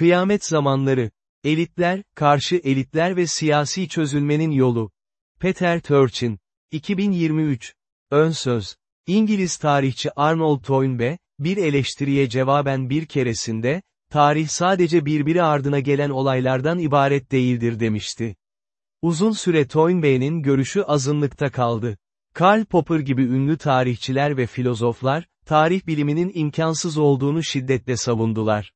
Kıyamet zamanları. Elitler, karşı elitler ve siyasi çözülmenin yolu. Peter Turchin. 2023. Ön söz. İngiliz tarihçi Arnold Toynbee, bir eleştiriye cevaben bir keresinde, tarih sadece birbiri ardına gelen olaylardan ibaret değildir demişti. Uzun süre Toynbee'nin görüşü azınlıkta kaldı. Karl Popper gibi ünlü tarihçiler ve filozoflar, tarih biliminin imkansız olduğunu şiddetle savundular.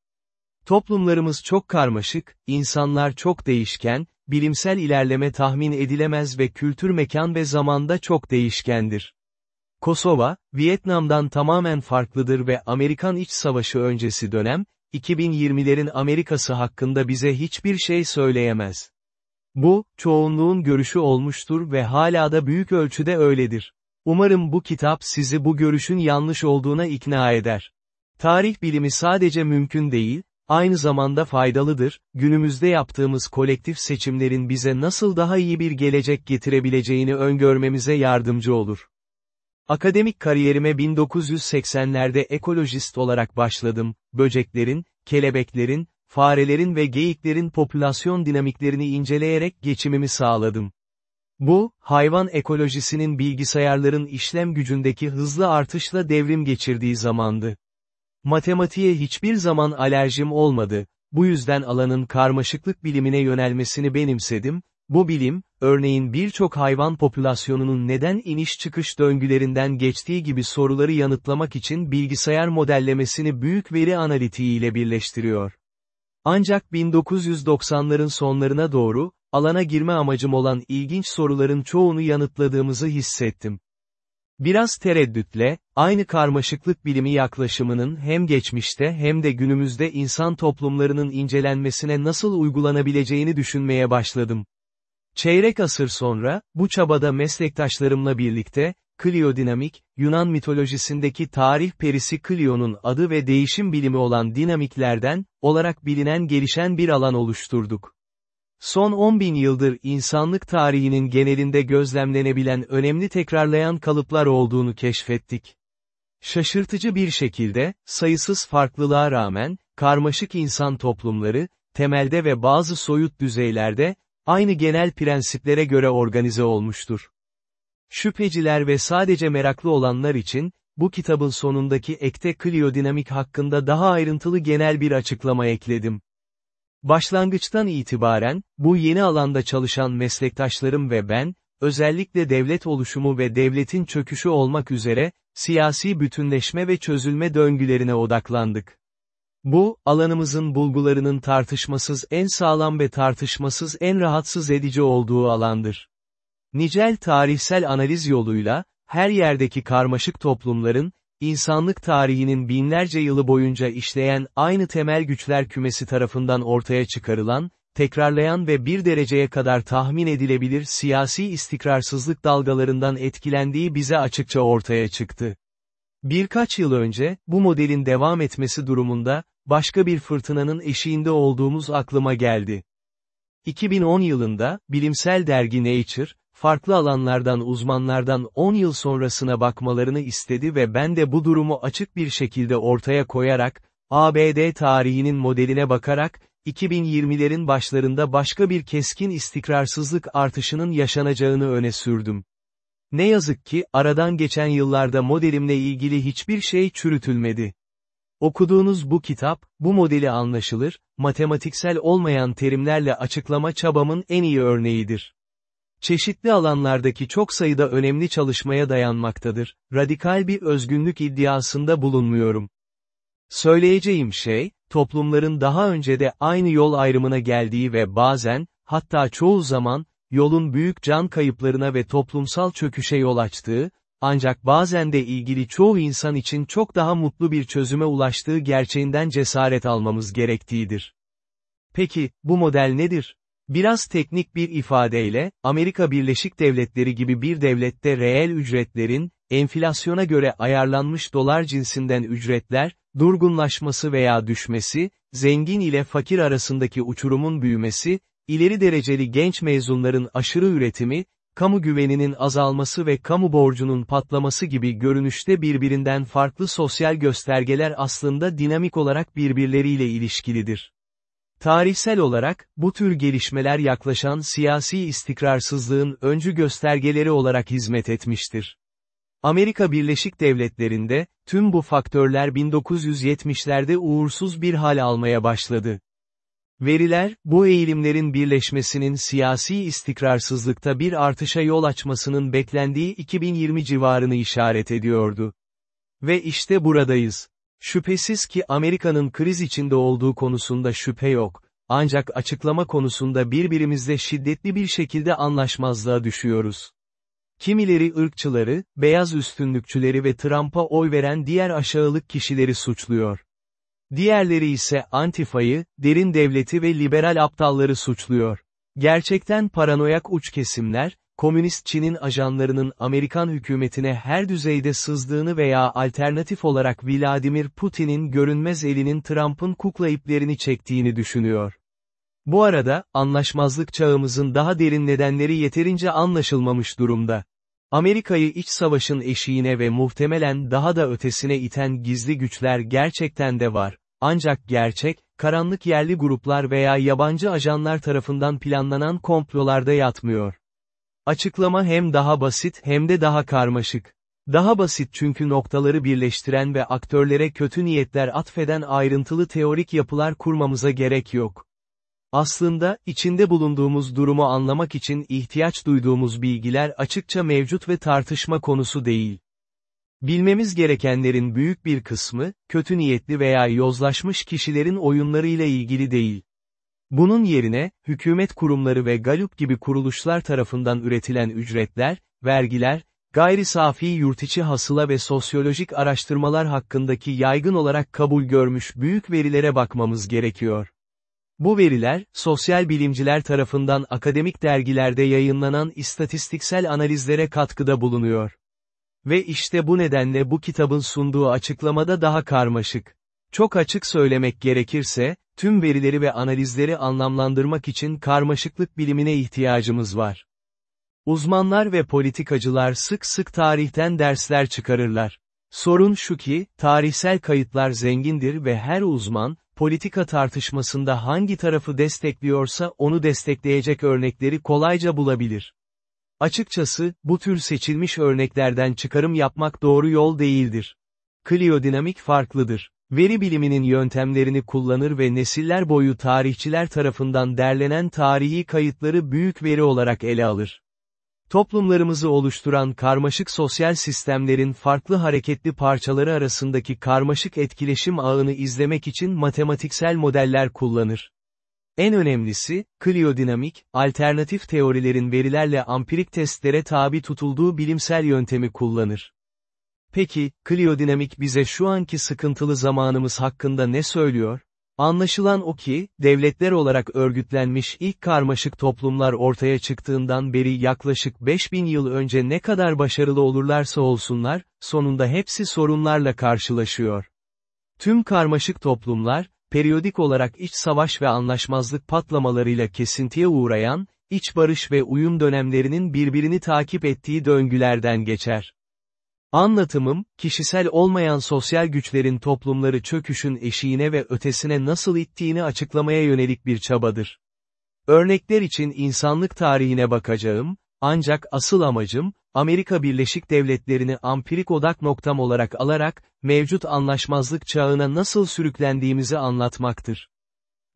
Toplumlarımız çok karmaşık, insanlar çok değişken, bilimsel ilerleme tahmin edilemez ve kültür mekan ve zamanda çok değişkendir. Kosova, Vietnam'dan tamamen farklıdır ve Amerikan İç Savaşı öncesi dönem, 2020'lerin Amerikası hakkında bize hiçbir şey söyleyemez. Bu, çoğunluğun görüşü olmuştur ve hala da büyük ölçüde öyledir. Umarım bu kitap sizi bu görüşün yanlış olduğuna ikna eder. Tarih bilimi sadece mümkün değil, aynı zamanda faydalıdır, günümüzde yaptığımız kolektif seçimlerin bize nasıl daha iyi bir gelecek getirebileceğini öngörmemize yardımcı olur. Akademik kariyerime 1980'lerde ekolojist olarak başladım, böceklerin, kelebeklerin, farelerin ve geyiklerin popülasyon dinamiklerini inceleyerek geçimimi sağladım. Bu, hayvan ekolojisinin bilgisayarların işlem gücündeki hızlı artışla devrim geçirdiği zamandı. Matematiğe hiçbir zaman alerjim olmadı, bu yüzden alanın karmaşıklık bilimine yönelmesini benimsedim, bu bilim, örneğin birçok hayvan popülasyonunun neden iniş-çıkış döngülerinden geçtiği gibi soruları yanıtlamak için bilgisayar modellemesini büyük veri analitiği ile birleştiriyor. Ancak 1990'ların sonlarına doğru, alana girme amacım olan ilginç soruların çoğunu yanıtladığımızı hissettim. Biraz tereddütle, aynı karmaşıklık bilimi yaklaşımının hem geçmişte hem de günümüzde insan toplumlarının incelenmesine nasıl uygulanabileceğini düşünmeye başladım. Çeyrek asır sonra, bu çabada meslektaşlarımla birlikte, Kliodinamik, Yunan mitolojisindeki tarih perisi Klion'un adı ve değişim bilimi olan dinamiklerden, olarak bilinen gelişen bir alan oluşturduk. Son 10 bin yıldır insanlık tarihinin genelinde gözlemlenebilen önemli tekrarlayan kalıplar olduğunu keşfettik. Şaşırtıcı bir şekilde, sayısız farklılığa rağmen, karmaşık insan toplumları, temelde ve bazı soyut düzeylerde, aynı genel prensiplere göre organize olmuştur. Şüpheciler ve sadece meraklı olanlar için, bu kitabın sonundaki ekte kliodinamik hakkında daha ayrıntılı genel bir açıklama ekledim. Başlangıçtan itibaren, bu yeni alanda çalışan meslektaşlarım ve ben, özellikle devlet oluşumu ve devletin çöküşü olmak üzere, siyasi bütünleşme ve çözülme döngülerine odaklandık. Bu, alanımızın bulgularının tartışmasız en sağlam ve tartışmasız en rahatsız edici olduğu alandır. Nicel tarihsel analiz yoluyla, her yerdeki karmaşık toplumların, insanlık tarihinin binlerce yılı boyunca işleyen aynı temel güçler kümesi tarafından ortaya çıkarılan, tekrarlayan ve bir dereceye kadar tahmin edilebilir siyasi istikrarsızlık dalgalarından etkilendiği bize açıkça ortaya çıktı. Birkaç yıl önce, bu modelin devam etmesi durumunda, başka bir fırtınanın eşiğinde olduğumuz aklıma geldi. 2010 yılında, bilimsel dergi Nature, farklı alanlardan uzmanlardan 10 yıl sonrasına bakmalarını istedi ve ben de bu durumu açık bir şekilde ortaya koyarak, ABD tarihinin modeline bakarak, 2020'lerin başlarında başka bir keskin istikrarsızlık artışının yaşanacağını öne sürdüm. Ne yazık ki, aradan geçen yıllarda modelimle ilgili hiçbir şey çürütülmedi. Okuduğunuz bu kitap, bu modeli anlaşılır, matematiksel olmayan terimlerle açıklama çabamın en iyi örneğidir. Çeşitli alanlardaki çok sayıda önemli çalışmaya dayanmaktadır, radikal bir özgünlük iddiasında bulunmuyorum. Söyleyeceğim şey, toplumların daha önce de aynı yol ayrımına geldiği ve bazen, hatta çoğu zaman, yolun büyük can kayıplarına ve toplumsal çöküşe yol açtığı, ancak bazen de ilgili çoğu insan için çok daha mutlu bir çözüme ulaştığı gerçeğinden cesaret almamız gerektiğidir. Peki, bu model nedir? Biraz teknik bir ifadeyle, Amerika Birleşik Devletleri gibi bir devlette reel ücretlerin, enflasyona göre ayarlanmış dolar cinsinden ücretler, durgunlaşması veya düşmesi, zengin ile fakir arasındaki uçurumun büyümesi, ileri dereceli genç mezunların aşırı üretimi, kamu güveninin azalması ve kamu borcunun patlaması gibi görünüşte birbirinden farklı sosyal göstergeler aslında dinamik olarak birbirleriyle ilişkilidir. Tarihsel olarak, bu tür gelişmeler yaklaşan siyasi istikrarsızlığın öncü göstergeleri olarak hizmet etmiştir. Amerika Birleşik Devletleri'nde, tüm bu faktörler 1970'lerde uğursuz bir hal almaya başladı. Veriler, bu eğilimlerin birleşmesinin siyasi istikrarsızlıkta bir artışa yol açmasının beklendiği 2020 civarını işaret ediyordu. Ve işte buradayız. Şüphesiz ki Amerika'nın kriz içinde olduğu konusunda şüphe yok, ancak açıklama konusunda birbirimizle şiddetli bir şekilde anlaşmazlığa düşüyoruz. Kimileri ırkçıları, beyaz üstünlükçüleri ve Trump'a oy veren diğer aşağılık kişileri suçluyor. Diğerleri ise Antifa'yı, derin devleti ve liberal aptalları suçluyor. Gerçekten paranoyak uç kesimler, Komünist Çin'in ajanlarının Amerikan hükümetine her düzeyde sızdığını veya alternatif olarak Vladimir Putin'in görünmez elinin Trump'ın kukla iplerini çektiğini düşünüyor. Bu arada, anlaşmazlık çağımızın daha derin nedenleri yeterince anlaşılmamış durumda. Amerika'yı iç savaşın eşiğine ve muhtemelen daha da ötesine iten gizli güçler gerçekten de var. Ancak gerçek, karanlık yerli gruplar veya yabancı ajanlar tarafından planlanan komplolarda yatmıyor. Açıklama hem daha basit hem de daha karmaşık. Daha basit çünkü noktaları birleştiren ve aktörlere kötü niyetler atfeden ayrıntılı teorik yapılar kurmamıza gerek yok. Aslında, içinde bulunduğumuz durumu anlamak için ihtiyaç duyduğumuz bilgiler açıkça mevcut ve tartışma konusu değil. Bilmemiz gerekenlerin büyük bir kısmı, kötü niyetli veya yozlaşmış kişilerin oyunlarıyla ilgili değil. Bunun yerine, hükümet kurumları ve Gallup gibi kuruluşlar tarafından üretilen ücretler, vergiler, gayri safi yurtiçi hasıla ve sosyolojik araştırmalar hakkındaki yaygın olarak kabul görmüş büyük verilere bakmamız gerekiyor. Bu veriler, sosyal bilimciler tarafından akademik dergilerde yayınlanan istatistiksel analizlere katkıda bulunuyor. Ve işte bu nedenle bu kitabın sunduğu açıklamada daha karmaşık. Çok açık söylemek gerekirse, tüm verileri ve analizleri anlamlandırmak için karmaşıklık bilimine ihtiyacımız var. Uzmanlar ve politikacılar sık sık tarihten dersler çıkarırlar. Sorun şu ki, tarihsel kayıtlar zengindir ve her uzman, politika tartışmasında hangi tarafı destekliyorsa onu destekleyecek örnekleri kolayca bulabilir. Açıkçası, bu tür seçilmiş örneklerden çıkarım yapmak doğru yol değildir. Kliodinamik farklıdır. Veri biliminin yöntemlerini kullanır ve nesiller boyu tarihçiler tarafından derlenen tarihi kayıtları büyük veri olarak ele alır. Toplumlarımızı oluşturan karmaşık sosyal sistemlerin farklı hareketli parçaları arasındaki karmaşık etkileşim ağını izlemek için matematiksel modeller kullanır. En önemlisi, kliodinamik, alternatif teorilerin verilerle ampirik testlere tabi tutulduğu bilimsel yöntemi kullanır. Peki, kliodinamik bize şu anki sıkıntılı zamanımız hakkında ne söylüyor? Anlaşılan o ki, devletler olarak örgütlenmiş ilk karmaşık toplumlar ortaya çıktığından beri yaklaşık 5000 yıl önce ne kadar başarılı olurlarsa olsunlar, sonunda hepsi sorunlarla karşılaşıyor. Tüm karmaşık toplumlar, periyodik olarak iç savaş ve anlaşmazlık patlamalarıyla kesintiye uğrayan, iç barış ve uyum dönemlerinin birbirini takip ettiği döngülerden geçer. Anlatımım, kişisel olmayan sosyal güçlerin toplumları çöküşün eşiğine ve ötesine nasıl ittiğini açıklamaya yönelik bir çabadır. Örnekler için insanlık tarihine bakacağım, ancak asıl amacım, Amerika Birleşik Devletleri'ni ampirik odak noktam olarak alarak, mevcut anlaşmazlık çağına nasıl sürüklendiğimizi anlatmaktır.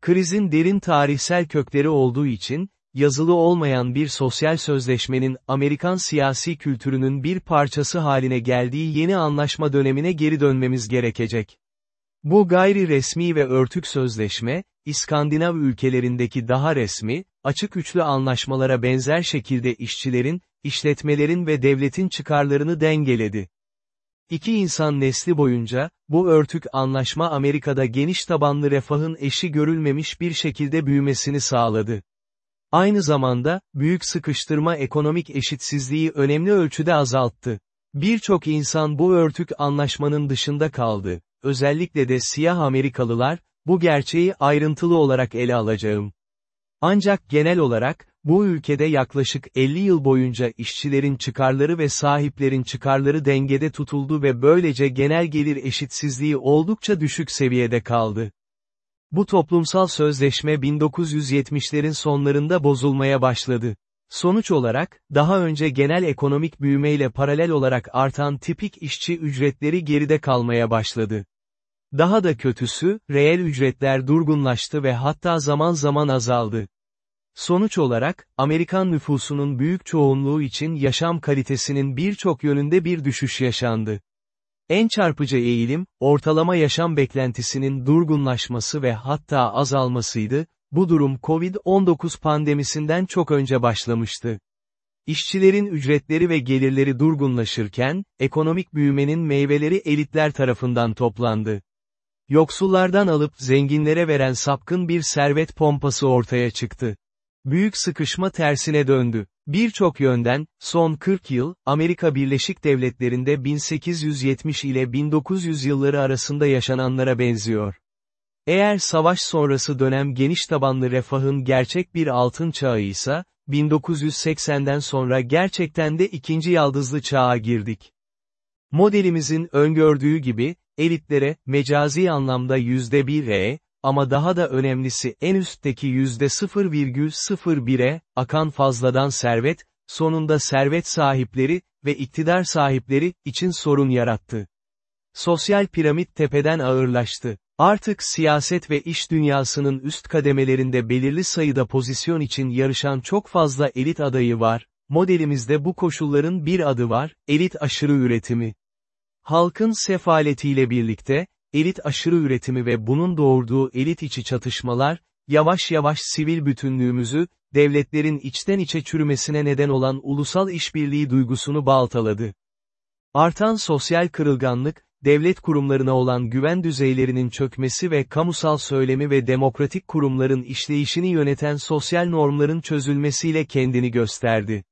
Krizin derin tarihsel kökleri olduğu için, yazılı olmayan bir sosyal sözleşmenin Amerikan siyasi kültürünün bir parçası haline geldiği yeni anlaşma dönemine geri dönmemiz gerekecek. Bu gayri resmi ve örtük sözleşme, İskandinav ülkelerindeki daha resmi, açık uçlu anlaşmalara benzer şekilde işçilerin, işletmelerin ve devletin çıkarlarını dengeledi. İki insan nesli boyunca, bu örtük anlaşma Amerika'da geniş tabanlı refahın eşi görülmemiş bir şekilde büyümesini sağladı. Aynı zamanda, büyük sıkıştırma ekonomik eşitsizliği önemli ölçüde azalttı. Birçok insan bu örtük anlaşmanın dışında kaldı. Özellikle de siyah Amerikalılar, bu gerçeği ayrıntılı olarak ele alacağım. Ancak genel olarak, bu ülkede yaklaşık 50 yıl boyunca işçilerin çıkarları ve sahiplerin çıkarları dengede tutuldu ve böylece genel gelir eşitsizliği oldukça düşük seviyede kaldı. Bu toplumsal sözleşme 1970'lerin sonlarında bozulmaya başladı. Sonuç olarak, daha önce genel ekonomik büyümeyle paralel olarak artan tipik işçi ücretleri geride kalmaya başladı. Daha da kötüsü, reel ücretler durgunlaştı ve hatta zaman zaman azaldı. Sonuç olarak, Amerikan nüfusunun büyük çoğunluğu için yaşam kalitesinin birçok yönünde bir düşüş yaşandı. En çarpıcı eğilim, ortalama yaşam beklentisinin durgunlaşması ve hatta azalmasıydı, bu durum COVID-19 pandemisinden çok önce başlamıştı. İşçilerin ücretleri ve gelirleri durgunlaşırken, ekonomik büyümenin meyveleri elitler tarafından toplandı. Yoksullardan alıp zenginlere veren sapkın bir servet pompası ortaya çıktı. Büyük sıkışma tersine döndü. Birçok yönden, son 40 yıl, Amerika Birleşik Devletleri'nde 1870 ile 1900 yılları arasında yaşananlara benziyor. Eğer savaş sonrası dönem geniş tabanlı refahın gerçek bir altın çağıysa, 1980'den sonra gerçekten de ikinci yaldızlı çağa girdik. Modelimizin öngördüğü gibi, elitlere, mecazi anlamda %1'e, ama daha da önemlisi en üstteki %0,01'e, akan fazladan servet, sonunda servet sahipleri ve iktidar sahipleri için sorun yarattı. Sosyal piramit tepeden ağırlaştı. Artık siyaset ve iş dünyasının üst kademelerinde belirli sayıda pozisyon için yarışan çok fazla elit adayı var, modelimizde bu koşulların bir adı var, elit aşırı üretimi. Halkın sefaletiyle birlikte, elit aşırı üretimi ve bunun doğurduğu elit içi çatışmalar, yavaş yavaş sivil bütünlüğümüzü, devletlerin içten içe çürümesine neden olan ulusal işbirliği duygusunu baltaladı. Artan sosyal kırılganlık, devlet kurumlarına olan güven düzeylerinin çökmesi ve kamusal söylemi ve demokratik kurumların işleyişini yöneten sosyal normların çözülmesiyle kendini gösterdi.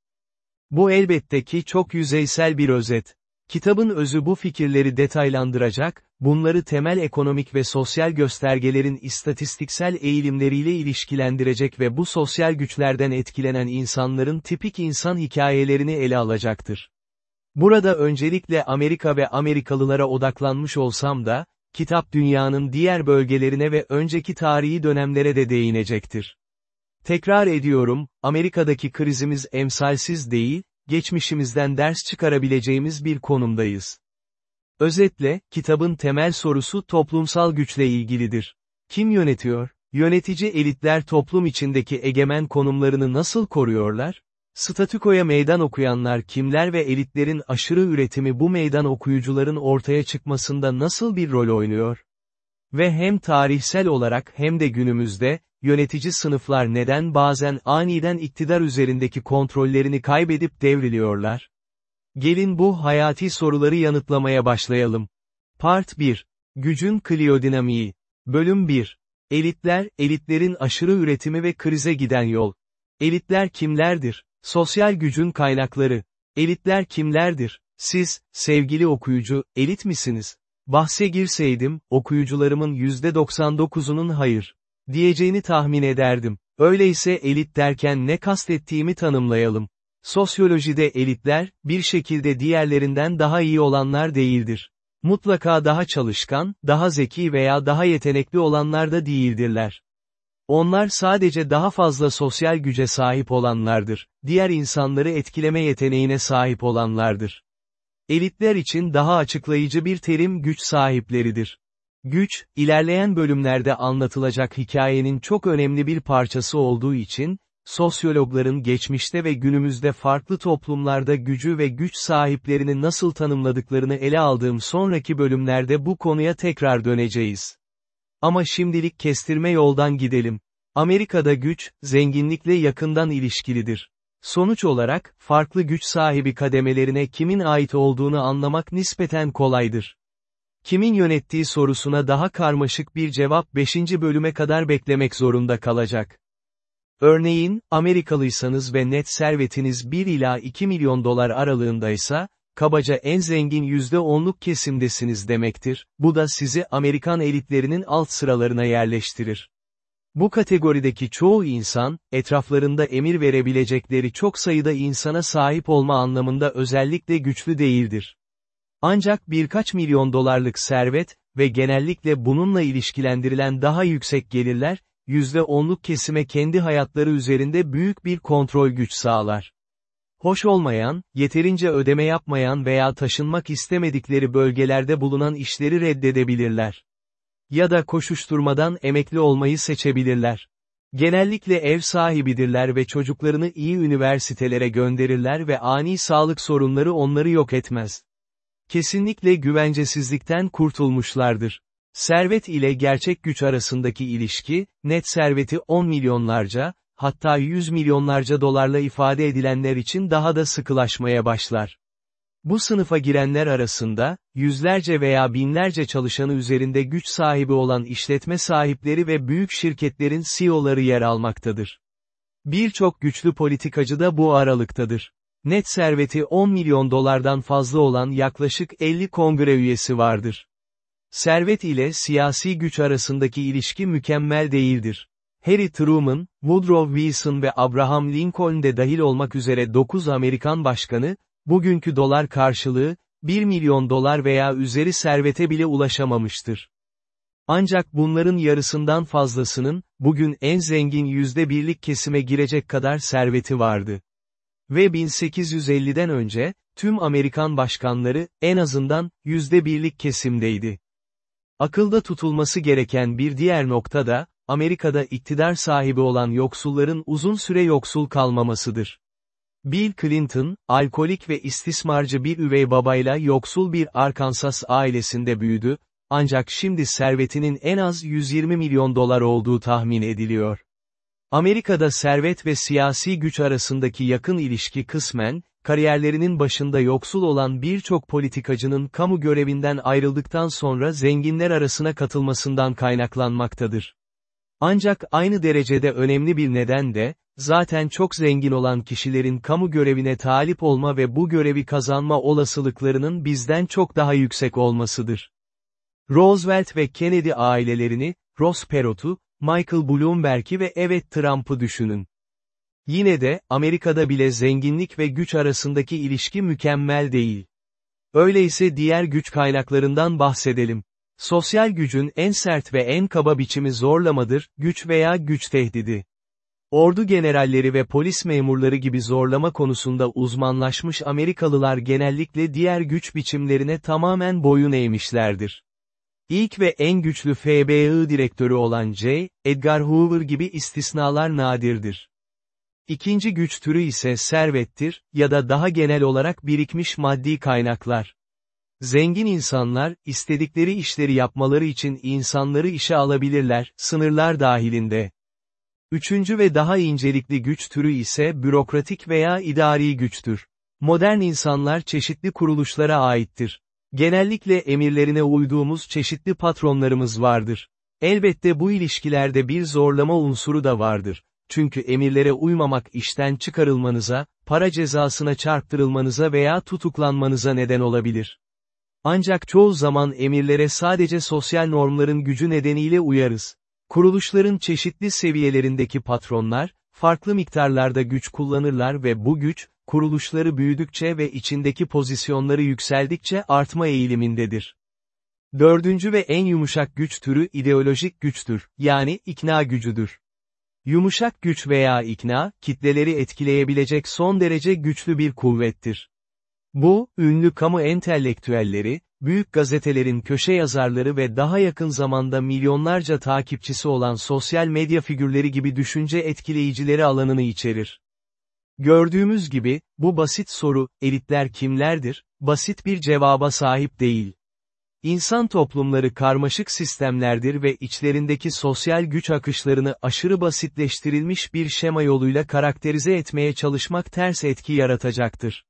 Bu elbette ki çok yüzeysel bir özet. Kitabın özü bu fikirleri detaylandıracak, bunları temel ekonomik ve sosyal göstergelerin istatistiksel eğilimleriyle ilişkilendirecek ve bu sosyal güçlerden etkilenen insanların tipik insan hikayelerini ele alacaktır. Burada öncelikle Amerika ve Amerikalılara odaklanmış olsam da, kitap dünyanın diğer bölgelerine ve önceki tarihi dönemlere de değinecektir. Tekrar ediyorum, Amerika'daki krizimiz emsalsiz değil, geçmişimizden ders çıkarabileceğimiz bir konumdayız. Özetle, kitabın temel sorusu toplumsal güçle ilgilidir. Kim yönetiyor? Yönetici elitler toplum içindeki egemen konumlarını nasıl koruyorlar? Statükoya meydan okuyanlar kimler ve elitlerin aşırı üretimi bu meydan okuyucuların ortaya çıkmasında nasıl bir rol oynuyor? Ve hem tarihsel olarak hem de günümüzde, yönetici sınıflar neden bazen aniden iktidar üzerindeki kontrollerini kaybedip devriliyorlar? Gelin bu hayati soruları yanıtlamaya başlayalım. Part 1. Gücün kliyodinamiği. Bölüm 1. Elitler, elitlerin aşırı üretimi ve krize giden yol. Elitler kimlerdir? Sosyal gücün kaynakları. Elitler kimlerdir? Siz, sevgili okuyucu, elit misiniz? Bahse girseydim, okuyucularımın %99'unun hayır, diyeceğini tahmin ederdim. Öyleyse elit derken ne kastettiğimi tanımlayalım. Sosyolojide elitler, bir şekilde diğerlerinden daha iyi olanlar değildir. Mutlaka daha çalışkan, daha zeki veya daha yetenekli olanlar da değildirler. Onlar sadece daha fazla sosyal güce sahip olanlardır, diğer insanları etkileme yeteneğine sahip olanlardır. Elitler için daha açıklayıcı bir terim güç sahipleridir. Güç, ilerleyen bölümlerde anlatılacak hikayenin çok önemli bir parçası olduğu için, sosyologların geçmişte ve günümüzde farklı toplumlarda gücü ve güç sahiplerini nasıl tanımladıklarını ele aldığım sonraki bölümlerde bu konuya tekrar döneceğiz. Ama şimdilik kestirme yoldan gidelim. Amerika'da güç, zenginlikle yakından ilişkilidir. Sonuç olarak, farklı güç sahibi kademelerine kimin ait olduğunu anlamak nispeten kolaydır. Kimin yönettiği sorusuna daha karmaşık bir cevap 5. bölüme kadar beklemek zorunda kalacak. Örneğin, Amerikalıysanız ve net servetiniz 1 ila 2 milyon dolar aralığındaysa, kabaca en zengin %10'luk kesimdesiniz demektir, bu da sizi Amerikan elitlerinin alt sıralarına yerleştirir. Bu kategorideki çoğu insan, etraflarında emir verebilecekleri çok sayıda insana sahip olma anlamında özellikle güçlü değildir. Ancak birkaç milyon dolarlık servet, ve genellikle bununla ilişkilendirilen daha yüksek gelirler, %10'luk kesime kendi hayatları üzerinde büyük bir kontrol güç sağlar. Hoş olmayan, yeterince ödeme yapmayan veya taşınmak istemedikleri bölgelerde bulunan işleri reddedebilirler. Ya da koşuşturmadan emekli olmayı seçebilirler. Genellikle ev sahibidirler ve çocuklarını iyi üniversitelere gönderirler ve ani sağlık sorunları onları yok etmez. Kesinlikle güvencesizlikten kurtulmuşlardır. Servet ile gerçek güç arasındaki ilişki, net serveti 10 milyonlarca, hatta 100 milyonlarca dolarla ifade edilenler için daha da sıkılaşmaya başlar. Bu sınıfa girenler arasında, yüzlerce veya binlerce çalışanı üzerinde güç sahibi olan işletme sahipleri ve büyük şirketlerin CEO'ları yer almaktadır. Birçok güçlü politikacı da bu aralıktadır. Net serveti 10 milyon dolardan fazla olan yaklaşık 50 kongre üyesi vardır. Servet ile siyasi güç arasındaki ilişki mükemmel değildir. Harry Truman, Woodrow Wilson ve Abraham Lincoln de dahil olmak üzere 9 Amerikan başkanı, bugünkü dolar karşılığı, 1 milyon dolar veya üzeri servete bile ulaşamamıştır. Ancak bunların yarısından fazlasının, bugün en zengin yüzde birlik kesime girecek kadar serveti vardı. Ve 1850'den önce, tüm Amerikan başkanları, en azından, yüzde birlik kesimdeydi. Akılda tutulması gereken bir diğer nokta da, Amerika'da iktidar sahibi olan yoksulların uzun süre yoksul kalmamasıdır. Bill Clinton, alkolik ve istismarcı bir üvey babayla yoksul bir Arkansas ailesinde büyüdü, ancak şimdi servetinin en az 120 milyon dolar olduğu tahmin ediliyor. Amerika'da servet ve siyasi güç arasındaki yakın ilişki kısmen, kariyerlerinin başında yoksul olan birçok politikacının kamu görevinden ayrıldıktan sonra zenginler arasına katılmasından kaynaklanmaktadır. Ancak aynı derecede önemli bir neden de, zaten çok zengin olan kişilerin kamu görevine talip olma ve bu görevi kazanma olasılıklarının bizden çok daha yüksek olmasıdır. Roosevelt ve Kennedy ailelerini, Ross Perot'u, Michael Bloomberg'i ve evet Trump'ı düşünün. Yine de, Amerika'da bile zenginlik ve güç arasındaki ilişki mükemmel değil. Öyleyse diğer güç kaynaklarından bahsedelim. Sosyal gücün en sert ve en kaba biçimi zorlamadır, güç veya güç tehdidi. Ordu generalleri ve polis memurları gibi zorlama konusunda uzmanlaşmış Amerikalılar genellikle diğer güç biçimlerine tamamen boyun eğmişlerdir. İlk ve en güçlü FBI direktörü olan J. Edgar Hoover gibi istisnalar nadirdir. İkinci güç türü ise servettir, ya da daha genel olarak birikmiş maddi kaynaklar. Zengin insanlar, istedikleri işleri yapmaları için insanları işe alabilirler, sınırlar dahilinde. Üçüncü ve daha incelikli güç türü ise bürokratik veya idari güçtür. Modern insanlar çeşitli kuruluşlara aittir. Genellikle emirlerine uyduğumuz çeşitli patronlarımız vardır. Elbette bu ilişkilerde bir zorlama unsuru da vardır. Çünkü emirlere uymamak işten çıkarılmanıza, para cezasına çarptırılmanıza veya tutuklanmanıza neden olabilir. Ancak çoğu zaman emirlere sadece sosyal normların gücü nedeniyle uyarız. Kuruluşların çeşitli seviyelerindeki patronlar, farklı miktarlarda güç kullanırlar ve bu güç, kuruluşları büyüdükçe ve içindeki pozisyonları yükseldikçe artma eğilimindedir. Dördüncü ve en yumuşak güç türü ideolojik güçtür, yani ikna gücüdür. Yumuşak güç veya ikna, kitleleri etkileyebilecek son derece güçlü bir kuvvettir. Bu, ünlü kamu entelektüelleri, büyük gazetelerin köşe yazarları ve daha yakın zamanda milyonlarca takipçisi olan sosyal medya figürleri gibi düşünce etkileyicileri alanını içerir. Gördüğümüz gibi, bu basit soru, elitler kimlerdir, basit bir cevaba sahip değil. İnsan toplumları karmaşık sistemlerdir ve içlerindeki sosyal güç akışlarını aşırı basitleştirilmiş bir şema yoluyla karakterize etmeye çalışmak ters etki yaratacaktır.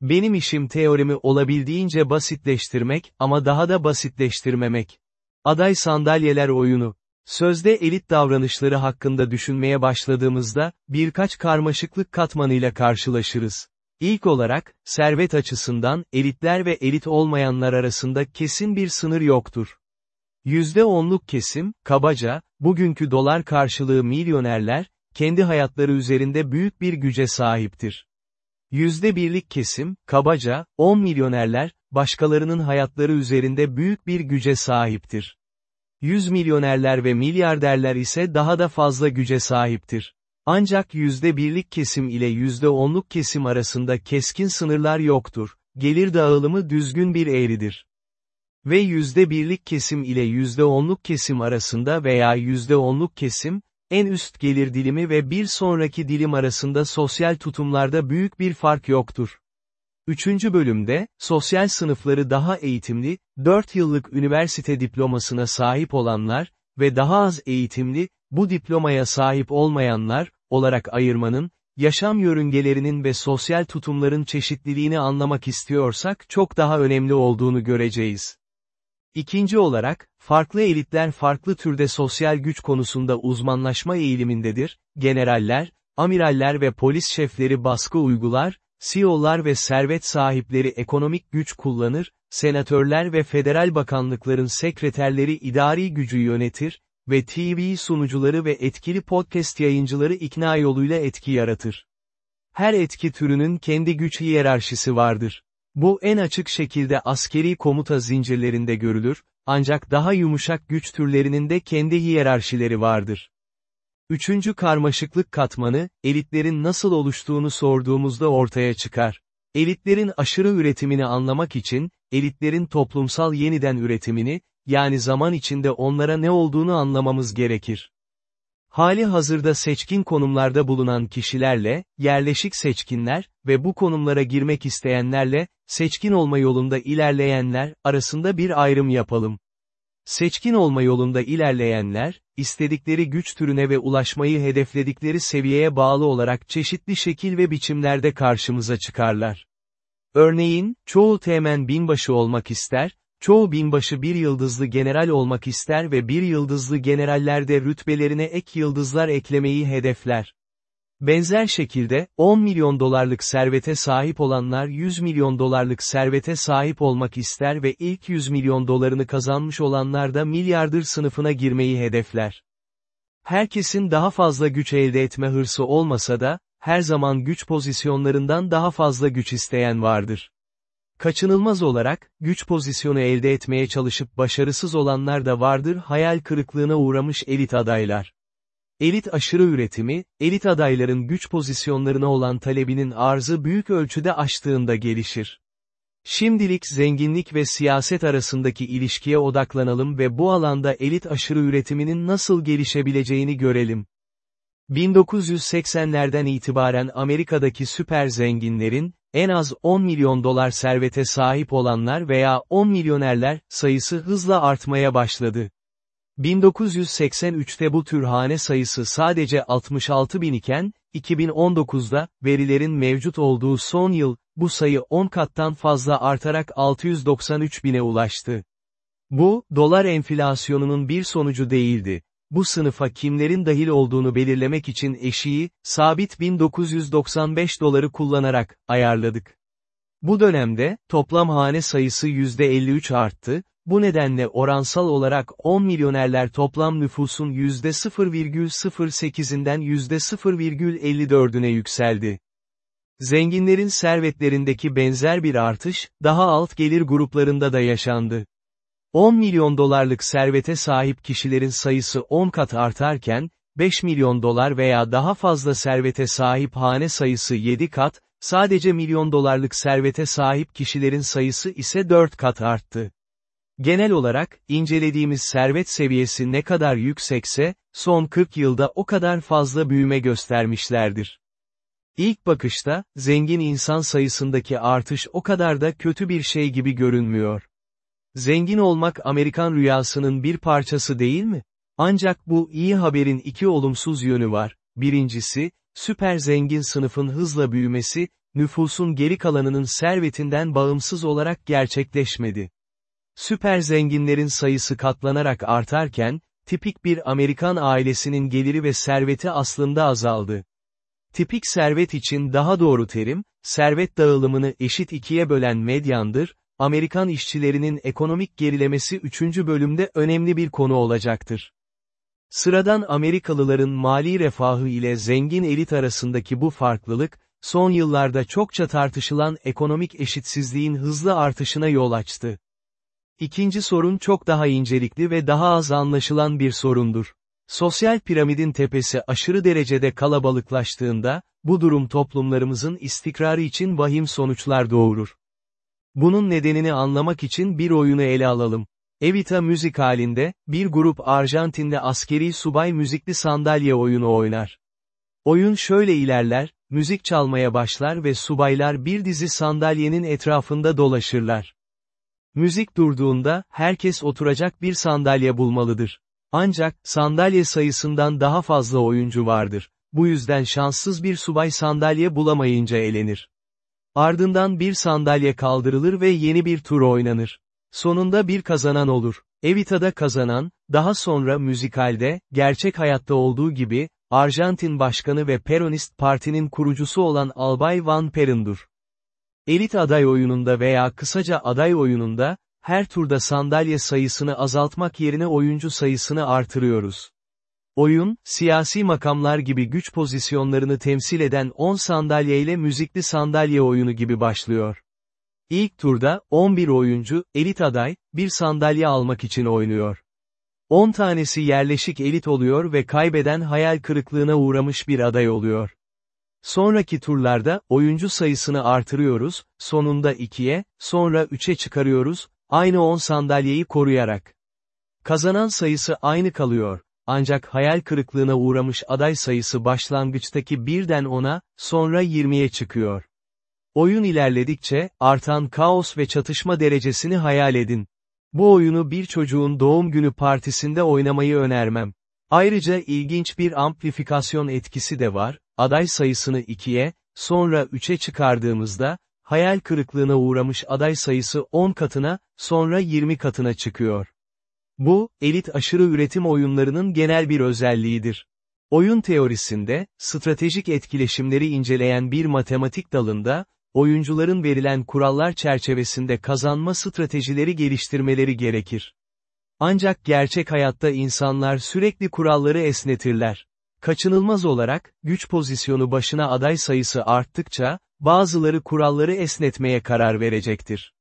Benim işim teoremi olabildiğince basitleştirmek ama daha da basitleştirmemek. Aday sandalyeler oyunu. Sözde elit davranışları hakkında düşünmeye başladığımızda, birkaç karmaşıklık katmanıyla karşılaşırız. İlk olarak, servet açısından, elitler ve elit olmayanlar arasında kesin bir sınır yoktur. %10'luk kesim, kabaca, bugünkü dolar karşılığı milyonerler, kendi hayatları üzerinde büyük bir güce sahiptir. Yüzde birlik kesim, kabaca, 10 milyonerler, başkalarının hayatları üzerinde büyük bir güce sahiptir. 100 milyonerler ve milyarderler ise daha da fazla güce sahiptir. Ancak yüzde birlik kesim ile yüzde onluk kesim arasında keskin sınırlar yoktur, gelir dağılımı düzgün bir eğridir. Ve yüzde birlik kesim ile yüzde onluk kesim arasında veya yüzde onluk kesim, en üst gelir dilimi ve bir sonraki dilim arasında sosyal tutumlarda büyük bir fark yoktur. Üçüncü bölümde, sosyal sınıfları daha eğitimli, 4 yıllık üniversite diplomasına sahip olanlar ve daha az eğitimli, bu diplomaya sahip olmayanlar, olarak ayırmanın, yaşam yörüngelerinin ve sosyal tutumların çeşitliliğini anlamak istiyorsak çok daha önemli olduğunu göreceğiz. İkinci olarak, farklı elitler farklı türde sosyal güç konusunda uzmanlaşma eğilimindedir, generaller, amiraller ve polis şefleri baskı uygular, CEO'lar ve servet sahipleri ekonomik güç kullanır, senatörler ve federal bakanlıkların sekreterleri idari gücü yönetir ve TV sunucuları ve etkili podcast yayıncıları ikna yoluyla etki yaratır. Her etki türünün kendi güç hiyerarşisi vardır. Bu en açık şekilde askeri komuta zincirlerinde görülür, ancak daha yumuşak güç türlerinin de kendi hiyerarşileri vardır. Üçüncü karmaşıklık katmanı, elitlerin nasıl oluştuğunu sorduğumuzda ortaya çıkar. Elitlerin aşırı üretimini anlamak için, elitlerin toplumsal yeniden üretimini, yani zaman içinde onlara ne olduğunu anlamamız gerekir. Hali hazırda seçkin konumlarda bulunan kişilerle, yerleşik seçkinler ve bu konumlara girmek isteyenlerle, seçkin olma yolunda ilerleyenler, arasında bir ayrım yapalım. Seçkin olma yolunda ilerleyenler, istedikleri güç türüne ve ulaşmayı hedefledikleri seviyeye bağlı olarak çeşitli şekil ve biçimlerde karşımıza çıkarlar. Örneğin, çoğu temen binbaşı olmak ister, çoğu binbaşı bir yıldızlı general olmak ister ve bir yıldızlı generaller de rütbelerine ek yıldızlar eklemeyi hedefler. Benzer şekilde, 10 milyon dolarlık servete sahip olanlar 100 milyon dolarlık servete sahip olmak ister ve ilk 100 milyon dolarını kazanmış olanlar da milyardır sınıfına girmeyi hedefler. Herkesin daha fazla güç elde etme hırsı olmasa da, her zaman güç pozisyonlarından daha fazla güç isteyen vardır. Kaçınılmaz olarak, güç pozisyonu elde etmeye çalışıp başarısız olanlar da vardır hayal kırıklığına uğramış elit adaylar. Elit aşırı üretimi, elit adayların güç pozisyonlarına olan talebinin arzı büyük ölçüde aştığında gelişir. Şimdilik zenginlik ve siyaset arasındaki ilişkiye odaklanalım ve bu alanda elit aşırı üretiminin nasıl gelişebileceğini görelim. 1980'lerden itibaren Amerika'daki süper zenginlerin, en az 10 milyon dolar servete sahip olanlar veya 10 milyonerler, sayısı hızla artmaya başladı. 1983'te bu tür hane sayısı sadece 66 bin iken, 2019'da, verilerin mevcut olduğu son yıl, bu sayı 10 kattan fazla artarak 693 bine ulaştı. Bu, dolar enflasyonunun bir sonucu değildi. Bu sınıfa kimlerin dahil olduğunu belirlemek için eşiği, sabit 1995 doları kullanarak, ayarladık. Bu dönemde, toplam hane sayısı %53 arttı, bu nedenle oransal olarak 10 milyonerler toplam nüfusun %0,08'inden %0,54'üne yükseldi. Zenginlerin servetlerindeki benzer bir artış, daha alt gelir gruplarında da yaşandı. 10 milyon dolarlık servete sahip kişilerin sayısı 10 kat artarken, 5 milyon dolar veya daha fazla servete sahip hane sayısı 7 kat, sadece milyon dolarlık servete sahip kişilerin sayısı ise 4 kat arttı. Genel olarak, incelediğimiz servet seviyesi ne kadar yüksekse, son 40 yılda o kadar fazla büyüme göstermişlerdir. İlk bakışta, zengin insan sayısındaki artış o kadar da kötü bir şey gibi görünmüyor. Zengin olmak Amerikan rüyasının bir parçası değil mi? Ancak bu iyi haberin iki olumsuz yönü var. Birincisi, süper zengin sınıfın hızla büyümesi, nüfusun geri kalanının servetinden bağımsız olarak gerçekleşmedi. Süper zenginlerin sayısı katlanarak artarken, tipik bir Amerikan ailesinin geliri ve serveti aslında azaldı. Tipik servet için daha doğru terim, servet dağılımını eşit ikiye bölen medyandır, Amerikan işçilerinin ekonomik gerilemesi 3. bölümde önemli bir konu olacaktır. Sıradan Amerikalıların mali refahı ile zengin elit arasındaki bu farklılık, son yıllarda çokça tartışılan ekonomik eşitsizliğin hızlı artışına yol açtı. İkinci sorun çok daha incelikli ve daha az anlaşılan bir sorundur. Sosyal piramidin tepesi aşırı derecede kalabalıklaştığında, bu durum toplumlarımızın istikrarı için vahim sonuçlar doğurur. Bunun nedenini anlamak için bir oyunu ele alalım. Evita müzik halinde, bir grup Arjantin'de askeri subay müzikli sandalye oyunu oynar. Oyun şöyle ilerler, müzik çalmaya başlar ve subaylar bir dizi sandalyenin etrafında dolaşırlar. Müzik durduğunda, herkes oturacak bir sandalye bulmalıdır. Ancak, sandalye sayısından daha fazla oyuncu vardır. Bu yüzden şanssız bir subay sandalye bulamayınca elenir. Ardından bir sandalye kaldırılır ve yeni bir tur oynanır. Sonunda bir kazanan olur. Evita'da kazanan, daha sonra müzikalde, gerçek hayatta olduğu gibi, Arjantin Başkanı ve Peronist Parti'nin kurucusu olan Albay Van Peren'dur. Elit aday oyununda veya kısaca aday oyununda, her turda sandalye sayısını azaltmak yerine oyuncu sayısını artırıyoruz. Oyun, siyasi makamlar gibi güç pozisyonlarını temsil eden 10 sandalye ile müzikli sandalye oyunu gibi başlıyor. İlk turda, 11 oyuncu, elit aday, bir sandalye almak için oynuyor. 10 tanesi yerleşik elit oluyor ve kaybeden hayal kırıklığına uğramış bir aday oluyor. Sonraki turlarda, oyuncu sayısını artırıyoruz, sonunda 2'ye, sonra 3'e çıkarıyoruz, aynı 10 sandalyeyi koruyarak. Kazanan sayısı aynı kalıyor, ancak hayal kırıklığına uğramış aday sayısı başlangıçtaki birden 10'a, sonra 20'ye çıkıyor. Oyun ilerledikçe, artan kaos ve çatışma derecesini hayal edin. Bu oyunu bir çocuğun doğum günü partisinde oynamayı önermem. Ayrıca ilginç bir amplifikasyon etkisi de var, aday sayısını 2'ye, sonra 3'e çıkardığımızda, hayal kırıklığına uğramış aday sayısı 10 katına, sonra 20 katına çıkıyor. Bu, elit aşırı üretim oyunlarının genel bir özelliğidir. Oyun teorisinde, stratejik etkileşimleri inceleyen bir matematik dalında, oyuncuların verilen kurallar çerçevesinde kazanma stratejileri geliştirmeleri gerekir. Ancak gerçek hayatta insanlar sürekli kuralları esnetirler. Kaçınılmaz olarak, güç pozisyonu başına aday sayısı arttıkça, bazıları kuralları esnetmeye karar verecektir.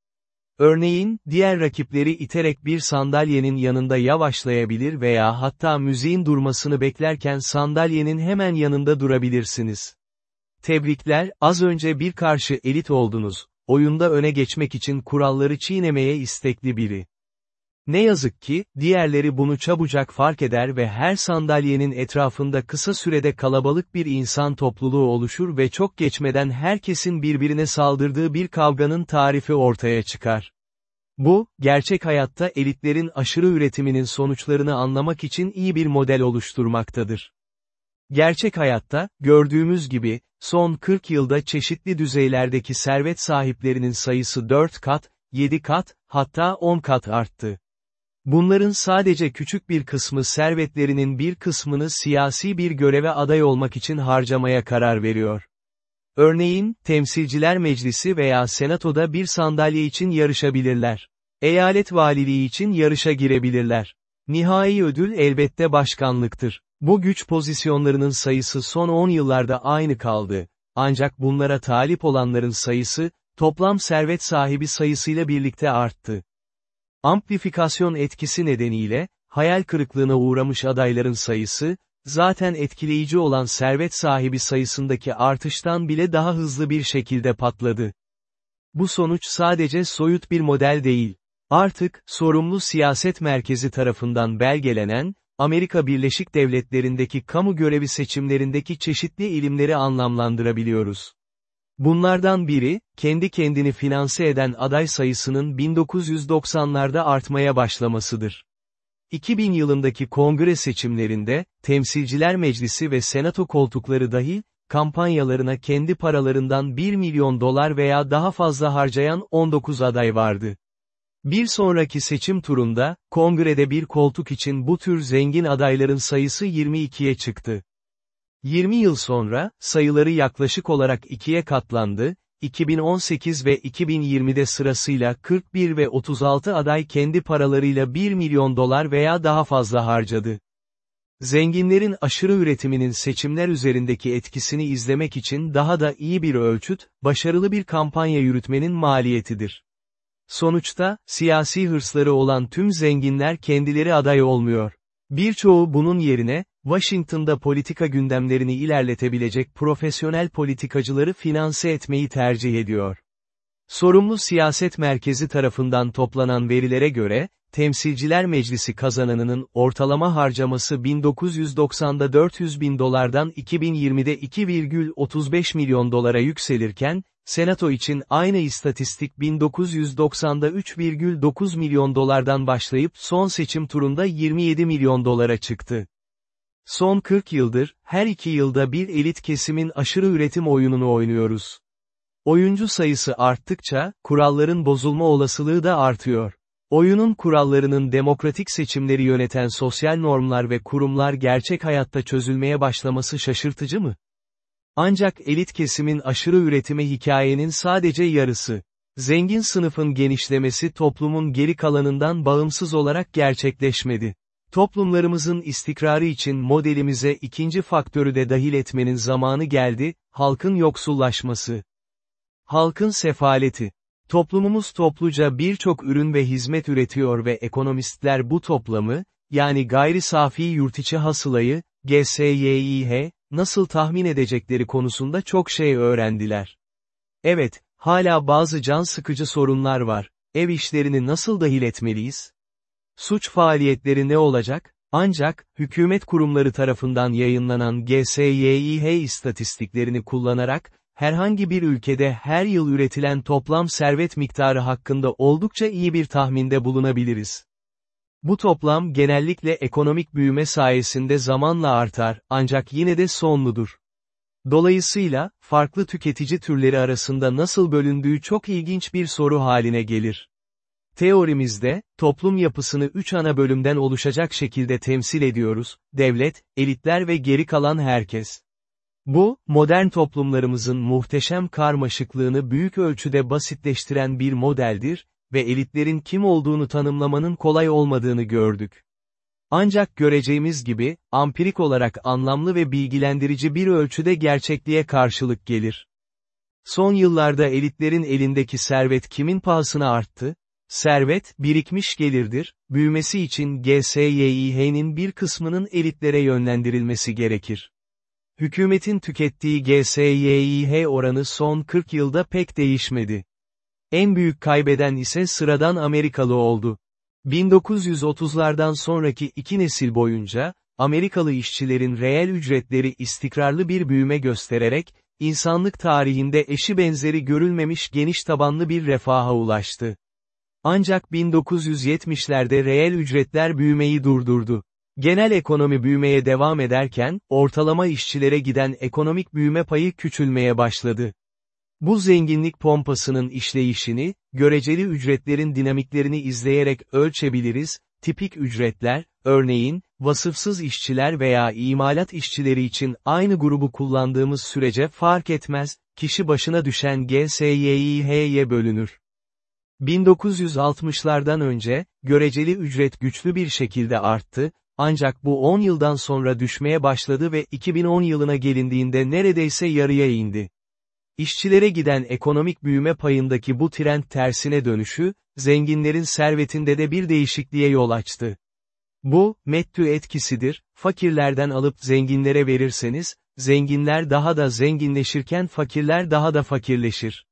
Örneğin, diğer rakipleri iterek bir sandalyenin yanında yavaşlayabilir veya hatta müziğin durmasını beklerken sandalyenin hemen yanında durabilirsiniz. Tebrikler, az önce bir karşı elit oldunuz, oyunda öne geçmek için kuralları çiğnemeye istekli biri. Ne yazık ki, diğerleri bunu çabucak fark eder ve her sandalyenin etrafında kısa sürede kalabalık bir insan topluluğu oluşur ve çok geçmeden herkesin birbirine saldırdığı bir kavganın tarifi ortaya çıkar. Bu, gerçek hayatta elitlerin aşırı üretiminin sonuçlarını anlamak için iyi bir model oluşturmaktadır. Gerçek hayatta, gördüğümüz gibi, son 40 yılda çeşitli düzeylerdeki servet sahiplerinin sayısı 4 kat, 7 kat, hatta 10 kat arttı. Bunların sadece küçük bir kısmı servetlerinin bir kısmını siyasi bir göreve aday olmak için harcamaya karar veriyor. Örneğin, temsilciler meclisi veya senatoda bir sandalye için yarışabilirler. Eyalet valiliği için yarışa girebilirler. Nihai ödül elbette başkanlıktır. Bu güç pozisyonlarının sayısı son 10 yıllarda aynı kaldı. Ancak bunlara talip olanların sayısı, toplam servet sahibi sayısıyla birlikte arttı. Amplifikasyon etkisi nedeniyle, hayal kırıklığına uğramış adayların sayısı, zaten etkileyici olan servet sahibi sayısındaki artıştan bile daha hızlı bir şekilde patladı. Bu sonuç sadece soyut bir model değil. Artık, sorumlu siyaset merkezi tarafından belgelenen, Amerika Birleşik Devletleri'ndeki kamu görevi seçimlerindeki çeşitli ilimleri anlamlandırabiliyoruz. Bunlardan biri, kendi kendini finanse eden aday sayısının 1990'larda artmaya başlamasıdır. 2000 yılındaki kongre seçimlerinde, temsilciler meclisi ve senato koltukları dahil, kampanyalarına kendi paralarından 1 milyon dolar veya daha fazla harcayan 19 aday vardı. Bir sonraki seçim turunda, kongrede bir koltuk için bu tür zengin adayların sayısı 22'ye çıktı. 20 yıl sonra, sayıları yaklaşık olarak ikiye katlandı, 2018 ve 2020'de sırasıyla 41 ve 36 aday kendi paralarıyla 1 milyon dolar veya daha fazla harcadı. Zenginlerin aşırı üretiminin seçimler üzerindeki etkisini izlemek için daha da iyi bir ölçüt, başarılı bir kampanya yürütmenin maliyetidir. Sonuçta, siyasi hırsları olan tüm zenginler kendileri aday olmuyor. Birçoğu bunun yerine, Washington'da politika gündemlerini ilerletebilecek profesyonel politikacıları finanse etmeyi tercih ediyor. Sorumlu siyaset merkezi tarafından toplanan verilere göre, Temsilciler Meclisi kazananının ortalama harcaması 1990'da 400 bin dolardan 2020'de 2,35 milyon dolara yükselirken, Senato için aynı istatistik 1990'da 3,9 milyon dolardan başlayıp son seçim turunda 27 milyon dolara çıktı. Son 40 yıldır, her iki yılda bir elit kesimin aşırı üretim oyununu oynuyoruz. Oyuncu sayısı arttıkça, kuralların bozulma olasılığı da artıyor. Oyunun kurallarının demokratik seçimleri yöneten sosyal normlar ve kurumlar gerçek hayatta çözülmeye başlaması şaşırtıcı mı? Ancak elit kesimin aşırı üretimi hikayenin sadece yarısı. Zengin sınıfın genişlemesi toplumun geri kalanından bağımsız olarak gerçekleşmedi. Toplumlarımızın istikrarı için modelimize ikinci faktörü de dahil etmenin zamanı geldi, halkın yoksullaşması. Halkın sefaleti. Toplumumuz topluca birçok ürün ve hizmet üretiyor ve ekonomistler bu toplamı, yani gayri safi yurtiçi hasılayı, GSYİH, nasıl tahmin edecekleri konusunda çok şey öğrendiler. Evet, hala bazı can sıkıcı sorunlar var, ev işlerini nasıl dahil etmeliyiz? Suç faaliyetleri ne olacak? Ancak, hükümet kurumları tarafından yayınlanan GSYİH istatistiklerini kullanarak, herhangi bir ülkede her yıl üretilen toplam servet miktarı hakkında oldukça iyi bir tahminde bulunabiliriz. Bu toplam genellikle ekonomik büyüme sayesinde zamanla artar, ancak yine de sonludur. Dolayısıyla, farklı tüketici türleri arasında nasıl bölündüğü çok ilginç bir soru haline gelir. Teorimizde, toplum yapısını üç ana bölümden oluşacak şekilde temsil ediyoruz, devlet, elitler ve geri kalan herkes. Bu, modern toplumlarımızın muhteşem karmaşıklığını büyük ölçüde basitleştiren bir modeldir ve elitlerin kim olduğunu tanımlamanın kolay olmadığını gördük. Ancak göreceğimiz gibi, ampirik olarak anlamlı ve bilgilendirici bir ölçüde gerçekliğe karşılık gelir. Son yıllarda elitlerin elindeki servet kimin pahasına arttı? Servet, birikmiş gelirdir, büyümesi için GSYİH'nin bir kısmının elitlere yönlendirilmesi gerekir. Hükümetin tükettiği GSYİH oranı son 40 yılda pek değişmedi. En büyük kaybeden ise sıradan Amerikalı oldu. 1930'lardan sonraki iki nesil boyunca, Amerikalı işçilerin reel ücretleri istikrarlı bir büyüme göstererek, insanlık tarihinde eşi benzeri görülmemiş geniş tabanlı bir refaha ulaştı. Ancak 1970'lerde reel ücretler büyümeyi durdurdu. Genel ekonomi büyümeye devam ederken, ortalama işçilere giden ekonomik büyüme payı küçülmeye başladı. Bu zenginlik pompasının işleyişini, göreceli ücretlerin dinamiklerini izleyerek ölçebiliriz, tipik ücretler, örneğin, vasıfsız işçiler veya imalat işçileri için aynı grubu kullandığımız sürece fark etmez, kişi başına düşen GSYİH'ye bölünür. 1960'lardan önce, göreceli ücret güçlü bir şekilde arttı, ancak bu 10 yıldan sonra düşmeye başladı ve 2010 yılına gelindiğinde neredeyse yarıya indi. İşçilere giden ekonomik büyüme payındaki bu trend tersine dönüşü, zenginlerin servetinde de bir değişikliğe yol açtı. Bu, mettü etkisidir, fakirlerden alıp zenginlere verirseniz, zenginler daha da zenginleşirken fakirler daha da fakirleşir.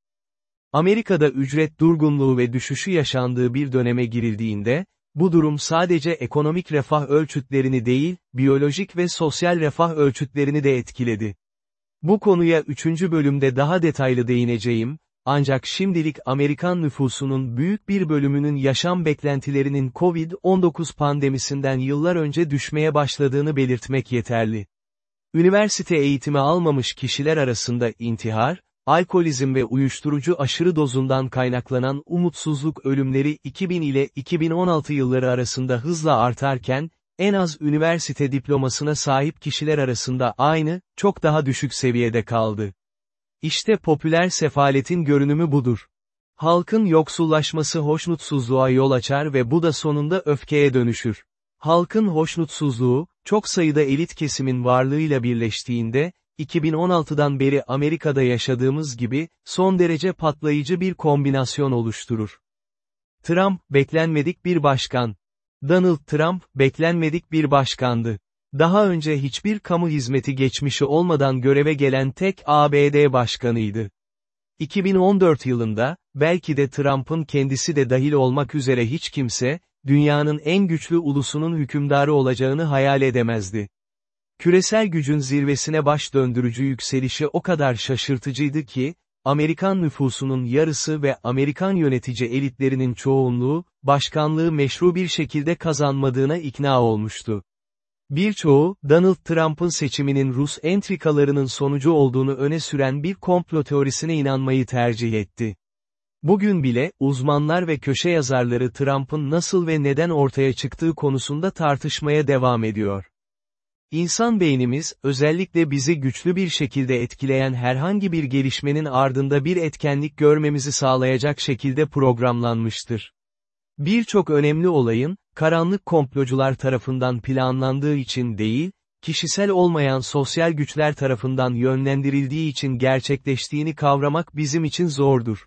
Amerika'da ücret durgunluğu ve düşüşü yaşandığı bir döneme girildiğinde, bu durum sadece ekonomik refah ölçütlerini değil, biyolojik ve sosyal refah ölçütlerini de etkiledi. Bu konuya üçüncü bölümde daha detaylı değineceğim, ancak şimdilik Amerikan nüfusunun büyük bir bölümünün yaşam beklentilerinin COVID-19 pandemisinden yıllar önce düşmeye başladığını belirtmek yeterli. Üniversite eğitimi almamış kişiler arasında intihar, alkolizm ve uyuşturucu aşırı dozundan kaynaklanan umutsuzluk ölümleri 2000 ile 2016 yılları arasında hızla artarken, en az üniversite diplomasına sahip kişiler arasında aynı, çok daha düşük seviyede kaldı. İşte popüler sefaletin görünümü budur. Halkın yoksullaşması hoşnutsuzluğa yol açar ve bu da sonunda öfkeye dönüşür. Halkın hoşnutsuzluğu, çok sayıda elit kesimin varlığıyla birleştiğinde, 2016'dan beri Amerika'da yaşadığımız gibi, son derece patlayıcı bir kombinasyon oluşturur. Trump, beklenmedik bir başkan. Donald Trump, beklenmedik bir başkandı. Daha önce hiçbir kamu hizmeti geçmişi olmadan göreve gelen tek ABD başkanıydı. 2014 yılında, belki de Trump'ın kendisi de dahil olmak üzere hiç kimse, dünyanın en güçlü ulusunun hükümdarı olacağını hayal edemezdi. Küresel gücün zirvesine baş döndürücü yükselişi o kadar şaşırtıcıydı ki, Amerikan nüfusunun yarısı ve Amerikan yönetici elitlerinin çoğunluğu, başkanlığı meşru bir şekilde kazanmadığına ikna olmuştu. Birçoğu, Donald Trump'ın seçiminin Rus entrikalarının sonucu olduğunu öne süren bir komplo teorisine inanmayı tercih etti. Bugün bile, uzmanlar ve köşe yazarları Trump'ın nasıl ve neden ortaya çıktığı konusunda tartışmaya devam ediyor. İnsan beynimiz, özellikle bizi güçlü bir şekilde etkileyen herhangi bir gelişmenin ardında bir etkenlik görmemizi sağlayacak şekilde programlanmıştır. Birçok önemli olayın, karanlık komplocular tarafından planlandığı için değil, kişisel olmayan sosyal güçler tarafından yönlendirildiği için gerçekleştiğini kavramak bizim için zordur.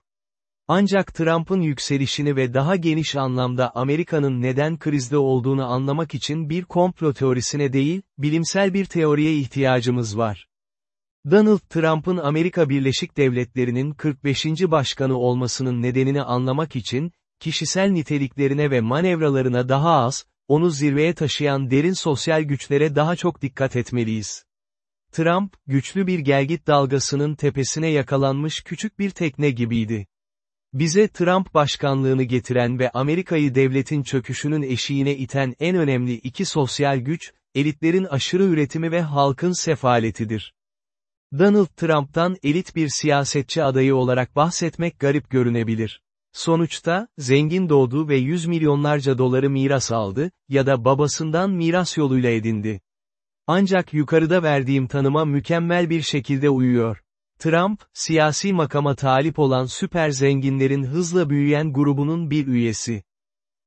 Ancak Trump'ın yükselişini ve daha geniş anlamda Amerika'nın neden krizde olduğunu anlamak için bir komplo teorisine değil, bilimsel bir teoriye ihtiyacımız var. Donald Trump'ın Amerika Birleşik Devletleri'nin 45. başkanı olmasının nedenini anlamak için, kişisel niteliklerine ve manevralarına daha az, onu zirveye taşıyan derin sosyal güçlere daha çok dikkat etmeliyiz. Trump, güçlü bir gelgit dalgasının tepesine yakalanmış küçük bir tekne gibiydi. Bize Trump başkanlığını getiren ve Amerika'yı devletin çöküşünün eşiğine iten en önemli iki sosyal güç, elitlerin aşırı üretimi ve halkın sefaletidir. Donald Trump'tan elit bir siyasetçi adayı olarak bahsetmek garip görünebilir. Sonuçta, zengin doğdu ve yüz milyonlarca doları miras aldı, ya da babasından miras yoluyla edindi. Ancak yukarıda verdiğim tanıma mükemmel bir şekilde uyuyor. Trump, siyasi makama talip olan süper zenginlerin hızla büyüyen grubunun bir üyesi.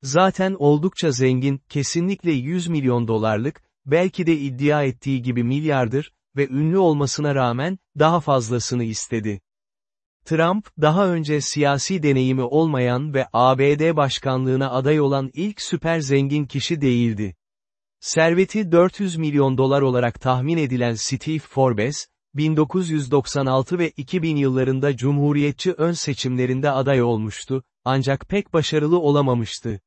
Zaten oldukça zengin, kesinlikle 100 milyon dolarlık, belki de iddia ettiği gibi milyardır ve ünlü olmasına rağmen, daha fazlasını istedi. Trump, daha önce siyasi deneyimi olmayan ve ABD başkanlığına aday olan ilk süper zengin kişi değildi. Serveti 400 milyon dolar olarak tahmin edilen Steve Forbes, 1996 ve 2000 yıllarında Cumhuriyetçi ön seçimlerinde aday olmuştu, ancak pek başarılı olamamıştı.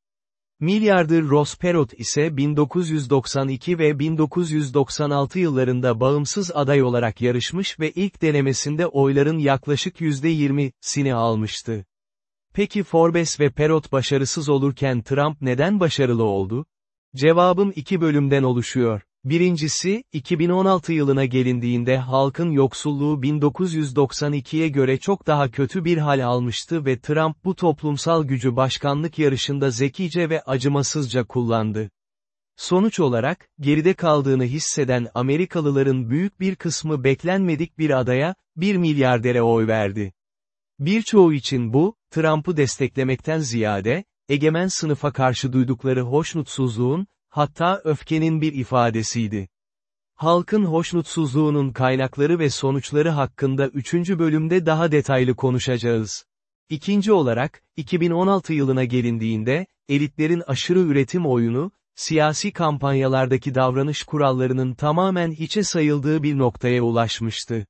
Milyarder Ross Perot ise 1992 ve 1996 yıllarında bağımsız aday olarak yarışmış ve ilk denemesinde oyların yaklaşık %20'sini almıştı. Peki Forbes ve Perot başarısız olurken Trump neden başarılı oldu? Cevabım iki bölümden oluşuyor. Birincisi, 2016 yılına gelindiğinde halkın yoksulluğu 1992'ye göre çok daha kötü bir hal almıştı ve Trump bu toplumsal gücü başkanlık yarışında zekice ve acımasızca kullandı. Sonuç olarak, geride kaldığını hisseden Amerikalıların büyük bir kısmı beklenmedik bir adaya, bir milyardere oy verdi. Birçoğu için bu, Trump'ı desteklemekten ziyade, egemen sınıfa karşı duydukları hoşnutsuzluğun, hatta öfkenin bir ifadesiydi. Halkın hoşnutsuzluğunun kaynakları ve sonuçları hakkında 3. bölümde daha detaylı konuşacağız. İkinci olarak, 2016 yılına gelindiğinde, elitlerin aşırı üretim oyunu, siyasi kampanyalardaki davranış kurallarının tamamen hiçe sayıldığı bir noktaya ulaşmıştı.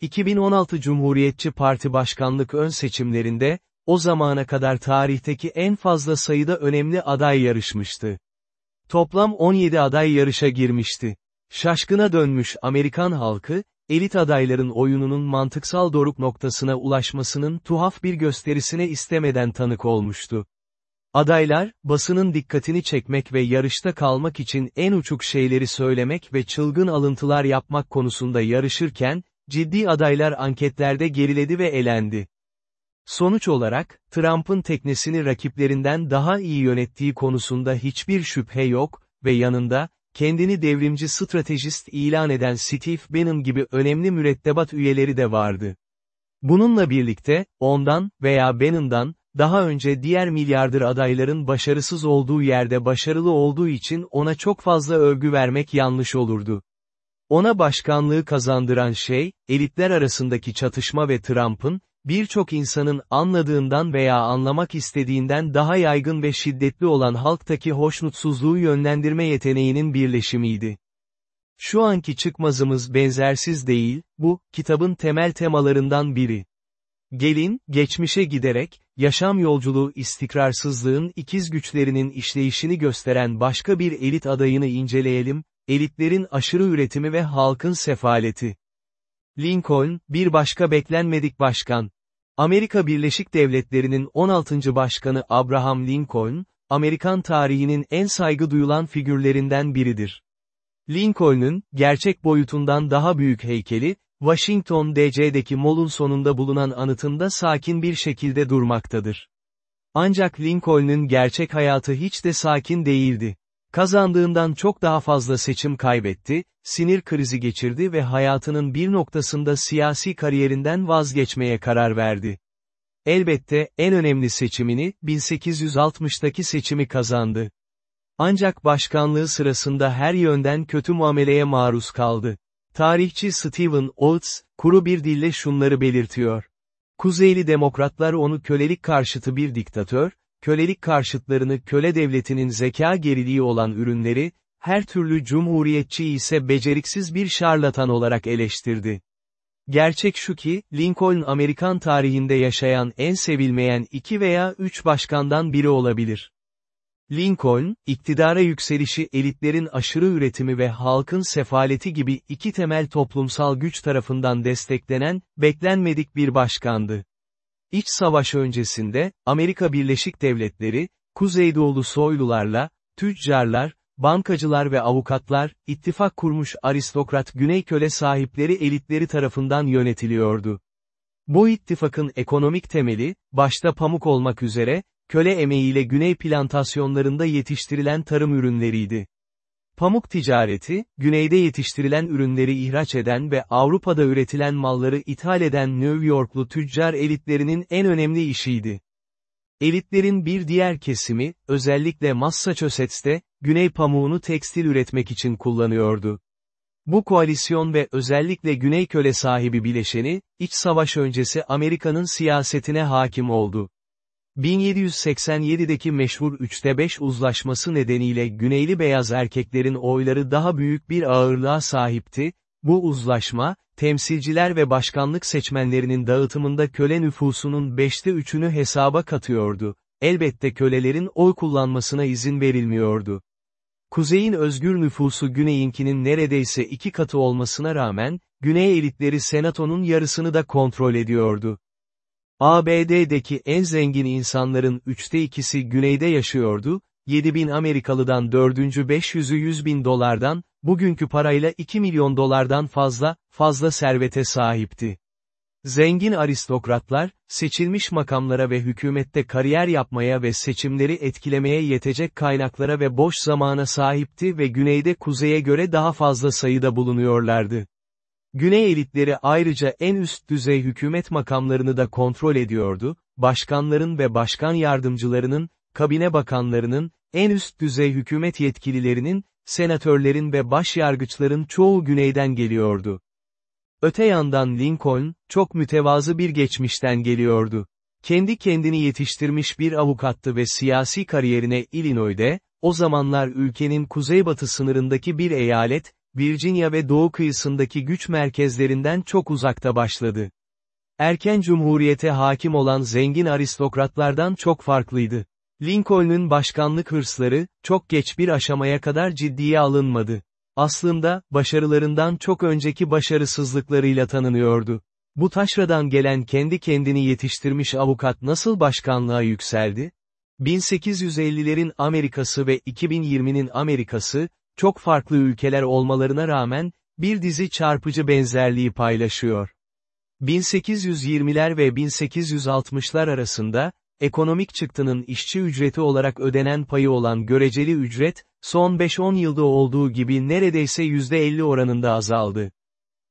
2016 Cumhuriyetçi Parti başkanlık ön seçimlerinde, o zamana kadar tarihteki en fazla sayıda önemli aday yarışmıştı. Toplam 17 aday yarışa girmişti. Şaşkına dönmüş Amerikan halkı, elit adayların oyununun mantıksal doruk noktasına ulaşmasının tuhaf bir gösterisine istemeden tanık olmuştu. Adaylar, basının dikkatini çekmek ve yarışta kalmak için en uçuk şeyleri söylemek ve çılgın alıntılar yapmak konusunda yarışırken, ciddi adaylar anketlerde geriledi ve elendi. Sonuç olarak, Trump'ın teknesini rakiplerinden daha iyi yönettiği konusunda hiçbir şüphe yok ve yanında, kendini devrimci stratejist ilan eden Steve Bannon gibi önemli mürettebat üyeleri de vardı. Bununla birlikte, ondan veya Bannon'dan, daha önce diğer milyarder adayların başarısız olduğu yerde başarılı olduğu için ona çok fazla övgü vermek yanlış olurdu. Ona başkanlığı kazandıran şey, elitler arasındaki çatışma ve Trump'ın, birçok insanın anladığından veya anlamak istediğinden daha yaygın ve şiddetli olan halktaki hoşnutsuzluğu yönlendirme yeteneğinin birleşimiydi. Şu anki çıkmazımız benzersiz değil, bu, kitabın temel temalarından biri. Gelin, geçmişe giderek, yaşam yolculuğu istikrarsızlığın ikiz güçlerinin işleyişini gösteren başka bir elit adayını inceleyelim, elitlerin aşırı üretimi ve halkın sefaleti. Lincoln, bir başka beklenmedik başkan. Amerika Birleşik Devletleri'nin 16. başkanı Abraham Lincoln, Amerikan tarihinin en saygı duyulan figürlerinden biridir. Lincoln'un, gerçek boyutundan daha büyük heykeli, Washington DC'deki molun sonunda bulunan anıtında sakin bir şekilde durmaktadır. Ancak Lincoln'un gerçek hayatı hiç de sakin değildi. Kazandığından çok daha fazla seçim kaybetti, sinir krizi geçirdi ve hayatının bir noktasında siyasi kariyerinden vazgeçmeye karar verdi. Elbette, en önemli seçimini, 1860'taki seçimi kazandı. Ancak başkanlığı sırasında her yönden kötü muameleye maruz kaldı. Tarihçi Stephen Olds, kuru bir dille şunları belirtiyor. Kuzeyli demokratlar onu kölelik karşıtı bir diktatör, kölelik karşıtlarını köle devletinin zeka geriliği olan ürünleri, her türlü cumhuriyetçi ise beceriksiz bir şarlatan olarak eleştirdi. Gerçek şu ki, Lincoln Amerikan tarihinde yaşayan en sevilmeyen iki veya üç başkandan biri olabilir. Lincoln, iktidara yükselişi elitlerin aşırı üretimi ve halkın sefaleti gibi iki temel toplumsal güç tarafından desteklenen, beklenmedik bir başkandı. İç savaş öncesinde, Amerika Birleşik Devletleri, Kuzeydoğulu soylularla, tüccarlar, bankacılar ve avukatlar, ittifak kurmuş aristokrat güney köle sahipleri elitleri tarafından yönetiliyordu. Bu ittifakın ekonomik temeli, başta pamuk olmak üzere, köle emeğiyle güney plantasyonlarında yetiştirilen tarım ürünleriydi. Pamuk ticareti, güneyde yetiştirilen ürünleri ihraç eden ve Avrupa'da üretilen malları ithal eden New Yorklu tüccar elitlerinin en önemli işiydi. Elitlerin bir diğer kesimi, özellikle Massachusetts'te, güney pamuğunu tekstil üretmek için kullanıyordu. Bu koalisyon ve özellikle güney köle sahibi bileşeni, iç savaş öncesi Amerika'nın siyasetine hakim oldu. 1787'deki meşhur 3'te 5 uzlaşması nedeniyle Güneyli beyaz erkeklerin oyları daha büyük bir ağırlığa sahipti, bu uzlaşma, temsilciler ve başkanlık seçmenlerinin dağıtımında köle nüfusunun 5'te 3'ünü hesaba katıyordu. Elbette kölelerin oy kullanmasına izin verilmiyordu. Kuzeyin özgür nüfusu Güney'inkinin neredeyse iki katı olmasına rağmen, Güney elitleri senatonun yarısını da kontrol ediyordu. ABD'deki en zengin insanların üçte ikisi güneyde yaşıyordu, 7000 Amerikalıdan dördüncü 500'ü 100 bin dolardan, bugünkü parayla 2 milyon dolardan fazla, fazla servete sahipti. Zengin aristokratlar, seçilmiş makamlara ve hükümette kariyer yapmaya ve seçimleri etkilemeye yetecek kaynaklara ve boş zamana sahipti ve güneyde kuzeye göre daha fazla sayıda bulunuyorlardı. Güney elitleri ayrıca en üst düzey hükümet makamlarını da kontrol ediyordu, başkanların ve başkan yardımcılarının, kabine bakanlarının, en üst düzey hükümet yetkililerinin, senatörlerin ve başyargıçların çoğu güneyden geliyordu. Öte yandan Lincoln, çok mütevazı bir geçmişten geliyordu. Kendi kendini yetiştirmiş bir avukattı ve siyasi kariyerine Illinois'de, o zamanlar ülkenin kuzeybatı sınırındaki bir eyalet, Virginia ve doğu kıyısındaki güç merkezlerinden çok uzakta başladı. Erken cumhuriyete hakim olan zengin aristokratlardan çok farklıydı. Lincoln'un başkanlık hırsları, çok geç bir aşamaya kadar ciddiye alınmadı. Aslında, başarılarından çok önceki başarısızlıklarıyla tanınıyordu. Bu taşradan gelen kendi kendini yetiştirmiş avukat nasıl başkanlığa yükseldi? 1850'lerin Amerikası ve 2020'nin Amerikası, çok farklı ülkeler olmalarına rağmen, bir dizi çarpıcı benzerliği paylaşıyor. 1820'ler ve 1860'lar arasında, ekonomik çıktının işçi ücreti olarak ödenen payı olan göreceli ücret, son 5-10 yılda olduğu gibi neredeyse %50 oranında azaldı.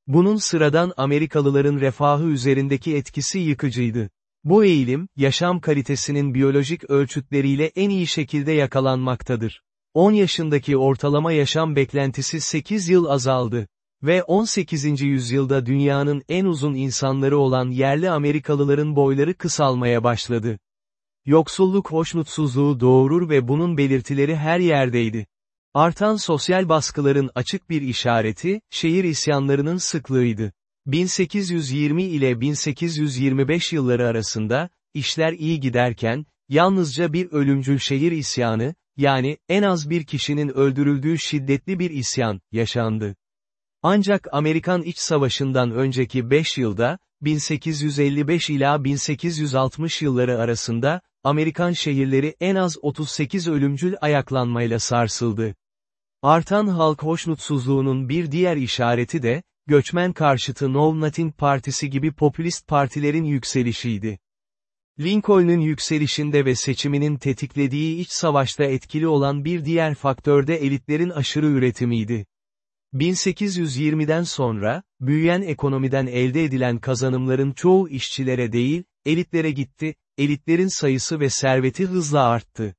Bunun sıradan Amerikalıların refahı üzerindeki etkisi yıkıcıydı. Bu eğilim, yaşam kalitesinin biyolojik ölçütleriyle en iyi şekilde yakalanmaktadır. 10 yaşındaki ortalama yaşam beklentisi 8 yıl azaldı. Ve 18. yüzyılda dünyanın en uzun insanları olan yerli Amerikalıların boyları kısalmaya başladı. Yoksulluk hoşnutsuzluğu doğurur ve bunun belirtileri her yerdeydi. Artan sosyal baskıların açık bir işareti, şehir isyanlarının sıklığıydı. 1820 ile 1825 yılları arasında, işler iyi giderken, yalnızca bir ölümcül şehir isyanı, yani, en az bir kişinin öldürüldüğü şiddetli bir isyan, yaşandı. Ancak Amerikan İç Savaşı'ndan önceki 5 yılda, 1855 ila 1860 yılları arasında, Amerikan şehirleri en az 38 ölümcül ayaklanmayla sarsıldı. Artan halk hoşnutsuzluğunun bir diğer işareti de, göçmen karşıtı No Nothing Partisi gibi popülist partilerin yükselişiydi. Lincoln'un yükselişinde ve seçiminin tetiklediği iç savaşta etkili olan bir diğer faktör de elitlerin aşırı üretimiydi. 1820'den sonra, büyüyen ekonomiden elde edilen kazanımların çoğu işçilere değil, elitlere gitti, elitlerin sayısı ve serveti hızla arttı.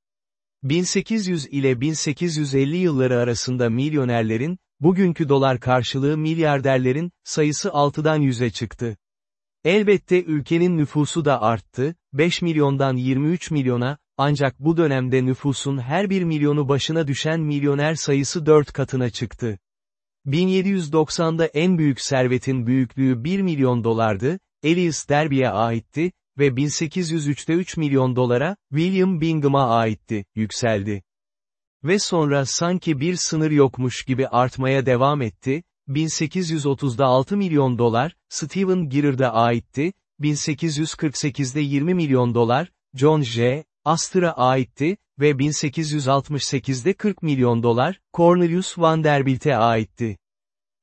1800 ile 1850 yılları arasında milyonerlerin, bugünkü dolar karşılığı milyarderlerin, sayısı 6'dan 100'e çıktı. Elbette ülkenin nüfusu da arttı, 5 milyondan 23 milyona, ancak bu dönemde nüfusun her bir milyonu başına düşen milyoner sayısı 4 katına çıktı. 1790'da en büyük servetin büyüklüğü 1 milyon dolardı, Elias Derby'e aitti, ve 1803'te 3 milyon dolara, William Bingham'a aitti, yükseldi. Ve sonra sanki bir sınır yokmuş gibi artmaya devam etti, 1830'da 6 milyon dolar, Stephen Girard'a aitti, 1848'de 20 milyon dolar, John J. Astor'a aitti, ve 1868'de 40 milyon dolar, Cornelius Vanderbilt'e aitti.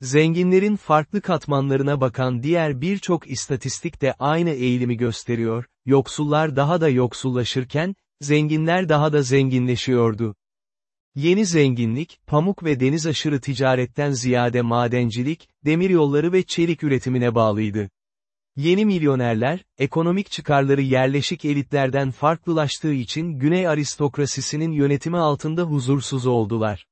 Zenginlerin farklı katmanlarına bakan diğer birçok istatistik de aynı eğilimi gösteriyor, yoksullar daha da yoksullaşırken, zenginler daha da zenginleşiyordu. Yeni zenginlik, pamuk ve deniz aşırı ticaretten ziyade madencilik, demiryolları ve çelik üretimine bağlıydı. Yeni milyonerler, ekonomik çıkarları yerleşik elitlerden farklılaştığı için Güney aristokrasisinin yönetimi altında huzursuz oldular.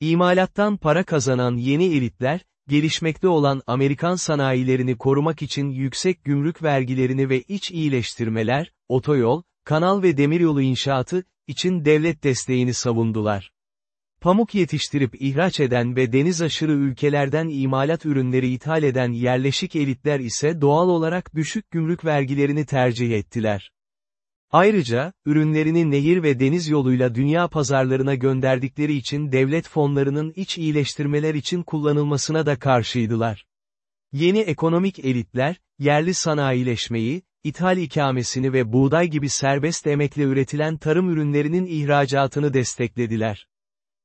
İmalattan para kazanan yeni elitler, gelişmekte olan Amerikan sanayilerini korumak için yüksek gümrük vergilerini ve iç iyileştirmeler, otoyol, kanal ve demiryolu inşaatı, için devlet desteğini savundular. Pamuk yetiştirip ihraç eden ve deniz aşırı ülkelerden imalat ürünleri ithal eden yerleşik elitler ise doğal olarak düşük gümrük vergilerini tercih ettiler. Ayrıca, ürünlerini nehir ve deniz yoluyla dünya pazarlarına gönderdikleri için devlet fonlarının iç iyileştirmeler için kullanılmasına da karşıydılar. Yeni ekonomik elitler, yerli sanayileşmeyi, ithal ikamesini ve buğday gibi serbest emekle üretilen tarım ürünlerinin ihracatını desteklediler.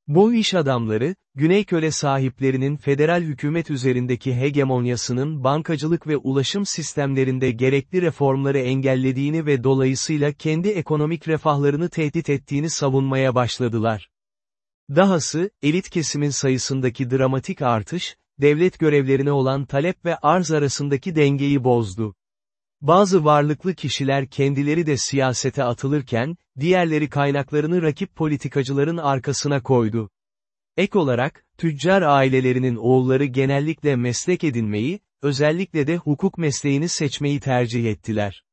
Bu iş adamları, Güney köle sahiplerinin federal hükümet üzerindeki hegemonyasının bankacılık ve ulaşım sistemlerinde gerekli reformları engellediğini ve dolayısıyla kendi ekonomik refahlarını tehdit ettiğini savunmaya başladılar. Dahası, elit kesimin sayısındaki dramatik artış, devlet görevlerine olan talep ve arz arasındaki dengeyi bozdu. Bazı varlıklı kişiler kendileri de siyasete atılırken, diğerleri kaynaklarını rakip politikacıların arkasına koydu. Ek olarak, tüccar ailelerinin oğulları genellikle meslek edinmeyi, özellikle de hukuk mesleğini seçmeyi tercih ettiler.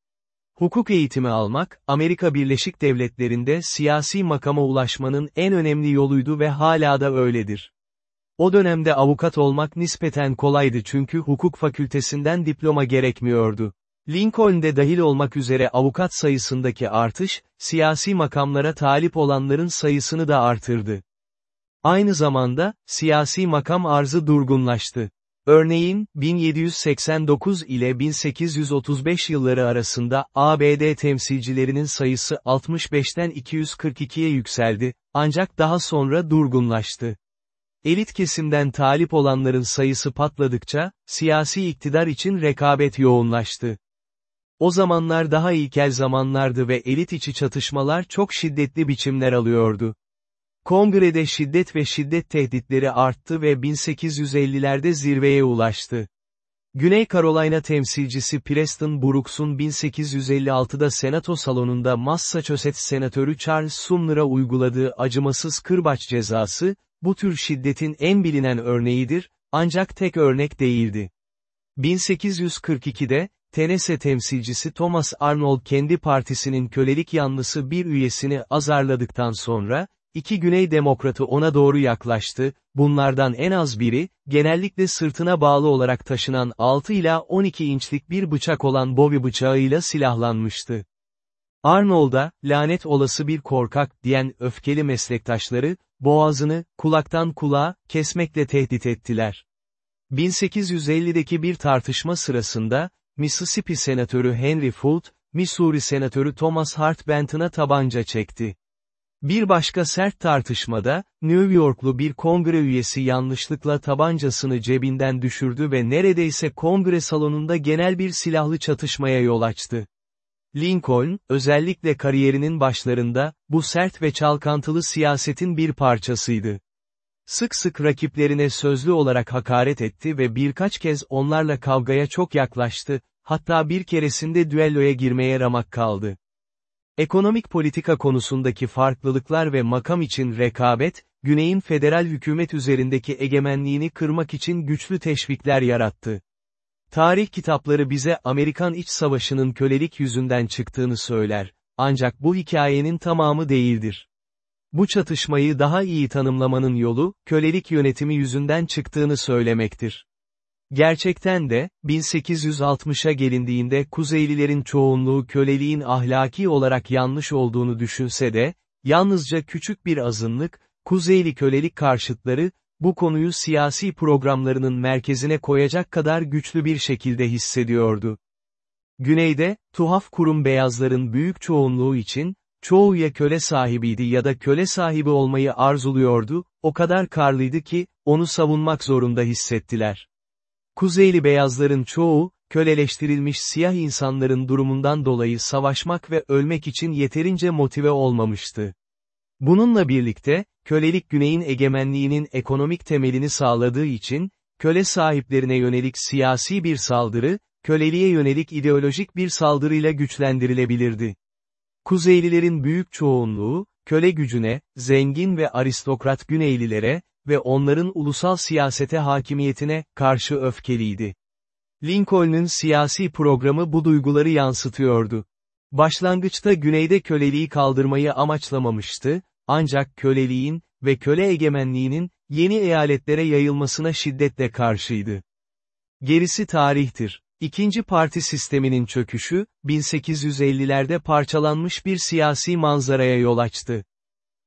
Hukuk eğitimi almak, Amerika Birleşik Devletleri'nde siyasi makama ulaşmanın en önemli yoluydu ve hala da öyledir. O dönemde avukat olmak nispeten kolaydı çünkü hukuk fakültesinden diploma gerekmiyordu. Lincoln'de dahil olmak üzere avukat sayısındaki artış, siyasi makamlara talip olanların sayısını da artırdı. Aynı zamanda, siyasi makam arzı durgunlaştı. Örneğin, 1789 ile 1835 yılları arasında ABD temsilcilerinin sayısı 65'ten 242'ye yükseldi, ancak daha sonra durgunlaştı. Elit kesimden talip olanların sayısı patladıkça, siyasi iktidar için rekabet yoğunlaştı. O zamanlar daha ilkel zamanlardı ve elit içi çatışmalar çok şiddetli biçimler alıyordu. Kongrede şiddet ve şiddet tehditleri arttı ve 1850'lerde zirveye ulaştı. Güney Carolina temsilcisi Preston Brooks'un 1856'da senato salonunda Massachusetts senatörü Charles Sumner'a uyguladığı acımasız kırbaç cezası, bu tür şiddetin en bilinen örneğidir, ancak tek örnek değildi. 1842'de, Tennessee temsilcisi Thomas Arnold kendi partisinin kölelik yanlısı bir üyesini azarladıktan sonra, iki Güney Demokratı ona doğru yaklaştı, bunlardan en az biri, genellikle sırtına bağlı olarak taşınan 6 ila 12 inçlik bir bıçak olan Bowie bıçağıyla silahlanmıştı. Arnold'a, lanet olası bir korkak, diyen öfkeli meslektaşları, boğazını, kulaktan kulağa, kesmekle tehdit ettiler. 1850'deki bir tartışma sırasında, Mississippi Senatörü Henry Fult, Missouri Senatörü Thomas Hart Benton'a tabanca çekti. Bir başka sert tartışmada, New Yorklu bir kongre üyesi yanlışlıkla tabancasını cebinden düşürdü ve neredeyse kongre salonunda genel bir silahlı çatışmaya yol açtı. Lincoln, özellikle kariyerinin başlarında, bu sert ve çalkantılı siyasetin bir parçasıydı. Sık sık rakiplerine sözlü olarak hakaret etti ve birkaç kez onlarla kavgaya çok yaklaştı, hatta bir keresinde düelloya girmeye ramak kaldı. Ekonomik politika konusundaki farklılıklar ve makam için rekabet, Güney'in federal hükümet üzerindeki egemenliğini kırmak için güçlü teşvikler yarattı. Tarih kitapları bize Amerikan İç Savaşı'nın kölelik yüzünden çıktığını söyler, ancak bu hikayenin tamamı değildir. Bu çatışmayı daha iyi tanımlamanın yolu, kölelik yönetimi yüzünden çıktığını söylemektir. Gerçekten de, 1860'a gelindiğinde Kuzeylilerin çoğunluğu köleliğin ahlaki olarak yanlış olduğunu düşünse de, yalnızca küçük bir azınlık, Kuzeyli kölelik karşıtları, bu konuyu siyasi programlarının merkezine koyacak kadar güçlü bir şekilde hissediyordu. Güneyde, tuhaf kurum beyazların büyük çoğunluğu için, çoğu ya köle sahibiydi ya da köle sahibi olmayı arzuluyordu, o kadar karlıydı ki, onu savunmak zorunda hissettiler. Kuzeyli beyazların çoğu, köleleştirilmiş siyah insanların durumundan dolayı savaşmak ve ölmek için yeterince motive olmamıştı. Bununla birlikte, kölelik güneyin egemenliğinin ekonomik temelini sağladığı için, köle sahiplerine yönelik siyasi bir saldırı, köleliğe yönelik ideolojik bir saldırıyla güçlendirilebilirdi. Kuzeylilerin büyük çoğunluğu, köle gücüne, zengin ve aristokrat Güneylilere, ve onların ulusal siyasete hakimiyetine, karşı öfkeliydi. Lincoln'un siyasi programı bu duyguları yansıtıyordu. Başlangıçta güneyde köleliği kaldırmayı amaçlamamıştı, ancak köleliğin ve köle egemenliğinin, yeni eyaletlere yayılmasına şiddetle karşıydı. Gerisi tarihtir. İkinci parti sisteminin çöküşü, 1850'lerde parçalanmış bir siyasi manzaraya yol açtı.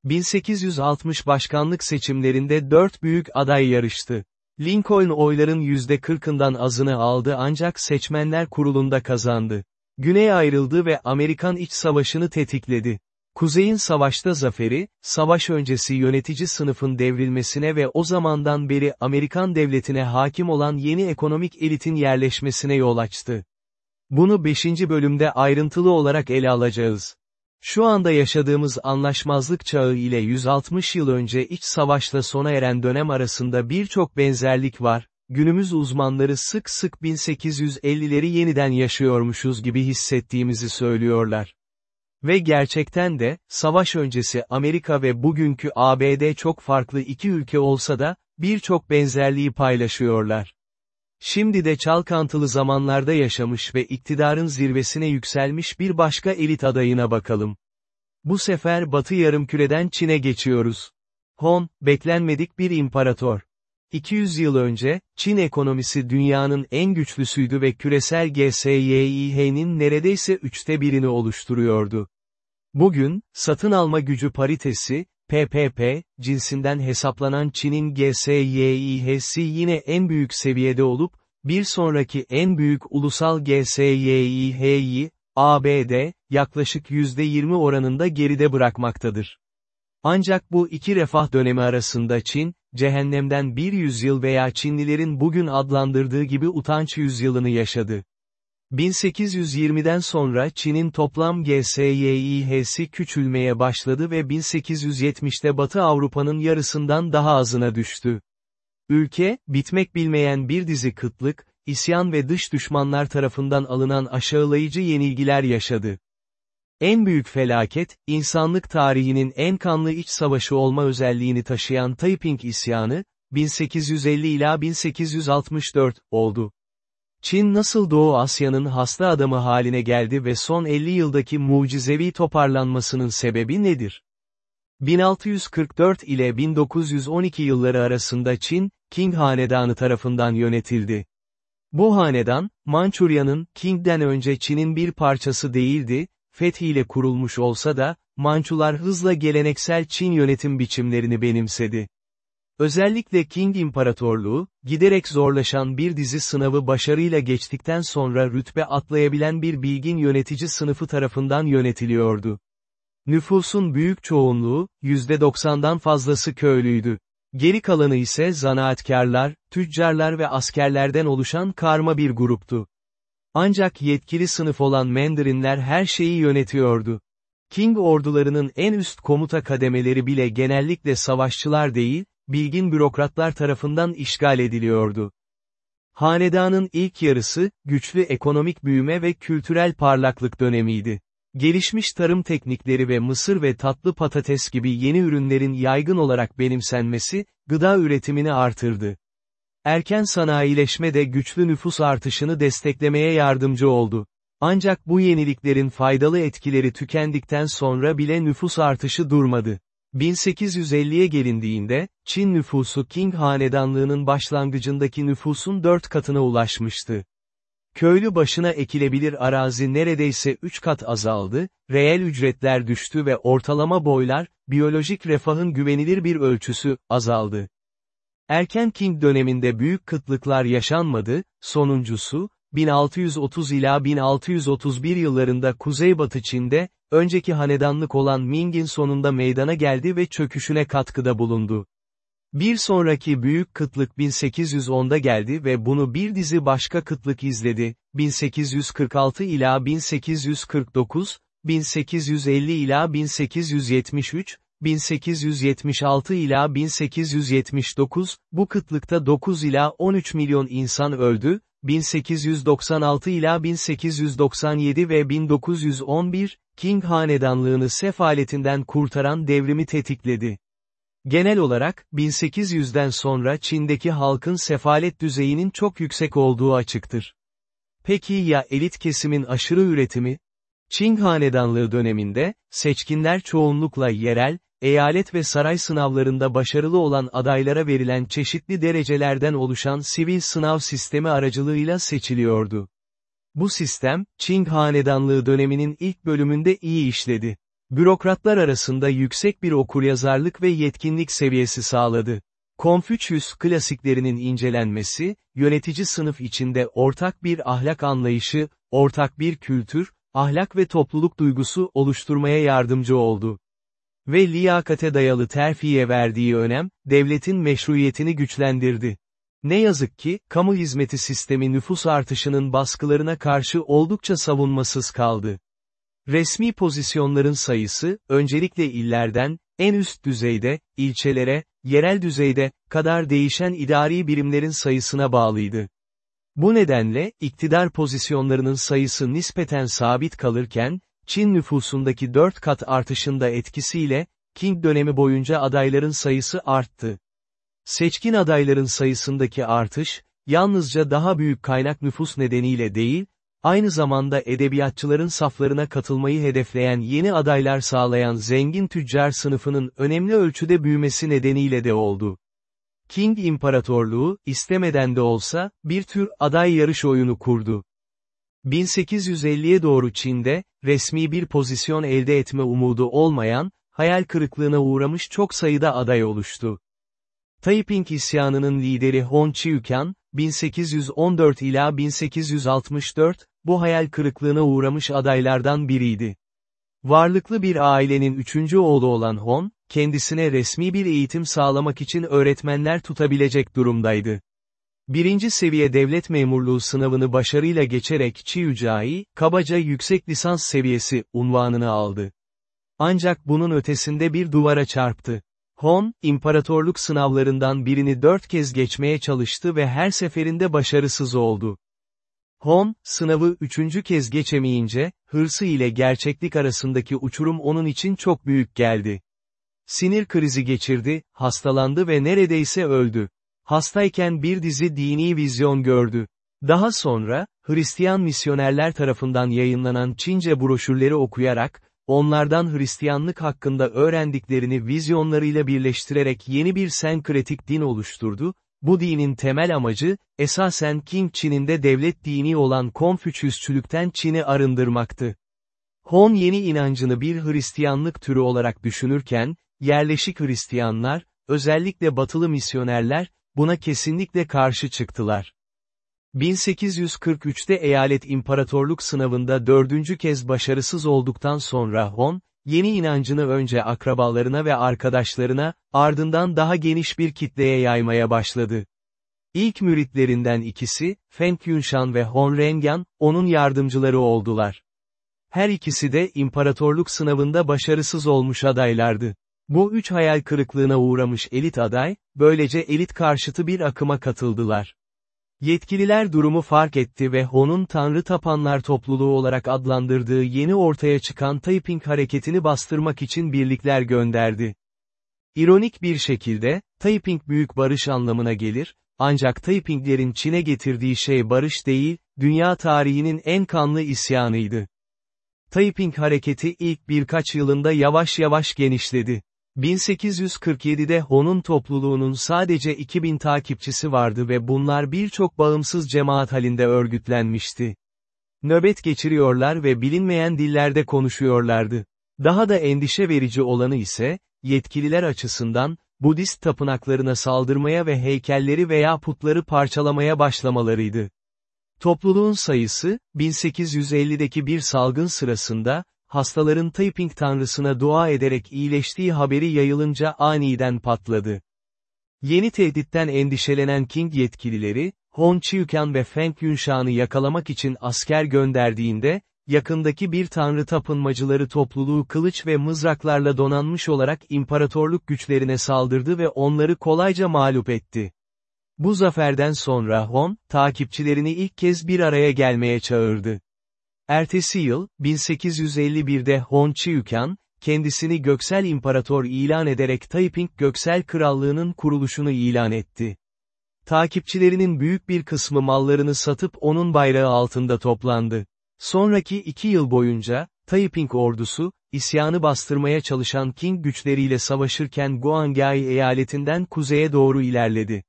1860 başkanlık seçimlerinde dört büyük aday yarıştı. Lincoln oyların %40'ından azını aldı ancak seçmenler kurulunda kazandı. Güney ayrıldı ve Amerikan İç Savaşı'nı tetikledi. Kuzey'in savaşta zaferi, savaş öncesi yönetici sınıfın devrilmesine ve o zamandan beri Amerikan devletine hakim olan yeni ekonomik elitin yerleşmesine yol açtı. Bunu 5. bölümde ayrıntılı olarak ele alacağız. Şu anda yaşadığımız anlaşmazlık çağı ile 160 yıl önce iç savaşla sona eren dönem arasında birçok benzerlik var, günümüz uzmanları sık sık 1850'leri yeniden yaşıyormuşuz gibi hissettiğimizi söylüyorlar. Ve gerçekten de, savaş öncesi Amerika ve bugünkü ABD çok farklı iki ülke olsa da, birçok benzerliği paylaşıyorlar. Şimdi de çalkantılı zamanlarda yaşamış ve iktidarın zirvesine yükselmiş bir başka elit adayına bakalım. Bu sefer Batı yarımküreden Çin'e geçiyoruz. Hon, beklenmedik bir imparator. 200 yıl önce, Çin ekonomisi dünyanın en güçlüsüydü ve küresel GSYİH'nin neredeyse üçte birini oluşturuyordu. Bugün, satın alma gücü paritesi, PPP, cinsinden hesaplanan Çin'in GSYİH'si yine en büyük seviyede olup, bir sonraki en büyük ulusal GSYİH'yi, ABD, yaklaşık %20 oranında geride bırakmaktadır. Ancak bu iki refah dönemi arasında Çin, cehennemden bir yüzyıl veya Çinlilerin bugün adlandırdığı gibi utanç yüzyılını yaşadı. 1820'den sonra Çin'in toplam GSYİH'si küçülmeye başladı ve 1870'te Batı Avrupa'nın yarısından daha azına düştü. Ülke, bitmek bilmeyen bir dizi kıtlık, isyan ve dış düşmanlar tarafından alınan aşağılayıcı yenilgiler yaşadı. En büyük felaket, insanlık tarihinin en kanlı iç savaşı olma özelliğini taşıyan Taiping isyanı, 1850 ila 1864, oldu. Çin nasıl Doğu Asya'nın hasta adamı haline geldi ve son 50 yıldaki mucizevi toparlanmasının sebebi nedir? 1644 ile 1912 yılları arasında Çin, Qing Hanedanı tarafından yönetildi. Bu hanedan, Mançurya'nın Qing'den önce Çin'in bir parçası değildi, fethiyle kurulmuş olsa da, Mançular hızla geleneksel Çin yönetim biçimlerini benimsedi. Özellikle Qing İmparatorluğu, giderek zorlaşan bir dizi sınavı başarıyla geçtikten sonra rütbe atlayabilen bir bilgin yönetici sınıfı tarafından yönetiliyordu. Nüfusun büyük çoğunluğu, %90'dan fazlası köylüydü. Geri kalanı ise zanaatkarlar, tüccarlar ve askerlerden oluşan karma bir gruptu. Ancak yetkili sınıf olan Mandarinler her şeyi yönetiyordu. King ordularının en üst komuta kademeleri bile genellikle savaşçılar değil, bilgin bürokratlar tarafından işgal ediliyordu. Hanedanın ilk yarısı, güçlü ekonomik büyüme ve kültürel parlaklık dönemiydi. Gelişmiş tarım teknikleri ve mısır ve tatlı patates gibi yeni ürünlerin yaygın olarak benimsenmesi, gıda üretimini artırdı. Erken sanayileşme de güçlü nüfus artışını desteklemeye yardımcı oldu. Ancak bu yeniliklerin faydalı etkileri tükendikten sonra bile nüfus artışı durmadı. 1850'ye gelindiğinde, Çin nüfusu Qing Hanedanlığının başlangıcındaki nüfusun dört katına ulaşmıştı. Köylü başına ekilebilir arazi neredeyse 3 kat azaldı, reel ücretler düştü ve ortalama boylar, biyolojik refahın güvenilir bir ölçüsü, azaldı. Erken Qing döneminde büyük kıtlıklar yaşanmadı, sonuncusu, 1630 ila 1631 yıllarında Kuzeybatı Çin'de, önceki hanedanlık olan Ming'in sonunda meydana geldi ve çöküşüne katkıda bulundu. Bir sonraki büyük kıtlık 1810'da geldi ve bunu bir dizi başka kıtlık izledi, 1846 ila 1849, 1850 ila 1873, 1876 ila 1879, bu kıtlıkta 9 ila 13 milyon insan öldü, 1896 ila 1897 ve 1911, King hanedanlığını sefaletinden kurtaran devrimi tetikledi. Genel olarak, 1800'den sonra Çin'deki halkın sefalet düzeyinin çok yüksek olduğu açıktır. Peki ya elit kesimin aşırı üretimi? Çin hanedanlığı döneminde, seçkinler çoğunlukla yerel, eyalet ve saray sınavlarında başarılı olan adaylara verilen çeşitli derecelerden oluşan sivil sınav sistemi aracılığıyla seçiliyordu. Bu sistem, Çin hanedanlığı döneminin ilk bölümünde iyi işledi. Bürokratlar arasında yüksek bir okuryazarlık ve yetkinlik seviyesi sağladı. Konfüçyüs klasiklerinin incelenmesi, yönetici sınıf içinde ortak bir ahlak anlayışı, ortak bir kültür, ahlak ve topluluk duygusu oluşturmaya yardımcı oldu. Ve liyakate dayalı terfiye verdiği önem, devletin meşruiyetini güçlendirdi. Ne yazık ki, kamu hizmeti sistemi nüfus artışının baskılarına karşı oldukça savunmasız kaldı. Resmi pozisyonların sayısı, öncelikle illerden, en üst düzeyde, ilçelere, yerel düzeyde, kadar değişen idari birimlerin sayısına bağlıydı. Bu nedenle, iktidar pozisyonlarının sayısı nispeten sabit kalırken, Çin nüfusundaki dört kat artışında etkisiyle, Qing dönemi boyunca adayların sayısı arttı. Seçkin adayların sayısındaki artış, yalnızca daha büyük kaynak nüfus nedeniyle değil, aynı zamanda edebiyatçıların saflarına katılmayı hedefleyen yeni adaylar sağlayan zengin tüccar sınıfının önemli ölçüde büyümesi nedeniyle de oldu. Qing İmparatorluğu, istemeden de olsa, bir tür aday yarış oyunu kurdu. 1850'ye doğru Çin'de, resmi bir pozisyon elde etme umudu olmayan, hayal kırıklığına uğramış çok sayıda aday oluştu. Taiping isyanının lideri Hon Chiukan, 1814 ila 1864, bu hayal kırıklığına uğramış adaylardan biriydi. Varlıklı bir ailenin üçüncü oğlu olan Hon, kendisine resmi bir eğitim sağlamak için öğretmenler tutabilecek durumdaydı. Birinci seviye devlet memurluğu sınavını başarıyla geçerek Chiucai, kabaca yüksek lisans seviyesi, unvanını aldı. Ancak bunun ötesinde bir duvara çarptı. Hon, imparatorluk sınavlarından birini dört kez geçmeye çalıştı ve her seferinde başarısız oldu. Hon, sınavı üçüncü kez geçemeyince, hırsı ile gerçeklik arasındaki uçurum onun için çok büyük geldi. Sinir krizi geçirdi, hastalandı ve neredeyse öldü. Hastayken bir dizi dini vizyon gördü. Daha sonra, Hristiyan misyonerler tarafından yayınlanan Çince broşürleri okuyarak, onlardan Hristiyanlık hakkında öğrendiklerini vizyonlarıyla birleştirerek yeni bir senkretik din oluşturdu, bu dinin temel amacı, esasen King Çin'inde devlet dini olan Konfüçyüsçülükten Çin'i arındırmaktı. Hon yeni inancını bir Hristiyanlık türü olarak düşünürken, yerleşik Hristiyanlar, özellikle batılı misyonerler, buna kesinlikle karşı çıktılar. 1843'te eyalet imparatorluk sınavında dördüncü kez başarısız olduktan sonra Hon, yeni inancını önce akrabalarına ve arkadaşlarına, ardından daha geniş bir kitleye yaymaya başladı. İlk müritlerinden ikisi, Feng Yunshan ve Hon Rengan, onun yardımcıları oldular. Her ikisi de imparatorluk sınavında başarısız olmuş adaylardı. Bu üç hayal kırıklığına uğramış elit aday, böylece elit karşıtı bir akıma katıldılar. Yetkililer durumu fark etti ve Hon'un Tanrı Tapanlar topluluğu olarak adlandırdığı yeni ortaya çıkan Taiping hareketini bastırmak için birlikler gönderdi. İronik bir şekilde, Taiping büyük barış anlamına gelir, ancak Taipinglerin Çin'e getirdiği şey barış değil, dünya tarihinin en kanlı isyanıydı. Taiping hareketi ilk birkaç yılında yavaş yavaş genişledi. 1847'de Hon'un topluluğunun sadece 2000 takipçisi vardı ve bunlar birçok bağımsız cemaat halinde örgütlenmişti. Nöbet geçiriyorlar ve bilinmeyen dillerde konuşuyorlardı. Daha da endişe verici olanı ise, yetkililer açısından, Budist tapınaklarına saldırmaya ve heykelleri veya putları parçalamaya başlamalarıydı. Topluluğun sayısı, 1850'deki bir salgın sırasında, hastaların Taiping tanrısına dua ederek iyileştiği haberi yayılınca aniden patladı. Yeni tehditten endişelenen King yetkilileri, Hon Chiukan ve Feng Yunshan'ı yakalamak için asker gönderdiğinde, yakındaki bir tanrı tapınmacıları topluluğu kılıç ve mızraklarla donanmış olarak imparatorluk güçlerine saldırdı ve onları kolayca mağlup etti. Bu zaferden sonra Hon, takipçilerini ilk kez bir araya gelmeye çağırdı. Ertesi yıl, 1851'de Hon Chiukan, kendisini Göksel İmparator ilan ederek Taiping Göksel Krallığı'nın kuruluşunu ilan etti. Takipçilerinin büyük bir kısmı mallarını satıp onun bayrağı altında toplandı. Sonraki iki yıl boyunca, Taiping ordusu, isyanı bastırmaya çalışan King güçleriyle savaşırken Guangay eyaletinden kuzeye doğru ilerledi.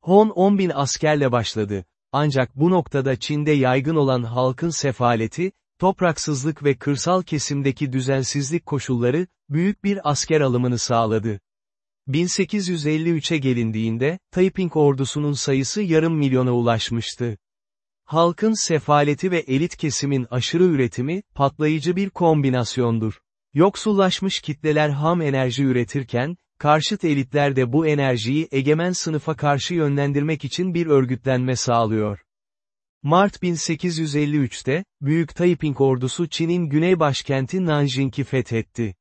Hon 10 bin askerle başladı. Ancak bu noktada Çin'de yaygın olan halkın sefaleti, topraksızlık ve kırsal kesimdeki düzensizlik koşulları, büyük bir asker alımını sağladı. 1853'e gelindiğinde, Taiping ordusunun sayısı yarım milyona ulaşmıştı. Halkın sefaleti ve elit kesimin aşırı üretimi, patlayıcı bir kombinasyondur. Yoksullaşmış kitleler ham enerji üretirken, karşıt elitler de bu enerjiyi egemen sınıfa karşı yönlendirmek için bir örgütlenme sağlıyor. Mart 1853'te, Büyük Taiping ordusu Çin'in güney başkenti Nanjing'i fethetti.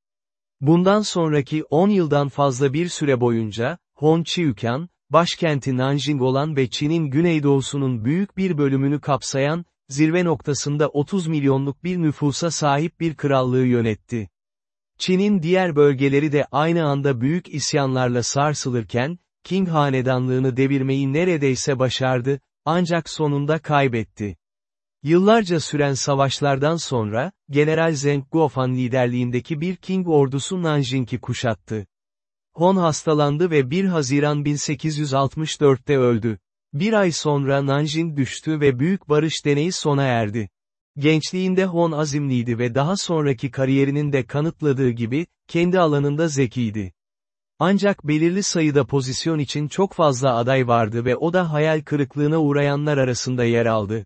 Bundan sonraki 10 yıldan fazla bir süre boyunca, Hon Chiukan, başkenti Nanjing olan ve Çin'in güneydoğusunun büyük bir bölümünü kapsayan, zirve noktasında 30 milyonluk bir nüfusa sahip bir krallığı yönetti. Çin'in diğer bölgeleri de aynı anda büyük isyanlarla sarsılırken, Qing hanedanlığını devirmeyi neredeyse başardı, ancak sonunda kaybetti. Yıllarca süren savaşlardan sonra, General Zheng Guofan liderliğindeki bir Qing ordusu Nanjing'i kuşattı. Hon hastalandı ve 1 Haziran 1864'te öldü. Bir ay sonra Nanjing düştü ve büyük barış deneyi sona erdi. Gençliğinde Hon azimliydi ve daha sonraki kariyerinin de kanıtladığı gibi, kendi alanında zekiydi. Ancak belirli sayıda pozisyon için çok fazla aday vardı ve o da hayal kırıklığına uğrayanlar arasında yer aldı.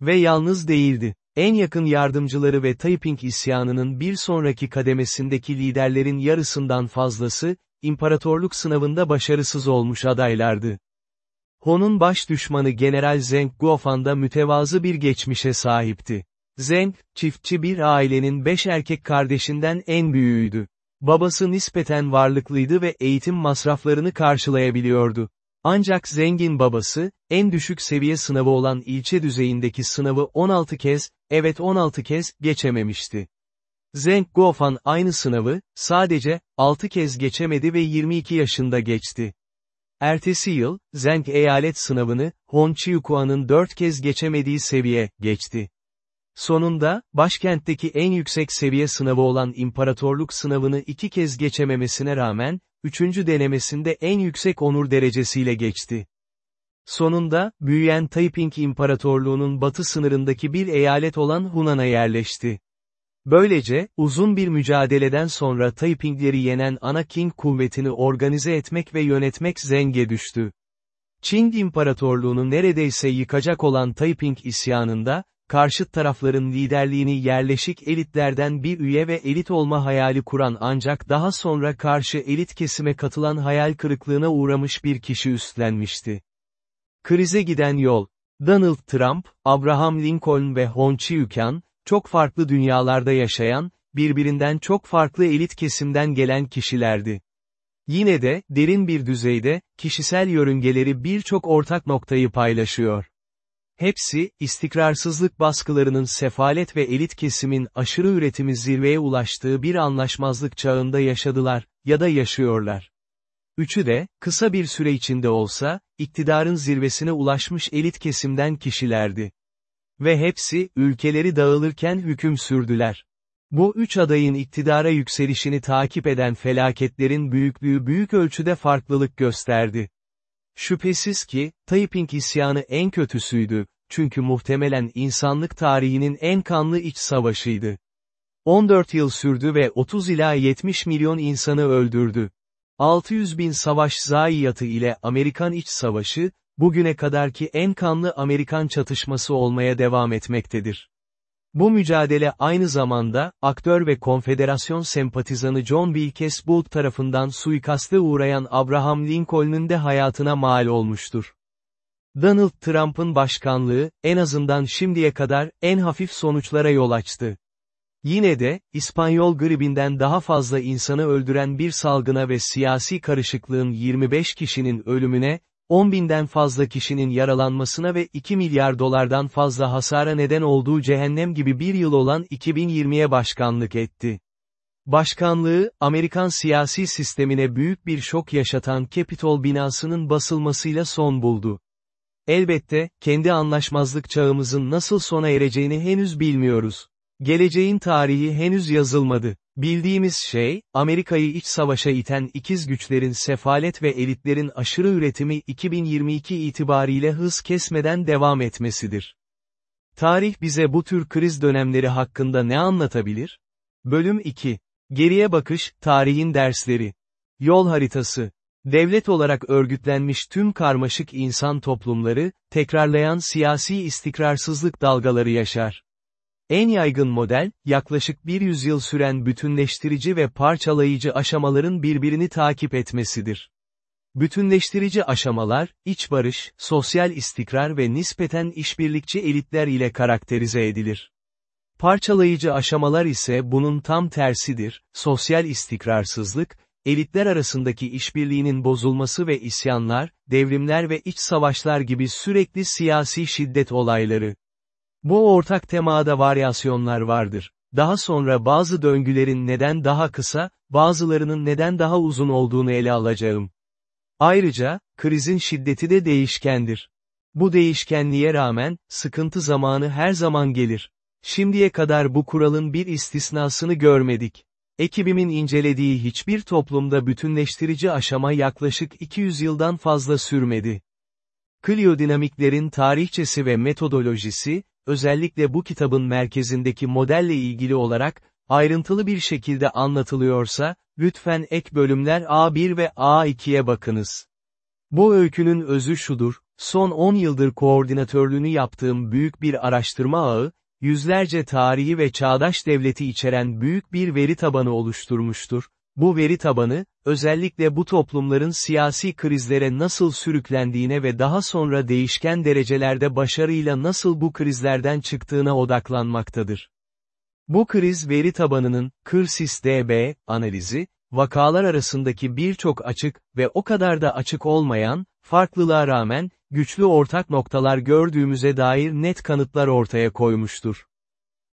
Ve yalnız değildi. En yakın yardımcıları ve Taiping isyanının bir sonraki kademesindeki liderlerin yarısından fazlası, imparatorluk sınavında başarısız olmuş adaylardı. Hon'un baş düşmanı General Zheng Guofan da mütevazı bir geçmişe sahipti. Zheng, çiftçi bir ailenin beş erkek kardeşinden en büyüğüydü. Babası nispeten varlıklıydı ve eğitim masraflarını karşılayabiliyordu. Ancak zengin babası, en düşük seviye sınavı olan ilçe düzeyindeki sınavı 16 kez, evet 16 kez, geçememişti. Zeng Guofan aynı sınavı, sadece, 6 kez geçemedi ve 22 yaşında geçti. Ertesi yıl, Zeng eyalet sınavını, Hon Chiukua'nın 4 kez geçemediği seviye, geçti. Sonunda, başkentteki en yüksek seviye sınavı olan imparatorluk sınavını iki kez geçememesine rağmen, üçüncü denemesinde en yüksek onur derecesiyle geçti. Sonunda, büyüyen Taiping İmparatorluğu'nun batı sınırındaki bir eyalet olan Hunan'a yerleşti. Böylece, uzun bir mücadeleden sonra Taipingleri yenen ana Qing kuvvetini organize etmek ve yönetmek Zeng'e düştü. Qing İmparatorluğunu neredeyse yıkacak olan Taiping isyanında, karşıt tarafların liderliğini yerleşik elitlerden bir üye ve elit olma hayali kuran ancak daha sonra karşı elit kesime katılan hayal kırıklığına uğramış bir kişi üstlenmişti. Krize giden yol, Donald Trump, Abraham Lincoln ve Hon Chiukan, çok farklı dünyalarda yaşayan, birbirinden çok farklı elit kesimden gelen kişilerdi. Yine de, derin bir düzeyde, kişisel yörüngeleri birçok ortak noktayı paylaşıyor. Hepsi, istikrarsızlık baskılarının sefalet ve elit kesimin aşırı üretimi zirveye ulaştığı bir anlaşmazlık çağında yaşadılar, ya da yaşıyorlar. Üçü de, kısa bir süre içinde olsa, iktidarın zirvesine ulaşmış elit kesimden kişilerdi. Ve hepsi, ülkeleri dağılırken hüküm sürdüler. Bu üç adayın iktidara yükselişini takip eden felaketlerin büyüklüğü büyük ölçüde farklılık gösterdi. Şüphesiz ki, Taiping isyanı en kötüsüydü, çünkü muhtemelen insanlık tarihinin en kanlı iç savaşıydı. 14 yıl sürdü ve 30 ila 70 milyon insanı öldürdü. 600 bin savaş zayiatı ile Amerikan İç Savaşı, bugüne kadarki en kanlı Amerikan çatışması olmaya devam etmektedir. Bu mücadele aynı zamanda, aktör ve konfederasyon sempatizanı John Wilkes Booth tarafından suikaste uğrayan Abraham Lincoln'un de hayatına mal olmuştur. Donald Trump'ın başkanlığı, en azından şimdiye kadar, en hafif sonuçlara yol açtı. Yine de, İspanyol gribinden daha fazla insanı öldüren bir salgına ve siyasi karışıklığın 25 kişinin ölümüne, 10 binden fazla kişinin yaralanmasına ve 2 milyar dolardan fazla hasara neden olduğu cehennem gibi bir yıl olan 2020'ye başkanlık etti. Başkanlığı, Amerikan siyasi sistemine büyük bir şok yaşatan Capitol binasının basılmasıyla son buldu. Elbette, kendi anlaşmazlık çağımızın nasıl sona ereceğini henüz bilmiyoruz. Geleceğin tarihi henüz yazılmadı. Bildiğimiz şey, Amerika'yı iç savaşa iten ikiz güçlerin sefalet ve elitlerin aşırı üretimi 2022 itibariyle hız kesmeden devam etmesidir. Tarih bize bu tür kriz dönemleri hakkında ne anlatabilir? Bölüm 2. Geriye bakış, tarihin dersleri. Yol haritası. Devlet olarak örgütlenmiş tüm karmaşık insan toplumları, tekrarlayan siyasi istikrarsızlık dalgaları yaşar. En yaygın model, yaklaşık bir yüzyıl süren bütünleştirici ve parçalayıcı aşamaların birbirini takip etmesidir. Bütünleştirici aşamalar, iç barış, sosyal istikrar ve nispeten işbirlikçi elitler ile karakterize edilir. Parçalayıcı aşamalar ise bunun tam tersidir, sosyal istikrarsızlık, elitler arasındaki işbirliğinin bozulması ve isyanlar, devrimler ve iç savaşlar gibi sürekli siyasi şiddet olayları. Bu ortak temada varyasyonlar vardır. Daha sonra bazı döngülerin neden daha kısa, bazılarının neden daha uzun olduğunu ele alacağım. Ayrıca, krizin şiddeti de değişkendir. Bu değişkenliğe rağmen, sıkıntı zamanı her zaman gelir. Şimdiye kadar bu kuralın bir istisnasını görmedik. Ekibimin incelediği hiçbir toplumda bütünleştirici aşama yaklaşık 200 yıldan fazla sürmedi. Kliodinamiklerin tarihçesi ve metodolojisi, özellikle bu kitabın merkezindeki modelle ilgili olarak, ayrıntılı bir şekilde anlatılıyorsa, lütfen ek bölümler A1 ve A2'ye bakınız. Bu öykünün özü şudur, son 10 yıldır koordinatörlüğünü yaptığım büyük bir araştırma ağı, yüzlerce tarihi ve çağdaş devleti içeren büyük bir veri tabanı oluşturmuştur. Bu veri tabanı, özellikle bu toplumların siyasi krizlere nasıl sürüklendiğine ve daha sonra değişken derecelerde başarıyla nasıl bu krizlerden çıktığına odaklanmaktadır. Bu kriz veri tabanının, KRSIS-DB, analizi, vakalar arasındaki birçok açık ve o kadar da açık olmayan, farklılığa rağmen, güçlü ortak noktalar gördüğümüze dair net kanıtlar ortaya koymuştur.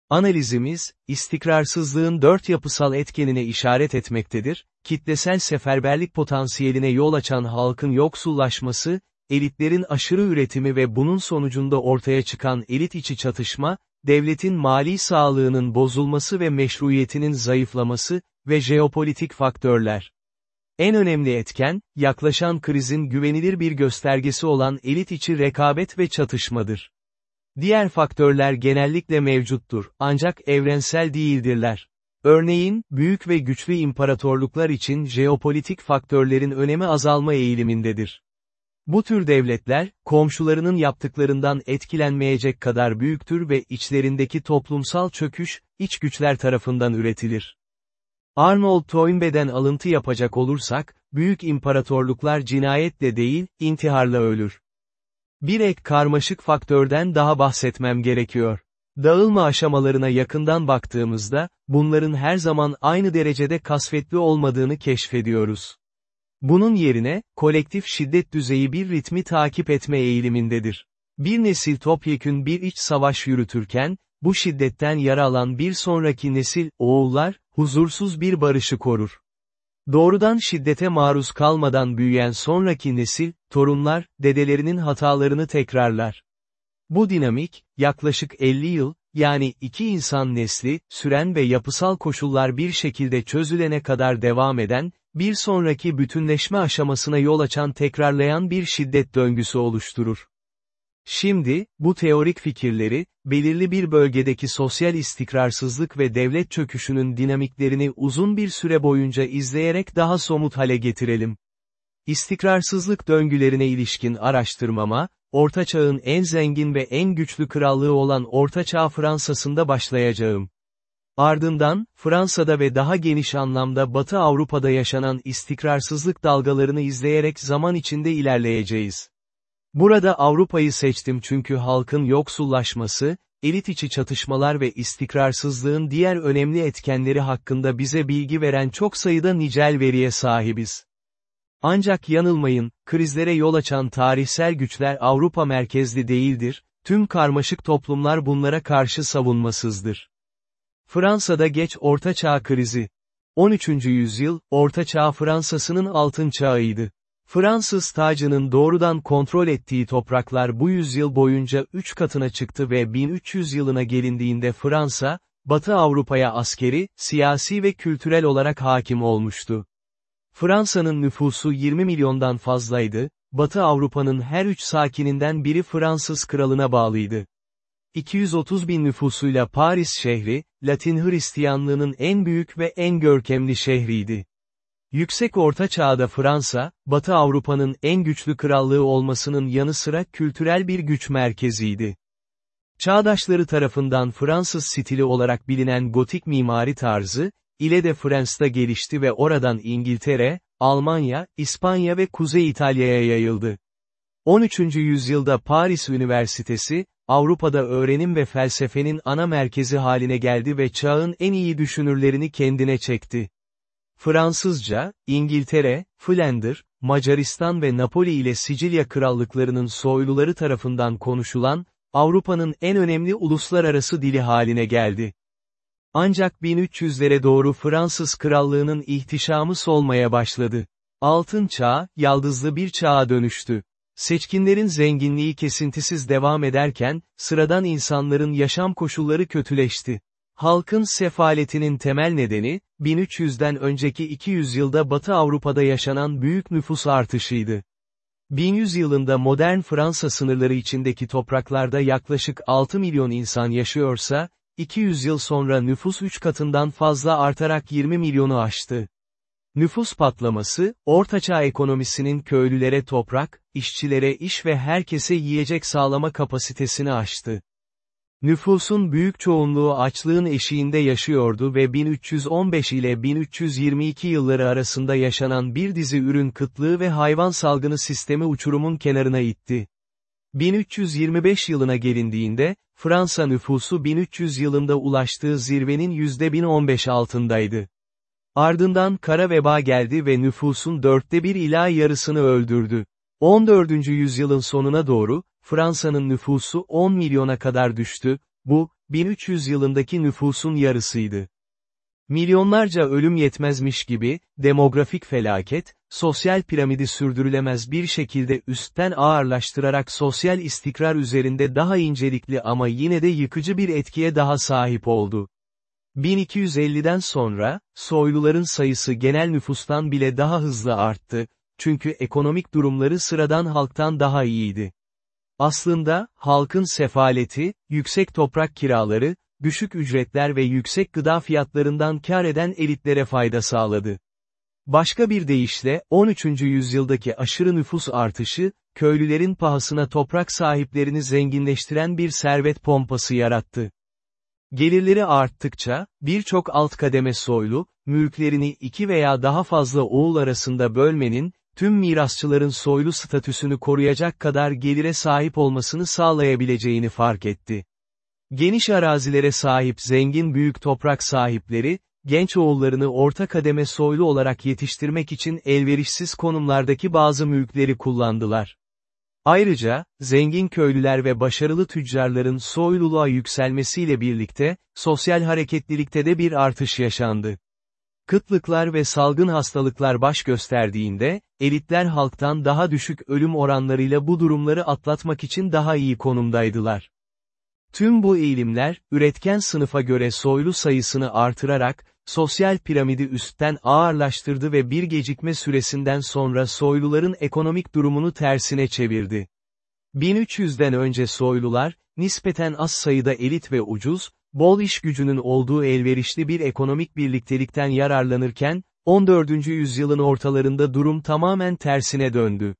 Analizimiz, istikrarsızlığın dört yapısal etkenine işaret etmektedir, kitlesel seferberlik potansiyeline yol açan halkın yoksullaşması, elitlerin aşırı üretimi ve bunun sonucunda ortaya çıkan elit içi çatışma, devletin mali sağlığının bozulması ve meşruiyetinin zayıflaması ve jeopolitik faktörler. En önemli etken, yaklaşan krizin güvenilir bir göstergesi olan elit içi rekabet ve çatışmadır. Diğer faktörler genellikle mevcuttur, ancak evrensel değildirler. Örneğin, büyük ve güçlü imparatorluklar için jeopolitik faktörlerin önemi azalma eğilimindedir. Bu tür devletler, komşularının yaptıklarından etkilenmeyecek kadar büyüktür ve içlerindeki toplumsal çöküş, iç güçler tarafından üretilir. Arnold Toynbee'den alıntı yapacak olursak, büyük imparatorluklar cinayetle değil, intiharla ölür. Bir ek karmaşık faktörden daha bahsetmem gerekiyor. Dağılma aşamalarına yakından baktığımızda, bunların her zaman aynı derecede kasvetli olmadığını keşfediyoruz. Bunun yerine, kolektif şiddet düzeyi bir ritmi takip etme eğilimindedir. Bir nesil topyekün bir iç savaş yürütürken, bu şiddetten yara alan bir sonraki nesil, oğullar, huzursuz bir barışı korur. Doğrudan şiddete maruz kalmadan büyüyen sonraki nesil, torunlar, dedelerinin hatalarını tekrarlar. Bu dinamik, yaklaşık 50 yıl, yani iki insan nesli, süren ve yapısal koşullar bir şekilde çözülene kadar devam eden, bir sonraki bütünleşme aşamasına yol açan tekrarlayan bir şiddet döngüsü oluşturur. Şimdi, bu teorik fikirleri, belirli bir bölgedeki sosyal istikrarsızlık ve devlet çöküşünün dinamiklerini uzun bir süre boyunca izleyerek daha somut hale getirelim. İstikrarsızlık döngülerine ilişkin araştırmama, Orta Çağ'ın en zengin ve en güçlü krallığı olan Orta Çağ Fransa'sında başlayacağım. Ardından, Fransa'da ve daha geniş anlamda Batı Avrupa'da yaşanan istikrarsızlık dalgalarını izleyerek zaman içinde ilerleyeceğiz. Burada Avrupa'yı seçtim çünkü halkın yoksullaşması, elit içi çatışmalar ve istikrarsızlığın diğer önemli etkenleri hakkında bize bilgi veren çok sayıda nicel veriye sahibiz. Ancak yanılmayın, krizlere yol açan tarihsel güçler Avrupa merkezli değildir, tüm karmaşık toplumlar bunlara karşı savunmasızdır. Fransa'da geç Orta Çağ krizi. 13. yüzyıl, Orta Çağ Fransa'sının altın çağıydı. Fransız tacının doğrudan kontrol ettiği topraklar bu yüzyıl boyunca 3 katına çıktı ve 1300 yılına gelindiğinde Fransa, Batı Avrupa'ya askeri, siyasi ve kültürel olarak hakim olmuştu. Fransa'nın nüfusu 20 milyondan fazlaydı, Batı Avrupa'nın her üç sakininden biri Fransız kralına bağlıydı. 230 bin nüfusuyla Paris şehri, Latin Hristiyanlığının en büyük ve en görkemli şehriydi. Yüksek Orta Çağ'da Fransa, Batı Avrupa'nın en güçlü krallığı olmasının yanı sıra kültürel bir güç merkeziydi. Çağdaşları tarafından Fransız stili olarak bilinen gotik mimari tarzı, ile de Fransa'da gelişti ve oradan İngiltere, Almanya, İspanya ve Kuzey İtalya'ya yayıldı. 13. yüzyılda Paris Üniversitesi, Avrupa'da öğrenim ve felsefenin ana merkezi haline geldi ve çağın en iyi düşünürlerini kendine çekti. Fransızca, İngiltere, Flander, Macaristan ve Napoli ile Sicilya krallıklarının soyluları tarafından konuşulan, Avrupa'nın en önemli uluslararası dili haline geldi. Ancak 1300'lere doğru Fransız krallığının ihtişamı solmaya başladı. Altın çağ, yaldızlı bir çağa dönüştü. Seçkinlerin zenginliği kesintisiz devam ederken, sıradan insanların yaşam koşulları kötüleşti. Halkın sefaletinin temel nedeni, 1300'den önceki 200 yılda Batı Avrupa'da yaşanan büyük nüfus artışıydı. 1100 yılında modern Fransa sınırları içindeki topraklarda yaklaşık 6 milyon insan yaşıyorsa, 200 yıl sonra nüfus 3 katından fazla artarak 20 milyonu aştı. Nüfus patlaması, ortaçağ ekonomisinin köylülere toprak, işçilere iş ve herkese yiyecek sağlama kapasitesini aştı. Nüfusun büyük çoğunluğu açlığın eşiğinde yaşıyordu ve 1315 ile 1322 yılları arasında yaşanan bir dizi ürün kıtlığı ve hayvan salgını sistemi uçurumun kenarına itti. 1325 yılına gelindiğinde, Fransa nüfusu 1300 yılında ulaştığı zirvenin %1015 altındaydı. Ardından kara veba geldi ve nüfusun dörtte bir ila yarısını öldürdü. 14. yüzyılın sonuna doğru, Fransa'nın nüfusu 10 milyona kadar düştü, bu, 1300 yılındaki nüfusun yarısıydı. Milyonlarca ölüm yetmezmiş gibi, demografik felaket, sosyal piramidi sürdürülemez bir şekilde üstten ağırlaştırarak sosyal istikrar üzerinde daha incelikli ama yine de yıkıcı bir etkiye daha sahip oldu. 1250'den sonra, soyluların sayısı genel nüfustan bile daha hızlı arttı, çünkü ekonomik durumları sıradan halktan daha iyiydi. Aslında, halkın sefaleti, yüksek toprak kiraları, düşük ücretler ve yüksek gıda fiyatlarından kar eden elitlere fayda sağladı. Başka bir deyişle, 13. yüzyıldaki aşırı nüfus artışı, köylülerin pahasına toprak sahiplerini zenginleştiren bir servet pompası yarattı. Gelirleri arttıkça, birçok alt kademe soylu, mülklerini iki veya daha fazla oğul arasında bölmenin, tüm mirasçıların soylu statüsünü koruyacak kadar gelire sahip olmasını sağlayabileceğini fark etti. Geniş arazilere sahip zengin büyük toprak sahipleri, genç oğullarını orta kademe soylu olarak yetiştirmek için elverişsiz konumlardaki bazı mülkleri kullandılar. Ayrıca, zengin köylüler ve başarılı tüccarların soyluluğa yükselmesiyle birlikte, sosyal hareketlilikte de bir artış yaşandı. Kıtlıklar ve salgın hastalıklar baş gösterdiğinde, elitler halktan daha düşük ölüm oranlarıyla bu durumları atlatmak için daha iyi konumdaydılar. Tüm bu eğilimler, üretken sınıfa göre soylu sayısını artırarak, sosyal piramidi üstten ağırlaştırdı ve bir gecikme süresinden sonra soyluların ekonomik durumunu tersine çevirdi. 1300'den önce soylular, nispeten az sayıda elit ve ucuz, bol iş gücünün olduğu elverişli bir ekonomik birliktelikten yararlanırken, 14. yüzyılın ortalarında durum tamamen tersine döndü.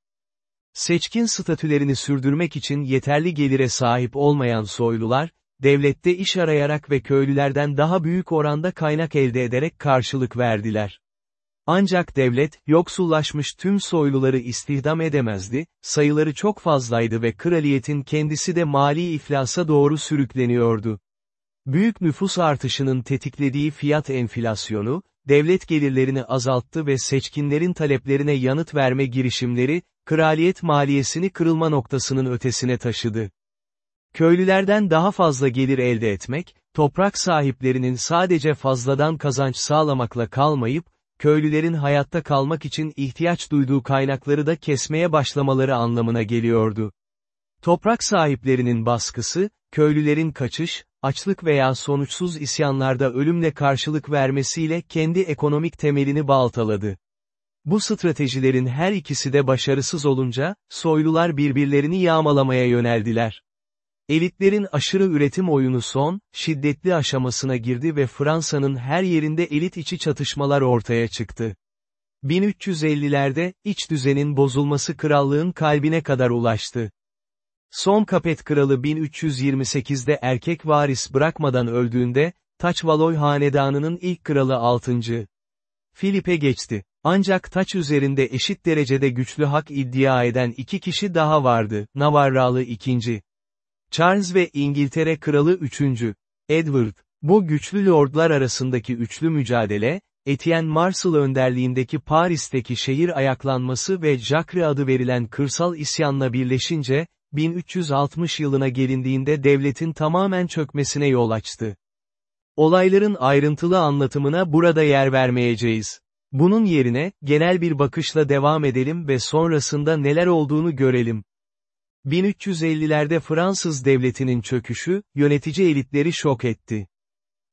Seçkin statülerini sürdürmek için yeterli gelire sahip olmayan soylular, devlette iş arayarak ve köylülerden daha büyük oranda kaynak elde ederek karşılık verdiler. Ancak devlet, yoksullaşmış tüm soyluları istihdam edemezdi, sayıları çok fazlaydı ve kraliyetin kendisi de mali iflasa doğru sürükleniyordu. Büyük nüfus artışının tetiklediği fiyat enflasyonu, devlet gelirlerini azalttı ve seçkinlerin taleplerine yanıt verme girişimleri, kraliyet maliyesini kırılma noktasının ötesine taşıdı. Köylülerden daha fazla gelir elde etmek, toprak sahiplerinin sadece fazladan kazanç sağlamakla kalmayıp, köylülerin hayatta kalmak için ihtiyaç duyduğu kaynakları da kesmeye başlamaları anlamına geliyordu. Toprak sahiplerinin baskısı, köylülerin kaçış, açlık veya sonuçsuz isyanlarda ölümle karşılık vermesiyle kendi ekonomik temelini baltaladı. Bu stratejilerin her ikisi de başarısız olunca, soylular birbirlerini yağmalamaya yöneldiler. Elitlerin aşırı üretim oyunu son, şiddetli aşamasına girdi ve Fransa'nın her yerinde elit içi çatışmalar ortaya çıktı. 1350'lerde, iç düzenin bozulması krallığın kalbine kadar ulaştı. Son Kapet kralı 1328'de erkek varis bırakmadan öldüğünde, Taçvaloy hanedanının ilk kralı 6. Filip'e geçti. Ancak taç üzerinde eşit derecede güçlü hak iddia eden iki kişi daha vardı, Navarralı II. Charles ve İngiltere Kralı 3. Edward. Bu güçlü lordlar arasındaki üçlü mücadele, Etienne Marcel önderliğindeki Paris'teki şehir ayaklanması ve Jacques adı verilen kırsal isyanla birleşince, 1360 yılına gelindiğinde devletin tamamen çökmesine yol açtı. Olayların ayrıntılı anlatımına burada yer vermeyeceğiz. Bunun yerine, genel bir bakışla devam edelim ve sonrasında neler olduğunu görelim. 1350'lerde Fransız devletinin çöküşü, yönetici elitleri şok etti.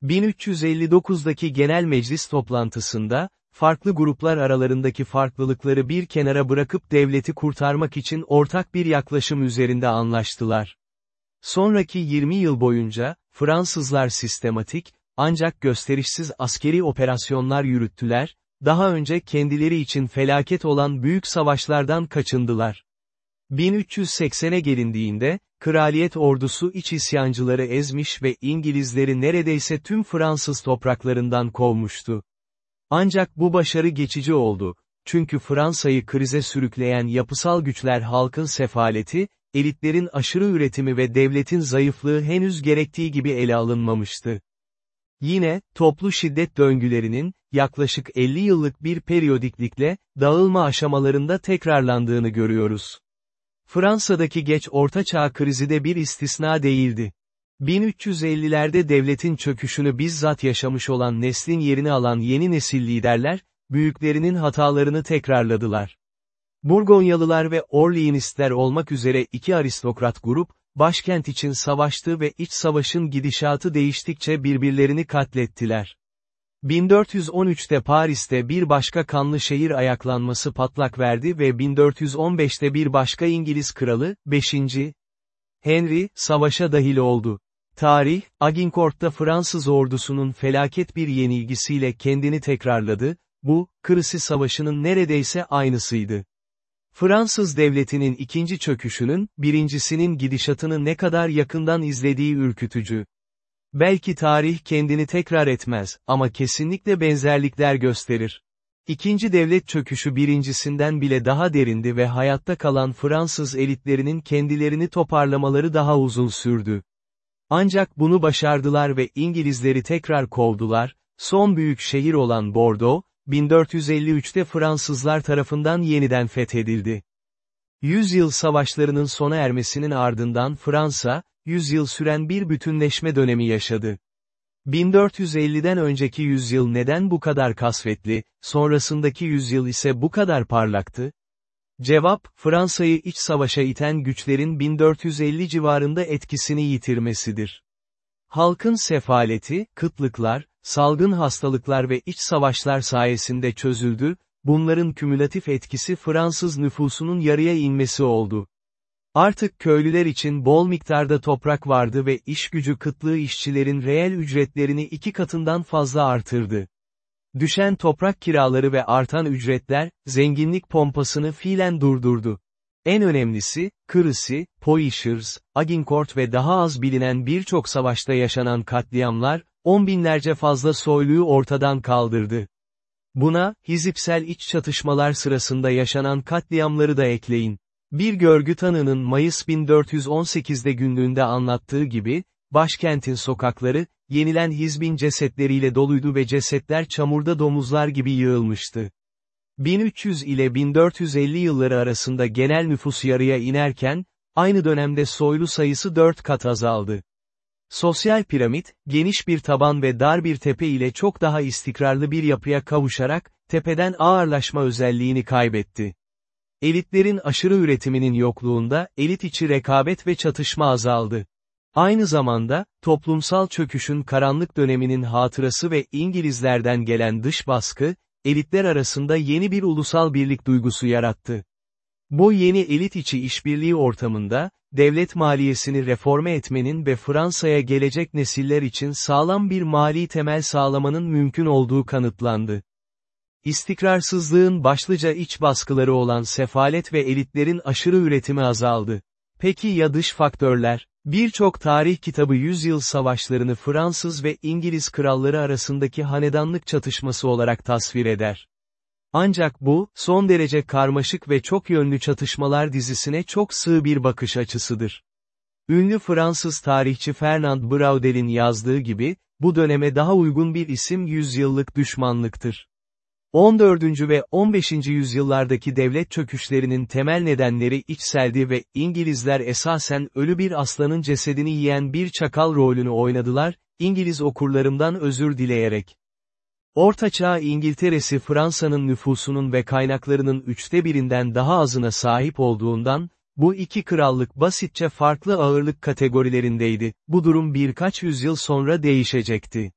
1359'daki genel meclis toplantısında, farklı gruplar aralarındaki farklılıkları bir kenara bırakıp devleti kurtarmak için ortak bir yaklaşım üzerinde anlaştılar. Sonraki 20 yıl boyunca, Fransızlar sistematik, ancak gösterişsiz askeri operasyonlar yürüttüler, daha önce kendileri için felaket olan büyük savaşlardan kaçındılar. 1380'e gelindiğinde, kraliyet ordusu iç isyancıları ezmiş ve İngilizleri neredeyse tüm Fransız topraklarından kovmuştu. Ancak bu başarı geçici oldu, çünkü Fransa'yı krize sürükleyen yapısal güçler halkın sefaleti, elitlerin aşırı üretimi ve devletin zayıflığı henüz gerektiği gibi ele alınmamıştı. Yine, toplu şiddet döngülerinin, yaklaşık 50 yıllık bir periyodiklikle, dağılma aşamalarında tekrarlandığını görüyoruz. Fransa'daki geç Orta Çağ krizi de bir istisna değildi. 1350'lerde devletin çöküşünü bizzat yaşamış olan neslin yerini alan yeni nesil liderler, büyüklerinin hatalarını tekrarladılar. Burgonyalılar ve Orleanistler olmak üzere iki aristokrat grup, başkent için savaştı ve iç savaşın gidişatı değiştikçe birbirlerini katlettiler. 1413'te Paris'te bir başka kanlı şehir ayaklanması patlak verdi ve 1415'te bir başka İngiliz kralı, 5. Henry, savaşa dahil oldu. Tarih, Agincourt'ta Fransız ordusunun felaket bir yenilgisiyle kendini tekrarladı, bu, Kırısı Savaşı'nın neredeyse aynısıydı. Fransız devletinin ikinci çöküşünün, birincisinin gidişatını ne kadar yakından izlediği ürkütücü. Belki tarih kendini tekrar etmez, ama kesinlikle benzerlikler gösterir. İkinci devlet çöküşü birincisinden bile daha derindi ve hayatta kalan Fransız elitlerinin kendilerini toparlamaları daha uzun sürdü. Ancak bunu başardılar ve İngilizleri tekrar kovdular, son büyük şehir olan Bordeaux, 1453'te Fransızlar tarafından yeniden fethedildi. Yüzyıl savaşlarının sona ermesinin ardından Fransa, yüzyıl süren bir bütünleşme dönemi yaşadı. 1450'den önceki yüzyıl neden bu kadar kasvetli, sonrasındaki yüzyıl ise bu kadar parlaktı? Cevap, Fransa'yı iç savaşa iten güçlerin 1450 civarında etkisini yitirmesidir. Halkın sefaleti, kıtlıklar, salgın hastalıklar ve iç savaşlar sayesinde çözüldü, bunların kümülatif etkisi Fransız nüfusunun yarıya inmesi oldu. Artık köylüler için bol miktarda toprak vardı ve iş gücü kıtlığı işçilerin reel ücretlerini iki katından fazla artırdı. Düşen toprak kiraları ve artan ücretler, zenginlik pompasını fiilen durdurdu. En önemlisi, Kırısi, Poitiers, Agincourt ve daha az bilinen birçok savaşta yaşanan katliamlar, on binlerce fazla soyluyu ortadan kaldırdı. Buna, hizipsel iç çatışmalar sırasında yaşanan katliamları da ekleyin. Bir görgü tanığının Mayıs 1418'de günlüğünde anlattığı gibi, başkentin sokakları, yenilen hizbin cesetleriyle doluydu ve cesetler çamurda domuzlar gibi yığılmıştı. 1300 ile 1450 yılları arasında genel nüfus yarıya inerken, aynı dönemde soylu sayısı 4 kat azaldı. Sosyal piramit, geniş bir taban ve dar bir tepe ile çok daha istikrarlı bir yapıya kavuşarak, tepeden ağırlaşma özelliğini kaybetti. Elitlerin aşırı üretiminin yokluğunda, elit içi rekabet ve çatışma azaldı. Aynı zamanda, toplumsal çöküşün karanlık döneminin hatırası ve İngilizlerden gelen dış baskı, elitler arasında yeni bir ulusal birlik duygusu yarattı. Bu yeni elit içi işbirliği ortamında, devlet maliyesini reforme etmenin ve Fransa'ya gelecek nesiller için sağlam bir mali temel sağlamanın mümkün olduğu kanıtlandı. İstikrarsızlığın başlıca iç baskıları olan sefalet ve elitlerin aşırı üretimi azaldı. Peki ya dış faktörler? Birçok tarih kitabı yüzyıl savaşlarını Fransız ve İngiliz kralları arasındaki hanedanlık çatışması olarak tasvir eder. Ancak bu, son derece karmaşık ve çok yönlü çatışmalar dizisine çok sığ bir bakış açısıdır. Ünlü Fransız tarihçi Fernand Braudel'in yazdığı gibi, bu döneme daha uygun bir isim yüzyıllık düşmanlıktır. 14. ve 15. yüzyıllardaki devlet çöküşlerinin temel nedenleri içseldi ve İngilizler esasen ölü bir aslanın cesedini yiyen bir çakal rolünü oynadılar, İngiliz okurlarımdan özür dileyerek. Ortaçağ İngiltere'si Fransa'nın nüfusunun ve kaynaklarının üçte birinden daha azına sahip olduğundan, bu iki krallık basitçe farklı ağırlık kategorilerindeydi, bu durum birkaç yüzyıl sonra değişecekti.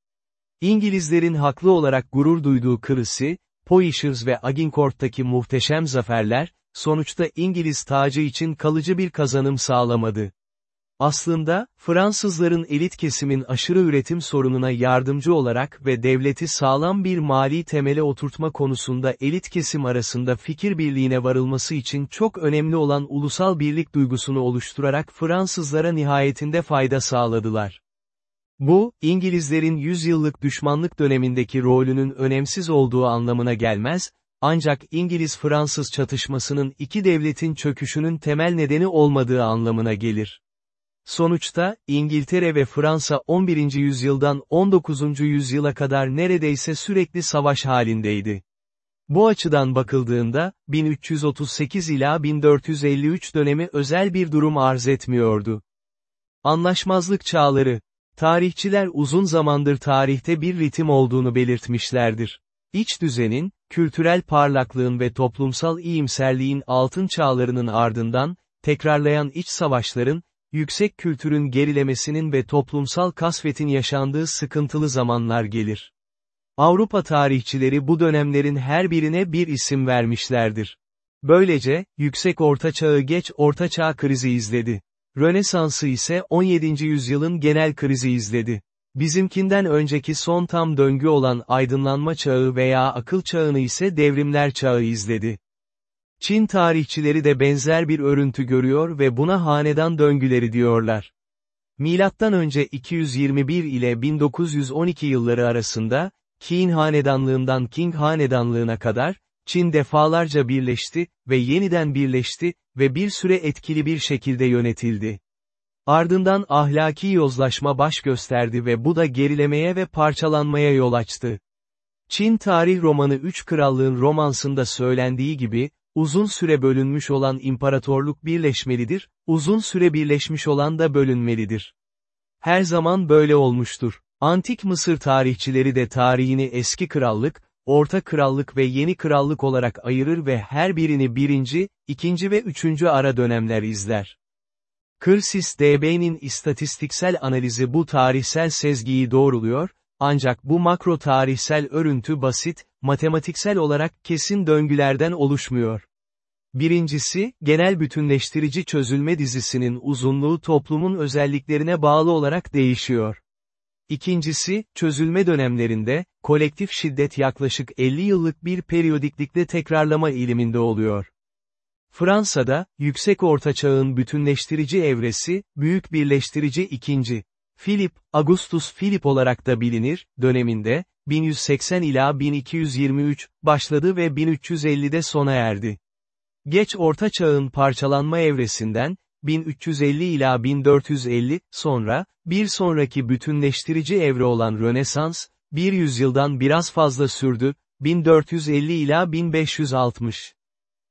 İngilizlerin haklı olarak gurur duyduğu Kırısı, Poitiers ve Agincourt'taki muhteşem zaferler, sonuçta İngiliz tacı için kalıcı bir kazanım sağlamadı. Aslında, Fransızların elit kesimin aşırı üretim sorununa yardımcı olarak ve devleti sağlam bir mali temele oturtma konusunda elit kesim arasında fikir birliğine varılması için çok önemli olan ulusal birlik duygusunu oluşturarak Fransızlara nihayetinde fayda sağladılar. Bu, İngilizlerin yüzyıllık düşmanlık dönemindeki rolünün önemsiz olduğu anlamına gelmez, ancak İngiliz-Fransız çatışmasının iki devletin çöküşünün temel nedeni olmadığı anlamına gelir. Sonuçta, İngiltere ve Fransa 11. yüzyıldan 19. yüzyıla kadar neredeyse sürekli savaş halindeydi. Bu açıdan bakıldığında, 1338 ila 1453 dönemi özel bir durum arz etmiyordu. Anlaşmazlık çağları, tarihçiler uzun zamandır tarihte bir ritim olduğunu belirtmişlerdir. İç düzenin, kültürel parlaklığın ve toplumsal iyimserliğin altın çağlarının ardından, tekrarlayan iç savaşların, yüksek kültürün gerilemesinin ve toplumsal kasvetin yaşandığı sıkıntılı zamanlar gelir. Avrupa tarihçileri bu dönemlerin her birine bir isim vermişlerdir. Böylece, Yüksek Orta Çağı geç Orta Çağ krizi izledi. Rönesans'ı ise 17. yüzyılın genel krizi izledi. Bizimkinden önceki son tam döngü olan aydınlanma çağı veya akıl çağını ise devrimler çağı izledi. Çin tarihçileri de benzer bir örüntü görüyor ve buna hanedan döngüleri diyorlar. Milattan önce 221 ile 1912 yılları arasında, Qin hanedanlığından Qing hanedanlığına kadar, Çin defalarca birleşti ve yeniden birleşti ve bir süre etkili bir şekilde yönetildi. Ardından ahlaki yozlaşma baş gösterdi ve bu da gerilemeye ve parçalanmaya yol açtı. Çin tarih romanı Üç Krallığın romansında söylendiği gibi, uzun süre bölünmüş olan imparatorluk birleşmelidir, uzun süre birleşmiş olan da bölünmelidir. Her zaman böyle olmuştur. Antik Mısır tarihçileri de tarihini eski krallık, orta krallık ve yeni krallık olarak ayırır ve her birini birinci, ikinci ve üçüncü ara dönemler izler. Kırsis DB'nin istatistiksel analizi bu tarihsel sezgiyi doğruluyor, ancak bu makro tarihsel örüntü basit, matematiksel olarak kesin döngülerden oluşmuyor. Birincisi, genel bütünleştirici çözülme dizisinin uzunluğu toplumun özelliklerine bağlı olarak değişiyor. İkincisi, çözülme dönemlerinde, kolektif şiddet yaklaşık 50 yıllık bir periyodiklikte tekrarlama eğiliminde oluyor. Fransa'da, yüksek ortaçağın bütünleştirici evresi, büyük birleştirici ikinci. Philip, Augustus Philip olarak da bilinir, döneminde, 1180 ila 1223, başladı ve 1350'de sona erdi. Geç Orta Çağ'ın parçalanma evresinden, 1350 ila 1450, sonra, bir sonraki bütünleştirici evre olan Rönesans, bir yüzyıldan biraz fazla sürdü, 1450 ila 1560.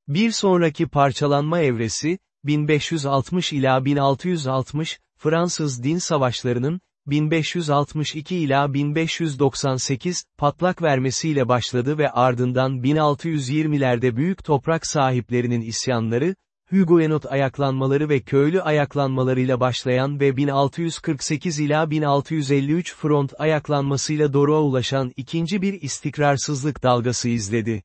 Bir sonraki parçalanma evresi, 1560 ila 1660, Fransız din savaşlarının, 1562 ila 1598, patlak vermesiyle başladı ve ardından 1620'lerde büyük toprak sahiplerinin isyanları, Huguenot ayaklanmaları ve köylü ayaklanmalarıyla başlayan ve 1648 ila 1653 front ayaklanmasıyla Doruk'a ulaşan ikinci bir istikrarsızlık dalgası izledi.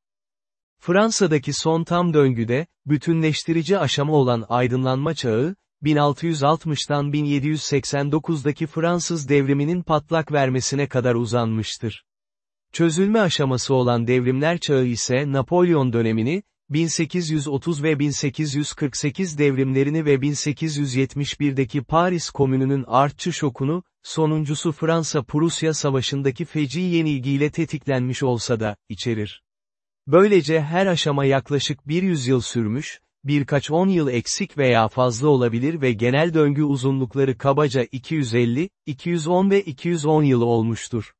Fransa'daki son tam döngüde, bütünleştirici aşama olan aydınlanma çağı, 1660'tan 1789'daki Fransız devriminin patlak vermesine kadar uzanmıştır. Çözülme aşaması olan devrimler çağı ise Napolyon dönemini, 1830 ve 1848 devrimlerini ve 1871'deki Paris Komünü'nün artçı şokunu, sonuncusu Fransa-Prusya Savaşı'ndaki feci yenilgiyle tetiklenmiş olsa da, içerir. Böylece her aşama yaklaşık bir yüzyıl sürmüş, birkaç on yıl eksik veya fazla olabilir ve genel döngü uzunlukları kabaca 250, 210 ve 210 yıl olmuştur.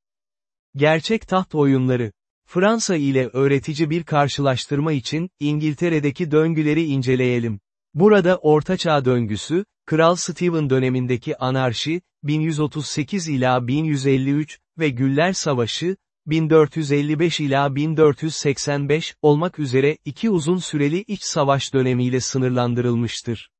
Gerçek taht oyunları Fransa ile öğretici bir karşılaştırma için, İngiltere'deki döngüleri inceleyelim. Burada Ortaçağ döngüsü, Kral Stephen dönemindeki anarşi, 1138 ila 1153 ve Güller Savaşı, 1455 ila 1485 olmak üzere iki uzun süreli iç savaş dönemiyle sınırlandırılmıştır.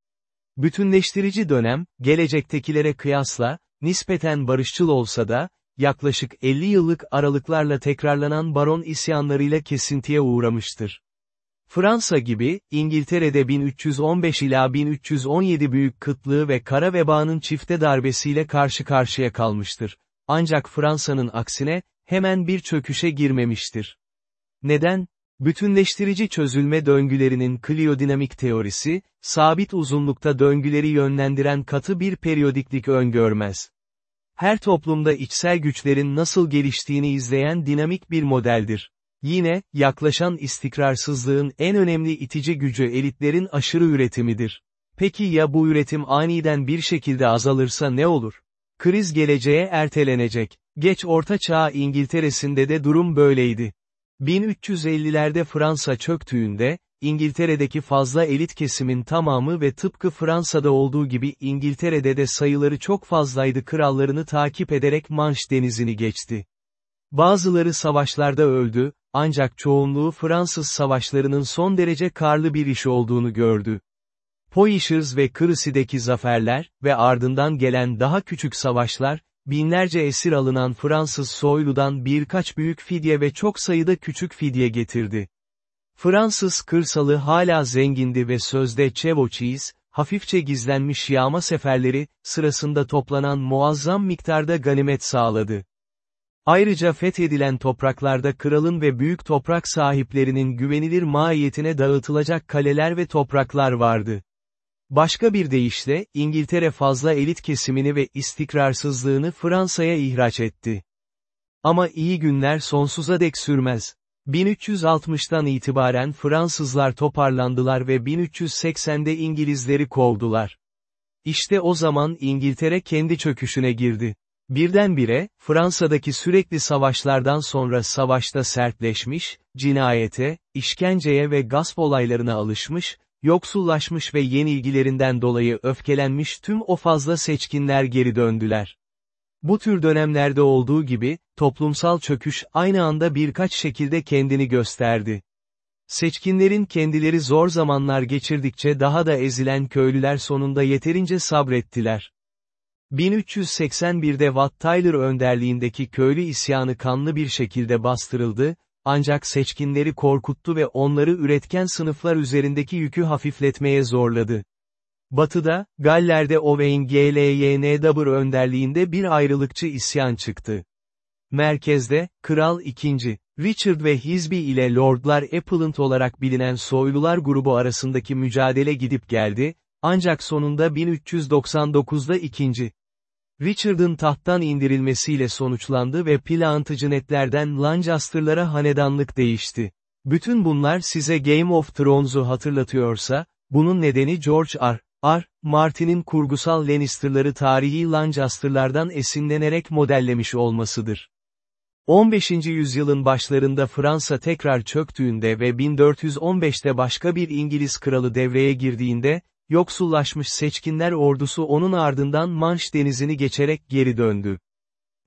Bütünleştirici dönem, gelecektekilere kıyasla, nispeten barışçıl olsa da, yaklaşık 50 yıllık aralıklarla tekrarlanan baron isyanlarıyla kesintiye uğramıştır. Fransa gibi, İngiltere'de 1315 ila 1317 büyük kıtlığı ve kara vebanın çifte darbesiyle karşı karşıya kalmıştır. Ancak Fransa'nın aksine, hemen bir çöküşe girmemiştir. Neden? Bütünleştirici çözülme döngülerinin kliyodinamik teorisi, sabit uzunlukta döngüleri yönlendiren katı bir periyodiklik öngörmez. Her toplumda içsel güçlerin nasıl geliştiğini izleyen dinamik bir modeldir. Yine, yaklaşan istikrarsızlığın en önemli itici gücü elitlerin aşırı üretimidir. Peki ya bu üretim aniden bir şekilde azalırsa ne olur? Kriz geleceğe ertelenecek. Geç Orta Çağ İngiltere'sinde de durum böyleydi. 1350'lerde Fransa çöktüğünde, İngiltere'deki fazla elit kesimin tamamı ve tıpkı Fransa'da olduğu gibi İngiltere'de de sayıları çok fazlaydı krallarını takip ederek Manş denizini geçti. Bazıları savaşlarda öldü, ancak çoğunluğu Fransız savaşlarının son derece karlı bir iş olduğunu gördü. Poitiers ve Crecy'deki zaferler ve ardından gelen daha küçük savaşlar, binlerce esir alınan Fransız soyludan birkaç büyük fidye ve çok sayıda küçük fidye getirdi. Fransız kırsalı hala zengindi ve sözde chevauchés, hafifçe gizlenmiş yağma seferleri, sırasında toplanan muazzam miktarda ganimet sağladı. Ayrıca fethedilen topraklarda kralın ve büyük toprak sahiplerinin güvenilir mahiyetine dağıtılacak kaleler ve topraklar vardı. Başka bir deyişle, İngiltere fazla elit kesimini ve istikrarsızlığını Fransa'ya ihraç etti. Ama iyi günler sonsuza dek sürmez. 1360'tan itibaren Fransızlar toparlandılar ve 1380'de İngilizleri kovdular. İşte o zaman İngiltere kendi çöküşüne girdi. Birdenbire, Fransa'daki sürekli savaşlardan sonra savaşta sertleşmiş, cinayete, işkenceye ve gasp olaylarına alışmış, yoksullaşmış ve yenilgilerinden dolayı öfkelenmiş tüm o fazla seçkinler geri döndüler. Bu tür dönemlerde olduğu gibi, toplumsal çöküş aynı anda birkaç şekilde kendini gösterdi. Seçkinlerin kendileri zor zamanlar geçirdikçe daha da ezilen köylüler sonunda yeterince sabrettiler. 1381'de Watt Tyler önderliğindeki köylü isyanı kanlı bir şekilde bastırıldı, ancak seçkinleri korkuttu ve onları üretken sınıflar üzerindeki yükü hafifletmeye zorladı. Batıda, Galler'de Owain Glyndwr önderliğinde bir ayrılıkçı isyan çıktı. Merkezde, Kral II. Richard ve Hizbi ile Lordlar Appleant olarak bilinen soylular grubu arasındaki mücadele gidip geldi, ancak sonunda 1399'da II. Richard'ın tahttan indirilmesiyle sonuçlandı ve Plantagenetlerden Lancaster'lara hanedanlık değişti. Bütün bunlar size Game of Thrones'u hatırlatıyorsa, bunun nedeni George R. R. Martin'in kurgusal Lannister'ları tarihi Lancaster'lardan esinlenerek modellemiş olmasıdır. 15. yüzyılın başlarında Fransa tekrar çöktüğünde ve 1415'te başka bir İngiliz kralı devreye girdiğinde, yoksullaşmış seçkinler ordusu onun ardından Manş denizini geçerek geri döndü.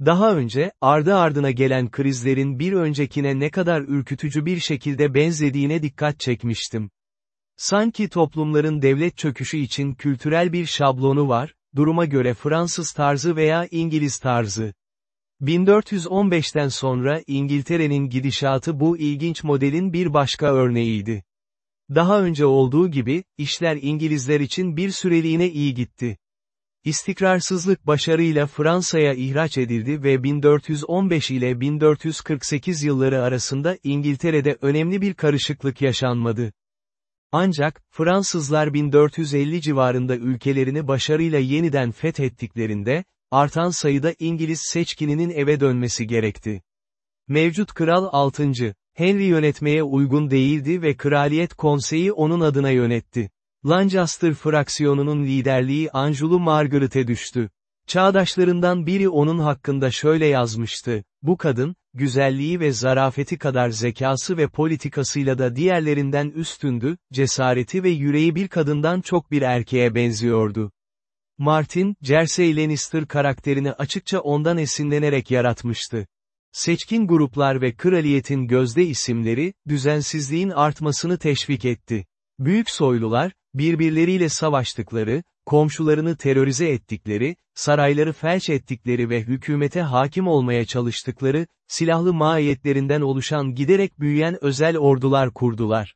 Daha önce, ardı ardına gelen krizlerin bir öncekine ne kadar ürkütücü bir şekilde benzediğine dikkat çekmiştim. Sanki toplumların devlet çöküşü için kültürel bir şablonu var, duruma göre Fransız tarzı veya İngiliz tarzı. 1415'ten sonra İngiltere'nin gidişatı bu ilginç modelin bir başka örneğiydi. Daha önce olduğu gibi, işler İngilizler için bir süreliğine iyi gitti. İstikrarsızlık başarıyla Fransa'ya ihraç edildi ve 1415 ile 1448 yılları arasında İngiltere'de önemli bir karışıklık yaşanmadı. Ancak, Fransızlar 1450 civarında ülkelerini başarıyla yeniden fethettiklerinde, artan sayıda İngiliz seçkininin eve dönmesi gerekti. Mevcut Kral 6. Henry yönetmeye uygun değildi ve Kraliyet Konseyi onun adına yönetti. Lancaster fraksiyonunun liderliği Anjulu Margaret'e düştü. Çağdaşlarından biri onun hakkında şöyle yazmıştı, bu kadın, güzelliği ve zarafeti kadar zekası ve politikasıyla da diğerlerinden üstündü, cesareti ve yüreği bir kadından çok bir erkeğe benziyordu. Martin, Cersei Lannister karakterini açıkça ondan esinlenerek yaratmıştı. Seçkin gruplar ve kraliyetin gözde isimleri, düzensizliğin artmasını teşvik etti. Büyük soylular, birbirleriyle savaştıkları, komşularını terörize ettikleri, sarayları felç ettikleri ve hükümete hakim olmaya çalıştıkları, silahlı mahiyetlerinden oluşan giderek büyüyen özel ordular kurdular.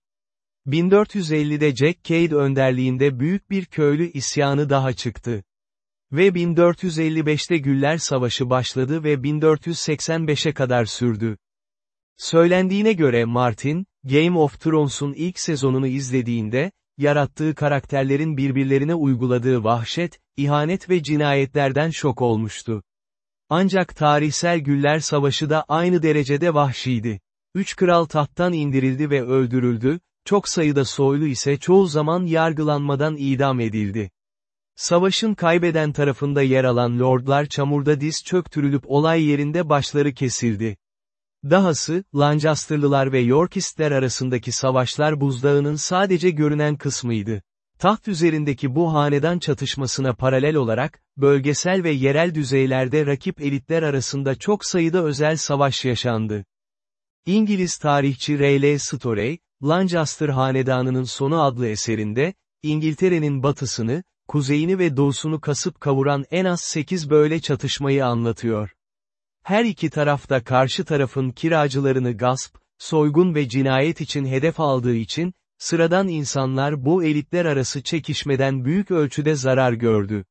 1450'de Jack Cade önderliğinde büyük bir köylü isyanı daha çıktı. Ve 1455'te Güller Savaşı başladı ve 1485'e kadar sürdü. Söylendiğine göre Martin, Game of Thrones'un ilk sezonunu izlediğinde, yarattığı karakterlerin birbirlerine uyguladığı vahşet, ihanet ve cinayetlerden şok olmuştu. Ancak tarihsel Güller Savaşı da aynı derecede vahşiydi. Üç kral tahttan indirildi ve öldürüldü, çok sayıda soylu ise çoğu zaman yargılanmadan idam edildi. Savaşın kaybeden tarafında yer alan lordlar çamurda diz çöktürülüp olay yerinde başları kesildi. Dahası, Lancasterlılar ve Yorkistler arasındaki savaşlar buzdağının sadece görünen kısmıydı. Taht üzerindeki bu hanedan çatışmasına paralel olarak, bölgesel ve yerel düzeylerde rakip elitler arasında çok sayıda özel savaş yaşandı. İngiliz tarihçi Ray Storey, Lancaster Hanedanı'nın Sonu adlı eserinde, İngiltere'nin batısını, kuzeyini ve doğusunu kasıp kavuran en az 8 böyle çatışmayı anlatıyor. Her iki tarafta karşı tarafın kiracılarını gasp, soygun ve cinayet için hedef aldığı için, sıradan insanlar bu elitler arası çekişmeden büyük ölçüde zarar gördü.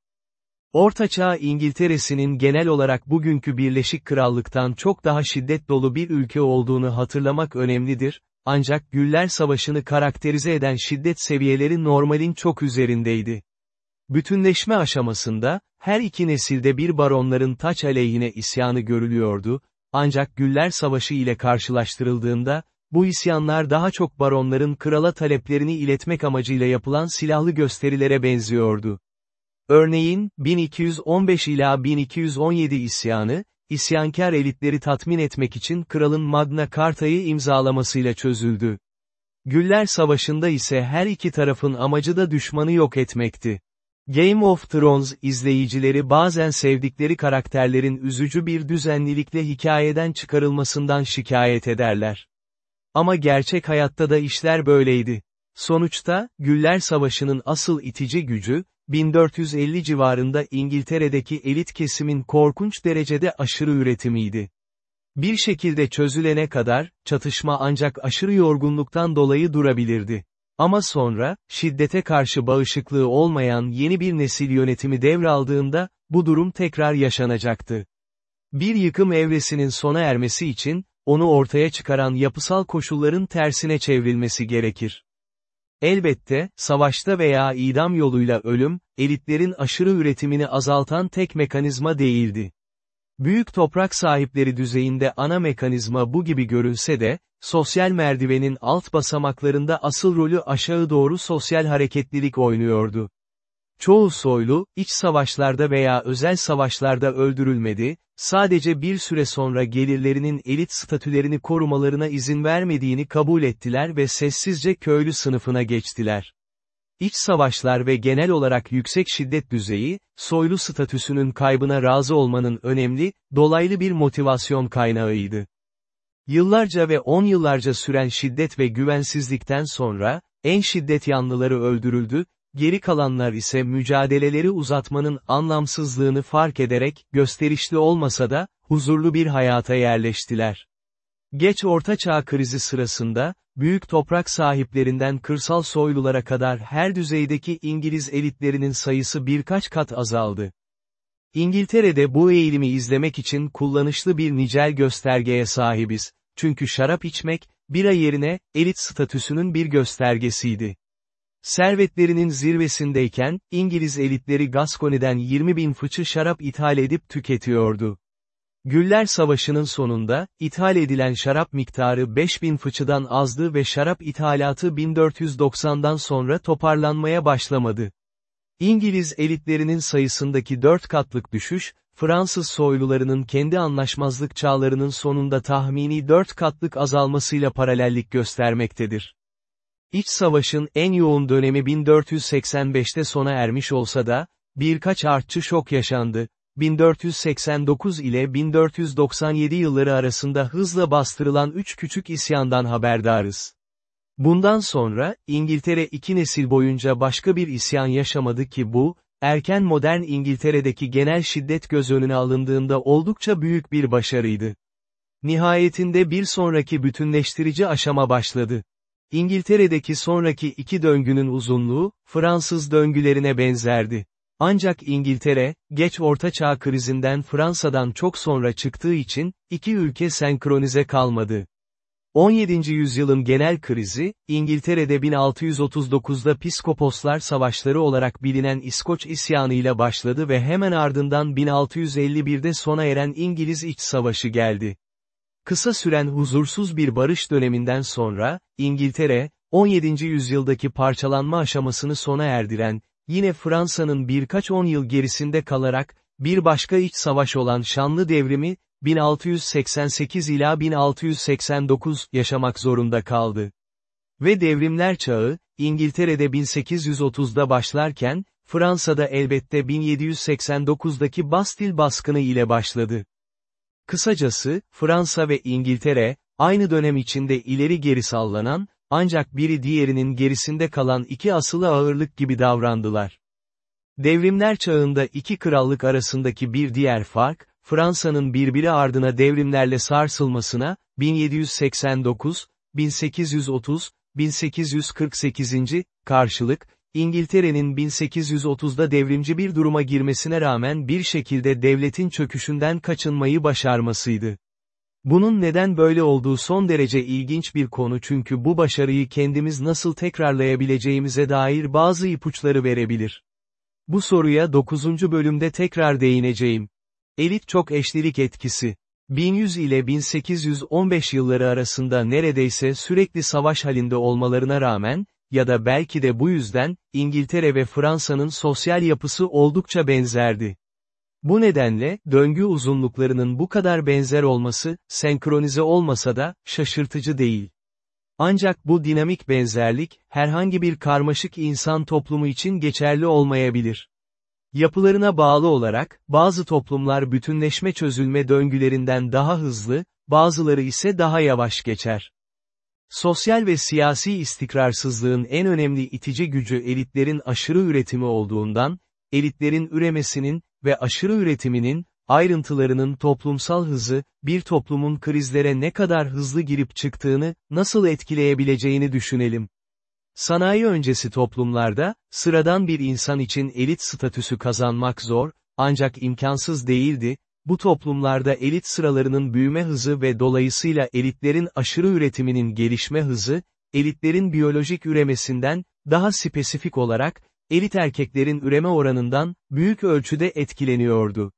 Ortaçağ İngiltere'sinin genel olarak bugünkü Birleşik Krallık'tan çok daha şiddet dolu bir ülke olduğunu hatırlamak önemlidir, ancak Güller Savaşı'nı karakterize eden şiddet seviyeleri normalin çok üzerindeydi. Bütünleşme aşamasında, her iki nesilde bir baronların taç aleyhine isyanı görülüyordu, ancak Güller Savaşı ile karşılaştırıldığında, bu isyanlar daha çok baronların krala taleplerini iletmek amacıyla yapılan silahlı gösterilere benziyordu. Örneğin, 1215 ila 1217 isyanı, isyankar elitleri tatmin etmek için kralın Magna Carta'yı imzalamasıyla çözüldü. Güller Savaşı'nda ise her iki tarafın amacı da düşmanı yok etmekti. Game of Thrones izleyicileri bazen sevdikleri karakterlerin üzücü bir düzenlilikle hikayeden çıkarılmasından şikayet ederler. Ama gerçek hayatta da işler böyleydi. Sonuçta, Güller Savaşı'nın asıl itici gücü, 1450 civarında İngiltere'deki elit kesimin korkunç derecede aşırı üretimiydi. Bir şekilde çözülene kadar, çatışma ancak aşırı yorgunluktan dolayı durabilirdi. Ama sonra, şiddete karşı bağışıklığı olmayan yeni bir nesil yönetimi devraldığında, bu durum tekrar yaşanacaktı. Bir yıkım evresinin sona ermesi için, onu ortaya çıkaran yapısal koşulların tersine çevrilmesi gerekir. Elbette, savaşta veya idam yoluyla ölüm, elitlerin aşırı üretimini azaltan tek mekanizma değildi. Büyük toprak sahipleri düzeyinde ana mekanizma bu gibi görünse de, sosyal merdivenin alt basamaklarında asıl rolü aşağı doğru sosyal hareketlilik oynuyordu. Çoğu soylu, iç savaşlarda veya özel savaşlarda öldürülmedi, sadece bir süre sonra gelirlerinin elit statülerini korumalarına izin vermediğini kabul ettiler ve sessizce köylü sınıfına geçtiler. İç savaşlar ve genel olarak yüksek şiddet düzeyi, soylu statüsünün kaybına razı olmanın önemli, dolaylı bir motivasyon kaynağıydı. Yıllarca ve on yıllarca süren şiddet ve güvensizlikten sonra, en şiddet yanlıları öldürüldü, geri kalanlar ise mücadeleleri uzatmanın anlamsızlığını fark ederek, gösterişli olmasa da, huzurlu bir hayata yerleştiler. Geç Orta Çağ krizi sırasında, büyük toprak sahiplerinden kırsal soylulara kadar her düzeydeki İngiliz elitlerinin sayısı birkaç kat azaldı. İngiltere'de bu eğilimi izlemek için kullanışlı bir nicel göstergeye sahibiz, çünkü şarap içmek, bira yerine, elit statüsünün bir göstergesiydi. Servetlerinin zirvesindeyken, İngiliz elitleri Gascony'den 20 bin fıçı şarap ithal edip tüketiyordu. Güller Savaşı'nın sonunda, ithal edilen şarap miktarı 5000 fıçıdan azdı ve şarap ithalatı 1490'dan sonra toparlanmaya başlamadı. İngiliz elitlerinin sayısındaki 4 katlık düşüş, Fransız soylularının kendi anlaşmazlık çağlarının sonunda tahmini 4 katlık azalmasıyla paralellik göstermektedir. İç savaşın en yoğun dönemi 1485'te sona ermiş olsa da, birkaç artçı şok yaşandı, 1489 ile 1497 yılları arasında hızla bastırılan üç küçük isyandan haberdarız. Bundan sonra, İngiltere iki nesil boyunca başka bir isyan yaşamadı ki bu, erken modern İngiltere'deki genel şiddet göz önüne alındığında oldukça büyük bir başarıydı. Nihayetinde bir sonraki bütünleştirici aşama başladı. İngiltere'deki sonraki iki döngünün uzunluğu, Fransız döngülerine benzerdi. Ancak İngiltere, geç Orta Çağ krizinden Fransa'dan çok sonra çıktığı için, iki ülke senkronize kalmadı. 17. yüzyılın genel krizi, İngiltere'de 1639'da Piskoposlar Savaşları olarak bilinen İskoç isyanı ile başladı ve hemen ardından 1651'de sona eren İngiliz İç Savaşı geldi. Kısa süren huzursuz bir barış döneminden sonra, İngiltere, 17. yüzyıldaki parçalanma aşamasını sona erdiren, yine Fransa'nın birkaç on yıl gerisinde kalarak, bir başka iç savaş olan Şanlı Devrimi, 1688 ila 1689 yaşamak zorunda kaldı. Ve devrimler çağı, İngiltere'de 1830'da başlarken, Fransa'da elbette 1789'daki Bastil baskını ile başladı. Kısacası, Fransa ve İngiltere, aynı dönem içinde ileri geri sallanan, ancak biri diğerinin gerisinde kalan iki asılı ağırlık gibi davrandılar. Devrimler çağında iki krallık arasındaki bir diğer fark, Fransa'nın birbiri ardına devrimlerle sarsılmasına, 1789, 1830, 1848. karşılık, İngiltere'nin 1830'da devrimci bir duruma girmesine rağmen bir şekilde devletin çöküşünden kaçınmayı başarmasıydı. Bunun neden böyle olduğu son derece ilginç bir konu çünkü bu başarıyı kendimiz nasıl tekrarlayabileceğimize dair bazı ipuçları verebilir. Bu soruya 9. bölümde tekrar değineceğim. Elit çok eşlilik etkisi. 1100 ile 1815 yılları arasında neredeyse sürekli savaş halinde olmalarına rağmen, ya da belki de bu yüzden, İngiltere ve Fransa'nın sosyal yapısı oldukça benzerdi. Bu nedenle, döngü uzunluklarının bu kadar benzer olması, senkronize olmasa da, şaşırtıcı değil. Ancak bu dinamik benzerlik, herhangi bir karmaşık insan toplumu için geçerli olmayabilir. Yapılarına bağlı olarak, bazı toplumlar bütünleşme çözülme döngülerinden daha hızlı, bazıları ise daha yavaş geçer. Sosyal ve siyasi istikrarsızlığın en önemli itici gücü elitlerin aşırı üretimi olduğundan, elitlerin üremesinin ve aşırı üretiminin, ayrıntılarının toplumsal hızı, bir toplumun krizlere ne kadar hızlı girip çıktığını, nasıl etkileyebileceğini düşünelim. Sanayi öncesi toplumlarda, sıradan bir insan için elit statüsü kazanmak zor, ancak imkansız değildi, bu toplumlarda elit sıralarının büyüme hızı ve dolayısıyla elitlerin aşırı üretiminin gelişme hızı, elitlerin biyolojik üremesinden, daha spesifik olarak, elit erkeklerin üreme oranından, büyük ölçüde etkileniyordu.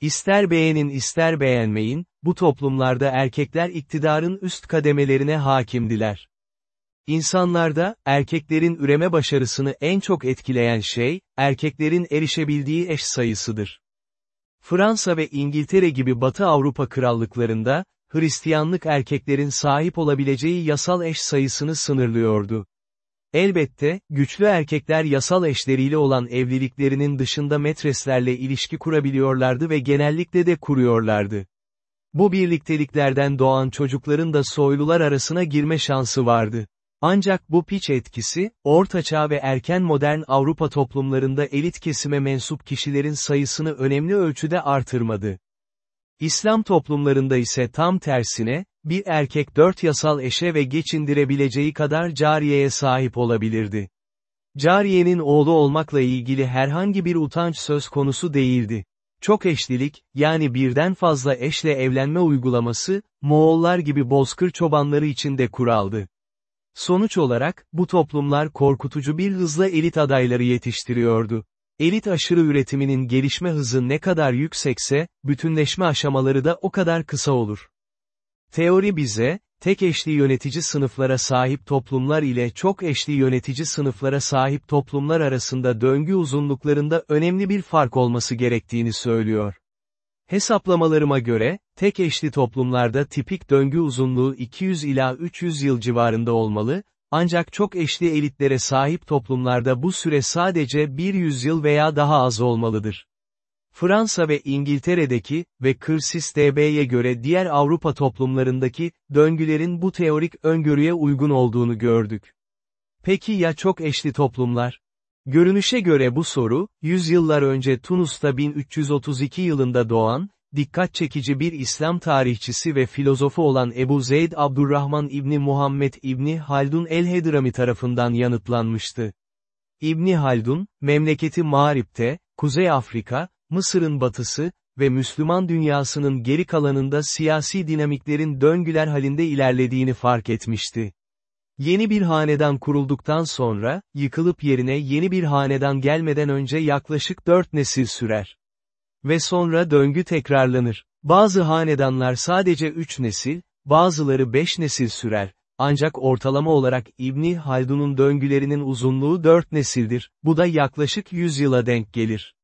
İster beğenin ister beğenmeyin, bu toplumlarda erkekler iktidarın üst kademelerine hakimdiler. İnsanlarda, erkeklerin üreme başarısını en çok etkileyen şey, erkeklerin erişebildiği eş sayısıdır. Fransa ve İngiltere gibi Batı Avrupa krallıklarında, Hristiyanlık erkeklerin sahip olabileceği yasal eş sayısını sınırlıyordu. Elbette, güçlü erkekler yasal eşleriyle olan evliliklerinin dışında metreslerle ilişki kurabiliyorlardı ve genellikle de kuruyorlardı. Bu birlikteliklerden doğan çocukların da soylular arasına girme şansı vardı. Ancak bu piç etkisi, ortaçağ ve erken modern Avrupa toplumlarında elit kesime mensup kişilerin sayısını önemli ölçüde artırmadı. İslam toplumlarında ise tam tersine, bir erkek dört yasal eşe ve geçindirebileceği kadar cariyeye sahip olabilirdi. Cariyenin oğlu olmakla ilgili herhangi bir utanç söz konusu değildi. Çok eşlilik, yani birden fazla eşle evlenme uygulaması, Moğollar gibi bozkır çobanları için de kuraldı. Sonuç olarak, bu toplumlar korkutucu bir hızla elit adayları yetiştiriyordu. Elit aşırı üretiminin gelişme hızı ne kadar yüksekse, bütünleşme aşamaları da o kadar kısa olur. Teori bize, tek eşli yönetici sınıflara sahip toplumlar ile çok eşli yönetici sınıflara sahip toplumlar arasında döngü uzunluklarında önemli bir fark olması gerektiğini söylüyor. Hesaplamalarıma göre, tek eşli toplumlarda tipik döngü uzunluğu 200 ila 300 yıl civarında olmalı, ancak çok eşli elitlere sahip toplumlarda bu süre sadece bir yüzyıl veya daha az olmalıdır. Fransa ve İngiltere'deki ve Kırsis DB'ye göre diğer Avrupa toplumlarındaki döngülerin bu teorik öngörüye uygun olduğunu gördük. Peki ya çok eşli toplumlar? Görünüşe göre bu soru, yüzyıllar önce Tunus'ta 1332 yılında doğan, dikkat çekici bir İslam tarihçisi ve filozofu olan Ebu Zeyd Abdurrahman İbni Muhammed İbni Haldun el-Hedrami tarafından yanıtlanmıştı. İbni Haldun, memleketi Mağrip'te, Kuzey Afrika, Mısır'ın batısı ve Müslüman dünyasının geri kalanında siyasi dinamiklerin döngüler halinde ilerlediğini fark etmişti. Yeni bir hanedan kurulduktan sonra, yıkılıp yerine yeni bir hanedan gelmeden önce yaklaşık dört nesil sürer. Ve sonra döngü tekrarlanır. Bazı hanedanlar sadece 3 nesil, bazıları 5 nesil sürer, ancak ortalama olarak İbni Haldun'un döngülerinin uzunluğu 4 nesildir, bu da yaklaşık 100 yıla denk gelir.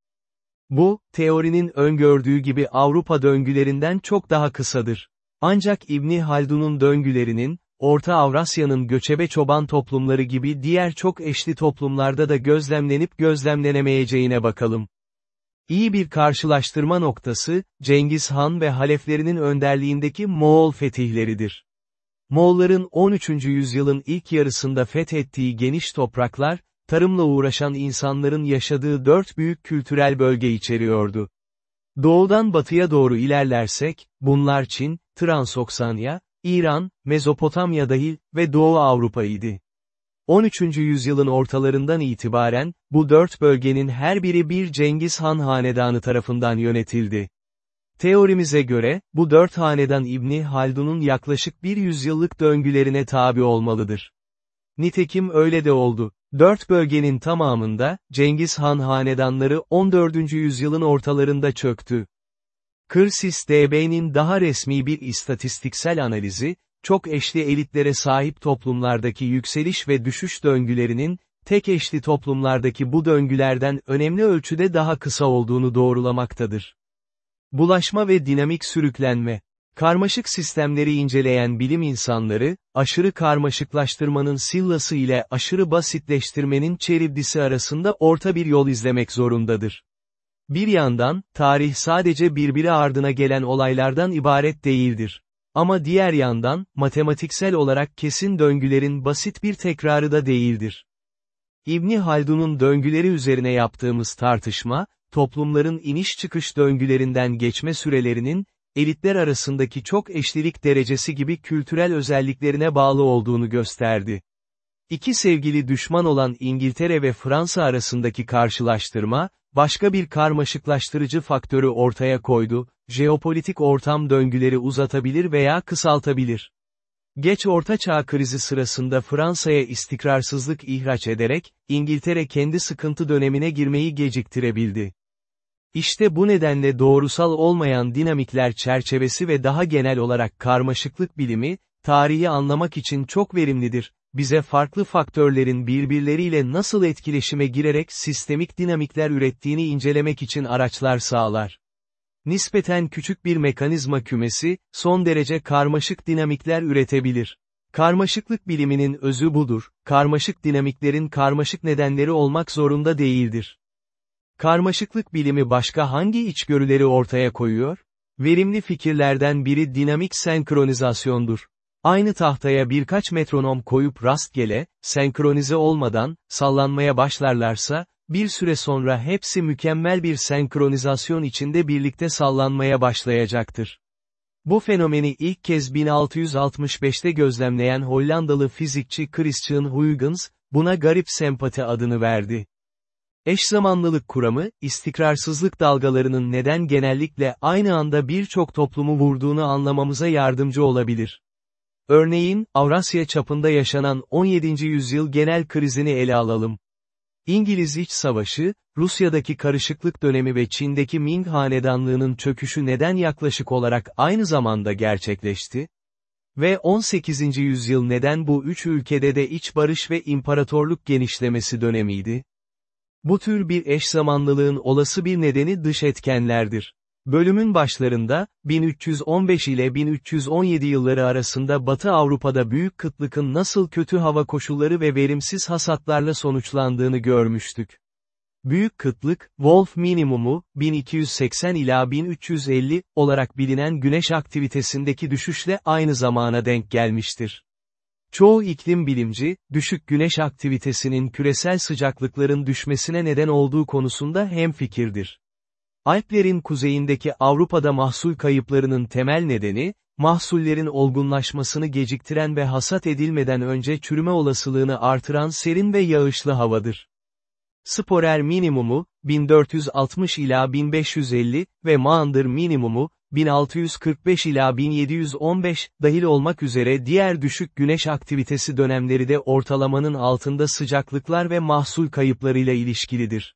Bu, teorinin öngördüğü gibi Avrupa döngülerinden çok daha kısadır. Ancak İbni Haldun'un döngülerinin, Orta Avrasya'nın göçebe çoban toplumları gibi diğer çok eşli toplumlarda da gözlemlenip gözlemlenemeyeceğine bakalım. İyi bir karşılaştırma noktası, Cengiz Han ve haleflerinin önderliğindeki Moğol fetihleridir. Moğolların 13. yüzyılın ilk yarısında fethettiği geniş topraklar, tarımla uğraşan insanların yaşadığı dört büyük kültürel bölge içeriyordu. Doğudan batıya doğru ilerlersek, bunlar Çin, Transoksanya, İran, Mezopotamya dahil ve Doğu Avrupa idi. 13. yüzyılın ortalarından itibaren, bu dört bölgenin her biri bir Cengiz Han hanedanı tarafından yönetildi. Teorimize göre, bu dört hanedan İbni Haldun'un yaklaşık bir yüzyıllık döngülerine tabi olmalıdır. Nitekim öyle de oldu. Dört bölgenin tamamında, Cengiz Han hanedanları 14. yüzyılın ortalarında çöktü. Kırsis DB'nin daha resmi bir istatistiksel analizi, çok eşli elitlere sahip toplumlardaki yükseliş ve düşüş döngülerinin, tek eşli toplumlardaki bu döngülerden önemli ölçüde daha kısa olduğunu doğrulamaktadır. Bulaşma ve dinamik sürüklenme Karmaşık sistemleri inceleyen bilim insanları, aşırı karmaşıklaştırmanın sillası ile aşırı basitleştirmenin çeribdisi arasında orta bir yol izlemek zorundadır. Bir yandan, tarih sadece birbiri ardına gelen olaylardan ibaret değildir. Ama diğer yandan, matematiksel olarak kesin döngülerin basit bir tekrarı da değildir. İbni Haldun'un döngüleri üzerine yaptığımız tartışma, toplumların iniş çıkış döngülerinden geçme sürelerinin, elitler arasındaki çok eşlilik derecesi gibi kültürel özelliklerine bağlı olduğunu gösterdi. İki sevgili düşman olan İngiltere ve Fransa arasındaki karşılaştırma, başka bir karmaşıklaştırıcı faktörü ortaya koydu, jeopolitik ortam döngüleri uzatabilir veya kısaltabilir. Geç Orta Çağ krizi sırasında Fransa'ya istikrarsızlık ihraç ederek, İngiltere kendi sıkıntı dönemine girmeyi geciktirebildi. İşte bu nedenle doğrusal olmayan dinamikler çerçevesi ve daha genel olarak karmaşıklık bilimi, tarihi anlamak için çok verimlidir, bize farklı faktörlerin birbirleriyle nasıl etkileşime girerek sistemik dinamikler ürettiğini incelemek için araçlar sağlar. Nispeten küçük bir mekanizma kümesi, son derece karmaşık dinamikler üretebilir. Karmaşıklık biliminin özü budur, karmaşık dinamiklerin karmaşık nedenleri olmak zorunda değildir. Karmaşıklık bilimi başka hangi içgörüleri ortaya koyuyor? Verimli fikirlerden biri dinamik senkronizasyondur. Aynı tahtaya birkaç metronom koyup rastgele, senkronize olmadan, sallanmaya başlarlarsa, bir süre sonra hepsi mükemmel bir senkronizasyon içinde birlikte sallanmaya başlayacaktır. Bu fenomeni ilk kez 1665'te gözlemleyen Hollandalı fizikçi Christian Huygens, buna garip sempati adını verdi. Eşzamanlılık kuramı, istikrarsızlık dalgalarının neden genellikle aynı anda birçok toplumu vurduğunu anlamamıza yardımcı olabilir. Örneğin, Avrasya çapında yaşanan 17. yüzyıl genel krizini ele alalım. İngiliz İç Savaşı, Rusya'daki karışıklık dönemi ve Çin'deki Ming Hanedanlığının çöküşü neden yaklaşık olarak aynı zamanda gerçekleşti? Ve 18. yüzyıl neden bu üç ülkede de iç barış ve imparatorluk genişlemesi dönemiydi? Bu tür bir eş zamanlılığın olası bir nedeni dış etkenlerdir. Bölümün başlarında, 1315 ile 1317 yılları arasında Batı Avrupa'da büyük kıtlıkın nasıl kötü hava koşulları ve verimsiz hasatlarla sonuçlandığını görmüştük. Büyük kıtlık, Wolf minimumu, 1280 ila 1350, olarak bilinen güneş aktivitesindeki düşüşle aynı zamana denk gelmiştir. Çoğu iklim bilimci, düşük güneş aktivitesinin küresel sıcaklıkların düşmesine neden olduğu konusunda hemfikirdir. Alplerin kuzeyindeki Avrupa'da mahsul kayıplarının temel nedeni, mahsullerin olgunlaşmasını geciktiren ve hasat edilmeden önce çürüme olasılığını artıran serin ve yağışlı havadır. Sporer minimumu, 1460 ila 1550 ve Maunder minimumu, 1645 ila 1715, dahil olmak üzere diğer düşük güneş aktivitesi dönemleri de ortalamanın altında sıcaklıklar ve mahsul kayıplarıyla ilişkilidir.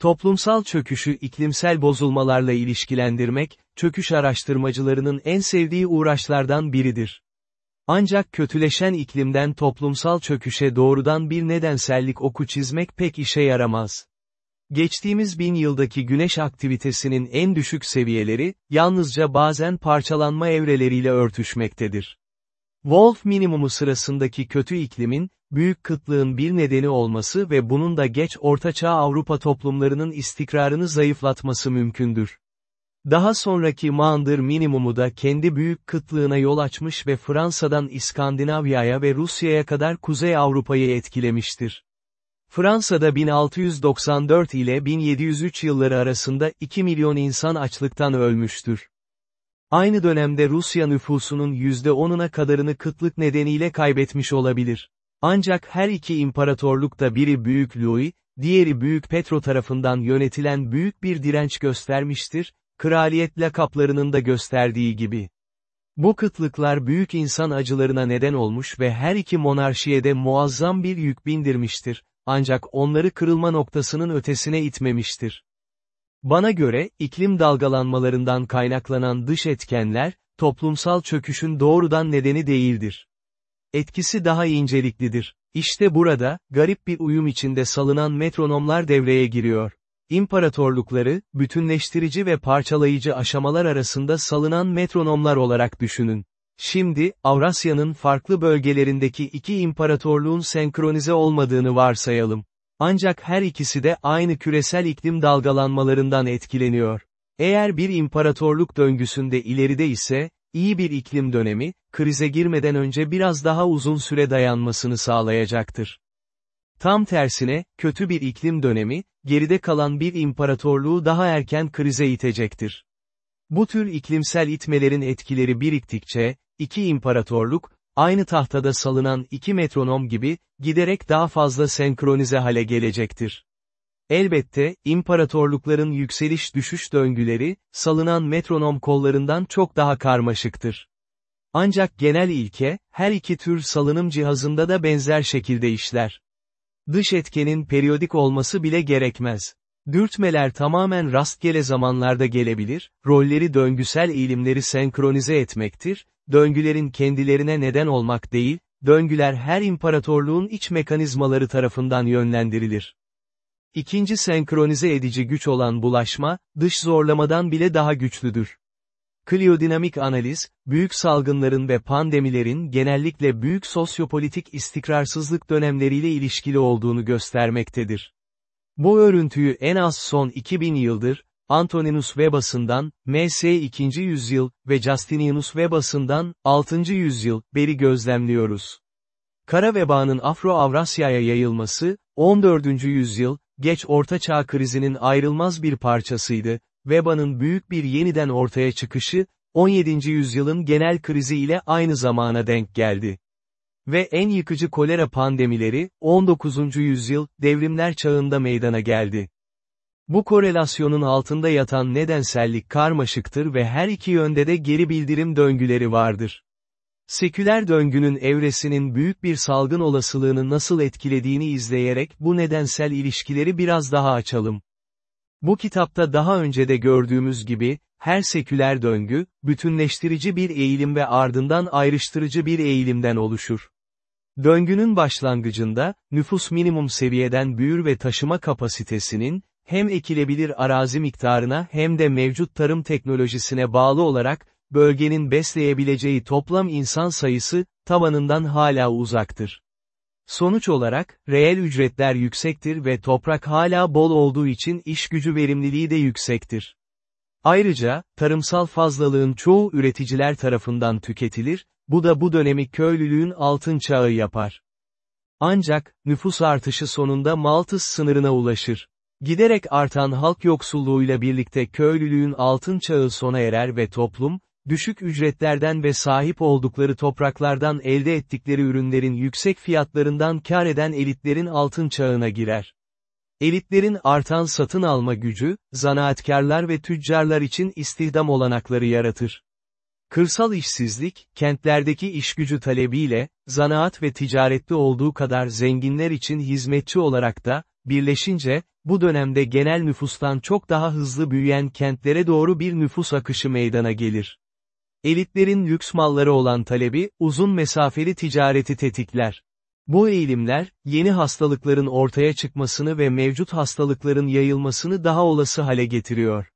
Toplumsal çöküşü iklimsel bozulmalarla ilişkilendirmek, çöküş araştırmacılarının en sevdiği uğraşlardan biridir. Ancak kötüleşen iklimden toplumsal çöküşe doğrudan bir nedensellik oku çizmek pek işe yaramaz. Geçtiğimiz bin yıldaki güneş aktivitesinin en düşük seviyeleri, yalnızca bazen parçalanma evreleriyle örtüşmektedir. Wolf minimumu sırasındaki kötü iklimin, büyük kıtlığın bir nedeni olması ve bunun da geç ortaçağ Avrupa toplumlarının istikrarını zayıflatması mümkündür. Daha sonraki Maunder minimumu da kendi büyük kıtlığına yol açmış ve Fransa'dan İskandinavya'ya ve Rusya'ya kadar Kuzey Avrupa'yı etkilemiştir. Fransa'da 1694 ile 1703 yılları arasında 2 milyon insan açlıktan ölmüştür. Aynı dönemde Rusya nüfusunun %10'una kadarını kıtlık nedeniyle kaybetmiş olabilir. Ancak her iki imparatorluk da biri Büyük Louis, diğeri Büyük Petro tarafından yönetilen büyük bir direnç göstermiştir, kraliyet lakaplarının da gösterdiği gibi. Bu kıtlıklar büyük insan acılarına neden olmuş ve her iki monarşiye de muazzam bir yük bindirmiştir, ancak onları kırılma noktasının ötesine itmemiştir. Bana göre, iklim dalgalanmalarından kaynaklanan dış etkenler, toplumsal çöküşün doğrudan nedeni değildir. Etkisi daha inceliklidir. İşte burada, garip bir uyum içinde salınan metronomlar devreye giriyor. İmparatorlukları, bütünleştirici ve parçalayıcı aşamalar arasında salınan metronomlar olarak düşünün. Şimdi, Avrasya'nın farklı bölgelerindeki iki imparatorluğun senkronize olmadığını varsayalım. Ancak her ikisi de aynı küresel iklim dalgalanmalarından etkileniyor. Eğer bir imparatorluk döngüsünde ileride ise, iyi bir iklim dönemi, krize girmeden önce biraz daha uzun süre dayanmasını sağlayacaktır. Tam tersine, kötü bir iklim dönemi, geride kalan bir imparatorluğu daha erken krize itecektir. Bu tür iklimsel itmelerin etkileri biriktikçe, iki imparatorluk, aynı tahtada salınan iki metronom gibi, giderek daha fazla senkronize hale gelecektir. Elbette, imparatorlukların yükseliş-düşüş döngüleri, salınan metronom kollarından çok daha karmaşıktır. Ancak genel ilke, her iki tür salınım cihazında da benzer şekilde işler. Dış etkenin periyodik olması bile gerekmez. Dürtmeler tamamen rastgele zamanlarda gelebilir, rolleri döngüsel eğilimleri senkronize etmektir, döngülerin kendilerine neden olmak değil, döngüler her imparatorluğun iç mekanizmaları tarafından yönlendirilir. İkinci senkronize edici güç olan bulaşma, dış zorlamadan bile daha güçlüdür. Kliodinamik analiz, büyük salgınların ve pandemilerin genellikle büyük sosyopolitik istikrarsızlık dönemleriyle ilişkili olduğunu göstermektedir. Bu örüntüyü en az son 2000 yıldır, Antoninus Vebas'ından, M.S. 2. yüzyıl ve Justinianus Vebas'ından, 6. yüzyıl, beri gözlemliyoruz. Kara vebanın Afro-Avrasya'ya yayılması, 14. yüzyıl, geç Orta Çağ krizinin ayrılmaz bir parçasıydı, Veba'nın büyük bir yeniden ortaya çıkışı, 17. yüzyılın genel krizi ile aynı zamana denk geldi. Ve en yıkıcı kolera pandemileri, 19. yüzyıl, devrimler çağında meydana geldi. Bu korelasyonun altında yatan nedensellik karmaşıktır ve her iki yönde de geri bildirim döngüleri vardır. Seküler döngünün evresinin büyük bir salgın olasılığını nasıl etkilediğini izleyerek bu nedensel ilişkileri biraz daha açalım. Bu kitapta daha önce de gördüğümüz gibi, her seküler döngü, bütünleştirici bir eğilim ve ardından ayrıştırıcı bir eğilimden oluşur. Döngünün başlangıcında, nüfus minimum seviyeden büyür ve taşıma kapasitesinin, hem ekilebilir arazi miktarına hem de mevcut tarım teknolojisine bağlı olarak, bölgenin besleyebileceği toplam insan sayısı, tabanından hala uzaktır. Sonuç olarak, reel ücretler yüksektir ve toprak hala bol olduğu için iş gücü verimliliği de yüksektir. Ayrıca, tarımsal fazlalığın çoğu üreticiler tarafından tüketilir, bu da bu dönemi köylülüğün altın çağı yapar. Ancak, nüfus artışı sonunda Maltız sınırına ulaşır. Giderek artan halk yoksulluğuyla birlikte köylülüğün altın çağı sona erer ve toplum, düşük ücretlerden ve sahip oldukları topraklardan elde ettikleri ürünlerin yüksek fiyatlarından kar eden elitlerin altın çağına girer. Elitlerin artan satın alma gücü, zanaatkarlar ve tüccarlar için istihdam olanakları yaratır. Kırsal işsizlik, kentlerdeki işgücü talebiyle, zanaat ve ticaretli olduğu kadar zenginler için hizmetçi olarak da, birleşince, bu dönemde genel nüfustan çok daha hızlı büyüyen kentlere doğru bir nüfus akışı meydana gelir. Elitlerin lüks malları olan talebi, uzun mesafeli ticareti tetikler. Bu eğilimler, yeni hastalıkların ortaya çıkmasını ve mevcut hastalıkların yayılmasını daha olası hale getiriyor.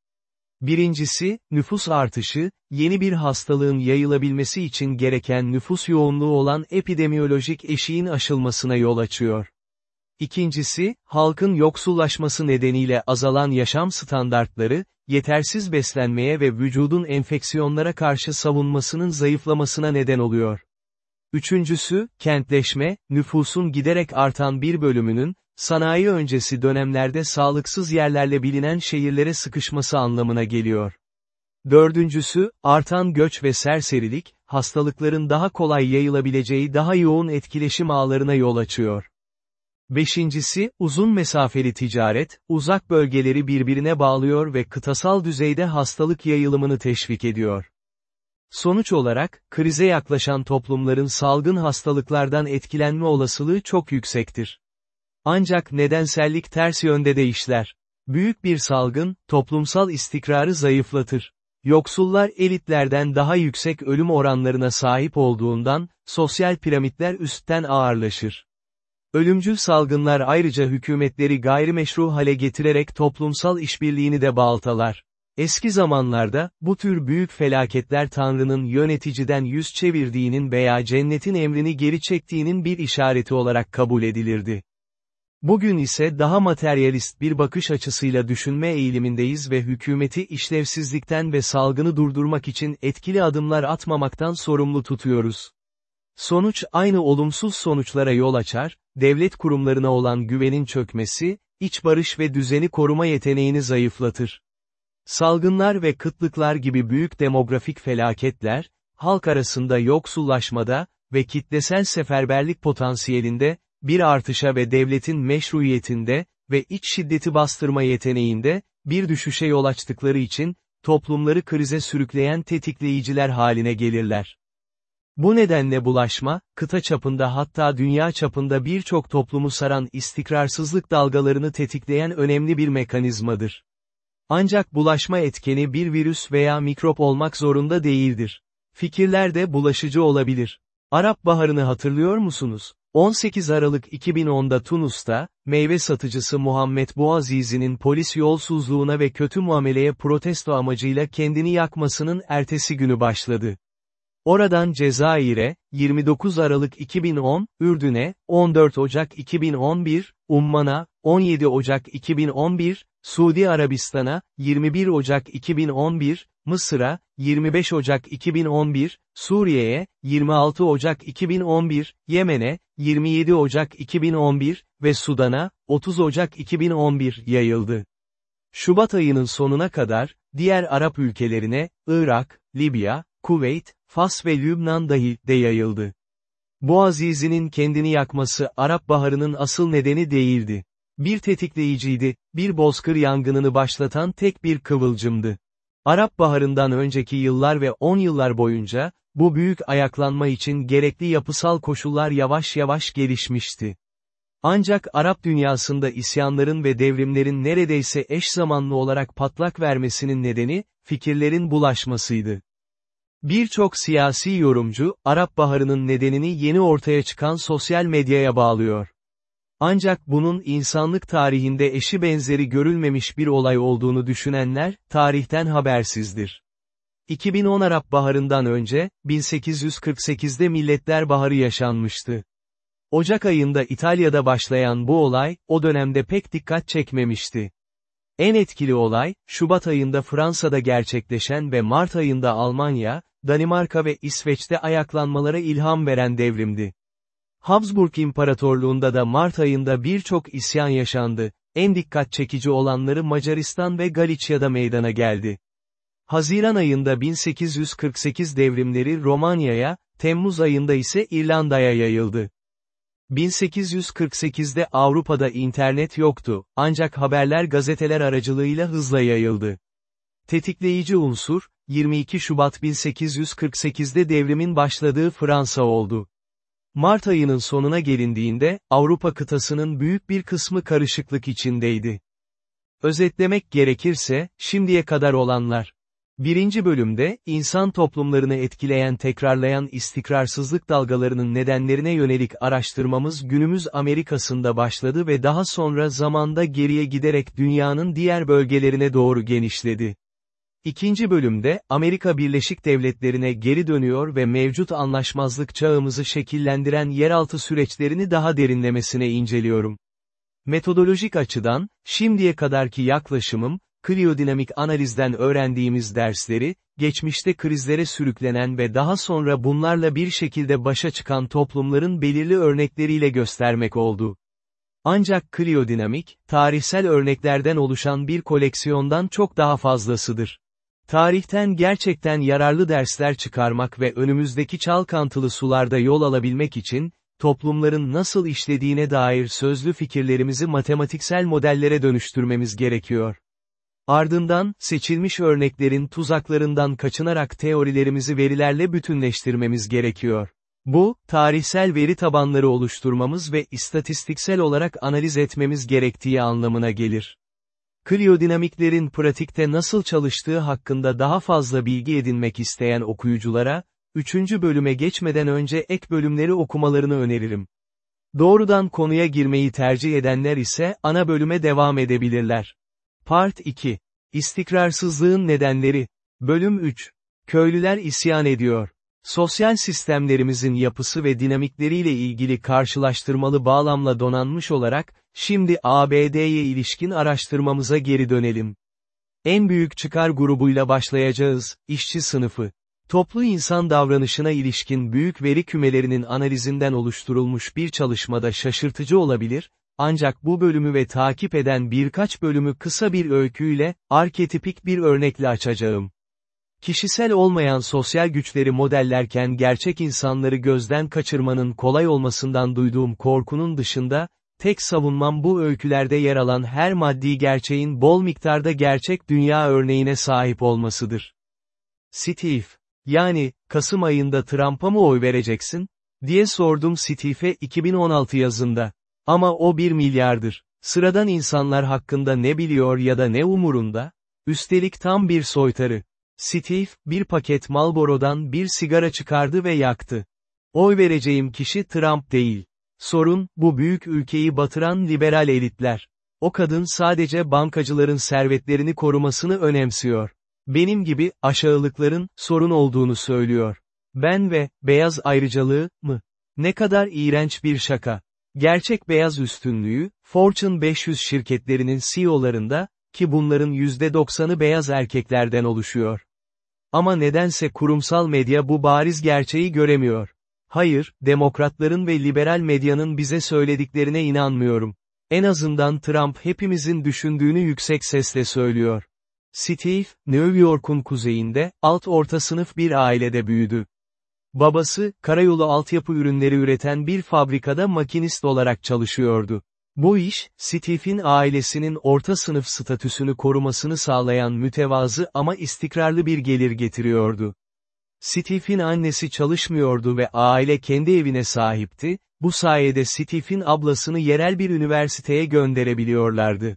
Birincisi, nüfus artışı, yeni bir hastalığın yayılabilmesi için gereken nüfus yoğunluğu olan epidemiyolojik eşiğin aşılmasına yol açıyor. İkincisi, halkın yoksullaşması nedeniyle azalan yaşam standartları, yetersiz beslenmeye ve vücudun enfeksiyonlara karşı savunmasının zayıflamasına neden oluyor. Üçüncüsü, kentleşme, nüfusun giderek artan bir bölümünün, sanayi öncesi dönemlerde sağlıksız yerlerle bilinen şehirlere sıkışması anlamına geliyor. Dördüncüsü, artan göç ve serserilik, hastalıkların daha kolay yayılabileceği daha yoğun etkileşim ağlarına yol açıyor. Beşincisi, uzun mesafeli ticaret, uzak bölgeleri birbirine bağlıyor ve kıtasal düzeyde hastalık yayılımını teşvik ediyor. Sonuç olarak, krize yaklaşan toplumların salgın hastalıklardan etkilenme olasılığı çok yüksektir. Ancak nedensellik ters yönde de işler. Büyük bir salgın, toplumsal istikrarı zayıflatır. Yoksullar elitlerden daha yüksek ölüm oranlarına sahip olduğundan, sosyal piramitler üstten ağırlaşır. Ölümcül salgınlar ayrıca hükümetleri gayrimeşru hale getirerek toplumsal işbirliğini de baltalar. Eski zamanlarda, bu tür büyük felaketler Tanrı'nın yöneticiden yüz çevirdiğinin veya cennetin emrini geri çektiğinin bir işareti olarak kabul edilirdi. Bugün ise daha materyalist bir bakış açısıyla düşünme eğilimindeyiz ve hükümeti işlevsizlikten ve salgını durdurmak için etkili adımlar atmamaktan sorumlu tutuyoruz. Sonuç aynı olumsuz sonuçlara yol açar, devlet kurumlarına olan güvenin çökmesi, iç barış ve düzeni koruma yeteneğini zayıflatır. Salgınlar ve kıtlıklar gibi büyük demografik felaketler, halk arasında yoksullaşmada ve kitlesel seferberlik potansiyelinde, bir artışa ve devletin meşruiyetinde ve iç şiddeti bastırma yeteneğinde, bir düşüşe yol açtıkları için, toplumları krize sürükleyen tetikleyiciler haline gelirler. Bu nedenle bulaşma, kıta çapında hatta dünya çapında birçok toplumu saran istikrarsızlık dalgalarını tetikleyen önemli bir mekanizmadır. Ancak bulaşma etkeni bir virüs veya mikrop olmak zorunda değildir. Fikirler de bulaşıcı olabilir. Arap Baharı'nı hatırlıyor musunuz? 18 Aralık 2010'da Tunus'ta, meyve satıcısı Muhammed Bouazizi'nin polis yolsuzluğuna ve kötü muameleye protesto amacıyla kendini yakmasının ertesi günü başladı. Oradan Cezayir'e, 29 Aralık 2010, Ürdün'e, 14 Ocak 2011, Umman'a, 17 Ocak 2011, Suudi Arabistan'a, 21 Ocak 2011, Mısır'a, 25 Ocak 2011, Suriye'ye, 26 Ocak 2011, Yemen'e, 27 Ocak 2011 ve Sudan'a, 30 Ocak 2011 yayıldı. Şubat ayının sonuna kadar, diğer Arap ülkelerine, Irak, Libya, Kuveyt, Fas ve Lübnan dahi de yayıldı. Boğazizi'nin kendini yakması Arap Baharı'nın asıl nedeni değildi. Bir tetikleyiciydi, bir bozkır yangınını başlatan tek bir kıvılcımdı. Arap Baharı'ndan önceki yıllar ve 10 yıllar boyunca, bu büyük ayaklanma için gerekli yapısal koşullar yavaş yavaş gelişmişti. Ancak Arap dünyasında isyanların ve devrimlerin neredeyse eş zamanlı olarak patlak vermesinin nedeni, fikirlerin bulaşmasıydı. Birçok siyasi yorumcu, Arap Baharı'nın nedenini yeni ortaya çıkan sosyal medyaya bağlıyor. Ancak bunun insanlık tarihinde eşi benzeri görülmemiş bir olay olduğunu düşünenler, tarihten habersizdir. 2010 Arap Baharı'ndan önce, 1848'de Milletler Baharı yaşanmıştı. Ocak ayında İtalya'da başlayan bu olay, o dönemde pek dikkat çekmemişti. En etkili olay, Şubat ayında Fransa'da gerçekleşen ve Mart ayında Almanya, Danimarka ve İsveç'te ayaklanmalara ilham veren devrimdi. Habsburg İmparatorluğunda da Mart ayında birçok isyan yaşandı, en dikkat çekici olanları Macaristan ve Galicia'da meydana geldi. Haziran ayında 1848 devrimleri Romanya'ya, Temmuz ayında ise İrlanda'ya yayıldı. 1848'de Avrupa'da internet yoktu, ancak haberler gazeteler aracılığıyla hızla yayıldı. Tetikleyici unsur, 22 Şubat 1848'de devrimin başladığı Fransa oldu. Mart ayının sonuna gelindiğinde, Avrupa kıtasının büyük bir kısmı karışıklık içindeydi. Özetlemek gerekirse, şimdiye kadar olanlar. Birinci bölümde, insan toplumlarını etkileyen tekrarlayan istikrarsızlık dalgalarının nedenlerine yönelik araştırmamız günümüz Amerika'sında başladı ve daha sonra zamanda geriye giderek dünyanın diğer bölgelerine doğru genişledi. İkinci bölümde, Amerika Birleşik Devletleri'ne geri dönüyor ve mevcut anlaşmazlık çağımızı şekillendiren yeraltı süreçlerini daha derinlemesine inceliyorum. Metodolojik açıdan, şimdiye kadarki yaklaşımım, kriyodinamik analizden öğrendiğimiz dersleri, geçmişte krizlere sürüklenen ve daha sonra bunlarla bir şekilde başa çıkan toplumların belirli örnekleriyle göstermek oldu. Ancak kriyodinamik, tarihsel örneklerden oluşan bir koleksiyondan çok daha fazlasıdır. Tarihten gerçekten yararlı dersler çıkarmak ve önümüzdeki çalkantılı sularda yol alabilmek için, toplumların nasıl işlediğine dair sözlü fikirlerimizi matematiksel modellere dönüştürmemiz gerekiyor. Ardından, seçilmiş örneklerin tuzaklarından kaçınarak teorilerimizi verilerle bütünleştirmemiz gerekiyor. Bu, tarihsel veri tabanları oluşturmamız ve istatistiksel olarak analiz etmemiz gerektiği anlamına gelir. Kriyodinamiklerin pratikte nasıl çalıştığı hakkında daha fazla bilgi edinmek isteyen okuyuculara, üçüncü bölüme geçmeden önce ek bölümleri okumalarını öneririm. Doğrudan konuya girmeyi tercih edenler ise ana bölüme devam edebilirler. Part 2. İstikrarsızlığın nedenleri. Bölüm 3. Köylüler isyan ediyor. Sosyal sistemlerimizin yapısı ve dinamikleriyle ilgili karşılaştırmalı bağlamla donanmış olarak, şimdi ABD'ye ilişkin araştırmamıza geri dönelim. En büyük çıkar grubuyla başlayacağız, işçi sınıfı. Toplu insan davranışına ilişkin büyük veri kümelerinin analizinden oluşturulmuş bir çalışmada şaşırtıcı olabilir, ancak bu bölümü ve takip eden birkaç bölümü kısa bir öyküyle, arketipik bir örnekle açacağım. Kişisel olmayan sosyal güçleri modellerken gerçek insanları gözden kaçırmanın kolay olmasından duyduğum korkunun dışında, tek savunmam bu öykülerde yer alan her maddi gerçeğin bol miktarda gerçek dünya örneğine sahip olmasıdır. Steve, yani, Kasım ayında Trump'a mı oy vereceksin? diye sordum Steve'e 2016 yazında. Ama o bir milyardır. Sıradan insanlar hakkında ne biliyor ya da ne umurunda? Üstelik tam bir soytarı. Steve, bir paket Marlboro'dan bir sigara çıkardı ve yaktı. Oy vereceğim kişi Trump değil. Sorun, bu büyük ülkeyi batıran liberal elitler. O kadın sadece bankacıların servetlerini korumasını önemsiyor. Benim gibi, aşağılıkların, sorun olduğunu söylüyor. Ben ve, beyaz ayrıcalığı, mı? Ne kadar iğrenç bir şaka. Gerçek beyaz üstünlüğü, Fortune 500 şirketlerinin CEO'larında, ki bunların %90'ı beyaz erkeklerden oluşuyor. Ama nedense kurumsal medya bu bariz gerçeği göremiyor. Hayır, demokratların ve liberal medyanın bize söylediklerine inanmıyorum. En azından Trump hepimizin düşündüğünü yüksek sesle söylüyor. Steve, New York'un kuzeyinde, alt orta sınıf bir ailede büyüdü. Babası, karayolu altyapı ürünleri üreten bir fabrikada makinist olarak çalışıyordu. Bu iş, Steve'in ailesinin orta sınıf statüsünü korumasını sağlayan mütevazı ama istikrarlı bir gelir getiriyordu. Steve'in annesi çalışmıyordu ve aile kendi evine sahipti, bu sayede Steve'in ablasını yerel bir üniversiteye gönderebiliyorlardı.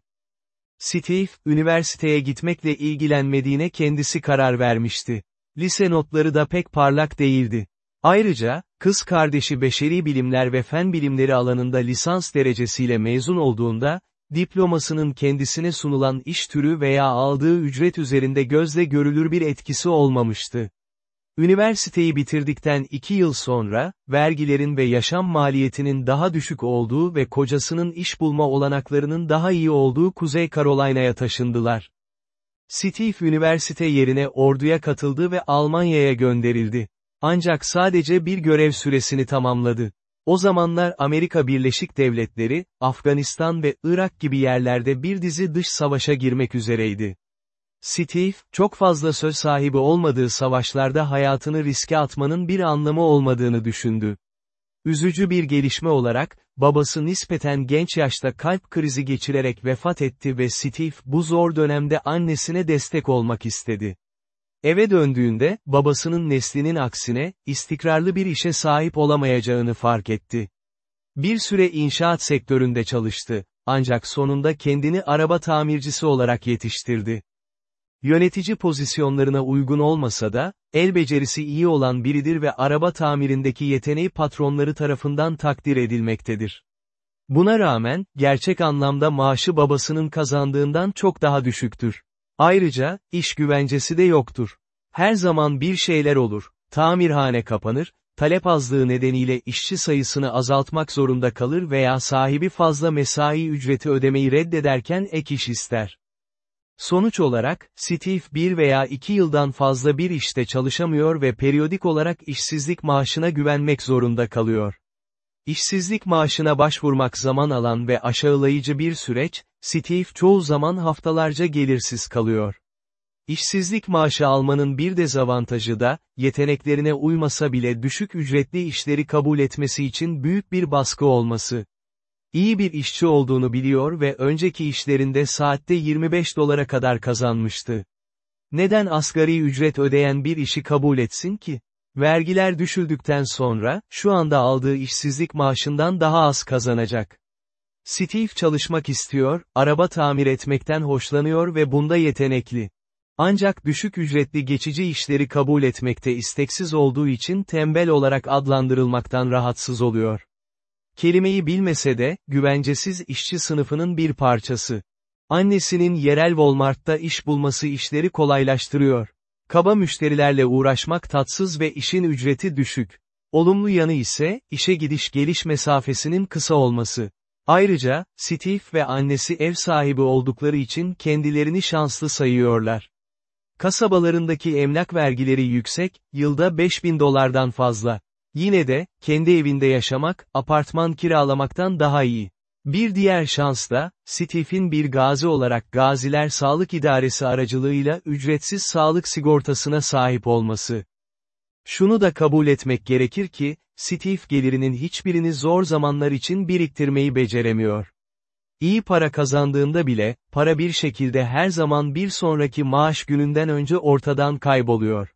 Steve, üniversiteye gitmekle ilgilenmediğine kendisi karar vermişti. Lise notları da pek parlak değildi. Ayrıca, kız kardeşi beşeri bilimler ve fen bilimleri alanında lisans derecesiyle mezun olduğunda, diplomasının kendisine sunulan iş türü veya aldığı ücret üzerinde gözle görülür bir etkisi olmamıştı. Üniversiteyi bitirdikten iki yıl sonra, vergilerin ve yaşam maliyetinin daha düşük olduğu ve kocasının iş bulma olanaklarının daha iyi olduğu Kuzey Carolina'ya taşındılar. Steve üniversite yerine orduya katıldı ve Almanya'ya gönderildi. Ancak sadece bir görev süresini tamamladı. O zamanlar Amerika Birleşik Devletleri, Afganistan ve Irak gibi yerlerde bir dizi dış savaşa girmek üzereydi. Steve, çok fazla söz sahibi olmadığı savaşlarda hayatını riske atmanın bir anlamı olmadığını düşündü. Üzücü bir gelişme olarak, babası nispeten genç yaşta kalp krizi geçirerek vefat etti ve Steve bu zor dönemde annesine destek olmak istedi. Eve döndüğünde, babasının neslinin aksine, istikrarlı bir işe sahip olamayacağını fark etti. Bir süre inşaat sektöründe çalıştı. ancak sonunda kendini araba tamircisi olarak yetiştirdi. Yönetici pozisyonlarına uygun olmasa da, el becerisi iyi olan biridir ve araba tamirindeki yeteneği patronları tarafından takdir edilmektedir. Buna rağmen, gerçek anlamda maaşı babasının kazandığından çok daha düşüktür. Ayrıca, iş güvencesi de yoktur. Her zaman bir şeyler olur, tamirhane kapanır, talep azlığı nedeniyle işçi sayısını azaltmak zorunda kalır veya sahibi fazla mesai ücreti ödemeyi reddederken ek iş ister. Sonuç olarak, Steve bir veya iki yıldan fazla bir işte çalışamıyor ve periyodik olarak işsizlik maaşına güvenmek zorunda kalıyor. İşsizlik maaşına başvurmak zaman alan ve aşağılayıcı bir süreç, Steve çoğu zaman haftalarca gelirsiz kalıyor. İşsizlik maaşı almanın bir dezavantajı da, yeteneklerine uymasa bile düşük ücretli işleri kabul etmesi için büyük bir baskı olması. İyi bir işçi olduğunu biliyor ve önceki işlerinde saatte 25 dolara kadar kazanmıştı. Neden asgari ücret ödeyen bir işi kabul etsin ki? Vergiler düşüldükten sonra, şu anda aldığı işsizlik maaşından daha az kazanacak. Steve çalışmak istiyor, araba tamir etmekten hoşlanıyor ve bunda yetenekli. Ancak düşük ücretli geçici işleri kabul etmekte isteksiz olduğu için tembel olarak adlandırılmaktan rahatsız oluyor. Kelimeyi bilmese de, güvencesiz işçi sınıfının bir parçası. Annesinin yerel Walmart'ta iş bulması işleri kolaylaştırıyor. Kaba müşterilerle uğraşmak tatsız ve işin ücreti düşük. Olumlu yanı ise, işe gidiş geliş mesafesinin kısa olması. Ayrıca, Steve ve annesi ev sahibi oldukları için kendilerini şanslı sayıyorlar. Kasabalarındaki emlak vergileri yüksek, yılda 5000 dolardan fazla. Yine de, kendi evinde yaşamak, apartman kiralamaktan daha iyi. Bir diğer şans da, Steve'in bir gazi olarak Gaziler Sağlık İdaresi aracılığıyla ücretsiz sağlık sigortasına sahip olması. Şunu da kabul etmek gerekir ki, Steve gelirinin hiçbirini zor zamanlar için biriktirmeyi beceremiyor. İyi para kazandığında bile, para bir şekilde her zaman bir sonraki maaş gününden önce ortadan kayboluyor.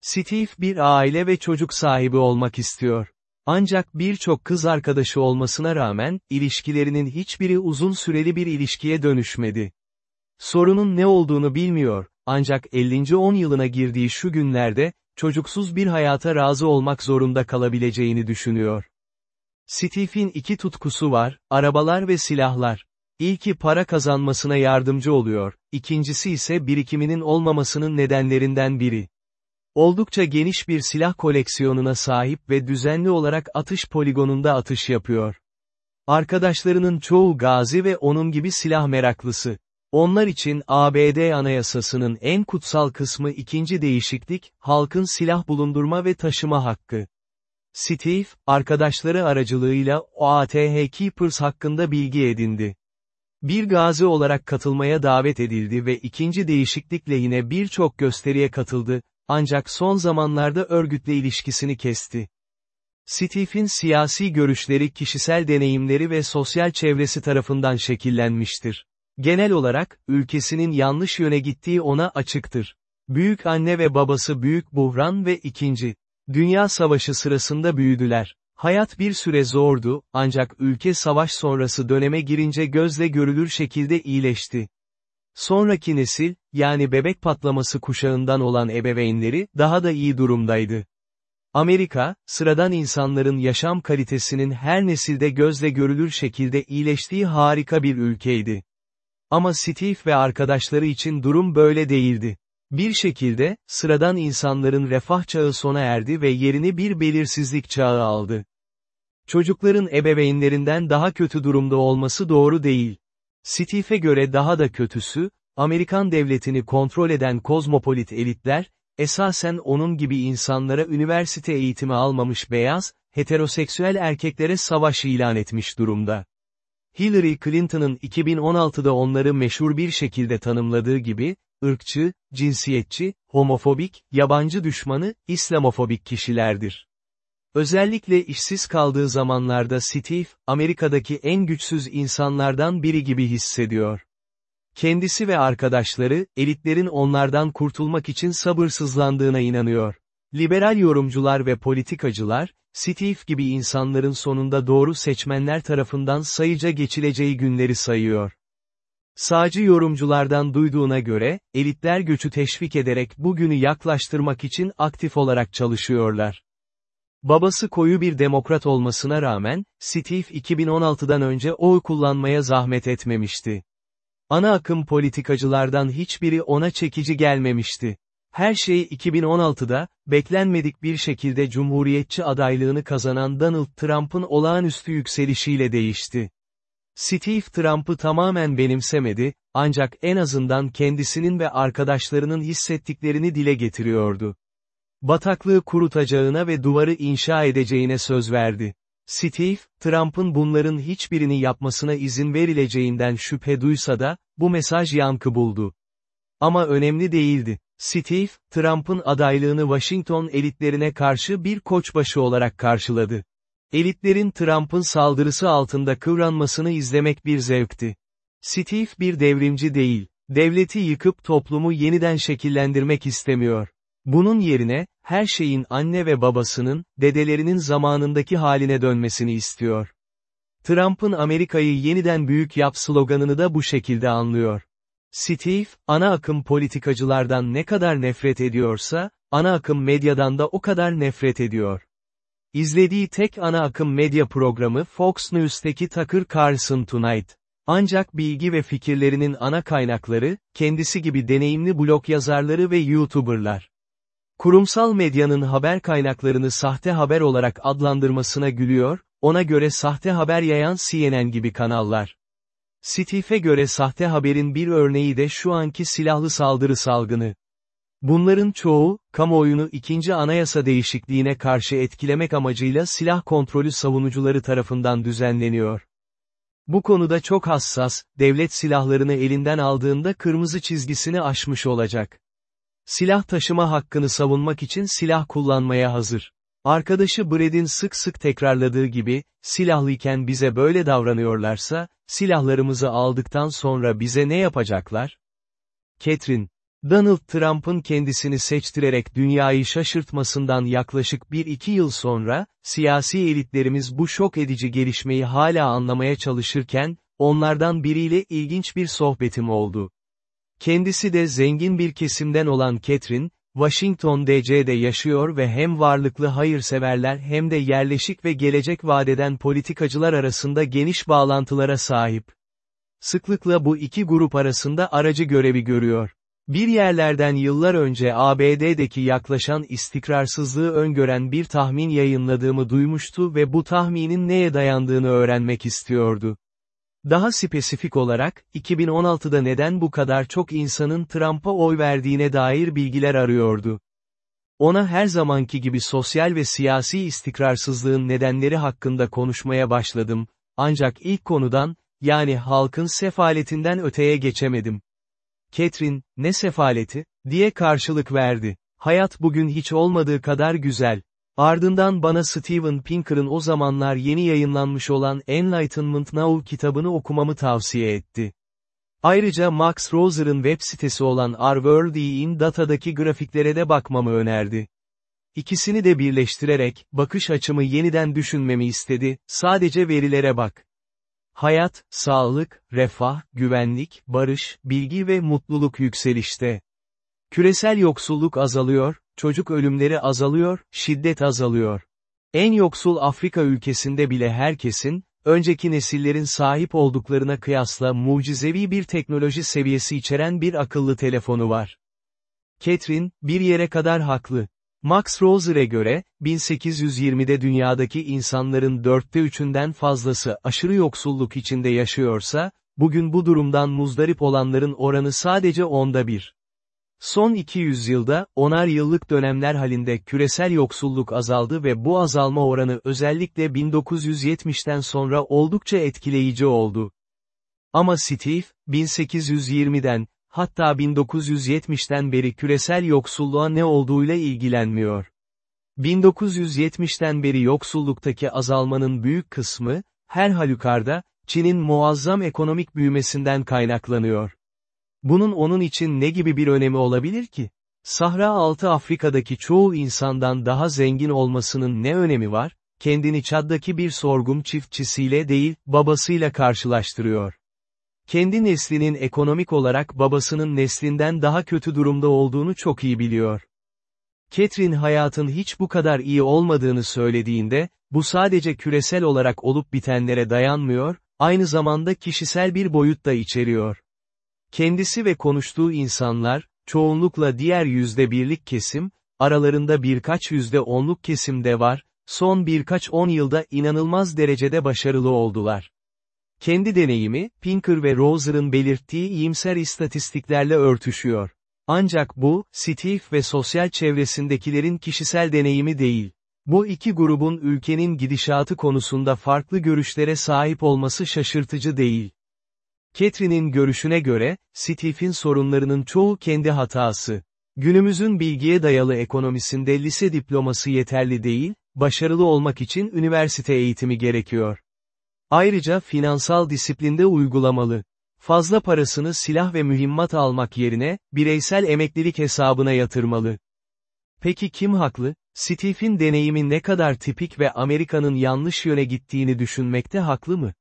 Steve bir aile ve çocuk sahibi olmak istiyor. Ancak birçok kız arkadaşı olmasına rağmen, ilişkilerinin hiçbiri uzun süreli bir ilişkiye dönüşmedi. Sorunun ne olduğunu bilmiyor, ancak 50. 10 yılına girdiği şu günlerde, çocuksuz bir hayata razı olmak zorunda kalabileceğini düşünüyor. Steve'in iki tutkusu var, arabalar ve silahlar. İlki para kazanmasına yardımcı oluyor, ikincisi ise birikiminin olmamasının nedenlerinden biri. Oldukça geniş bir silah koleksiyonuna sahip ve düzenli olarak atış poligonunda atış yapıyor. Arkadaşlarının çoğu gazi ve onun gibi silah meraklısı. Onlar için ABD Anayasası'nın en kutsal kısmı ikinci değişiklik, halkın silah bulundurma ve taşıma hakkı. Steve, arkadaşları aracılığıyla OATH Keepers hakkında bilgi edindi. Bir gazi olarak katılmaya davet edildi ve ikinci değişiklikle yine birçok gösteriye katıldı, ancak son zamanlarda örgütle ilişkisini kesti. Steve'in siyasi görüşleri kişisel deneyimleri ve sosyal çevresi tarafından şekillenmiştir. Genel olarak, ülkesinin yanlış yöne gittiği ona açıktır. Büyük anne ve babası Büyük Buhran ve ikinci Dünya Savaşı sırasında büyüdüler. Hayat bir süre zordu, ancak ülke savaş sonrası döneme girince gözle görülür şekilde iyileşti. Sonraki nesil, yani bebek patlaması kuşağından olan ebeveynleri, daha da iyi durumdaydı. Amerika, sıradan insanların yaşam kalitesinin her nesilde gözle görülür şekilde iyileştiği harika bir ülkeydi. Ama Steve ve arkadaşları için durum böyle değildi. Bir şekilde, sıradan insanların refah çağı sona erdi ve yerini bir belirsizlik çağı aldı. Çocukların ebeveynlerinden daha kötü durumda olması doğru değil. Steve'e göre daha da kötüsü, Amerikan devletini kontrol eden kozmopolit elitler, esasen onun gibi insanlara üniversite eğitimi almamış beyaz, heteroseksüel erkeklere savaş ilan etmiş durumda. Hillary Clinton'ın 2016'da onları meşhur bir şekilde tanımladığı gibi, ırkçı, cinsiyetçi, homofobik, yabancı düşmanı, İslamofobik kişilerdir. Özellikle işsiz kaldığı zamanlarda Steve, Amerika'daki en güçsüz insanlardan biri gibi hissediyor. Kendisi ve arkadaşları, elitlerin onlardan kurtulmak için sabırsızlandığına inanıyor. Liberal yorumcular ve politikacılar, Steve gibi insanların sonunda doğru seçmenler tarafından sayıca geçileceği günleri sayıyor. Sağcı yorumculardan duyduğuna göre, elitler göçü teşvik ederek bu günü yaklaştırmak için aktif olarak çalışıyorlar. Babası koyu bir demokrat olmasına rağmen, Steve 2016'dan önce oy kullanmaya zahmet etmemişti. Ana akım politikacılardan hiçbiri ona çekici gelmemişti. Her şey 2016'da, beklenmedik bir şekilde cumhuriyetçi adaylığını kazanan Donald Trump'ın olağanüstü yükselişiyle değişti. Steve Trump'ı tamamen benimsemedi, ancak en azından kendisinin ve arkadaşlarının hissettiklerini dile getiriyordu. Bataklığı kurutacağına ve duvarı inşa edeceğine söz verdi. Steve, Trump'ın bunların hiçbirini yapmasına izin verileceğinden şüphe duysa da, bu mesaj yankı buldu. Ama önemli değildi. Steve, Trump'ın adaylığını Washington elitlerine karşı bir koçbaşı olarak karşıladı. Elitlerin Trump'ın saldırısı altında kıvranmasını izlemek bir zevkti. Steve bir devrimci değil, devleti yıkıp toplumu yeniden şekillendirmek istemiyor. Bunun yerine, her şeyin anne ve babasının, dedelerinin zamanındaki haline dönmesini istiyor. Trump'ın Amerika'yı yeniden büyük yap sloganını da bu şekilde anlıyor. Steve, ana akım politikacılardan ne kadar nefret ediyorsa, ana akım medyadan da o kadar nefret ediyor. İzlediği tek ana akım medya programı Fox News'teki Tucker Carlson Tonight. Ancak bilgi ve fikirlerinin ana kaynakları, kendisi gibi deneyimli blog yazarları ve YouTuber'lar. Kurumsal medyanın haber kaynaklarını sahte haber olarak adlandırmasına gülüyor, ona göre sahte haber yayan CNN gibi kanallar. Steve'e göre sahte haberin bir örneği de şu anki silahlı saldırı salgını. Bunların çoğu, kamuoyunu ikinci anayasa değişikliğine karşı etkilemek amacıyla silah kontrolü savunucuları tarafından düzenleniyor. Bu konuda çok hassas, devlet silahlarını elinden aldığında kırmızı çizgisini aşmış olacak. Silah taşıma hakkını savunmak için silah kullanmaya hazır. Arkadaşı Brad'in sık sık tekrarladığı gibi, silahlıyken bize böyle davranıyorlarsa, silahlarımızı aldıktan sonra bize ne yapacaklar? Catherine, Donald Trump'ın kendisini seçtirerek dünyayı şaşırtmasından yaklaşık bir iki yıl sonra, siyasi elitlerimiz bu şok edici gelişmeyi hala anlamaya çalışırken, onlardan biriyle ilginç bir sohbetim oldu. Kendisi de zengin bir kesimden olan Catherine, Washington DC'de yaşıyor ve hem varlıklı hayırseverler hem de yerleşik ve gelecek vadeden politikacılar arasında geniş bağlantılara sahip. Sıklıkla bu iki grup arasında aracı görevi görüyor. Bir yerlerden yıllar önce ABD'deki yaklaşan istikrarsızlığı öngören bir tahmin yayınladığımı duymuştu ve bu tahminin neye dayandığını öğrenmek istiyordu. Daha spesifik olarak, 2016'da neden bu kadar çok insanın Trump'a oy verdiğine dair bilgiler arıyordu. Ona her zamanki gibi sosyal ve siyasi istikrarsızlığın nedenleri hakkında konuşmaya başladım, ancak ilk konudan, yani halkın sefaletinden öteye geçemedim. Catherine, ne sefaleti, diye karşılık verdi. Hayat bugün hiç olmadığı kadar güzel. Ardından bana Steven Pinker'ın o zamanlar yeni yayınlanmış olan Enlightenment Now kitabını okumamı tavsiye etti. Ayrıca Max Roser'ın web sitesi olan Our Data'daki grafiklere de bakmamı önerdi. İkisini de birleştirerek, bakış açımı yeniden düşünmemi istedi, sadece verilere bak. Hayat, sağlık, refah, güvenlik, barış, bilgi ve mutluluk yükselişte. Küresel yoksulluk azalıyor, çocuk ölümleri azalıyor, şiddet azalıyor. En yoksul Afrika ülkesinde bile herkesin, önceki nesillerin sahip olduklarına kıyasla mucizevi bir teknoloji seviyesi içeren bir akıllı telefonu var. Catherine, bir yere kadar haklı. Max Roser'e göre, 1820'de dünyadaki insanların dörtte üçünden fazlası aşırı yoksulluk içinde yaşıyorsa, bugün bu durumdan muzdarip olanların oranı sadece onda bir. Son 200 yılda, onar yıllık dönemler halinde küresel yoksulluk azaldı ve bu azalma oranı özellikle 1970'ten sonra oldukça etkileyici oldu. Ama Steve, 1820'den, hatta 1970'ten beri küresel yoksulluğa ne olduğuyla ilgilenmiyor. 1970'ten beri yoksulluktaki azalmanın büyük kısmı, her halükarda, Çin'in muazzam ekonomik büyümesinden kaynaklanıyor. Bunun onun için ne gibi bir önemi olabilir ki? Sahra altı Afrika'daki çoğu insandan daha zengin olmasının ne önemi var? Kendini Çad'daki bir sorgum çiftçisiyle değil, babasıyla karşılaştırıyor. Kendi neslinin ekonomik olarak babasının neslinden daha kötü durumda olduğunu çok iyi biliyor. Catherine hayatın hiç bu kadar iyi olmadığını söylediğinde, bu sadece küresel olarak olup bitenlere dayanmıyor, aynı zamanda kişisel bir boyut da içeriyor. Kendisi ve konuştuğu insanlar, çoğunlukla diğer yüzde birlik kesim, aralarında birkaç yüzde onluk kesim de var, son birkaç on yılda inanılmaz derecede başarılı oldular. Kendi deneyimi, Pinker ve Roser'ın belirttiği iyimser istatistiklerle örtüşüyor. Ancak bu, Steve ve sosyal çevresindekilerin kişisel deneyimi değil. Bu iki grubun ülkenin gidişatı konusunda farklı görüşlere sahip olması şaşırtıcı değil. Catherine'in görüşüne göre, Steve'in sorunlarının çoğu kendi hatası. Günümüzün bilgiye dayalı ekonomisinde lise diploması yeterli değil, başarılı olmak için üniversite eğitimi gerekiyor. Ayrıca finansal disiplinde uygulamalı. Fazla parasını silah ve mühimmat almak yerine, bireysel emeklilik hesabına yatırmalı. Peki kim haklı? Steve'in deneyimi ne kadar tipik ve Amerika'nın yanlış yöne gittiğini düşünmekte haklı mı?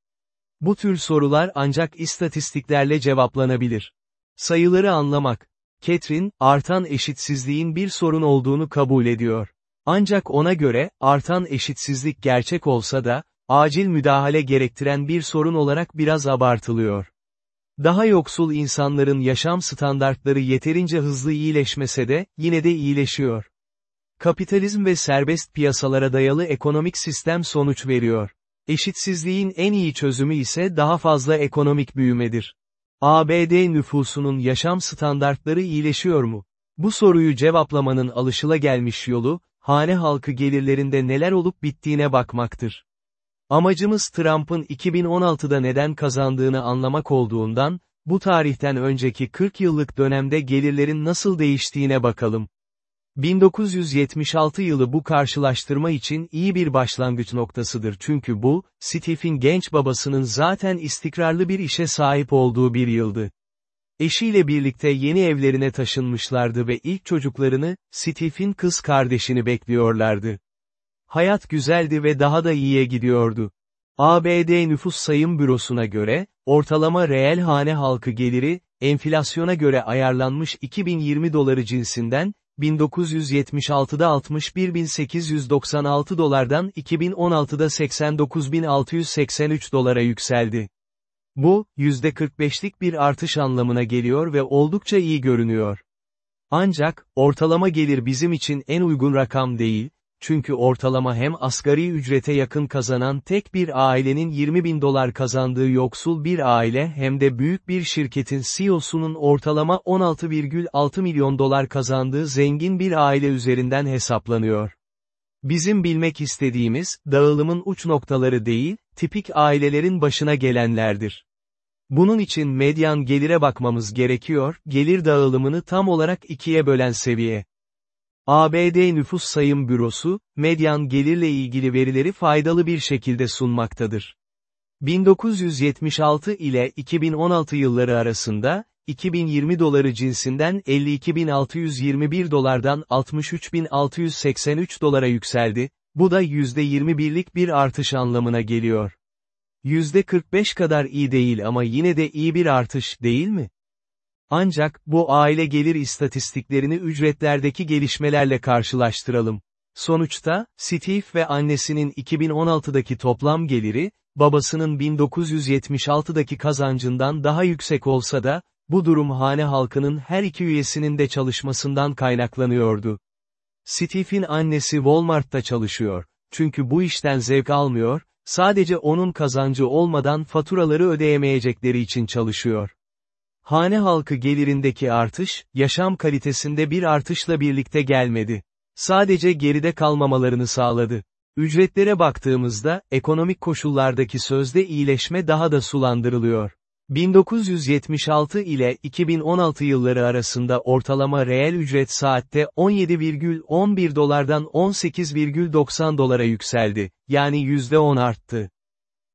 Bu tür sorular ancak istatistiklerle cevaplanabilir. Sayıları anlamak. Catherine, artan eşitsizliğin bir sorun olduğunu kabul ediyor. Ancak ona göre, artan eşitsizlik gerçek olsa da, acil müdahale gerektiren bir sorun olarak biraz abartılıyor. Daha yoksul insanların yaşam standartları yeterince hızlı iyileşmese de, yine de iyileşiyor. Kapitalizm ve serbest piyasalara dayalı ekonomik sistem sonuç veriyor. Eşitsizliğin en iyi çözümü ise daha fazla ekonomik büyümedir. ABD nüfusunun yaşam standartları iyileşiyor mu? Bu soruyu cevaplamanın alışılagelmiş yolu, hane halkı gelirlerinde neler olup bittiğine bakmaktır. Amacımız Trump'ın 2016'da neden kazandığını anlamak olduğundan, bu tarihten önceki 40 yıllık dönemde gelirlerin nasıl değiştiğine bakalım. 1976 yılı bu karşılaştırma için iyi bir başlangıç noktasıdır çünkü bu, Steve'in genç babasının zaten istikrarlı bir işe sahip olduğu bir yıldı. Eşiyle birlikte yeni evlerine taşınmışlardı ve ilk çocuklarını, Steve'in kız kardeşini bekliyorlardı. Hayat güzeldi ve daha da iyiye gidiyordu. ABD Nüfus Sayım Bürosu'na göre, ortalama reel hane halkı geliri, enflasyona göre ayarlanmış 2020 doları cinsinden, 1976'da 61.896 dolardan 2016'da 89.683 dolara yükseldi. Bu, %45'lik bir artış anlamına geliyor ve oldukça iyi görünüyor. Ancak, ortalama gelir bizim için en uygun rakam değil, çünkü ortalama hem asgari ücrete yakın kazanan tek bir ailenin 20 bin dolar kazandığı yoksul bir aile hem de büyük bir şirketin CEO'sunun ortalama 16,6 milyon dolar kazandığı zengin bir aile üzerinden hesaplanıyor. Bizim bilmek istediğimiz, dağılımın uç noktaları değil, tipik ailelerin başına gelenlerdir. Bunun için medyan gelire bakmamız gerekiyor, gelir dağılımını tam olarak ikiye bölen seviye. ABD Nüfus Sayım Bürosu, medyan gelirle ilgili verileri faydalı bir şekilde sunmaktadır. 1976 ile 2016 yılları arasında, 2020 doları cinsinden 52.621 dolardan 63.683 dolara yükseldi, bu da %21'lik bir artış anlamına geliyor. %45 kadar iyi değil ama yine de iyi bir artış, değil mi? Ancak, bu aile gelir istatistiklerini ücretlerdeki gelişmelerle karşılaştıralım. Sonuçta, Steve ve annesinin 2016'daki toplam geliri, babasının 1976'daki kazancından daha yüksek olsa da, bu durum hane halkının her iki üyesinin de çalışmasından kaynaklanıyordu. Steve'in annesi Walmart'ta çalışıyor. Çünkü bu işten zevk almıyor, sadece onun kazancı olmadan faturaları ödeyemeyecekleri için çalışıyor. Hane halkı gelirindeki artış, yaşam kalitesinde bir artışla birlikte gelmedi. Sadece geride kalmamalarını sağladı. Ücretlere baktığımızda, ekonomik koşullardaki sözde iyileşme daha da sulandırılıyor. 1976 ile 2016 yılları arasında ortalama reel ücret saatte 17,11 dolardan 18,90 dolara yükseldi, yani %10 arttı.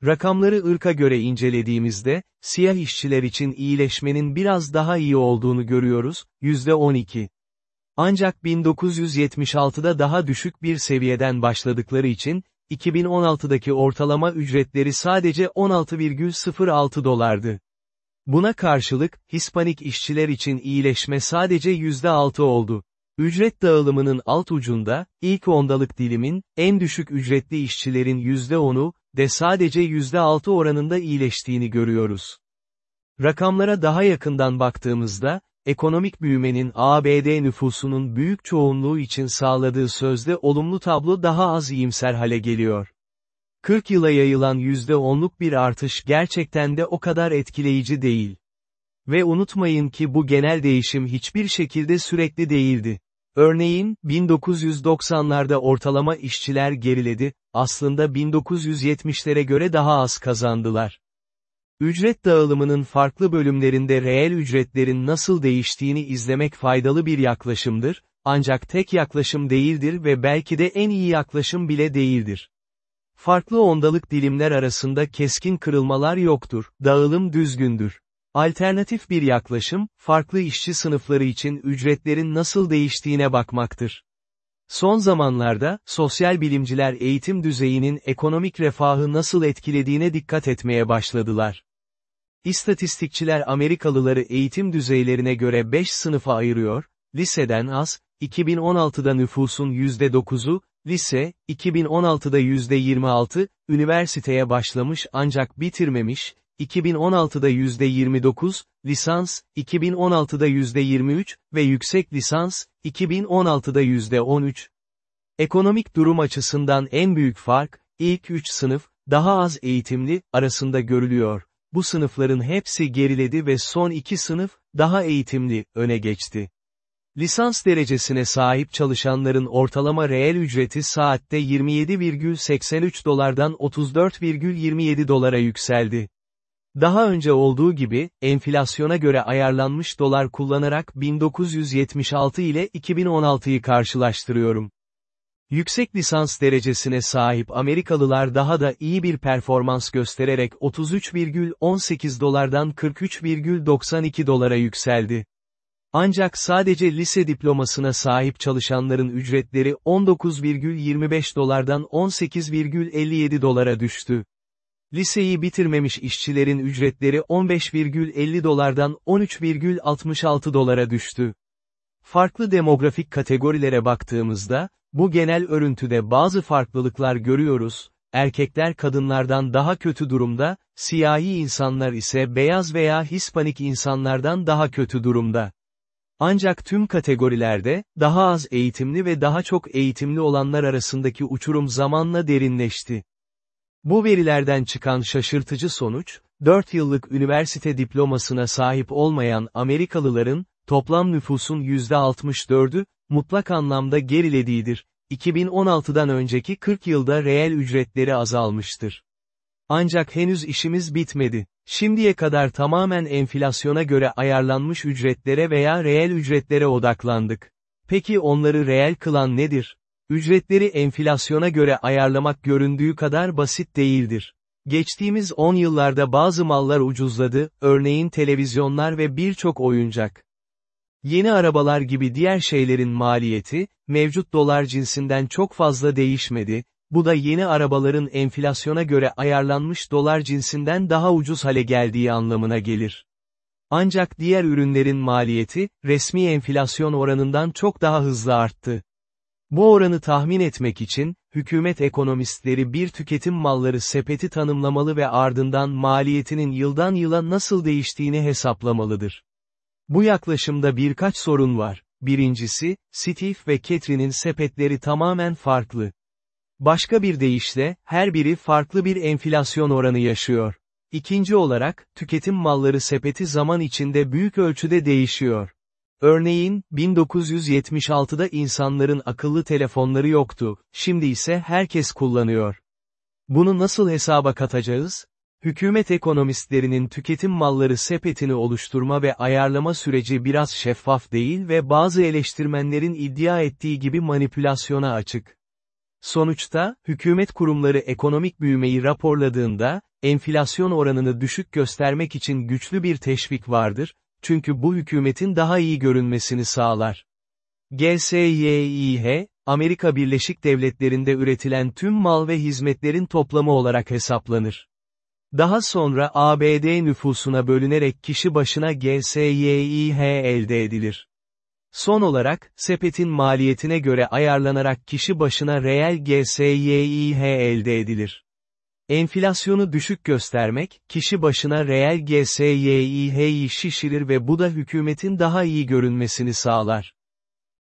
Rakamları ırka göre incelediğimizde, siyah işçiler için iyileşmenin biraz daha iyi olduğunu görüyoruz, %12. Ancak 1976'da daha düşük bir seviyeden başladıkları için, 2016'daki ortalama ücretleri sadece 16,06 dolardı. Buna karşılık, Hispanik işçiler için iyileşme sadece %6 oldu. Ücret dağılımının alt ucunda, ilk ondalık dilimin, en düşük ücretli işçilerin %10'u, de sadece %6 oranında iyileştiğini görüyoruz. Rakamlara daha yakından baktığımızda, ekonomik büyümenin ABD nüfusunun büyük çoğunluğu için sağladığı sözde olumlu tablo daha az iyimser hale geliyor. 40 yıla yayılan %10'luk bir artış gerçekten de o kadar etkileyici değil. Ve unutmayın ki bu genel değişim hiçbir şekilde sürekli değildi. Örneğin, 1990'larda ortalama işçiler geriledi, aslında 1970'lere göre daha az kazandılar. Ücret dağılımının farklı bölümlerinde reel ücretlerin nasıl değiştiğini izlemek faydalı bir yaklaşımdır, ancak tek yaklaşım değildir ve belki de en iyi yaklaşım bile değildir. Farklı ondalık dilimler arasında keskin kırılmalar yoktur, dağılım düzgündür. Alternatif bir yaklaşım, farklı işçi sınıfları için ücretlerin nasıl değiştiğine bakmaktır. Son zamanlarda, sosyal bilimciler eğitim düzeyinin ekonomik refahı nasıl etkilediğine dikkat etmeye başladılar. İstatistikçiler Amerikalıları eğitim düzeylerine göre 5 sınıfa ayırıyor, liseden az, 2016'da nüfusun %9'u, lise, 2016'da %26, üniversiteye başlamış ancak bitirmemiş, 2016'da %29, lisans, 2016'da %23 ve yüksek lisans, 2016'da %13. Ekonomik durum açısından en büyük fark, ilk 3 sınıf, daha az eğitimli, arasında görülüyor. Bu sınıfların hepsi geriledi ve son iki sınıf, daha eğitimli, öne geçti. Lisans derecesine sahip çalışanların ortalama reel ücreti saatte 27,83 dolardan 34,27 dolara yükseldi. Daha önce olduğu gibi, enflasyona göre ayarlanmış dolar kullanarak 1976 ile 2016'yı karşılaştırıyorum. Yüksek lisans derecesine sahip Amerikalılar daha da iyi bir performans göstererek 33,18 dolardan 43,92 dolara yükseldi. Ancak sadece lise diplomasına sahip çalışanların ücretleri 19,25 dolardan 18,57 dolara düştü. Liseyi bitirmemiş işçilerin ücretleri 15,50 dolardan 13,66 dolara düştü. Farklı demografik kategorilere baktığımızda, bu genel örüntüde bazı farklılıklar görüyoruz, erkekler kadınlardan daha kötü durumda, siyahi insanlar ise beyaz veya Hispanik insanlardan daha kötü durumda. Ancak tüm kategorilerde, daha az eğitimli ve daha çok eğitimli olanlar arasındaki uçurum zamanla derinleşti. Bu verilerden çıkan şaşırtıcı sonuç, 4 yıllık üniversite diplomasına sahip olmayan Amerikalıların, toplam nüfusun %64'ü, mutlak anlamda gerilediğidir. 2016'dan önceki 40 yılda reel ücretleri azalmıştır. Ancak henüz işimiz bitmedi. Şimdiye kadar tamamen enflasyona göre ayarlanmış ücretlere veya reel ücretlere odaklandık. Peki onları reel kılan nedir? Ücretleri enflasyona göre ayarlamak göründüğü kadar basit değildir. Geçtiğimiz 10 yıllarda bazı mallar ucuzladı, örneğin televizyonlar ve birçok oyuncak. Yeni arabalar gibi diğer şeylerin maliyeti, mevcut dolar cinsinden çok fazla değişmedi, bu da yeni arabaların enflasyona göre ayarlanmış dolar cinsinden daha ucuz hale geldiği anlamına gelir. Ancak diğer ürünlerin maliyeti, resmi enflasyon oranından çok daha hızlı arttı. Bu oranı tahmin etmek için, hükümet ekonomistleri bir tüketim malları sepeti tanımlamalı ve ardından maliyetinin yıldan yıla nasıl değiştiğini hesaplamalıdır. Bu yaklaşımda birkaç sorun var. Birincisi, Steve ve Catherine'in sepetleri tamamen farklı. Başka bir deyişle, her biri farklı bir enflasyon oranı yaşıyor. İkinci olarak, tüketim malları sepeti zaman içinde büyük ölçüde değişiyor. Örneğin, 1976'da insanların akıllı telefonları yoktu, şimdi ise herkes kullanıyor. Bunu nasıl hesaba katacağız? Hükümet ekonomistlerinin tüketim malları sepetini oluşturma ve ayarlama süreci biraz şeffaf değil ve bazı eleştirmenlerin iddia ettiği gibi manipülasyona açık. Sonuçta, hükümet kurumları ekonomik büyümeyi raporladığında, enflasyon oranını düşük göstermek için güçlü bir teşvik vardır, çünkü bu hükümetin daha iyi görünmesini sağlar. GSYİH, Amerika Birleşik Devletleri'nde üretilen tüm mal ve hizmetlerin toplamı olarak hesaplanır. Daha sonra ABD nüfusuna bölünerek kişi başına GSYİH elde edilir. Son olarak, sepetin maliyetine göre ayarlanarak kişi başına reel GSYİH elde edilir. Enflasyonu düşük göstermek, kişi başına reel GSYİH'yi şişirir ve bu da hükümetin daha iyi görünmesini sağlar.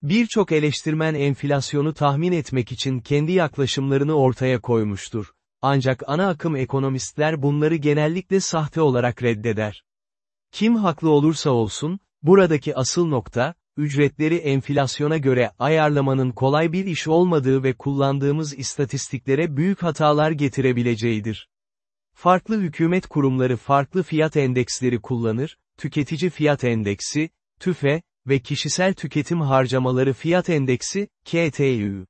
Birçok eleştirmen enflasyonu tahmin etmek için kendi yaklaşımlarını ortaya koymuştur. Ancak ana akım ekonomistler bunları genellikle sahte olarak reddeder. Kim haklı olursa olsun, buradaki asıl nokta, ücretleri enflasyona göre ayarlamanın kolay bir iş olmadığı ve kullandığımız istatistiklere büyük hatalar getirebileceğidir. Farklı hükümet kurumları farklı fiyat endeksleri kullanır, tüketici fiyat endeksi, TÜFE ve kişisel tüketim harcamaları fiyat endeksi, KTÜ.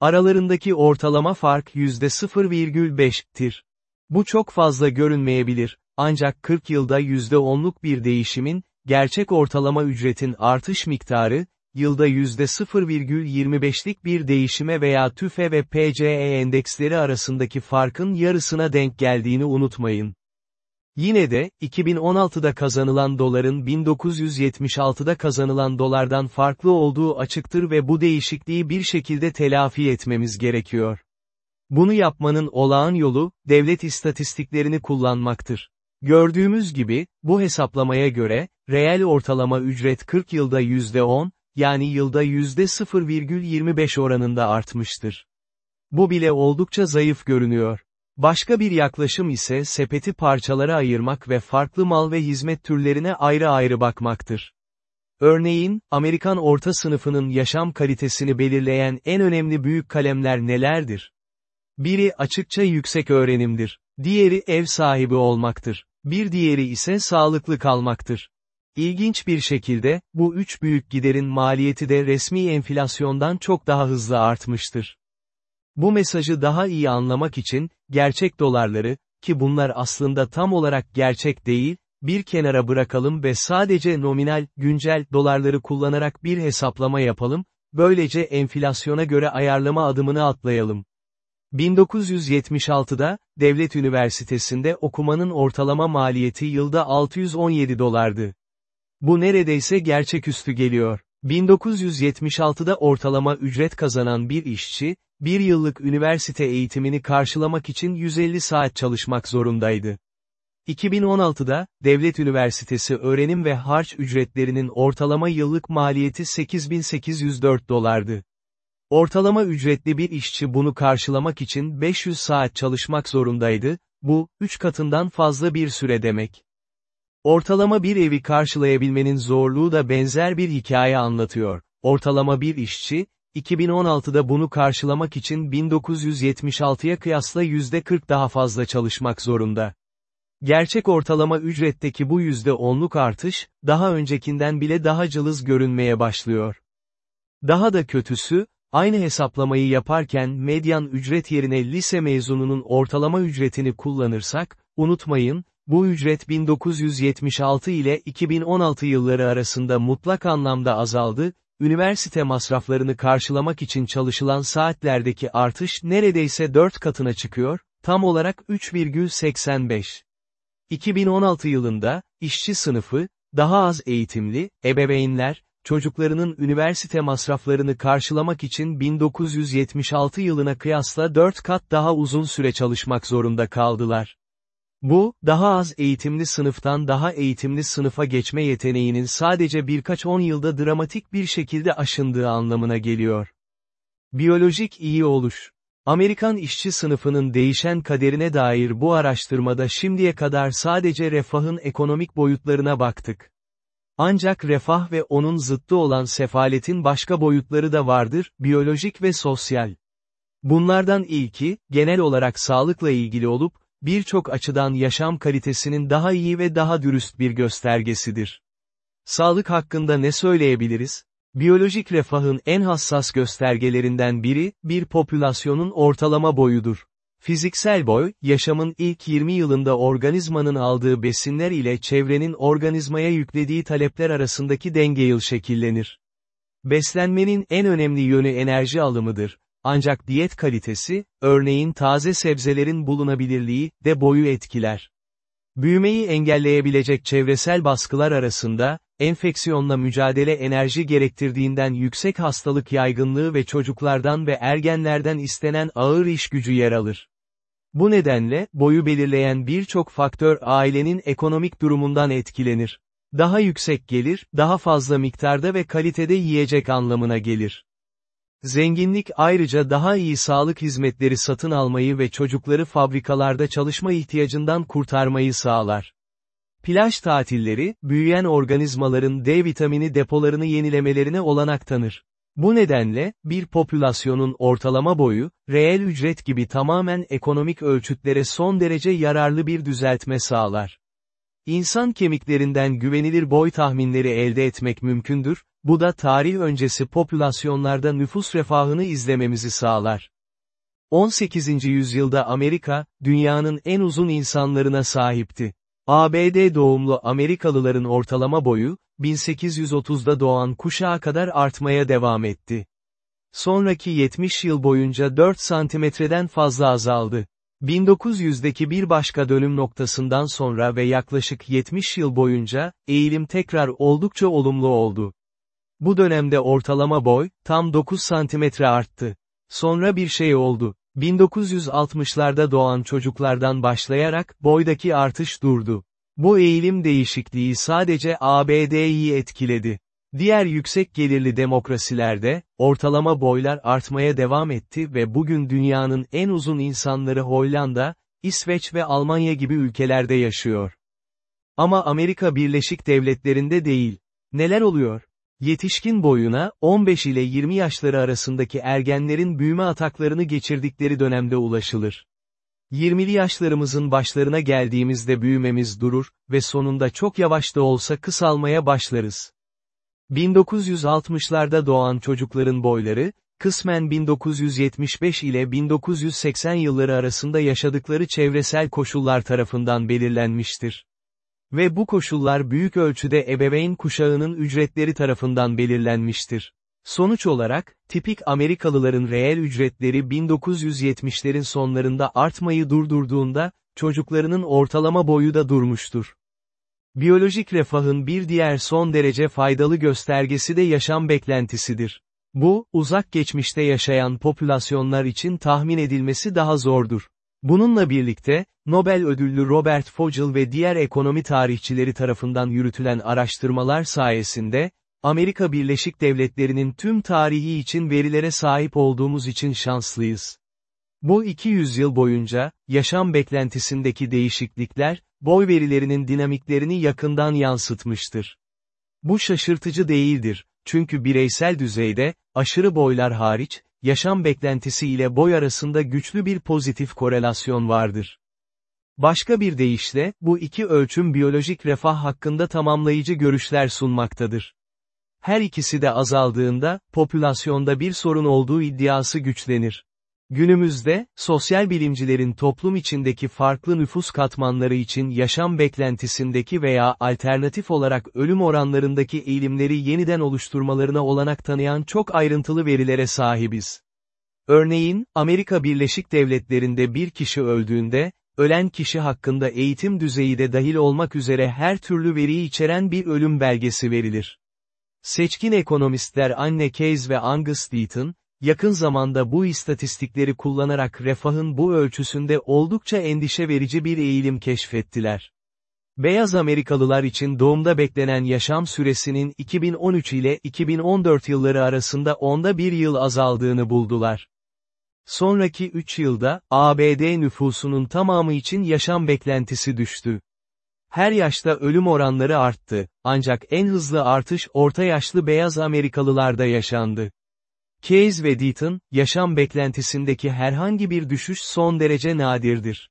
Aralarındaki ortalama fark %0,5'tir. Bu çok fazla görünmeyebilir, ancak 40 yılda %10'luk bir değişimin, gerçek ortalama ücretin artış miktarı, yılda %0,25'lik bir değişime veya TÜFE ve PCE endeksleri arasındaki farkın yarısına denk geldiğini unutmayın. Yine de, 2016'da kazanılan doların 1976'da kazanılan dolardan farklı olduğu açıktır ve bu değişikliği bir şekilde telafi etmemiz gerekiyor. Bunu yapmanın olağan yolu, devlet istatistiklerini kullanmaktır. Gördüğümüz gibi, bu hesaplamaya göre, reel ortalama ücret 40 yılda %10, yani yılda %0,25 oranında artmıştır. Bu bile oldukça zayıf görünüyor. Başka bir yaklaşım ise sepeti parçalara ayırmak ve farklı mal ve hizmet türlerine ayrı ayrı bakmaktır. Örneğin, Amerikan orta sınıfının yaşam kalitesini belirleyen en önemli büyük kalemler nelerdir? Biri açıkça yüksek öğrenimdir. Diğeri ev sahibi olmaktır. Bir diğeri ise sağlıklı kalmaktır. İlginç bir şekilde, bu üç büyük giderin maliyeti de resmi enflasyondan çok daha hızlı artmıştır. Bu mesajı daha iyi anlamak için, gerçek dolarları, ki bunlar aslında tam olarak gerçek değil, bir kenara bırakalım ve sadece nominal, güncel dolarları kullanarak bir hesaplama yapalım, böylece enflasyona göre ayarlama adımını atlayalım. 1976'da, devlet üniversitesinde okumanın ortalama maliyeti yılda 617 dolardı. Bu neredeyse gerçeküstü geliyor. 1976'da ortalama ücret kazanan bir işçi, bir yıllık üniversite eğitimini karşılamak için 150 saat çalışmak zorundaydı. 2016'da, devlet üniversitesi öğrenim ve harç ücretlerinin ortalama yıllık maliyeti 8804 dolardı. Ortalama ücretli bir işçi bunu karşılamak için 500 saat çalışmak zorundaydı, bu, 3 katından fazla bir süre demek. Ortalama bir evi karşılayabilmenin zorluğu da benzer bir hikaye anlatıyor. Ortalama bir işçi, 2016'da bunu karşılamak için 1976'ya kıyasla %40 daha fazla çalışmak zorunda. Gerçek ortalama ücretteki bu %10'luk artış, daha öncekinden bile daha cılız görünmeye başlıyor. Daha da kötüsü, aynı hesaplamayı yaparken medyan ücret yerine lise mezununun ortalama ücretini kullanırsak, unutmayın, bu ücret 1976 ile 2016 yılları arasında mutlak anlamda azaldı, üniversite masraflarını karşılamak için çalışılan saatlerdeki artış neredeyse 4 katına çıkıyor, tam olarak 3,85. 2016 yılında, işçi sınıfı, daha az eğitimli, ebeveynler, çocuklarının üniversite masraflarını karşılamak için 1976 yılına kıyasla 4 kat daha uzun süre çalışmak zorunda kaldılar. Bu, daha az eğitimli sınıftan daha eğitimli sınıfa geçme yeteneğinin sadece birkaç on yılda dramatik bir şekilde aşındığı anlamına geliyor. Biyolojik iyi oluş Amerikan işçi sınıfının değişen kaderine dair bu araştırmada şimdiye kadar sadece refahın ekonomik boyutlarına baktık. Ancak refah ve onun zıttı olan sefaletin başka boyutları da vardır, biyolojik ve sosyal. Bunlardan ilki, genel olarak sağlıkla ilgili olup, birçok açıdan yaşam kalitesinin daha iyi ve daha dürüst bir göstergesidir. Sağlık hakkında ne söyleyebiliriz? Biyolojik refahın en hassas göstergelerinden biri, bir popülasyonun ortalama boyudur. Fiziksel boy, yaşamın ilk 20 yılında organizmanın aldığı besinler ile çevrenin organizmaya yüklediği talepler arasındaki denge yıl şekillenir. Beslenmenin en önemli yönü enerji alımıdır. Ancak diyet kalitesi, örneğin taze sebzelerin bulunabilirliği, de boyu etkiler. Büyümeyi engelleyebilecek çevresel baskılar arasında, enfeksiyonla mücadele enerji gerektirdiğinden yüksek hastalık yaygınlığı ve çocuklardan ve ergenlerden istenen ağır iş gücü yer alır. Bu nedenle, boyu belirleyen birçok faktör ailenin ekonomik durumundan etkilenir. Daha yüksek gelir, daha fazla miktarda ve kalitede yiyecek anlamına gelir. Zenginlik ayrıca daha iyi sağlık hizmetleri satın almayı ve çocukları fabrikalarda çalışma ihtiyacından kurtarmayı sağlar. Plaj tatilleri, büyüyen organizmaların D vitamini depolarını yenilemelerine olanak tanır. Bu nedenle, bir popülasyonun ortalama boyu, reel ücret gibi tamamen ekonomik ölçütlere son derece yararlı bir düzeltme sağlar. İnsan kemiklerinden güvenilir boy tahminleri elde etmek mümkündür, bu da tarih öncesi popülasyonlarda nüfus refahını izlememizi sağlar. 18. yüzyılda Amerika, dünyanın en uzun insanlarına sahipti. ABD doğumlu Amerikalıların ortalama boyu, 1830'da doğan kuşağa kadar artmaya devam etti. Sonraki 70 yıl boyunca 4 santimetreden fazla azaldı. 1900'deki bir başka dönüm noktasından sonra ve yaklaşık 70 yıl boyunca, eğilim tekrar oldukça olumlu oldu. Bu dönemde ortalama boy, tam 9 santimetre arttı. Sonra bir şey oldu. 1960'larda doğan çocuklardan başlayarak, boydaki artış durdu. Bu eğilim değişikliği sadece ABD'yi etkiledi. Diğer yüksek gelirli demokrasilerde, ortalama boylar artmaya devam etti ve bugün dünyanın en uzun insanları Hollanda, İsveç ve Almanya gibi ülkelerde yaşıyor. Ama Amerika Birleşik Devletleri'nde değil. Neler oluyor? Yetişkin boyuna, 15 ile 20 yaşları arasındaki ergenlerin büyüme ataklarını geçirdikleri dönemde ulaşılır. 20'li yaşlarımızın başlarına geldiğimizde büyümemiz durur ve sonunda çok yavaş da olsa kısalmaya başlarız. 1960'larda doğan çocukların boyları, kısmen 1975 ile 1980 yılları arasında yaşadıkları çevresel koşullar tarafından belirlenmiştir. Ve bu koşullar büyük ölçüde ebeveyn kuşağının ücretleri tarafından belirlenmiştir. Sonuç olarak, tipik Amerikalıların reel ücretleri 1970'lerin sonlarında artmayı durdurduğunda, çocuklarının ortalama boyu da durmuştur. Biyolojik refahın bir diğer son derece faydalı göstergesi de yaşam beklentisidir. Bu, uzak geçmişte yaşayan popülasyonlar için tahmin edilmesi daha zordur. Bununla birlikte, Nobel ödüllü Robert Fogel ve diğer ekonomi tarihçileri tarafından yürütülen araştırmalar sayesinde, Amerika Birleşik Devletleri'nin tüm tarihi için verilere sahip olduğumuz için şanslıyız. Bu 200 yıl boyunca, yaşam beklentisindeki değişiklikler, boy verilerinin dinamiklerini yakından yansıtmıştır. Bu şaşırtıcı değildir, çünkü bireysel düzeyde, aşırı boylar hariç, yaşam beklentisi ile boy arasında güçlü bir pozitif korelasyon vardır. Başka bir deyişle, bu iki ölçüm biyolojik refah hakkında tamamlayıcı görüşler sunmaktadır. Her ikisi de azaldığında, popülasyonda bir sorun olduğu iddiası güçlenir. Günümüzde, sosyal bilimcilerin toplum içindeki farklı nüfus katmanları için yaşam beklentisindeki veya alternatif olarak ölüm oranlarındaki eğilimleri yeniden oluşturmalarına olanak tanıyan çok ayrıntılı verilere sahibiz. Örneğin, Amerika Birleşik Devletleri'nde bir kişi öldüğünde, ölen kişi hakkında eğitim düzeyi de dahil olmak üzere her türlü veriyi içeren bir ölüm belgesi verilir. Seçkin ekonomistler Anne Keyes ve Angus Deaton, yakın zamanda bu istatistikleri kullanarak refahın bu ölçüsünde oldukça endişe verici bir eğilim keşfettiler. Beyaz Amerikalılar için doğumda beklenen yaşam süresinin 2013 ile 2014 yılları arasında onda bir yıl azaldığını buldular. Sonraki 3 yılda, ABD nüfusunun tamamı için yaşam beklentisi düştü. Her yaşta ölüm oranları arttı, ancak en hızlı artış orta yaşlı beyaz Amerikalılarda yaşandı. Case ve Deaton, yaşam beklentisindeki herhangi bir düşüş son derece nadirdir.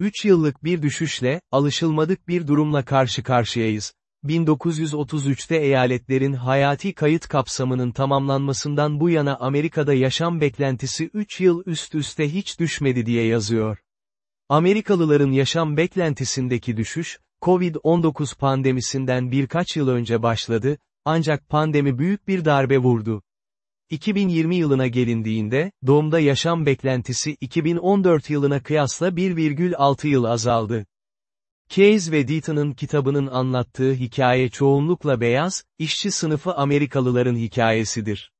3 yıllık bir düşüşle, alışılmadık bir durumla karşı karşıyayız. 1933'te eyaletlerin hayati kayıt kapsamının tamamlanmasından bu yana Amerika'da yaşam beklentisi 3 yıl üst üste hiç düşmedi diye yazıyor. Amerikalıların yaşam beklentisindeki düşüş, Covid-19 pandemisinden birkaç yıl önce başladı, ancak pandemi büyük bir darbe vurdu. 2020 yılına gelindiğinde, doğumda yaşam beklentisi 2014 yılına kıyasla 1,6 yıl azaldı. Keyes ve Deaton'ın kitabının anlattığı hikaye çoğunlukla beyaz, işçi sınıfı Amerikalıların hikayesidir.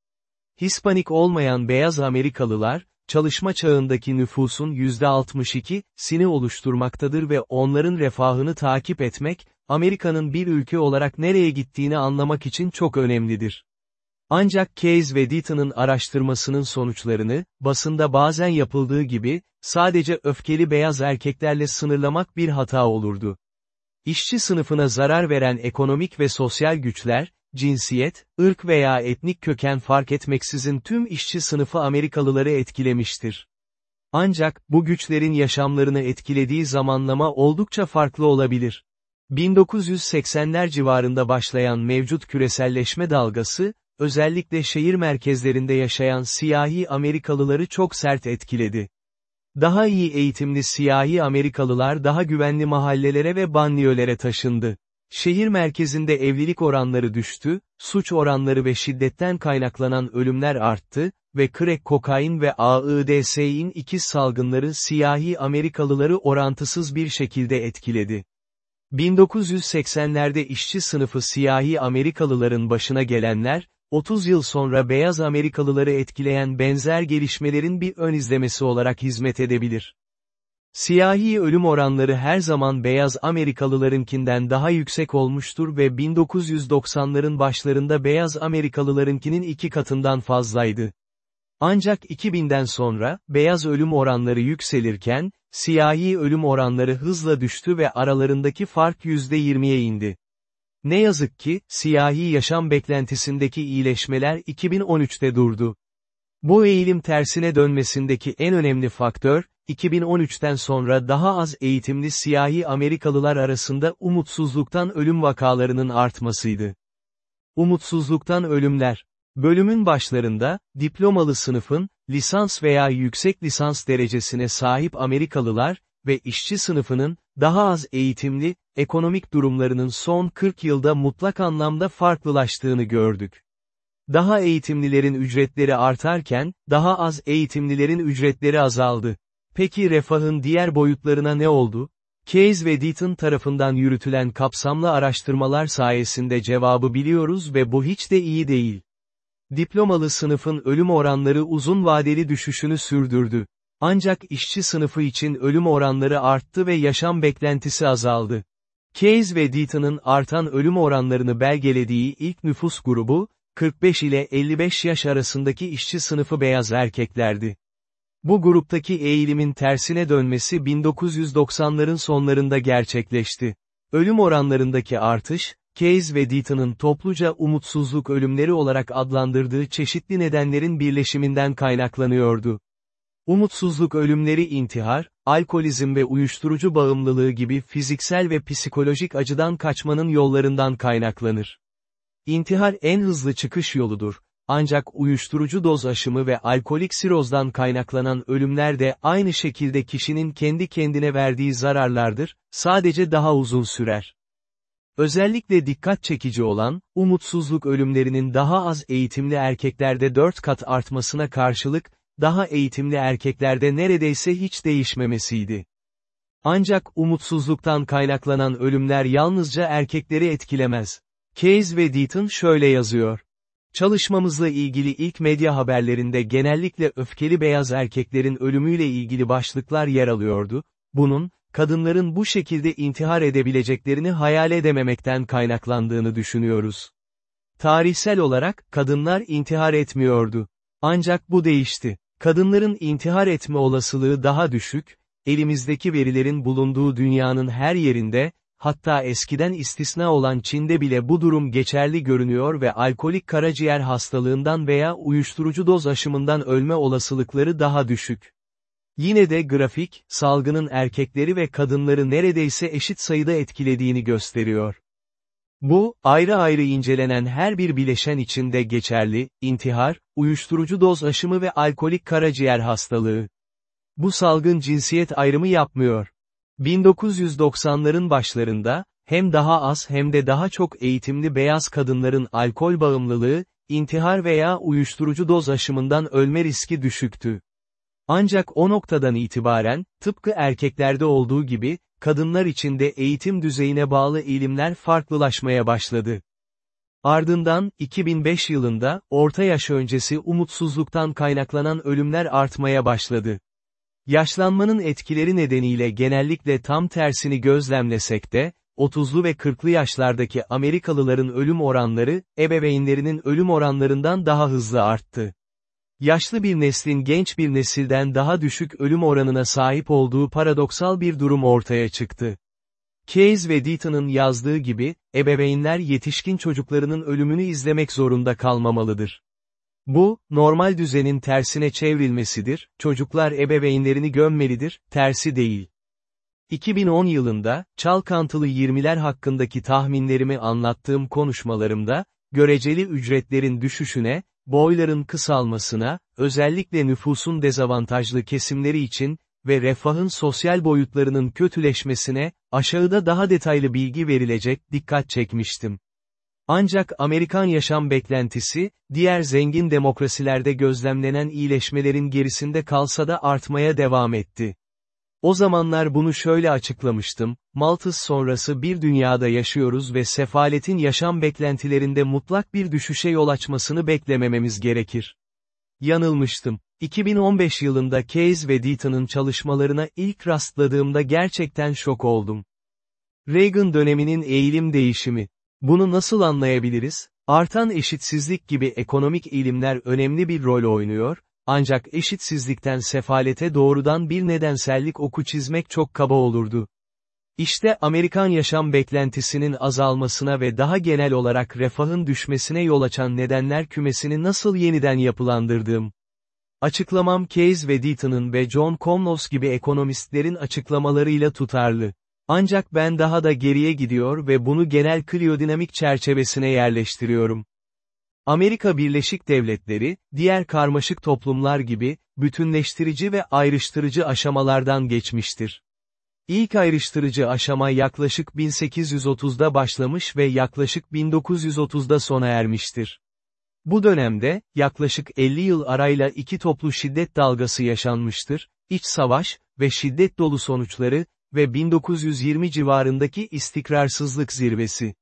Hispanik olmayan beyaz Amerikalılar, çalışma çağındaki nüfusun %62'sini oluşturmaktadır ve onların refahını takip etmek, Amerika'nın bir ülke olarak nereye gittiğini anlamak için çok önemlidir. Ancak Keyes ve Deaton'ın araştırmasının sonuçlarını, basında bazen yapıldığı gibi, sadece öfkeli beyaz erkeklerle sınırlamak bir hata olurdu. İşçi sınıfına zarar veren ekonomik ve sosyal güçler, cinsiyet, ırk veya etnik köken fark etmeksizin tüm işçi sınıfı Amerikalıları etkilemiştir. Ancak, bu güçlerin yaşamlarını etkilediği zamanlama oldukça farklı olabilir. 1980'ler civarında başlayan mevcut küreselleşme dalgası, özellikle şehir merkezlerinde yaşayan siyahi Amerikalıları çok sert etkiledi. Daha iyi eğitimli siyahi Amerikalılar daha güvenli mahallelere ve banliyölere taşındı. Şehir merkezinde evlilik oranları düştü, suç oranları ve şiddetten kaynaklanan ölümler arttı ve crack kokain ve AIDS'in ikiz salgınları siyahi Amerikalıları orantısız bir şekilde etkiledi. 1980'lerde işçi sınıfı siyahi Amerikalıların başına gelenler, 30 yıl sonra beyaz Amerikalıları etkileyen benzer gelişmelerin bir ön izlemesi olarak hizmet edebilir. Siyahi ölüm oranları her zaman beyaz Amerikalılarınkinden daha yüksek olmuştur ve 1990'ların başlarında beyaz Amerikalılarınkinin iki katından fazlaydı. Ancak 2000'den sonra, beyaz ölüm oranları yükselirken, siyahi ölüm oranları hızla düştü ve aralarındaki fark %20'ye indi. Ne yazık ki, siyahi yaşam beklentisindeki iyileşmeler 2013'te durdu. Bu eğilim tersine dönmesindeki en önemli faktör, 2013'ten sonra daha az eğitimli siyahi Amerikalılar arasında umutsuzluktan ölüm vakalarının artmasıydı. Umutsuzluktan ölümler. Bölümün başlarında, diplomalı sınıfın, lisans veya yüksek lisans derecesine sahip Amerikalılar ve işçi sınıfının, daha az eğitimli, ekonomik durumlarının son 40 yılda mutlak anlamda farklılaştığını gördük. Daha eğitimlilerin ücretleri artarken, daha az eğitimlilerin ücretleri azaldı. Peki refahın diğer boyutlarına ne oldu? Keyes ve Deaton tarafından yürütülen kapsamlı araştırmalar sayesinde cevabı biliyoruz ve bu hiç de iyi değil. Diplomalı sınıfın ölüm oranları uzun vadeli düşüşünü sürdürdü. Ancak işçi sınıfı için ölüm oranları arttı ve yaşam beklentisi azaldı. Keyes ve Deaton'ın artan ölüm oranlarını belgelediği ilk nüfus grubu, 45 ile 55 yaş arasındaki işçi sınıfı beyaz erkeklerdi. Bu gruptaki eğilimin tersine dönmesi 1990'ların sonlarında gerçekleşti. Ölüm oranlarındaki artış, Keyes ve Deaton'ın topluca umutsuzluk ölümleri olarak adlandırdığı çeşitli nedenlerin birleşiminden kaynaklanıyordu. Umutsuzluk ölümleri intihar, alkolizm ve uyuşturucu bağımlılığı gibi fiziksel ve psikolojik acıdan kaçmanın yollarından kaynaklanır. İntihar en hızlı çıkış yoludur. Ancak uyuşturucu doz aşımı ve alkolik sirozdan kaynaklanan ölümler de aynı şekilde kişinin kendi kendine verdiği zararlardır, sadece daha uzun sürer. Özellikle dikkat çekici olan, umutsuzluk ölümlerinin daha az eğitimli erkeklerde 4 kat artmasına karşılık, daha eğitimli erkeklerde neredeyse hiç değişmemesiydi. Ancak umutsuzluktan kaynaklanan ölümler yalnızca erkekleri etkilemez. Case ve Deaton şöyle yazıyor. Çalışmamızla ilgili ilk medya haberlerinde genellikle öfkeli beyaz erkeklerin ölümüyle ilgili başlıklar yer alıyordu, bunun, kadınların bu şekilde intihar edebileceklerini hayal edememekten kaynaklandığını düşünüyoruz. Tarihsel olarak, kadınlar intihar etmiyordu. Ancak bu değişti. Kadınların intihar etme olasılığı daha düşük, elimizdeki verilerin bulunduğu dünyanın her yerinde, hatta eskiden istisna olan Çin'de bile bu durum geçerli görünüyor ve alkolik karaciğer hastalığından veya uyuşturucu doz aşımından ölme olasılıkları daha düşük. Yine de grafik, salgının erkekleri ve kadınları neredeyse eşit sayıda etkilediğini gösteriyor. Bu, ayrı ayrı incelenen her bir bileşen içinde geçerli, intihar, uyuşturucu doz aşımı ve alkolik karaciğer hastalığı. Bu salgın cinsiyet ayrımı yapmıyor. 1990'ların başlarında, hem daha az hem de daha çok eğitimli beyaz kadınların alkol bağımlılığı, intihar veya uyuşturucu doz aşımından ölme riski düşüktü. Ancak o noktadan itibaren, tıpkı erkeklerde olduğu gibi, kadınlar için de eğitim düzeyine bağlı eğilimler farklılaşmaya başladı. Ardından, 2005 yılında, orta yaş öncesi umutsuzluktan kaynaklanan ölümler artmaya başladı. Yaşlanmanın etkileri nedeniyle genellikle tam tersini gözlemlesek de, 30'lu ve 40'lı yaşlardaki Amerikalıların ölüm oranları, ebeveynlerinin ölüm oranlarından daha hızlı arttı. Yaşlı bir neslin genç bir nesilden daha düşük ölüm oranına sahip olduğu paradoksal bir durum ortaya çıktı. Keyes ve Deaton'ın yazdığı gibi, ebeveynler yetişkin çocuklarının ölümünü izlemek zorunda kalmamalıdır. Bu, normal düzenin tersine çevrilmesidir, çocuklar ebeveynlerini gömmelidir, tersi değil. 2010 yılında, çalkantılı 20'ler hakkındaki tahminlerimi anlattığım konuşmalarımda, göreceli ücretlerin düşüşüne, boyların kısalmasına, özellikle nüfusun dezavantajlı kesimleri için, ve refahın sosyal boyutlarının kötüleşmesine, aşağıda daha detaylı bilgi verilecek, dikkat çekmiştim. Ancak Amerikan yaşam beklentisi, diğer zengin demokrasilerde gözlemlenen iyileşmelerin gerisinde kalsa da artmaya devam etti. O zamanlar bunu şöyle açıklamıştım, Malthus sonrası bir dünyada yaşıyoruz ve sefaletin yaşam beklentilerinde mutlak bir düşüşe yol açmasını beklemememiz gerekir. Yanılmıştım. 2015 yılında Keyes ve Deaton'ın çalışmalarına ilk rastladığımda gerçekten şok oldum. Reagan döneminin eğilim değişimi. Bunu nasıl anlayabiliriz? Artan eşitsizlik gibi ekonomik eğilimler önemli bir rol oynuyor, ancak eşitsizlikten sefalete doğrudan bir nedensellik oku çizmek çok kaba olurdu. İşte Amerikan yaşam beklentisinin azalmasına ve daha genel olarak refahın düşmesine yol açan nedenler kümesini nasıl yeniden yapılandırdığım. Açıklamam Keyes ve Deaton'ın ve John Komlos gibi ekonomistlerin açıklamalarıyla tutarlı. Ancak ben daha da geriye gidiyor ve bunu genel kriyodinamik çerçevesine yerleştiriyorum. Amerika Birleşik Devletleri, diğer karmaşık toplumlar gibi, bütünleştirici ve ayrıştırıcı aşamalardan geçmiştir. İlk ayrıştırıcı aşama yaklaşık 1830'da başlamış ve yaklaşık 1930'da sona ermiştir. Bu dönemde, yaklaşık 50 yıl arayla iki toplu şiddet dalgası yaşanmıştır, iç savaş ve şiddet dolu sonuçları ve 1920 civarındaki istikrarsızlık zirvesi.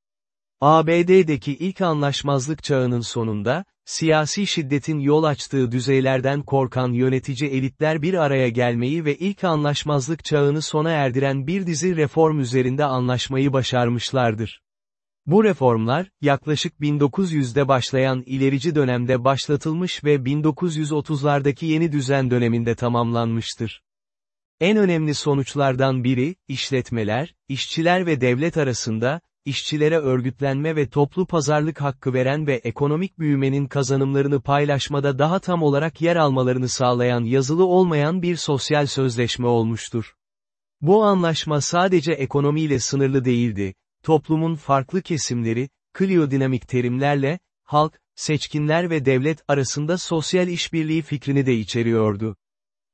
ABD'deki ilk anlaşmazlık çağının sonunda, siyasi şiddetin yol açtığı düzeylerden korkan yönetici elitler bir araya gelmeyi ve ilk anlaşmazlık çağını sona erdiren bir dizi reform üzerinde anlaşmayı başarmışlardır. Bu reformlar, yaklaşık 1900'de başlayan ilerici dönemde başlatılmış ve 1930'lardaki yeni düzen döneminde tamamlanmıştır. En önemli sonuçlardan biri, işletmeler, işçiler ve devlet arasında, işçilere örgütlenme ve toplu pazarlık hakkı veren ve ekonomik büyümenin kazanımlarını paylaşmada daha tam olarak yer almalarını sağlayan yazılı olmayan bir sosyal sözleşme olmuştur. Bu anlaşma sadece ekonomiyle sınırlı değildi, toplumun farklı kesimleri, kliodinamik terimlerle, halk, seçkinler ve devlet arasında sosyal işbirliği fikrini de içeriyordu.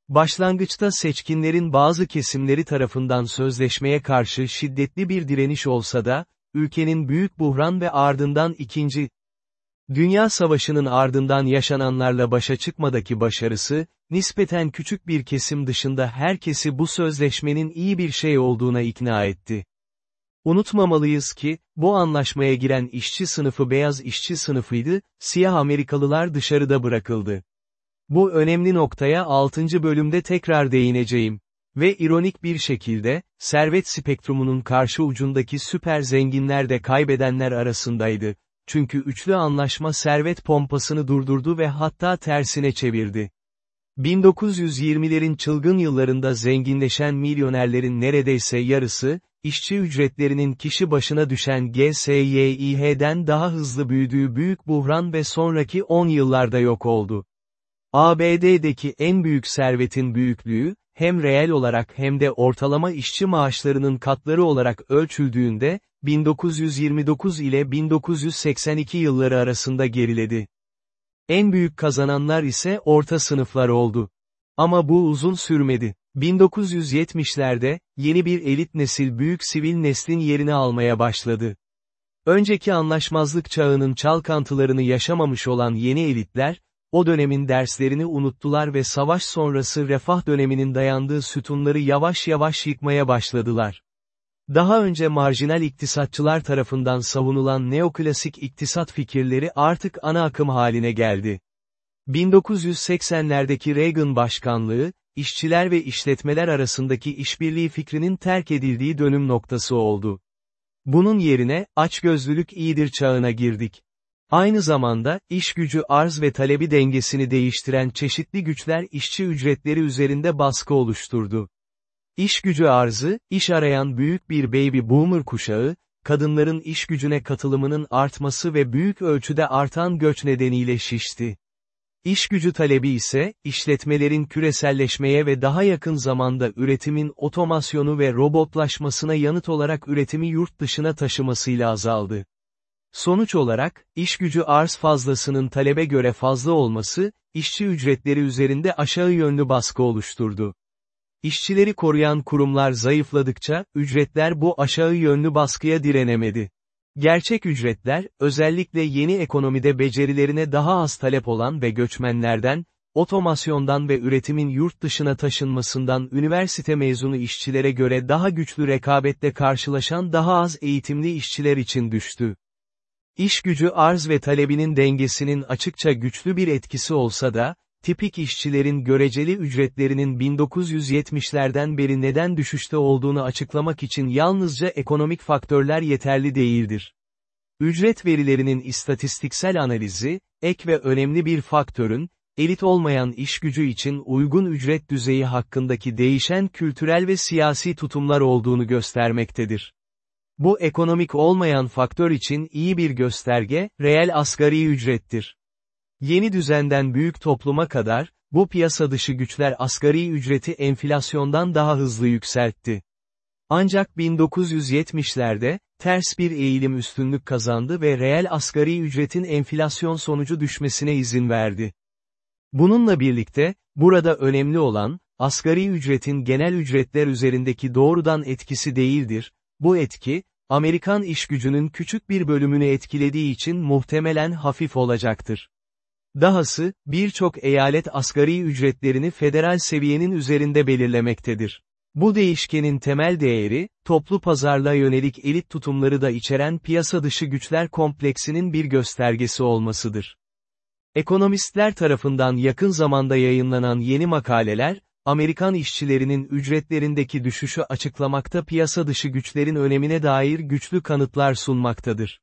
Başlangıçta seçkinlerin bazı kesimleri tarafından sözleşmeye karşı şiddetli bir direniş olsa da, ülkenin büyük buhran ve ardından ikinci, Dünya Savaşı'nın ardından yaşananlarla başa çıkmadaki başarısı, nispeten küçük bir kesim dışında herkesi bu sözleşmenin iyi bir şey olduğuna ikna etti. Unutmamalıyız ki, bu anlaşmaya giren işçi sınıfı beyaz işçi sınıfıydı, siyah Amerikalılar dışarıda bırakıldı. Bu önemli noktaya 6. bölümde tekrar değineceğim. Ve ironik bir şekilde, servet spektrumunun karşı ucundaki süper zenginler de kaybedenler arasındaydı. Çünkü üçlü anlaşma servet pompasını durdurdu ve hatta tersine çevirdi. 1920'lerin çılgın yıllarında zenginleşen milyonerlerin neredeyse yarısı, işçi ücretlerinin kişi başına düşen GSYİH'den daha hızlı büyüdüğü büyük buhran ve sonraki 10 yıllarda yok oldu. ABD'deki en büyük servetin büyüklüğü, hem reel olarak hem de ortalama işçi maaşlarının katları olarak ölçüldüğünde, 1929 ile 1982 yılları arasında geriledi. En büyük kazananlar ise orta sınıflar oldu. Ama bu uzun sürmedi. 1970'lerde, yeni bir elit nesil büyük sivil neslin yerini almaya başladı. Önceki anlaşmazlık çağının çalkantılarını yaşamamış olan yeni elitler, o dönemin derslerini unuttular ve savaş sonrası refah döneminin dayandığı sütunları yavaş yavaş yıkmaya başladılar. Daha önce marjinal iktisatçılar tarafından savunulan neoklasik iktisat fikirleri artık ana akım haline geldi. 1980'lerdeki Reagan başkanlığı, işçiler ve işletmeler arasındaki işbirliği fikrinin terk edildiği dönüm noktası oldu. Bunun yerine, açgözlülük iyidir çağına girdik. Aynı zamanda, iş gücü arz ve talebi dengesini değiştiren çeşitli güçler işçi ücretleri üzerinde baskı oluşturdu. İş gücü arzı, iş arayan büyük bir baby boomer kuşağı, kadınların iş gücüne katılımının artması ve büyük ölçüde artan göç nedeniyle şişti. İş gücü talebi ise, işletmelerin küreselleşmeye ve daha yakın zamanda üretimin otomasyonu ve robotlaşmasına yanıt olarak üretimi yurt dışına taşımasıyla azaldı. Sonuç olarak, iş gücü arz fazlasının talebe göre fazla olması, işçi ücretleri üzerinde aşağı yönlü baskı oluşturdu. İşçileri koruyan kurumlar zayıfladıkça, ücretler bu aşağı yönlü baskıya direnemedi. Gerçek ücretler, özellikle yeni ekonomide becerilerine daha az talep olan ve göçmenlerden, otomasyondan ve üretimin yurt dışına taşınmasından üniversite mezunu işçilere göre daha güçlü rekabette karşılaşan daha az eğitimli işçiler için düştü. İş gücü arz ve talebinin dengesinin açıkça güçlü bir etkisi olsa da, tipik işçilerin göreceli ücretlerinin 1970'lerden beri neden düşüşte olduğunu açıklamak için yalnızca ekonomik faktörler yeterli değildir. Ücret verilerinin istatistiksel analizi, ek ve önemli bir faktörün, elit olmayan iş gücü için uygun ücret düzeyi hakkındaki değişen kültürel ve siyasi tutumlar olduğunu göstermektedir. Bu ekonomik olmayan faktör için iyi bir gösterge, reel asgari ücrettir. Yeni düzenden büyük topluma kadar, bu piyasa dışı güçler asgari ücreti enflasyondan daha hızlı yükseltti. Ancak 1970'lerde, ters bir eğilim üstünlük kazandı ve reel asgari ücretin enflasyon sonucu düşmesine izin verdi. Bununla birlikte, burada önemli olan, asgari ücretin genel ücretler üzerindeki doğrudan etkisi değildir, bu etki, Amerikan işgücünün küçük bir bölümünü etkilediği için muhtemelen hafif olacaktır. Dahası, birçok eyalet asgari ücretlerini federal seviyenin üzerinde belirlemektedir. Bu değişkenin temel değeri, toplu pazarla yönelik elit tutumları da içeren piyasa dışı güçler kompleksinin bir göstergesi olmasıdır. Ekonomistler tarafından yakın zamanda yayınlanan yeni makaleler, Amerikan işçilerinin ücretlerindeki düşüşü açıklamakta piyasa dışı güçlerin önemine dair güçlü kanıtlar sunmaktadır.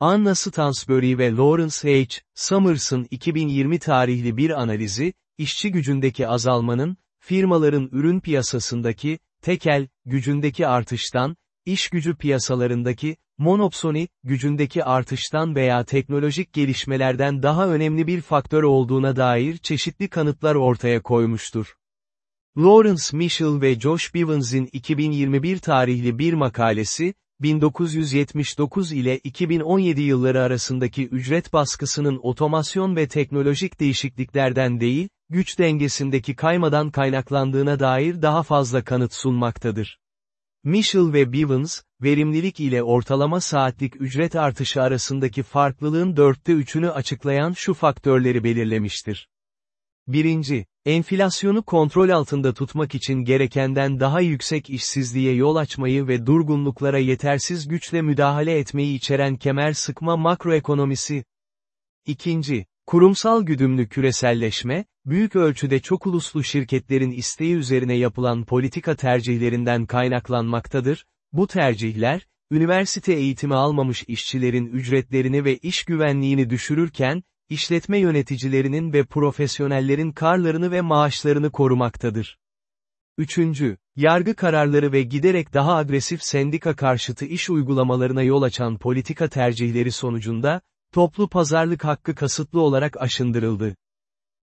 Anna Stansbury ve Lawrence H. Summers'ın 2020 tarihli bir analizi, işçi gücündeki azalmanın, firmaların ürün piyasasındaki, tekel, gücündeki artıştan, iş gücü piyasalarındaki, monopsoni, gücündeki artıştan veya teknolojik gelişmelerden daha önemli bir faktör olduğuna dair çeşitli kanıtlar ortaya koymuştur. Lawrence Mitchell ve Josh Bivens'in 2021 tarihli bir makalesi, 1979 ile 2017 yılları arasındaki ücret baskısının otomasyon ve teknolojik değişikliklerden değil, güç dengesindeki kaymadan kaynaklandığına dair daha fazla kanıt sunmaktadır. Mitchell ve Bivens, verimlilik ile ortalama saatlik ücret artışı arasındaki farklılığın dörtte üçünü açıklayan şu faktörleri belirlemiştir. 1. Enflasyonu kontrol altında tutmak için gerekenden daha yüksek işsizliğe yol açmayı ve durgunluklara yetersiz güçle müdahale etmeyi içeren kemer sıkma makroekonomisi. 2. Kurumsal güdümlü küreselleşme, büyük ölçüde çok uluslu şirketlerin isteği üzerine yapılan politika tercihlerinden kaynaklanmaktadır, bu tercihler, üniversite eğitimi almamış işçilerin ücretlerini ve iş güvenliğini düşürürken, işletme yöneticilerinin ve profesyonellerin karlarını ve maaşlarını korumaktadır. Üçüncü, yargı kararları ve giderek daha agresif sendika karşıtı iş uygulamalarına yol açan politika tercihleri sonucunda, toplu pazarlık hakkı kasıtlı olarak aşındırıldı.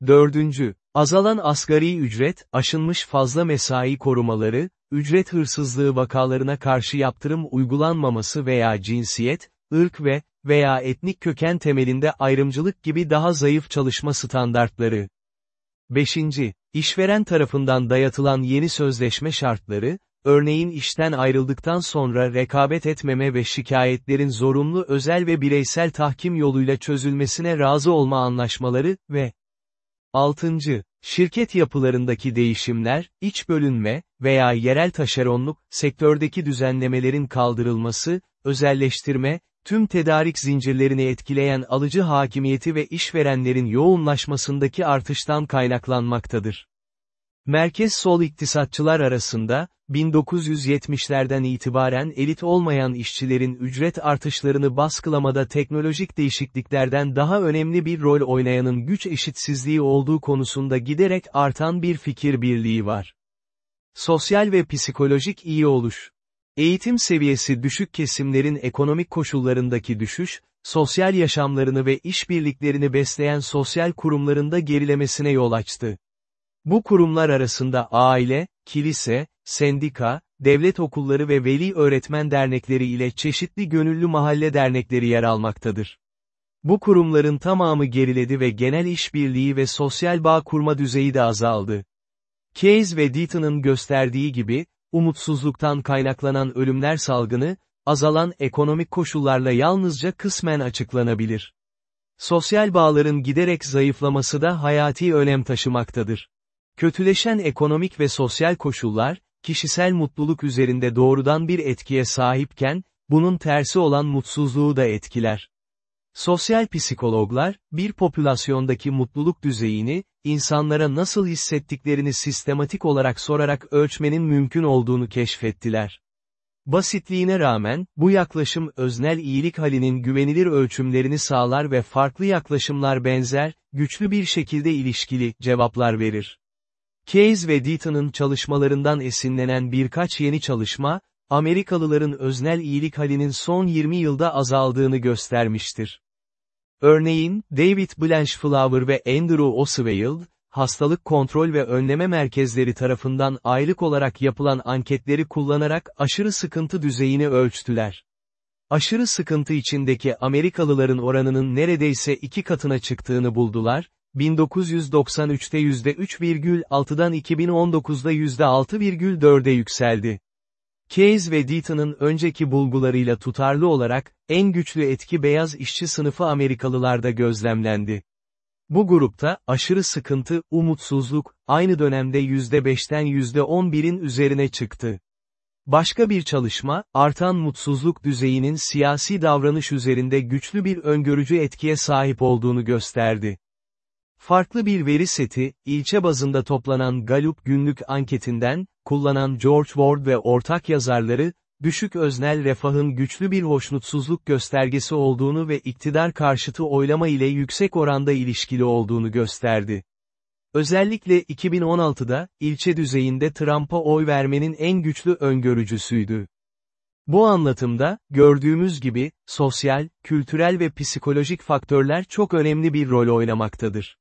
Dördüncü, azalan asgari ücret, aşınmış fazla mesai korumaları, ücret hırsızlığı vakalarına karşı yaptırım uygulanmaması veya cinsiyet, ırk ve veya etnik köken temelinde ayrımcılık gibi daha zayıf çalışma standartları. 5. işveren tarafından dayatılan yeni sözleşme şartları, örneğin işten ayrıldıktan sonra rekabet etmeme ve şikayetlerin zorunlu özel ve bireysel tahkim yoluyla çözülmesine razı olma anlaşmaları ve 6. Şirket yapılarındaki değişimler, iç bölünme veya yerel taşeronluk, sektördeki düzenlemelerin kaldırılması, özelleştirme, tüm tedarik zincirlerini etkileyen alıcı hakimiyeti ve işverenlerin yoğunlaşmasındaki artıştan kaynaklanmaktadır. Merkez sol iktisatçılar arasında, 1970'lerden itibaren elit olmayan işçilerin ücret artışlarını baskılamada teknolojik değişikliklerden daha önemli bir rol oynayanın güç eşitsizliği olduğu konusunda giderek artan bir fikir birliği var. Sosyal ve psikolojik iyi oluş. Eğitim seviyesi düşük kesimlerin ekonomik koşullarındaki düşüş, sosyal yaşamlarını ve işbirliklerini besleyen sosyal kurumlarında gerilemesine yol açtı. Bu kurumlar arasında aile, kilise, sendika, devlet okulları ve veli öğretmen dernekleri ile çeşitli gönüllü mahalle dernekleri yer almaktadır. Bu kurumların tamamı geriledi ve genel işbirliği ve sosyal bağ kurma düzeyi de azaldı. Keyes ve Deaton'ın gösterdiği gibi, umutsuzluktan kaynaklanan ölümler salgını, azalan ekonomik koşullarla yalnızca kısmen açıklanabilir. Sosyal bağların giderek zayıflaması da hayati önem taşımaktadır. Kötüleşen ekonomik ve sosyal koşullar, kişisel mutluluk üzerinde doğrudan bir etkiye sahipken, bunun tersi olan mutsuzluğu da etkiler. Sosyal psikologlar, bir popülasyondaki mutluluk düzeyini, insanlara nasıl hissettiklerini sistematik olarak sorarak ölçmenin mümkün olduğunu keşfettiler. Basitliğine rağmen, bu yaklaşım öznel iyilik halinin güvenilir ölçümlerini sağlar ve farklı yaklaşımlar benzer, güçlü bir şekilde ilişkili cevaplar verir. Keyes ve Deaton'ın çalışmalarından esinlenen birkaç yeni çalışma, Amerikalıların öznel iyilik halinin son 20 yılda azaldığını göstermiştir. Örneğin, David Blanchflower ve Andrew Osweild, hastalık kontrol ve önleme merkezleri tarafından aylık olarak yapılan anketleri kullanarak aşırı sıkıntı düzeyini ölçtüler. Aşırı sıkıntı içindeki Amerikalıların oranının neredeyse iki katına çıktığını buldular, 1993'te %3,6'dan 2019'da %6,4'e yükseldi. Keyes ve Deaton'ın önceki bulgularıyla tutarlı olarak, en güçlü etki beyaz işçi sınıfı Amerikalılarda gözlemlendi. Bu grupta, aşırı sıkıntı, umutsuzluk, aynı dönemde %5'ten %11'in üzerine çıktı. Başka bir çalışma, artan mutsuzluk düzeyinin siyasi davranış üzerinde güçlü bir öngörücü etkiye sahip olduğunu gösterdi. Farklı bir veri seti, ilçe bazında toplanan Gallup günlük anketinden, kullanan George Ward ve ortak yazarları, düşük öznel refahın güçlü bir hoşnutsuzluk göstergesi olduğunu ve iktidar karşıtı oylama ile yüksek oranda ilişkili olduğunu gösterdi. Özellikle 2016'da, ilçe düzeyinde Trump'a oy vermenin en güçlü öngörücüsüydü. Bu anlatımda, gördüğümüz gibi, sosyal, kültürel ve psikolojik faktörler çok önemli bir rol oynamaktadır.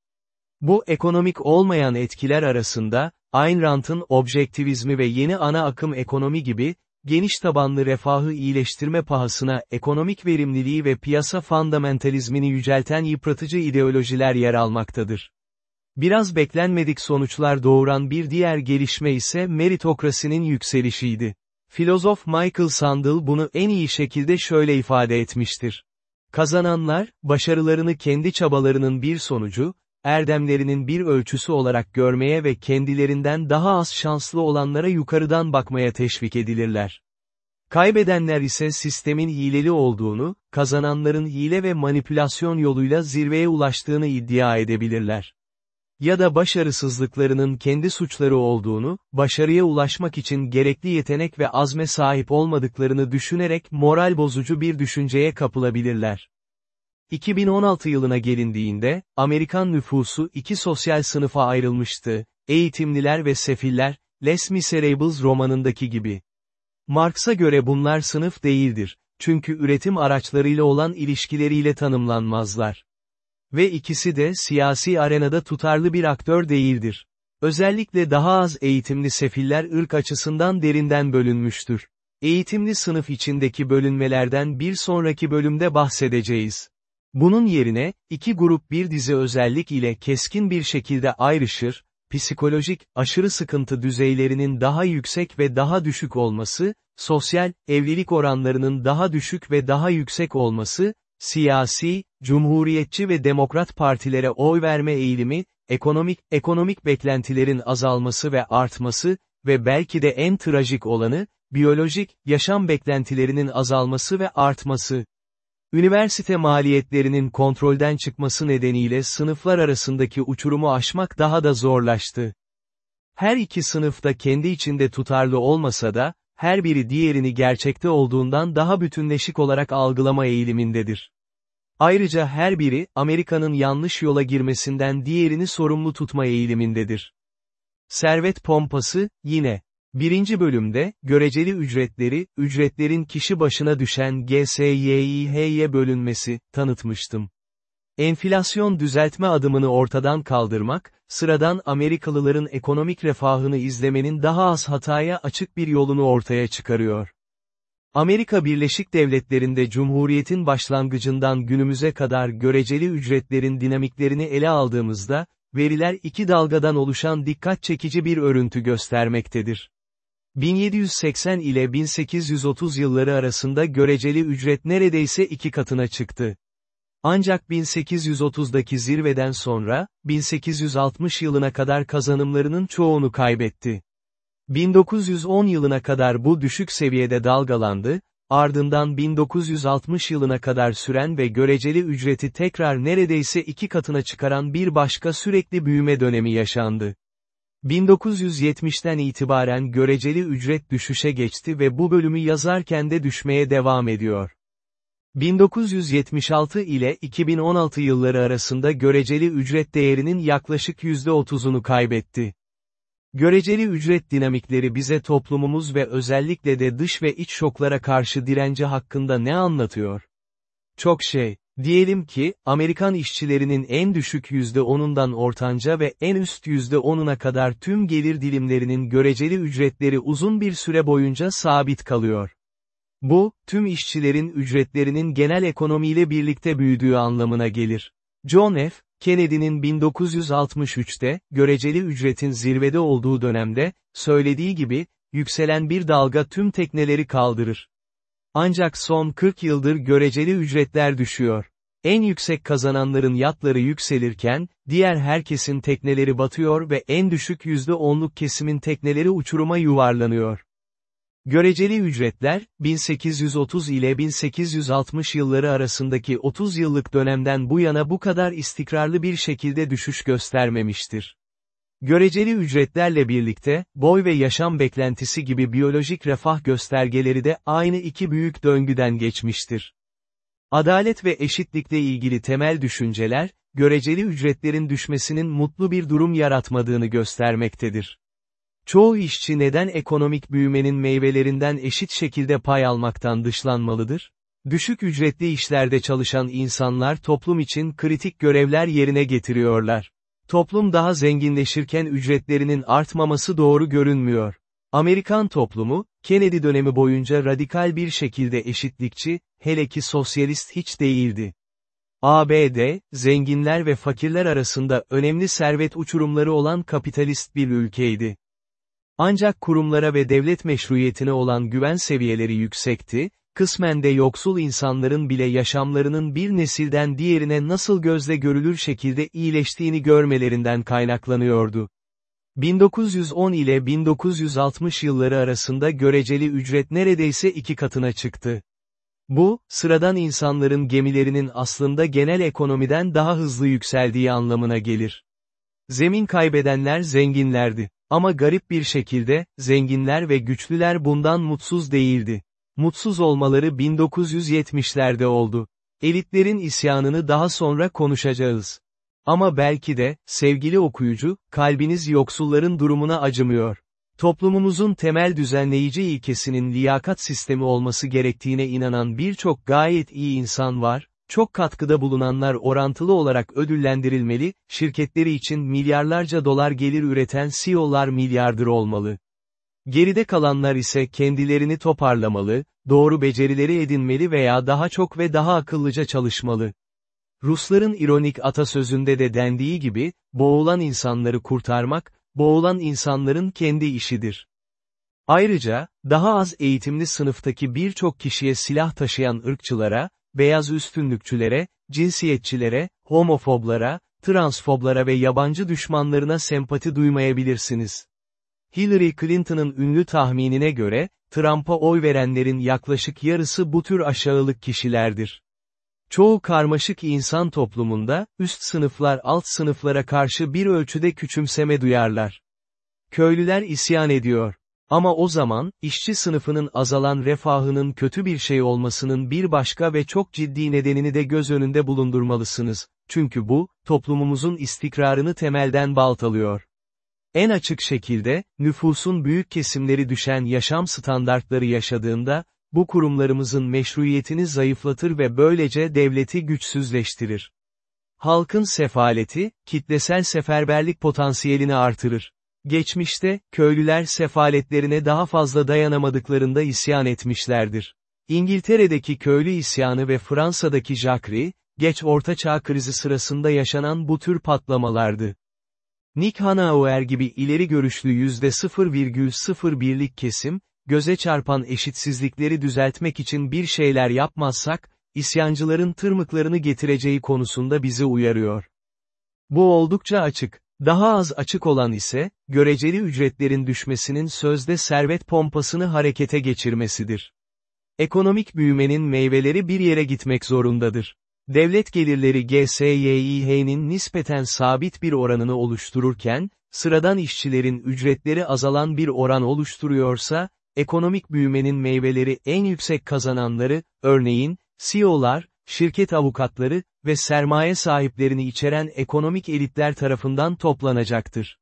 Bu ekonomik olmayan etkiler arasında, Ayn Rand'ın objektivizmi ve yeni ana akım ekonomi gibi, geniş tabanlı refahı iyileştirme pahasına ekonomik verimliliği ve piyasa fundamentalizmini yücelten yıpratıcı ideolojiler yer almaktadır. Biraz beklenmedik sonuçlar doğuran bir diğer gelişme ise meritokrasinin yükselişiydi. Filozof Michael Sandel bunu en iyi şekilde şöyle ifade etmiştir. Kazananlar, başarılarını kendi çabalarının bir sonucu, erdemlerinin bir ölçüsü olarak görmeye ve kendilerinden daha az şanslı olanlara yukarıdan bakmaya teşvik edilirler. Kaybedenler ise sistemin hileli olduğunu, kazananların hile ve manipülasyon yoluyla zirveye ulaştığını iddia edebilirler. Ya da başarısızlıklarının kendi suçları olduğunu, başarıya ulaşmak için gerekli yetenek ve azme sahip olmadıklarını düşünerek moral bozucu bir düşünceye kapılabilirler. 2016 yılına gelindiğinde, Amerikan nüfusu iki sosyal sınıfa ayrılmıştı, eğitimliler ve sefiller, Les Miserables romanındaki gibi. Marx'a göre bunlar sınıf değildir, çünkü üretim araçlarıyla olan ilişkileriyle tanımlanmazlar. Ve ikisi de siyasi arenada tutarlı bir aktör değildir. Özellikle daha az eğitimli sefiller ırk açısından derinden bölünmüştür. Eğitimli sınıf içindeki bölünmelerden bir sonraki bölümde bahsedeceğiz. Bunun yerine, iki grup bir dizi özellik ile keskin bir şekilde ayrışır, psikolojik, aşırı sıkıntı düzeylerinin daha yüksek ve daha düşük olması, sosyal, evlilik oranlarının daha düşük ve daha yüksek olması, siyasi, cumhuriyetçi ve demokrat partilere oy verme eğilimi, ekonomik, ekonomik beklentilerin azalması ve artması ve belki de en trajik olanı, biyolojik, yaşam beklentilerinin azalması ve artması. Üniversite maliyetlerinin kontrolden çıkması nedeniyle sınıflar arasındaki uçurumu aşmak daha da zorlaştı. Her iki sınıfta kendi içinde tutarlı olmasa da, her biri diğerini gerçekte olduğundan daha bütünleşik olarak algılama eğilimindedir. Ayrıca her biri, Amerika'nın yanlış yola girmesinden diğerini sorumlu tutma eğilimindedir. Servet pompası, yine. Birinci bölümde, göreceli ücretleri, ücretlerin kişi başına düşen GSYİH'ye bölünmesi, tanıtmıştım. Enflasyon düzeltme adımını ortadan kaldırmak, sıradan Amerikalıların ekonomik refahını izlemenin daha az hataya açık bir yolunu ortaya çıkarıyor. Amerika Birleşik Devletleri'nde Cumhuriyet'in başlangıcından günümüze kadar göreceli ücretlerin dinamiklerini ele aldığımızda, veriler iki dalgadan oluşan dikkat çekici bir örüntü göstermektedir. 1780 ile 1830 yılları arasında göreceli ücret neredeyse iki katına çıktı. Ancak 1830'daki zirveden sonra, 1860 yılına kadar kazanımlarının çoğunu kaybetti. 1910 yılına kadar bu düşük seviyede dalgalandı, ardından 1960 yılına kadar süren ve göreceli ücreti tekrar neredeyse iki katına çıkaran bir başka sürekli büyüme dönemi yaşandı. 1970'ten itibaren göreceli ücret düşüşe geçti ve bu bölümü yazarken de düşmeye devam ediyor. 1976 ile 2016 yılları arasında göreceli ücret değerinin yaklaşık %30'unu kaybetti. Göreceli ücret dinamikleri bize toplumumuz ve özellikle de dış ve iç şoklara karşı direnci hakkında ne anlatıyor? Çok şey. Diyelim ki, Amerikan işçilerinin en düşük %10'undan ortanca ve en üst %10'una kadar tüm gelir dilimlerinin göreceli ücretleri uzun bir süre boyunca sabit kalıyor. Bu, tüm işçilerin ücretlerinin genel ekonomiyle birlikte büyüdüğü anlamına gelir. John F. Kennedy'nin 1963'te, göreceli ücretin zirvede olduğu dönemde, söylediği gibi, yükselen bir dalga tüm tekneleri kaldırır. Ancak son 40 yıldır göreceli ücretler düşüyor. En yüksek kazananların yatları yükselirken, diğer herkesin tekneleri batıyor ve en düşük %10'luk kesimin tekneleri uçuruma yuvarlanıyor. Göreceli ücretler, 1830 ile 1860 yılları arasındaki 30 yıllık dönemden bu yana bu kadar istikrarlı bir şekilde düşüş göstermemiştir. Göreceli ücretlerle birlikte, boy ve yaşam beklentisi gibi biyolojik refah göstergeleri de aynı iki büyük döngüden geçmiştir. Adalet ve eşitlikle ilgili temel düşünceler, göreceli ücretlerin düşmesinin mutlu bir durum yaratmadığını göstermektedir. Çoğu işçi neden ekonomik büyümenin meyvelerinden eşit şekilde pay almaktan dışlanmalıdır? Düşük ücretli işlerde çalışan insanlar toplum için kritik görevler yerine getiriyorlar. Toplum daha zenginleşirken ücretlerinin artmaması doğru görünmüyor. Amerikan toplumu, Kennedy dönemi boyunca radikal bir şekilde eşitlikçi, hele ki sosyalist hiç değildi. ABD, zenginler ve fakirler arasında önemli servet uçurumları olan kapitalist bir ülkeydi. Ancak kurumlara ve devlet meşruiyetine olan güven seviyeleri yüksekti, kısmen de yoksul insanların bile yaşamlarının bir nesilden diğerine nasıl gözle görülür şekilde iyileştiğini görmelerinden kaynaklanıyordu. 1910 ile 1960 yılları arasında göreceli ücret neredeyse iki katına çıktı. Bu, sıradan insanların gemilerinin aslında genel ekonomiden daha hızlı yükseldiği anlamına gelir. Zemin kaybedenler zenginlerdi. Ama garip bir şekilde, zenginler ve güçlüler bundan mutsuz değildi. Mutsuz olmaları 1970'lerde oldu. Elitlerin isyanını daha sonra konuşacağız. Ama belki de, sevgili okuyucu, kalbiniz yoksulların durumuna acımıyor. Toplumumuzun temel düzenleyici ilkesinin liyakat sistemi olması gerektiğine inanan birçok gayet iyi insan var, çok katkıda bulunanlar orantılı olarak ödüllendirilmeli, şirketleri için milyarlarca dolar gelir üreten CEO'lar milyardır olmalı. Geride kalanlar ise kendilerini toparlamalı, doğru becerileri edinmeli veya daha çok ve daha akıllıca çalışmalı. Rusların ironik atasözünde de dendiği gibi, boğulan insanları kurtarmak, boğulan insanların kendi işidir. Ayrıca, daha az eğitimli sınıftaki birçok kişiye silah taşıyan ırkçılara, beyaz üstünlükçülere, cinsiyetçilere, homofoblara, transfoblara ve yabancı düşmanlarına sempati duymayabilirsiniz. Hillary Clinton'ın ünlü tahminine göre, Trump'a oy verenlerin yaklaşık yarısı bu tür aşağılık kişilerdir. Çoğu karmaşık insan toplumunda, üst sınıflar alt sınıflara karşı bir ölçüde küçümseme duyarlar. Köylüler isyan ediyor. Ama o zaman, işçi sınıfının azalan refahının kötü bir şey olmasının bir başka ve çok ciddi nedenini de göz önünde bulundurmalısınız. Çünkü bu, toplumumuzun istikrarını temelden baltalıyor. En açık şekilde, nüfusun büyük kesimleri düşen yaşam standartları yaşadığında, bu kurumlarımızın meşruiyetini zayıflatır ve böylece devleti güçsüzleştirir. Halkın sefaleti, kitlesel seferberlik potansiyelini artırır. Geçmişte, köylüler sefaletlerine daha fazla dayanamadıklarında isyan etmişlerdir. İngiltere'deki köylü isyanı ve Fransa'daki Jacquerie, geç ortaçağ krizi sırasında yaşanan bu tür patlamalardı. Nick Hanauer gibi ileri görüşlü %0,01'lik kesim, göze çarpan eşitsizlikleri düzeltmek için bir şeyler yapmazsak, isyancıların tırmıklarını getireceği konusunda bizi uyarıyor. Bu oldukça açık. Daha az açık olan ise, göreceli ücretlerin düşmesinin sözde servet pompasını harekete geçirmesidir. Ekonomik büyümenin meyveleri bir yere gitmek zorundadır. Devlet gelirleri GSYİH'nin nispeten sabit bir oranını oluştururken, sıradan işçilerin ücretleri azalan bir oran oluşturuyorsa, ekonomik büyümenin meyveleri en yüksek kazananları, örneğin, CEO'lar, şirket avukatları ve sermaye sahiplerini içeren ekonomik elitler tarafından toplanacaktır.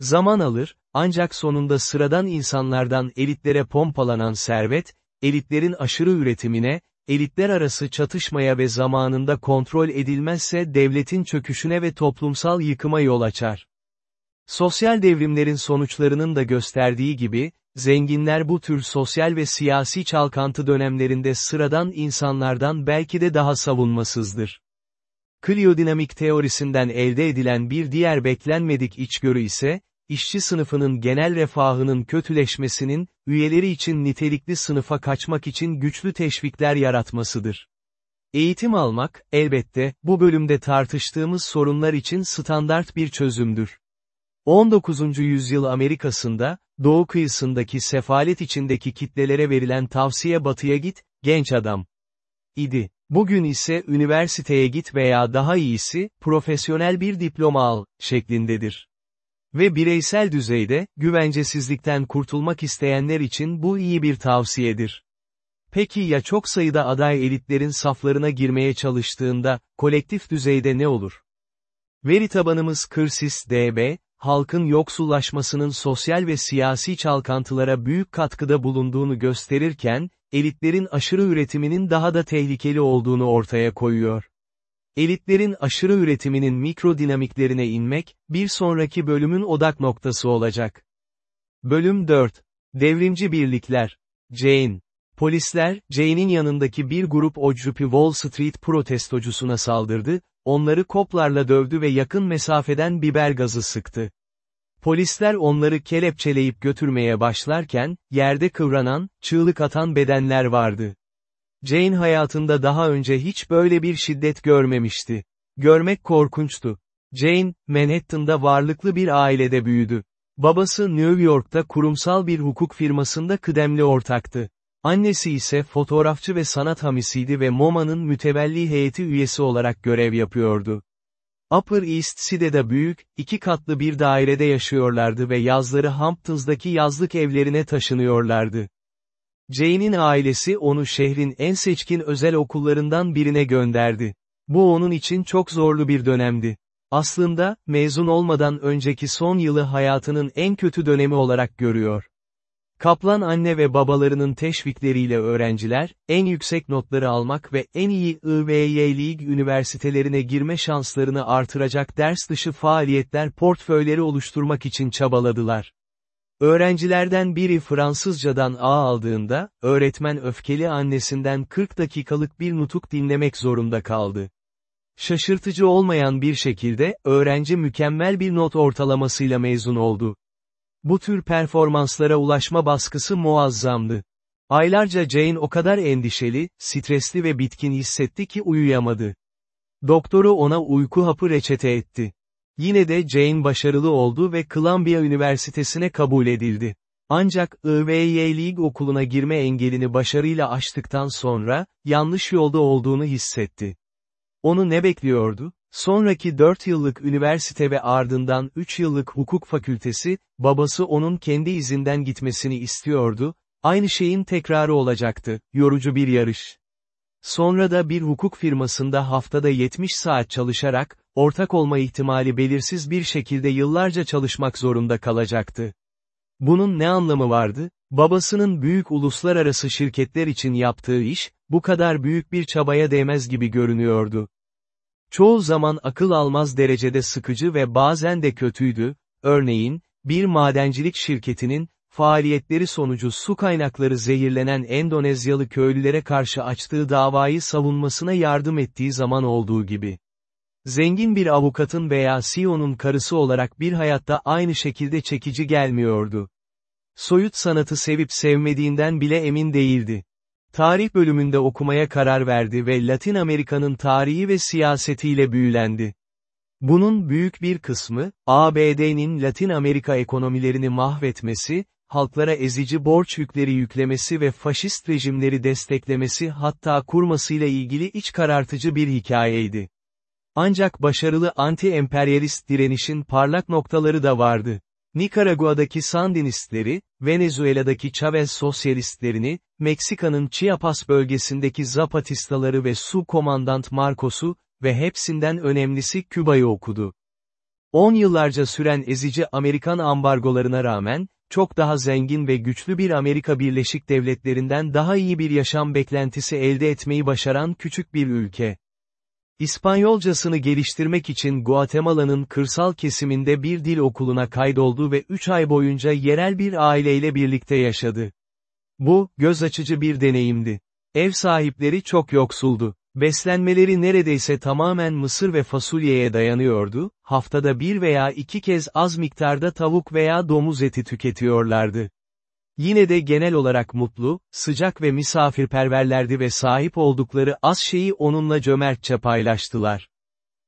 Zaman alır, ancak sonunda sıradan insanlardan elitlere pompalanan servet, elitlerin aşırı üretimine, elitler arası çatışmaya ve zamanında kontrol edilmezse devletin çöküşüne ve toplumsal yıkıma yol açar. Sosyal devrimlerin sonuçlarının da gösterdiği gibi, zenginler bu tür sosyal ve siyasi çalkantı dönemlerinde sıradan insanlardan belki de daha savunmasızdır. Kliyodinamik teorisinden elde edilen bir diğer beklenmedik içgörü ise, işçi sınıfının genel refahının kötüleşmesinin, üyeleri için nitelikli sınıfa kaçmak için güçlü teşvikler yaratmasıdır. Eğitim almak, elbette, bu bölümde tartıştığımız sorunlar için standart bir çözümdür. 19. yüzyıl Amerika'sında, doğu kıyısındaki sefalet içindeki kitlelere verilen tavsiye batıya git, genç adam. idi. Bugün ise üniversiteye git veya daha iyisi, profesyonel bir diploma al, şeklindedir. Ve bireysel düzeyde, güvencesizlikten kurtulmak isteyenler için bu iyi bir tavsiyedir. Peki ya çok sayıda aday elitlerin saflarına girmeye çalıştığında, kolektif düzeyde ne olur? Veri tabanımız Kırsys DB, halkın yoksullaşmasının sosyal ve siyasi çalkantılara büyük katkıda bulunduğunu gösterirken, elitlerin aşırı üretiminin daha da tehlikeli olduğunu ortaya koyuyor. Elitlerin aşırı üretiminin mikro dinamiklerine inmek, bir sonraki bölümün odak noktası olacak. Bölüm 4. Devrimci Birlikler. Jane. Polisler, Jane'in yanındaki bir grup Ojrupi Wall Street protestocusuna saldırdı, onları koplarla dövdü ve yakın mesafeden biber gazı sıktı. Polisler onları kelepçeleyip götürmeye başlarken, yerde kıvranan, çığlık atan bedenler vardı. Jane hayatında daha önce hiç böyle bir şiddet görmemişti. Görmek korkunçtu. Jane, Manhattan'da varlıklı bir ailede büyüdü. Babası New York'ta kurumsal bir hukuk firmasında kıdemli ortaktı. Annesi ise fotoğrafçı ve sanat hamisiydi ve MoMA'nın mütevelli heyeti üyesi olarak görev yapıyordu. Upper East Side'de büyük, iki katlı bir dairede yaşıyorlardı ve yazları Hamptons'daki yazlık evlerine taşınıyorlardı. Jane'in ailesi onu şehrin en seçkin özel okullarından birine gönderdi. Bu onun için çok zorlu bir dönemdi. Aslında, mezun olmadan önceki son yılı hayatının en kötü dönemi olarak görüyor. Kaplan anne ve babalarının teşvikleriyle öğrenciler, en yüksek notları almak ve en iyi IVY League üniversitelerine girme şanslarını artıracak ders dışı faaliyetler portföyleri oluşturmak için çabaladılar. Öğrencilerden biri Fransızcadan A aldığında, öğretmen öfkeli annesinden 40 dakikalık bir nutuk dinlemek zorunda kaldı. Şaşırtıcı olmayan bir şekilde, öğrenci mükemmel bir not ortalamasıyla mezun oldu. Bu tür performanslara ulaşma baskısı muazzamdı. Aylarca Jane o kadar endişeli, stresli ve bitkin hissetti ki uyuyamadı. Doktoru ona uyku hapı reçete etti. Yine de Jane başarılı oldu ve Columbia Üniversitesi'ne kabul edildi. Ancak Ivy League okuluna girme engelini başarıyla aştıktan sonra, yanlış yolda olduğunu hissetti. Onu ne bekliyordu? Sonraki 4 yıllık üniversite ve ardından 3 yıllık hukuk fakültesi, babası onun kendi izinden gitmesini istiyordu, aynı şeyin tekrarı olacaktı, yorucu bir yarış. Sonra da bir hukuk firmasında haftada 70 saat çalışarak, ortak olma ihtimali belirsiz bir şekilde yıllarca çalışmak zorunda kalacaktı. Bunun ne anlamı vardı? Babasının büyük uluslararası şirketler için yaptığı iş, bu kadar büyük bir çabaya değmez gibi görünüyordu. Çoğu zaman akıl almaz derecede sıkıcı ve bazen de kötüydü, örneğin, bir madencilik şirketinin, faaliyetleri sonucu su kaynakları zehirlenen Endonezyalı köylülere karşı açtığı davayı savunmasına yardım ettiği zaman olduğu gibi. Zengin bir avukatın veya CEO'nun karısı olarak bir hayatta aynı şekilde çekici gelmiyordu. Soyut sanatı sevip sevmediğinden bile emin değildi. Tarih bölümünde okumaya karar verdi ve Latin Amerika'nın tarihi ve siyasetiyle büyülendi. Bunun büyük bir kısmı, ABD'nin Latin Amerika ekonomilerini mahvetmesi, halklara ezici borç yükleri yüklemesi ve faşist rejimleri desteklemesi hatta kurmasıyla ilgili iç karartıcı bir hikayeydi. Ancak başarılı anti-emperyalist direnişin parlak noktaları da vardı. Nikaragua'daki Sandinistleri, Venezuela'daki Chavez sosyalistlerini, Meksika'nın Chiapas bölgesindeki Zapatistaları ve Su Komandant Marcos'u ve hepsinden önemlisi Küba'yı okudu. 10 yıllarca süren ezici Amerikan ambargolarına rağmen, çok daha zengin ve güçlü bir Amerika Birleşik Devletleri'nden daha iyi bir yaşam beklentisi elde etmeyi başaran küçük bir ülke. İspanyolcasını geliştirmek için Guatemala'nın kırsal kesiminde bir dil okuluna kaydoldu ve 3 ay boyunca yerel bir aileyle birlikte yaşadı. Bu, göz açıcı bir deneyimdi. Ev sahipleri çok yoksuldu. Beslenmeleri neredeyse tamamen mısır ve fasulyeye dayanıyordu, haftada bir veya iki kez az miktarda tavuk veya domuz eti tüketiyorlardı. Yine de genel olarak mutlu, sıcak ve misafirperverlerdi ve sahip oldukları az şeyi onunla cömertçe paylaştılar.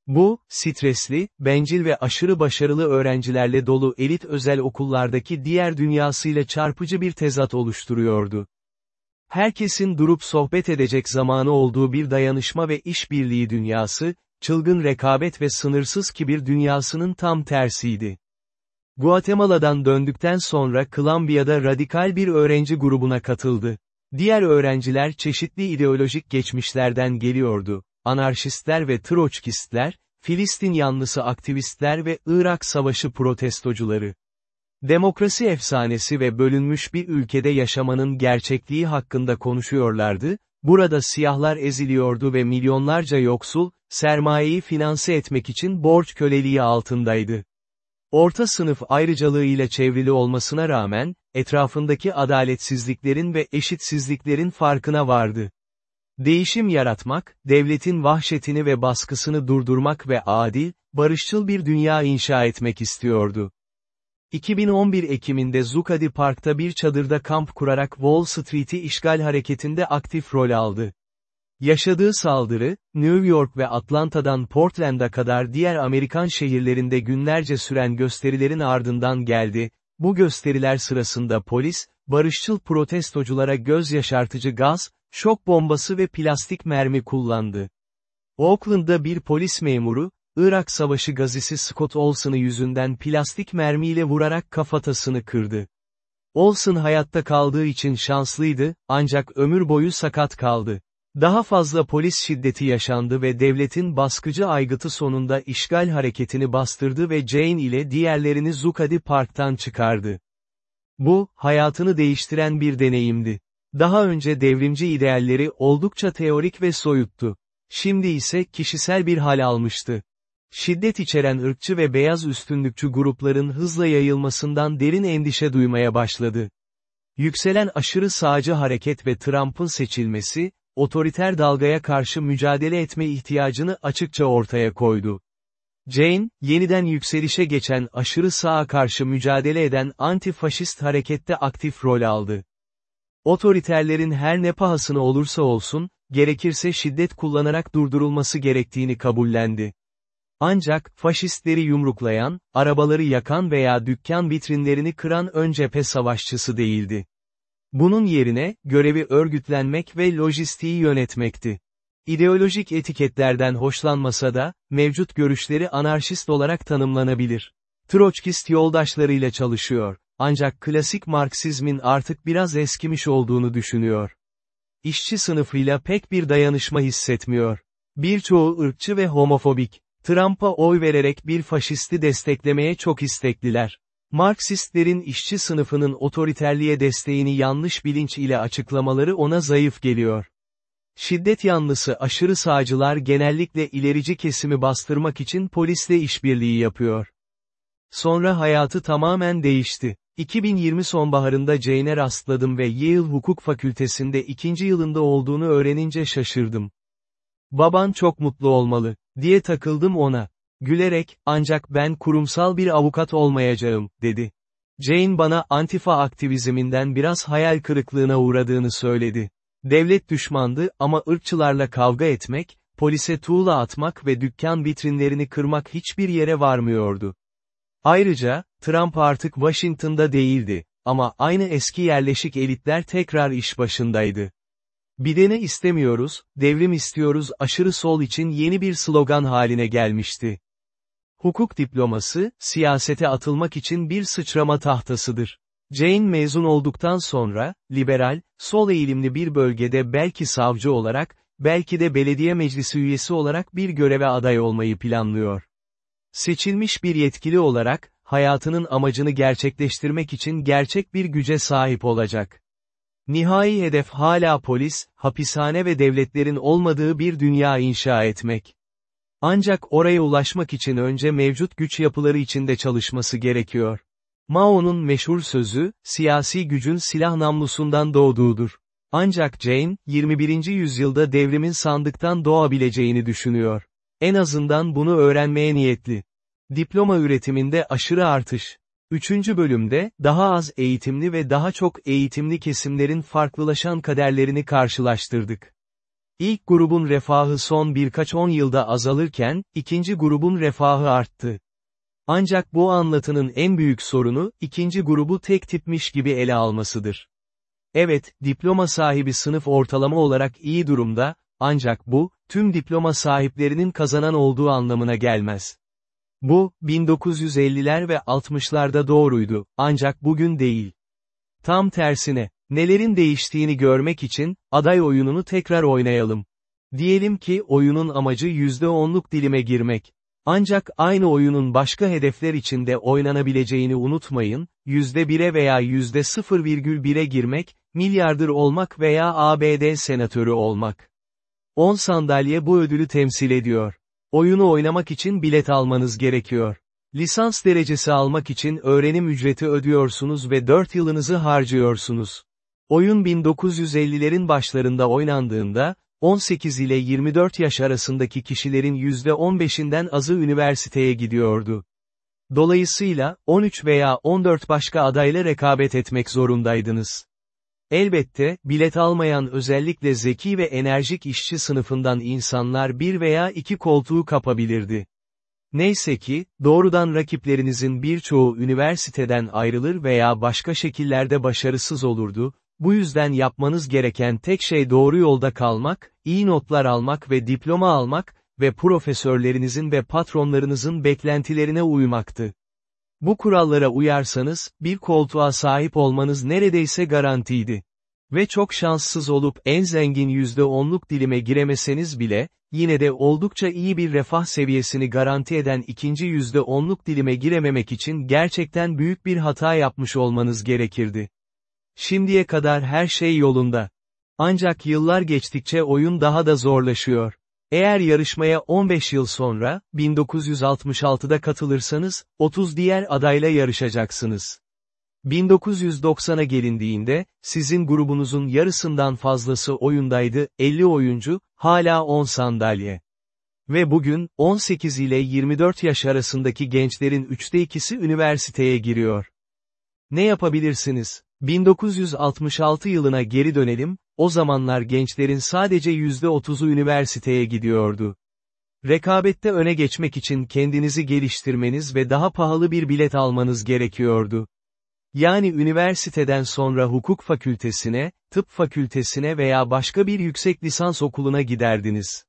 Bu, stresli, bencil ve aşırı başarılı öğrencilerle dolu elit özel okullardaki diğer dünyasıyla çarpıcı bir tezat oluşturuyordu. Herkesin durup sohbet edecek zamanı olduğu bir dayanışma ve işbirliği dünyası, çılgın rekabet ve sınırsız kibir dünyasının tam tersiydi. Guatemala'dan döndükten sonra Columbia'da radikal bir öğrenci grubuna katıldı. Diğer öğrenciler çeşitli ideolojik geçmişlerden geliyordu. Anarşistler ve Troçkistler, Filistin yanlısı aktivistler ve Irak Savaşı protestocuları. Demokrasi efsanesi ve bölünmüş bir ülkede yaşamanın gerçekliği hakkında konuşuyorlardı, burada siyahlar eziliyordu ve milyonlarca yoksul, sermayeyi finanse etmek için borç köleliği altındaydı. Orta sınıf ayrıcalığıyla çevrili olmasına rağmen, etrafındaki adaletsizliklerin ve eşitsizliklerin farkına vardı. Değişim yaratmak, devletin vahşetini ve baskısını durdurmak ve adil, barışçıl bir dünya inşa etmek istiyordu. 2011 Ekim'inde Zuccotti Park'ta bir çadırda kamp kurarak Wall Street'i işgal hareketinde aktif rol aldı. Yaşadığı saldırı, New York ve Atlanta'dan Portland'a kadar diğer Amerikan şehirlerinde günlerce süren gösterilerin ardından geldi, bu gösteriler sırasında polis, barışçıl protestoculara göz yaşartıcı gaz, şok bombası ve plastik mermi kullandı. Oakland'da bir polis memuru, Irak Savaşı gazisi Scott Olson'ı yüzünden plastik mermiyle vurarak kafatasını kırdı. Olson hayatta kaldığı için şanslıydı, ancak ömür boyu sakat kaldı. Daha fazla polis şiddeti yaşandı ve devletin baskıcı aygıtı sonunda işgal hareketini bastırdı ve Jane ile diğerlerini Zuccotti Park'tan çıkardı. Bu, hayatını değiştiren bir deneyimdi. Daha önce devrimci idealleri oldukça teorik ve soyuttu. Şimdi ise kişisel bir hal almıştı. Şiddet içeren ırkçı ve beyaz üstünlükçü grupların hızla yayılmasından derin endişe duymaya başladı. Yükselen aşırı sağcı hareket ve Trump'ın seçilmesi, otoriter dalgaya karşı mücadele etme ihtiyacını açıkça ortaya koydu. Jane, yeniden yükselişe geçen aşırı sağa karşı mücadele eden anti-faşist harekette aktif rol aldı. Otoriterlerin her ne pahasına olursa olsun, gerekirse şiddet kullanarak durdurulması gerektiğini kabullendi. Ancak, faşistleri yumruklayan, arabaları yakan veya dükkan vitrinlerini kıran ön cephe savaşçısı değildi. Bunun yerine, görevi örgütlenmek ve lojistiği yönetmekti. İdeolojik etiketlerden hoşlanmasa da, mevcut görüşleri anarşist olarak tanımlanabilir. Troçkist yoldaşlarıyla çalışıyor, ancak klasik Marksizmin artık biraz eskimiş olduğunu düşünüyor. İşçi sınıfıyla pek bir dayanışma hissetmiyor. Birçoğu ırkçı ve homofobik. Trump'a oy vererek bir faşisti desteklemeye çok istekliler. Marksistlerin işçi sınıfının otoriterliğe desteğini yanlış bilinç ile açıklamaları ona zayıf geliyor. Şiddet yanlısı aşırı sağcılar genellikle ilerici kesimi bastırmak için polisle işbirliği yapıyor. Sonra hayatı tamamen değişti. 2020 sonbaharında Jane'e rastladım ve Yale Hukuk Fakültesinde ikinci yılında olduğunu öğrenince şaşırdım. Baban çok mutlu olmalı, diye takıldım ona. Gülerek, ancak ben kurumsal bir avukat olmayacağım, dedi. Jane bana antifa aktivizminden biraz hayal kırıklığına uğradığını söyledi. Devlet düşmandı ama ırkçılarla kavga etmek, polise tuğla atmak ve dükkan vitrinlerini kırmak hiçbir yere varmıyordu. Ayrıca, Trump artık Washington'da değildi, ama aynı eski yerleşik elitler tekrar iş başındaydı. Bidene istemiyoruz, devrim istiyoruz aşırı sol için yeni bir slogan haline gelmişti. Hukuk diploması, siyasete atılmak için bir sıçrama tahtasıdır. Jane mezun olduktan sonra, liberal, sol eğilimli bir bölgede belki savcı olarak, belki de belediye meclisi üyesi olarak bir göreve aday olmayı planlıyor. Seçilmiş bir yetkili olarak, hayatının amacını gerçekleştirmek için gerçek bir güce sahip olacak. Nihai hedef hala polis, hapishane ve devletlerin olmadığı bir dünya inşa etmek. Ancak oraya ulaşmak için önce mevcut güç yapıları içinde çalışması gerekiyor. Mao'nun meşhur sözü, siyasi gücün silah namlusundan doğduğudur. Ancak Jane, 21. yüzyılda devrimin sandıktan doğabileceğini düşünüyor. En azından bunu öğrenmeye niyetli. Diploma üretiminde aşırı artış. Üçüncü bölümde, daha az eğitimli ve daha çok eğitimli kesimlerin farklılaşan kaderlerini karşılaştırdık. İlk grubun refahı son birkaç on yılda azalırken, ikinci grubun refahı arttı. Ancak bu anlatının en büyük sorunu, ikinci grubu tek tipmiş gibi ele almasıdır. Evet, diploma sahibi sınıf ortalama olarak iyi durumda, ancak bu, tüm diploma sahiplerinin kazanan olduğu anlamına gelmez. Bu, 1950'ler ve 60'larda doğruydu, ancak bugün değil. Tam tersine, nelerin değiştiğini görmek için, aday oyununu tekrar oynayalım. Diyelim ki oyunun amacı %10'luk dilime girmek. Ancak aynı oyunun başka hedefler içinde oynanabileceğini unutmayın, %1'e veya %0,1'e girmek, milyardır olmak veya ABD senatörü olmak. 10 sandalye bu ödülü temsil ediyor. Oyunu oynamak için bilet almanız gerekiyor. Lisans derecesi almak için öğrenim ücreti ödüyorsunuz ve 4 yılınızı harcıyorsunuz. Oyun 1950'lerin başlarında oynandığında, 18 ile 24 yaş arasındaki kişilerin %15'inden azı üniversiteye gidiyordu. Dolayısıyla, 13 veya 14 başka adayla rekabet etmek zorundaydınız. Elbette, bilet almayan özellikle zeki ve enerjik işçi sınıfından insanlar bir veya iki koltuğu kapabilirdi. Neyse ki, doğrudan rakiplerinizin birçoğu üniversiteden ayrılır veya başka şekillerde başarısız olurdu, bu yüzden yapmanız gereken tek şey doğru yolda kalmak, iyi notlar almak ve diploma almak ve profesörlerinizin ve patronlarınızın beklentilerine uymaktı. Bu kurallara uyarsanız, bir koltuğa sahip olmanız neredeyse garantiydi. Ve çok şanssız olup en zengin %10'luk dilime giremeseniz bile, yine de oldukça iyi bir refah seviyesini garanti eden ikinci %10'luk dilime girememek için gerçekten büyük bir hata yapmış olmanız gerekirdi. Şimdiye kadar her şey yolunda. Ancak yıllar geçtikçe oyun daha da zorlaşıyor. Eğer yarışmaya 15 yıl sonra, 1966'da katılırsanız, 30 diğer adayla yarışacaksınız. 1990'a gelindiğinde, sizin grubunuzun yarısından fazlası oyundaydı, 50 oyuncu, hala 10 sandalye. Ve bugün, 18 ile 24 yaş arasındaki gençlerin üçte ikisi üniversiteye giriyor. Ne yapabilirsiniz? 1966 yılına geri dönelim, o zamanlar gençlerin sadece %30'u üniversiteye gidiyordu. Rekabette öne geçmek için kendinizi geliştirmeniz ve daha pahalı bir bilet almanız gerekiyordu. Yani üniversiteden sonra hukuk fakültesine, tıp fakültesine veya başka bir yüksek lisans okuluna giderdiniz.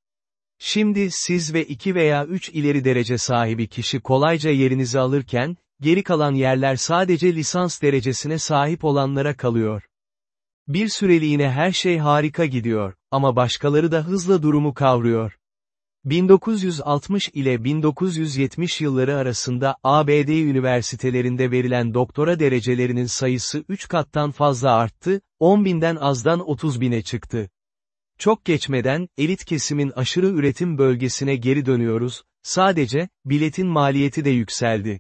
Şimdi siz ve iki veya üç ileri derece sahibi kişi kolayca yerinizi alırken, geri kalan yerler sadece lisans derecesine sahip olanlara kalıyor. Bir süreliğine her şey harika gidiyor, ama başkaları da hızla durumu kavruyor. 1960 ile 1970 yılları arasında ABD üniversitelerinde verilen doktora derecelerinin sayısı 3 kattan fazla arttı, 10 binden azdan 30 bine çıktı. Çok geçmeden, elit kesimin aşırı üretim bölgesine geri dönüyoruz, sadece, biletin maliyeti de yükseldi.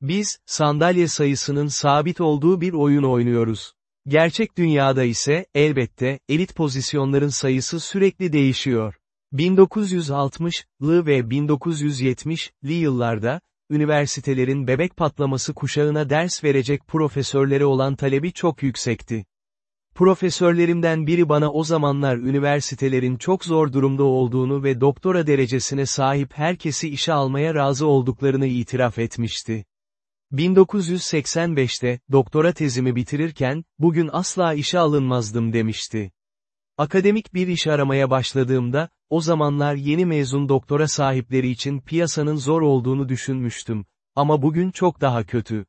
Biz, sandalye sayısının sabit olduğu bir oyun oynuyoruz. Gerçek dünyada ise, elbette, elit pozisyonların sayısı sürekli değişiyor. 1960'lı ve 1970'li yıllarda, üniversitelerin bebek patlaması kuşağına ders verecek profesörleri olan talebi çok yüksekti. Profesörlerimden biri bana o zamanlar üniversitelerin çok zor durumda olduğunu ve doktora derecesine sahip herkesi işe almaya razı olduklarını itiraf etmişti. 1985'te, doktora tezimi bitirirken, bugün asla işe alınmazdım demişti. Akademik bir iş aramaya başladığımda, o zamanlar yeni mezun doktora sahipleri için piyasanın zor olduğunu düşünmüştüm. Ama bugün çok daha kötü.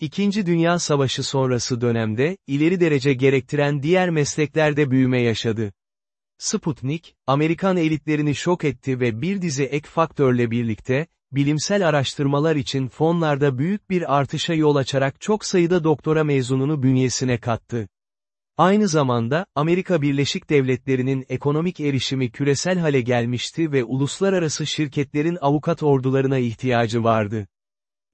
İkinci Dünya Savaşı sonrası dönemde, ileri derece gerektiren diğer mesleklerde büyüme yaşadı. Sputnik, Amerikan elitlerini şok etti ve bir dizi ek faktörle birlikte, bilimsel araştırmalar için fonlarda büyük bir artışa yol açarak çok sayıda doktora mezununu bünyesine kattı. Aynı zamanda, Amerika Birleşik Devletleri'nin ekonomik erişimi küresel hale gelmişti ve uluslararası şirketlerin avukat ordularına ihtiyacı vardı.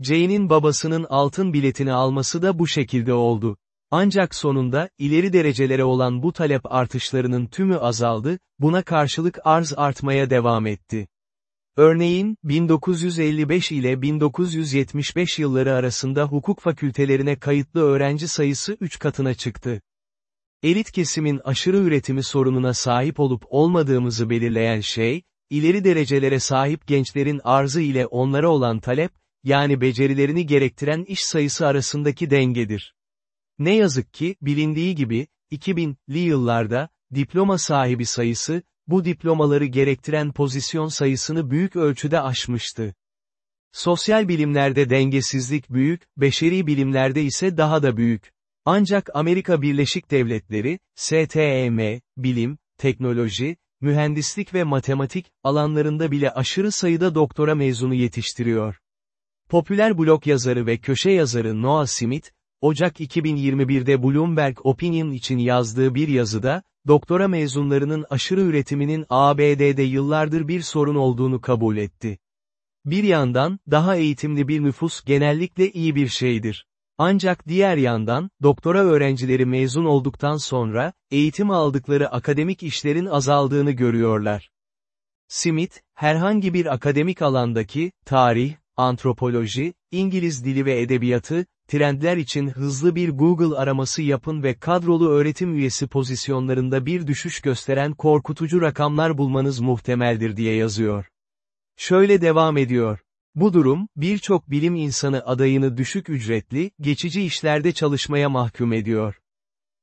Jane'in babasının altın biletini alması da bu şekilde oldu. Ancak sonunda, ileri derecelere olan bu talep artışlarının tümü azaldı, buna karşılık arz artmaya devam etti. Örneğin, 1955 ile 1975 yılları arasında hukuk fakültelerine kayıtlı öğrenci sayısı 3 katına çıktı. Elit kesimin aşırı üretimi sorununa sahip olup olmadığımızı belirleyen şey, ileri derecelere sahip gençlerin arzı ile onlara olan talep, yani becerilerini gerektiren iş sayısı arasındaki dengedir. Ne yazık ki, bilindiği gibi, 2000'li yıllarda, diploma sahibi sayısı, bu diplomaları gerektiren pozisyon sayısını büyük ölçüde aşmıştı. Sosyal bilimlerde dengesizlik büyük, beşeri bilimlerde ise daha da büyük. Ancak Amerika Birleşik Devletleri, STEM, bilim, teknoloji, mühendislik ve matematik alanlarında bile aşırı sayıda doktora mezunu yetiştiriyor. Popüler blog yazarı ve köşe yazarı Noah Smith, Ocak 2021'de Bloomberg Opinion için yazdığı bir yazıda, doktora mezunlarının aşırı üretiminin ABD'de yıllardır bir sorun olduğunu kabul etti. Bir yandan, daha eğitimli bir nüfus genellikle iyi bir şeydir. Ancak diğer yandan, doktora öğrencileri mezun olduktan sonra, eğitim aldıkları akademik işlerin azaldığını görüyorlar. Smith, herhangi bir akademik alandaki, tarih, antropoloji, İngiliz dili ve edebiyatı, trendler için hızlı bir Google araması yapın ve kadrolu öğretim üyesi pozisyonlarında bir düşüş gösteren korkutucu rakamlar bulmanız muhtemeldir diye yazıyor. Şöyle devam ediyor. Bu durum, birçok bilim insanı adayını düşük ücretli, geçici işlerde çalışmaya mahkum ediyor.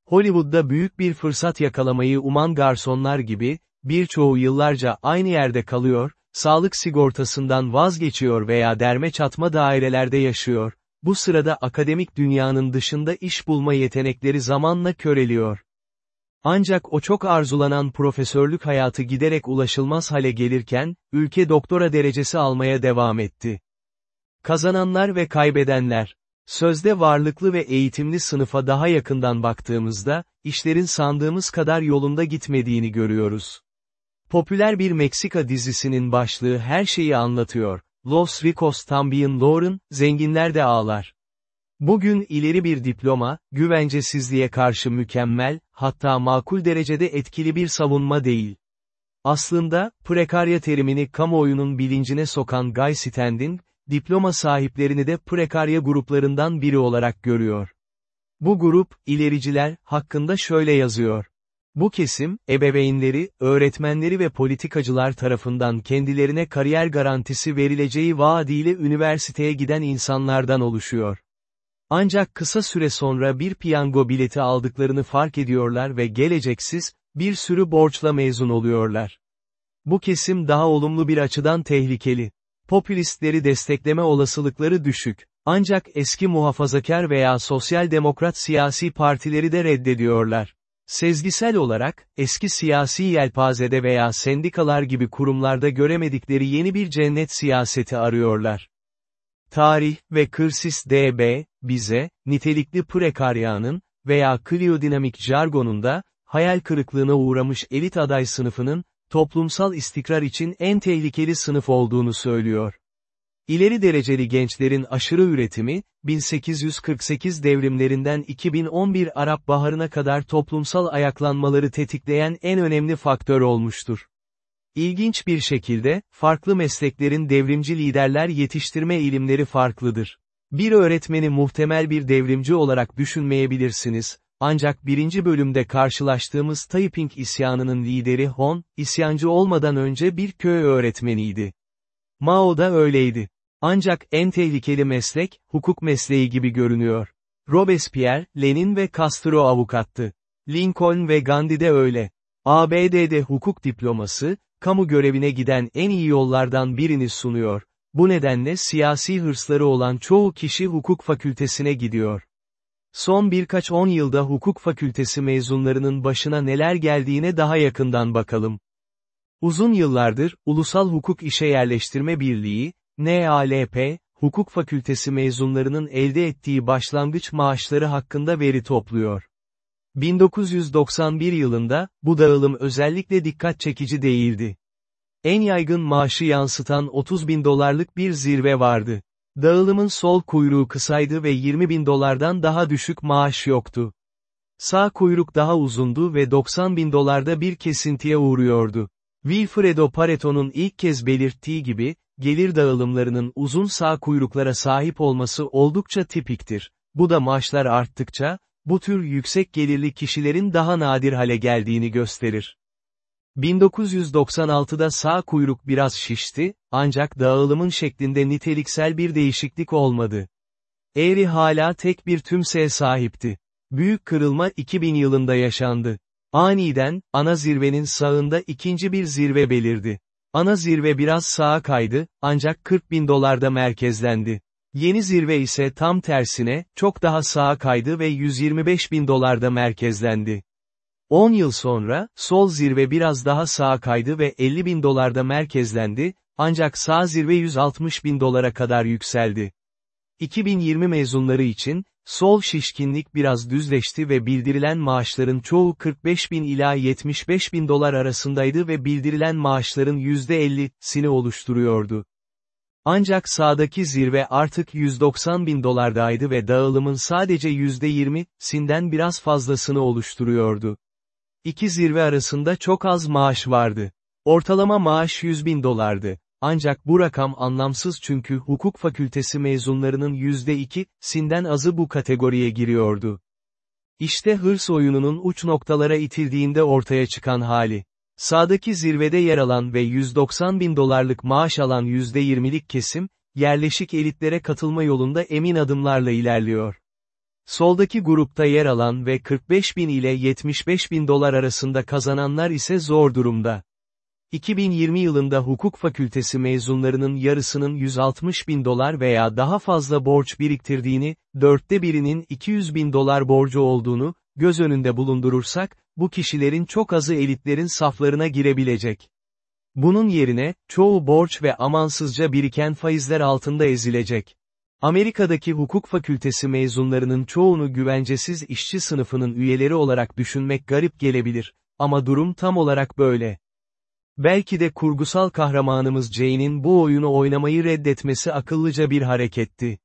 Hollywood'da büyük bir fırsat yakalamayı uman garsonlar gibi, birçoğu yıllarca aynı yerde kalıyor, sağlık sigortasından vazgeçiyor veya derme çatma dairelerde yaşıyor, bu sırada akademik dünyanın dışında iş bulma yetenekleri zamanla köreliyor. Ancak o çok arzulanan profesörlük hayatı giderek ulaşılmaz hale gelirken, ülke doktora derecesi almaya devam etti. Kazananlar ve kaybedenler. Sözde varlıklı ve eğitimli sınıfa daha yakından baktığımızda, işlerin sandığımız kadar yolunda gitmediğini görüyoruz. Popüler bir Meksika dizisinin başlığı her şeyi anlatıyor. Los ricos también lloran, zenginler de ağlar. Bugün ileri bir diploma, güvencesizliğe karşı mükemmel, hatta makul derecede etkili bir savunma değil. Aslında, prekarya terimini kamuoyunun bilincine sokan Guy Standing, diploma sahiplerini de prekarya gruplarından biri olarak görüyor. Bu grup, ilericiler, hakkında şöyle yazıyor. Bu kesim, ebeveynleri, öğretmenleri ve politikacılar tarafından kendilerine kariyer garantisi verileceği vaadiyle üniversiteye giden insanlardan oluşuyor. Ancak kısa süre sonra bir piyango bileti aldıklarını fark ediyorlar ve geleceksiz, bir sürü borçla mezun oluyorlar. Bu kesim daha olumlu bir açıdan tehlikeli. Popülistleri destekleme olasılıkları düşük. Ancak eski muhafazakar veya sosyal demokrat siyasi partileri de reddediyorlar. Sezgisel olarak, eski siyasi yelpazede veya sendikalar gibi kurumlarda göremedikleri yeni bir cennet siyaseti arıyorlar. Tarih ve Kırsis DB, bize, nitelikli prekaryanın, veya kliodinamik jargonunda, hayal kırıklığına uğramış elit aday sınıfının, toplumsal istikrar için en tehlikeli sınıf olduğunu söylüyor. İleri dereceli gençlerin aşırı üretimi, 1848 devrimlerinden 2011 Arap Baharı'na kadar toplumsal ayaklanmaları tetikleyen en önemli faktör olmuştur. İlginç bir şekilde, farklı mesleklerin devrimci liderler yetiştirme ilimleri farklıdır. Bir öğretmeni muhtemel bir devrimci olarak düşünmeyebilirsiniz, ancak birinci bölümde karşılaştığımız Taiping isyanının lideri Hon, isyancı olmadan önce bir köy öğretmeniydi. Mao da öyleydi. Ancak en tehlikeli meslek, hukuk mesleği gibi görünüyor. Robespierre, Lenin ve Castro avukattı. Lincoln ve Gandhi de öyle. ABD'de hukuk diploması, kamu görevine giden en iyi yollardan birini sunuyor. Bu nedenle siyasi hırsları olan çoğu kişi hukuk fakültesine gidiyor. Son birkaç on yılda hukuk fakültesi mezunlarının başına neler geldiğine daha yakından bakalım. Uzun yıllardır, Ulusal Hukuk İşe Yerleştirme Birliği, NALP, hukuk fakültesi mezunlarının elde ettiği başlangıç maaşları hakkında veri topluyor. 1991 yılında, bu dağılım özellikle dikkat çekici değildi. En yaygın maaşı yansıtan 30 bin dolarlık bir zirve vardı. Dağılımın sol kuyruğu kısaydı ve 20 bin dolardan daha düşük maaş yoktu. Sağ kuyruk daha uzundu ve 90 bin dolarda bir kesintiye uğruyordu. Wilfredo Pareto'nun ilk kez belirttiği gibi, gelir dağılımlarının uzun sağ kuyruklara sahip olması oldukça tipiktir. Bu da maaşlar arttıkça, bu tür yüksek gelirli kişilerin daha nadir hale geldiğini gösterir. 1996'da sağ kuyruk biraz şişti, ancak dağılımın şeklinde niteliksel bir değişiklik olmadı. Eğri hala tek bir tümseye sahipti. Büyük kırılma 2000 yılında yaşandı. Aniden, ana zirvenin sağında ikinci bir zirve belirdi. Ana zirve biraz sağa kaydı, ancak 40 bin dolarda merkezlendi. Yeni zirve ise tam tersine, çok daha sağa kaydı ve 125 bin dolarda merkezlendi. 10 yıl sonra, sol zirve biraz daha sağa kaydı ve 50 bin dolarda merkezlendi, ancak sağ zirve 160 bin dolara kadar yükseldi. 2020 mezunları için, sol şişkinlik biraz düzleşti ve bildirilen maaşların çoğu 45 bin ila 75 bin dolar arasındaydı ve bildirilen maaşların %50'sini oluşturuyordu. Ancak sağdaki zirve artık 190 bin dolardaydı ve dağılımın sadece %20'sinden biraz fazlasını oluşturuyordu. İki zirve arasında çok az maaş vardı. Ortalama maaş 100 bin dolardı. Ancak bu rakam anlamsız çünkü hukuk fakültesi mezunlarının %2'sinden azı bu kategoriye giriyordu. İşte hırs oyununun uç noktalara itildiğinde ortaya çıkan hali. Sağdaki zirvede yer alan ve 190 bin dolarlık maaş alan %20'lik kesim, yerleşik elitlere katılma yolunda emin adımlarla ilerliyor. Soldaki grupta yer alan ve 45 bin ile 75 bin dolar arasında kazananlar ise zor durumda. 2020 yılında hukuk fakültesi mezunlarının yarısının 160 bin dolar veya daha fazla borç biriktirdiğini, dörtte birinin 200 bin dolar borcu olduğunu, göz önünde bulundurursak, bu kişilerin çok azı elitlerin saflarına girebilecek. Bunun yerine, çoğu borç ve amansızca biriken faizler altında ezilecek. Amerika'daki hukuk fakültesi mezunlarının çoğunu güvencesiz işçi sınıfının üyeleri olarak düşünmek garip gelebilir, ama durum tam olarak böyle. Belki de kurgusal kahramanımız Jane'in bu oyunu oynamayı reddetmesi akıllıca bir hareketti.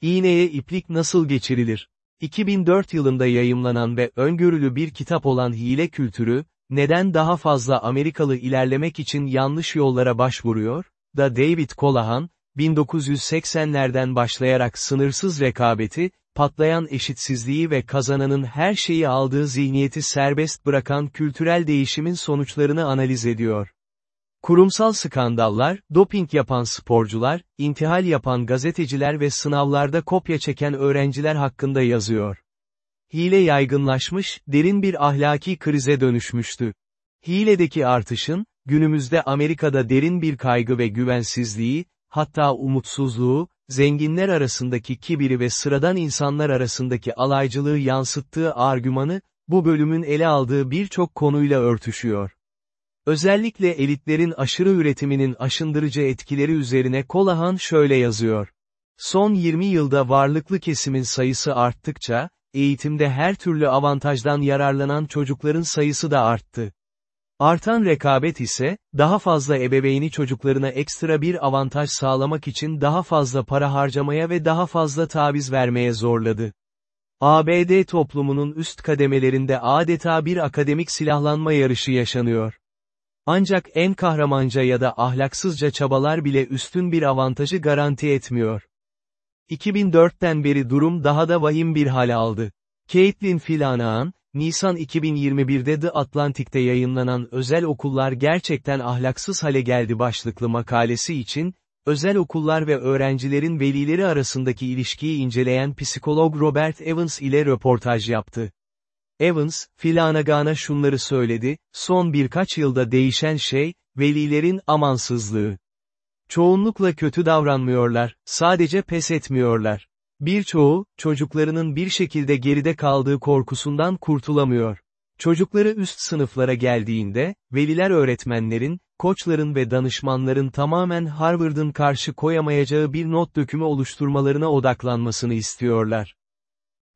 İğneye iplik nasıl geçirilir? 2004 yılında yayımlanan ve öngörülü bir kitap olan Hile Kültürü, neden daha fazla Amerikalı ilerlemek için yanlış yollara başvuruyor? Da David Colahan, 1980'lerden başlayarak sınırsız rekabeti, patlayan eşitsizliği ve kazananın her şeyi aldığı zihniyeti serbest bırakan kültürel değişimin sonuçlarını analiz ediyor. Kurumsal skandallar, doping yapan sporcular, intihal yapan gazeteciler ve sınavlarda kopya çeken öğrenciler hakkında yazıyor. Hile yaygınlaşmış, derin bir ahlaki krize dönüşmüştü. Hiledeki artışın, günümüzde Amerika'da derin bir kaygı ve güvensizliği, hatta umutsuzluğu, zenginler arasındaki kibiri ve sıradan insanlar arasındaki alaycılığı yansıttığı argümanı, bu bölümün ele aldığı birçok konuyla örtüşüyor. Özellikle elitlerin aşırı üretiminin aşındırıcı etkileri üzerine Kolahan şöyle yazıyor. Son 20 yılda varlıklı kesimin sayısı arttıkça, eğitimde her türlü avantajdan yararlanan çocukların sayısı da arttı. Artan rekabet ise, daha fazla ebeveyni çocuklarına ekstra bir avantaj sağlamak için daha fazla para harcamaya ve daha fazla taviz vermeye zorladı. ABD toplumunun üst kademelerinde adeta bir akademik silahlanma yarışı yaşanıyor. Ancak en kahramanca ya da ahlaksızca çabalar bile üstün bir avantajı garanti etmiyor. 2004'ten beri durum daha da vahim bir hal aldı. Caitlin Filanağan, Nisan 2021'de The Atlantic'te yayınlanan Özel Okullar Gerçekten Ahlaksız Hale Geldi başlıklı makalesi için, özel okullar ve öğrencilerin velileri arasındaki ilişkiyi inceleyen psikolog Robert Evans ile röportaj yaptı. Evans, Flanagan'a şunları söyledi, son birkaç yılda değişen şey, velilerin amansızlığı. Çoğunlukla kötü davranmıyorlar, sadece pes etmiyorlar. Birçoğu, çocuklarının bir şekilde geride kaldığı korkusundan kurtulamıyor. Çocukları üst sınıflara geldiğinde, veliler öğretmenlerin, koçların ve danışmanların tamamen Harvard'ın karşı koyamayacağı bir not dökümü oluşturmalarına odaklanmasını istiyorlar.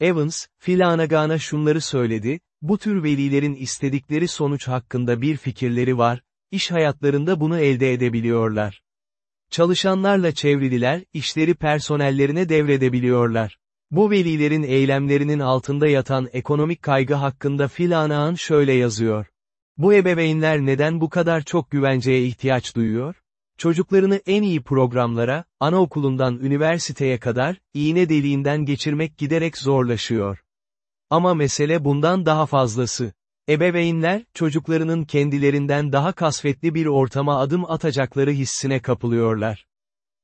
Evans, Flanagan'a şunları söyledi, bu tür velilerin istedikleri sonuç hakkında bir fikirleri var, iş hayatlarında bunu elde edebiliyorlar. Çalışanlarla çevrililer, işleri personellerine devredebiliyorlar. Bu velilerin eylemlerinin altında yatan ekonomik kaygı hakkında Filanağan şöyle yazıyor. Bu ebeveynler neden bu kadar çok güvenceye ihtiyaç duyuyor? Çocuklarını en iyi programlara, anaokulundan üniversiteye kadar, iğne deliğinden geçirmek giderek zorlaşıyor. Ama mesele bundan daha fazlası. Ebeveynler, çocuklarının kendilerinden daha kasvetli bir ortama adım atacakları hissine kapılıyorlar.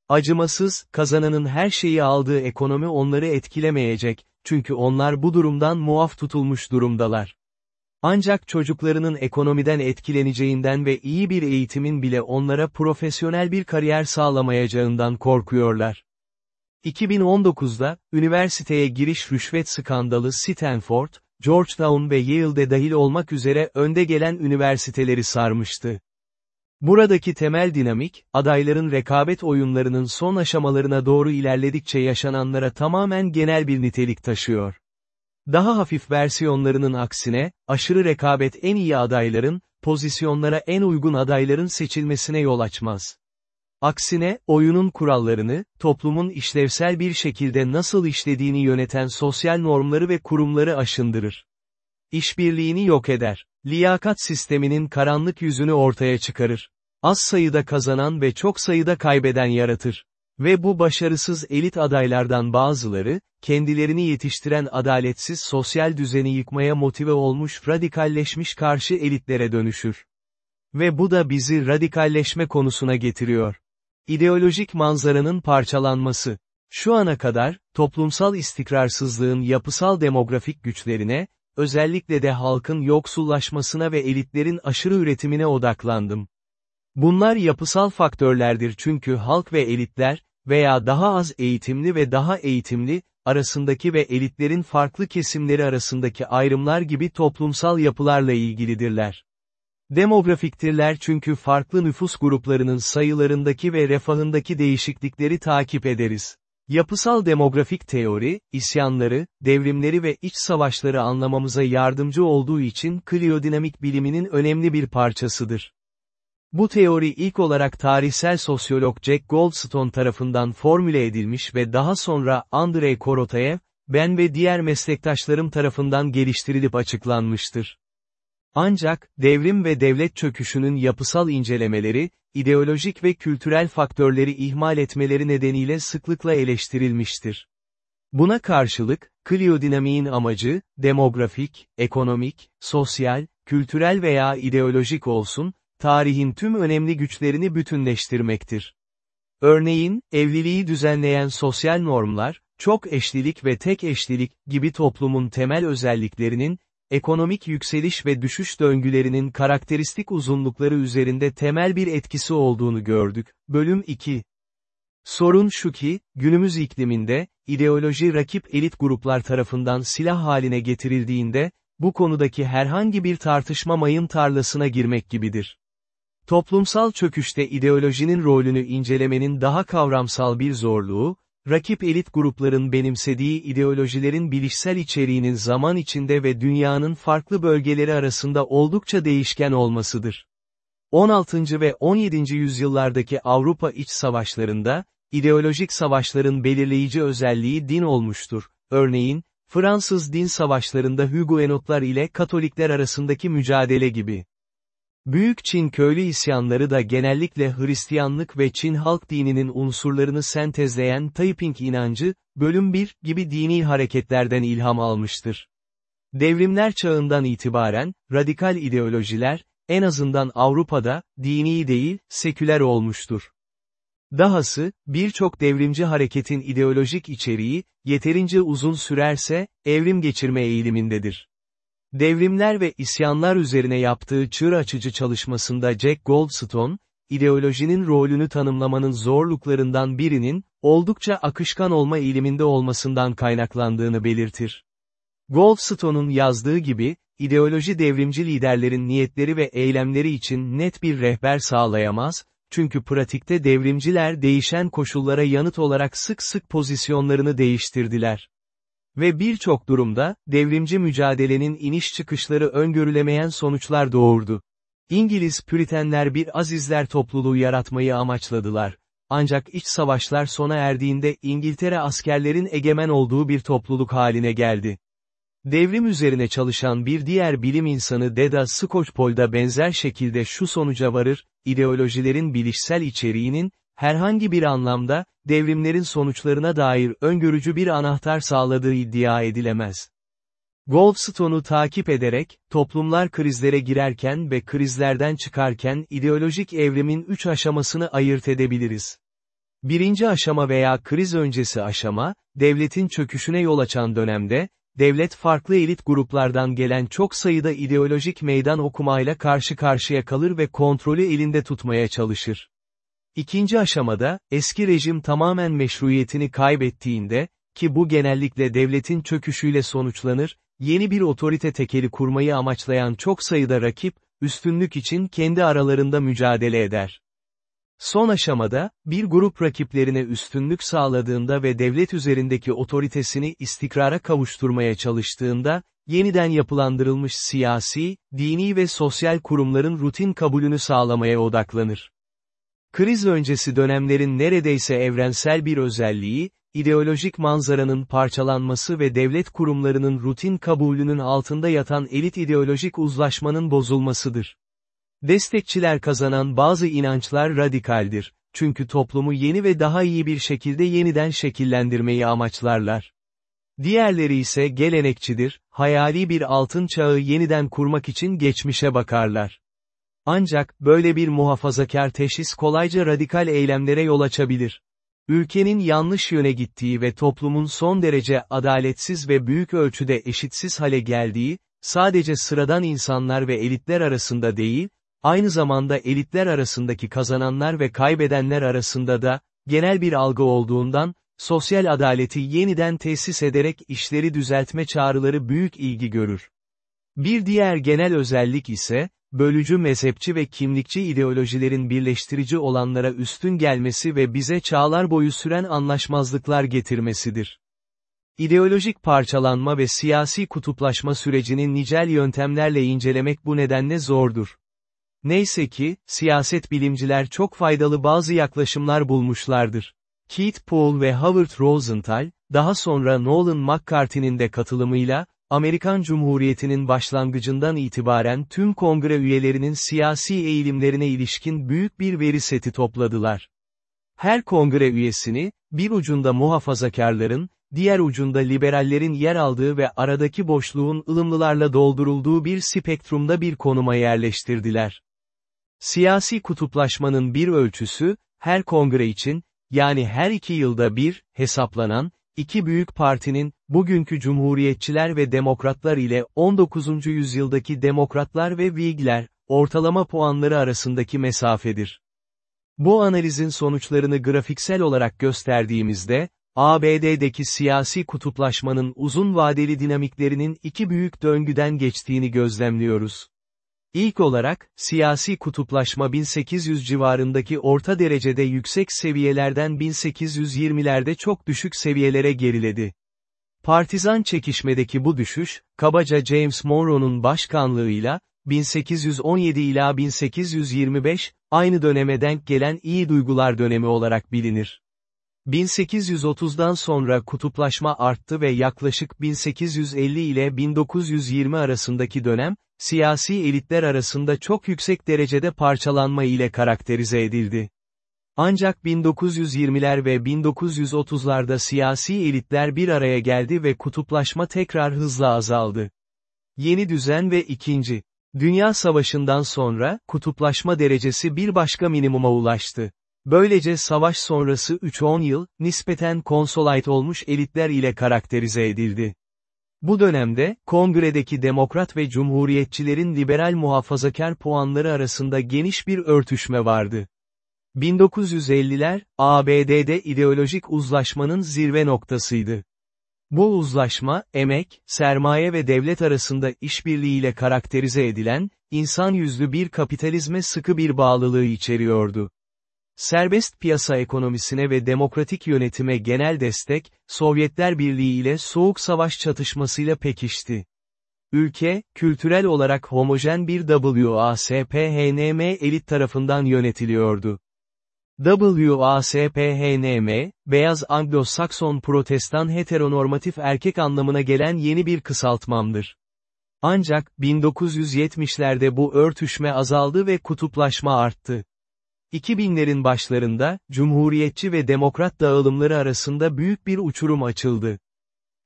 Acımasız, kazananın her şeyi aldığı ekonomi onları etkilemeyecek, çünkü onlar bu durumdan muaf tutulmuş durumdalar. Ancak çocuklarının ekonomiden etkileneceğinden ve iyi bir eğitimin bile onlara profesyonel bir kariyer sağlamayacağından korkuyorlar. 2019'da, üniversiteye giriş rüşvet skandalı Stanford, Georgetown ve Yale'de dahil olmak üzere önde gelen üniversiteleri sarmıştı. Buradaki temel dinamik, adayların rekabet oyunlarının son aşamalarına doğru ilerledikçe yaşananlara tamamen genel bir nitelik taşıyor. Daha hafif versiyonlarının aksine, aşırı rekabet en iyi adayların, pozisyonlara en uygun adayların seçilmesine yol açmaz. Aksine, oyunun kurallarını, toplumun işlevsel bir şekilde nasıl işlediğini yöneten sosyal normları ve kurumları aşındırır. İşbirliğini yok eder. Liyakat sisteminin karanlık yüzünü ortaya çıkarır. Az sayıda kazanan ve çok sayıda kaybeden yaratır. Ve bu başarısız elit adaylardan bazıları, kendilerini yetiştiren adaletsiz sosyal düzeni yıkmaya motive olmuş radikalleşmiş karşı elitlere dönüşür. Ve bu da bizi radikalleşme konusuna getiriyor. İdeolojik manzaranın parçalanması. Şu ana kadar, toplumsal istikrarsızlığın yapısal demografik güçlerine, özellikle de halkın yoksullaşmasına ve elitlerin aşırı üretimine odaklandım. Bunlar yapısal faktörlerdir çünkü halk ve elitler, veya daha az eğitimli ve daha eğitimli, arasındaki ve elitlerin farklı kesimleri arasındaki ayrımlar gibi toplumsal yapılarla ilgilidirler. Demografiktirler çünkü farklı nüfus gruplarının sayılarındaki ve refahındaki değişiklikleri takip ederiz. Yapısal demografik teori, isyanları, devrimleri ve iç savaşları anlamamıza yardımcı olduğu için kliyodinamik biliminin önemli bir parçasıdır. Bu teori ilk olarak tarihsel sosyolog Jack Goldstone tarafından formüle edilmiş ve daha sonra Andrei Korotayev, ben ve diğer meslektaşlarım tarafından geliştirilip açıklanmıştır. Ancak, devrim ve devlet çöküşünün yapısal incelemeleri, ideolojik ve kültürel faktörleri ihmal etmeleri nedeniyle sıklıkla eleştirilmiştir. Buna karşılık, kliyodinamiğin amacı, demografik, ekonomik, sosyal, kültürel veya ideolojik olsun, tarihin tüm önemli güçlerini bütünleştirmektir. Örneğin, evliliği düzenleyen sosyal normlar, çok eşlilik ve tek eşlilik gibi toplumun temel özelliklerinin, ekonomik yükseliş ve düşüş döngülerinin karakteristik uzunlukları üzerinde temel bir etkisi olduğunu gördük. Bölüm 2 Sorun şu ki, günümüz ikliminde, ideoloji rakip elit gruplar tarafından silah haline getirildiğinde, bu konudaki herhangi bir tartışma mayın tarlasına girmek gibidir. Toplumsal çöküşte ideolojinin rolünü incelemenin daha kavramsal bir zorluğu, rakip elit grupların benimsediği ideolojilerin bilişsel içeriğinin zaman içinde ve dünyanın farklı bölgeleri arasında oldukça değişken olmasıdır. 16. ve 17. yüzyıllardaki Avrupa iç savaşlarında, ideolojik savaşların belirleyici özelliği din olmuştur. Örneğin, Fransız din savaşlarında Huguenotlar ile Katolikler arasındaki mücadele gibi. Büyük Çin köylü isyanları da genellikle Hristiyanlık ve Çin halk dininin unsurlarını sentezleyen Taiping inancı, bölüm 1 gibi dini hareketlerden ilham almıştır. Devrimler çağından itibaren, radikal ideolojiler, en azından Avrupa'da, dini değil, seküler olmuştur. Dahası, birçok devrimci hareketin ideolojik içeriği, yeterince uzun sürerse, evrim geçirme eğilimindedir. Devrimler ve isyanlar üzerine yaptığı çığır açıcı çalışmasında Jack Goldstone, ideolojinin rolünü tanımlamanın zorluklarından birinin, oldukça akışkan olma eğiliminde olmasından kaynaklandığını belirtir. Goldstone'un yazdığı gibi, ideoloji devrimci liderlerin niyetleri ve eylemleri için net bir rehber sağlayamaz, çünkü pratikte devrimciler değişen koşullara yanıt olarak sık sık pozisyonlarını değiştirdiler. Ve birçok durumda, devrimci mücadelenin iniş çıkışları öngörülemeyen sonuçlar doğurdu. İngiliz Püritenler bir azizler topluluğu yaratmayı amaçladılar. Ancak iç savaşlar sona erdiğinde İngiltere askerlerin egemen olduğu bir topluluk haline geldi. Devrim üzerine çalışan bir diğer bilim insanı Deda Skocpol benzer şekilde şu sonuca varır, ideolojilerin bilişsel içeriğinin, herhangi bir anlamda, devrimlerin sonuçlarına dair öngörücü bir anahtar sağladığı iddia edilemez. Goldstone'u takip ederek, toplumlar krizlere girerken ve krizlerden çıkarken ideolojik evrimin üç aşamasını ayırt edebiliriz. Birinci aşama veya kriz öncesi aşama, devletin çöküşüne yol açan dönemde, devlet farklı elit gruplardan gelen çok sayıda ideolojik meydan okumayla karşı karşıya kalır ve kontrolü elinde tutmaya çalışır. İkinci aşamada, eski rejim tamamen meşruiyetini kaybettiğinde, ki bu genellikle devletin çöküşüyle sonuçlanır, yeni bir otorite tekeli kurmayı amaçlayan çok sayıda rakip, üstünlük için kendi aralarında mücadele eder. Son aşamada, bir grup rakiplerine üstünlük sağladığında ve devlet üzerindeki otoritesini istikrara kavuşturmaya çalıştığında, yeniden yapılandırılmış siyasi, dini ve sosyal kurumların rutin kabulünü sağlamaya odaklanır. Kriz öncesi dönemlerin neredeyse evrensel bir özelliği, ideolojik manzaranın parçalanması ve devlet kurumlarının rutin kabulünün altında yatan elit ideolojik uzlaşmanın bozulmasıdır. Destekçiler kazanan bazı inançlar radikaldir, çünkü toplumu yeni ve daha iyi bir şekilde yeniden şekillendirmeyi amaçlarlar. Diğerleri ise gelenekçidir, hayali bir altın çağı yeniden kurmak için geçmişe bakarlar. Ancak, böyle bir muhafazakar teşhis kolayca radikal eylemlere yol açabilir. Ülkenin yanlış yöne gittiği ve toplumun son derece adaletsiz ve büyük ölçüde eşitsiz hale geldiği, sadece sıradan insanlar ve elitler arasında değil, aynı zamanda elitler arasındaki kazananlar ve kaybedenler arasında da, genel bir algı olduğundan, sosyal adaleti yeniden tesis ederek işleri düzeltme çağrıları büyük ilgi görür. Bir diğer genel özellik ise, bölücü mezhepçi ve kimlikçi ideolojilerin birleştirici olanlara üstün gelmesi ve bize çağlar boyu süren anlaşmazlıklar getirmesidir. İdeolojik parçalanma ve siyasi kutuplaşma sürecini nicel yöntemlerle incelemek bu nedenle zordur. Neyse ki, siyaset bilimciler çok faydalı bazı yaklaşımlar bulmuşlardır. Keith Paul ve Howard Rosenthal, daha sonra Nolan McCarthy'nin de katılımıyla, Amerikan Cumhuriyeti'nin başlangıcından itibaren tüm kongre üyelerinin siyasi eğilimlerine ilişkin büyük bir veri seti topladılar. Her kongre üyesini, bir ucunda muhafazakarların, diğer ucunda liberallerin yer aldığı ve aradaki boşluğun ılımlılarla doldurulduğu bir spektrumda bir konuma yerleştirdiler. Siyasi kutuplaşmanın bir ölçüsü, her kongre için, yani her iki yılda bir, hesaplanan, iki büyük partinin, bugünkü Cumhuriyetçiler ve Demokratlar ile 19. yüzyıldaki Demokratlar ve Whigler, ortalama puanları arasındaki mesafedir. Bu analizin sonuçlarını grafiksel olarak gösterdiğimizde, ABD'deki siyasi kutuplaşmanın uzun vadeli dinamiklerinin iki büyük döngüden geçtiğini gözlemliyoruz. İlk olarak, siyasi kutuplaşma 1800 civarındaki orta derecede yüksek seviyelerden 1820'lerde çok düşük seviyelere geriledi. Partizan çekişmedeki bu düşüş, kabaca James Monroe'nun başkanlığıyla, 1817 ila 1825, aynı döneme denk gelen iyi duygular dönemi olarak bilinir. 1830'dan sonra kutuplaşma arttı ve yaklaşık 1850 ile 1920 arasındaki dönem, siyasi elitler arasında çok yüksek derecede parçalanma ile karakterize edildi. Ancak 1920'ler ve 1930'larda siyasi elitler bir araya geldi ve kutuplaşma tekrar hızla azaldı. Yeni düzen ve ikinci. Dünya Savaşı'ndan sonra, kutuplaşma derecesi bir başka minimuma ulaştı. Böylece savaş sonrası 3-10 yıl, nispeten konsolayt olmuş elitler ile karakterize edildi. Bu dönemde, kongredeki demokrat ve cumhuriyetçilerin liberal muhafazakar puanları arasında geniş bir örtüşme vardı. 1950'ler, ABD'de ideolojik uzlaşmanın zirve noktasıydı. Bu uzlaşma, emek, sermaye ve devlet arasında işbirliğiyle karakterize edilen, insan yüzlü bir kapitalizme sıkı bir bağlılığı içeriyordu. Serbest piyasa ekonomisine ve demokratik yönetime genel destek, Sovyetler Birliği ile Soğuk Savaş çatışmasıyla pekişti. Ülke, kültürel olarak homojen bir WASPHNM elit tarafından yönetiliyordu. WASPHNM, beyaz Anglo-Sakson protestan heteronormatif erkek anlamına gelen yeni bir kısaltmamdır. Ancak, 1970'lerde bu örtüşme azaldı ve kutuplaşma arttı. 2000'lerin başlarında, Cumhuriyetçi ve Demokrat dağılımları arasında büyük bir uçurum açıldı.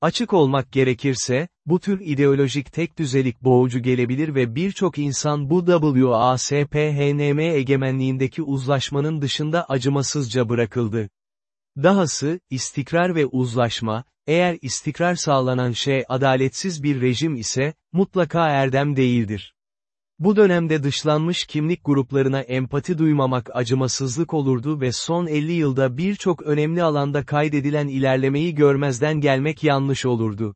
Açık olmak gerekirse, bu tür ideolojik tek düzelik boğucu gelebilir ve birçok insan bu WASPHNM egemenliğindeki uzlaşmanın dışında acımasızca bırakıldı. Dahası, istikrar ve uzlaşma, eğer istikrar sağlanan şey adaletsiz bir rejim ise, mutlaka erdem değildir. Bu dönemde dışlanmış kimlik gruplarına empati duymamak acımasızlık olurdu ve son 50 yılda birçok önemli alanda kaydedilen ilerlemeyi görmezden gelmek yanlış olurdu.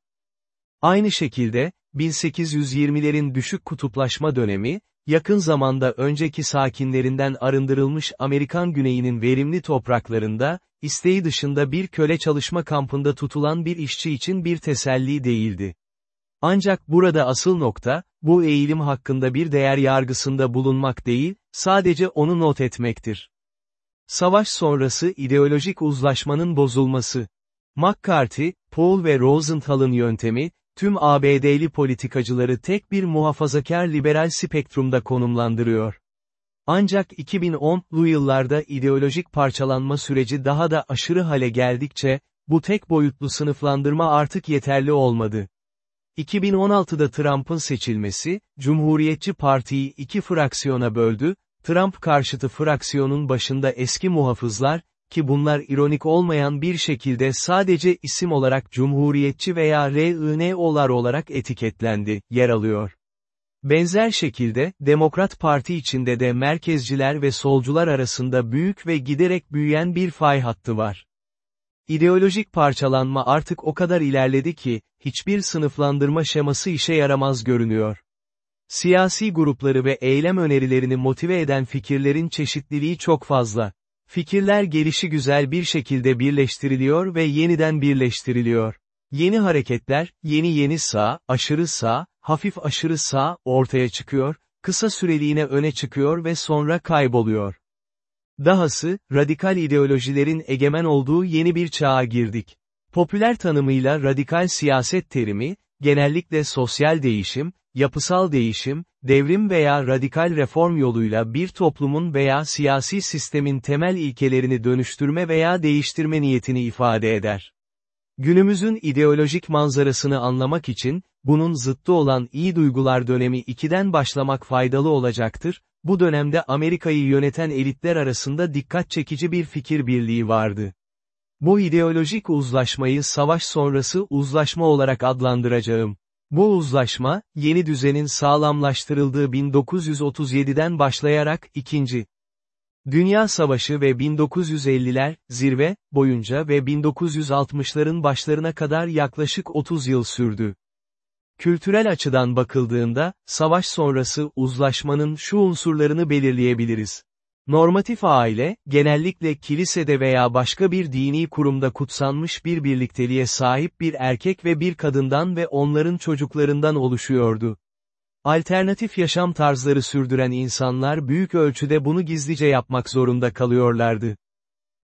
Aynı şekilde, 1820'lerin düşük kutuplaşma dönemi, yakın zamanda önceki sakinlerinden arındırılmış Amerikan güneyinin verimli topraklarında, isteği dışında bir köle çalışma kampında tutulan bir işçi için bir teselli değildi. Ancak burada asıl nokta, bu eğilim hakkında bir değer yargısında bulunmak değil, sadece onu not etmektir. Savaş sonrası ideolojik uzlaşmanın bozulması. McCarthy, Paul ve Rosenthal'ın yöntemi, tüm ABD'li politikacıları tek bir muhafazakar liberal spektrumda konumlandırıyor. Ancak 2010'lu yıllarda ideolojik parçalanma süreci daha da aşırı hale geldikçe, bu tek boyutlu sınıflandırma artık yeterli olmadı. 2016'da Trump'ın seçilmesi, Cumhuriyetçi Parti'yi iki fraksiyona böldü, Trump karşıtı fraksiyonun başında eski muhafızlar, ki bunlar ironik olmayan bir şekilde sadece isim olarak Cumhuriyetçi veya RINO'lar olarak etiketlendi, yer alıyor. Benzer şekilde, Demokrat Parti içinde de merkezciler ve solcular arasında büyük ve giderek büyüyen bir fay hattı var. İdeolojik parçalanma artık o kadar ilerledi ki, hiçbir sınıflandırma şeması işe yaramaz görünüyor. Siyasi grupları ve eylem önerilerini motive eden fikirlerin çeşitliliği çok fazla. Fikirler gelişi güzel bir şekilde birleştiriliyor ve yeniden birleştiriliyor. Yeni hareketler, yeni yeni sağ, aşırı sağ, hafif aşırı sağ, ortaya çıkıyor, kısa süreliğine öne çıkıyor ve sonra kayboluyor. Dahası, radikal ideolojilerin egemen olduğu yeni bir çağa girdik. Popüler tanımıyla radikal siyaset terimi, genellikle sosyal değişim, yapısal değişim, devrim veya radikal reform yoluyla bir toplumun veya siyasi sistemin temel ilkelerini dönüştürme veya değiştirme niyetini ifade eder. Günümüzün ideolojik manzarasını anlamak için, bunun zıttı olan iyi duygular dönemi 2'den başlamak faydalı olacaktır, bu dönemde Amerika'yı yöneten elitler arasında dikkat çekici bir fikir birliği vardı. Bu ideolojik uzlaşmayı savaş sonrası uzlaşma olarak adlandıracağım. Bu uzlaşma, yeni düzenin sağlamlaştırıldığı 1937'den başlayarak ikinci Dünya Savaşı ve 1950'ler, zirve, boyunca ve 1960'ların başlarına kadar yaklaşık 30 yıl sürdü. Kültürel açıdan bakıldığında, savaş sonrası uzlaşmanın şu unsurlarını belirleyebiliriz. Normatif aile, genellikle kilisede veya başka bir dini kurumda kutsanmış bir birlikteliğe sahip bir erkek ve bir kadından ve onların çocuklarından oluşuyordu. Alternatif yaşam tarzları sürdüren insanlar büyük ölçüde bunu gizlice yapmak zorunda kalıyorlardı.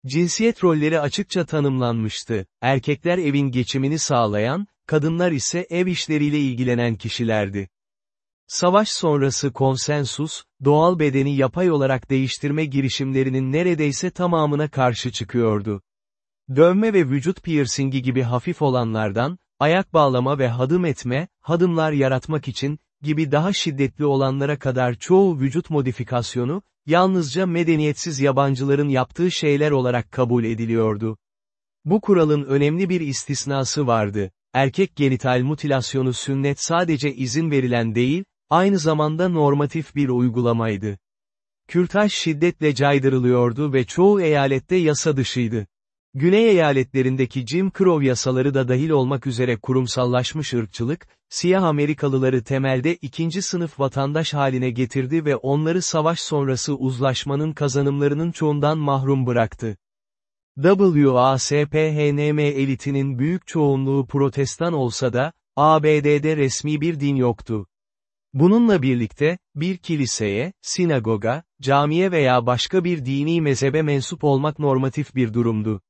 Cinsiyet rolleri açıkça tanımlanmıştı. Erkekler evin geçimini sağlayan, kadınlar ise ev işleriyle ilgilenen kişilerdi. Savaş sonrası konsensus, doğal bedeni yapay olarak değiştirme girişimlerinin neredeyse tamamına karşı çıkıyordu. Dövme ve vücut piercingi gibi hafif olanlardan, ayak bağlama ve hadım etme, hadımlar yaratmak için, gibi daha şiddetli olanlara kadar çoğu vücut modifikasyonu, yalnızca medeniyetsiz yabancıların yaptığı şeyler olarak kabul ediliyordu. Bu kuralın önemli bir istisnası vardı. Erkek genital mutilasyonu sünnet sadece izin verilen değil, aynı zamanda normatif bir uygulamaydı. Kürtaj şiddetle caydırılıyordu ve çoğu eyalette yasa dışıydı. Güney eyaletlerindeki Jim Crow yasaları da dahil olmak üzere kurumsallaşmış ırkçılık, siyah Amerikalıları temelde ikinci sınıf vatandaş haline getirdi ve onları savaş sonrası uzlaşmanın kazanımlarının çoğundan mahrum bıraktı. WASPHNM elitinin büyük çoğunluğu protestan olsa da, ABD'de resmi bir din yoktu. Bununla birlikte, bir kiliseye, sinagoga, camiye veya başka bir dini mezhebe mensup olmak normatif bir durumdu.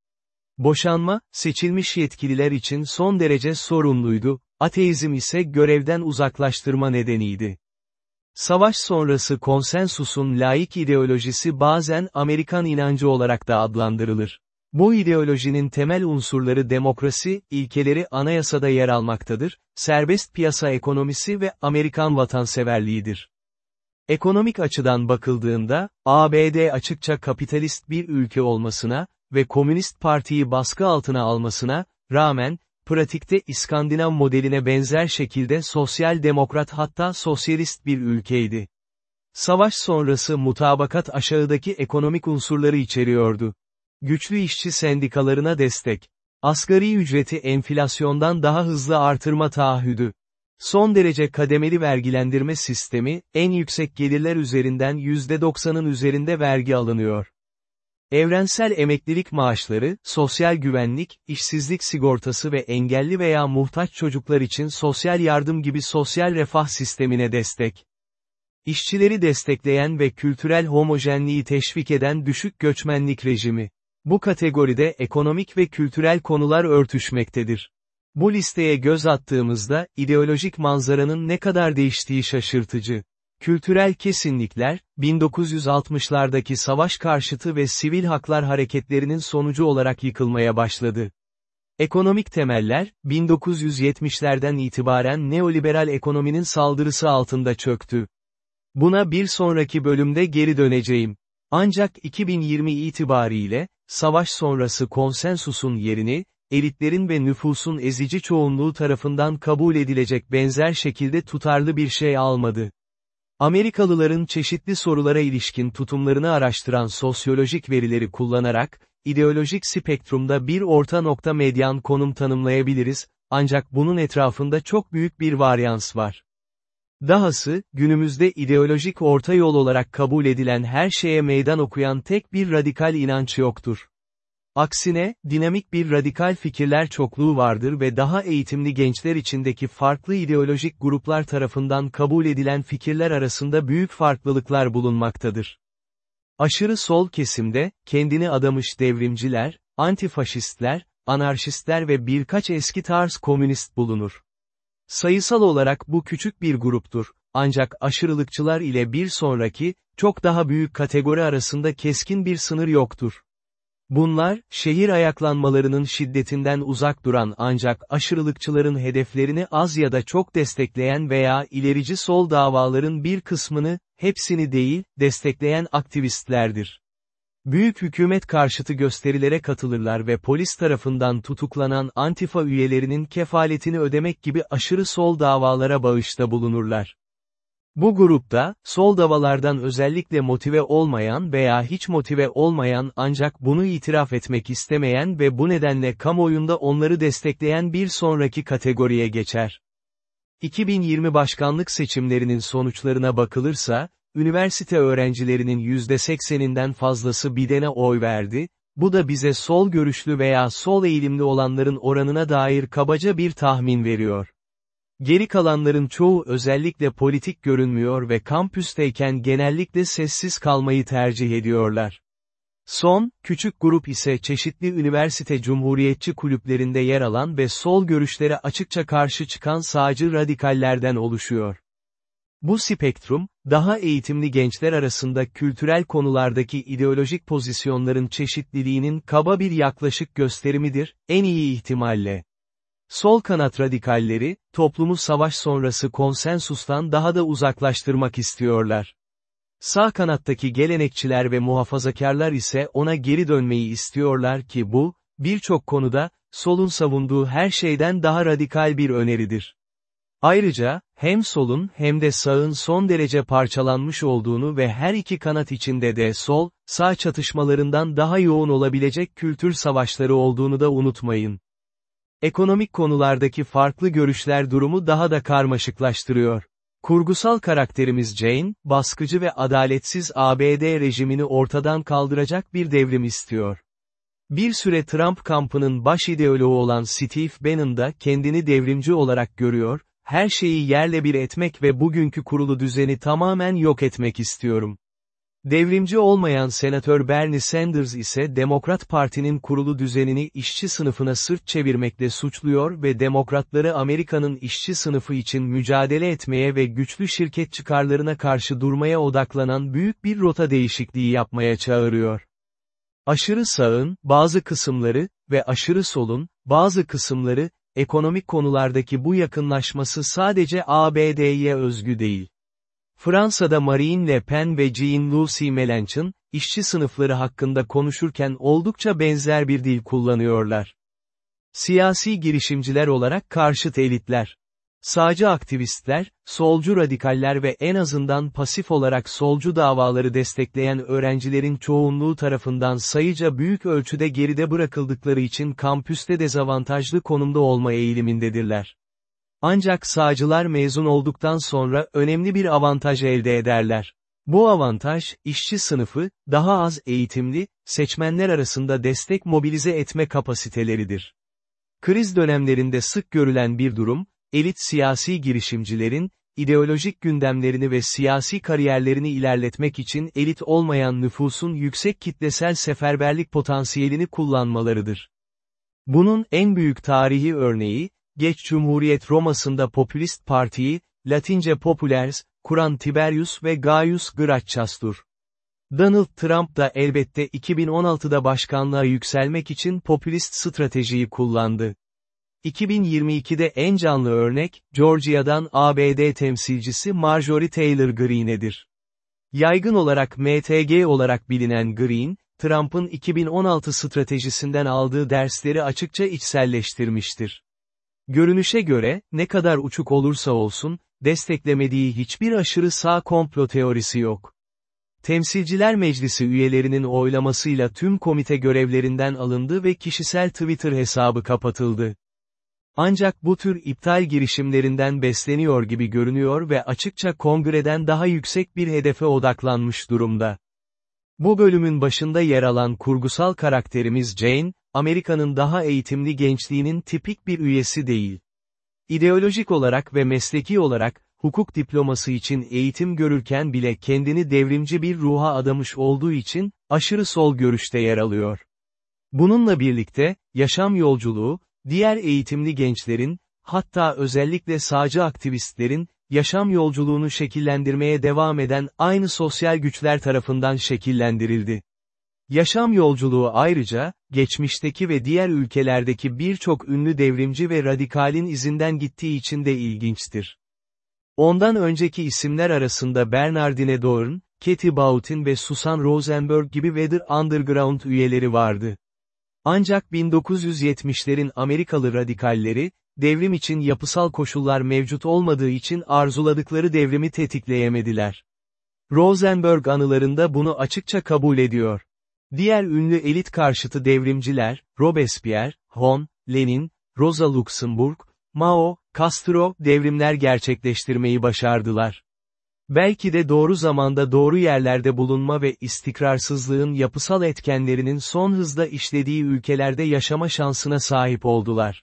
Boşanma, seçilmiş yetkililer için son derece sorunluydu, ateizm ise görevden uzaklaştırma nedeniydi. Savaş sonrası konsensusun laik ideolojisi bazen Amerikan inancı olarak da adlandırılır. Bu ideolojinin temel unsurları demokrasi, ilkeleri anayasada yer almaktadır, serbest piyasa ekonomisi ve Amerikan vatanseverliğidir. Ekonomik açıdan bakıldığında, ABD açıkça kapitalist bir ülke olmasına, ve Komünist Parti'yi baskı altına almasına, rağmen, pratikte İskandinav modeline benzer şekilde sosyal demokrat hatta sosyalist bir ülkeydi. Savaş sonrası mutabakat aşağıdaki ekonomik unsurları içeriyordu. Güçlü işçi sendikalarına destek. Asgari ücreti enflasyondan daha hızlı artırma taahhüdü. Son derece kademeli vergilendirme sistemi, en yüksek gelirler üzerinden %90'ın üzerinde vergi alınıyor. Evrensel emeklilik maaşları, sosyal güvenlik, işsizlik sigortası ve engelli veya muhtaç çocuklar için sosyal yardım gibi sosyal refah sistemine destek. İşçileri destekleyen ve kültürel homojenliği teşvik eden düşük göçmenlik rejimi. Bu kategoride ekonomik ve kültürel konular örtüşmektedir. Bu listeye göz attığımızda, ideolojik manzaranın ne kadar değiştiği şaşırtıcı. Kültürel kesinlikler, 1960'lardaki savaş karşıtı ve sivil haklar hareketlerinin sonucu olarak yıkılmaya başladı. Ekonomik temeller, 1970'lerden itibaren neoliberal ekonominin saldırısı altında çöktü. Buna bir sonraki bölümde geri döneceğim. Ancak 2020 itibariyle, savaş sonrası konsensusun yerini, elitlerin ve nüfusun ezici çoğunluğu tarafından kabul edilecek benzer şekilde tutarlı bir şey almadı. Amerikalıların çeşitli sorulara ilişkin tutumlarını araştıran sosyolojik verileri kullanarak, ideolojik spektrumda bir orta nokta medyan konum tanımlayabiliriz, ancak bunun etrafında çok büyük bir varyans var. Dahası, günümüzde ideolojik orta yol olarak kabul edilen her şeye meydan okuyan tek bir radikal inanç yoktur. Aksine, dinamik bir radikal fikirler çokluğu vardır ve daha eğitimli gençler içindeki farklı ideolojik gruplar tarafından kabul edilen fikirler arasında büyük farklılıklar bulunmaktadır. Aşırı sol kesimde, kendini adamış devrimciler, antifaşistler, anarşistler ve birkaç eski tarz komünist bulunur. Sayısal olarak bu küçük bir gruptur, ancak aşırılıkçılar ile bir sonraki, çok daha büyük kategori arasında keskin bir sınır yoktur. Bunlar, şehir ayaklanmalarının şiddetinden uzak duran ancak aşırılıkçıların hedeflerini az ya da çok destekleyen veya ilerici sol davaların bir kısmını, hepsini değil, destekleyen aktivistlerdir. Büyük hükümet karşıtı gösterilere katılırlar ve polis tarafından tutuklanan Antifa üyelerinin kefaletini ödemek gibi aşırı sol davalara bağışta bulunurlar. Bu grupta, sol davalardan özellikle motive olmayan veya hiç motive olmayan ancak bunu itiraf etmek istemeyen ve bu nedenle kamuoyunda onları destekleyen bir sonraki kategoriye geçer. 2020 başkanlık seçimlerinin sonuçlarına bakılırsa, üniversite öğrencilerinin %80'inden fazlası Biden'e oy verdi, bu da bize sol görüşlü veya sol eğilimli olanların oranına dair kabaca bir tahmin veriyor. Geri kalanların çoğu özellikle politik görünmüyor ve kampüsteyken genellikle sessiz kalmayı tercih ediyorlar. Son, küçük grup ise çeşitli üniversite cumhuriyetçi kulüplerinde yer alan ve sol görüşlere açıkça karşı çıkan sağcı radikallerden oluşuyor. Bu spektrum, daha eğitimli gençler arasında kültürel konulardaki ideolojik pozisyonların çeşitliliğinin kaba bir yaklaşık gösterimidir, en iyi ihtimalle. Sol kanat radikalleri, toplumu savaş sonrası konsensustan daha da uzaklaştırmak istiyorlar. Sağ kanattaki gelenekçiler ve muhafazakarlar ise ona geri dönmeyi istiyorlar ki bu, birçok konuda, solun savunduğu her şeyden daha radikal bir öneridir. Ayrıca, hem solun hem de sağın son derece parçalanmış olduğunu ve her iki kanat içinde de sol, sağ çatışmalarından daha yoğun olabilecek kültür savaşları olduğunu da unutmayın. Ekonomik konulardaki farklı görüşler durumu daha da karmaşıklaştırıyor. Kurgusal karakterimiz Jane, baskıcı ve adaletsiz ABD rejimini ortadan kaldıracak bir devrim istiyor. Bir süre Trump kampının baş ideoloğu olan Steve Bannon da kendini devrimci olarak görüyor, her şeyi yerle bir etmek ve bugünkü kurulu düzeni tamamen yok etmek istiyorum. Devrimci olmayan Senatör Bernie Sanders ise Demokrat Parti'nin kurulu düzenini işçi sınıfına sırt çevirmekle suçluyor ve demokratları Amerika'nın işçi sınıfı için mücadele etmeye ve güçlü şirket çıkarlarına karşı durmaya odaklanan büyük bir rota değişikliği yapmaya çağırıyor. Aşırı sağın, bazı kısımları ve aşırı solun, bazı kısımları, ekonomik konulardaki bu yakınlaşması sadece ABD'ye özgü değil. Fransa'da Marine Le Pen ve Jean-Luc Mélenchon, işçi sınıfları hakkında konuşurken oldukça benzer bir dil kullanıyorlar. Siyasi girişimciler olarak karşıt elitler. Sağcı aktivistler, solcu radikaller ve en azından pasif olarak solcu davaları destekleyen öğrencilerin çoğunluğu tarafından sayıca büyük ölçüde geride bırakıldıkları için kampüste dezavantajlı konumda olma eğilimindedirler. Ancak sağcılar mezun olduktan sonra önemli bir avantaj elde ederler. Bu avantaj, işçi sınıfı, daha az eğitimli, seçmenler arasında destek mobilize etme kapasiteleridir. Kriz dönemlerinde sık görülen bir durum, elit siyasi girişimcilerin, ideolojik gündemlerini ve siyasi kariyerlerini ilerletmek için elit olmayan nüfusun yüksek kitlesel seferberlik potansiyelini kullanmalarıdır. Bunun en büyük tarihi örneği, geç Cumhuriyet Roma'sında Popülist Parti'yi, Latince Populers, kuran Tiberius ve Gaius Gracchus'tur. Donald Trump da elbette 2016'da başkanlığa yükselmek için popülist stratejiyi kullandı. 2022'de en canlı örnek, Georgia'dan ABD temsilcisi Marjorie Taylor Greene'dir. Yaygın olarak MTG olarak bilinen Green, Trump'ın 2016 stratejisinden aldığı dersleri açıkça içselleştirmiştir. Görünüşe göre, ne kadar uçuk olursa olsun, desteklemediği hiçbir aşırı sağ komplo teorisi yok. Temsilciler Meclisi üyelerinin oylamasıyla tüm komite görevlerinden alındı ve kişisel Twitter hesabı kapatıldı. Ancak bu tür iptal girişimlerinden besleniyor gibi görünüyor ve açıkça kongreden daha yüksek bir hedefe odaklanmış durumda. Bu bölümün başında yer alan kurgusal karakterimiz Jane, Amerika'nın daha eğitimli gençliğinin tipik bir üyesi değil. İdeolojik olarak ve mesleki olarak, hukuk diploması için eğitim görürken bile kendini devrimci bir ruha adamış olduğu için, aşırı sol görüşte yer alıyor. Bununla birlikte, yaşam yolculuğu, diğer eğitimli gençlerin, hatta özellikle sağcı aktivistlerin, yaşam yolculuğunu şekillendirmeye devam eden aynı sosyal güçler tarafından şekillendirildi. Yaşam yolculuğu ayrıca, geçmişteki ve diğer ülkelerdeki birçok ünlü devrimci ve radikalin izinden gittiği için de ilginçtir. Ondan önceki isimler arasında Bernardine Dohrn, Katie Boutin ve Susan Rosenberg gibi Weather Underground üyeleri vardı. Ancak 1970'lerin Amerikalı radikalleri, devrim için yapısal koşullar mevcut olmadığı için arzuladıkları devrimi tetikleyemediler. Rosenberg anılarında bunu açıkça kabul ediyor. Diğer ünlü elit karşıtı devrimciler, Robespierre, Hon, Lenin, Rosa Luxemburg, Mao, Castro, devrimler gerçekleştirmeyi başardılar. Belki de doğru zamanda doğru yerlerde bulunma ve istikrarsızlığın yapısal etkenlerinin son hızda işlediği ülkelerde yaşama şansına sahip oldular.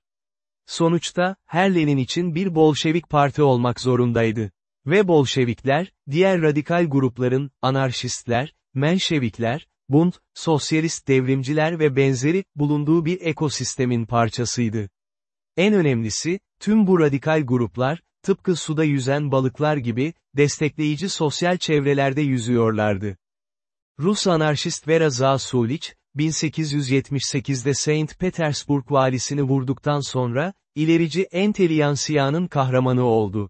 Sonuçta, her Lenin için bir Bolşevik parti olmak zorundaydı. Ve Bolşevikler, diğer radikal grupların, anarşistler, Menşevikler, Bund, sosyalist devrimciler ve benzeri, bulunduğu bir ekosistemin parçasıydı. En önemlisi, tüm bu radikal gruplar, tıpkı suda yüzen balıklar gibi, destekleyici sosyal çevrelerde yüzüyorlardı. Rus anarşist Vera Zasulich, 1878'de Saint Petersburg valisini vurduktan sonra, ilerici enteliyansiyanın kahramanı oldu.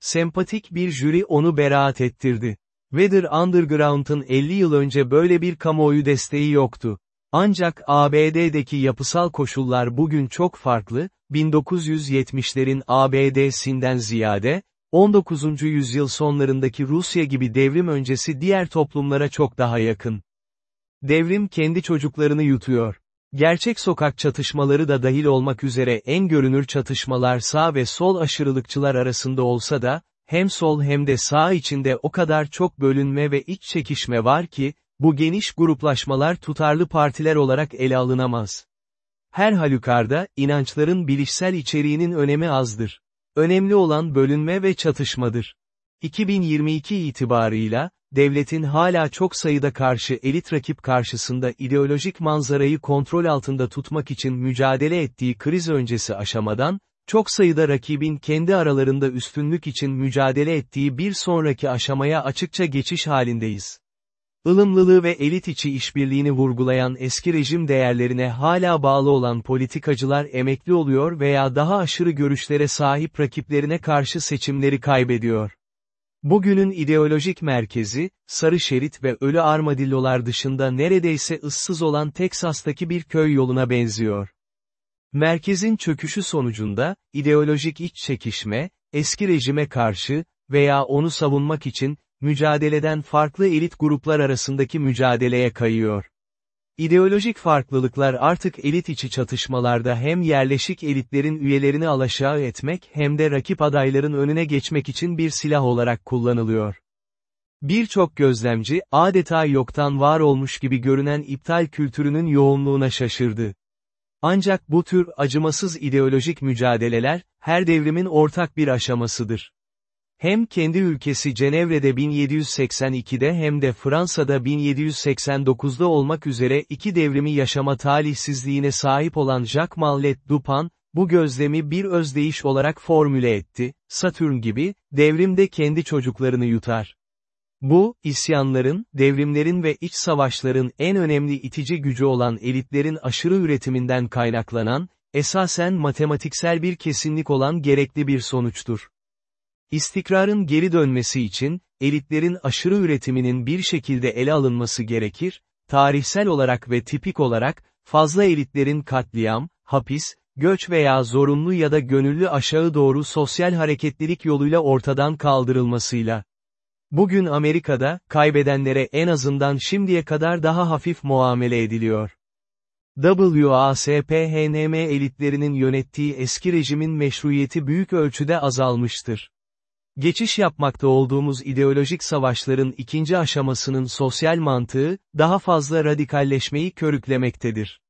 Sempatik bir jüri onu beraat ettirdi. Weather Underground'ın 50 yıl önce böyle bir kamuoyu desteği yoktu. Ancak ABD'deki yapısal koşullar bugün çok farklı, 1970'lerin ABD'sinden ziyade, 19. yüzyıl sonlarındaki Rusya gibi devrim öncesi diğer toplumlara çok daha yakın. Devrim kendi çocuklarını yutuyor. Gerçek sokak çatışmaları da dahil olmak üzere en görünür çatışmalar sağ ve sol aşırılıkçılar arasında olsa da, hem sol hem de sağ içinde o kadar çok bölünme ve iç çekişme var ki, bu geniş gruplaşmalar tutarlı partiler olarak ele alınamaz. Her halükarda, inançların bilişsel içeriğinin önemi azdır. Önemli olan bölünme ve çatışmadır. 2022 itibarıyla, devletin hala çok sayıda karşı elit rakip karşısında ideolojik manzarayı kontrol altında tutmak için mücadele ettiği kriz öncesi aşamadan, çok sayıda rakibin kendi aralarında üstünlük için mücadele ettiği bir sonraki aşamaya açıkça geçiş halindeyiz. Ilımlılığı ve elit içi işbirliğini vurgulayan eski rejim değerlerine hala bağlı olan politikacılar emekli oluyor veya daha aşırı görüşlere sahip rakiplerine karşı seçimleri kaybediyor. Bugünün ideolojik merkezi, sarı şerit ve ölü armadillolar dışında neredeyse ıssız olan Teksas'taki bir köy yoluna benziyor. Merkezin çöküşü sonucunda, ideolojik iç çekişme, eski rejime karşı, veya onu savunmak için, mücadeleden farklı elit gruplar arasındaki mücadeleye kayıyor. İdeolojik farklılıklar artık elit içi çatışmalarda hem yerleşik elitlerin üyelerini alaşağı etmek hem de rakip adayların önüne geçmek için bir silah olarak kullanılıyor. Birçok gözlemci, adeta yoktan var olmuş gibi görünen iptal kültürünün yoğunluğuna şaşırdı. Ancak bu tür acımasız ideolojik mücadeleler, her devrimin ortak bir aşamasıdır. Hem kendi ülkesi Cenevre'de 1782'de hem de Fransa'da 1789'da olmak üzere iki devrimi yaşama talihsizliğine sahip olan Jacques Mallet Dupin, bu gözlemi bir özdeyiş olarak formüle etti, Satürn gibi, devrimde kendi çocuklarını yutar. Bu, isyanların, devrimlerin ve iç savaşların en önemli itici gücü olan elitlerin aşırı üretiminden kaynaklanan, esasen matematiksel bir kesinlik olan gerekli bir sonuçtur. İstikrarın geri dönmesi için, elitlerin aşırı üretiminin bir şekilde ele alınması gerekir, tarihsel olarak ve tipik olarak, fazla elitlerin katliam, hapis, göç veya zorunlu ya da gönüllü aşağı doğru sosyal hareketlilik yoluyla ortadan kaldırılmasıyla. Bugün Amerika'da, kaybedenlere en azından şimdiye kadar daha hafif muamele ediliyor. WASPHNM elitlerinin yönettiği eski rejimin meşruiyeti büyük ölçüde azalmıştır. Geçiş yapmakta olduğumuz ideolojik savaşların ikinci aşamasının sosyal mantığı, daha fazla radikalleşmeyi körüklemektedir.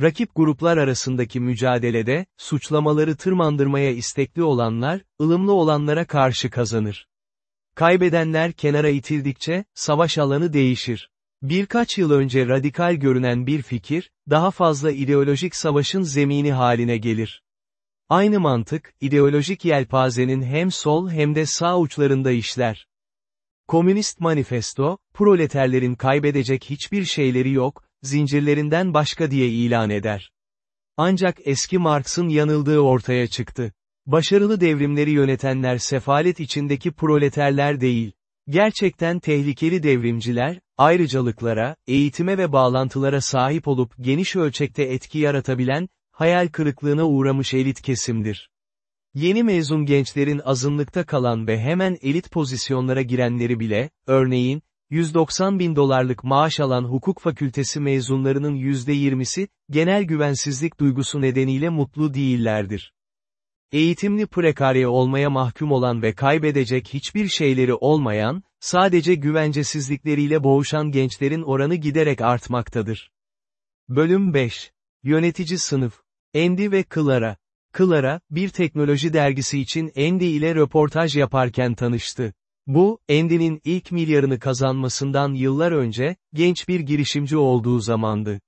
Rakip gruplar arasındaki mücadelede, suçlamaları tırmandırmaya istekli olanlar, ılımlı olanlara karşı kazanır. Kaybedenler kenara itildikçe, savaş alanı değişir. Birkaç yıl önce radikal görünen bir fikir, daha fazla ideolojik savaşın zemini haline gelir. Aynı mantık, ideolojik yelpazenin hem sol hem de sağ uçlarında işler. Komünist Manifesto, proleterlerin kaybedecek hiçbir şeyleri yok, zincirlerinden başka diye ilan eder. Ancak eski Marx'ın yanıldığı ortaya çıktı. Başarılı devrimleri yönetenler sefalet içindeki proleterler değil. Gerçekten tehlikeli devrimciler, ayrıcalıklara, eğitime ve bağlantılara sahip olup geniş ölçekte etki yaratabilen, hayal kırıklığına uğramış elit kesimdir. Yeni mezun gençlerin azınlıkta kalan ve hemen elit pozisyonlara girenleri bile, örneğin, 190 bin dolarlık maaş alan hukuk fakültesi mezunlarının %20'si, genel güvensizlik duygusu nedeniyle mutlu değillerdir. Eğitimli prekarye olmaya mahkum olan ve kaybedecek hiçbir şeyleri olmayan, sadece güvencesizlikleriyle boğuşan gençlerin oranı giderek artmaktadır. Bölüm 5. Yönetici sınıf. Andy ve Clara. Clara, bir teknoloji dergisi için Andy ile röportaj yaparken tanıştı. Bu, Andy'nin ilk milyarını kazanmasından yıllar önce, genç bir girişimci olduğu zamandı.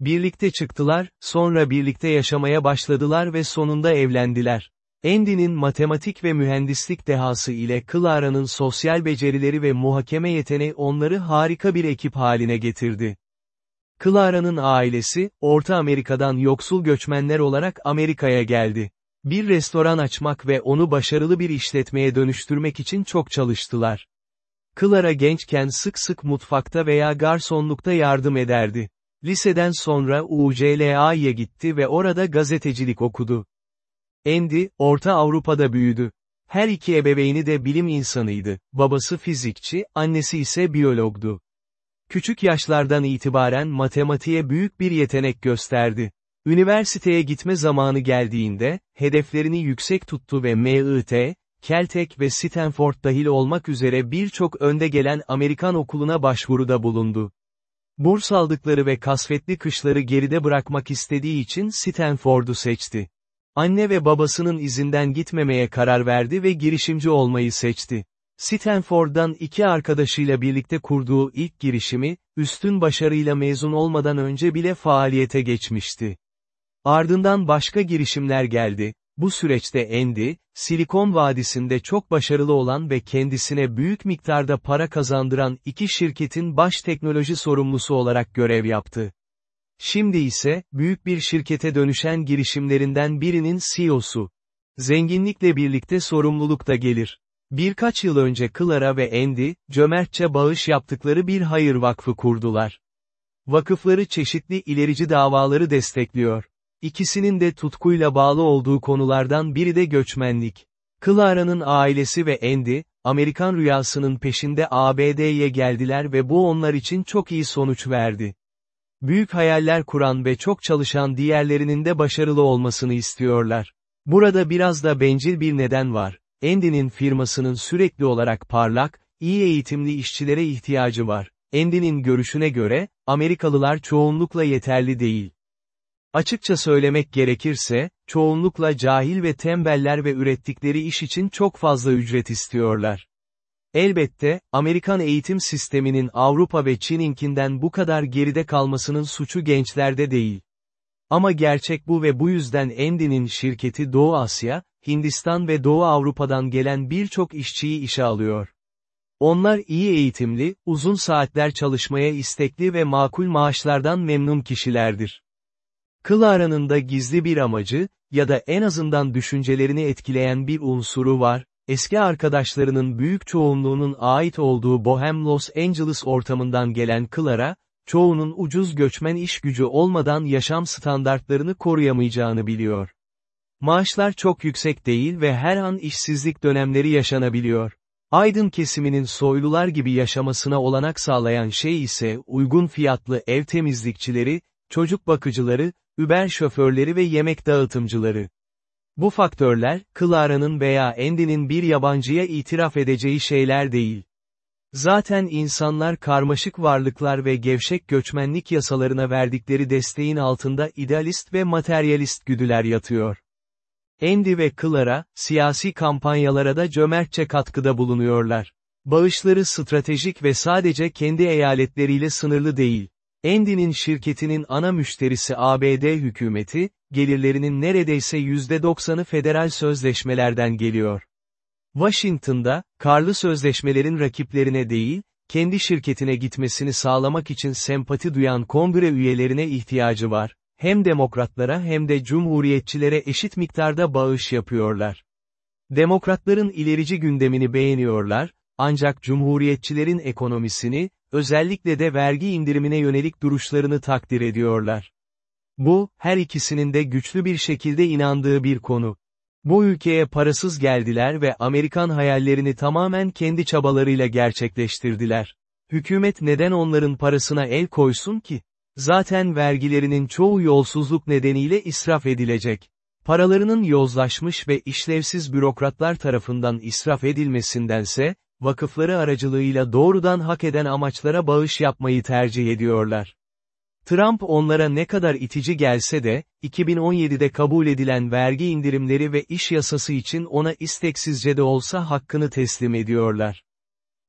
Birlikte çıktılar, sonra birlikte yaşamaya başladılar ve sonunda evlendiler. Andy'nin matematik ve mühendislik dehası ile Clara'nın sosyal becerileri ve muhakeme yeteneği onları harika bir ekip haline getirdi. Clara'nın ailesi, Orta Amerika'dan yoksul göçmenler olarak Amerika'ya geldi. Bir restoran açmak ve onu başarılı bir işletmeye dönüştürmek için çok çalıştılar. Clara gençken sık sık mutfakta veya garsonlukta yardım ederdi. Liseden sonra UCLA'ya gitti ve orada gazetecilik okudu. Andy, Orta Avrupa'da büyüdü. Her iki ebeveyni de bilim insanıydı. Babası fizikçi, annesi ise biyologdu. Küçük yaşlardan itibaren matematiğe büyük bir yetenek gösterdi. Üniversiteye gitme zamanı geldiğinde, hedeflerini yüksek tuttu ve MIT, Caltech ve Stanford dahil olmak üzere birçok önde gelen Amerikan okuluna başvuruda bulundu. Burs aldıkları ve kasvetli kışları geride bırakmak istediği için Stanford'u seçti. Anne ve babasının izinden gitmemeye karar verdi ve girişimci olmayı seçti. Stanford'dan iki arkadaşıyla birlikte kurduğu ilk girişimi, üstün başarıyla mezun olmadan önce bile faaliyete geçmişti. Ardından başka girişimler geldi, bu süreçte Andy, Silikon Vadisi'nde çok başarılı olan ve kendisine büyük miktarda para kazandıran iki şirketin baş teknoloji sorumlusu olarak görev yaptı. Şimdi ise, büyük bir şirkete dönüşen girişimlerinden birinin CEO'su. Zenginlikle birlikte sorumluluk da gelir. Birkaç yıl önce Clara ve Andy, cömertçe bağış yaptıkları bir hayır vakfı kurdular. Vakıfları çeşitli ilerici davaları destekliyor. İkisinin de tutkuyla bağlı olduğu konulardan biri de göçmenlik. Clara'nın ailesi ve Andy, Amerikan rüyasının peşinde ABD'ye geldiler ve bu onlar için çok iyi sonuç verdi. Büyük hayaller kuran ve çok çalışan diğerlerinin de başarılı olmasını istiyorlar. Burada biraz da bencil bir neden var. Andy'nin firmasının sürekli olarak parlak, iyi eğitimli işçilere ihtiyacı var. Andy'nin görüşüne göre, Amerikalılar çoğunlukla yeterli değil. Açıkça söylemek gerekirse, çoğunlukla cahil ve tembeller ve ürettikleri iş için çok fazla ücret istiyorlar. Elbette, Amerikan eğitim sisteminin Avrupa ve Çin'inkinden bu kadar geride kalmasının suçu gençlerde değil. Ama gerçek bu ve bu yüzden Andy'nin şirketi Doğu Asya, Hindistan ve Doğu Avrupa'dan gelen birçok işçiyi işe alıyor. Onlar iyi eğitimli, uzun saatler çalışmaya istekli ve makul maaşlardan memnun kişilerdir. Clara'nın da gizli bir amacı, ya da en azından düşüncelerini etkileyen bir unsuru var, eski arkadaşlarının büyük çoğunluğunun ait olduğu Bohem Los Angeles ortamından gelen Clara, çoğunun ucuz göçmen iş gücü olmadan yaşam standartlarını koruyamayacağını biliyor. Maaşlar çok yüksek değil ve her an işsizlik dönemleri yaşanabiliyor. Aydın kesiminin soylular gibi yaşamasına olanak sağlayan şey ise uygun fiyatlı ev temizlikçileri, çocuk bakıcıları, Uber şoförleri ve yemek dağıtımcıları. Bu faktörler, Clara'nın veya Andy'nin bir yabancıya itiraf edeceği şeyler değil. Zaten insanlar karmaşık varlıklar ve gevşek göçmenlik yasalarına verdikleri desteğin altında idealist ve materyalist güdüler yatıyor. Andy ve Clara, siyasi kampanyalara da cömertçe katkıda bulunuyorlar. Bağışları stratejik ve sadece kendi eyaletleriyle sınırlı değil. Andy'nin şirketinin ana müşterisi ABD hükümeti, gelirlerinin neredeyse %90'ı federal sözleşmelerden geliyor. Washington'da, karlı sözleşmelerin rakiplerine değil, kendi şirketine gitmesini sağlamak için sempati duyan kongre üyelerine ihtiyacı var. Hem demokratlara hem de cumhuriyetçilere eşit miktarda bağış yapıyorlar. Demokratların ilerici gündemini beğeniyorlar, ancak cumhuriyetçilerin ekonomisini, özellikle de vergi indirimine yönelik duruşlarını takdir ediyorlar. Bu, her ikisinin de güçlü bir şekilde inandığı bir konu. Bu ülkeye parasız geldiler ve Amerikan hayallerini tamamen kendi çabalarıyla gerçekleştirdiler. Hükümet neden onların parasına el koysun ki? Zaten vergilerinin çoğu yolsuzluk nedeniyle israf edilecek. Paralarının yozlaşmış ve işlevsiz bürokratlar tarafından israf edilmesindense, vakıfları aracılığıyla doğrudan hak eden amaçlara bağış yapmayı tercih ediyorlar. Trump onlara ne kadar itici gelse de, 2017'de kabul edilen vergi indirimleri ve iş yasası için ona isteksizce de olsa hakkını teslim ediyorlar.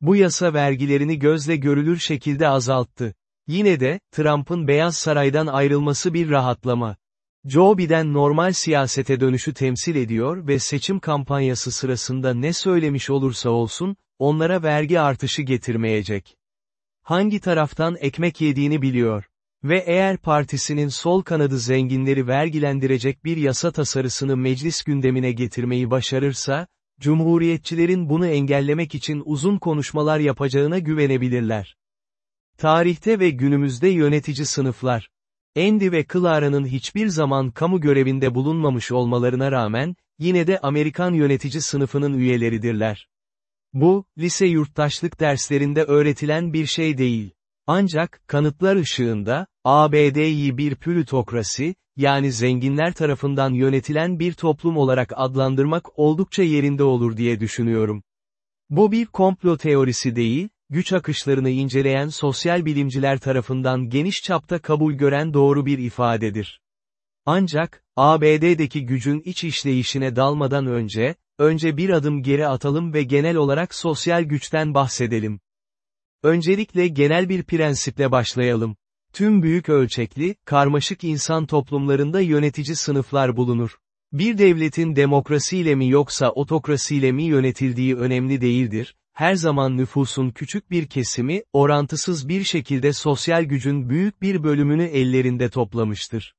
Bu yasa vergilerini gözle görülür şekilde azalttı. Yine de, Trump'ın Beyaz Saray'dan ayrılması bir rahatlama. Joe Biden normal siyasete dönüşü temsil ediyor ve seçim kampanyası sırasında ne söylemiş olursa olsun, onlara vergi artışı getirmeyecek. Hangi taraftan ekmek yediğini biliyor. Ve eğer partisinin sol kanadı zenginleri vergilendirecek bir yasa tasarısını meclis gündemine getirmeyi başarırsa, Cumhuriyetçilerin bunu engellemek için uzun konuşmalar yapacağına güvenebilirler. Tarihte ve günümüzde yönetici sınıflar. Andy ve Clara'nın hiçbir zaman kamu görevinde bulunmamış olmalarına rağmen, yine de Amerikan yönetici sınıfının üyeleridirler. Bu, lise yurttaşlık derslerinde öğretilen bir şey değil. Ancak, kanıtlar ışığında, ABD'yi bir plütokrasi, yani zenginler tarafından yönetilen bir toplum olarak adlandırmak oldukça yerinde olur diye düşünüyorum. Bu bir komplo teorisi değil, güç akışlarını inceleyen sosyal bilimciler tarafından geniş çapta kabul gören doğru bir ifadedir. Ancak, ABD'deki gücün iç işleyişine dalmadan önce, önce bir adım geri atalım ve genel olarak sosyal güçten bahsedelim. Öncelikle genel bir prensiple başlayalım. Tüm büyük ölçekli, karmaşık insan toplumlarında yönetici sınıflar bulunur. Bir devletin demokrasiyle mi yoksa otokrasiyle mi yönetildiği önemli değildir, her zaman nüfusun küçük bir kesimi, orantısız bir şekilde sosyal gücün büyük bir bölümünü ellerinde toplamıştır.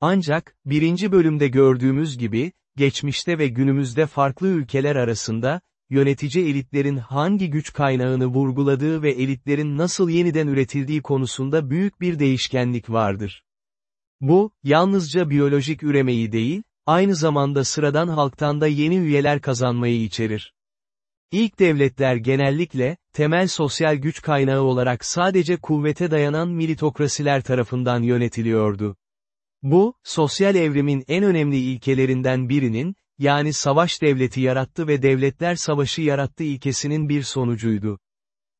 Ancak, birinci bölümde gördüğümüz gibi, geçmişte ve günümüzde farklı ülkeler arasında, yönetici elitlerin hangi güç kaynağını vurguladığı ve elitlerin nasıl yeniden üretildiği konusunda büyük bir değişkenlik vardır. Bu, yalnızca biyolojik üremeyi değil, aynı zamanda sıradan halktan da yeni üyeler kazanmayı içerir. İlk devletler genellikle, temel sosyal güç kaynağı olarak sadece kuvvete dayanan militokrasiler tarafından yönetiliyordu. Bu, sosyal evrimin en önemli ilkelerinden birinin, yani savaş devleti yarattı ve devletler savaşı yarattı ilkesinin bir sonucuydu.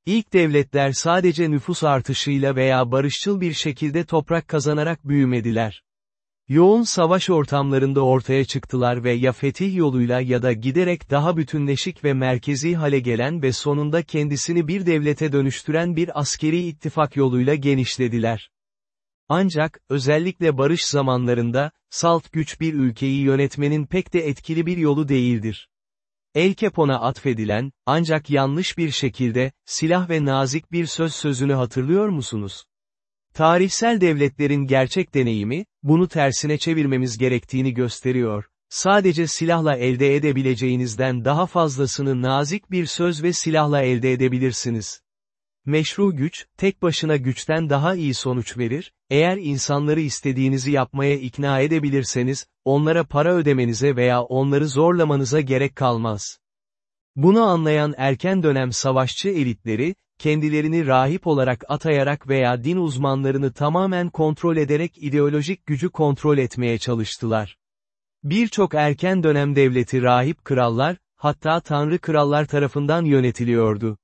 İlk devletler sadece nüfus artışıyla veya barışçıl bir şekilde toprak kazanarak büyümediler. Yoğun savaş ortamlarında ortaya çıktılar ve ya fetih yoluyla ya da giderek daha bütünleşik ve merkezi hale gelen ve sonunda kendisini bir devlete dönüştüren bir askeri ittifak yoluyla genişlediler. Ancak, özellikle barış zamanlarında, salt güç bir ülkeyi yönetmenin pek de etkili bir yolu değildir. El Capone'a atfedilen, ancak yanlış bir şekilde, silah ve nazik bir söz sözünü hatırlıyor musunuz? Tarihsel devletlerin gerçek deneyimi, bunu tersine çevirmemiz gerektiğini gösteriyor. Sadece silahla elde edebileceğinizden daha fazlasını nazik bir söz ve silahla elde edebilirsiniz. Meşru güç, tek başına güçten daha iyi sonuç verir, eğer insanları istediğinizi yapmaya ikna edebilirseniz, onlara para ödemenize veya onları zorlamanıza gerek kalmaz. Bunu anlayan erken dönem savaşçı elitleri, kendilerini rahip olarak atayarak veya din uzmanlarını tamamen kontrol ederek ideolojik gücü kontrol etmeye çalıştılar. Birçok erken dönem devleti rahip krallar, hatta tanrı krallar tarafından yönetiliyordu.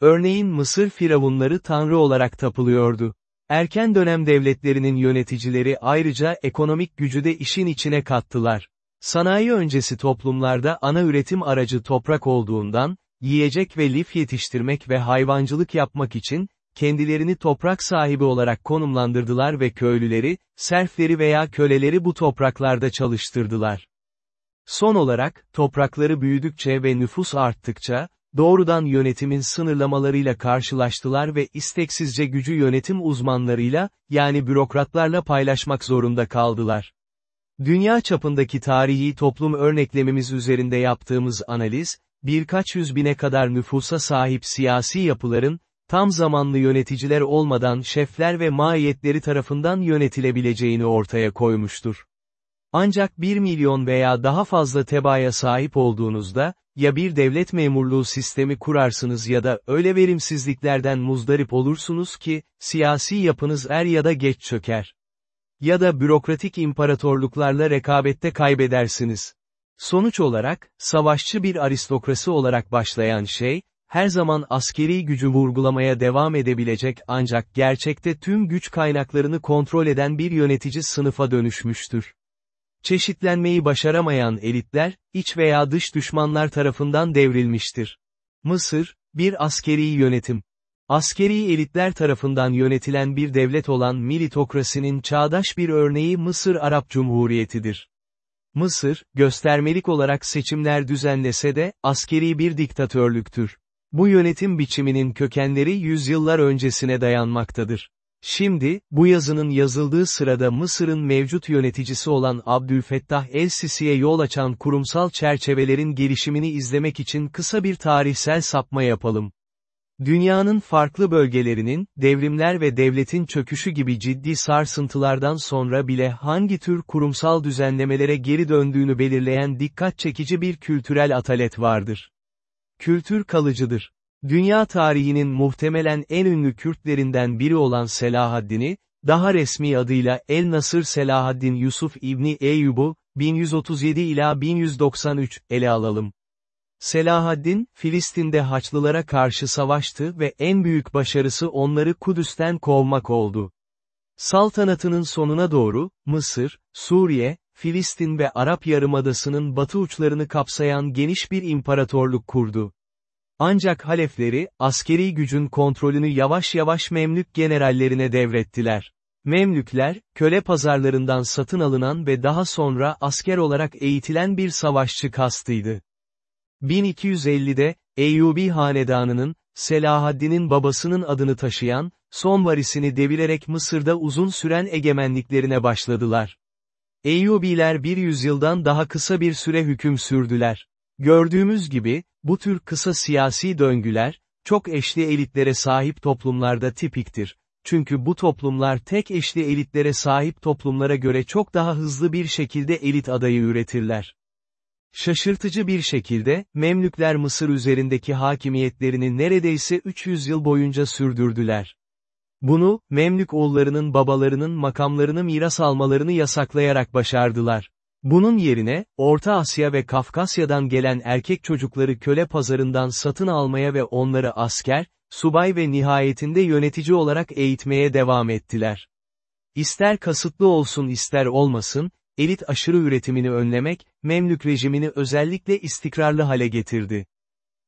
Örneğin Mısır firavunları tanrı olarak tapılıyordu. Erken dönem devletlerinin yöneticileri ayrıca ekonomik gücü de işin içine kattılar. Sanayi öncesi toplumlarda ana üretim aracı toprak olduğundan, yiyecek ve lif yetiştirmek ve hayvancılık yapmak için, kendilerini toprak sahibi olarak konumlandırdılar ve köylüleri, serfleri veya köleleri bu topraklarda çalıştırdılar. Son olarak, toprakları büyüdükçe ve nüfus arttıkça, doğrudan yönetimin sınırlamalarıyla karşılaştılar ve isteksizce gücü yönetim uzmanlarıyla, yani bürokratlarla paylaşmak zorunda kaldılar. Dünya çapındaki tarihi toplum örneklememiz üzerinde yaptığımız analiz, birkaç yüz bine kadar nüfusa sahip siyasi yapıların, tam zamanlı yöneticiler olmadan şefler ve mahiyetleri tarafından yönetilebileceğini ortaya koymuştur. Ancak 1 milyon veya daha fazla tebaya sahip olduğunuzda, ya bir devlet memurluğu sistemi kurarsınız ya da öyle verimsizliklerden muzdarip olursunuz ki, siyasi yapınız er ya da geç çöker. Ya da bürokratik imparatorluklarla rekabette kaybedersiniz. Sonuç olarak, savaşçı bir aristokrasi olarak başlayan şey, her zaman askeri gücü vurgulamaya devam edebilecek ancak gerçekte tüm güç kaynaklarını kontrol eden bir yönetici sınıfa dönüşmüştür. Çeşitlenmeyi başaramayan elitler, iç veya dış düşmanlar tarafından devrilmiştir. Mısır, bir askeri yönetim. Askeri elitler tarafından yönetilen bir devlet olan militokrasinin çağdaş bir örneği Mısır Arap Cumhuriyeti'dir. Mısır, göstermelik olarak seçimler düzenlese de, askeri bir diktatörlüktür. Bu yönetim biçiminin kökenleri yüzyıllar öncesine dayanmaktadır. Şimdi, bu yazının yazıldığı sırada Mısır'ın mevcut yöneticisi olan Abdülfettah el-Sisi'ye yol açan kurumsal çerçevelerin gelişimini izlemek için kısa bir tarihsel sapma yapalım. Dünyanın farklı bölgelerinin, devrimler ve devletin çöküşü gibi ciddi sarsıntılardan sonra bile hangi tür kurumsal düzenlemelere geri döndüğünü belirleyen dikkat çekici bir kültürel atalet vardır. Kültür kalıcıdır. Dünya tarihinin muhtemelen en ünlü Kürtlerinden biri olan Selahaddin'i, daha resmi adıyla El Nasır Selahaddin Yusuf İbni Eyyub'u, 1137 ila 1193, ele alalım. Selahaddin, Filistin'de Haçlılara karşı savaştı ve en büyük başarısı onları Kudüs'ten kovmak oldu. Saltanatının sonuna doğru, Mısır, Suriye, Filistin ve Arap Yarımadası'nın batı uçlarını kapsayan geniş bir imparatorluk kurdu. Ancak halefleri, askeri gücün kontrolünü yavaş yavaş Memlük generallerine devrettiler. Memlükler, köle pazarlarından satın alınan ve daha sonra asker olarak eğitilen bir savaşçı kastıydı. 1250'de, Eyyubi Hanedanı'nın, Selahaddin'in babasının adını taşıyan, son varisini devirerek Mısır'da uzun süren egemenliklerine başladılar. Eyyubiler bir yüzyıldan daha kısa bir süre hüküm sürdüler. Gördüğümüz gibi, bu tür kısa siyasi döngüler, çok eşli elitlere sahip toplumlarda tipiktir. Çünkü bu toplumlar tek eşli elitlere sahip toplumlara göre çok daha hızlı bir şekilde elit adayı üretirler. Şaşırtıcı bir şekilde, Memlükler Mısır üzerindeki hakimiyetlerini neredeyse 300 yıl boyunca sürdürdüler. Bunu, Memlük oğullarının babalarının makamlarını miras almalarını yasaklayarak başardılar. Bunun yerine, Orta Asya ve Kafkasya'dan gelen erkek çocukları köle pazarından satın almaya ve onları asker, subay ve nihayetinde yönetici olarak eğitmeye devam ettiler. İster kasıtlı olsun ister olmasın, elit aşırı üretimini önlemek, Memlük rejimini özellikle istikrarlı hale getirdi.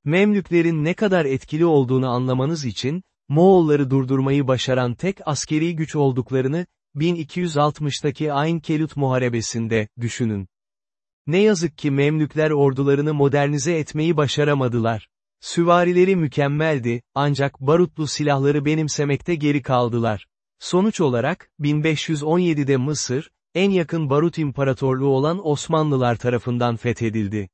Memlüklerin ne kadar etkili olduğunu anlamanız için, Moğolları durdurmayı başaran tek askeri güç olduklarını, 1260'taki Ayn Kelut Muharebesi'nde, düşünün. Ne yazık ki Memlükler ordularını modernize etmeyi başaramadılar. Süvarileri mükemmeldi, ancak barutlu silahları benimsemekte geri kaldılar. Sonuç olarak, 1517'de Mısır, en yakın barut imparatorluğu olan Osmanlılar tarafından fethedildi.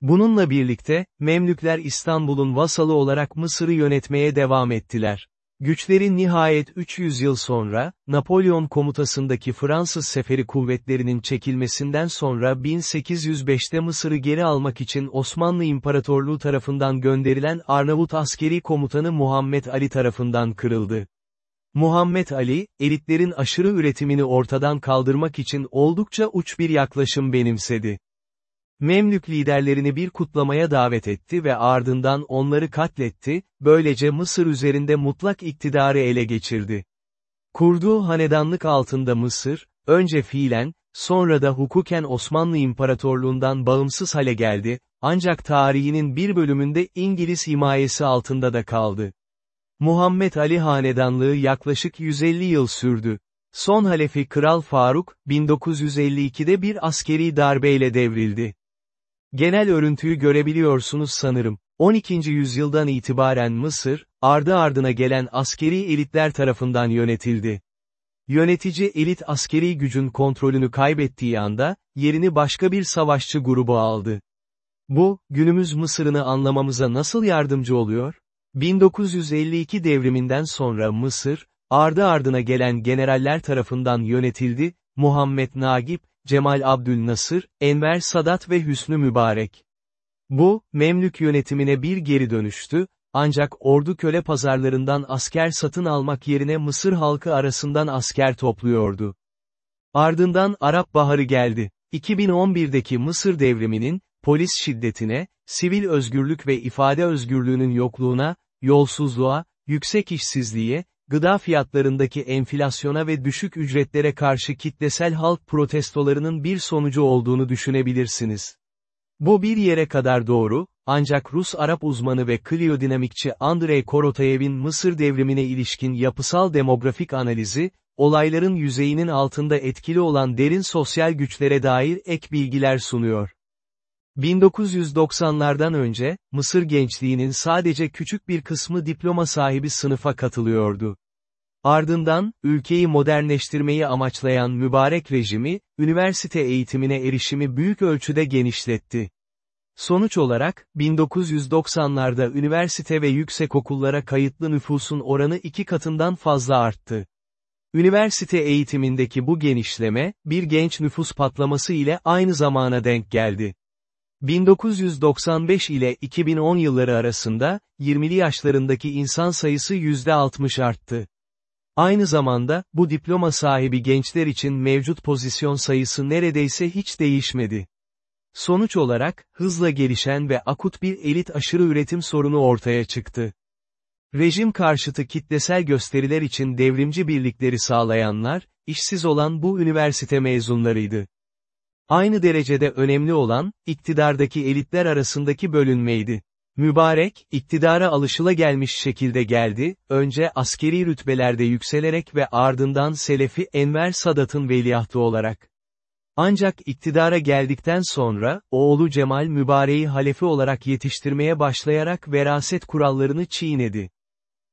Bununla birlikte, Memlükler İstanbul'un vasalı olarak Mısır'ı yönetmeye devam ettiler. Güçleri nihayet 300 yıl sonra, Napolyon komutasındaki Fransız seferi kuvvetlerinin çekilmesinden sonra 1805'te Mısır'ı geri almak için Osmanlı İmparatorluğu tarafından gönderilen Arnavut askeri komutanı Muhammed Ali tarafından kırıldı. Muhammed Ali, elitlerin aşırı üretimini ortadan kaldırmak için oldukça uç bir yaklaşım benimsedi. Memlük liderlerini bir kutlamaya davet etti ve ardından onları katletti, böylece Mısır üzerinde mutlak iktidarı ele geçirdi. Kurduğu hanedanlık altında Mısır, önce fiilen, sonra da hukuken Osmanlı İmparatorluğundan bağımsız hale geldi, ancak tarihinin bir bölümünde İngiliz himayesi altında da kaldı. Muhammed Ali Hanedanlığı yaklaşık 150 yıl sürdü. Son halefi Kral Faruk, 1952'de bir askeri darbeyle devrildi. Genel örüntüyü görebiliyorsunuz sanırım. 12. yüzyıldan itibaren Mısır, ardı ardına gelen askeri elitler tarafından yönetildi. Yönetici elit askeri gücün kontrolünü kaybettiği anda, yerini başka bir savaşçı grubu aldı. Bu, günümüz Mısır'ını anlamamıza nasıl yardımcı oluyor? 1952 devriminden sonra Mısır, ardı ardına gelen generaller tarafından yönetildi, Muhammed Nagip, Cemal Abdülnasır, Enver Sadat ve Hüsnü Mübarek. Bu, Memlük yönetimine bir geri dönüştü, ancak ordu köle pazarlarından asker satın almak yerine Mısır halkı arasından asker topluyordu. Ardından Arap Baharı geldi. 2011'deki Mısır devriminin, polis şiddetine, sivil özgürlük ve ifade özgürlüğünün yokluğuna, yolsuzluğa, yüksek işsizliğe, gıda fiyatlarındaki enflasyona ve düşük ücretlere karşı kitlesel halk protestolarının bir sonucu olduğunu düşünebilirsiniz. Bu bir yere kadar doğru, ancak Rus-Arap uzmanı ve kliyodinamikçi Andrei Korotayev'in Mısır devrimine ilişkin yapısal demografik analizi, olayların yüzeyinin altında etkili olan derin sosyal güçlere dair ek bilgiler sunuyor. 1990'lardan önce, Mısır gençliğinin sadece küçük bir kısmı diploma sahibi sınıfa katılıyordu. Ardından, ülkeyi modernleştirmeyi amaçlayan mübarek rejimi, üniversite eğitimine erişimi büyük ölçüde genişletti. Sonuç olarak, 1990'larda üniversite ve yüksekokullara kayıtlı nüfusun oranı iki katından fazla arttı. Üniversite eğitimindeki bu genişleme, bir genç nüfus patlaması ile aynı zamana denk geldi. 1995 ile 2010 yılları arasında, 20'li yaşlarındaki insan sayısı %60 arttı. Aynı zamanda, bu diploma sahibi gençler için mevcut pozisyon sayısı neredeyse hiç değişmedi. Sonuç olarak, hızla gelişen ve akut bir elit aşırı üretim sorunu ortaya çıktı. Rejim karşıtı kitlesel gösteriler için devrimci birlikleri sağlayanlar, işsiz olan bu üniversite mezunlarıydı. Aynı derecede önemli olan, iktidardaki elitler arasındaki bölünmeydi. Mübarek, iktidara alışılagelmiş şekilde geldi, önce askeri rütbelerde yükselerek ve ardından Selefi Enver Sadat'ın veliahtı olarak. Ancak iktidara geldikten sonra, oğlu Cemal Mübarek'i halefi olarak yetiştirmeye başlayarak veraset kurallarını çiğnedi.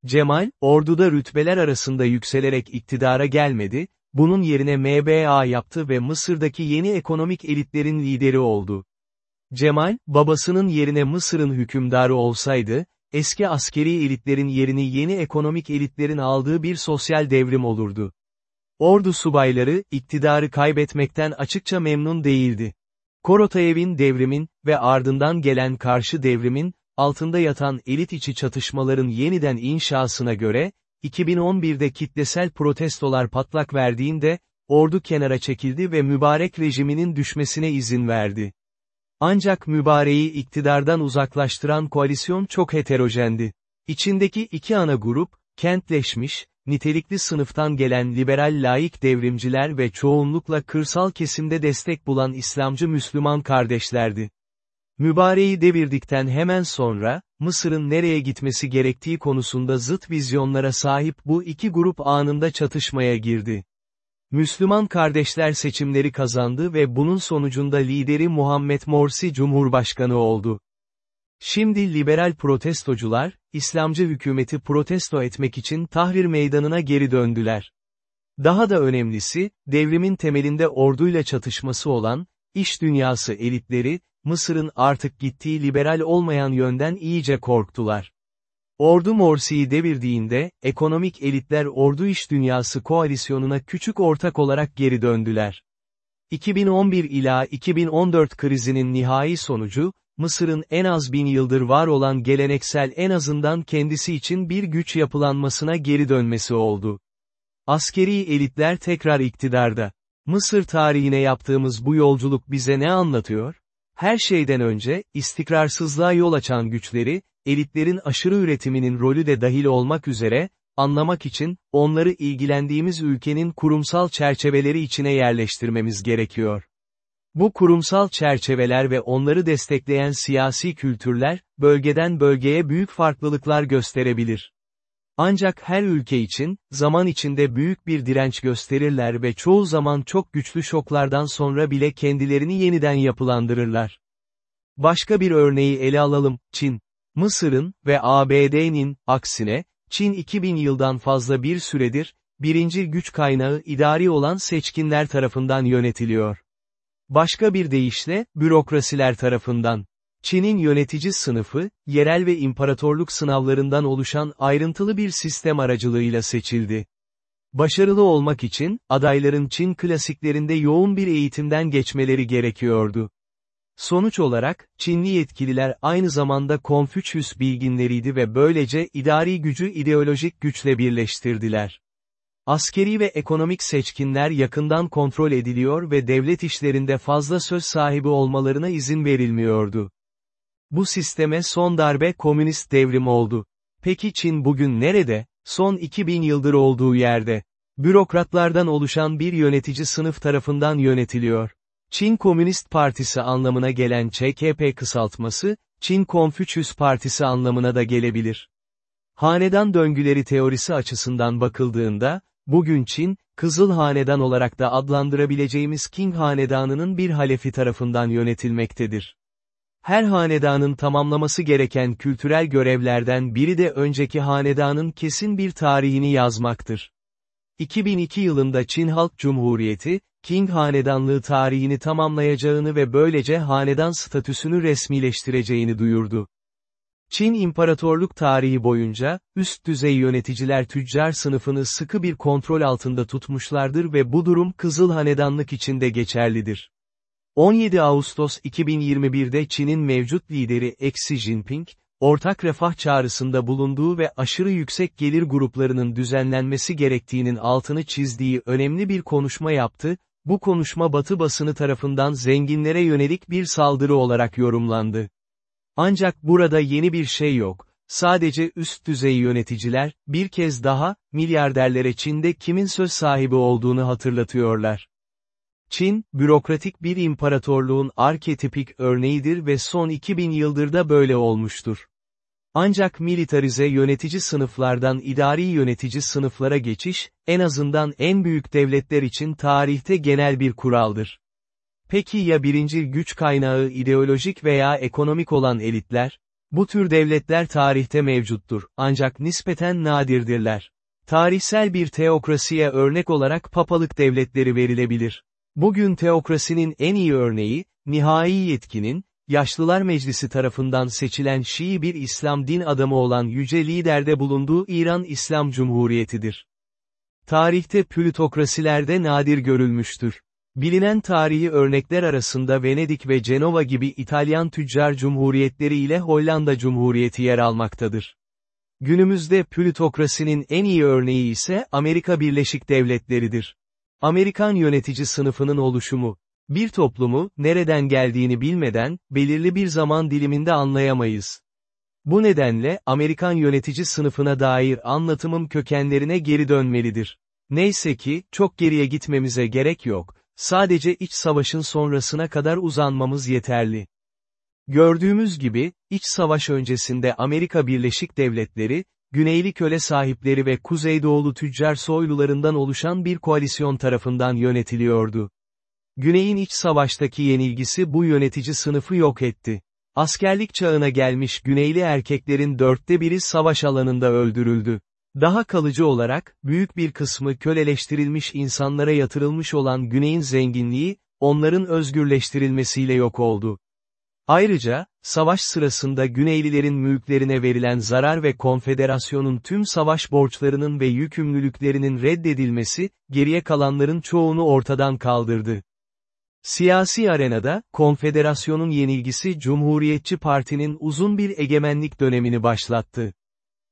Cemal, orduda rütbeler arasında yükselerek iktidara gelmedi, bunun yerine MBA yaptı ve Mısır'daki yeni ekonomik elitlerin lideri oldu. Cemal, babasının yerine Mısır'ın hükümdarı olsaydı, eski askeri elitlerin yerini yeni ekonomik elitlerin aldığı bir sosyal devrim olurdu. Ordu subayları, iktidarı kaybetmekten açıkça memnun değildi. Korotayev'in devrimin ve ardından gelen karşı devrimin, altında yatan elit içi çatışmaların yeniden inşasına göre, 2011'de kitlesel protestolar patlak verdiğinde, ordu kenara çekildi ve mübarek rejiminin düşmesine izin verdi. Ancak mübareği iktidardan uzaklaştıran koalisyon çok heterojendi. İçindeki iki ana grup, kentleşmiş, nitelikli sınıftan gelen liberal laik devrimciler ve çoğunlukla kırsal kesimde destek bulan İslamcı Müslüman kardeşlerdi. Mübareği devirdikten hemen sonra, Mısır'ın nereye gitmesi gerektiği konusunda zıt vizyonlara sahip bu iki grup anında çatışmaya girdi. Müslüman kardeşler seçimleri kazandı ve bunun sonucunda lideri Muhammed Morsi Cumhurbaşkanı oldu. Şimdi liberal protestocular, İslamcı hükümeti protesto etmek için Tahrir Meydanı'na geri döndüler. Daha da önemlisi, devrimin temelinde orduyla çatışması olan, iş dünyası elitleri, Mısır'ın artık gittiği liberal olmayan yönden iyice korktular. Ordu Morsi'yi devirdiğinde, ekonomik elitler ordu iş dünyası koalisyonuna küçük ortak olarak geri döndüler. 2011 ila 2014 krizinin nihai sonucu, Mısır'ın en az bin yıldır var olan geleneksel en azından kendisi için bir güç yapılanmasına geri dönmesi oldu. Askeri elitler tekrar iktidarda. Mısır tarihine yaptığımız bu yolculuk bize ne anlatıyor? Her şeyden önce, istikrarsızlığa yol açan güçleri, elitlerin aşırı üretiminin rolü de dahil olmak üzere, anlamak için, onları ilgilendiğimiz ülkenin kurumsal çerçeveleri içine yerleştirmemiz gerekiyor. Bu kurumsal çerçeveler ve onları destekleyen siyasi kültürler, bölgeden bölgeye büyük farklılıklar gösterebilir. Ancak her ülke için, zaman içinde büyük bir direnç gösterirler ve çoğu zaman çok güçlü şoklardan sonra bile kendilerini yeniden yapılandırırlar. Başka bir örneği ele alalım, Çin. Mısır'ın ve ABD'nin, aksine, Çin 2000 yıldan fazla bir süredir, birinci güç kaynağı idari olan seçkinler tarafından yönetiliyor. Başka bir deyişle, bürokrasiler tarafından. Çin'in yönetici sınıfı, yerel ve imparatorluk sınavlarından oluşan ayrıntılı bir sistem aracılığıyla seçildi. Başarılı olmak için, adayların Çin klasiklerinde yoğun bir eğitimden geçmeleri gerekiyordu. Sonuç olarak, Çinli yetkililer aynı zamanda Konfüçyüs bilginleriydi ve böylece idari gücü ideolojik güçle birleştirdiler. Askeri ve ekonomik seçkinler yakından kontrol ediliyor ve devlet işlerinde fazla söz sahibi olmalarına izin verilmiyordu. Bu sisteme son darbe komünist devrim oldu. Peki Çin bugün nerede? Son 2000 yıldır olduğu yerde. Bürokratlardan oluşan bir yönetici sınıf tarafından yönetiliyor. Çin Komünist Partisi anlamına gelen ÇKP kısaltması, Çin Konfüçyüs Partisi anlamına da gelebilir. Hanedan döngüleri teorisi açısından bakıldığında, bugün Çin, Kızıl Hanedan olarak da adlandırabileceğimiz Qing Hanedanı'nın bir halefi tarafından yönetilmektedir. Her hanedanın tamamlaması gereken kültürel görevlerden biri de önceki hanedanın kesin bir tarihini yazmaktır. 2002 yılında Çin Halk Cumhuriyeti, Qing Hanedanlığı tarihini tamamlayacağını ve böylece hanedan statüsünü resmileştireceğini duyurdu. Çin İmparatorluk tarihi boyunca, üst düzey yöneticiler tüccar sınıfını sıkı bir kontrol altında tutmuşlardır ve bu durum Kızıl Hanedanlık için de geçerlidir. 17 Ağustos 2021'de Çin'in mevcut lideri Xi Jinping, ortak refah çağrısında bulunduğu ve aşırı yüksek gelir gruplarının düzenlenmesi gerektiğinin altını çizdiği önemli bir konuşma yaptı, bu konuşma Batı basını tarafından zenginlere yönelik bir saldırı olarak yorumlandı. Ancak burada yeni bir şey yok, sadece üst düzey yöneticiler, bir kez daha, milyarderlere Çin'de kimin söz sahibi olduğunu hatırlatıyorlar. Çin, bürokratik bir imparatorluğun arketipik örneğidir ve son 2000 yıldır da böyle olmuştur. Ancak militarize yönetici sınıflardan idari yönetici sınıflara geçiş, en azından en büyük devletler için tarihte genel bir kuraldır. Peki ya birinci güç kaynağı ideolojik veya ekonomik olan elitler? Bu tür devletler tarihte mevcuttur, ancak nispeten nadirdirler. Tarihsel bir teokrasiye örnek olarak papalık devletleri verilebilir. Bugün teokrasinin en iyi örneği, nihai yetkinin, Yaşlılar Meclisi tarafından seçilen Şii bir İslam din adamı olan yüce liderde bulunduğu İran İslam Cumhuriyeti'dir. Tarihte plütokrasilerde nadir görülmüştür. Bilinen tarihi örnekler arasında Venedik ve Cenova gibi İtalyan tüccar cumhuriyetleri ile Hollanda Cumhuriyeti yer almaktadır. Günümüzde plütokrasinin en iyi örneği ise Amerika Birleşik Devletleri'dir. Amerikan yönetici sınıfının oluşumu, bir toplumu, nereden geldiğini bilmeden, belirli bir zaman diliminde anlayamayız. Bu nedenle, Amerikan yönetici sınıfına dair anlatımım kökenlerine geri dönmelidir. Neyse ki, çok geriye gitmemize gerek yok, sadece iç savaşın sonrasına kadar uzanmamız yeterli. Gördüğümüz gibi, iç savaş öncesinde Amerika Birleşik Devletleri, Güneyli köle sahipleri ve Kuzeydoğulu tüccar soylularından oluşan bir koalisyon tarafından yönetiliyordu. Güney'in iç savaştaki yenilgisi bu yönetici sınıfı yok etti. Askerlik çağına gelmiş Güneyli erkeklerin dörtte biri savaş alanında öldürüldü. Daha kalıcı olarak, büyük bir kısmı köleleştirilmiş insanlara yatırılmış olan Güney'in zenginliği, onların özgürleştirilmesiyle yok oldu. Ayrıca, savaş sırasında Güneylilerin mülklerine verilen zarar ve konfederasyonun tüm savaş borçlarının ve yükümlülüklerinin reddedilmesi, geriye kalanların çoğunu ortadan kaldırdı. Siyasi arenada, konfederasyonun yenilgisi Cumhuriyetçi Parti'nin uzun bir egemenlik dönemini başlattı.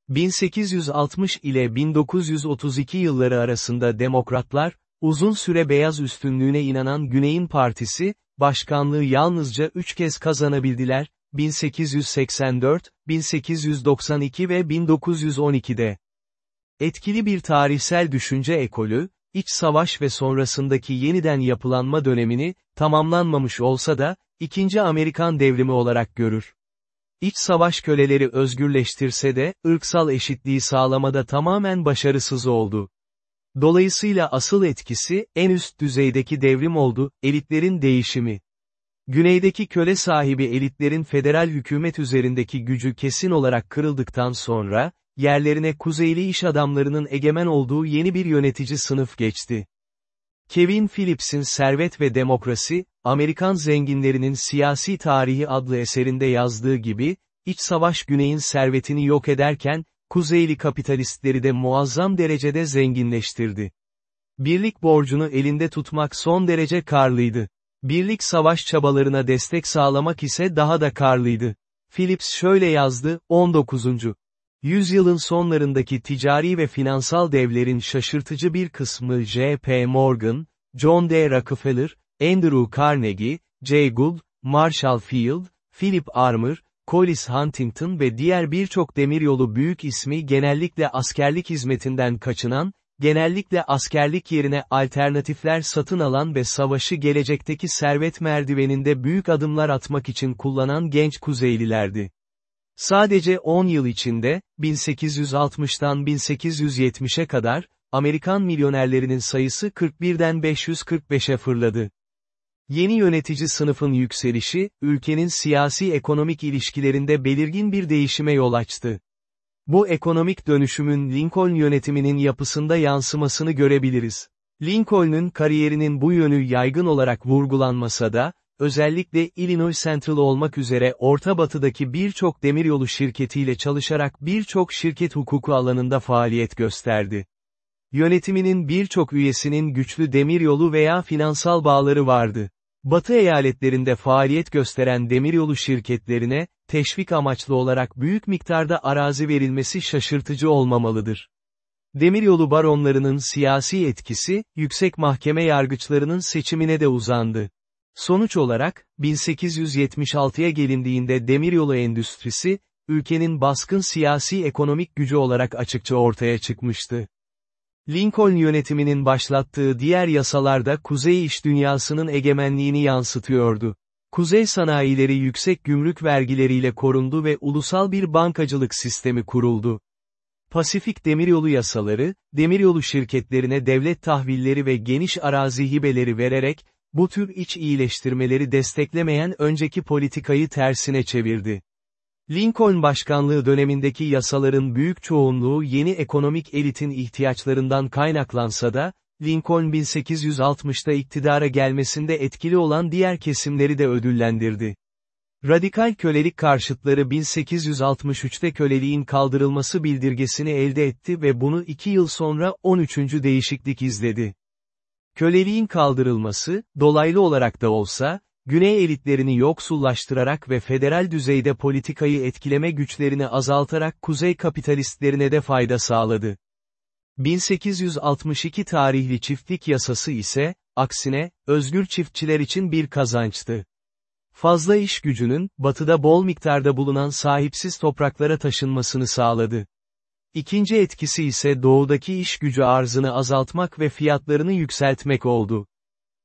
1860 ile 1932 yılları arasında demokratlar, uzun süre beyaz üstünlüğüne inanan Güney'in partisi, başkanlığı yalnızca üç kez kazanabildiler, 1884, 1892 ve 1912'de. Etkili bir tarihsel düşünce ekolü, iç savaş ve sonrasındaki yeniden yapılanma dönemini, tamamlanmamış olsa da, ikinci Amerikan devrimi olarak görür. İç savaş köleleri özgürleştirse de, ırksal eşitliği sağlamada tamamen başarısız oldu. Dolayısıyla asıl etkisi, en üst düzeydeki devrim oldu, elitlerin değişimi. Güneydeki köle sahibi elitlerin federal hükümet üzerindeki gücü kesin olarak kırıldıktan sonra, yerlerine kuzeyli iş adamlarının egemen olduğu yeni bir yönetici sınıf geçti. Kevin Phillips'in Servet ve Demokrasi, Amerikan Zenginlerinin Siyasi Tarihi adlı eserinde yazdığı gibi, iç savaş güneyin servetini yok ederken, kuzeyli kapitalistleri de muazzam derecede zenginleştirdi. Birlik borcunu elinde tutmak son derece karlıydı. Birlik savaş çabalarına destek sağlamak ise daha da karlıydı. Phillips şöyle yazdı, 19. Yüzyılın sonlarındaki ticari ve finansal devlerin şaşırtıcı bir kısmı J.P. Morgan, John D. Rockefeller, Andrew Carnegie, J. Gould, Marshall Field, Philip Armour, Collis Huntington ve diğer birçok demiryolu büyük ismi genellikle askerlik hizmetinden kaçınan, genellikle askerlik yerine alternatifler satın alan ve savaşı gelecekteki servet merdiveninde büyük adımlar atmak için kullanan genç Kuzeylilerdi. Sadece 10 yıl içinde, 1860'tan 1870'e kadar, Amerikan milyonerlerinin sayısı 41'den 545'e fırladı. Yeni yönetici sınıfın yükselişi, ülkenin siyasi ekonomik ilişkilerinde belirgin bir değişime yol açtı. Bu ekonomik dönüşümün Lincoln yönetiminin yapısında yansımasını görebiliriz. Lincoln'un kariyerinin bu yönü yaygın olarak vurgulanmasa da, özellikle Illinois Central olmak üzere Orta Batı'daki birçok demiryolu şirketiyle çalışarak birçok şirket hukuku alanında faaliyet gösterdi. Yönetiminin birçok üyesinin güçlü demiryolu veya finansal bağları vardı. Batı eyaletlerinde faaliyet gösteren demiryolu şirketlerine, teşvik amaçlı olarak büyük miktarda arazi verilmesi şaşırtıcı olmamalıdır. Demiryolu baronlarının siyasi etkisi, yüksek mahkeme yargıçlarının seçimine de uzandı. Sonuç olarak, 1876'ya gelindiğinde demiryolu endüstrisi, ülkenin baskın siyasi ekonomik gücü olarak açıkça ortaya çıkmıştı. Lincoln yönetiminin başlattığı diğer yasalarda Kuzey iş dünyasının egemenliğini yansıtıyordu. Kuzey sanayileri yüksek gümrük vergileriyle korundu ve ulusal bir bankacılık sistemi kuruldu. Pasifik demiryolu yasaları, demiryolu şirketlerine devlet tahvilleri ve geniş arazi hibeleri vererek, bu tür iç iyileştirmeleri desteklemeyen önceki politikayı tersine çevirdi. Lincoln başkanlığı dönemindeki yasaların büyük çoğunluğu yeni ekonomik elitin ihtiyaçlarından kaynaklansa da, Lincoln 1860'da iktidara gelmesinde etkili olan diğer kesimleri de ödüllendirdi. Radikal kölelik karşıtları 1863'te köleliğin kaldırılması bildirgesini elde etti ve bunu iki yıl sonra 13. değişiklik izledi. Köleliğin kaldırılması, dolaylı olarak da olsa, Güney elitlerini yoksullaştırarak ve federal düzeyde politikayı etkileme güçlerini azaltarak Kuzey kapitalistlerine de fayda sağladı. 1862 tarihli çiftlik yasası ise, aksine, özgür çiftçiler için bir kazançtı. Fazla iş gücünün, batıda bol miktarda bulunan sahipsiz topraklara taşınmasını sağladı. İkinci etkisi ise doğudaki iş gücü arzını azaltmak ve fiyatlarını yükseltmek oldu.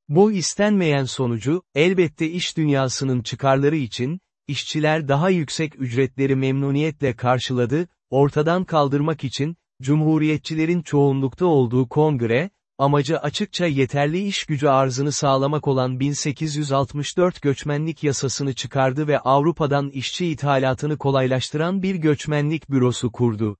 Bu istenmeyen sonucu, elbette iş dünyasının çıkarları için, işçiler daha yüksek ücretleri memnuniyetle karşıladı, ortadan kaldırmak için, cumhuriyetçilerin çoğunlukta olduğu kongre, amacı açıkça yeterli iş gücü arzını sağlamak olan 1864 göçmenlik yasasını çıkardı ve Avrupa'dan işçi ithalatını kolaylaştıran bir göçmenlik bürosu kurdu.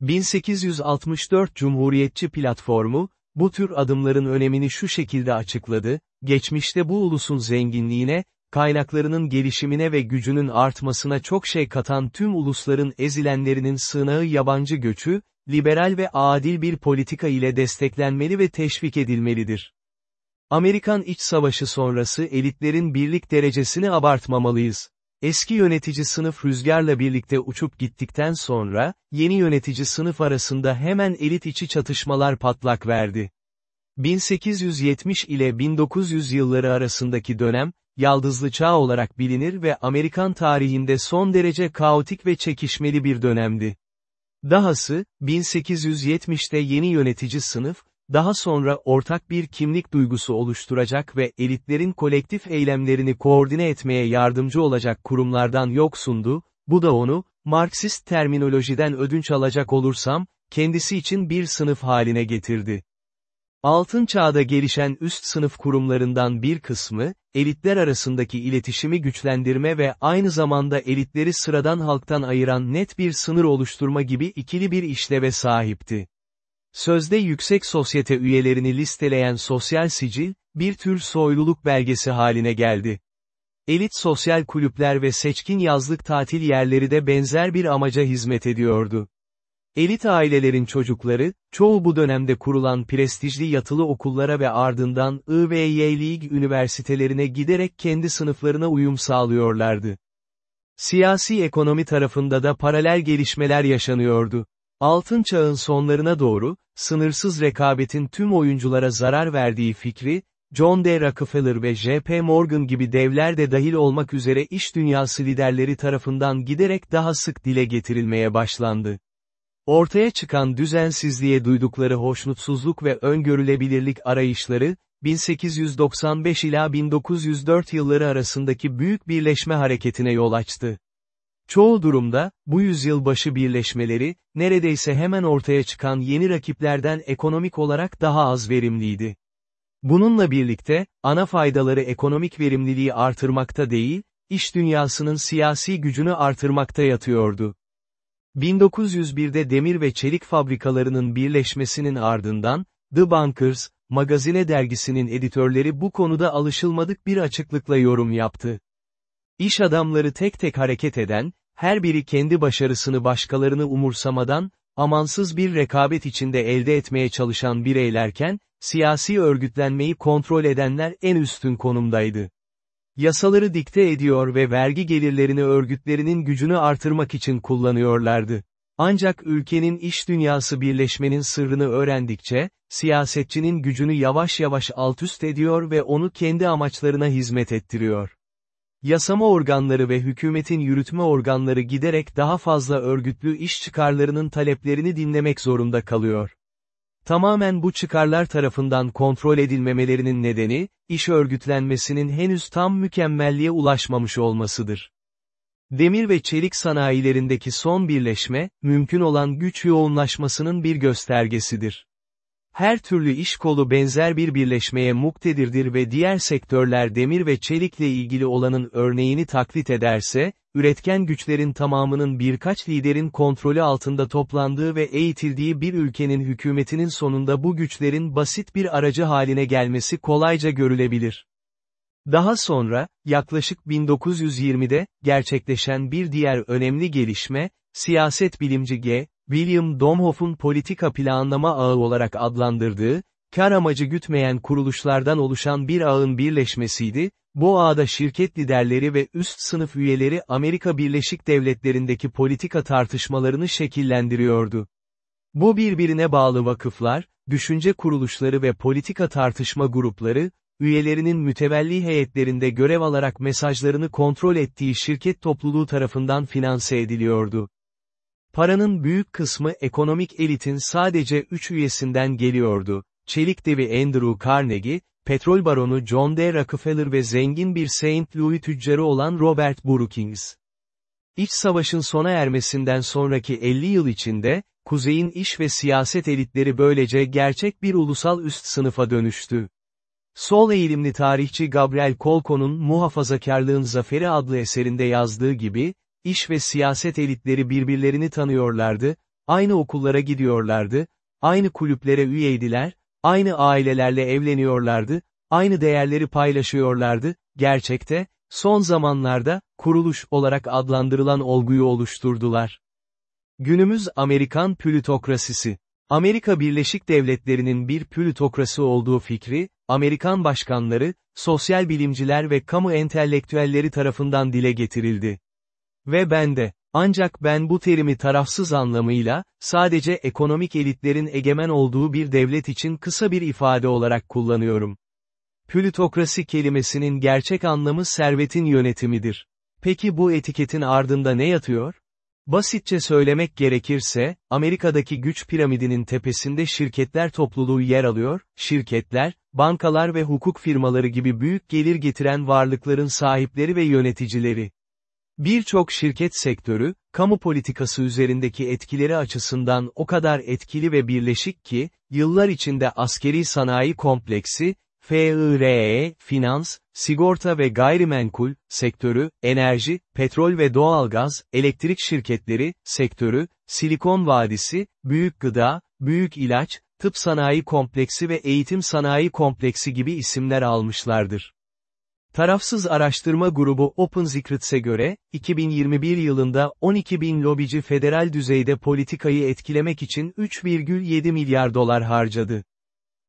1864 Cumhuriyetçi Platformu, bu tür adımların önemini şu şekilde açıkladı, geçmişte bu ulusun zenginliğine, kaynaklarının gelişimine ve gücünün artmasına çok şey katan tüm ulusların ezilenlerinin sığınağı yabancı göçü, liberal ve adil bir politika ile desteklenmeli ve teşvik edilmelidir. Amerikan İç Savaşı sonrası elitlerin birlik derecesini abartmamalıyız. Eski yönetici sınıf rüzgarla birlikte uçup gittikten sonra, yeni yönetici sınıf arasında hemen elit içi çatışmalar patlak verdi. 1870 ile 1900 yılları arasındaki dönem, Yaldızlı Çağ olarak bilinir ve Amerikan tarihinde son derece kaotik ve çekişmeli bir dönemdi. Dahası, 1870'te yeni yönetici sınıf, daha sonra ortak bir kimlik duygusu oluşturacak ve elitlerin kolektif eylemlerini koordine etmeye yardımcı olacak kurumlardan yoksundu, bu da onu, Marksist terminolojiden ödünç alacak olursam, kendisi için bir sınıf haline getirdi. Altın çağda gelişen üst sınıf kurumlarından bir kısmı, elitler arasındaki iletişimi güçlendirme ve aynı zamanda elitleri sıradan halktan ayıran net bir sınır oluşturma gibi ikili bir işleve sahipti. Sözde yüksek sosyete üyelerini listeleyen sosyal sicil, bir tür soyluluk belgesi haline geldi. Elit sosyal kulüpler ve seçkin yazlık tatil yerleri de benzer bir amaca hizmet ediyordu. Elit ailelerin çocukları, çoğu bu dönemde kurulan prestijli yatılı okullara ve ardından Ivy League üniversitelerine giderek kendi sınıflarına uyum sağlıyorlardı. Siyasi ekonomi tarafında da paralel gelişmeler yaşanıyordu. Altın çağın sonlarına doğru, sınırsız rekabetin tüm oyunculara zarar verdiği fikri, John D. Rockefeller ve J.P. Morgan gibi devler de dahil olmak üzere iş dünyası liderleri tarafından giderek daha sık dile getirilmeye başlandı. Ortaya çıkan düzensizliğe duydukları hoşnutsuzluk ve öngörülebilirlik arayışları, 1895 ila 1904 yılları arasındaki büyük birleşme hareketine yol açtı. Çoğu durumda, bu yüzyıl başı birleşmeleri, neredeyse hemen ortaya çıkan yeni rakiplerden ekonomik olarak daha az verimliydi. Bununla birlikte, ana faydaları ekonomik verimliliği artırmakta değil, iş dünyasının siyasi gücünü artırmakta yatıyordu. 1901'de demir ve çelik fabrikalarının birleşmesinin ardından, The Bankers, Magazine dergisinin editörleri bu konuda alışılmadık bir açıklıkla yorum yaptı. İş adamları tek tek hareket eden, her biri kendi başarısını başkalarını umursamadan, amansız bir rekabet içinde elde etmeye çalışan bireylerken, siyasi örgütlenmeyi kontrol edenler en üstün konumdaydı. Yasaları dikte ediyor ve vergi gelirlerini örgütlerinin gücünü artırmak için kullanıyorlardı. Ancak ülkenin iş dünyası birleşmenin sırrını öğrendikçe, siyasetçinin gücünü yavaş yavaş altüst ediyor ve onu kendi amaçlarına hizmet ettiriyor. Yasama organları ve hükümetin yürütme organları giderek daha fazla örgütlü iş çıkarlarının taleplerini dinlemek zorunda kalıyor. Tamamen bu çıkarlar tarafından kontrol edilmemelerinin nedeni, iş örgütlenmesinin henüz tam mükemmelliğe ulaşmamış olmasıdır. Demir ve çelik sanayilerindeki son birleşme, mümkün olan güç yoğunlaşmasının bir göstergesidir. Her türlü iş kolu benzer bir birleşmeye muktedirdir ve diğer sektörler demir ve çelikle ilgili olanın örneğini taklit ederse, üretken güçlerin tamamının birkaç liderin kontrolü altında toplandığı ve eğitildiği bir ülkenin hükümetinin sonunda bu güçlerin basit bir aracı haline gelmesi kolayca görülebilir. Daha sonra, yaklaşık 1920'de, gerçekleşen bir diğer önemli gelişme, siyaset bilimci G. William Domhoff'un politika planlama ağı olarak adlandırdığı, kar amacı gütmeyen kuruluşlardan oluşan bir ağın birleşmesiydi, bu ağda şirket liderleri ve üst sınıf üyeleri Amerika Birleşik Devletleri'ndeki politika tartışmalarını şekillendiriyordu. Bu birbirine bağlı vakıflar, düşünce kuruluşları ve politika tartışma grupları, üyelerinin mütevelli heyetlerinde görev alarak mesajlarını kontrol ettiği şirket topluluğu tarafından finanse ediliyordu. Paranın büyük kısmı ekonomik elitin sadece üç üyesinden geliyordu. Çelik devi Andrew Carnegie, petrol baronu John D. Rockefeller ve zengin bir St. Louis tüccarı olan Robert Brookings. İç savaşın sona ermesinden sonraki 50 yıl içinde, Kuzey'in iş ve siyaset elitleri böylece gerçek bir ulusal üst sınıfa dönüştü. Sol eğilimli tarihçi Gabriel Kolko'nun Muhafazakarlığın Zaferi adlı eserinde yazdığı gibi, iş ve siyaset elitleri birbirlerini tanıyorlardı, aynı okullara gidiyorlardı, aynı kulüplere üyeydiler, aynı ailelerle evleniyorlardı, aynı değerleri paylaşıyorlardı, gerçekte, son zamanlarda, kuruluş olarak adlandırılan olguyu oluşturdular. Günümüz Amerikan plütokrasisi Amerika Birleşik Devletleri'nin bir plütokrasi olduğu fikri, Amerikan başkanları, sosyal bilimciler ve kamu entelektüelleri tarafından dile getirildi. Ve ben de, ancak ben bu terimi tarafsız anlamıyla, sadece ekonomik elitlerin egemen olduğu bir devlet için kısa bir ifade olarak kullanıyorum. Plütokrasi kelimesinin gerçek anlamı servetin yönetimidir. Peki bu etiketin ardında ne yatıyor? Basitçe söylemek gerekirse, Amerika'daki güç piramidinin tepesinde şirketler topluluğu yer alıyor, şirketler, bankalar ve hukuk firmaları gibi büyük gelir getiren varlıkların sahipleri ve yöneticileri. Birçok şirket sektörü, kamu politikası üzerindeki etkileri açısından o kadar etkili ve birleşik ki, yıllar içinde askeri sanayi kompleksi, FIRE, finans, sigorta ve gayrimenkul, sektörü, enerji, petrol ve doğalgaz, elektrik şirketleri, sektörü, Silikon Vadisi, büyük gıda, büyük ilaç, tıp sanayi kompleksi ve eğitim sanayi kompleksi gibi isimler almışlardır. Tarafsız araştırma grubu Open Secrets'e göre, 2021 yılında 12 bin lobici federal düzeyde politikayı etkilemek için 3,7 milyar dolar harcadı.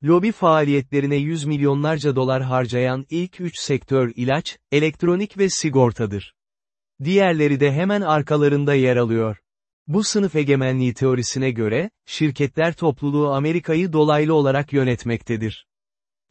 Lobi faaliyetlerine yüz milyonlarca dolar harcayan ilk üç sektör ilaç, elektronik ve sigortadır. Diğerleri de hemen arkalarında yer alıyor. Bu sınıf egemenliği teorisine göre, şirketler topluluğu Amerika'yı dolaylı olarak yönetmektedir.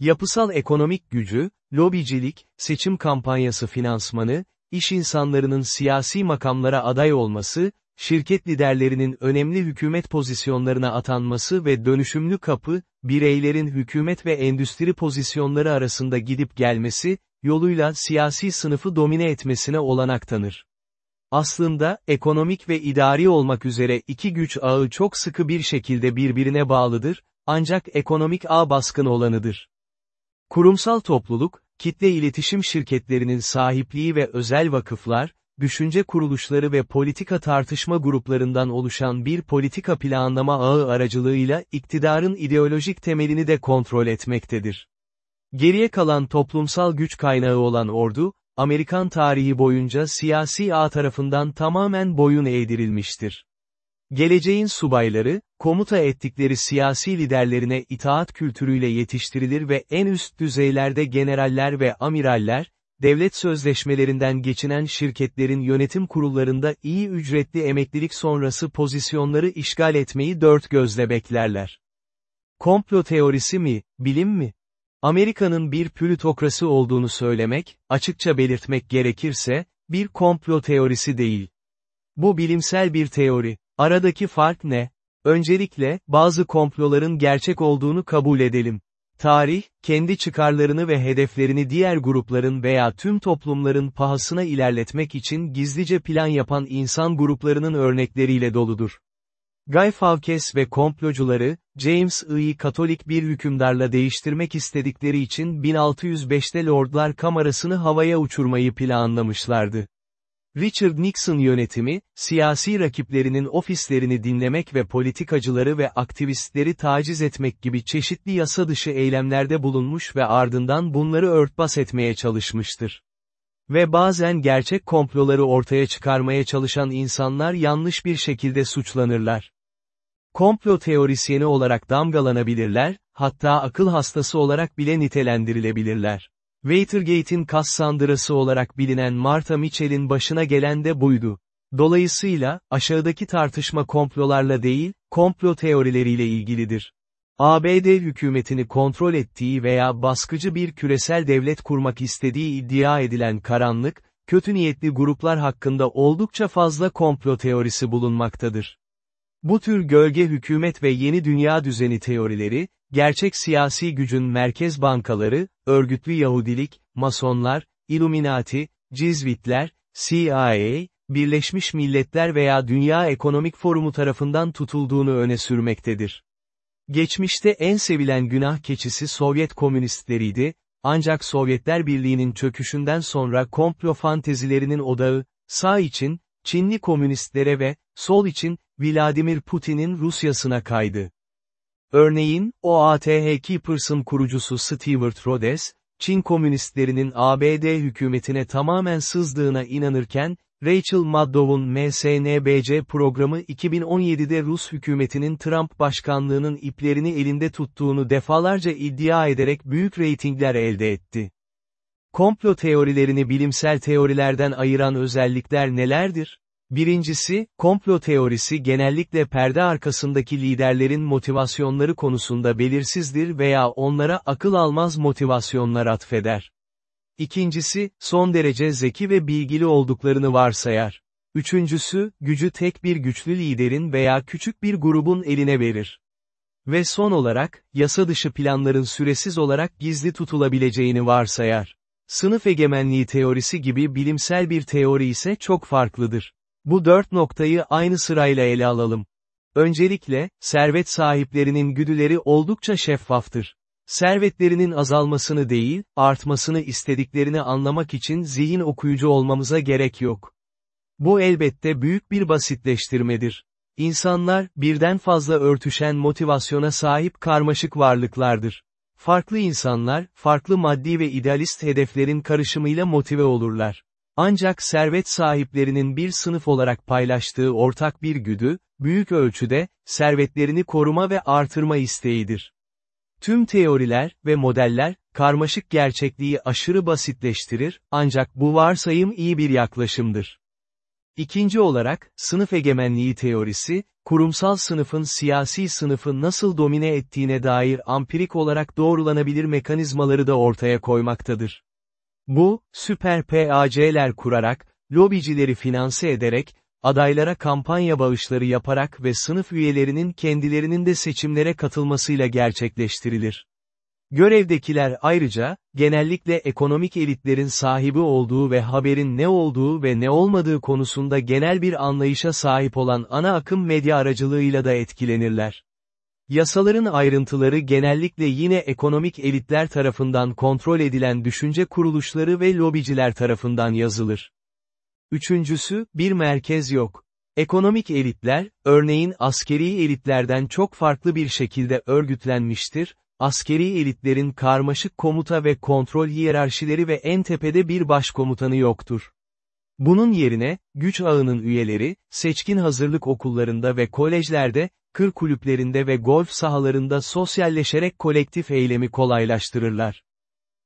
Yapısal ekonomik gücü, lobicilik, seçim kampanyası finansmanı, iş insanlarının siyasi makamlara aday olması, şirket liderlerinin önemli hükümet pozisyonlarına atanması ve dönüşümlü kapı, bireylerin hükümet ve endüstri pozisyonları arasında gidip gelmesi, yoluyla siyasi sınıfı domine etmesine olanak tanır. Aslında, ekonomik ve idari olmak üzere iki güç ağı çok sıkı bir şekilde birbirine bağlıdır, ancak ekonomik ağ baskın olanıdır. Kurumsal topluluk, kitle iletişim şirketlerinin sahipliği ve özel vakıflar, düşünce kuruluşları ve politika tartışma gruplarından oluşan bir politika planlama ağı aracılığıyla iktidarın ideolojik temelini de kontrol etmektedir. Geriye kalan toplumsal güç kaynağı olan ordu, Amerikan tarihi boyunca siyasi ağ tarafından tamamen boyun eğdirilmiştir. Geleceğin subayları, komuta ettikleri siyasi liderlerine itaat kültürüyle yetiştirilir ve en üst düzeylerde generaller ve amiraller, devlet sözleşmelerinden geçinen şirketlerin yönetim kurullarında iyi ücretli emeklilik sonrası pozisyonları işgal etmeyi dört gözle beklerler. Komplo teorisi mi, bilim mi? Amerika'nın bir plütokrasi olduğunu söylemek, açıkça belirtmek gerekirse, bir komplo teorisi değil. Bu bilimsel bir teori. Aradaki fark ne? Öncelikle, bazı komploların gerçek olduğunu kabul edelim. Tarih, kendi çıkarlarını ve hedeflerini diğer grupların veya tüm toplumların pahasına ilerletmek için gizlice plan yapan insan gruplarının örnekleriyle doludur. Guy Fawkes ve komplocuları, James I'yi Katolik bir hükümdarla değiştirmek istedikleri için 1605'te Lordlar Kamerası'nı havaya uçurmayı planlamışlardı. Richard Nixon yönetimi, siyasi rakiplerinin ofislerini dinlemek ve politikacıları ve aktivistleri taciz etmek gibi çeşitli yasa dışı eylemlerde bulunmuş ve ardından bunları örtbas etmeye çalışmıştır. Ve bazen gerçek komploları ortaya çıkarmaya çalışan insanlar yanlış bir şekilde suçlanırlar. Komplo teorisyeni olarak damgalanabilirler, hatta akıl hastası olarak bile nitelendirilebilirler. Watergate'in Cassandırası olarak bilinen Martha Mitchell'in başına gelen de buydu. Dolayısıyla, aşağıdaki tartışma komplolarla değil, komplo teorileriyle ilgilidir. ABD hükümetini kontrol ettiği veya baskıcı bir küresel devlet kurmak istediği iddia edilen karanlık, kötü niyetli gruplar hakkında oldukça fazla komplo teorisi bulunmaktadır. Bu tür gölge hükümet ve yeni dünya düzeni teorileri, gerçek siyasi gücün merkez bankaları, örgütlü Yahudilik, Masonlar, Illuminati, Cizvitler, CIA, Birleşmiş Milletler veya Dünya Ekonomik Forumu tarafından tutulduğunu öne sürmektedir. Geçmişte en sevilen günah keçisi Sovyet komünistleriydi, ancak Sovyetler Birliği'nin çöküşünden sonra komplo fantezilerinin odağı, sağ için, Çinli komünistlere ve, sol için, Vladimir Putin'in Rusyasına kaydı. Örneğin, OATH Keepers'ın kurucusu Stewart Rhodes, Çin komünistlerinin ABD hükümetine tamamen sızdığına inanırken, Rachel Maddow'un MSNBC programı 2017'de Rus hükümetinin Trump başkanlığının iplerini elinde tuttuğunu defalarca iddia ederek büyük reytingler elde etti. Komplo teorilerini bilimsel teorilerden ayıran özellikler nelerdir? Birincisi, komplo teorisi genellikle perde arkasındaki liderlerin motivasyonları konusunda belirsizdir veya onlara akıl almaz motivasyonlar atfeder. İkincisi, son derece zeki ve bilgili olduklarını varsayar. Üçüncüsü, gücü tek bir güçlü liderin veya küçük bir grubun eline verir. Ve son olarak, yasa dışı planların süresiz olarak gizli tutulabileceğini varsayar. Sınıf egemenliği teorisi gibi bilimsel bir teori ise çok farklıdır. Bu dört noktayı aynı sırayla ele alalım. Öncelikle, servet sahiplerinin güdüleri oldukça şeffaftır. Servetlerinin azalmasını değil, artmasını istediklerini anlamak için zihin okuyucu olmamıza gerek yok. Bu elbette büyük bir basitleştirmedir. İnsanlar, birden fazla örtüşen motivasyona sahip karmaşık varlıklardır. Farklı insanlar, farklı maddi ve idealist hedeflerin karışımıyla motive olurlar. Ancak servet sahiplerinin bir sınıf olarak paylaştığı ortak bir güdü, büyük ölçüde, servetlerini koruma ve artırma isteğidir. Tüm teoriler ve modeller, karmaşık gerçekliği aşırı basitleştirir, ancak bu varsayım iyi bir yaklaşımdır. İkinci olarak, sınıf egemenliği teorisi, kurumsal sınıfın siyasi sınıfı nasıl domine ettiğine dair ampirik olarak doğrulanabilir mekanizmaları da ortaya koymaktadır. Bu, süper PAC'ler kurarak, lobicileri finanse ederek, adaylara kampanya bağışları yaparak ve sınıf üyelerinin kendilerinin de seçimlere katılmasıyla gerçekleştirilir. Görevdekiler ayrıca, genellikle ekonomik elitlerin sahibi olduğu ve haberin ne olduğu ve ne olmadığı konusunda genel bir anlayışa sahip olan ana akım medya aracılığıyla da etkilenirler. Yasaların ayrıntıları genellikle yine ekonomik elitler tarafından kontrol edilen düşünce kuruluşları ve lobiciler tarafından yazılır. Üçüncüsü, bir merkez yok. Ekonomik elitler, örneğin askeri elitlerden çok farklı bir şekilde örgütlenmiştir, askeri elitlerin karmaşık komuta ve kontrol hiyerarşileri ve en tepede bir başkomutanı yoktur. Bunun yerine, güç ağının üyeleri, seçkin hazırlık okullarında ve kolejlerde, kır kulüplerinde ve golf sahalarında sosyalleşerek kolektif eylemi kolaylaştırırlar.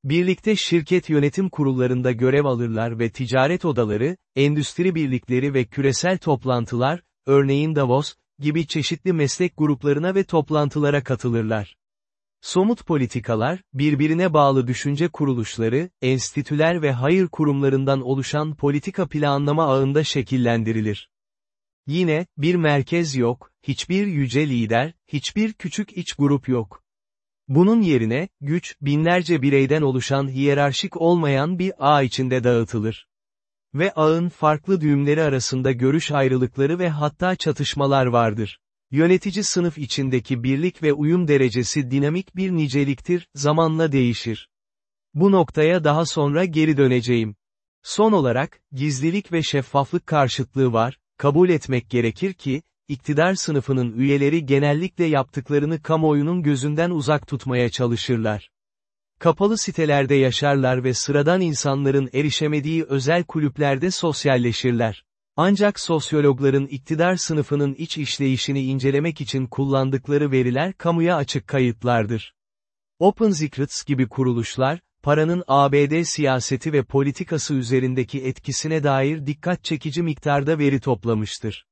Birlikte şirket yönetim kurullarında görev alırlar ve ticaret odaları, endüstri birlikleri ve küresel toplantılar, örneğin Davos, gibi çeşitli meslek gruplarına ve toplantılara katılırlar. Somut politikalar, birbirine bağlı düşünce kuruluşları, enstitüler ve hayır kurumlarından oluşan politika planlama ağında şekillendirilir. Yine, bir merkez yok, hiçbir yüce lider, hiçbir küçük iç grup yok. Bunun yerine, güç, binlerce bireyden oluşan hiyerarşik olmayan bir ağ içinde dağıtılır. Ve ağın farklı düğümleri arasında görüş ayrılıkları ve hatta çatışmalar vardır. Yönetici sınıf içindeki birlik ve uyum derecesi dinamik bir niceliktir, zamanla değişir. Bu noktaya daha sonra geri döneceğim. Son olarak, gizlilik ve şeffaflık karşıtlığı var, kabul etmek gerekir ki, iktidar sınıfının üyeleri genellikle yaptıklarını kamuoyunun gözünden uzak tutmaya çalışırlar. Kapalı sitelerde yaşarlar ve sıradan insanların erişemediği özel kulüplerde sosyalleşirler. Ancak sosyologların iktidar sınıfının iç işleyişini incelemek için kullandıkları veriler kamuya açık kayıtlardır. Open Secrets gibi kuruluşlar, paranın ABD siyaseti ve politikası üzerindeki etkisine dair dikkat çekici miktarda veri toplamıştır.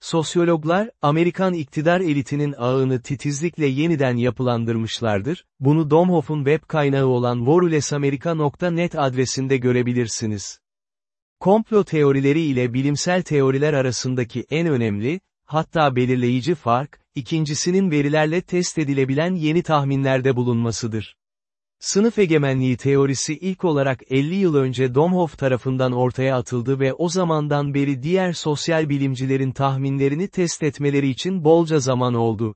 Sosyologlar, Amerikan iktidar elitinin ağını titizlikle yeniden yapılandırmışlardır, bunu Domhoff'un web kaynağı olan worulesamerica.net adresinde görebilirsiniz. Komplo teorileri ile bilimsel teoriler arasındaki en önemli, hatta belirleyici fark, ikincisinin verilerle test edilebilen yeni tahminlerde bulunmasıdır. Sınıf egemenliği teorisi ilk olarak 50 yıl önce Domhoff tarafından ortaya atıldı ve o zamandan beri diğer sosyal bilimcilerin tahminlerini test etmeleri için bolca zaman oldu.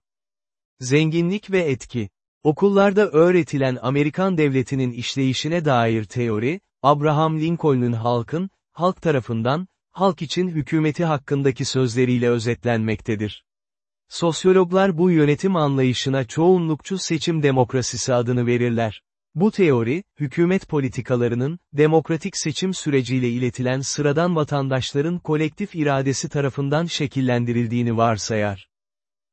Zenginlik ve etki Okullarda öğretilen Amerikan devletinin işleyişine dair teori, Abraham Lincoln'un halkın, halk tarafından, halk için hükümeti hakkındaki sözleriyle özetlenmektedir. Sosyologlar bu yönetim anlayışına çoğunlukçu seçim demokrasisi adını verirler. Bu teori, hükümet politikalarının, demokratik seçim süreciyle iletilen sıradan vatandaşların kolektif iradesi tarafından şekillendirildiğini varsayar.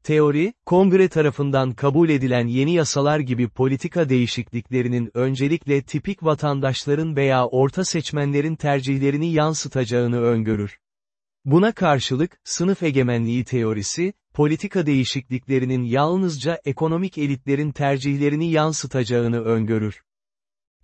Teori, kongre tarafından kabul edilen yeni yasalar gibi politika değişikliklerinin öncelikle tipik vatandaşların veya orta seçmenlerin tercihlerini yansıtacağını öngörür. Buna karşılık, sınıf egemenliği teorisi, politika değişikliklerinin yalnızca ekonomik elitlerin tercihlerini yansıtacağını öngörür.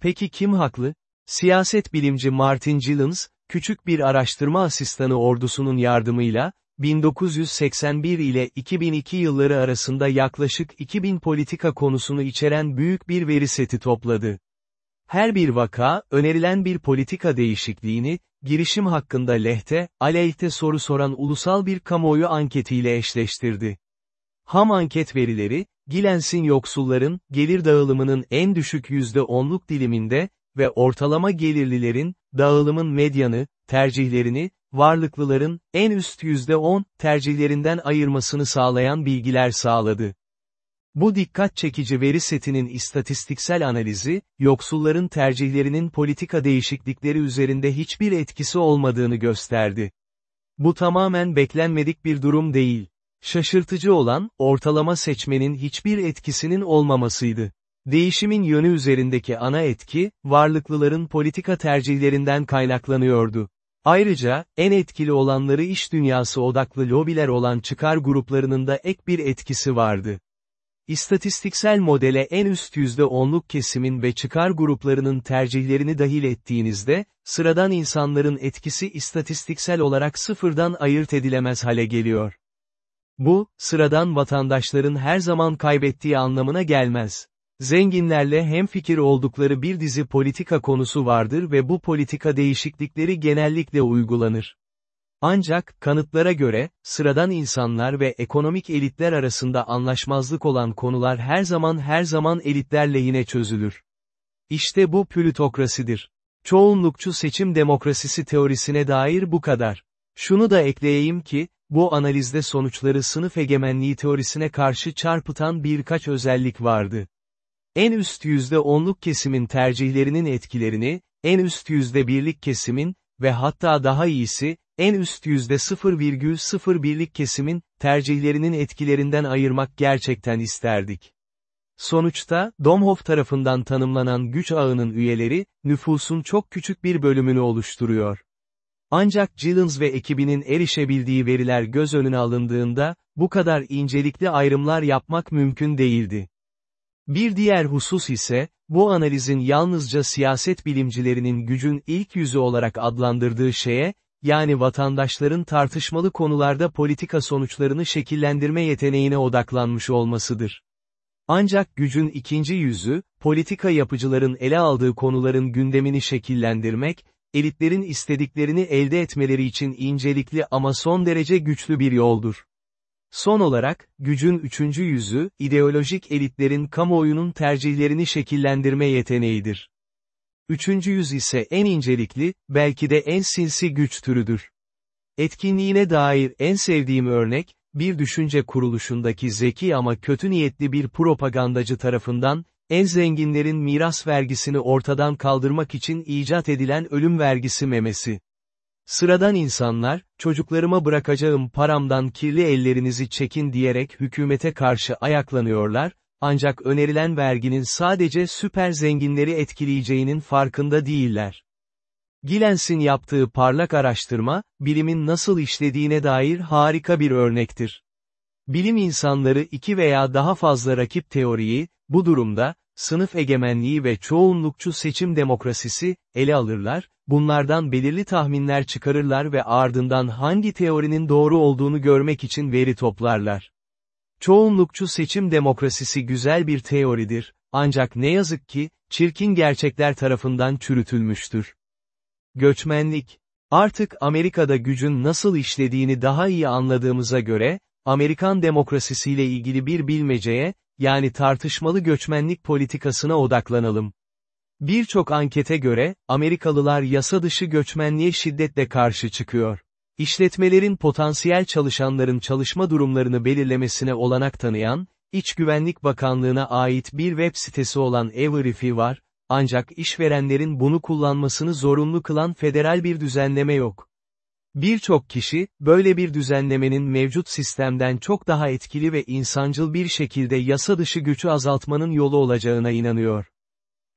Peki kim haklı? Siyaset bilimci Martin Gillens, küçük bir araştırma asistanı ordusunun yardımıyla, 1981 ile 2002 yılları arasında yaklaşık 2000 politika konusunu içeren büyük bir veri seti topladı. Her bir vaka, önerilen bir politika değişikliğini, girişim hakkında lehte, aleyhte soru soran ulusal bir kamuoyu anketiyle eşleştirdi. Ham anket verileri, Gilens'in yoksulların, gelir dağılımının en düşük %10'luk diliminde ve ortalama gelirlilerin, dağılımın medyanı, tercihlerini, varlıklıların, en üst %10, tercihlerinden ayırmasını sağlayan bilgiler sağladı. Bu dikkat çekici veri setinin istatistiksel analizi, yoksulların tercihlerinin politika değişiklikleri üzerinde hiçbir etkisi olmadığını gösterdi. Bu tamamen beklenmedik bir durum değil. Şaşırtıcı olan, ortalama seçmenin hiçbir etkisinin olmamasıydı. Değişimin yönü üzerindeki ana etki, varlıklıların politika tercihlerinden kaynaklanıyordu. Ayrıca, en etkili olanları iş dünyası odaklı lobiler olan çıkar gruplarının da ek bir etkisi vardı. İstatistiksel modele en üst %10'luk kesimin ve çıkar gruplarının tercihlerini dahil ettiğinizde, sıradan insanların etkisi istatistiksel olarak sıfırdan ayırt edilemez hale geliyor. Bu, sıradan vatandaşların her zaman kaybettiği anlamına gelmez. Zenginlerle hemfikir oldukları bir dizi politika konusu vardır ve bu politika değişiklikleri genellikle uygulanır. Ancak, kanıtlara göre, sıradan insanlar ve ekonomik elitler arasında anlaşmazlık olan konular her zaman her zaman elitler lehine çözülür. İşte bu plütokrasidir. Çoğunlukçu seçim demokrasisi teorisine dair bu kadar. Şunu da ekleyeyim ki, bu analizde sonuçları sınıf egemenliği teorisine karşı çarpıtan birkaç özellik vardı. En üst yüzde onluk kesimin tercihlerinin etkilerini, en üst yüzde birlik kesimin, ve hatta daha iyisi, en üst yüzde 0,01'lik kesimin, tercihlerinin etkilerinden ayırmak gerçekten isterdik. Sonuçta, Domhoff tarafından tanımlanan güç ağının üyeleri, nüfusun çok küçük bir bölümünü oluşturuyor. Ancak Gillens ve ekibinin erişebildiği veriler göz önüne alındığında, bu kadar incelikli ayrımlar yapmak mümkün değildi. Bir diğer husus ise, bu analizin yalnızca siyaset bilimcilerinin gücün ilk yüzü olarak adlandırdığı şeye, yani vatandaşların tartışmalı konularda politika sonuçlarını şekillendirme yeteneğine odaklanmış olmasıdır. Ancak gücün ikinci yüzü, politika yapıcıların ele aldığı konuların gündemini şekillendirmek, elitlerin istediklerini elde etmeleri için incelikli ama son derece güçlü bir yoldur. Son olarak, gücün üçüncü yüzü, ideolojik elitlerin kamuoyunun tercihlerini şekillendirme yeteneğidir. Üçüncü yüz ise en incelikli, belki de en sinsi güç türüdür. Etkinliğine dair en sevdiğim örnek, bir düşünce kuruluşundaki zeki ama kötü niyetli bir propagandacı tarafından, en zenginlerin miras vergisini ortadan kaldırmak için icat edilen ölüm vergisi memesi. Sıradan insanlar, çocuklarıma bırakacağım paramdan kirli ellerinizi çekin diyerek hükümete karşı ayaklanıyorlar, ancak önerilen verginin sadece süper zenginleri etkileyeceğinin farkında değiller. Gilens'in yaptığı parlak araştırma, bilimin nasıl işlediğine dair harika bir örnektir. Bilim insanları iki veya daha fazla rakip teoriyi, bu durumda, sınıf egemenliği ve çoğunlukçu seçim demokrasisi, ele alırlar, bunlardan belirli tahminler çıkarırlar ve ardından hangi teorinin doğru olduğunu görmek için veri toplarlar. Çoğunlukçu seçim demokrasisi güzel bir teoridir, ancak ne yazık ki, çirkin gerçekler tarafından çürütülmüştür. Göçmenlik. Artık Amerika'da gücün nasıl işlediğini daha iyi anladığımıza göre, Amerikan demokrasisiyle ilgili bir bilmeceye, yani tartışmalı göçmenlik politikasına odaklanalım. Birçok ankete göre, Amerikalılar yasa dışı göçmenliğe şiddetle karşı çıkıyor. İşletmelerin potansiyel çalışanların çalışma durumlarını belirlemesine olanak tanıyan, İç Güvenlik Bakanlığı'na ait bir web sitesi olan Everyfy var, ancak işverenlerin bunu kullanmasını zorunlu kılan federal bir düzenleme yok. Birçok kişi, böyle bir düzenlemenin mevcut sistemden çok daha etkili ve insancıl bir şekilde yasa dışı gücü azaltmanın yolu olacağına inanıyor.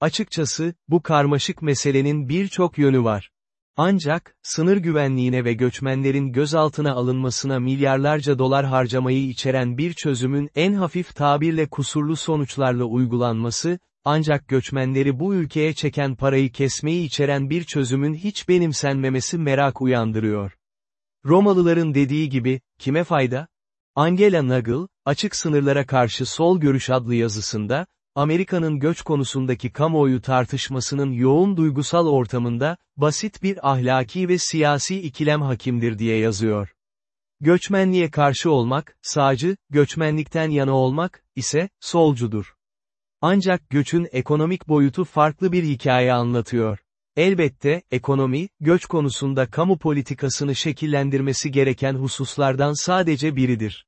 Açıkçası, bu karmaşık meselenin birçok yönü var. Ancak, sınır güvenliğine ve göçmenlerin gözaltına alınmasına milyarlarca dolar harcamayı içeren bir çözümün en hafif tabirle kusurlu sonuçlarla uygulanması, ancak göçmenleri bu ülkeye çeken parayı kesmeyi içeren bir çözümün hiç benimsenmemesi merak uyandırıyor. Romalıların dediği gibi, kime fayda? Angela Nagel, Açık Sınırlara Karşı Sol Görüş adlı yazısında, Amerika'nın göç konusundaki kamuoyu tartışmasının yoğun duygusal ortamında, basit bir ahlaki ve siyasi ikilem hakimdir diye yazıyor. Göçmenliğe karşı olmak, sağcı, göçmenlikten yana olmak, ise, solcudur. Ancak göçün ekonomik boyutu farklı bir hikaye anlatıyor. Elbette, ekonomi, göç konusunda kamu politikasını şekillendirmesi gereken hususlardan sadece biridir.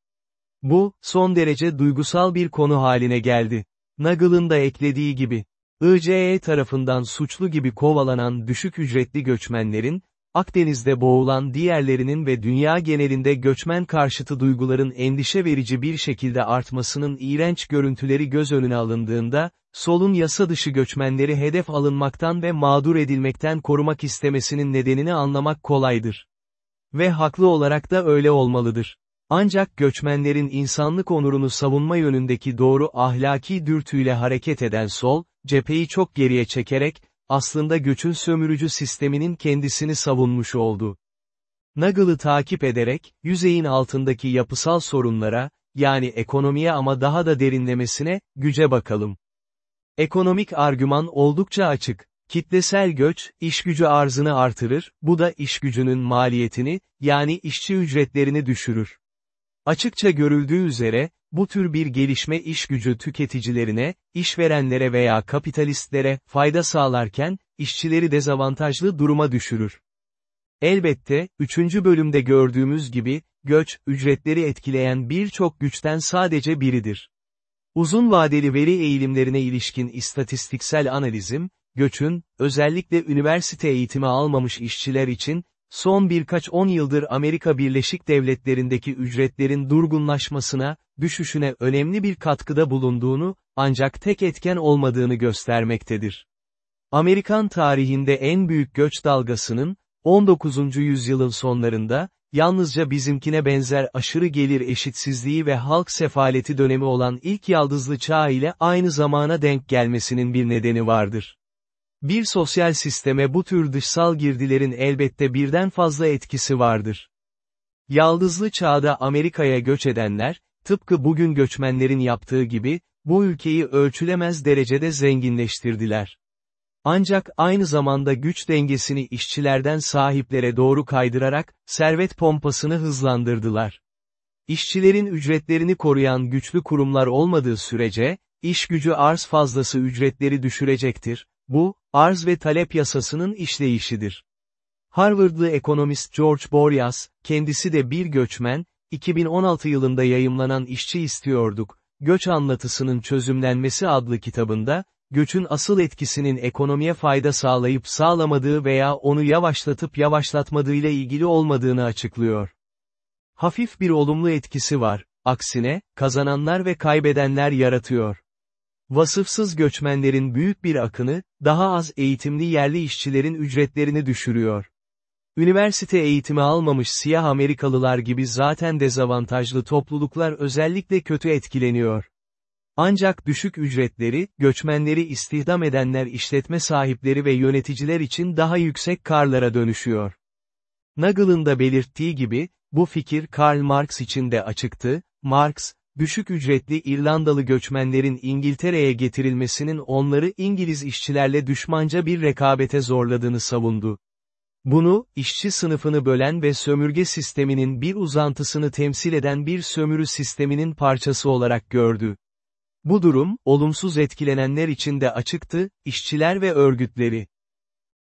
Bu, son derece duygusal bir konu haline geldi. Nagel'ın da eklediği gibi, ICE tarafından suçlu gibi kovalanan düşük ücretli göçmenlerin, Akdeniz'de boğulan diğerlerinin ve dünya genelinde göçmen karşıtı duyguların endişe verici bir şekilde artmasının iğrenç görüntüleri göz önüne alındığında, solun yasa dışı göçmenleri hedef alınmaktan ve mağdur edilmekten korumak istemesinin nedenini anlamak kolaydır. Ve haklı olarak da öyle olmalıdır. Ancak göçmenlerin insanlık onurunu savunma yönündeki doğru ahlaki dürtüyle hareket eden sol, cepheyi çok geriye çekerek, aslında göçün sömürücü sisteminin kendisini savunmuş oldu. Nagel'ı takip ederek, yüzeyin altındaki yapısal sorunlara, yani ekonomiye ama daha da derinlemesine, güce bakalım. Ekonomik argüman oldukça açık. Kitlesel göç, iş gücü arzını artırır, bu da iş gücünün maliyetini, yani işçi ücretlerini düşürür. Açıkça görüldüğü üzere, bu tür bir gelişme iş gücü tüketicilerine, işverenlere veya kapitalistlere fayda sağlarken, işçileri dezavantajlı duruma düşürür. Elbette, üçüncü bölümde gördüğümüz gibi, göç, ücretleri etkileyen birçok güçten sadece biridir. Uzun vadeli veri eğilimlerine ilişkin istatistiksel analizim, göçün, özellikle üniversite eğitimi almamış işçiler için, son birkaç on yıldır Amerika Birleşik Devletleri'ndeki ücretlerin durgunlaşmasına, düşüşüne önemli bir katkıda bulunduğunu, ancak tek etken olmadığını göstermektedir. Amerikan tarihinde en büyük göç dalgasının, 19. yüzyılın sonlarında, yalnızca bizimkine benzer aşırı gelir eşitsizliği ve halk sefaleti dönemi olan ilk yaldızlı çağ ile aynı zamana denk gelmesinin bir nedeni vardır. Bir sosyal sisteme bu tür dışsal girdilerin elbette birden fazla etkisi vardır. Yaldızlı çağda Amerika'ya göç edenler, tıpkı bugün göçmenlerin yaptığı gibi, bu ülkeyi ölçülemez derecede zenginleştirdiler. Ancak aynı zamanda güç dengesini işçilerden sahiplere doğru kaydırarak, servet pompasını hızlandırdılar. İşçilerin ücretlerini koruyan güçlü kurumlar olmadığı sürece, iş gücü arz fazlası ücretleri düşürecektir, bu, arz ve talep yasasının işleyişidir. Harvardlı ekonomist George Boreas, kendisi de bir göçmen, 2016 yılında yayımlanan İşçi istiyorduk, Göç Anlatısının Çözümlenmesi adlı kitabında, göçün asıl etkisinin ekonomiye fayda sağlayıp sağlamadığı veya onu yavaşlatıp yavaşlatmadığıyla ilgili olmadığını açıklıyor. Hafif bir olumlu etkisi var, aksine, kazananlar ve kaybedenler yaratıyor. Vasıfsız göçmenlerin büyük bir akını, daha az eğitimli yerli işçilerin ücretlerini düşürüyor. Üniversite eğitimi almamış siyah Amerikalılar gibi zaten dezavantajlı topluluklar özellikle kötü etkileniyor. Ancak düşük ücretleri, göçmenleri istihdam edenler işletme sahipleri ve yöneticiler için daha yüksek karlara dönüşüyor. Nagel'ın da belirttiği gibi, bu fikir Karl Marx için de açıktı, Marx, düşük ücretli İrlandalı göçmenlerin İngiltere'ye getirilmesinin onları İngiliz işçilerle düşmanca bir rekabete zorladığını savundu. Bunu, işçi sınıfını bölen ve sömürge sisteminin bir uzantısını temsil eden bir sömürü sisteminin parçası olarak gördü. Bu durum, olumsuz etkilenenler için de açıktı, işçiler ve örgütleri.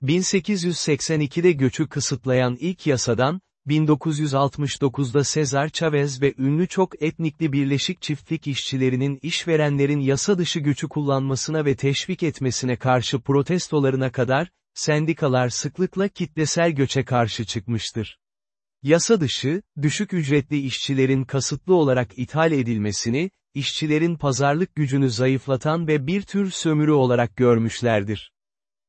1882'de göçü kısıtlayan ilk yasadan, 1969'da Cesar Chavez ve ünlü çok etnikli Birleşik Çiftlik işçilerinin işverenlerin yasa dışı gücü kullanmasına ve teşvik etmesine karşı protestolarına kadar, sendikalar sıklıkla kitlesel göçe karşı çıkmıştır. Yasa dışı, düşük ücretli işçilerin kasıtlı olarak ithal edilmesini, işçilerin pazarlık gücünü zayıflatan ve bir tür sömürü olarak görmüşlerdir.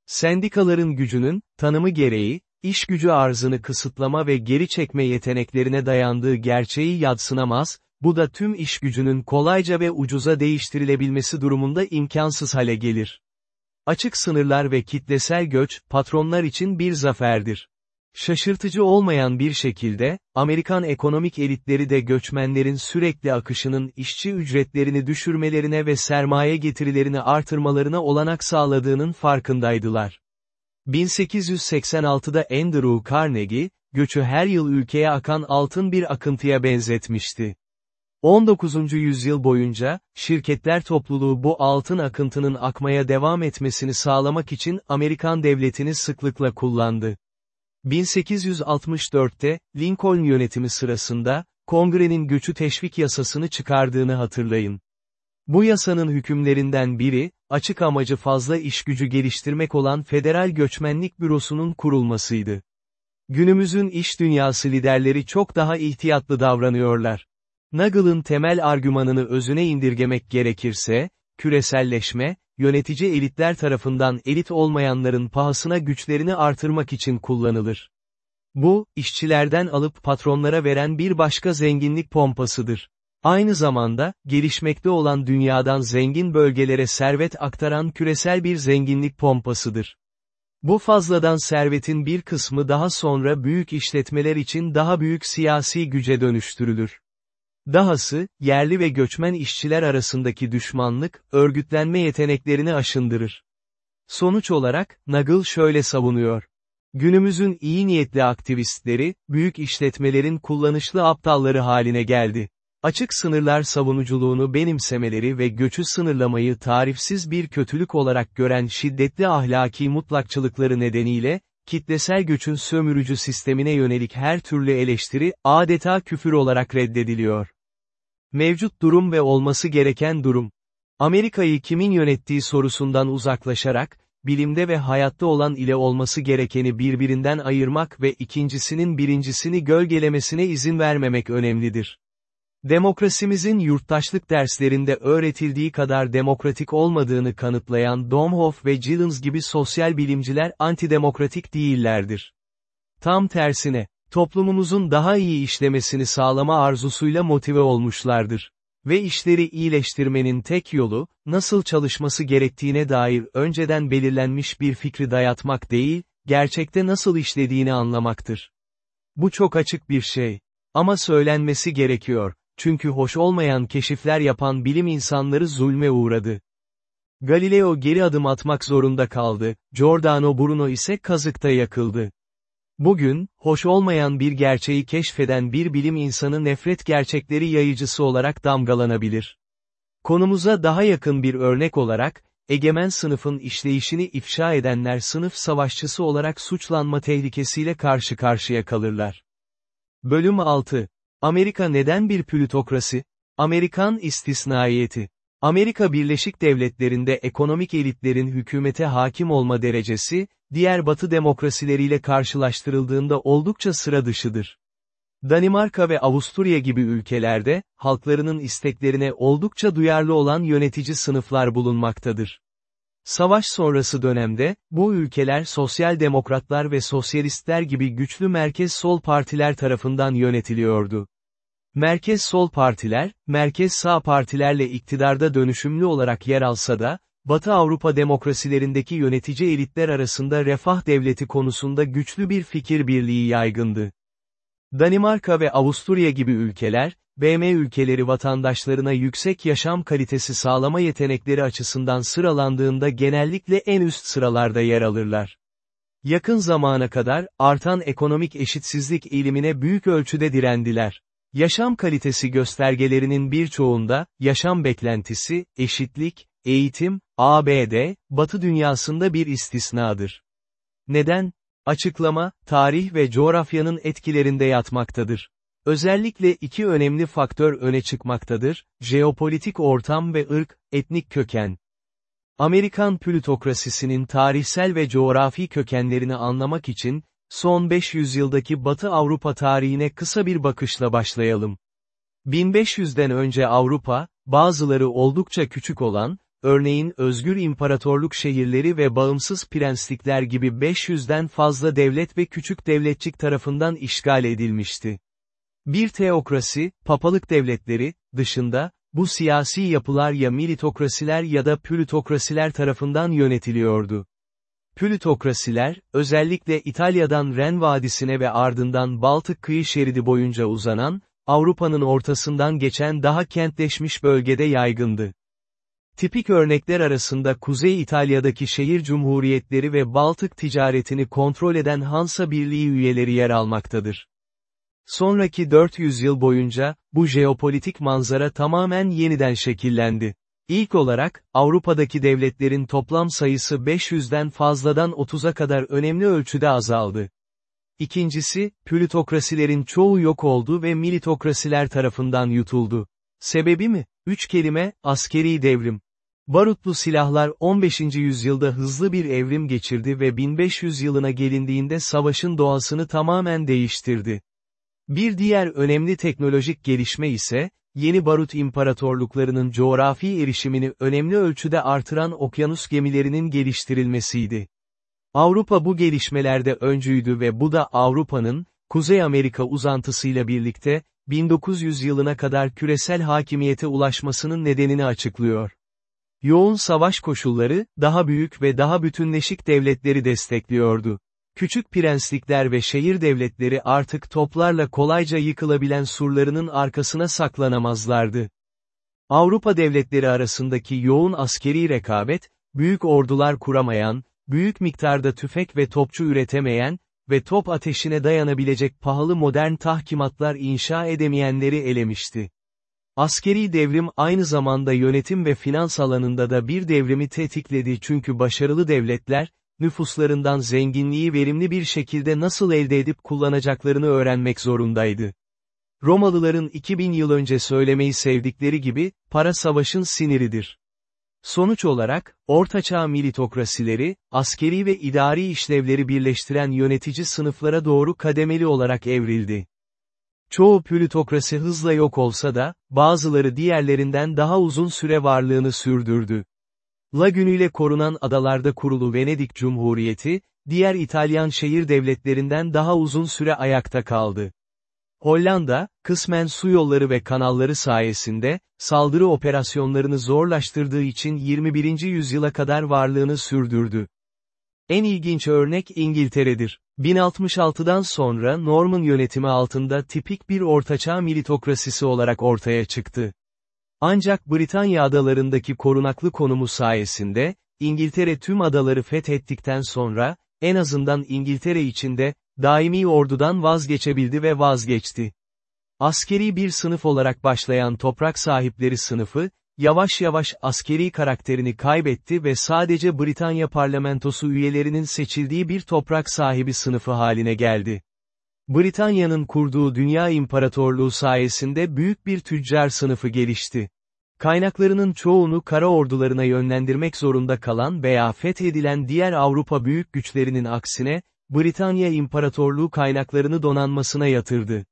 Sendikaların gücünün, tanımı gereği, iş gücü arzını kısıtlama ve geri çekme yeteneklerine dayandığı gerçeği yadsınamaz, bu da tüm iş gücünün kolayca ve ucuza değiştirilebilmesi durumunda imkansız hale gelir. Açık sınırlar ve kitlesel göç, patronlar için bir zaferdir. Şaşırtıcı olmayan bir şekilde, Amerikan ekonomik elitleri de göçmenlerin sürekli akışının işçi ücretlerini düşürmelerine ve sermaye getirilerini artırmalarına olanak sağladığının farkındaydılar. 1886'da Andrew Carnegie, göçü her yıl ülkeye akan altın bir akıntıya benzetmişti. 19. yüzyıl boyunca, şirketler topluluğu bu altın akıntının akmaya devam etmesini sağlamak için Amerikan devletini sıklıkla kullandı. 1864'te, Lincoln yönetimi sırasında, kongrenin göçü teşvik yasasını çıkardığını hatırlayın. Bu yasanın hükümlerinden biri, açık amacı fazla iş gücü geliştirmek olan Federal Göçmenlik Bürosu'nun kurulmasıydı. Günümüzün iş dünyası liderleri çok daha ihtiyatlı davranıyorlar. Nagel'ın temel argümanını özüne indirgemek gerekirse, küreselleşme, yönetici elitler tarafından elit olmayanların pahasına güçlerini artırmak için kullanılır. Bu, işçilerden alıp patronlara veren bir başka zenginlik pompasıdır. Aynı zamanda, gelişmekte olan dünyadan zengin bölgelere servet aktaran küresel bir zenginlik pompasıdır. Bu fazladan servetin bir kısmı daha sonra büyük işletmeler için daha büyük siyasi güce dönüştürülür. Dahası, yerli ve göçmen işçiler arasındaki düşmanlık, örgütlenme yeteneklerini aşındırır. Sonuç olarak, Nagel şöyle savunuyor. Günümüzün iyi niyetli aktivistleri, büyük işletmelerin kullanışlı aptalları haline geldi. Açık sınırlar savunuculuğunu benimsemeleri ve göçü sınırlamayı tarifsiz bir kötülük olarak gören şiddetli ahlaki mutlakçılıkları nedeniyle, kitlesel göçün sömürücü sistemine yönelik her türlü eleştiri, adeta küfür olarak reddediliyor. Mevcut durum ve olması gereken durum. Amerika'yı kimin yönettiği sorusundan uzaklaşarak, bilimde ve hayatta olan ile olması gerekeni birbirinden ayırmak ve ikincisinin birincisini gölgelemesine izin vermemek önemlidir. Demokrasimizin yurttaşlık derslerinde öğretildiği kadar demokratik olmadığını kanıtlayan Domhoff ve Gillens gibi sosyal bilimciler antidemokratik değillerdir. Tam tersine, toplumumuzun daha iyi işlemesini sağlama arzusuyla motive olmuşlardır. Ve işleri iyileştirmenin tek yolu, nasıl çalışması gerektiğine dair önceden belirlenmiş bir fikri dayatmak değil, gerçekte nasıl işlediğini anlamaktır. Bu çok açık bir şey. Ama söylenmesi gerekiyor çünkü hoş olmayan keşifler yapan bilim insanları zulme uğradı. Galileo geri adım atmak zorunda kaldı, Giordano Bruno ise kazıkta yakıldı. Bugün, hoş olmayan bir gerçeği keşfeden bir bilim insanı nefret gerçekleri yayıcısı olarak damgalanabilir. Konumuza daha yakın bir örnek olarak, egemen sınıfın işleyişini ifşa edenler sınıf savaşçısı olarak suçlanma tehlikesiyle karşı karşıya kalırlar. Bölüm 6 Amerika neden bir plütokrasi? Amerikan istisnaiyeti. Amerika Birleşik Devletleri'nde ekonomik elitlerin hükümete hakim olma derecesi, diğer batı demokrasileriyle karşılaştırıldığında oldukça sıra dışıdır. Danimarka ve Avusturya gibi ülkelerde, halklarının isteklerine oldukça duyarlı olan yönetici sınıflar bulunmaktadır. Savaş sonrası dönemde, bu ülkeler sosyal demokratlar ve sosyalistler gibi güçlü merkez sol partiler tarafından yönetiliyordu. Merkez sol partiler, merkez sağ partilerle iktidarda dönüşümlü olarak yer alsa da, Batı Avrupa demokrasilerindeki yönetici elitler arasında refah devleti konusunda güçlü bir fikir birliği yaygındı. Danimarka ve Avusturya gibi ülkeler, BM ülkeleri vatandaşlarına yüksek yaşam kalitesi sağlama yetenekleri açısından sıralandığında genellikle en üst sıralarda yer alırlar. Yakın zamana kadar, artan ekonomik eşitsizlik eğilimine büyük ölçüde direndiler. Yaşam kalitesi göstergelerinin birçoğunda, yaşam beklentisi, eşitlik, eğitim, ABD, Batı dünyasında bir istisnadır. Neden? Açıklama, tarih ve coğrafyanın etkilerinde yatmaktadır. Özellikle iki önemli faktör öne çıkmaktadır, jeopolitik ortam ve ırk, etnik köken. Amerikan plütokrasisinin tarihsel ve coğrafi kökenlerini anlamak için, son 500 yıldaki Batı Avrupa tarihine kısa bir bakışla başlayalım. 1500'den önce Avrupa, bazıları oldukça küçük olan, örneğin özgür imparatorluk şehirleri ve bağımsız prenslikler gibi 500'den fazla devlet ve küçük devletçik tarafından işgal edilmişti. Bir teokrasi, papalık devletleri, dışında, bu siyasi yapılar ya militokrasiler ya da plütokrasiler tarafından yönetiliyordu. Plütokrasiler, özellikle İtalya'dan Ren Vadisi'ne ve ardından Baltık kıyı şeridi boyunca uzanan, Avrupa'nın ortasından geçen daha kentleşmiş bölgede yaygındı. Tipik örnekler arasında Kuzey İtalya'daki şehir cumhuriyetleri ve Baltık ticaretini kontrol eden Hansa Birliği üyeleri yer almaktadır. Sonraki 400 yıl boyunca, bu jeopolitik manzara tamamen yeniden şekillendi. İlk olarak, Avrupa'daki devletlerin toplam sayısı 500'den fazladan 30'a kadar önemli ölçüde azaldı. İkincisi, plütokrasilerin çoğu yok oldu ve militokrasiler tarafından yutuldu. Sebebi mi? Üç kelime, askeri devrim. Barutlu silahlar 15. yüzyılda hızlı bir evrim geçirdi ve 1500 yılına gelindiğinde savaşın doğasını tamamen değiştirdi. Bir diğer önemli teknolojik gelişme ise, yeni barut imparatorluklarının coğrafi erişimini önemli ölçüde artıran okyanus gemilerinin geliştirilmesiydi. Avrupa bu gelişmelerde öncüydü ve bu da Avrupa'nın, Kuzey Amerika uzantısıyla birlikte, 1900 yılına kadar küresel hakimiyete ulaşmasının nedenini açıklıyor. Yoğun savaş koşulları, daha büyük ve daha bütünleşik devletleri destekliyordu. Küçük prenslikler ve şehir devletleri artık toplarla kolayca yıkılabilen surlarının arkasına saklanamazlardı. Avrupa devletleri arasındaki yoğun askeri rekabet, büyük ordular kuramayan, büyük miktarda tüfek ve topçu üretemeyen ve top ateşine dayanabilecek pahalı modern tahkimatlar inşa edemeyenleri elemişti. Askeri devrim aynı zamanda yönetim ve finans alanında da bir devrimi tetikledi çünkü başarılı devletler, nüfuslarından zenginliği verimli bir şekilde nasıl elde edip kullanacaklarını öğrenmek zorundaydı. Romalıların 2000 yıl önce söylemeyi sevdikleri gibi, para savaşın siniridir. Sonuç olarak, ortaçağ militokrasileri, askeri ve idari işlevleri birleştiren yönetici sınıflara doğru kademeli olarak evrildi. Çoğu plütokrasi hızla yok olsa da, bazıları diğerlerinden daha uzun süre varlığını sürdürdü. Lagünüyle korunan adalarda kurulu Venedik Cumhuriyeti, diğer İtalyan şehir devletlerinden daha uzun süre ayakta kaldı. Hollanda, kısmen su yolları ve kanalları sayesinde, saldırı operasyonlarını zorlaştırdığı için 21. yüzyıla kadar varlığını sürdürdü. En ilginç örnek İngiltere'dir. 1066'dan sonra Norman yönetimi altında tipik bir ortaçağ militokrasisi olarak ortaya çıktı. Ancak Britanya adalarındaki korunaklı konumu sayesinde, İngiltere tüm adaları fethettikten sonra, en azından İngiltere içinde, daimi ordudan vazgeçebildi ve vazgeçti. Askeri bir sınıf olarak başlayan toprak sahipleri sınıfı, yavaş yavaş askeri karakterini kaybetti ve sadece Britanya parlamentosu üyelerinin seçildiği bir toprak sahibi sınıfı haline geldi. Britanya'nın kurduğu Dünya İmparatorluğu sayesinde büyük bir tüccar sınıfı gelişti. Kaynaklarının çoğunu kara ordularına yönlendirmek zorunda kalan veya fethedilen diğer Avrupa büyük güçlerinin aksine, Britanya İmparatorluğu kaynaklarını donanmasına yatırdı.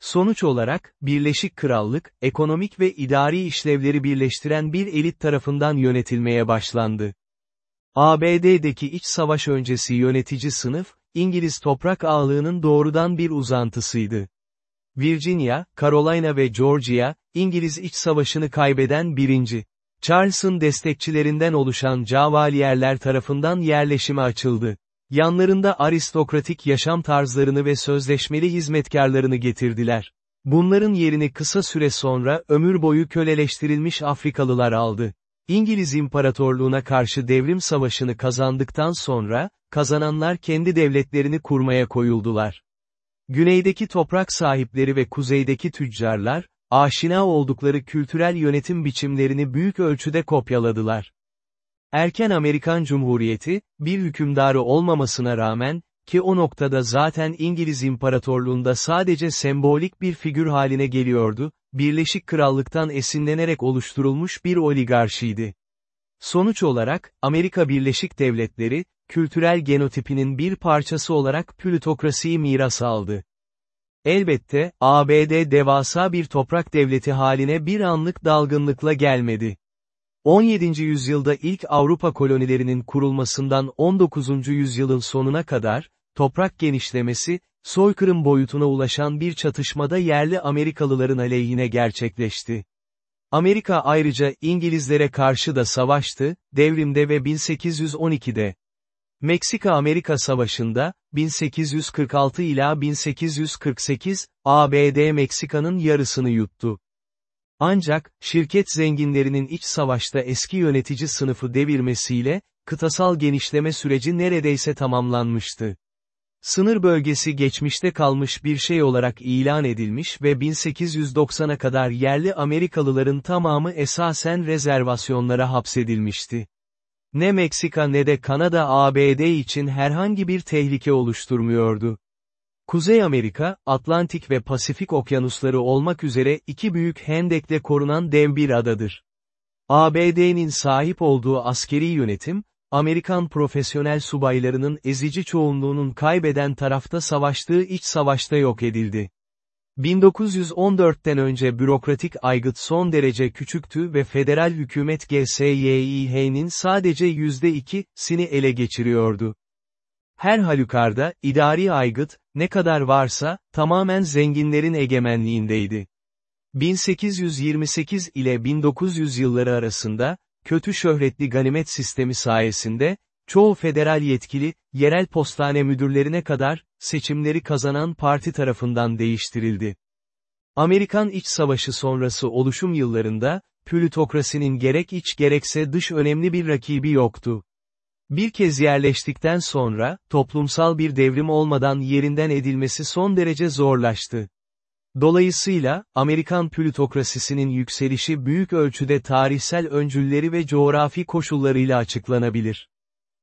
Sonuç olarak, Birleşik Krallık, ekonomik ve idari işlevleri birleştiren bir elit tarafından yönetilmeye başlandı. ABD'deki iç savaş öncesi yönetici sınıf, İngiliz toprak ağlığının doğrudan bir uzantısıydı. Virginia, Carolina ve Georgia, İngiliz iç savaşını kaybeden birinci. Charles'ın destekçilerinden oluşan cavaliyerler tarafından yerleşime açıldı. Yanlarında aristokratik yaşam tarzlarını ve sözleşmeli hizmetkarlarını getirdiler. Bunların yerini kısa süre sonra ömür boyu köleleştirilmiş Afrikalılar aldı. İngiliz İmparatorluğuna karşı devrim savaşını kazandıktan sonra, kazananlar kendi devletlerini kurmaya koyuldular. Güneydeki toprak sahipleri ve kuzeydeki tüccarlar, aşina oldukları kültürel yönetim biçimlerini büyük ölçüde kopyaladılar. Erken Amerikan Cumhuriyeti, bir hükümdarı olmamasına rağmen, ki o noktada zaten İngiliz İmparatorluğunda sadece sembolik bir figür haline geliyordu, Birleşik Krallık'tan esinlenerek oluşturulmuş bir oligarşiydi. Sonuç olarak, Amerika Birleşik Devletleri, kültürel genotipinin bir parçası olarak plütokrasiyi miras aldı. Elbette, ABD devasa bir toprak devleti haline bir anlık dalgınlıkla gelmedi. 17. yüzyılda ilk Avrupa kolonilerinin kurulmasından 19. yüzyılın sonuna kadar, toprak genişlemesi, soykırım boyutuna ulaşan bir çatışmada yerli Amerikalıların aleyhine gerçekleşti. Amerika ayrıca İngilizlere karşı da savaştı, devrimde ve 1812'de. Meksika-Amerika Savaşı'nda, 1846 ila 1848, ABD Meksika'nın yarısını yuttu. Ancak, şirket zenginlerinin iç savaşta eski yönetici sınıfı devirmesiyle, kıtasal genişleme süreci neredeyse tamamlanmıştı. Sınır bölgesi geçmişte kalmış bir şey olarak ilan edilmiş ve 1890'a kadar yerli Amerikalıların tamamı esasen rezervasyonlara hapsedilmişti. Ne Meksika ne de Kanada ABD için herhangi bir tehlike oluşturmuyordu. Kuzey Amerika, Atlantik ve Pasifik okyanusları olmak üzere iki büyük hendekle korunan dev bir adadır. ABD'nin sahip olduğu askeri yönetim, Amerikan profesyonel subaylarının ezici çoğunluğunun kaybeden tarafta savaştığı iç savaşta yok edildi. 1914'ten önce bürokratik aygıt son derece küçüktü ve federal hükümet GSYİH'nin sadece %2'sini ele geçiriyordu. Her halükarda, idari aygıt, ne kadar varsa, tamamen zenginlerin egemenliğindeydi. 1828 ile 1900 yılları arasında, kötü şöhretli ganimet sistemi sayesinde, çoğu federal yetkili, yerel postane müdürlerine kadar, seçimleri kazanan parti tarafından değiştirildi. Amerikan İç Savaşı sonrası oluşum yıllarında, plütokrasinin gerek iç gerekse dış önemli bir rakibi yoktu. Bir kez yerleştikten sonra, toplumsal bir devrim olmadan yerinden edilmesi son derece zorlaştı. Dolayısıyla, Amerikan plütokrasisinin yükselişi büyük ölçüde tarihsel öncülleri ve coğrafi koşullarıyla açıklanabilir.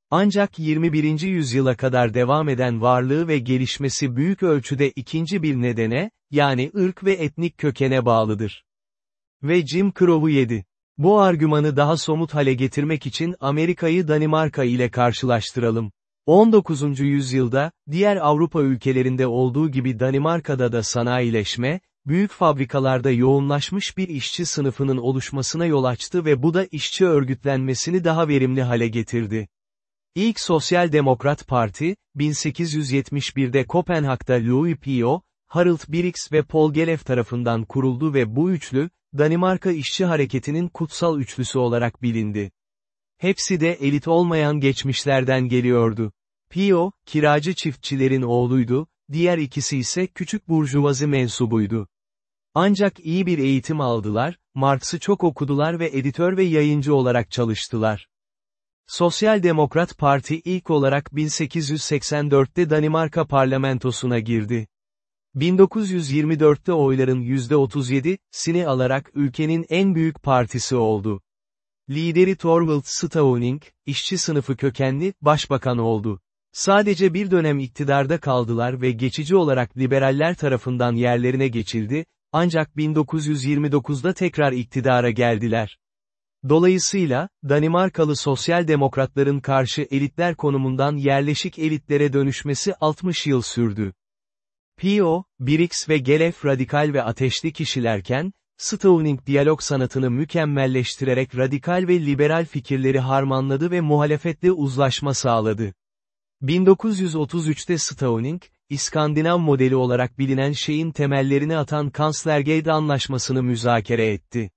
Ancak 21. yüzyıla kadar devam eden varlığı ve gelişmesi büyük ölçüde ikinci bir nedene, yani ırk ve etnik kökene bağlıdır. Ve Jim Crow'u yedi. Bu argümanı daha somut hale getirmek için Amerika'yı Danimarka ile karşılaştıralım. 19. yüzyılda, diğer Avrupa ülkelerinde olduğu gibi Danimarka'da da sanayileşme, büyük fabrikalarda yoğunlaşmış bir işçi sınıfının oluşmasına yol açtı ve bu da işçi örgütlenmesini daha verimli hale getirdi. İlk Sosyal Demokrat Parti, 1871'de Kopenhag'da Louis Pio, Harold Birix ve Paul Gelef tarafından kuruldu ve bu üçlü, Danimarka işçi hareketinin kutsal üçlüsü olarak bilindi. Hepsi de elit olmayan geçmişlerden geliyordu. Pio, kiracı çiftçilerin oğluydu, diğer ikisi ise küçük burjuvazi mensubuydu. Ancak iyi bir eğitim aldılar, Marx'ı çok okudular ve editör ve yayıncı olarak çalıştılar. Sosyal Demokrat Parti ilk olarak 1884'te Danimarka parlamentosuna girdi. 1924'te oyların %37'sini alarak ülkenin en büyük partisi oldu. Lideri Thorvald Stauning, işçi sınıfı kökenli, başbakan oldu. Sadece bir dönem iktidarda kaldılar ve geçici olarak liberaller tarafından yerlerine geçildi, ancak 1929'da tekrar iktidara geldiler. Dolayısıyla, Danimarkalı sosyal demokratların karşı elitler konumundan yerleşik elitlere dönüşmesi 60 yıl sürdü. Pio, Birix ve Gelef radikal ve ateşli kişilerken, Stauning diyalog sanatını mükemmelleştirerek radikal ve liberal fikirleri harmanladı ve muhalefetle uzlaşma sağladı. 1933'te Stauning, İskandinav modeli olarak bilinen şeyin temellerini atan Kanslergade Anlaşması'nı müzakere etti.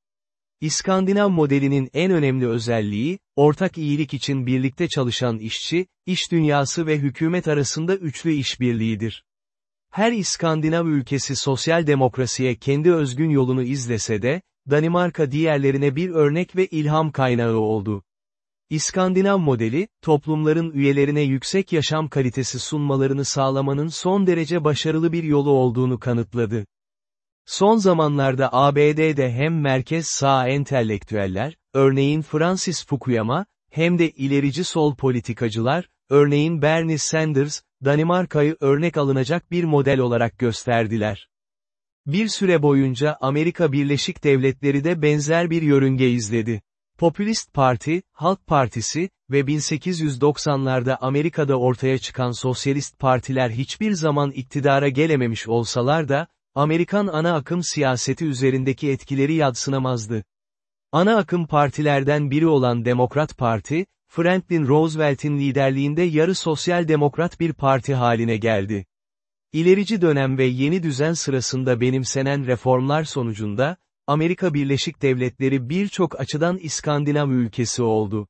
İskandinav modelinin en önemli özelliği, ortak iyilik için birlikte çalışan işçi, iş dünyası ve hükümet arasında üçlü işbirliğidir. Her İskandinav ülkesi sosyal demokrasiye kendi özgün yolunu izlese de, Danimarka diğerlerine bir örnek ve ilham kaynağı oldu. İskandinav modeli, toplumların üyelerine yüksek yaşam kalitesi sunmalarını sağlamanın son derece başarılı bir yolu olduğunu kanıtladı. Son zamanlarda ABD'de hem merkez sağ entelektüeller, örneğin Francis Fukuyama, hem de ilerici sol politikacılar, örneğin Bernie Sanders, Danimarka'yı örnek alınacak bir model olarak gösterdiler. Bir süre boyunca Amerika Birleşik Devletleri de benzer bir yörünge izledi. Popülist Parti, Halk Partisi ve 1890'larda Amerika'da ortaya çıkan sosyalist partiler hiçbir zaman iktidara gelememiş olsalar da, Amerikan ana akım siyaseti üzerindeki etkileri yadsınamazdı. Ana akım partilerden biri olan Demokrat Parti, Franklin Roosevelt'in liderliğinde yarı sosyal demokrat bir parti haline geldi. İlerici dönem ve yeni düzen sırasında benimsenen reformlar sonucunda, Amerika Birleşik Devletleri birçok açıdan İskandinav ülkesi oldu.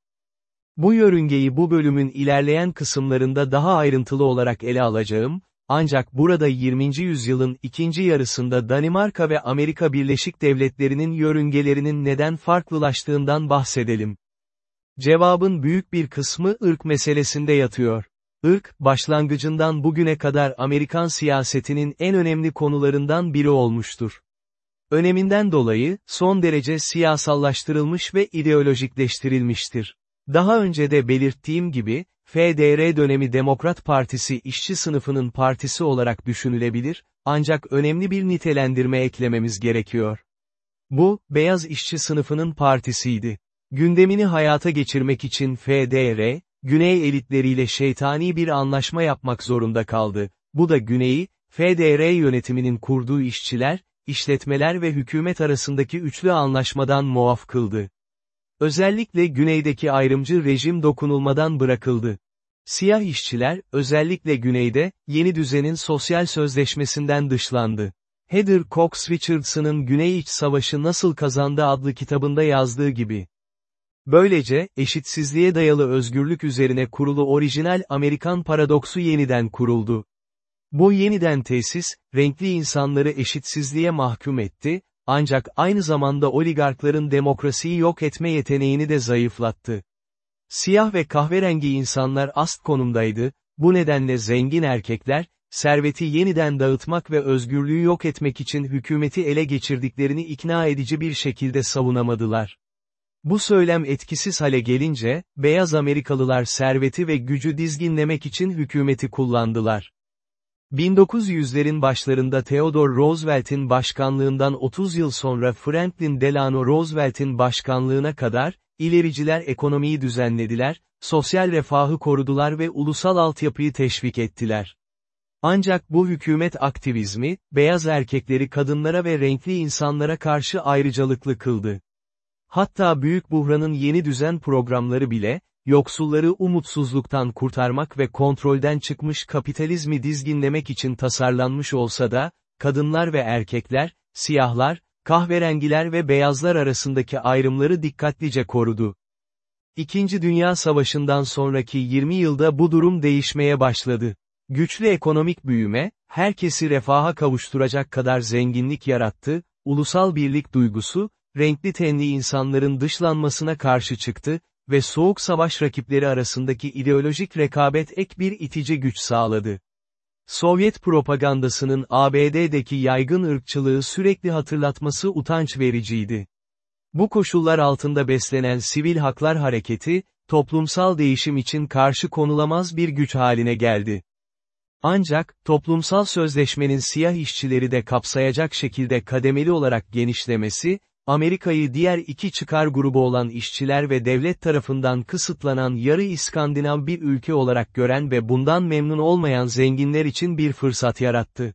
Bu yörüngeyi bu bölümün ilerleyen kısımlarında daha ayrıntılı olarak ele alacağım, ancak burada 20. yüzyılın ikinci yarısında Danimarka ve Amerika Birleşik Devletleri'nin yörüngelerinin neden farklılaştığından bahsedelim. Cevabın büyük bir kısmı ırk meselesinde yatıyor. Irk, başlangıcından bugüne kadar Amerikan siyasetinin en önemli konularından biri olmuştur. Öneminden dolayı, son derece siyasallaştırılmış ve ideolojikleştirilmiştir. Daha önce de belirttiğim gibi, FDR dönemi Demokrat Partisi işçi sınıfının partisi olarak düşünülebilir, ancak önemli bir nitelendirme eklememiz gerekiyor. Bu, beyaz işçi sınıfının partisiydi. Gündemini hayata geçirmek için FDR, Güney elitleriyle şeytani bir anlaşma yapmak zorunda kaldı. Bu da Güney'i, FDR yönetiminin kurduğu işçiler, işletmeler ve hükümet arasındaki üçlü anlaşmadan muaf kıldı. Özellikle güneydeki ayrımcı rejim dokunulmadan bırakıldı. Siyah işçiler, özellikle güneyde, yeni düzenin sosyal sözleşmesinden dışlandı. Heather Cox Richardson'ın Güney İç Savaşı Nasıl Kazandı adlı kitabında yazdığı gibi. Böylece, eşitsizliğe dayalı özgürlük üzerine kurulu orijinal Amerikan paradoksu yeniden kuruldu. Bu yeniden tesis, renkli insanları eşitsizliğe mahkum etti, ancak aynı zamanda oligarkların demokrasiyi yok etme yeteneğini de zayıflattı. Siyah ve kahverengi insanlar ast konumdaydı, bu nedenle zengin erkekler, serveti yeniden dağıtmak ve özgürlüğü yok etmek için hükümeti ele geçirdiklerini ikna edici bir şekilde savunamadılar. Bu söylem etkisiz hale gelince, beyaz Amerikalılar serveti ve gücü dizginlemek için hükümeti kullandılar. 1900'lerin başlarında Theodore Roosevelt'in başkanlığından 30 yıl sonra Franklin Delano Roosevelt'in başkanlığına kadar, ilericiler ekonomiyi düzenlediler, sosyal refahı korudular ve ulusal altyapıyı teşvik ettiler. Ancak bu hükümet aktivizmi, beyaz erkekleri kadınlara ve renkli insanlara karşı ayrıcalıklı kıldı. Hatta büyük buhranın yeni düzen programları bile, yoksulları umutsuzluktan kurtarmak ve kontrolden çıkmış kapitalizmi dizginlemek için tasarlanmış olsa da, kadınlar ve erkekler, siyahlar, kahverengiler ve beyazlar arasındaki ayrımları dikkatlice korudu. İkinci Dünya Savaşı'ndan sonraki 20 yılda bu durum değişmeye başladı. Güçlü ekonomik büyüme, herkesi refaha kavuşturacak kadar zenginlik yarattı, ulusal birlik duygusu, renkli tenli insanların dışlanmasına karşı çıktı ve soğuk savaş rakipleri arasındaki ideolojik rekabet ek bir itici güç sağladı. Sovyet propagandasının ABD'deki yaygın ırkçılığı sürekli hatırlatması utanç vericiydi. Bu koşullar altında beslenen sivil haklar hareketi, toplumsal değişim için karşı konulamaz bir güç haline geldi. Ancak, toplumsal sözleşmenin siyah işçileri de kapsayacak şekilde kademeli olarak genişlemesi, Amerika'yı diğer iki çıkar grubu olan işçiler ve devlet tarafından kısıtlanan yarı İskandinav bir ülke olarak gören ve bundan memnun olmayan zenginler için bir fırsat yarattı.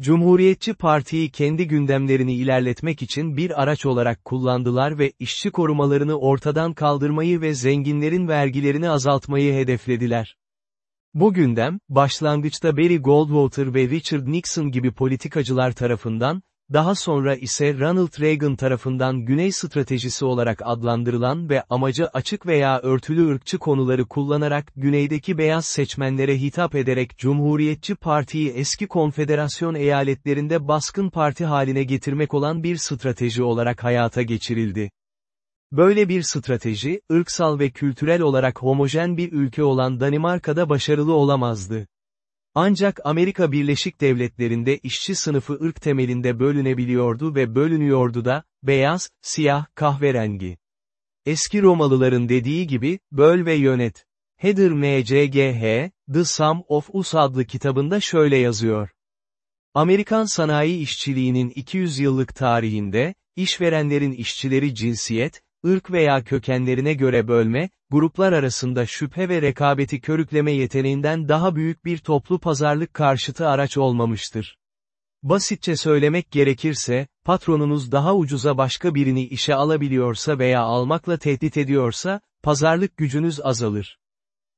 Cumhuriyetçi Parti'yi kendi gündemlerini ilerletmek için bir araç olarak kullandılar ve işçi korumalarını ortadan kaldırmayı ve zenginlerin vergilerini azaltmayı hedeflediler. Bu gündem, başlangıçta Barry Goldwater ve Richard Nixon gibi politikacılar tarafından, daha sonra ise Ronald Reagan tarafından Güney Stratejisi olarak adlandırılan ve amacı açık veya örtülü ırkçı konuları kullanarak Güney'deki beyaz seçmenlere hitap ederek Cumhuriyetçi Parti'yi eski konfederasyon eyaletlerinde baskın parti haline getirmek olan bir strateji olarak hayata geçirildi. Böyle bir strateji, ırksal ve kültürel olarak homojen bir ülke olan Danimarka'da başarılı olamazdı. Ancak Amerika Birleşik Devletleri'nde işçi sınıfı ırk temelinde bölünebiliyordu ve bölünüyordu da, beyaz, siyah, kahverengi. Eski Romalıların dediği gibi, böl ve yönet. Heather M.C.G.H., The Sum of Us adlı kitabında şöyle yazıyor. Amerikan sanayi işçiliğinin 200 yıllık tarihinde, işverenlerin işçileri cinsiyet, ırk veya kökenlerine göre bölme, gruplar arasında şüphe ve rekabeti körükleme yeteneğinden daha büyük bir toplu pazarlık karşıtı araç olmamıştır. Basitçe söylemek gerekirse, patronunuz daha ucuza başka birini işe alabiliyorsa veya almakla tehdit ediyorsa, pazarlık gücünüz azalır.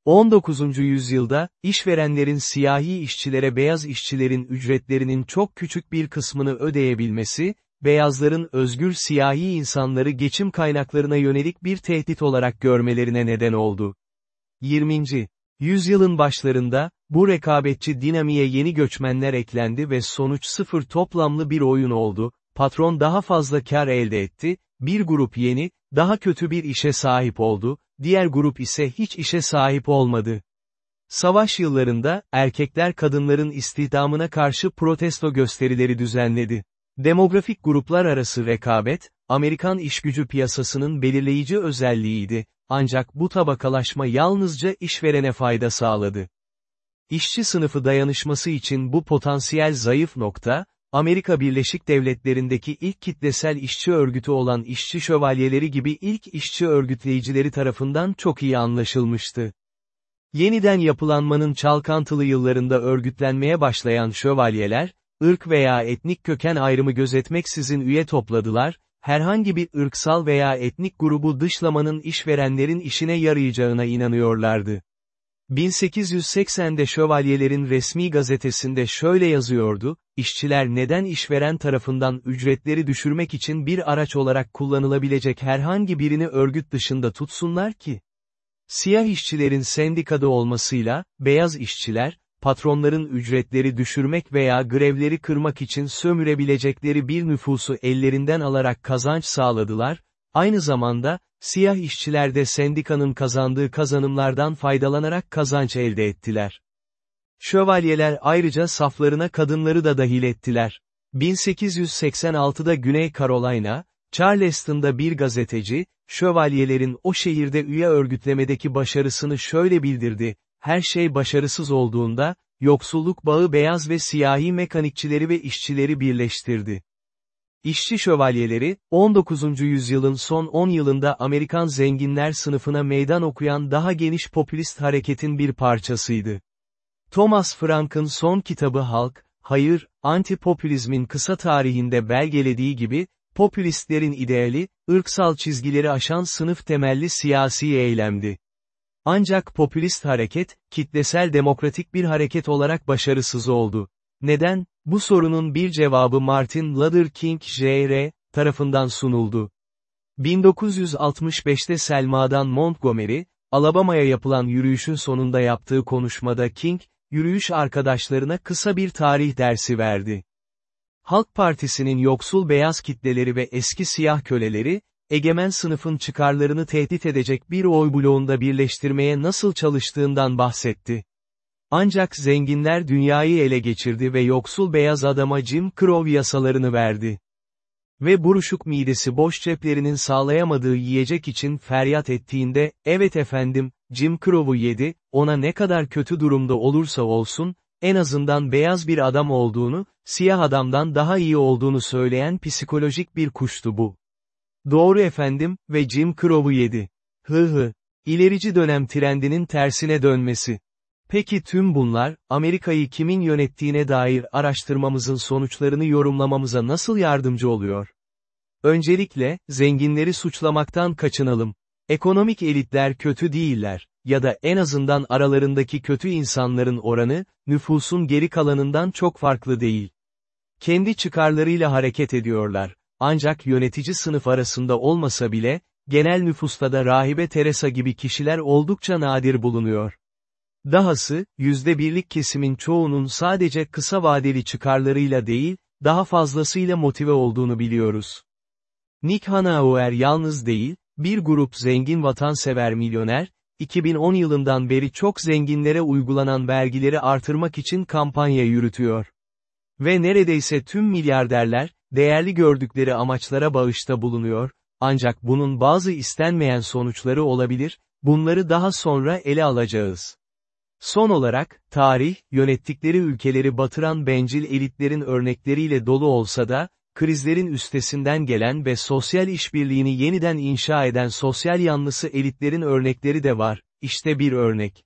19. yüzyılda, işverenlerin siyahi işçilere beyaz işçilerin ücretlerinin çok küçük bir kısmını ödeyebilmesi, beyazların özgür siyahi insanları geçim kaynaklarına yönelik bir tehdit olarak görmelerine neden oldu. 20. Yüzyılın başlarında, bu rekabetçi dinamiğe yeni göçmenler eklendi ve sonuç sıfır toplamlı bir oyun oldu, patron daha fazla kar elde etti, bir grup yeni, daha kötü bir işe sahip oldu, diğer grup ise hiç işe sahip olmadı. Savaş yıllarında, erkekler kadınların istihdamına karşı protesto gösterileri düzenledi. Demografik gruplar arası rekabet, Amerikan işgücü piyasasının belirleyici özelliğiydi, ancak bu tabakalaşma yalnızca işverene fayda sağladı. İşçi sınıfı dayanışması için bu potansiyel zayıf nokta, Amerika Birleşik Devletleri'ndeki ilk kitlesel işçi örgütü olan işçi şövalyeleri gibi ilk işçi örgütleyicileri tarafından çok iyi anlaşılmıştı. Yeniden yapılanmanın çalkantılı yıllarında örgütlenmeye başlayan şövalyeler, ırk veya etnik köken ayrımı gözetmeksizin üye topladılar, herhangi bir ırksal veya etnik grubu dışlamanın işverenlerin işine yarayacağına inanıyorlardı. 1880'de şövalyelerin resmi gazetesinde şöyle yazıyordu, işçiler neden işveren tarafından ücretleri düşürmek için bir araç olarak kullanılabilecek herhangi birini örgüt dışında tutsunlar ki? Siyah işçilerin sendikada olmasıyla, beyaz işçiler, patronların ücretleri düşürmek veya grevleri kırmak için sömürebilecekleri bir nüfusu ellerinden alarak kazanç sağladılar, aynı zamanda, siyah işçiler de sendikanın kazandığı kazanımlardan faydalanarak kazanç elde ettiler. Şövalyeler ayrıca saflarına kadınları da dahil ettiler. 1886'da Güney Carolina, Charleston'da bir gazeteci, şövalyelerin o şehirde üye örgütlemedeki başarısını şöyle bildirdi, her şey başarısız olduğunda, yoksulluk bağı beyaz ve siyahi mekanikçileri ve işçileri birleştirdi. İşçi şövalyeleri, 19. yüzyılın son 10 yılında Amerikan zenginler sınıfına meydan okuyan daha geniş popülist hareketin bir parçasıydı. Thomas Frank'ın son kitabı Halk, Hayır, Antipopülizmin kısa tarihinde belgelediği gibi, popülistlerin ideali, ırksal çizgileri aşan sınıf temelli siyasi eylemdi. Ancak popülist hareket, kitlesel demokratik bir hareket olarak başarısız oldu. Neden? Bu sorunun bir cevabı Martin Luther King Jr. tarafından sunuldu. 1965'te Selma'dan Montgomery, Alabama'ya yapılan yürüyüşün sonunda yaptığı konuşmada King, yürüyüş arkadaşlarına kısa bir tarih dersi verdi. Halk Partisi'nin yoksul beyaz kitleleri ve eski siyah köleleri, egemen sınıfın çıkarlarını tehdit edecek bir oy bloğunda birleştirmeye nasıl çalıştığından bahsetti. Ancak zenginler dünyayı ele geçirdi ve yoksul beyaz adama Jim Crow yasalarını verdi. Ve buruşuk midesi boş ceplerinin sağlayamadığı yiyecek için feryat ettiğinde, evet efendim, Jim Crow'u yedi, ona ne kadar kötü durumda olursa olsun, en azından beyaz bir adam olduğunu, siyah adamdan daha iyi olduğunu söyleyen psikolojik bir kuştu bu. Doğru efendim, ve Jim Crow'u yedi. Hı hı. İlerici dönem trendinin tersine dönmesi. Peki tüm bunlar, Amerika'yı kimin yönettiğine dair araştırmamızın sonuçlarını yorumlamamıza nasıl yardımcı oluyor? Öncelikle, zenginleri suçlamaktan kaçınalım. Ekonomik elitler kötü değiller, ya da en azından aralarındaki kötü insanların oranı, nüfusun geri kalanından çok farklı değil. Kendi çıkarlarıyla hareket ediyorlar. Ancak yönetici sınıf arasında olmasa bile, genel nüfusta da rahibe Teresa gibi kişiler oldukça nadir bulunuyor. Dahası, yüzde birlik kesimin çoğunun sadece kısa vadeli çıkarlarıyla değil, daha fazlasıyla motive olduğunu biliyoruz. Nick Hanauer yalnız değil, bir grup zengin vatansever milyoner, 2010 yılından beri çok zenginlere uygulanan vergileri artırmak için kampanya yürütüyor. Ve neredeyse tüm milyarderler, değerli gördükleri amaçlara bağışta bulunuyor, ancak bunun bazı istenmeyen sonuçları olabilir, bunları daha sonra ele alacağız. Son olarak, tarih, yönettikleri ülkeleri batıran bencil elitlerin örnekleriyle dolu olsa da, krizlerin üstesinden gelen ve sosyal işbirliğini yeniden inşa eden sosyal yanlısı elitlerin örnekleri de var, işte bir örnek.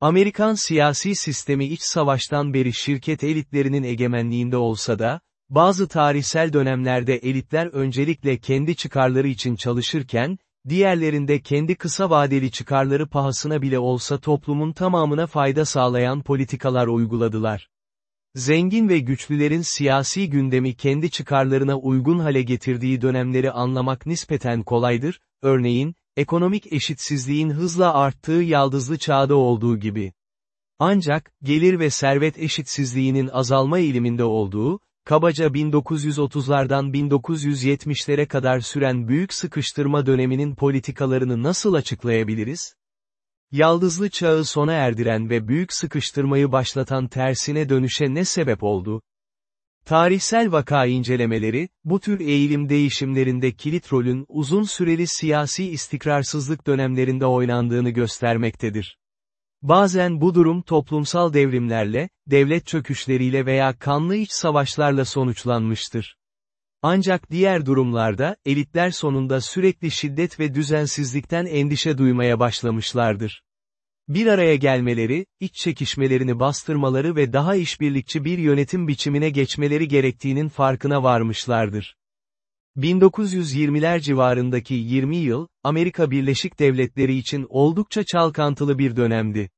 Amerikan siyasi sistemi iç savaştan beri şirket elitlerinin egemenliğinde olsa da, bazı tarihsel dönemlerde elitler öncelikle kendi çıkarları için çalışırken, diğerlerinde kendi kısa vadeli çıkarları pahasına bile olsa toplumun tamamına fayda sağlayan politikalar uyguladılar. Zengin ve güçlülerin siyasi gündemi kendi çıkarlarına uygun hale getirdiği dönemleri anlamak nispeten kolaydır, örneğin, ekonomik eşitsizliğin hızla arttığı yaldızlı çağda olduğu gibi. Ancak, gelir ve servet eşitsizliğinin azalma eğiliminde olduğu, kabaca 1930'lardan 1970'lere kadar süren büyük sıkıştırma döneminin politikalarını nasıl açıklayabiliriz? Yaldızlı çağı sona erdiren ve büyük sıkıştırmayı başlatan tersine dönüşe ne sebep oldu? Tarihsel vaka incelemeleri, bu tür eğilim değişimlerinde kilit rolün uzun süreli siyasi istikrarsızlık dönemlerinde oynandığını göstermektedir. Bazen bu durum toplumsal devrimlerle, devlet çöküşleriyle veya kanlı iç savaşlarla sonuçlanmıştır. Ancak diğer durumlarda, elitler sonunda sürekli şiddet ve düzensizlikten endişe duymaya başlamışlardır. Bir araya gelmeleri, iç çekişmelerini bastırmaları ve daha işbirlikçi bir yönetim biçimine geçmeleri gerektiğinin farkına varmışlardır. 1920'ler civarındaki 20 yıl, Amerika Birleşik Devletleri için oldukça çalkantılı bir dönemdi.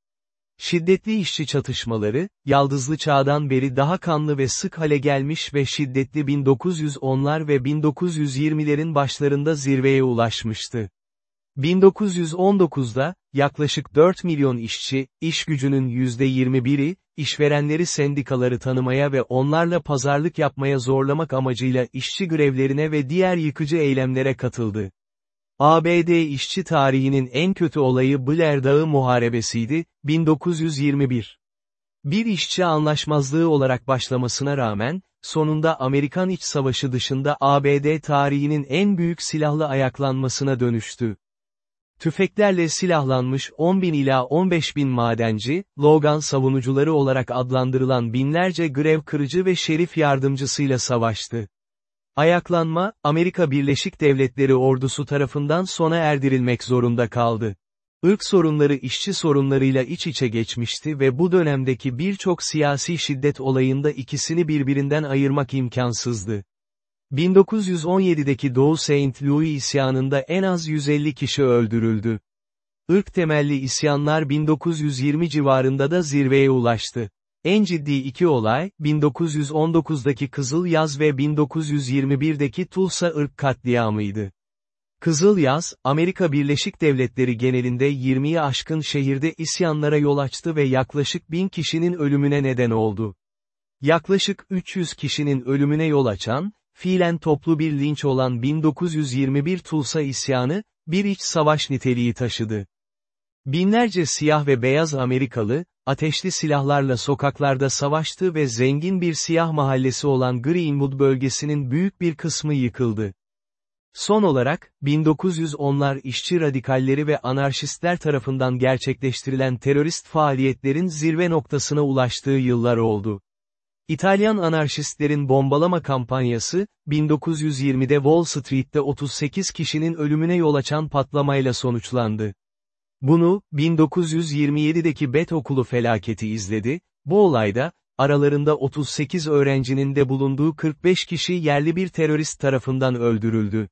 Şiddetli işçi çatışmaları, yaldızlı çağdan beri daha kanlı ve sık hale gelmiş ve şiddetli 1910'lar ve 1920'lerin başlarında zirveye ulaşmıştı. 1919'da, yaklaşık 4 milyon işçi, iş gücünün %21'i, işverenleri sendikaları tanımaya ve onlarla pazarlık yapmaya zorlamak amacıyla işçi grevlerine ve diğer yıkıcı eylemlere katıldı. ABD işçi tarihinin en kötü olayı Blair Dağı Muharebesiydi, 1921. Bir işçi anlaşmazlığı olarak başlamasına rağmen, sonunda Amerikan İç Savaşı dışında ABD tarihinin en büyük silahlı ayaklanmasına dönüştü. Tüfeklerle silahlanmış 10 bin ila 15 bin madenci, Logan savunucuları olarak adlandırılan binlerce grev kırıcı ve şerif yardımcısıyla savaştı. Ayaklanma, Amerika Birleşik Devletleri ordusu tarafından sona erdirilmek zorunda kaldı. Irk sorunları işçi sorunlarıyla iç içe geçmişti ve bu dönemdeki birçok siyasi şiddet olayında ikisini birbirinden ayırmak imkansızdı. 1917'deki Doğu St. Louis isyanında en az 150 kişi öldürüldü. Irk temelli isyanlar 1920 civarında da zirveye ulaştı. En ciddi iki olay, 1919'daki Kızıl Yaz ve 1921'deki Tulsa ırk katliamıydı. Kızıl Yaz, Amerika Birleşik Devletleri genelinde 20'yi aşkın şehirde isyanlara yol açtı ve yaklaşık 1000 kişinin ölümüne neden oldu. Yaklaşık 300 kişinin ölümüne yol açan, fiilen toplu bir linç olan 1921 Tulsa isyanı, bir iç savaş niteliği taşıdı. Binlerce siyah ve beyaz Amerikalı, ateşli silahlarla sokaklarda savaştı ve zengin bir siyah mahallesi olan Greenwood bölgesinin büyük bir kısmı yıkıldı. Son olarak, 1910'lar işçi radikalleri ve anarşistler tarafından gerçekleştirilen terörist faaliyetlerin zirve noktasına ulaştığı yıllar oldu. İtalyan anarşistlerin bombalama kampanyası, 1920'de Wall Street'te 38 kişinin ölümüne yol açan patlamayla sonuçlandı. Bunu, 1927'deki Bet okulu felaketi izledi, bu olayda, aralarında 38 öğrencinin de bulunduğu 45 kişi yerli bir terörist tarafından öldürüldü.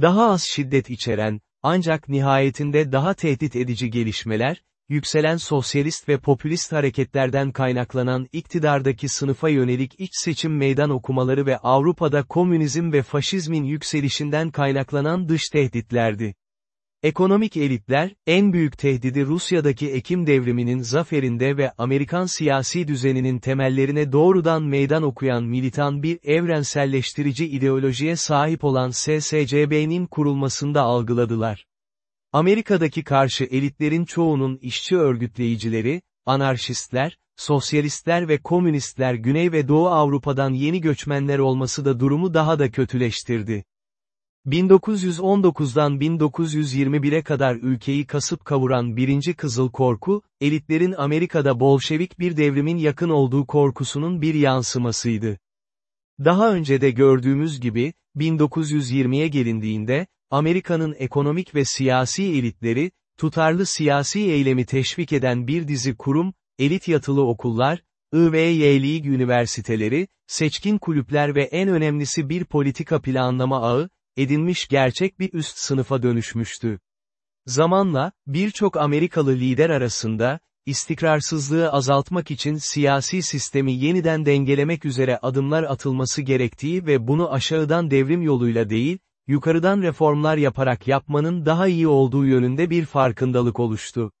Daha az şiddet içeren, ancak nihayetinde daha tehdit edici gelişmeler, yükselen sosyalist ve popülist hareketlerden kaynaklanan iktidardaki sınıfa yönelik iç seçim meydan okumaları ve Avrupa'da komünizm ve faşizmin yükselişinden kaynaklanan dış tehditlerdi. Ekonomik elitler, en büyük tehdidi Rusya'daki Ekim devriminin zaferinde ve Amerikan siyasi düzeninin temellerine doğrudan meydan okuyan militan bir evrenselleştirici ideolojiye sahip olan SSCB'nin kurulmasında algıladılar. Amerika'daki karşı elitlerin çoğunun işçi örgütleyicileri, anarşistler, sosyalistler ve komünistler Güney ve Doğu Avrupa'dan yeni göçmenler olması da durumu daha da kötüleştirdi. 1919'dan 1921'e kadar ülkeyi kasıp kavuran birinci Kızıl Korku, elitlerin Amerika'da Bolşevik bir devrimin yakın olduğu korkusunun bir yansımasıydı. Daha önce de gördüğümüz gibi, 1920'ye gelindiğinde, Amerika'nın ekonomik ve siyasi elitleri, tutarlı siyasi eylemi teşvik eden bir dizi kurum, elit yatılı okullar, I üniversiteleri, seçkin kulüpler ve en önemlisi bir politika planlama ağı, edinmiş gerçek bir üst sınıfa dönüşmüştü. Zamanla, birçok Amerikalı lider arasında, istikrarsızlığı azaltmak için siyasi sistemi yeniden dengelemek üzere adımlar atılması gerektiği ve bunu aşağıdan devrim yoluyla değil, yukarıdan reformlar yaparak yapmanın daha iyi olduğu yönünde bir farkındalık oluştu.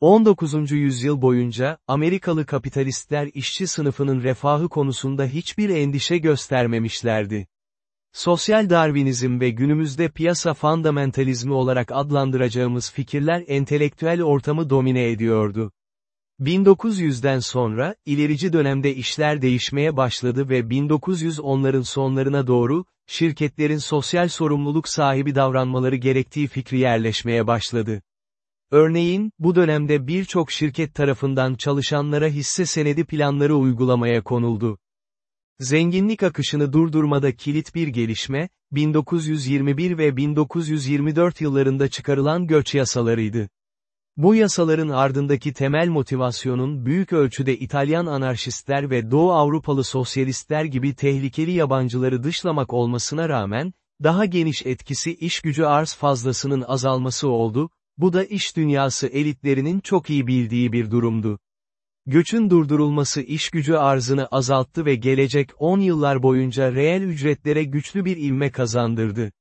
19. yüzyıl boyunca, Amerikalı kapitalistler işçi sınıfının refahı konusunda hiçbir endişe göstermemişlerdi. Sosyal Darwinizm ve günümüzde piyasa fundamentalizmi olarak adlandıracağımız fikirler entelektüel ortamı domine ediyordu. 1900'den sonra, ilerici dönemde işler değişmeye başladı ve 1910'ların sonlarına doğru, şirketlerin sosyal sorumluluk sahibi davranmaları gerektiği fikri yerleşmeye başladı. Örneğin, bu dönemde birçok şirket tarafından çalışanlara hisse senedi planları uygulamaya konuldu. Zenginlik akışını durdurmada kilit bir gelişme, 1921 ve 1924 yıllarında çıkarılan göç yasalarıydı. Bu yasaların ardındaki temel motivasyonun büyük ölçüde İtalyan anarşistler ve Doğu Avrupalı sosyalistler gibi tehlikeli yabancıları dışlamak olmasına rağmen, daha geniş etkisi iş gücü arz fazlasının azalması oldu, bu da iş dünyası elitlerinin çok iyi bildiği bir durumdu. Göçün durdurulması iş gücü arzını azalttı ve gelecek 10 yıllar boyunca reel ücretlere güçlü bir ilme kazandırdı.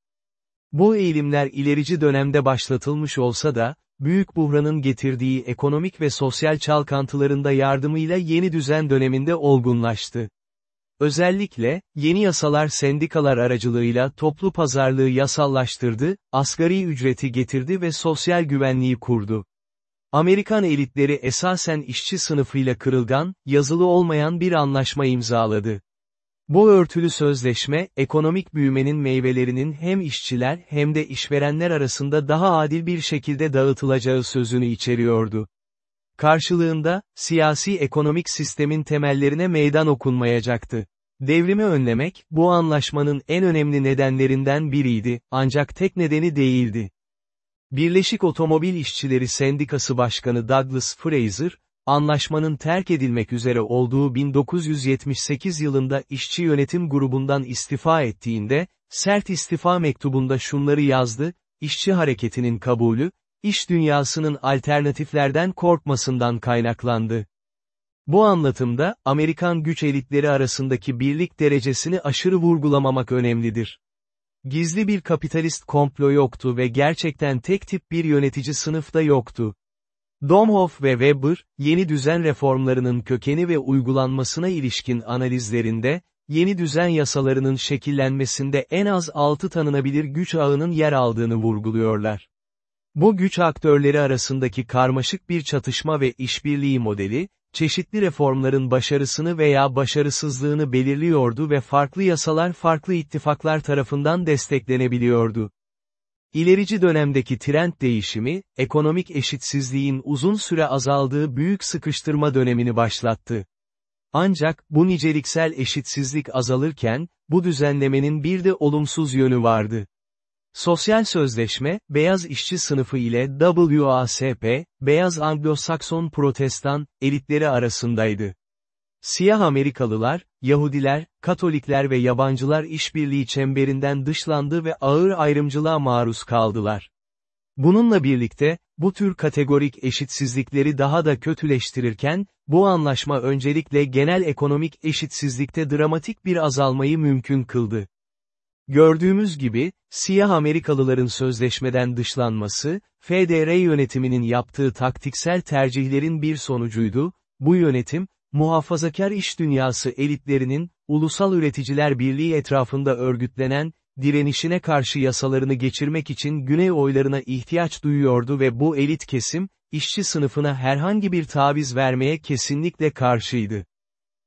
Bu eğilimler ilerici dönemde başlatılmış olsa da, büyük buhranın getirdiği ekonomik ve sosyal çalkantılarında yardımıyla yeni düzen döneminde olgunlaştı. Özellikle, yeni yasalar sendikalar aracılığıyla toplu pazarlığı yasallaştırdı, asgari ücreti getirdi ve sosyal güvenliği kurdu. Amerikan elitleri esasen işçi sınıfıyla kırılgan, yazılı olmayan bir anlaşma imzaladı. Bu örtülü sözleşme, ekonomik büyümenin meyvelerinin hem işçiler hem de işverenler arasında daha adil bir şekilde dağıtılacağı sözünü içeriyordu. Karşılığında, siyasi ekonomik sistemin temellerine meydan okunmayacaktı. Devrimi önlemek, bu anlaşmanın en önemli nedenlerinden biriydi, ancak tek nedeni değildi. Birleşik Otomobil İşçileri Sendikası Başkanı Douglas Fraser, anlaşmanın terk edilmek üzere olduğu 1978 yılında işçi yönetim grubundan istifa ettiğinde, sert istifa mektubunda şunları yazdı, işçi hareketinin kabulü, iş dünyasının alternatiflerden korkmasından kaynaklandı. Bu anlatımda, Amerikan güç elitleri arasındaki birlik derecesini aşırı vurgulamamak önemlidir. Gizli bir kapitalist komplo yoktu ve gerçekten tek tip bir yönetici sınıfta yoktu. Domhoff ve Weber, yeni düzen reformlarının kökeni ve uygulanmasına ilişkin analizlerinde, yeni düzen yasalarının şekillenmesinde en az 6 tanınabilir güç ağının yer aldığını vurguluyorlar. Bu güç aktörleri arasındaki karmaşık bir çatışma ve işbirliği modeli, çeşitli reformların başarısını veya başarısızlığını belirliyordu ve farklı yasalar farklı ittifaklar tarafından desteklenebiliyordu. İlerici dönemdeki trend değişimi, ekonomik eşitsizliğin uzun süre azaldığı büyük sıkıştırma dönemini başlattı. Ancak, bu niceliksel eşitsizlik azalırken, bu düzenlemenin bir de olumsuz yönü vardı. Sosyal sözleşme, beyaz işçi sınıfı ile WASP, beyaz Anglo-Sakson protestan, elitleri arasındaydı. Siyah Amerikalılar, Yahudiler, Katolikler ve yabancılar işbirliği çemberinden dışlandı ve ağır ayrımcılığa maruz kaldılar. Bununla birlikte, bu tür kategorik eşitsizlikleri daha da kötüleştirirken, bu anlaşma öncelikle genel ekonomik eşitsizlikte dramatik bir azalmayı mümkün kıldı. Gördüğümüz gibi, siyah Amerikalıların sözleşmeden dışlanması, FDR yönetiminin yaptığı taktiksel tercihlerin bir sonucuydu, bu yönetim, muhafazakar iş dünyası elitlerinin, Ulusal Üreticiler Birliği etrafında örgütlenen, direnişine karşı yasalarını geçirmek için Güney oylarına ihtiyaç duyuyordu ve bu elit kesim, işçi sınıfına herhangi bir taviz vermeye kesinlikle karşıydı.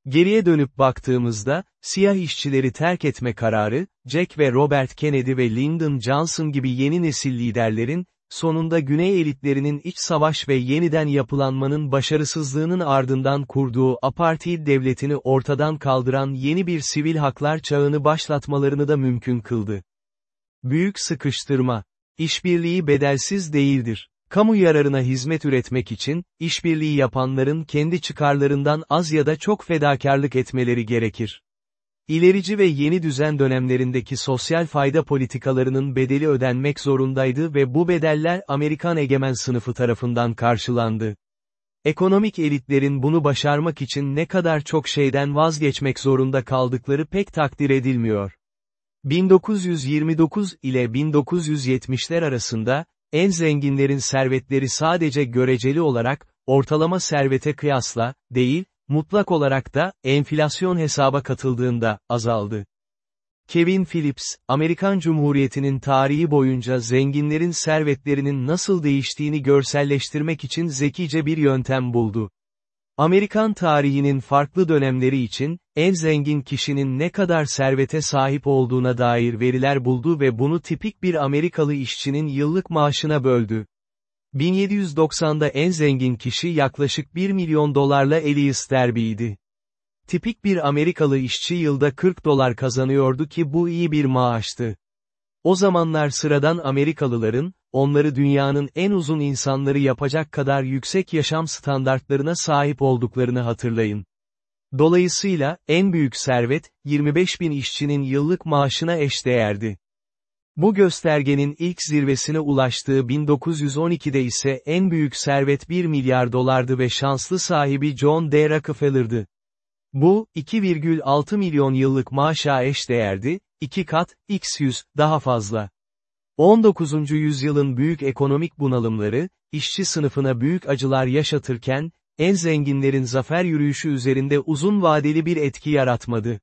Geriye dönüp baktığımızda, siyah işçileri terk etme kararı, Jack ve Robert Kennedy ve Lyndon Johnson gibi yeni nesil liderlerin, sonunda Güney elitlerinin iç savaş ve yeniden yapılanmanın başarısızlığının ardından kurduğu apartheid devletini ortadan kaldıran yeni bir sivil haklar çağını başlatmalarını da mümkün kıldı. Büyük sıkıştırma. İşbirliği bedelsiz değildir. Kamu yararına hizmet üretmek için, işbirliği yapanların kendi çıkarlarından az ya da çok fedakarlık etmeleri gerekir. İlerici ve yeni düzen dönemlerindeki sosyal fayda politikalarının bedeli ödenmek zorundaydı ve bu bedeller Amerikan egemen sınıfı tarafından karşılandı. Ekonomik elitlerin bunu başarmak için ne kadar çok şeyden vazgeçmek zorunda kaldıkları pek takdir edilmiyor. 1929 ile 1970'ler arasında, en zenginlerin servetleri sadece göreceli olarak, ortalama servete kıyasla, değil, mutlak olarak da, enflasyon hesaba katıldığında, azaldı. Kevin Phillips, Amerikan Cumhuriyeti'nin tarihi boyunca zenginlerin servetlerinin nasıl değiştiğini görselleştirmek için zekice bir yöntem buldu. Amerikan tarihinin farklı dönemleri için, en zengin kişinin ne kadar servete sahip olduğuna dair veriler buldu ve bunu tipik bir Amerikalı işçinin yıllık maaşına böldü. 1790'da en zengin kişi yaklaşık 1 milyon dolarla Elias Derby'ydi. Tipik bir Amerikalı işçi yılda 40 dolar kazanıyordu ki bu iyi bir maaştı. O zamanlar sıradan Amerikalıların, onları dünyanın en uzun insanları yapacak kadar yüksek yaşam standartlarına sahip olduklarını hatırlayın. Dolayısıyla, en büyük servet, 25 bin işçinin yıllık maaşına eşdeğerdi. Bu göstergenin ilk zirvesine ulaştığı 1912'de ise en büyük servet 1 milyar dolardı ve şanslı sahibi John D. Rockefeller'dı. Bu, 2,6 milyon yıllık maaşa eşdeğerdi, 2 kat, x 100, daha fazla. 19. yüzyılın büyük ekonomik bunalımları, işçi sınıfına büyük acılar yaşatırken, en zenginlerin zafer yürüyüşü üzerinde uzun vadeli bir etki yaratmadı.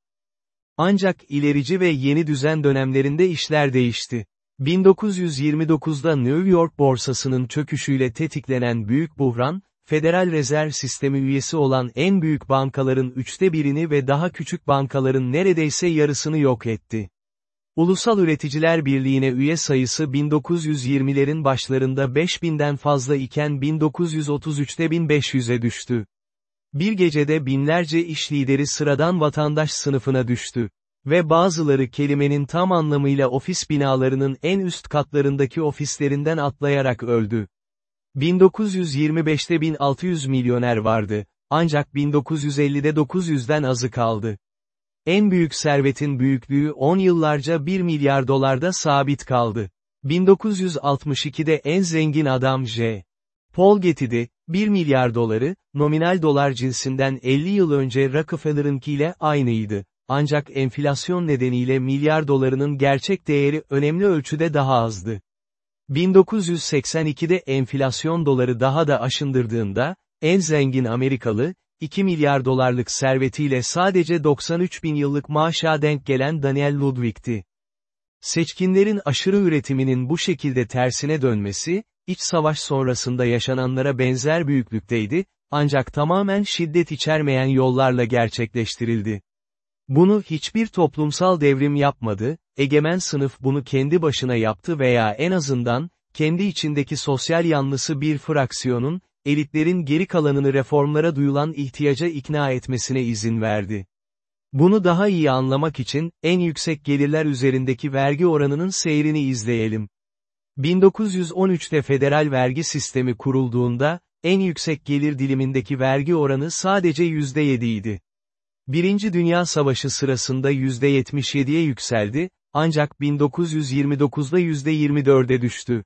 Ancak ilerici ve yeni düzen dönemlerinde işler değişti. 1929'da New York borsasının çöküşüyle tetiklenen büyük buhran, Federal Rezerv Sistemi üyesi olan en büyük bankaların üçte birini ve daha küçük bankaların neredeyse yarısını yok etti. Ulusal Üreticiler Birliği'ne üye sayısı 1920'lerin başlarında 5000'den fazla iken 1933'te 1500'e düştü. Bir gecede binlerce iş lideri sıradan vatandaş sınıfına düştü. Ve bazıları kelimenin tam anlamıyla ofis binalarının en üst katlarındaki ofislerinden atlayarak öldü. 1925'te 1600 milyoner vardı, ancak 1950'de 900'den azı kaldı. En büyük servetin büyüklüğü 10 yıllarca 1 milyar dolarda sabit kaldı. 1962'de en zengin adam J. Paul Getty'di, 1 milyar doları, nominal dolar cinsinden 50 yıl önce Rockefeller'ınkiyle aynıydı. Ancak enflasyon nedeniyle milyar dolarının gerçek değeri önemli ölçüde daha azdı. 1982'de enflasyon doları daha da aşındırdığında, en zengin Amerikalı, 2 milyar dolarlık servetiyle sadece 93 bin yıllık maaşa denk gelen Daniel Ludwig'ti. Seçkinlerin aşırı üretiminin bu şekilde tersine dönmesi, iç savaş sonrasında yaşananlara benzer büyüklükteydi, ancak tamamen şiddet içermeyen yollarla gerçekleştirildi. Bunu hiçbir toplumsal devrim yapmadı, egemen sınıf bunu kendi başına yaptı veya en azından, kendi içindeki sosyal yanlısı bir fraksiyonun, elitlerin geri kalanını reformlara duyulan ihtiyaca ikna etmesine izin verdi. Bunu daha iyi anlamak için, en yüksek gelirler üzerindeki vergi oranının seyrini izleyelim. 1913'te federal vergi sistemi kurulduğunda, en yüksek gelir dilimindeki vergi oranı sadece %7 idi. Birinci Dünya Savaşı sırasında %77'ye yükseldi, ancak 1929'da %24'e düştü.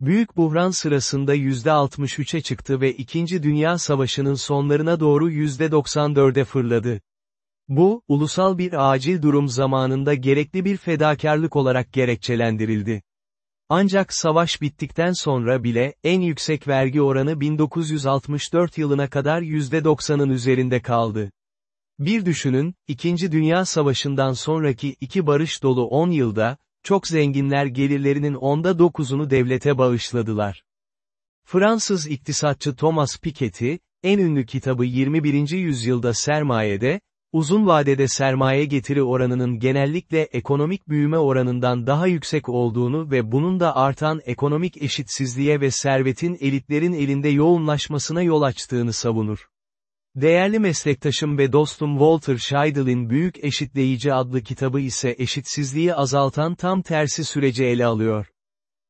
Büyük buhran sırasında %63'e çıktı ve İkinci Dünya Savaşı'nın sonlarına doğru %94'e fırladı. Bu, ulusal bir acil durum zamanında gerekli bir fedakarlık olarak gerekçelendirildi. Ancak savaş bittikten sonra bile, en yüksek vergi oranı 1964 yılına kadar %90'ın üzerinde kaldı. Bir düşünün, İkinci Dünya Savaşı'ndan sonraki iki barış dolu 10 yılda, çok zenginler gelirlerinin onda dokuzunu devlete bağışladılar. Fransız iktisatçı Thomas Piketty, en ünlü kitabı 21. yüzyılda sermayede, uzun vadede sermaye getiri oranının genellikle ekonomik büyüme oranından daha yüksek olduğunu ve bunun da artan ekonomik eşitsizliğe ve servetin elitlerin elinde yoğunlaşmasına yol açtığını savunur. Değerli meslektaşım ve dostum Walter Scheidl'in Büyük Eşitleyici adlı kitabı ise eşitsizliği azaltan tam tersi süreci ele alıyor.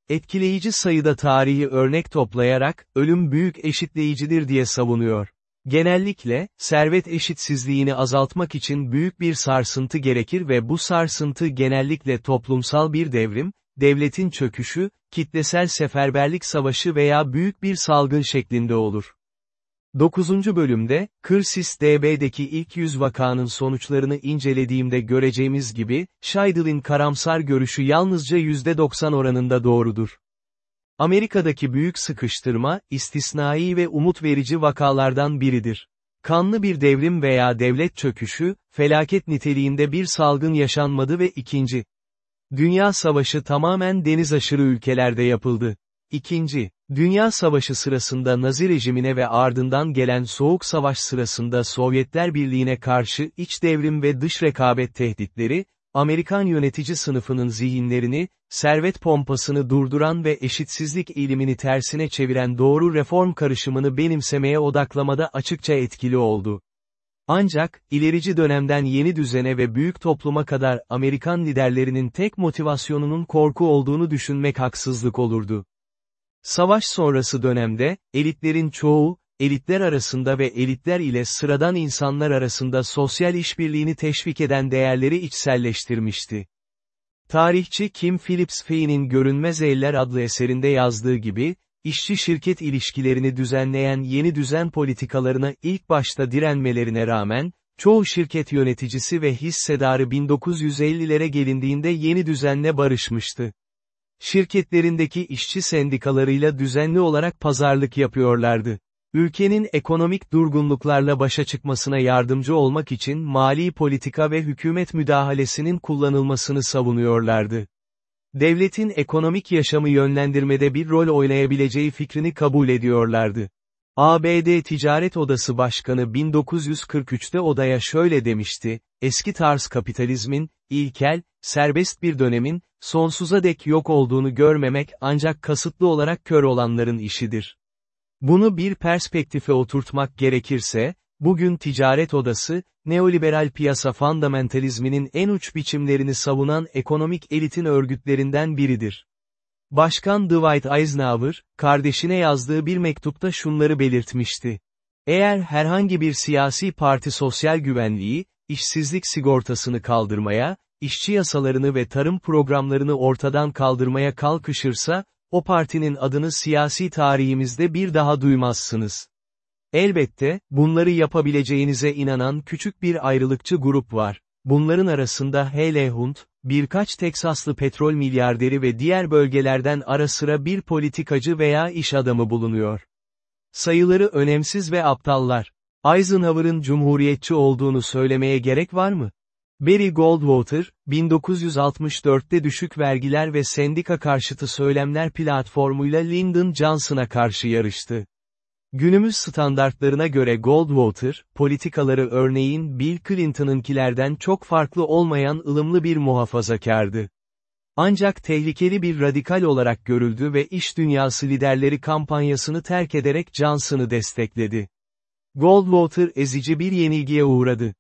Etkileyici sayıda tarihi örnek toplayarak, ölüm büyük eşitleyicidir diye savunuyor. Genellikle, servet eşitsizliğini azaltmak için büyük bir sarsıntı gerekir ve bu sarsıntı genellikle toplumsal bir devrim, devletin çöküşü, kitlesel seferberlik savaşı veya büyük bir salgın şeklinde olur. 9. bölümde, Kırsis DB'deki ilk 100 vakanın sonuçlarını incelediğimde göreceğimiz gibi, Scheidl'in karamsar görüşü yalnızca %90 oranında doğrudur. Amerika'daki büyük sıkıştırma, istisnai ve umut verici vakalardan biridir. Kanlı bir devrim veya devlet çöküşü, felaket niteliğinde bir salgın yaşanmadı ve ikinci. Dünya Savaşı tamamen deniz aşırı ülkelerde yapıldı. İkinci, Dünya Savaşı sırasında Nazi rejimine ve ardından gelen Soğuk Savaş sırasında Sovyetler Birliği'ne karşı iç devrim ve dış rekabet tehditleri, Amerikan yönetici sınıfının zihinlerini, servet pompasını durduran ve eşitsizlik eğilimini tersine çeviren doğru reform karışımını benimsemeye odaklamada açıkça etkili oldu. Ancak, ilerici dönemden yeni düzene ve büyük topluma kadar Amerikan liderlerinin tek motivasyonunun korku olduğunu düşünmek haksızlık olurdu. Savaş sonrası dönemde, elitlerin çoğu, elitler arasında ve elitler ile sıradan insanlar arasında sosyal işbirliğini teşvik eden değerleri içselleştirmişti. Tarihçi Kim Phillips Fay'nin Görünmez Eller adlı eserinde yazdığı gibi, işçi-şirket ilişkilerini düzenleyen yeni düzen politikalarına ilk başta direnmelerine rağmen, çoğu şirket yöneticisi ve hissedarı 1950'lere gelindiğinde yeni düzenle barışmıştı. Şirketlerindeki işçi sendikalarıyla düzenli olarak pazarlık yapıyorlardı. Ülkenin ekonomik durgunluklarla başa çıkmasına yardımcı olmak için mali politika ve hükümet müdahalesinin kullanılmasını savunuyorlardı. Devletin ekonomik yaşamı yönlendirmede bir rol oynayabileceği fikrini kabul ediyorlardı. ABD Ticaret Odası Başkanı 1943'te odaya şöyle demişti, eski tarz kapitalizmin, ilkel, serbest bir dönemin, sonsuza dek yok olduğunu görmemek ancak kasıtlı olarak kör olanların işidir. Bunu bir perspektife oturtmak gerekirse, bugün ticaret odası, neoliberal piyasa fundamentalizminin en uç biçimlerini savunan ekonomik elitin örgütlerinden biridir. Başkan Dwight Eisenhower, kardeşine yazdığı bir mektupta şunları belirtmişti. Eğer herhangi bir siyasi parti sosyal güvenliği, işsizlik sigortasını kaldırmaya, işçi yasalarını ve tarım programlarını ortadan kaldırmaya kalkışırsa, o partinin adını siyasi tarihimizde bir daha duymazsınız. Elbette, bunları yapabileceğinize inanan küçük bir ayrılıkçı grup var. Bunların arasında Haley Hunt, birkaç Teksaslı petrol milyarderi ve diğer bölgelerden ara sıra bir politikacı veya iş adamı bulunuyor. Sayıları önemsiz ve aptallar. Eisenhower'ın cumhuriyetçi olduğunu söylemeye gerek var mı? Barry Goldwater, 1964'te düşük vergiler ve sendika karşıtı söylemler platformuyla Lyndon Johnson'a karşı yarıştı. Günümüz standartlarına göre Goldwater, politikaları örneğin Bill Clinton'ınkilerden çok farklı olmayan ılımlı bir muhafazakardı. Ancak tehlikeli bir radikal olarak görüldü ve iş dünyası liderleri kampanyasını terk ederek Johnson'ı destekledi. Goldwater ezici bir yenilgiye uğradı.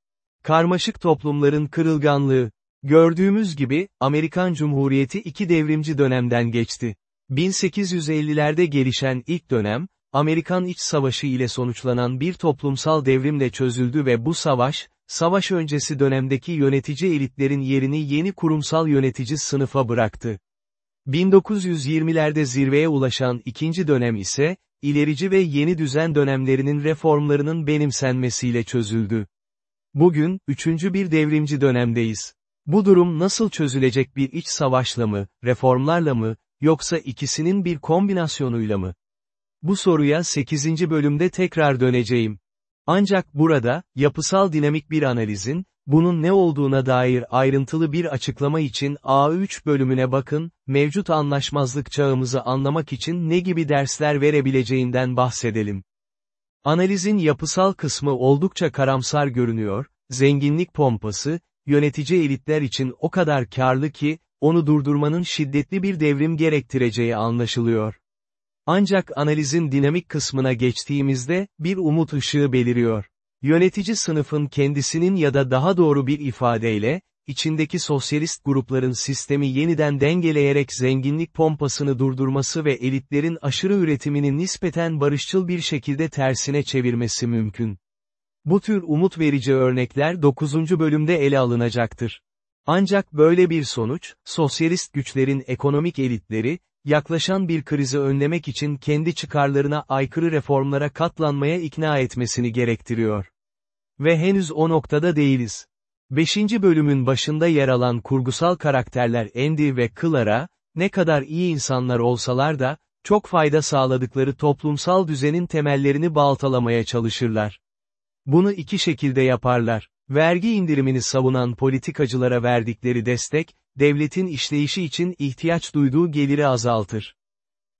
Karmaşık toplumların kırılganlığı. Gördüğümüz gibi, Amerikan Cumhuriyeti iki devrimci dönemden geçti. 1850'lerde gelişen ilk dönem, Amerikan İç Savaşı ile sonuçlanan bir toplumsal devrimle çözüldü ve bu savaş, savaş öncesi dönemdeki yönetici elitlerin yerini yeni kurumsal yönetici sınıfa bıraktı. 1920'lerde zirveye ulaşan ikinci dönem ise, ilerici ve yeni düzen dönemlerinin reformlarının benimsenmesiyle çözüldü. Bugün, üçüncü bir devrimci dönemdeyiz. Bu durum nasıl çözülecek bir iç savaşla mı, reformlarla mı, yoksa ikisinin bir kombinasyonuyla mı? Bu soruya 8. bölümde tekrar döneceğim. Ancak burada, yapısal dinamik bir analizin, bunun ne olduğuna dair ayrıntılı bir açıklama için A3 bölümüne bakın, mevcut anlaşmazlık çağımızı anlamak için ne gibi dersler verebileceğinden bahsedelim. Analizin yapısal kısmı oldukça karamsar görünüyor, zenginlik pompası, yönetici elitler için o kadar karlı ki, onu durdurmanın şiddetli bir devrim gerektireceği anlaşılıyor. Ancak analizin dinamik kısmına geçtiğimizde, bir umut ışığı beliriyor. Yönetici sınıfın kendisinin ya da daha doğru bir ifadeyle, içindeki sosyalist grupların sistemi yeniden dengeleyerek zenginlik pompasını durdurması ve elitlerin aşırı üretimini nispeten barışçıl bir şekilde tersine çevirmesi mümkün. Bu tür umut verici örnekler 9. bölümde ele alınacaktır. Ancak böyle bir sonuç, sosyalist güçlerin ekonomik elitleri, yaklaşan bir krizi önlemek için kendi çıkarlarına aykırı reformlara katlanmaya ikna etmesini gerektiriyor. Ve henüz o noktada değiliz. 5. bölümün başında yer alan kurgusal karakterler Andy ve Clara, ne kadar iyi insanlar olsalar da, çok fayda sağladıkları toplumsal düzenin temellerini baltalamaya çalışırlar. Bunu iki şekilde yaparlar. Vergi indirimini savunan politikacılara verdikleri destek, devletin işleyişi için ihtiyaç duyduğu geliri azaltır.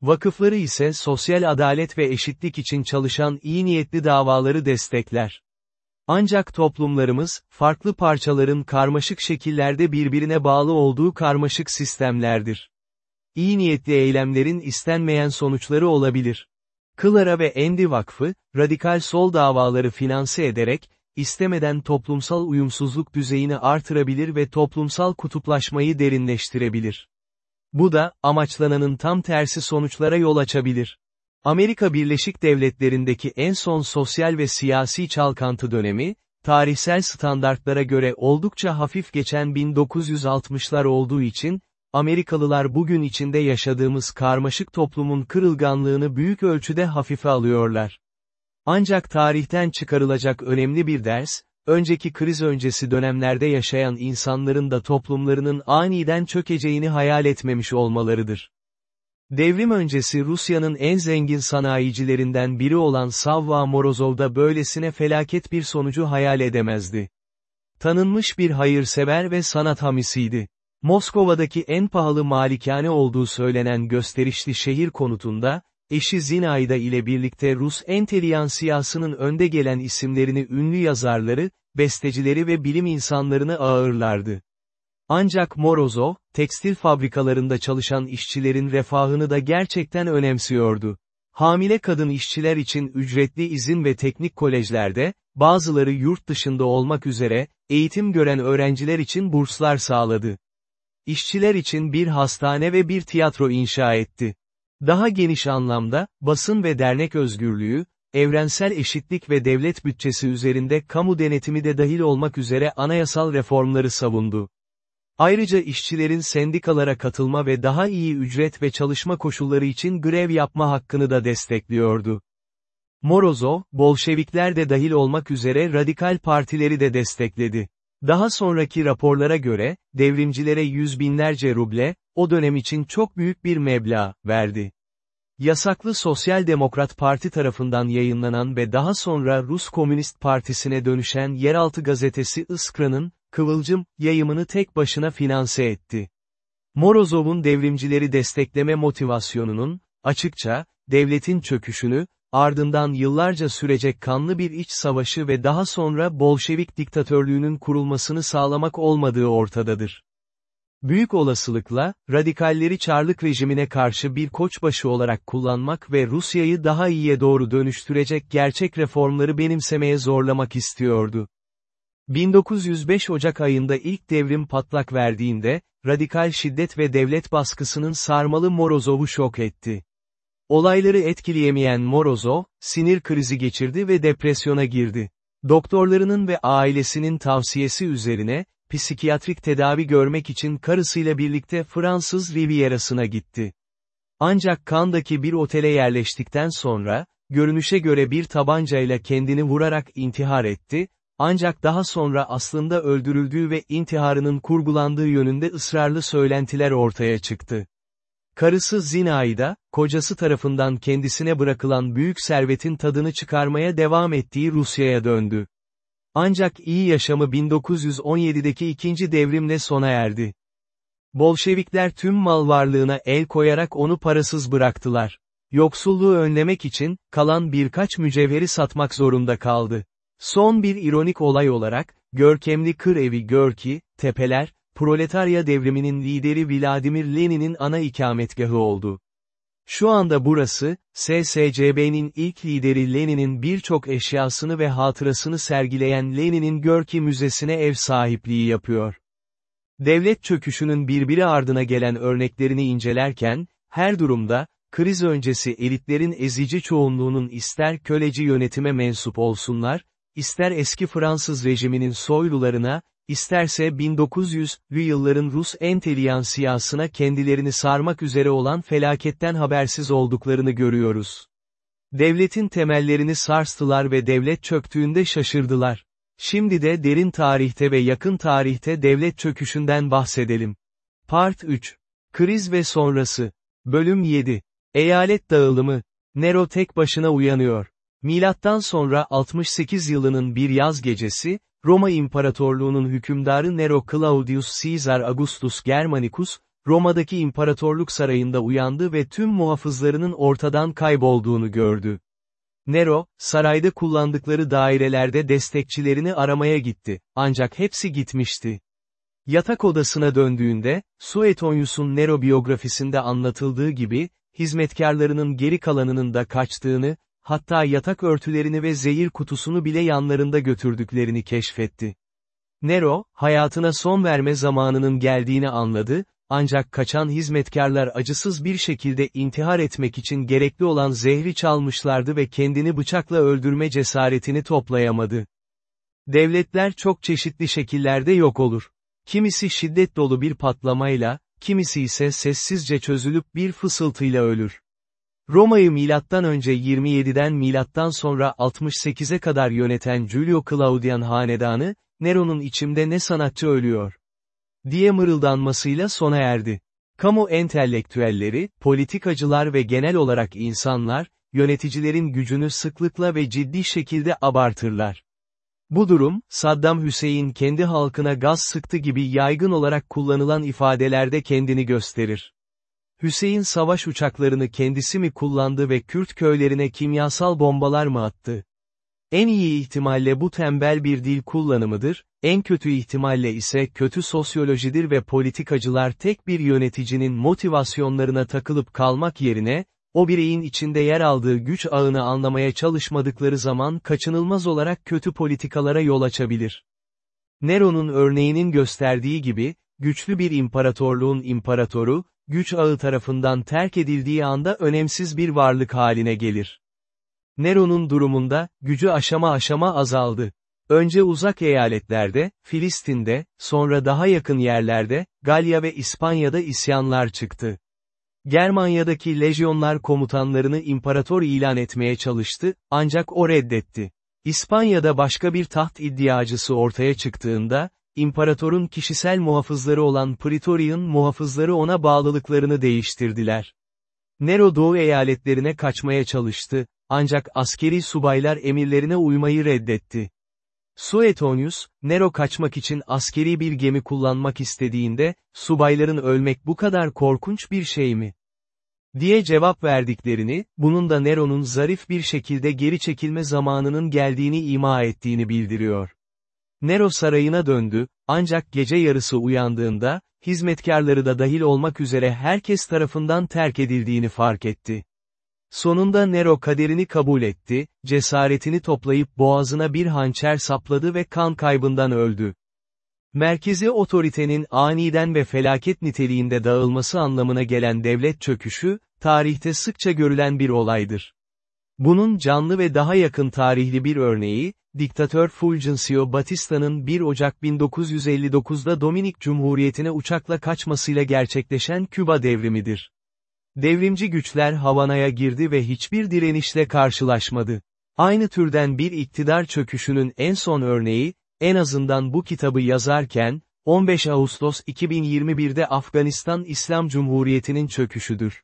Vakıfları ise sosyal adalet ve eşitlik için çalışan iyi niyetli davaları destekler. Ancak toplumlarımız, farklı parçaların karmaşık şekillerde birbirine bağlı olduğu karmaşık sistemlerdir. İyi niyetli eylemlerin istenmeyen sonuçları olabilir. Clara ve Andy Vakfı, radikal sol davaları finanse ederek, istemeden toplumsal uyumsuzluk düzeyini artırabilir ve toplumsal kutuplaşmayı derinleştirebilir. Bu da, amaçlananın tam tersi sonuçlara yol açabilir. Amerika Birleşik Devletleri'ndeki en son sosyal ve siyasi çalkantı dönemi, tarihsel standartlara göre oldukça hafif geçen 1960'lar olduğu için, Amerikalılar bugün içinde yaşadığımız karmaşık toplumun kırılganlığını büyük ölçüde hafife alıyorlar. Ancak tarihten çıkarılacak önemli bir ders, önceki kriz öncesi dönemlerde yaşayan insanların da toplumlarının aniden çökeceğini hayal etmemiş olmalarıdır. Devrim öncesi Rusya'nın en zengin sanayicilerinden biri olan Savva Morozov da böylesine felaket bir sonucu hayal edemezdi. Tanınmış bir hayırsever ve sanat hamisiydi. Moskova'daki en pahalı malikane olduğu söylenen gösterişli şehir konutunda, eşi Zinayda ile birlikte Rus enteliyansiyasının önde gelen isimlerini ünlü yazarları, bestecileri ve bilim insanlarını ağırlardı. Ancak Morozov, tekstil fabrikalarında çalışan işçilerin refahını da gerçekten önemsiyordu. Hamile kadın işçiler için ücretli izin ve teknik kolejlerde, bazıları yurt dışında olmak üzere, eğitim gören öğrenciler için burslar sağladı. İşçiler için bir hastane ve bir tiyatro inşa etti. Daha geniş anlamda, basın ve dernek özgürlüğü, evrensel eşitlik ve devlet bütçesi üzerinde kamu denetimi de dahil olmak üzere anayasal reformları savundu. Ayrıca işçilerin sendikalara katılma ve daha iyi ücret ve çalışma koşulları için grev yapma hakkını da destekliyordu. Morozov, Bolşevikler de dahil olmak üzere radikal partileri de destekledi. Daha sonraki raporlara göre, devrimcilere yüz binlerce ruble, o dönem için çok büyük bir meblağ, verdi. Yasaklı Sosyal Demokrat Parti tarafından yayınlanan ve daha sonra Rus Komünist Partisi'ne dönüşen yeraltı gazetesi Iskra'nın, Kıvılcım, yayımını tek başına finanse etti. Morozov'un devrimcileri destekleme motivasyonunun, açıkça, devletin çöküşünü, ardından yıllarca sürecek kanlı bir iç savaşı ve daha sonra Bolşevik diktatörlüğünün kurulmasını sağlamak olmadığı ortadadır. Büyük olasılıkla, radikalleri Çarlık rejimine karşı bir koçbaşı olarak kullanmak ve Rusya'yı daha iyiye doğru dönüştürecek gerçek reformları benimsemeye zorlamak istiyordu. 1905 Ocak ayında ilk devrim patlak verdiğinde, radikal şiddet ve devlet baskısının sarmalı Morozov'u şok etti. Olayları etkileyemeyen Morozov, sinir krizi geçirdi ve depresyona girdi. Doktorlarının ve ailesinin tavsiyesi üzerine, psikiyatrik tedavi görmek için karısıyla birlikte Fransız Riviera'sına gitti. Ancak Kandaki bir otele yerleştikten sonra, görünüşe göre bir tabancayla kendini vurarak intihar etti, ancak daha sonra aslında öldürüldüğü ve intiharının kurgulandığı yönünde ısrarlı söylentiler ortaya çıktı. Karısı Zinaida, kocası tarafından kendisine bırakılan büyük servetin tadını çıkarmaya devam ettiği Rusya'ya döndü. Ancak iyi yaşamı 1917'deki ikinci devrimle sona erdi. Bolşevikler tüm mal varlığına el koyarak onu parasız bıraktılar. Yoksulluğu önlemek için, kalan birkaç mücevheri satmak zorunda kaldı. Son bir ironik olay olarak, görkemli kır evi Görki, Tepeler, proletarya devriminin lideri Vladimir Lenin'in ana ikametgahı oldu. Şu anda burası, SSCB'nin ilk lideri Lenin'in birçok eşyasını ve hatırasını sergileyen Lenin'in Görki Müzesi'ne ev sahipliği yapıyor. Devlet çöküşünün birbiri ardına gelen örneklerini incelerken, her durumda, kriz öncesi elitlerin ezici çoğunluğunun ister köleci yönetime mensup olsunlar, ister eski Fransız rejiminin soylularına, isterse 1900'lü yılların Rus enteliyansiyasına kendilerini sarmak üzere olan felaketten habersiz olduklarını görüyoruz. Devletin temellerini sarstılar ve devlet çöktüğünde şaşırdılar. Şimdi de derin tarihte ve yakın tarihte devlet çöküşünden bahsedelim. Part 3. Kriz ve sonrası. Bölüm 7. Eyalet dağılımı. Nero tek başına uyanıyor. Milattan sonra 68 yılının bir yaz gecesi, Roma İmparatorluğu'nun hükümdarı Nero Claudius Caesar Augustus Germanicus, Roma'daki imparatorluk sarayında uyandı ve tüm muhafızlarının ortadan kaybolduğunu gördü. Nero, sarayda kullandıkları dairelerde destekçilerini aramaya gitti, ancak hepsi gitmişti. Yatak odasına döndüğünde, Suetonius'un Nero biyografisinde anlatıldığı gibi, hizmetkarlarının geri kalanının da kaçtığını, hatta yatak örtülerini ve zehir kutusunu bile yanlarında götürdüklerini keşfetti. Nero, hayatına son verme zamanının geldiğini anladı, ancak kaçan hizmetkarlar acısız bir şekilde intihar etmek için gerekli olan zehri çalmışlardı ve kendini bıçakla öldürme cesaretini toplayamadı. Devletler çok çeşitli şekillerde yok olur. Kimisi şiddet dolu bir patlamayla, kimisi ise sessizce çözülüp bir fısıltıyla ölür. Roma'yı önce 27'den milattan sonra 68'e kadar yöneten Julio Claudian hanedanı, Nero'nun içimde ne sanatçı ölüyor diye mırıldanmasıyla sona erdi. Kamu entelektüelleri, politikacılar ve genel olarak insanlar, yöneticilerin gücünü sıklıkla ve ciddi şekilde abartırlar. Bu durum, Saddam Hüseyin kendi halkına gaz sıktı gibi yaygın olarak kullanılan ifadelerde kendini gösterir. Hüseyin savaş uçaklarını kendisi mi kullandı ve Kürt köylerine kimyasal bombalar mı attı? En iyi ihtimalle bu tembel bir dil kullanımıdır, en kötü ihtimalle ise kötü sosyolojidir ve politikacılar tek bir yöneticinin motivasyonlarına takılıp kalmak yerine, o bireyin içinde yer aldığı güç ağını anlamaya çalışmadıkları zaman kaçınılmaz olarak kötü politikalara yol açabilir. Nero'nun örneğinin gösterdiği gibi, güçlü bir imparatorluğun imparatoru, güç ağı tarafından terk edildiği anda önemsiz bir varlık haline gelir. Nero'nun durumunda, gücü aşama aşama azaldı. Önce uzak eyaletlerde, Filistin'de, sonra daha yakın yerlerde, Galya ve İspanya'da isyanlar çıktı. Germanya'daki lejyonlar komutanlarını imparator ilan etmeye çalıştı, ancak o reddetti. İspanya'da başka bir taht iddiacısı ortaya çıktığında, imparatorun kişisel muhafızları olan Praetorian muhafızları ona bağlılıklarını değiştirdiler. Nero Doğu eyaletlerine kaçmaya çalıştı, ancak askeri subaylar emirlerine uymayı reddetti. Suetonius, Nero kaçmak için askeri bir gemi kullanmak istediğinde, subayların ölmek bu kadar korkunç bir şey mi? diye cevap verdiklerini, bunun da Nero'nun zarif bir şekilde geri çekilme zamanının geldiğini ima ettiğini bildiriyor. Nero sarayına döndü, ancak gece yarısı uyandığında, hizmetkarları da dahil olmak üzere herkes tarafından terk edildiğini fark etti. Sonunda Nero kaderini kabul etti, cesaretini toplayıp boğazına bir hançer sapladı ve kan kaybından öldü. Merkezi otoritenin aniden ve felaket niteliğinde dağılması anlamına gelen devlet çöküşü, tarihte sıkça görülen bir olaydır. Bunun canlı ve daha yakın tarihli bir örneği, diktatör Fulgencio Batista'nın 1 Ocak 1959'da Dominik Cumhuriyeti'ne uçakla kaçmasıyla gerçekleşen Küba devrimidir. Devrimci güçler Havana'ya girdi ve hiçbir direnişle karşılaşmadı. Aynı türden bir iktidar çöküşünün en son örneği, en azından bu kitabı yazarken, 15 Ağustos 2021'de Afganistan İslam Cumhuriyeti'nin çöküşüdür.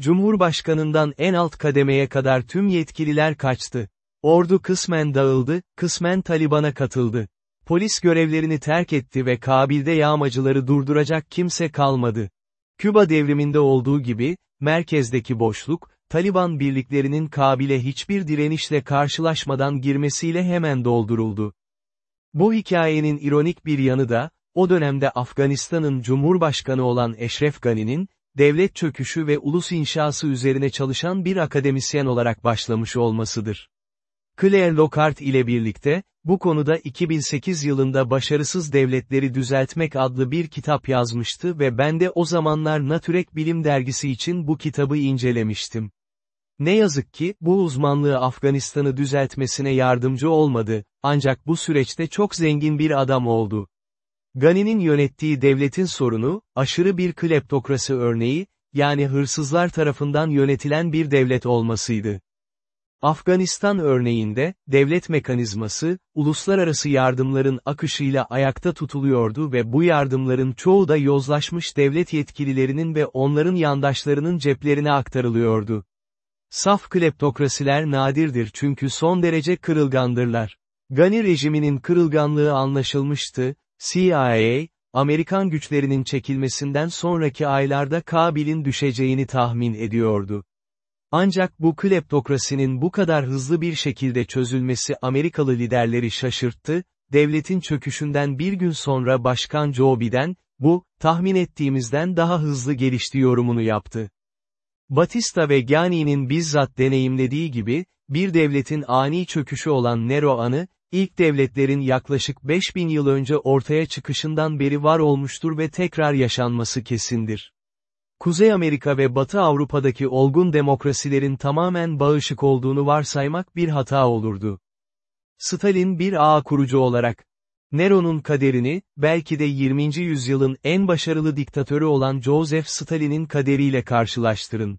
Cumhurbaşkanından en alt kademeye kadar tüm yetkililer kaçtı. Ordu kısmen dağıldı, kısmen Taliban'a katıldı. Polis görevlerini terk etti ve Kabil'de yağmacıları durduracak kimse kalmadı. Küba devriminde olduğu gibi, merkezdeki boşluk, Taliban birliklerinin Kabil'e hiçbir direnişle karşılaşmadan girmesiyle hemen dolduruldu. Bu hikayenin ironik bir yanı da, o dönemde Afganistan'ın Cumhurbaşkanı olan Eşref Gani'nin, devlet çöküşü ve ulus inşası üzerine çalışan bir akademisyen olarak başlamış olmasıdır. Claire Lockhart ile birlikte, bu konuda 2008 yılında Başarısız Devletleri Düzeltmek adlı bir kitap yazmıştı ve ben de o zamanlar Natürek Bilim Dergisi için bu kitabı incelemiştim. Ne yazık ki, bu uzmanlığı Afganistan'ı düzeltmesine yardımcı olmadı, ancak bu süreçte çok zengin bir adam oldu. Gani'nin yönettiği devletin sorunu, aşırı bir kleptokrasi örneği, yani hırsızlar tarafından yönetilen bir devlet olmasıydı. Afganistan örneğinde, devlet mekanizması, uluslararası yardımların akışıyla ayakta tutuluyordu ve bu yardımların çoğu da yozlaşmış devlet yetkililerinin ve onların yandaşlarının ceplerine aktarılıyordu. Saf kleptokrasiler nadirdir çünkü son derece kırılgandırlar. Gani rejiminin kırılganlığı anlaşılmıştı, CIA, Amerikan güçlerinin çekilmesinden sonraki aylarda Kabil'in düşeceğini tahmin ediyordu. Ancak bu kleptokrasinin bu kadar hızlı bir şekilde çözülmesi Amerikalı liderleri şaşırttı, devletin çöküşünden bir gün sonra Başkan Joe Biden, bu, tahmin ettiğimizden daha hızlı gelişti yorumunu yaptı. Batista ve Ghani'nin bizzat deneyimlediği gibi, bir devletin ani çöküşü olan Nero anı, ilk devletlerin yaklaşık 5000 yıl önce ortaya çıkışından beri var olmuştur ve tekrar yaşanması kesindir. Kuzey Amerika ve Batı Avrupa'daki olgun demokrasilerin tamamen bağışık olduğunu varsaymak bir hata olurdu. Stalin bir ağ kurucu olarak, Nero'nun kaderini, belki de 20. yüzyılın en başarılı diktatörü olan Joseph Stalin'in kaderiyle karşılaştırın.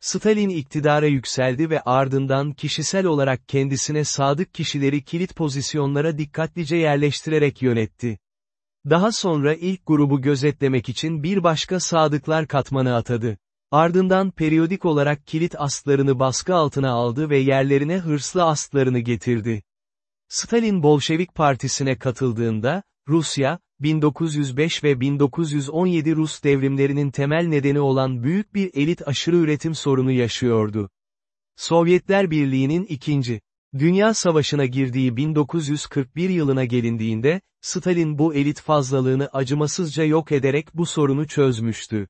Stalin iktidara yükseldi ve ardından kişisel olarak kendisine sadık kişileri kilit pozisyonlara dikkatlice yerleştirerek yönetti. Daha sonra ilk grubu gözetlemek için bir başka sadıklar katmanı atadı. Ardından periyodik olarak kilit astlarını baskı altına aldı ve yerlerine hırslı astlarını getirdi. Stalin Bolşevik Partisi'ne katıldığında, Rusya, 1905 ve 1917 Rus devrimlerinin temel nedeni olan büyük bir elit aşırı üretim sorunu yaşıyordu. Sovyetler Birliği'nin ikinci Dünya Savaşı'na girdiği 1941 yılına gelindiğinde, Stalin bu elit fazlalığını acımasızca yok ederek bu sorunu çözmüştü.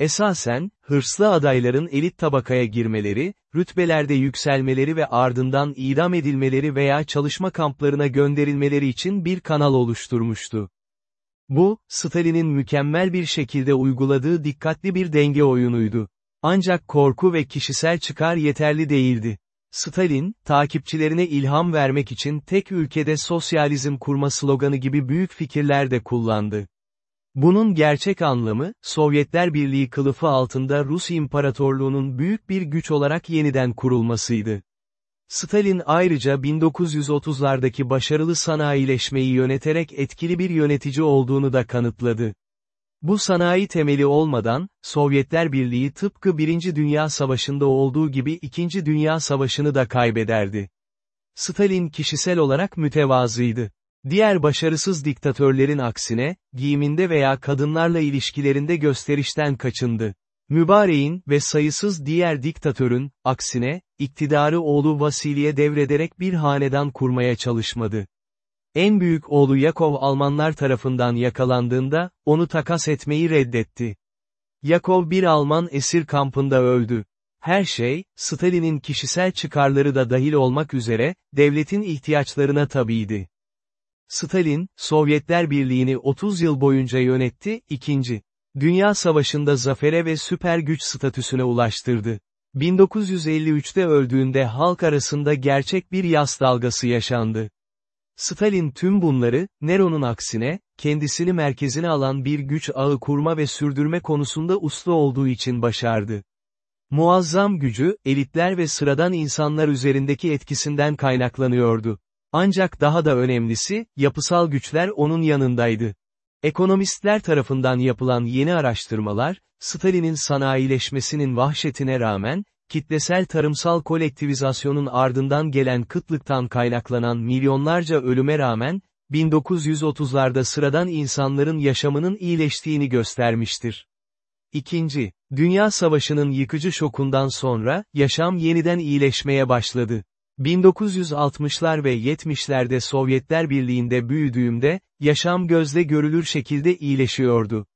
Esasen, hırslı adayların elit tabakaya girmeleri, rütbelerde yükselmeleri ve ardından idam edilmeleri veya çalışma kamplarına gönderilmeleri için bir kanal oluşturmuştu. Bu, Stalin'in mükemmel bir şekilde uyguladığı dikkatli bir denge oyunuydu. Ancak korku ve kişisel çıkar yeterli değildi. Stalin, takipçilerine ilham vermek için tek ülkede sosyalizm kurma sloganı gibi büyük fikirler de kullandı. Bunun gerçek anlamı, Sovyetler Birliği kılıfı altında Rus İmparatorluğu'nun büyük bir güç olarak yeniden kurulmasıydı. Stalin ayrıca 1930'lardaki başarılı sanayileşmeyi yöneterek etkili bir yönetici olduğunu da kanıtladı. Bu sanayi temeli olmadan, Sovyetler Birliği tıpkı Birinci Dünya Savaşı'nda olduğu gibi İkinci Dünya Savaşı'nı da kaybederdi. Stalin kişisel olarak mütevazıydı. Diğer başarısız diktatörlerin aksine, giyiminde veya kadınlarla ilişkilerinde gösterişten kaçındı. Mübareğin ve sayısız diğer diktatörün, aksine, iktidarı oğlu Vasili'ye devrederek bir hanedan kurmaya çalışmadı. En büyük oğlu Yakov Almanlar tarafından yakalandığında, onu takas etmeyi reddetti. Yakov bir Alman esir kampında öldü. Her şey, Stalin'in kişisel çıkarları da dahil olmak üzere, devletin ihtiyaçlarına tabiydi. Stalin, Sovyetler Birliği'ni 30 yıl boyunca yönetti, ikinci. Dünya Savaşı'nda zafere ve süper güç statüsüne ulaştırdı. 1953'te öldüğünde halk arasında gerçek bir yas dalgası yaşandı. Stalin tüm bunları, Nero'nun aksine, kendisini merkezine alan bir güç ağı kurma ve sürdürme konusunda usta olduğu için başardı. Muazzam gücü, elitler ve sıradan insanlar üzerindeki etkisinden kaynaklanıyordu. Ancak daha da önemlisi, yapısal güçler onun yanındaydı. Ekonomistler tarafından yapılan yeni araştırmalar, Stalin'in sanayileşmesinin vahşetine rağmen, kitlesel tarımsal kolektivizasyonun ardından gelen kıtlıktan kaynaklanan milyonlarca ölüme rağmen, 1930'larda sıradan insanların yaşamının iyileştiğini göstermiştir. İkinci, Dünya Savaşı'nın yıkıcı şokundan sonra, yaşam yeniden iyileşmeye başladı. 1960'lar ve 70'lerde Sovyetler Birliği'nde büyüdüğümde, yaşam gözle görülür şekilde iyileşiyordu.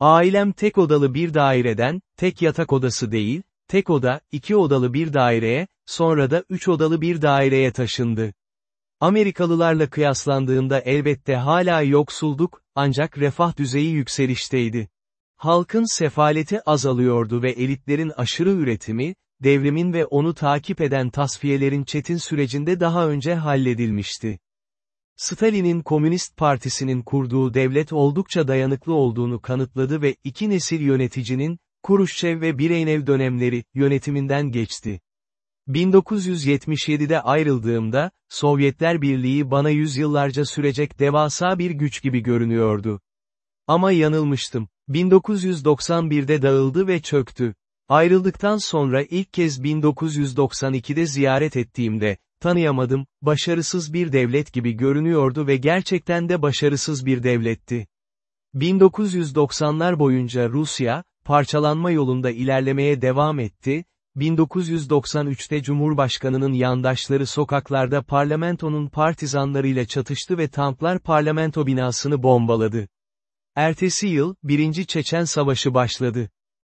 Ailem tek odalı bir daireden, tek yatak odası değil, tek oda, iki odalı bir daireye, sonra da üç odalı bir daireye taşındı. Amerikalılarla kıyaslandığında elbette hala yoksulduk, ancak refah düzeyi yükselişteydi. Halkın sefaleti azalıyordu ve elitlerin aşırı üretimi, devrimin ve onu takip eden tasfiyelerin çetin sürecinde daha önce halledilmişti. Stalin'in Komünist Partisi'nin kurduğu devlet oldukça dayanıklı olduğunu kanıtladı ve iki nesil yöneticinin, Kuruşçev ve Bireynev dönemleri, yönetiminden geçti. 1977'de ayrıldığımda, Sovyetler Birliği bana yüzyıllarca sürecek devasa bir güç gibi görünüyordu. Ama yanılmıştım. 1991'de dağıldı ve çöktü. Ayrıldıktan sonra ilk kez 1992'de ziyaret ettiğimde, tanıyamadım, başarısız bir devlet gibi görünüyordu ve gerçekten de başarısız bir devletti. 1990'lar boyunca Rusya, parçalanma yolunda ilerlemeye devam etti, 1993'te Cumhurbaşkanının yandaşları sokaklarda parlamentonun partizanlarıyla çatıştı ve tanklar parlamento binasını bombaladı. Ertesi yıl, Birinci Çeçen Savaşı başladı.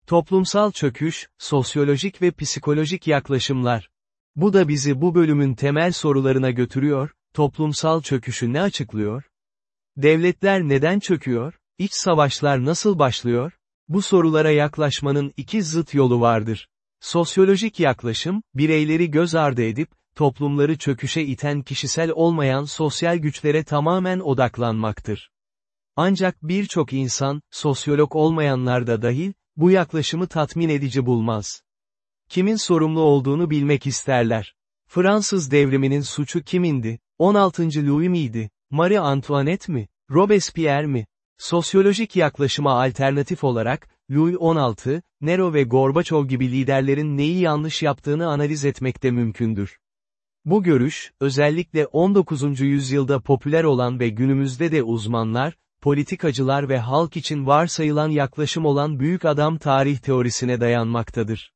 Toplumsal çöküş, sosyolojik ve psikolojik yaklaşımlar. Bu da bizi bu bölümün temel sorularına götürüyor, toplumsal çöküşü ne açıklıyor? Devletler neden çöküyor? İç savaşlar nasıl başlıyor? Bu sorulara yaklaşmanın iki zıt yolu vardır. Sosyolojik yaklaşım, bireyleri göz ardı edip, toplumları çöküşe iten kişisel olmayan sosyal güçlere tamamen odaklanmaktır. Ancak birçok insan, sosyolog olmayanlar da dahil, bu yaklaşımı tatmin edici bulmaz. Kimin sorumlu olduğunu bilmek isterler. Fransız devriminin suçu kimindi? 16. Louis miydi? Marie Antoinette mi? Robespierre mi? Sosyolojik yaklaşıma alternatif olarak, Louis XVI, Nero ve Gorbaçov gibi liderlerin neyi yanlış yaptığını analiz etmek de mümkündür. Bu görüş, özellikle 19. yüzyılda popüler olan ve günümüzde de uzmanlar, politikacılar ve halk için varsayılan yaklaşım olan büyük adam tarih teorisine dayanmaktadır.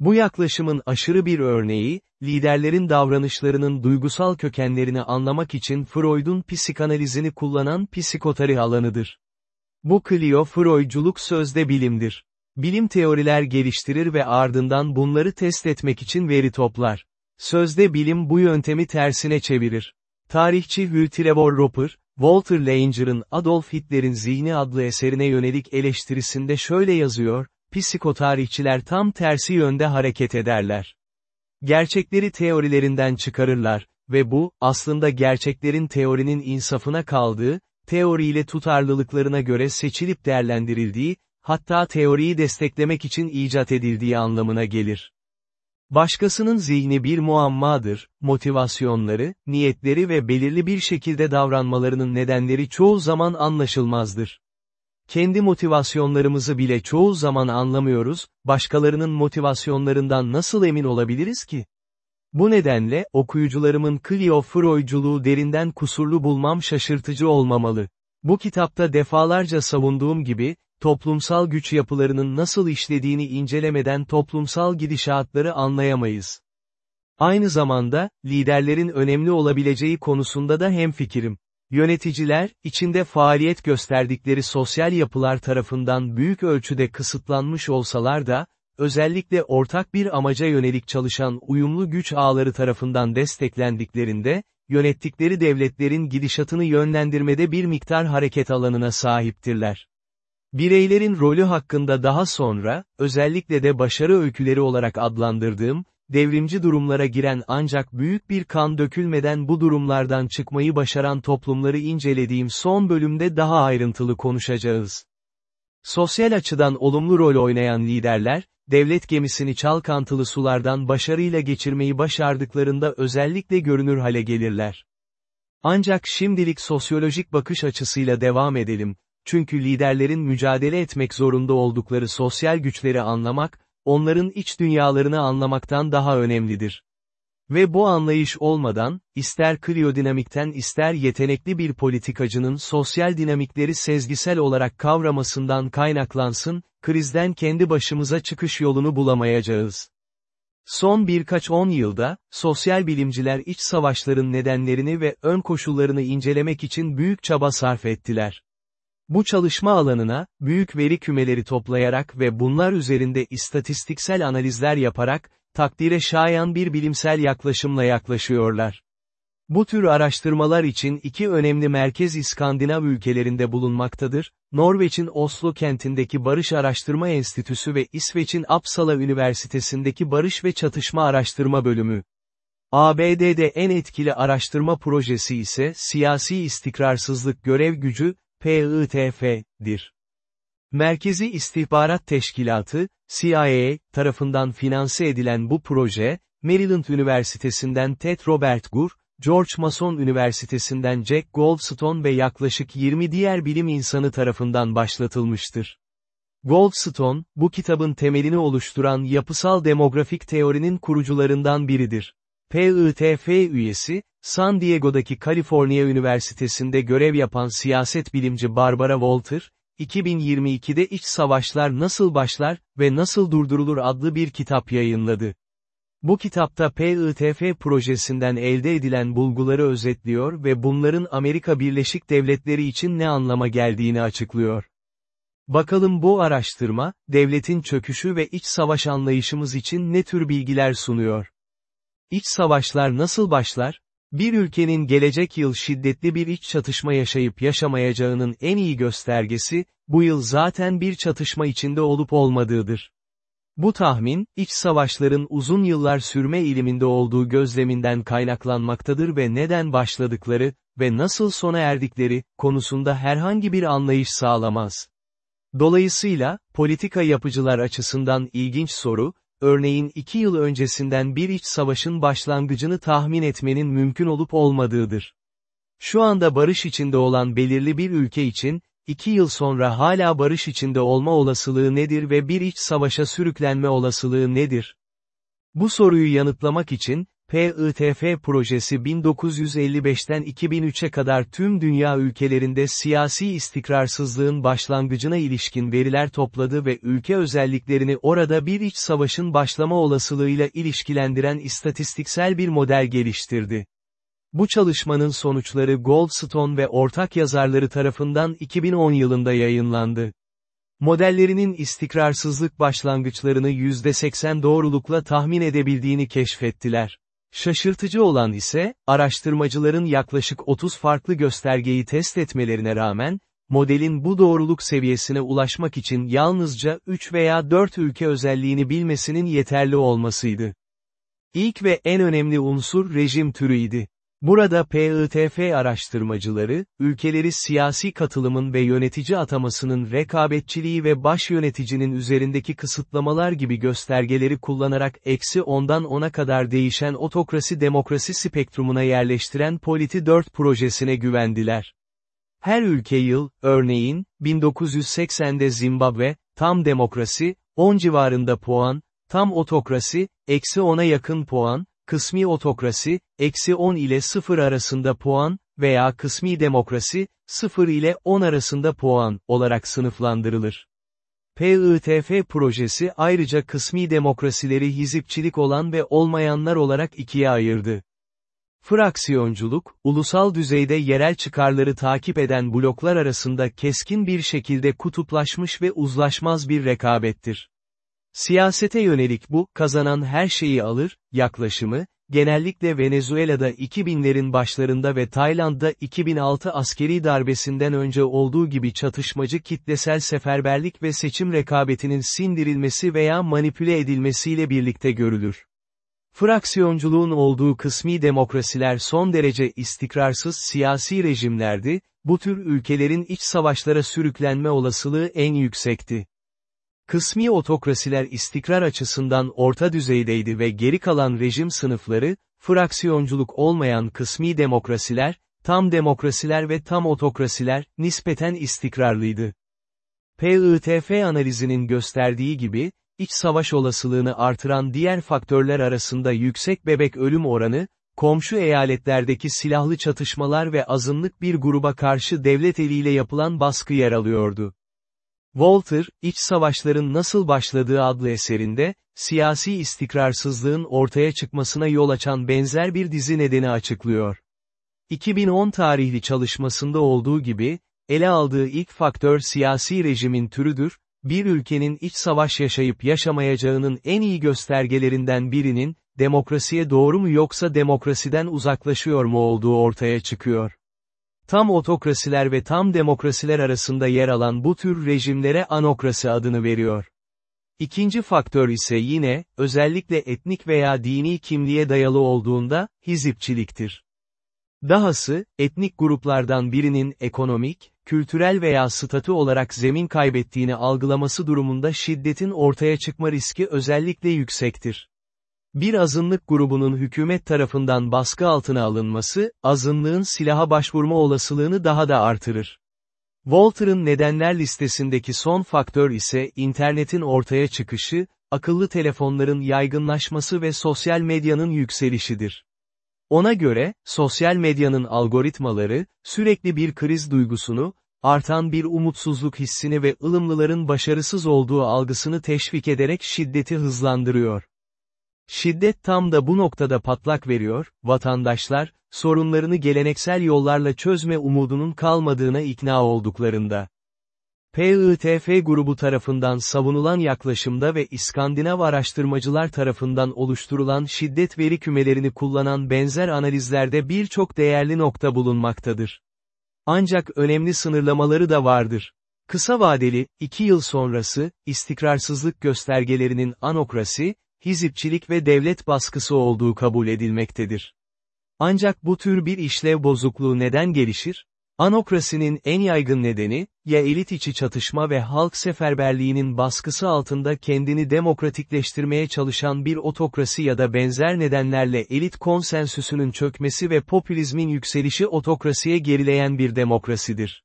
Bu yaklaşımın aşırı bir örneği, liderlerin davranışlarının duygusal kökenlerini anlamak için Freud'un psikanalizini kullanan psikotarih alanıdır. Bu Clio Freudculuk sözde bilimdir. Bilim teoriler geliştirir ve ardından bunları test etmek için veri toplar. Sözde bilim bu yöntemi tersine çevirir. Tarihçi Hugh Trevor Roper, Walter Langer'ın Adolf Hitler'in Zihni adlı eserine yönelik eleştirisinde şöyle yazıyor, psikotarihçiler tam tersi yönde hareket ederler. Gerçekleri teorilerinden çıkarırlar ve bu, aslında gerçeklerin teorinin insafına kaldığı, teoriyle tutarlılıklarına göre seçilip değerlendirildiği, hatta teoriyi desteklemek için icat edildiği anlamına gelir. Başkasının zihni bir muammadır, motivasyonları, niyetleri ve belirli bir şekilde davranmalarının nedenleri çoğu zaman anlaşılmazdır. Kendi motivasyonlarımızı bile çoğu zaman anlamıyoruz, başkalarının motivasyonlarından nasıl emin olabiliriz ki? Bu nedenle, okuyucularımın Clio Freudculuğu derinden kusurlu bulmam şaşırtıcı olmamalı. Bu kitapta defalarca savunduğum gibi, toplumsal güç yapılarının nasıl işlediğini incelemeden toplumsal gidişatları anlayamayız. Aynı zamanda, liderlerin önemli olabileceği konusunda da hemfikirim. Yöneticiler, içinde faaliyet gösterdikleri sosyal yapılar tarafından büyük ölçüde kısıtlanmış olsalar da, özellikle ortak bir amaca yönelik çalışan uyumlu güç ağları tarafından desteklendiklerinde, yönettikleri devletlerin gidişatını yönlendirmede bir miktar hareket alanına sahiptirler. Bireylerin rolü hakkında daha sonra, özellikle de başarı öyküleri olarak adlandırdığım, devrimci durumlara giren ancak büyük bir kan dökülmeden bu durumlardan çıkmayı başaran toplumları incelediğim son bölümde daha ayrıntılı konuşacağız. Sosyal açıdan olumlu rol oynayan liderler, devlet gemisini çalkantılı sulardan başarıyla geçirmeyi başardıklarında özellikle görünür hale gelirler. Ancak şimdilik sosyolojik bakış açısıyla devam edelim, çünkü liderlerin mücadele etmek zorunda oldukları sosyal güçleri anlamak, onların iç dünyalarını anlamaktan daha önemlidir. Ve bu anlayış olmadan, ister kriyodinamikten ister yetenekli bir politikacının sosyal dinamikleri sezgisel olarak kavramasından kaynaklansın, krizden kendi başımıza çıkış yolunu bulamayacağız. Son birkaç on yılda, sosyal bilimciler iç savaşların nedenlerini ve ön koşullarını incelemek için büyük çaba sarf ettiler. Bu çalışma alanına, büyük veri kümeleri toplayarak ve bunlar üzerinde istatistiksel analizler yaparak, takdire şayan bir bilimsel yaklaşımla yaklaşıyorlar. Bu tür araştırmalar için iki önemli merkez İskandinav ülkelerinde bulunmaktadır, Norveç'in Oslo kentindeki Barış Araştırma Enstitüsü ve İsveç'in Uppsala Üniversitesi'ndeki Barış ve Çatışma Araştırma Bölümü. ABD'de en etkili araştırma projesi ise Siyasi İstikrarsızlık Görev Gücü, PITF'dir. Merkezi İstihbarat Teşkilatı, CIA, tarafından finanse edilen bu proje, Maryland Üniversitesi'nden Ted Robert Gur, George Mason Üniversitesi'nden Jack Goldstone ve yaklaşık 20 diğer bilim insanı tarafından başlatılmıştır. Goldstone, bu kitabın temelini oluşturan yapısal demografik teorinin kurucularından biridir. PITF üyesi, San Diego'daki Kaliforniya Üniversitesi'nde görev yapan siyaset bilimci Barbara Walter, 2022'de İç Savaşlar Nasıl Başlar ve Nasıl Durdurulur adlı bir kitap yayınladı. Bu kitapta PITF projesinden elde edilen bulguları özetliyor ve bunların Amerika Birleşik Devletleri için ne anlama geldiğini açıklıyor. Bakalım bu araştırma, devletin çöküşü ve iç savaş anlayışımız için ne tür bilgiler sunuyor? İç savaşlar nasıl başlar? Bir ülkenin gelecek yıl şiddetli bir iç çatışma yaşayıp yaşamayacağının en iyi göstergesi, bu yıl zaten bir çatışma içinde olup olmadığıdır. Bu tahmin, iç savaşların uzun yıllar sürme eğiliminde olduğu gözleminden kaynaklanmaktadır ve neden başladıkları ve nasıl sona erdikleri konusunda herhangi bir anlayış sağlamaz. Dolayısıyla, politika yapıcılar açısından ilginç soru, örneğin iki yıl öncesinden bir iç savaşın başlangıcını tahmin etmenin mümkün olup olmadığıdır. Şu anda barış içinde olan belirli bir ülke için, iki yıl sonra hala barış içinde olma olasılığı nedir ve bir iç savaşa sürüklenme olasılığı nedir? Bu soruyu yanıtlamak için, PITF projesi 1955'ten 2003'e kadar tüm dünya ülkelerinde siyasi istikrarsızlığın başlangıcına ilişkin veriler topladı ve ülke özelliklerini orada bir iç savaşın başlama olasılığıyla ilişkilendiren istatistiksel bir model geliştirdi. Bu çalışmanın sonuçları Goldstone ve ortak yazarları tarafından 2010 yılında yayınlandı. Modellerinin istikrarsızlık başlangıçlarını %80 doğrulukla tahmin edebildiğini keşfettiler. Şaşırtıcı olan ise, araştırmacıların yaklaşık 30 farklı göstergeyi test etmelerine rağmen, modelin bu doğruluk seviyesine ulaşmak için yalnızca 3 veya 4 ülke özelliğini bilmesinin yeterli olmasıydı. İlk ve en önemli unsur rejim türüydi. Burada PITF araştırmacıları, ülkeleri siyasi katılımın ve yönetici atamasının rekabetçiliği ve baş yöneticinin üzerindeki kısıtlamalar gibi göstergeleri kullanarak eksi ondan ona kadar değişen otokrasi demokrasi spektrumuna yerleştiren Politi 4 projesine güvendiler. Her ülke yıl, örneğin, 1980'de Zimbabwe, tam demokrasi, 10 civarında puan, tam otokrasi, eksi 10'a yakın puan, kısmi otokrasi, eksi 10 ile 0 arasında puan, veya kısmi demokrasi, 0 ile 10 arasında puan, olarak sınıflandırılır. PITF projesi ayrıca kısmi demokrasileri hizipçilik olan ve olmayanlar olarak ikiye ayırdı. Fraksiyonculuk, ulusal düzeyde yerel çıkarları takip eden bloklar arasında keskin bir şekilde kutuplaşmış ve uzlaşmaz bir rekabettir. Siyasete yönelik bu, kazanan her şeyi alır, yaklaşımı, genellikle Venezuela'da 2000'lerin başlarında ve Tayland'da 2006 askeri darbesinden önce olduğu gibi çatışmacı kitlesel seferberlik ve seçim rekabetinin sindirilmesi veya manipüle edilmesiyle birlikte görülür. Fraksiyonculuğun olduğu kısmi demokrasiler son derece istikrarsız siyasi rejimlerdi, bu tür ülkelerin iç savaşlara sürüklenme olasılığı en yüksekti. Kısmi otokrasiler istikrar açısından orta düzeydeydi ve geri kalan rejim sınıfları, fraksiyonculuk olmayan kısmi demokrasiler, tam demokrasiler ve tam otokrasiler, nispeten istikrarlıydı. PITF analizinin gösterdiği gibi, iç savaş olasılığını artıran diğer faktörler arasında yüksek bebek ölüm oranı, komşu eyaletlerdeki silahlı çatışmalar ve azınlık bir gruba karşı devlet eliyle yapılan baskı yer alıyordu. Walter, İç Savaşların Nasıl Başladığı adlı eserinde, siyasi istikrarsızlığın ortaya çıkmasına yol açan benzer bir dizi nedeni açıklıyor. 2010 tarihli çalışmasında olduğu gibi, ele aldığı ilk faktör siyasi rejimin türüdür, bir ülkenin iç savaş yaşayıp yaşamayacağının en iyi göstergelerinden birinin, demokrasiye doğru mu yoksa demokrasiden uzaklaşıyor mu olduğu ortaya çıkıyor. Tam otokrasiler ve tam demokrasiler arasında yer alan bu tür rejimlere anokrasi adını veriyor. İkinci faktör ise yine, özellikle etnik veya dini kimliğe dayalı olduğunda, hizipçiliktir. Dahası, etnik gruplardan birinin ekonomik, kültürel veya statü olarak zemin kaybettiğini algılaması durumunda şiddetin ortaya çıkma riski özellikle yüksektir. Bir azınlık grubunun hükümet tarafından baskı altına alınması, azınlığın silaha başvurma olasılığını daha da artırır. Walter'ın nedenler listesindeki son faktör ise internetin ortaya çıkışı, akıllı telefonların yaygınlaşması ve sosyal medyanın yükselişidir. Ona göre, sosyal medyanın algoritmaları, sürekli bir kriz duygusunu, artan bir umutsuzluk hissini ve ılımlıların başarısız olduğu algısını teşvik ederek şiddeti hızlandırıyor. Şiddet tam da bu noktada patlak veriyor, vatandaşlar, sorunlarını geleneksel yollarla çözme umudunun kalmadığına ikna olduklarında. PITF grubu tarafından savunulan yaklaşımda ve İskandinav araştırmacılar tarafından oluşturulan şiddet veri kümelerini kullanan benzer analizlerde birçok değerli nokta bulunmaktadır. Ancak önemli sınırlamaları da vardır. Kısa vadeli, iki yıl sonrası, istikrarsızlık göstergelerinin anokrasi, hizipçilik ve devlet baskısı olduğu kabul edilmektedir. Ancak bu tür bir işlev bozukluğu neden gelişir? Anokrasinin en yaygın nedeni, ya elit içi çatışma ve halk seferberliğinin baskısı altında kendini demokratikleştirmeye çalışan bir otokrasi ya da benzer nedenlerle elit konsensüsünün çökmesi ve popülizmin yükselişi otokrasiye gerileyen bir demokrasidir.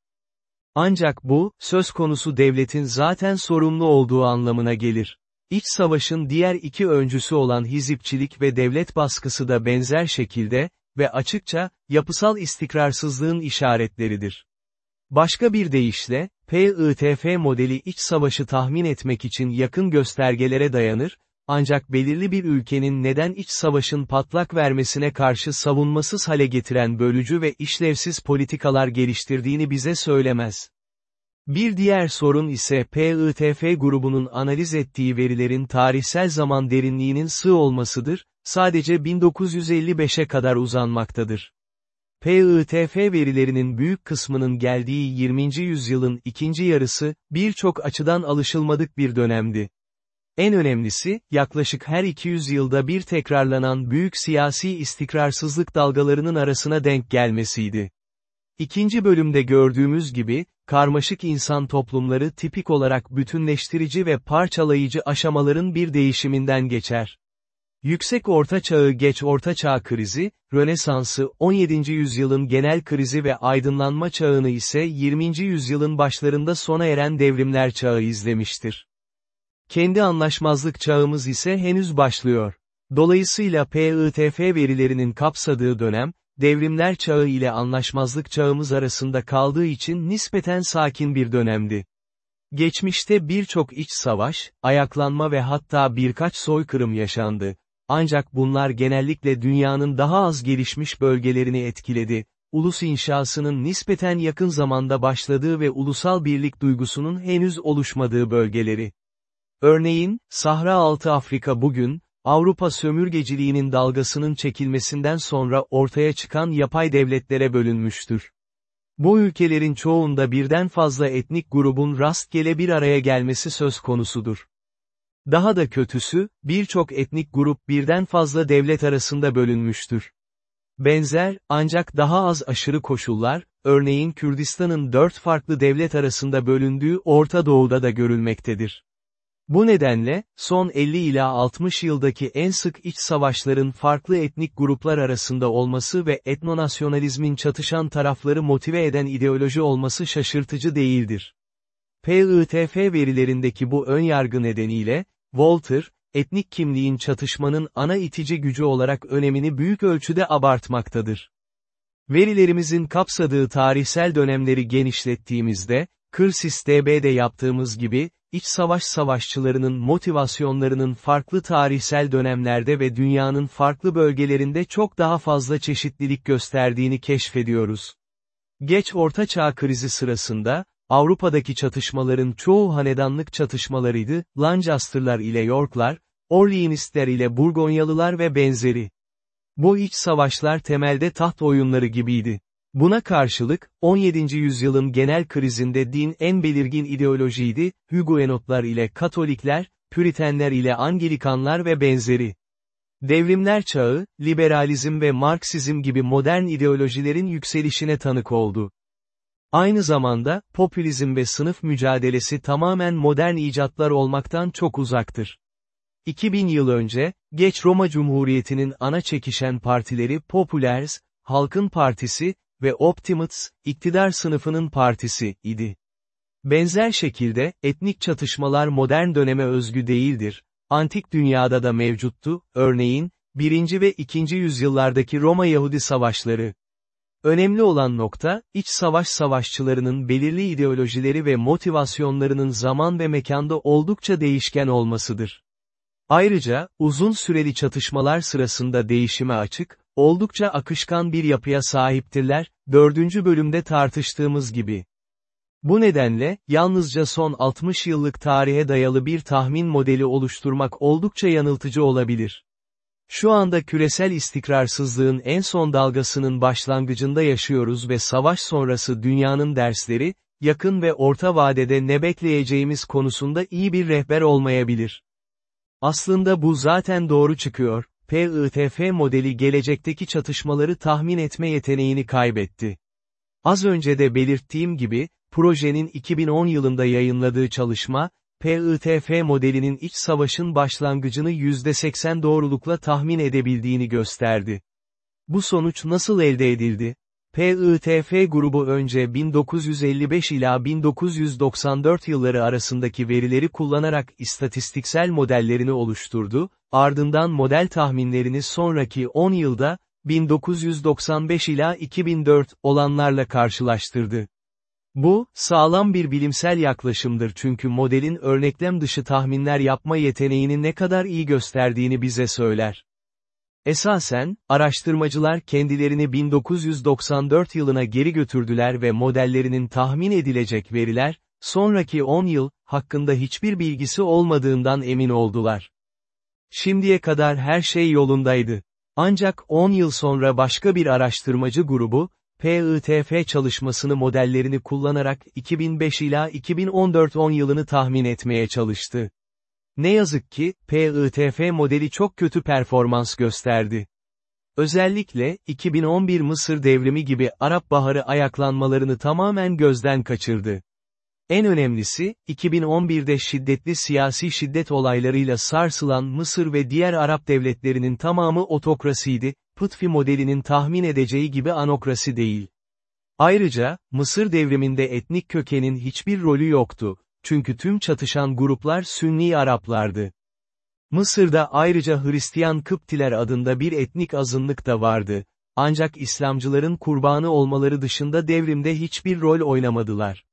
Ancak bu, söz konusu devletin zaten sorumlu olduğu anlamına gelir. İç savaşın diğer iki öncüsü olan hizipçilik ve devlet baskısı da benzer şekilde, ve açıkça, yapısal istikrarsızlığın işaretleridir. Başka bir deyişle, PITF modeli iç savaşı tahmin etmek için yakın göstergelere dayanır, ancak belirli bir ülkenin neden iç savaşın patlak vermesine karşı savunmasız hale getiren bölücü ve işlevsiz politikalar geliştirdiğini bize söylemez. Bir diğer sorun ise PITF grubunun analiz ettiği verilerin tarihsel zaman derinliğinin sığ olmasıdır, sadece 1955'e kadar uzanmaktadır. PITF verilerinin büyük kısmının geldiği 20. yüzyılın ikinci yarısı, birçok açıdan alışılmadık bir dönemdi. En önemlisi, yaklaşık her 200 yılda bir tekrarlanan büyük siyasi istikrarsızlık dalgalarının arasına denk gelmesiydi. İkinci bölümde gördüğümüz gibi, karmaşık insan toplumları tipik olarak bütünleştirici ve parçalayıcı aşamaların bir değişiminden geçer. Yüksek Orta Çağı Geç Orta Çağ krizi, Rönesans'ı 17. yüzyılın genel krizi ve aydınlanma çağını ise 20. yüzyılın başlarında sona eren devrimler çağı izlemiştir. Kendi anlaşmazlık çağımız ise henüz başlıyor. Dolayısıyla PITF verilerinin kapsadığı dönem, devrimler çağı ile anlaşmazlık çağımız arasında kaldığı için nispeten sakin bir dönemdi. Geçmişte birçok iç savaş, ayaklanma ve hatta birkaç soykırım yaşandı. Ancak bunlar genellikle dünyanın daha az gelişmiş bölgelerini etkiledi. Ulus inşasının nispeten yakın zamanda başladığı ve ulusal birlik duygusunun henüz oluşmadığı bölgeleri. Örneğin, Sahra Altı Afrika bugün, Avrupa sömürgeciliğinin dalgasının çekilmesinden sonra ortaya çıkan yapay devletlere bölünmüştür. Bu ülkelerin çoğunda birden fazla etnik grubun rastgele bir araya gelmesi söz konusudur. Daha da kötüsü, birçok etnik grup birden fazla devlet arasında bölünmüştür. Benzer, ancak daha az aşırı koşullar, örneğin Kürdistan'ın dört farklı devlet arasında bölündüğü Orta Doğu'da da görülmektedir. Bu nedenle, son 50 ila 60 yıldaki en sık iç savaşların farklı etnik gruplar arasında olması ve etnonasyonalizmin çatışan tarafları motive eden ideoloji olması şaşırtıcı değildir. PITF verilerindeki bu önyargı nedeniyle, Walter, etnik kimliğin çatışmanın ana itici gücü olarak önemini büyük ölçüde abartmaktadır. Verilerimizin kapsadığı tarihsel dönemleri genişlettiğimizde, Kırsis DB'de yaptığımız gibi, iç savaş savaşçılarının motivasyonlarının farklı tarihsel dönemlerde ve dünyanın farklı bölgelerinde çok daha fazla çeşitlilik gösterdiğini keşfediyoruz. Geç Orta Çağ krizi sırasında, Avrupa'daki çatışmaların çoğu hanedanlık çatışmalarıydı, Lancaster'lar ile Yorklar, Orleanistler ile Burgonyalılar ve benzeri. Bu iç savaşlar temelde taht oyunları gibiydi. Buna karşılık, 17. yüzyılın genel krizinde din en belirgin ideolojiydi, Huguenotlar ile Katolikler, Püritenler ile Angelikanlar ve benzeri. Devrimler çağı, liberalizm ve Marksizm gibi modern ideolojilerin yükselişine tanık oldu. Aynı zamanda, popülizm ve sınıf mücadelesi tamamen modern icatlar olmaktan çok uzaktır. 2000 yıl önce, geç Roma Cumhuriyeti'nin ana çekişen partileri Populars, Halkın Partisi ve Optimates, iktidar sınıfının partisi idi. Benzer şekilde, etnik çatışmalar modern döneme özgü değildir, antik dünyada da mevcuttu, örneğin, 1. ve 2. yüzyıllardaki Roma-Yahudi savaşları. Önemli olan nokta, iç savaş savaşçılarının belirli ideolojileri ve motivasyonlarının zaman ve mekanda oldukça değişken olmasıdır. Ayrıca, uzun süreli çatışmalar sırasında değişime açık, oldukça akışkan bir yapıya sahiptirler, dördüncü bölümde tartıştığımız gibi. Bu nedenle, yalnızca son 60 yıllık tarihe dayalı bir tahmin modeli oluşturmak oldukça yanıltıcı olabilir. Şu anda küresel istikrarsızlığın en son dalgasının başlangıcında yaşıyoruz ve savaş sonrası dünyanın dersleri, yakın ve orta vadede ne bekleyeceğimiz konusunda iyi bir rehber olmayabilir. Aslında bu zaten doğru çıkıyor, PITF modeli gelecekteki çatışmaları tahmin etme yeteneğini kaybetti. Az önce de belirttiğim gibi, projenin 2010 yılında yayınladığı çalışma, PITF modelinin iç savaşın başlangıcını %80 doğrulukla tahmin edebildiğini gösterdi. Bu sonuç nasıl elde edildi? PITF grubu önce 1955 ila 1994 yılları arasındaki verileri kullanarak istatistiksel modellerini oluşturdu, ardından model tahminlerini sonraki 10 yılda, 1995 ila 2004 olanlarla karşılaştırdı. Bu, sağlam bir bilimsel yaklaşımdır çünkü modelin örneklem dışı tahminler yapma yeteneğini ne kadar iyi gösterdiğini bize söyler. Esasen, araştırmacılar kendilerini 1994 yılına geri götürdüler ve modellerinin tahmin edilecek veriler, sonraki 10 yıl, hakkında hiçbir bilgisi olmadığından emin oldular. Şimdiye kadar her şey yolundaydı. Ancak 10 yıl sonra başka bir araştırmacı grubu, PITF çalışmasını modellerini kullanarak 2005 ila 2014 10 yılını tahmin etmeye çalıştı. Ne yazık ki, PITF modeli çok kötü performans gösterdi. Özellikle, 2011 Mısır devrimi gibi Arap Baharı ayaklanmalarını tamamen gözden kaçırdı. En önemlisi, 2011'de şiddetli siyasi şiddet olaylarıyla sarsılan Mısır ve diğer Arap devletlerinin tamamı otokrasiydi, Pıtfi modelinin tahmin edeceği gibi anokrasi değil. Ayrıca, Mısır devriminde etnik kökenin hiçbir rolü yoktu, çünkü tüm çatışan gruplar Sünni Araplardı. Mısır'da ayrıca Hristiyan Kıptiler adında bir etnik azınlık da vardı, ancak İslamcıların kurbanı olmaları dışında devrimde hiçbir rol oynamadılar.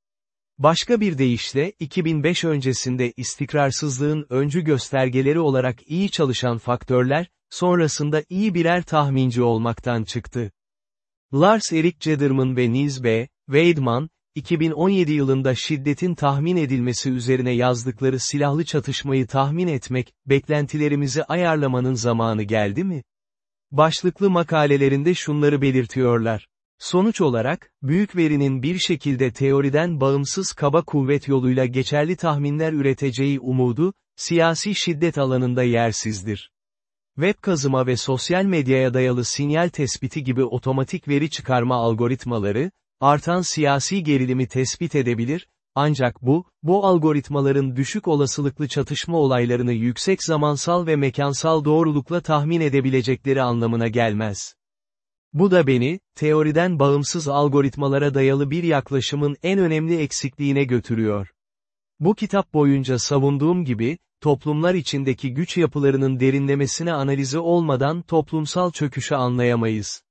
Başka bir deyişle, 2005 öncesinde istikrarsızlığın öncü göstergeleri olarak iyi çalışan faktörler, sonrasında iyi birer tahminci olmaktan çıktı. Lars Erik Cederman ve Nils B. Weidman, 2017 yılında şiddetin tahmin edilmesi üzerine yazdıkları silahlı çatışmayı tahmin etmek, beklentilerimizi ayarlamanın zamanı geldi mi? Başlıklı makalelerinde şunları belirtiyorlar. Sonuç olarak, büyük verinin bir şekilde teoriden bağımsız kaba kuvvet yoluyla geçerli tahminler üreteceği umudu, siyasi şiddet alanında yersizdir. Web kazıma ve sosyal medyaya dayalı sinyal tespiti gibi otomatik veri çıkarma algoritmaları, artan siyasi gerilimi tespit edebilir, ancak bu, bu algoritmaların düşük olasılıklı çatışma olaylarını yüksek zamansal ve mekansal doğrulukla tahmin edebilecekleri anlamına gelmez. Bu da beni, teoriden bağımsız algoritmalara dayalı bir yaklaşımın en önemli eksikliğine götürüyor. Bu kitap boyunca savunduğum gibi, toplumlar içindeki güç yapılarının derinlemesine analizi olmadan toplumsal çöküşü anlayamayız.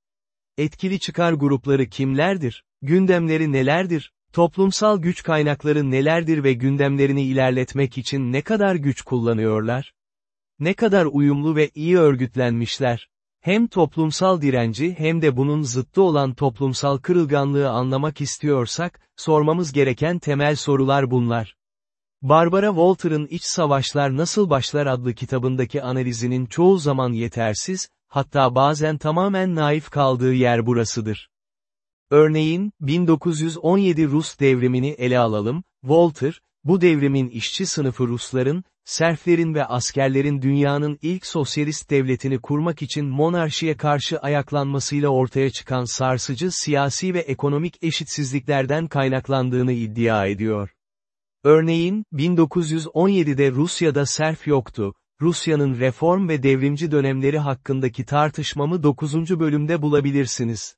Etkili çıkar grupları kimlerdir? Gündemleri nelerdir? Toplumsal güç kaynakları nelerdir ve gündemlerini ilerletmek için ne kadar güç kullanıyorlar? Ne kadar uyumlu ve iyi örgütlenmişler? Hem toplumsal direnci hem de bunun zıttı olan toplumsal kırılganlığı anlamak istiyorsak, sormamız gereken temel sorular bunlar. Barbara Walter'ın İç Savaşlar Nasıl Başlar adlı kitabındaki analizinin çoğu zaman yetersiz, hatta bazen tamamen naif kaldığı yer burasıdır. Örneğin, 1917 Rus devrimini ele alalım, Walter, bu devrimin işçi sınıfı Rusların, serflerin ve askerlerin dünyanın ilk sosyalist devletini kurmak için monarşiye karşı ayaklanmasıyla ortaya çıkan sarsıcı siyasi ve ekonomik eşitsizliklerden kaynaklandığını iddia ediyor. Örneğin, 1917'de Rusya'da serf yoktu, Rusya'nın reform ve devrimci dönemleri hakkındaki tartışmamı 9. bölümde bulabilirsiniz.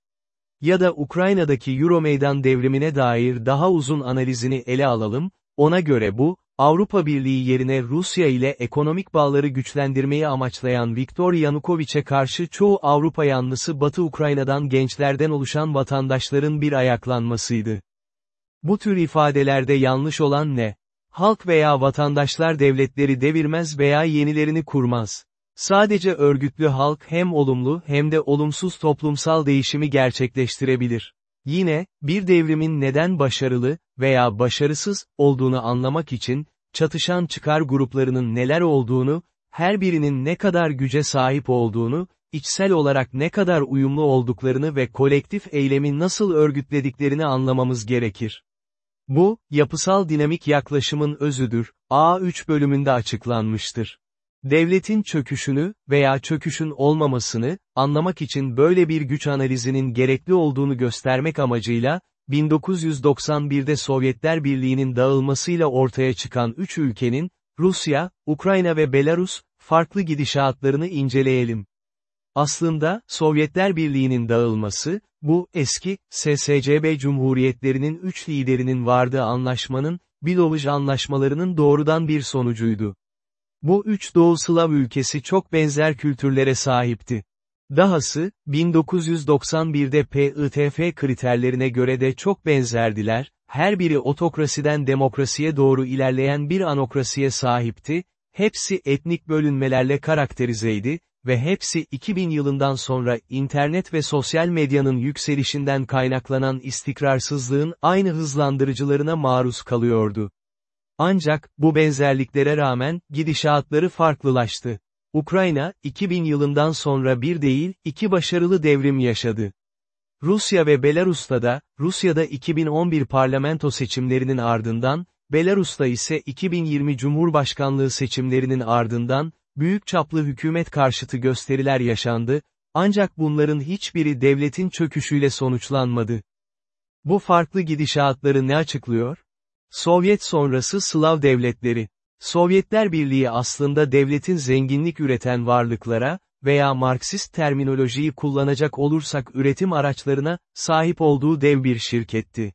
Ya da Ukrayna'daki Euromeydan devrimine dair daha uzun analizini ele alalım, ona göre bu, Avrupa Birliği yerine Rusya ile ekonomik bağları güçlendirmeyi amaçlayan Viktor Yanukovic'e karşı çoğu Avrupa yanlısı Batı Ukrayna'dan gençlerden oluşan vatandaşların bir ayaklanmasıydı. Bu tür ifadelerde yanlış olan ne? Halk veya vatandaşlar devletleri devirmez veya yenilerini kurmaz. Sadece örgütlü halk hem olumlu hem de olumsuz toplumsal değişimi gerçekleştirebilir. Yine, bir devrimin neden başarılı veya başarısız olduğunu anlamak için, çatışan çıkar gruplarının neler olduğunu, her birinin ne kadar güce sahip olduğunu, içsel olarak ne kadar uyumlu olduklarını ve kolektif eylemi nasıl örgütlediklerini anlamamız gerekir. Bu, yapısal dinamik yaklaşımın özüdür, A3 bölümünde açıklanmıştır. Devletin çöküşünü veya çöküşün olmamasını, anlamak için böyle bir güç analizinin gerekli olduğunu göstermek amacıyla, 1991'de Sovyetler Birliği'nin dağılmasıyla ortaya çıkan üç ülkenin, Rusya, Ukrayna ve Belarus, farklı gidişatlarını inceleyelim. Aslında, Sovyetler Birliği'nin dağılması, bu, eski, SSCB Cumhuriyetlerinin üç liderinin vardığı anlaşmanın, Bilovij anlaşmalarının doğrudan bir sonucuydu. Bu üç Doğu Slav ülkesi çok benzer kültürlere sahipti. Dahası, 1991'de PITF kriterlerine göre de çok benzerdiler, her biri otokrasiden demokrasiye doğru ilerleyen bir anokrasiye sahipti, hepsi etnik bölünmelerle karakterizeydi, ve hepsi 2000 yılından sonra internet ve sosyal medyanın yükselişinden kaynaklanan istikrarsızlığın aynı hızlandırıcılarına maruz kalıyordu. Ancak, bu benzerliklere rağmen, gidişatları farklılaştı. Ukrayna, 2000 yılından sonra bir değil, iki başarılı devrim yaşadı. Rusya ve Belarus'ta da, Rusya'da 2011 parlamento seçimlerinin ardından, Belarus'ta ise 2020 Cumhurbaşkanlığı seçimlerinin ardından, büyük çaplı hükümet karşıtı gösteriler yaşandı, ancak bunların hiçbiri devletin çöküşüyle sonuçlanmadı. Bu farklı gidişatları ne açıklıyor? Sovyet sonrası Slav devletleri. Sovyetler Birliği aslında devletin zenginlik üreten varlıklara, veya Marksist terminolojiyi kullanacak olursak üretim araçlarına, sahip olduğu dev bir şirketti.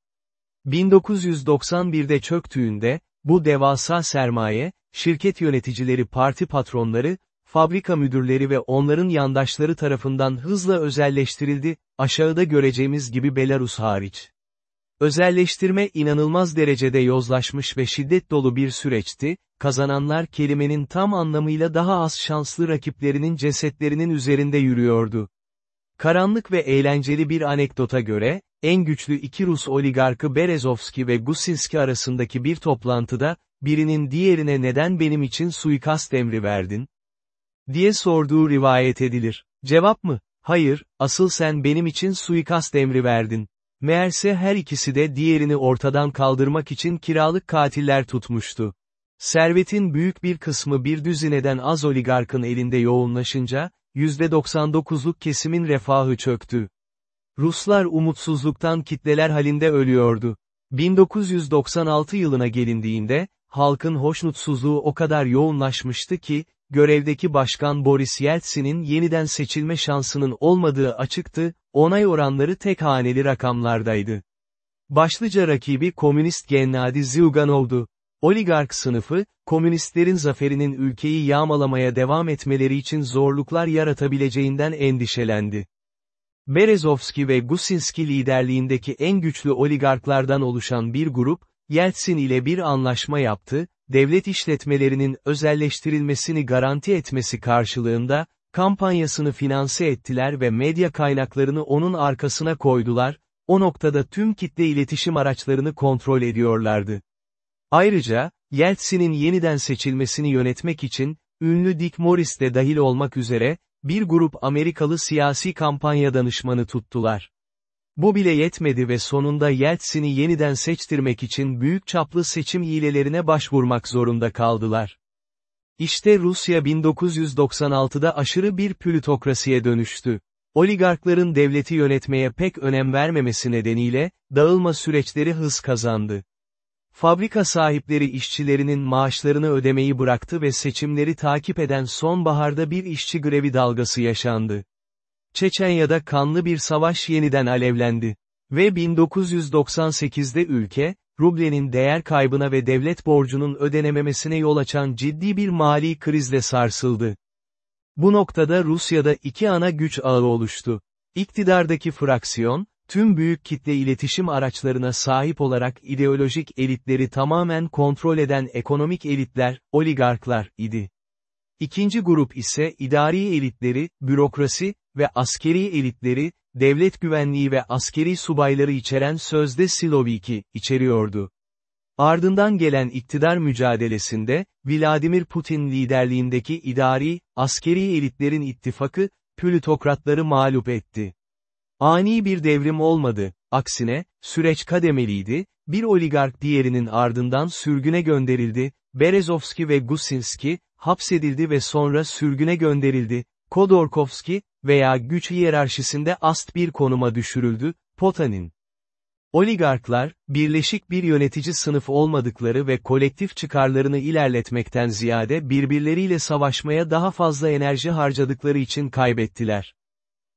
1991'de çöktüğünde, bu devasa sermaye, şirket yöneticileri parti patronları, fabrika müdürleri ve onların yandaşları tarafından hızla özelleştirildi, aşağıda göreceğimiz gibi Belarus hariç. Özelleştirme inanılmaz derecede yozlaşmış ve şiddet dolu bir süreçti, kazananlar kelimenin tam anlamıyla daha az şanslı rakiplerinin cesetlerinin üzerinde yürüyordu. Karanlık ve eğlenceli bir anekdota göre, en güçlü iki Rus oligarkı Berezovski ve Gusinski arasındaki bir toplantıda, birinin diğerine neden benim için suikast emri verdin? diye sorduğu rivayet edilir. Cevap mı? Hayır, asıl sen benim için suikast emri verdin. Meğerse her ikisi de diğerini ortadan kaldırmak için kiralık katiller tutmuştu. Servetin büyük bir kısmı bir düzineden az oligarkın elinde yoğunlaşınca, %99'luk kesimin refahı çöktü. Ruslar umutsuzluktan kitleler halinde ölüyordu. 1996 yılına gelindiğinde, halkın hoşnutsuzluğu o kadar yoğunlaşmıştı ki, görevdeki başkan Boris Yeltsin'in yeniden seçilme şansının olmadığı açıktı, onay oranları tek haneli rakamlardaydı. Başlıca rakibi komünist Gennady Zyuganov'du. Oligark sınıfı, komünistlerin zaferinin ülkeyi yağmalamaya devam etmeleri için zorluklar yaratabileceğinden endişelendi. Berezovski ve Gusinski liderliğindeki en güçlü oligarklardan oluşan bir grup, Yeltsin ile bir anlaşma yaptı, devlet işletmelerinin özelleştirilmesini garanti etmesi karşılığında, kampanyasını finanse ettiler ve medya kaynaklarını onun arkasına koydular, o noktada tüm kitle iletişim araçlarını kontrol ediyorlardı. Ayrıca, Yeltsin'in yeniden seçilmesini yönetmek için, ünlü Dick Morris de dahil olmak üzere, bir grup Amerikalı siyasi kampanya danışmanı tuttular. Bu bile yetmedi ve sonunda Yeltsin'i yeniden seçtirmek için büyük çaplı seçim hilelerine başvurmak zorunda kaldılar. İşte Rusya 1996'da aşırı bir plütokrasiye dönüştü. Oligarkların devleti yönetmeye pek önem vermemesi nedeniyle, dağılma süreçleri hız kazandı. Fabrika sahipleri işçilerinin maaşlarını ödemeyi bıraktı ve seçimleri takip eden sonbaharda bir işçi grevi dalgası yaşandı. Çeçenya'da kanlı bir savaş yeniden alevlendi. Ve 1998'de ülke, rublenin değer kaybına ve devlet borcunun ödenememesine yol açan ciddi bir mali krizle sarsıldı. Bu noktada Rusya'da iki ana güç ağı oluştu. İktidardaki fraksiyon, tüm büyük kitle iletişim araçlarına sahip olarak ideolojik elitleri tamamen kontrol eden ekonomik elitler, oligarklar idi. İkinci grup ise idari elitleri, bürokrasi ve askeri elitleri, devlet güvenliği ve askeri subayları içeren sözde Siloviki, içeriyordu. Ardından gelen iktidar mücadelesinde, Vladimir Putin liderliğindeki idari, askeri elitlerin ittifakı, plütokratları mağlup etti. Ani bir devrim olmadı, aksine, süreç kademeliydi, bir oligark diğerinin ardından sürgüne gönderildi, Berezovski ve Gusinski, hapsedildi ve sonra sürgüne gönderildi, Kodorkovski, veya güç hiyerarşisinde ast bir konuma düşürüldü, Potanin. Oligarklar, birleşik bir yönetici sınıf olmadıkları ve kolektif çıkarlarını ilerletmekten ziyade birbirleriyle savaşmaya daha fazla enerji harcadıkları için kaybettiler.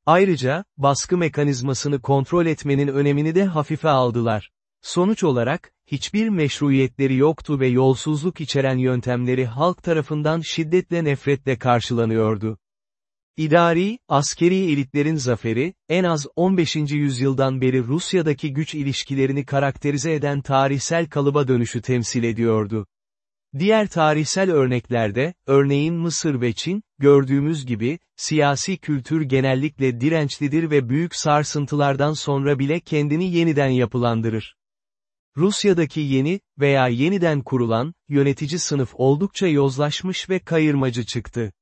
Ayrıca, baskı mekanizmasını kontrol etmenin önemini de hafife aldılar. Sonuç olarak, hiçbir meşruiyetleri yoktu ve yolsuzluk içeren yöntemleri halk tarafından şiddetle nefretle karşılanıyordu. İdari, askeri elitlerin zaferi, en az 15. yüzyıldan beri Rusya'daki güç ilişkilerini karakterize eden tarihsel kalıba dönüşü temsil ediyordu. Diğer tarihsel örneklerde, örneğin Mısır ve Çin, gördüğümüz gibi, siyasi kültür genellikle dirençlidir ve büyük sarsıntılardan sonra bile kendini yeniden yapılandırır. Rusya'daki yeni veya yeniden kurulan, yönetici sınıf oldukça yozlaşmış ve kayırmacı çıktı.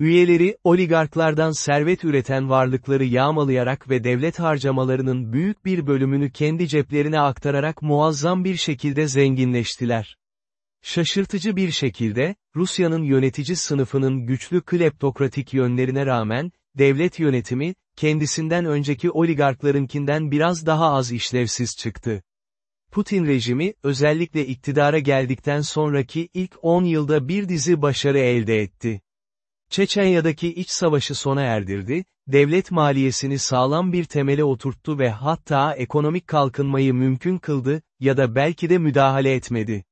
Üyeleri, oligarklardan servet üreten varlıkları yağmalayarak ve devlet harcamalarının büyük bir bölümünü kendi ceplerine aktararak muazzam bir şekilde zenginleştiler. Şaşırtıcı bir şekilde, Rusya'nın yönetici sınıfının güçlü kleptokratik yönlerine rağmen, devlet yönetimi, kendisinden önceki oligarklarınkinden biraz daha az işlevsiz çıktı. Putin rejimi, özellikle iktidara geldikten sonraki ilk 10 yılda bir dizi başarı elde etti. Çeçenya'daki iç savaşı sona erdirdi, devlet maliyesini sağlam bir temele oturttu ve hatta ekonomik kalkınmayı mümkün kıldı, ya da belki de müdahale etmedi.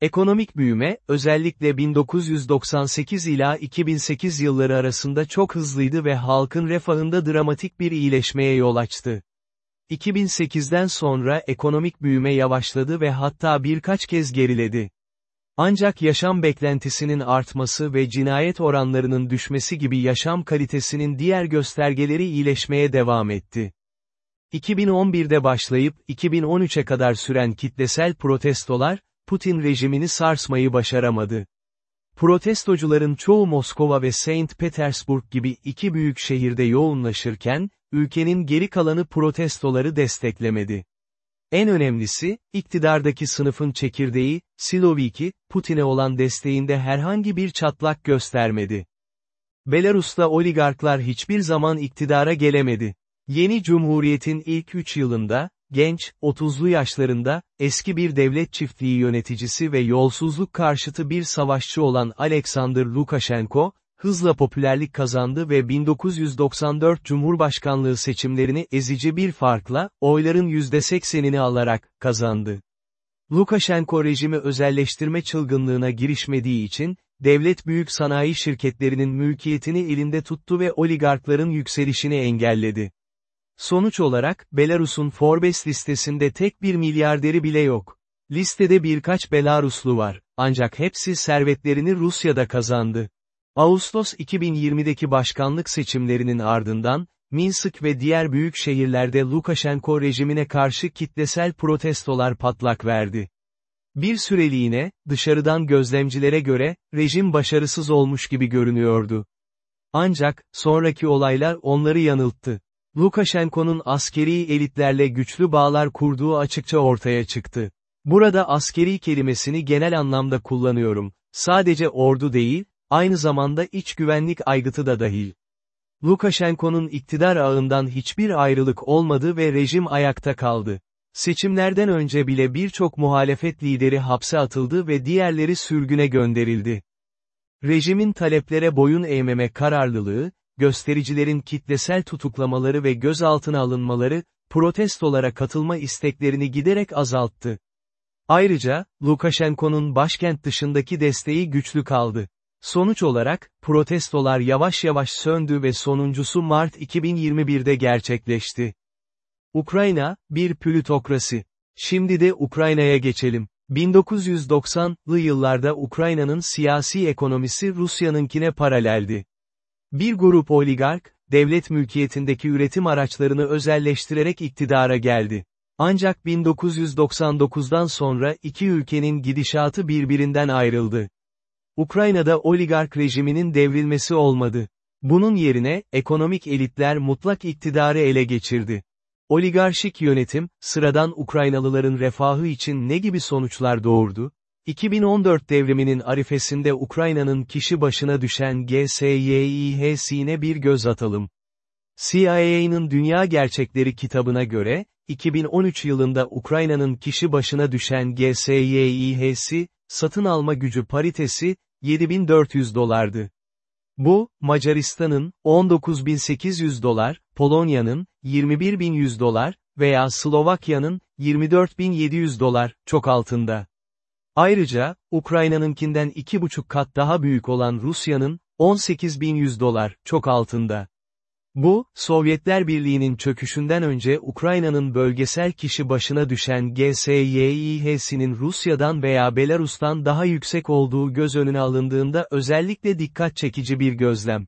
Ekonomik büyüme, özellikle 1998 ila 2008 yılları arasında çok hızlıydı ve halkın refahında dramatik bir iyileşmeye yol açtı. 2008'den sonra ekonomik büyüme yavaşladı ve hatta birkaç kez geriledi. Ancak yaşam beklentisinin artması ve cinayet oranlarının düşmesi gibi yaşam kalitesinin diğer göstergeleri iyileşmeye devam etti. 2011'de başlayıp 2013'e kadar süren kitlesel protestolar, Putin rejimini sarsmayı başaramadı. Protestocuların çoğu Moskova ve Saint Petersburg gibi iki büyük şehirde yoğunlaşırken, ülkenin geri kalanı protestoları desteklemedi. En önemlisi, iktidardaki sınıfın çekirdeği, Siloviki, Putin'e olan desteğinde herhangi bir çatlak göstermedi. Belarus'ta oligarklar hiçbir zaman iktidara gelemedi. Yeni Cumhuriyet'in ilk 3 yılında, genç, 30'lu yaşlarında, eski bir devlet çiftliği yöneticisi ve yolsuzluk karşıtı bir savaşçı olan Alexander Lukashenko, hızla popülerlik kazandı ve 1994 Cumhurbaşkanlığı seçimlerini ezici bir farkla, oyların %80'ini alarak, kazandı. Lukashenko rejimi özelleştirme çılgınlığına girişmediği için, devlet büyük sanayi şirketlerinin mülkiyetini elinde tuttu ve oligarkların yükselişini engelledi. Sonuç olarak, Belarus'un Forbes listesinde tek bir milyarderi bile yok. Listede birkaç Belaruslu var, ancak hepsi servetlerini Rusya'da kazandı. Ağustos 2020'deki başkanlık seçimlerinin ardından, Minsk ve diğer büyük şehirlerde Lukashenko rejimine karşı kitlesel protestolar patlak verdi. Bir süreliğine, dışarıdan gözlemcilere göre, rejim başarısız olmuş gibi görünüyordu. Ancak, sonraki olaylar onları yanılttı. Lukashenko'nun askeri elitlerle güçlü bağlar kurduğu açıkça ortaya çıktı. Burada askeri kelimesini genel anlamda kullanıyorum. Sadece ordu değil, aynı zamanda iç güvenlik aygıtı da dahil. Lukashenko'nun iktidar ağından hiçbir ayrılık olmadı ve rejim ayakta kaldı. Seçimlerden önce bile birçok muhalefet lideri hapse atıldı ve diğerleri sürgüne gönderildi. Rejimin taleplere boyun eğmeme kararlılığı, göstericilerin kitlesel tutuklamaları ve gözaltına alınmaları, protestolara katılma isteklerini giderek azalttı. Ayrıca, Lukashenko'nun başkent dışındaki desteği güçlü kaldı. Sonuç olarak, protestolar yavaş yavaş söndü ve sonuncusu Mart 2021'de gerçekleşti. Ukrayna, bir plütokrasi. Şimdi de Ukrayna'ya geçelim. 1990'lı yıllarda Ukrayna'nın siyasi ekonomisi Rusya'nınkine paraleldi. Bir grup oligark, devlet mülkiyetindeki üretim araçlarını özelleştirerek iktidara geldi. Ancak 1999'dan sonra iki ülkenin gidişatı birbirinden ayrıldı. Ukrayna'da oligark rejiminin devrilmesi olmadı. Bunun yerine, ekonomik elitler mutlak iktidarı ele geçirdi. Oligarşik yönetim, sıradan Ukraynalıların refahı için ne gibi sonuçlar doğurdu? 2014 devriminin arifesinde Ukrayna'nın kişi başına düşen GSYİH'sine bir göz atalım. CIA'nın Dünya Gerçekleri kitabına göre, 2013 yılında Ukrayna'nın kişi başına düşen GSYİH'si, satın alma gücü paritesi, 7400 dolardı. Bu, Macaristan'ın, 19800 dolar, Polonya'nın, 21100 dolar, veya Slovakya'nın, 24700 dolar, çok altında. Ayrıca, Ukrayna'nınkinden 2,5 kat daha büyük olan Rusya'nın, 18.100 dolar, çok altında. Bu, Sovyetler Birliği'nin çöküşünden önce Ukrayna'nın bölgesel kişi başına düşen GSYİH'sinin Rusya'dan veya Belarus'tan daha yüksek olduğu göz önüne alındığında özellikle dikkat çekici bir gözlem.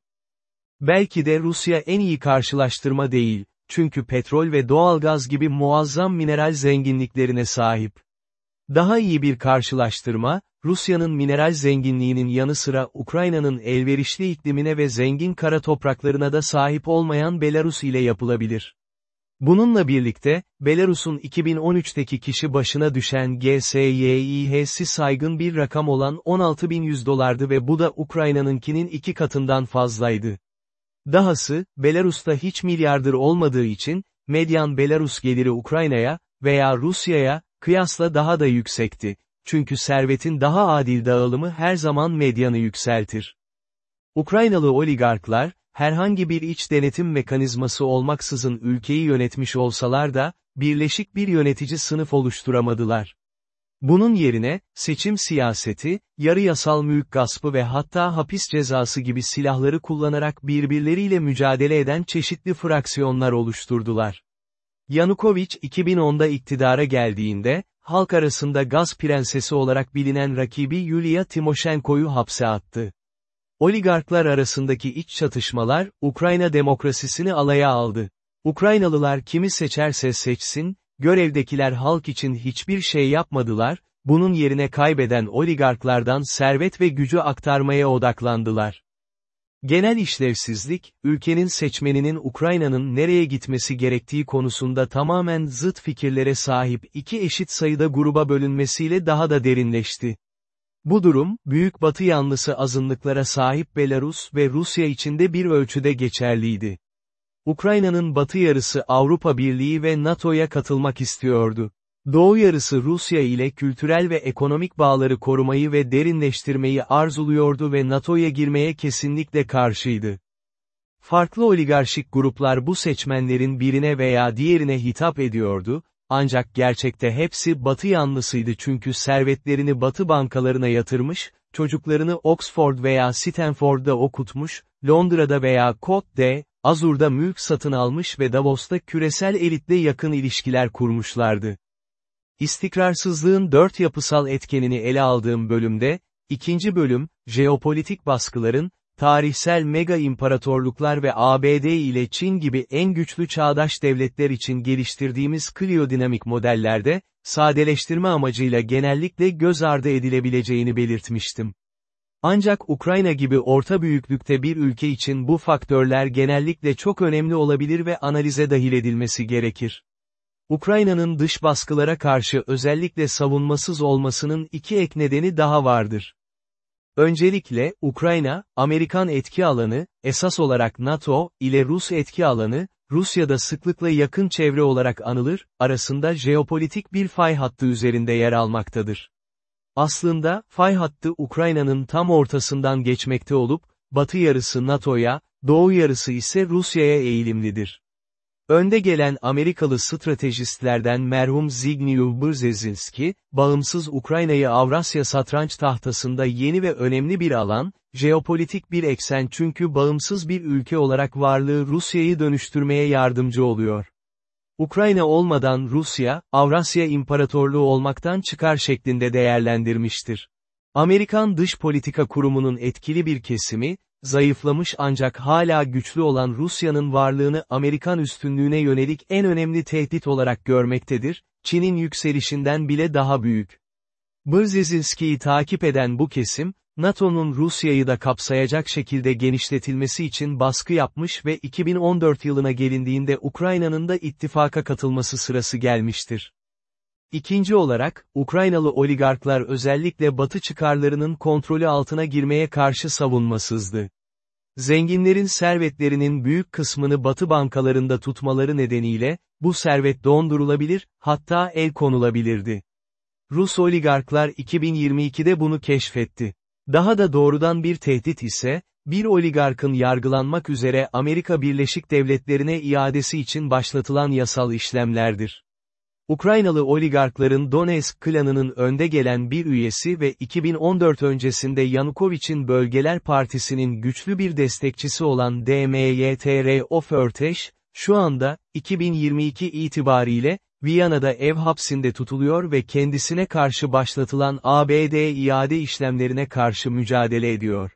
Belki de Rusya en iyi karşılaştırma değil, çünkü petrol ve doğalgaz gibi muazzam mineral zenginliklerine sahip. Daha iyi bir karşılaştırma, Rusya'nın mineral zenginliğinin yanı sıra Ukrayna'nın elverişli iklimine ve zengin kara topraklarına da sahip olmayan Belarus ile yapılabilir. Bununla birlikte, Belarus'un 2013'teki kişi başına düşen GSYİH'si saygın bir rakam olan 16.100 dolardı ve bu da Ukrayna'nınkinin iki katından fazlaydı. Dahası, Belarus'ta hiç milyardır olmadığı için, medyan Belarus geliri Ukrayna'ya, veya Rusya'ya, kıyasla daha da yüksekti. Çünkü servetin daha adil dağılımı her zaman medyanı yükseltir. Ukraynalı oligarklar, herhangi bir iç denetim mekanizması olmaksızın ülkeyi yönetmiş olsalar da, birleşik bir yönetici sınıf oluşturamadılar. Bunun yerine, seçim siyaseti, yarı yasal mülk gaspı ve hatta hapis cezası gibi silahları kullanarak birbirleriyle mücadele eden çeşitli fraksiyonlar oluşturdular. Yanukovic 2010'da iktidara geldiğinde, halk arasında gaz prensesi olarak bilinen rakibi Yulia Timoshenko'yu hapse attı. Oligarklar arasındaki iç çatışmalar, Ukrayna demokrasisini alaya aldı. Ukraynalılar kimi seçerse seçsin, görevdekiler halk için hiçbir şey yapmadılar, bunun yerine kaybeden oligarklardan servet ve gücü aktarmaya odaklandılar. Genel işlevsizlik, ülkenin seçmeninin Ukrayna'nın nereye gitmesi gerektiği konusunda tamamen zıt fikirlere sahip iki eşit sayıda gruba bölünmesiyle daha da derinleşti. Bu durum, Büyük Batı yanlısı azınlıklara sahip Belarus ve Rusya içinde bir ölçüde geçerliydi. Ukrayna'nın batı yarısı Avrupa Birliği ve NATO'ya katılmak istiyordu. Doğu yarısı Rusya ile kültürel ve ekonomik bağları korumayı ve derinleştirmeyi arzuluyordu ve NATO'ya girmeye kesinlikle karşıydı. Farklı oligarşik gruplar bu seçmenlerin birine veya diğerine hitap ediyordu, ancak gerçekte hepsi Batı yanlısıydı çünkü servetlerini Batı bankalarına yatırmış, çocuklarını Oxford veya Stanford'da okutmuş, Londra'da veya Côte d'Azur'da mülk satın almış ve Davos'ta küresel elitle yakın ilişkiler kurmuşlardı. İstikrarsızlığın dört yapısal etkenini ele aldığım bölümde, ikinci bölüm, jeopolitik baskıların, tarihsel mega imparatorluklar ve ABD ile Çin gibi en güçlü çağdaş devletler için geliştirdiğimiz kliodinamik modellerde, sadeleştirme amacıyla genellikle göz ardı edilebileceğini belirtmiştim. Ancak Ukrayna gibi orta büyüklükte bir ülke için bu faktörler genellikle çok önemli olabilir ve analize dahil edilmesi gerekir. Ukrayna'nın dış baskılara karşı özellikle savunmasız olmasının iki ek nedeni daha vardır. Öncelikle, Ukrayna, Amerikan etki alanı, esas olarak NATO, ile Rus etki alanı, Rusya'da sıklıkla yakın çevre olarak anılır, arasında jeopolitik bir fay hattı üzerinde yer almaktadır. Aslında, fay hattı Ukrayna'nın tam ortasından geçmekte olup, batı yarısı NATO'ya, doğu yarısı ise Rusya'ya eğilimlidir. Önde gelen Amerikalı stratejistlerden merhum Zbigniew Brzezinski, bağımsız Ukrayna'yı Avrasya satranç tahtasında yeni ve önemli bir alan, jeopolitik bir eksen çünkü bağımsız bir ülke olarak varlığı Rusya'yı dönüştürmeye yardımcı oluyor. Ukrayna olmadan Rusya, Avrasya İmparatorluğu olmaktan çıkar şeklinde değerlendirmiştir. Amerikan Dış Politika Kurumu'nun etkili bir kesimi, zayıflamış ancak hala güçlü olan Rusya'nın varlığını Amerikan üstünlüğüne yönelik en önemli tehdit olarak görmektedir, Çin'in yükselişinden bile daha büyük. Brzezinski'yi takip eden bu kesim, NATO'nun Rusya'yı da kapsayacak şekilde genişletilmesi için baskı yapmış ve 2014 yılına gelindiğinde Ukrayna'nın da ittifaka katılması sırası gelmiştir. İkinci olarak, Ukraynalı oligarklar özellikle Batı çıkarlarının kontrolü altına girmeye karşı savunmasızdı. Zenginlerin servetlerinin büyük kısmını Batı bankalarında tutmaları nedeniyle, bu servet dondurulabilir, hatta el konulabilirdi. Rus oligarklar 2022'de bunu keşfetti. Daha da doğrudan bir tehdit ise, bir oligarkın yargılanmak üzere Amerika Birleşik Devletleri'ne iadesi için başlatılan yasal işlemlerdir. Ukraynalı oligarkların Donetsk klanının önde gelen bir üyesi ve 2014 öncesinde Yanukovic'in Bölgeler Partisi'nin güçlü bir destekçisi olan DMYTR Oförteş, şu anda, 2022 itibariyle, Viyana'da ev hapsinde tutuluyor ve kendisine karşı başlatılan ABD iade işlemlerine karşı mücadele ediyor.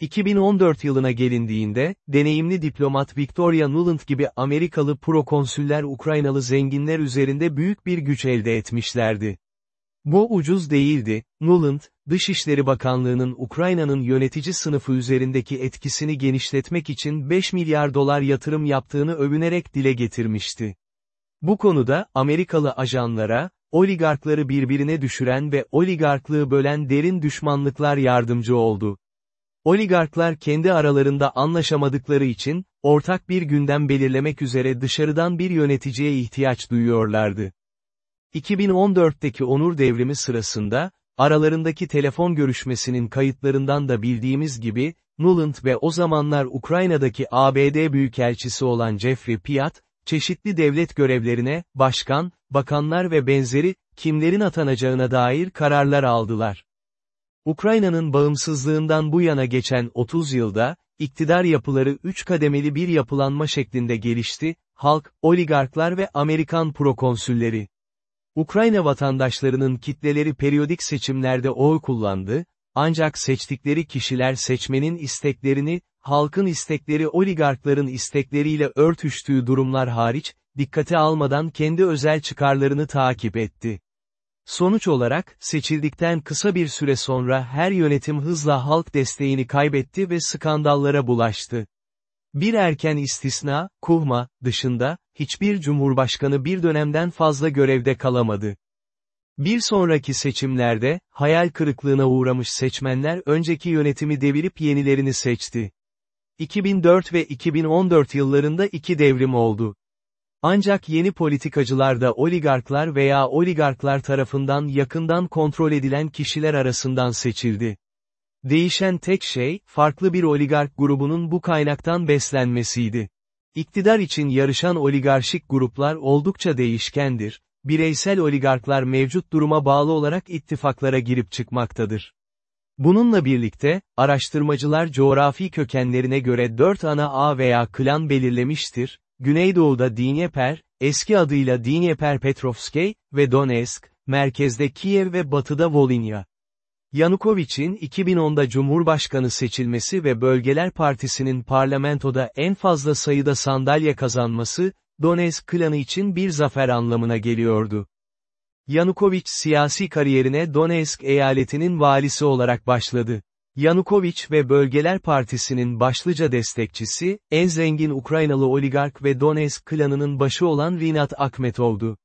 2014 yılına gelindiğinde, deneyimli diplomat Victoria Nuland gibi Amerikalı prokonsüller Ukraynalı zenginler üzerinde büyük bir güç elde etmişlerdi. Bu ucuz değildi, Nuland, Dışişleri Bakanlığı'nın Ukrayna'nın yönetici sınıfı üzerindeki etkisini genişletmek için 5 milyar dolar yatırım yaptığını övünerek dile getirmişti. Bu konuda, Amerikalı ajanlara, oligarkları birbirine düşüren ve oligarklığı bölen derin düşmanlıklar yardımcı oldu. Oligarklar kendi aralarında anlaşamadıkları için, ortak bir gündem belirlemek üzere dışarıdan bir yöneticiye ihtiyaç duyuyorlardı. 2014'teki onur devrimi sırasında, aralarındaki telefon görüşmesinin kayıtlarından da bildiğimiz gibi, Nuland ve o zamanlar Ukrayna'daki ABD Büyükelçisi olan Jeffrey Piat, çeşitli devlet görevlerine, başkan, bakanlar ve benzeri, kimlerin atanacağına dair kararlar aldılar. Ukrayna'nın bağımsızlığından bu yana geçen 30 yılda, iktidar yapıları üç kademeli bir yapılanma şeklinde gelişti, halk, oligarklar ve Amerikan prokonsülleri. Ukrayna vatandaşlarının kitleleri periyodik seçimlerde oy kullandı, ancak seçtikleri kişiler seçmenin isteklerini, halkın istekleri oligarkların istekleriyle örtüştüğü durumlar hariç, dikkate almadan kendi özel çıkarlarını takip etti. Sonuç olarak, seçildikten kısa bir süre sonra her yönetim hızla halk desteğini kaybetti ve skandallara bulaştı. Bir erken istisna, Kuhma, dışında, hiçbir cumhurbaşkanı bir dönemden fazla görevde kalamadı. Bir sonraki seçimlerde, hayal kırıklığına uğramış seçmenler önceki yönetimi devirip yenilerini seçti. 2004 ve 2014 yıllarında iki devrim oldu. Ancak yeni politikacılar da oligarklar veya oligarklar tarafından yakından kontrol edilen kişiler arasından seçildi. Değişen tek şey, farklı bir oligark grubunun bu kaynaktan beslenmesiydi. İktidar için yarışan oligarşik gruplar oldukça değişkendir, bireysel oligarklar mevcut duruma bağlı olarak ittifaklara girip çıkmaktadır. Bununla birlikte, araştırmacılar coğrafi kökenlerine göre dört ana ağ veya klan belirlemiştir, Güneydoğu'da Dnieper, eski adıyla Dnieper-Petrovskey ve Donetsk, merkezde Kiev ve batıda Volhynia. Yanukovic'in 2010'da Cumhurbaşkanı seçilmesi ve Bölgeler Partisi'nin parlamentoda en fazla sayıda sandalye kazanması, Donetsk klanı için bir zafer anlamına geliyordu. Yanukovic siyasi kariyerine Donetsk eyaletinin valisi olarak başladı. Yanukovic ve Bölgeler Partisi'nin başlıca destekçisi, en zengin Ukraynalı oligark ve Donetsk klanının başı olan Rinat Akmetov'du.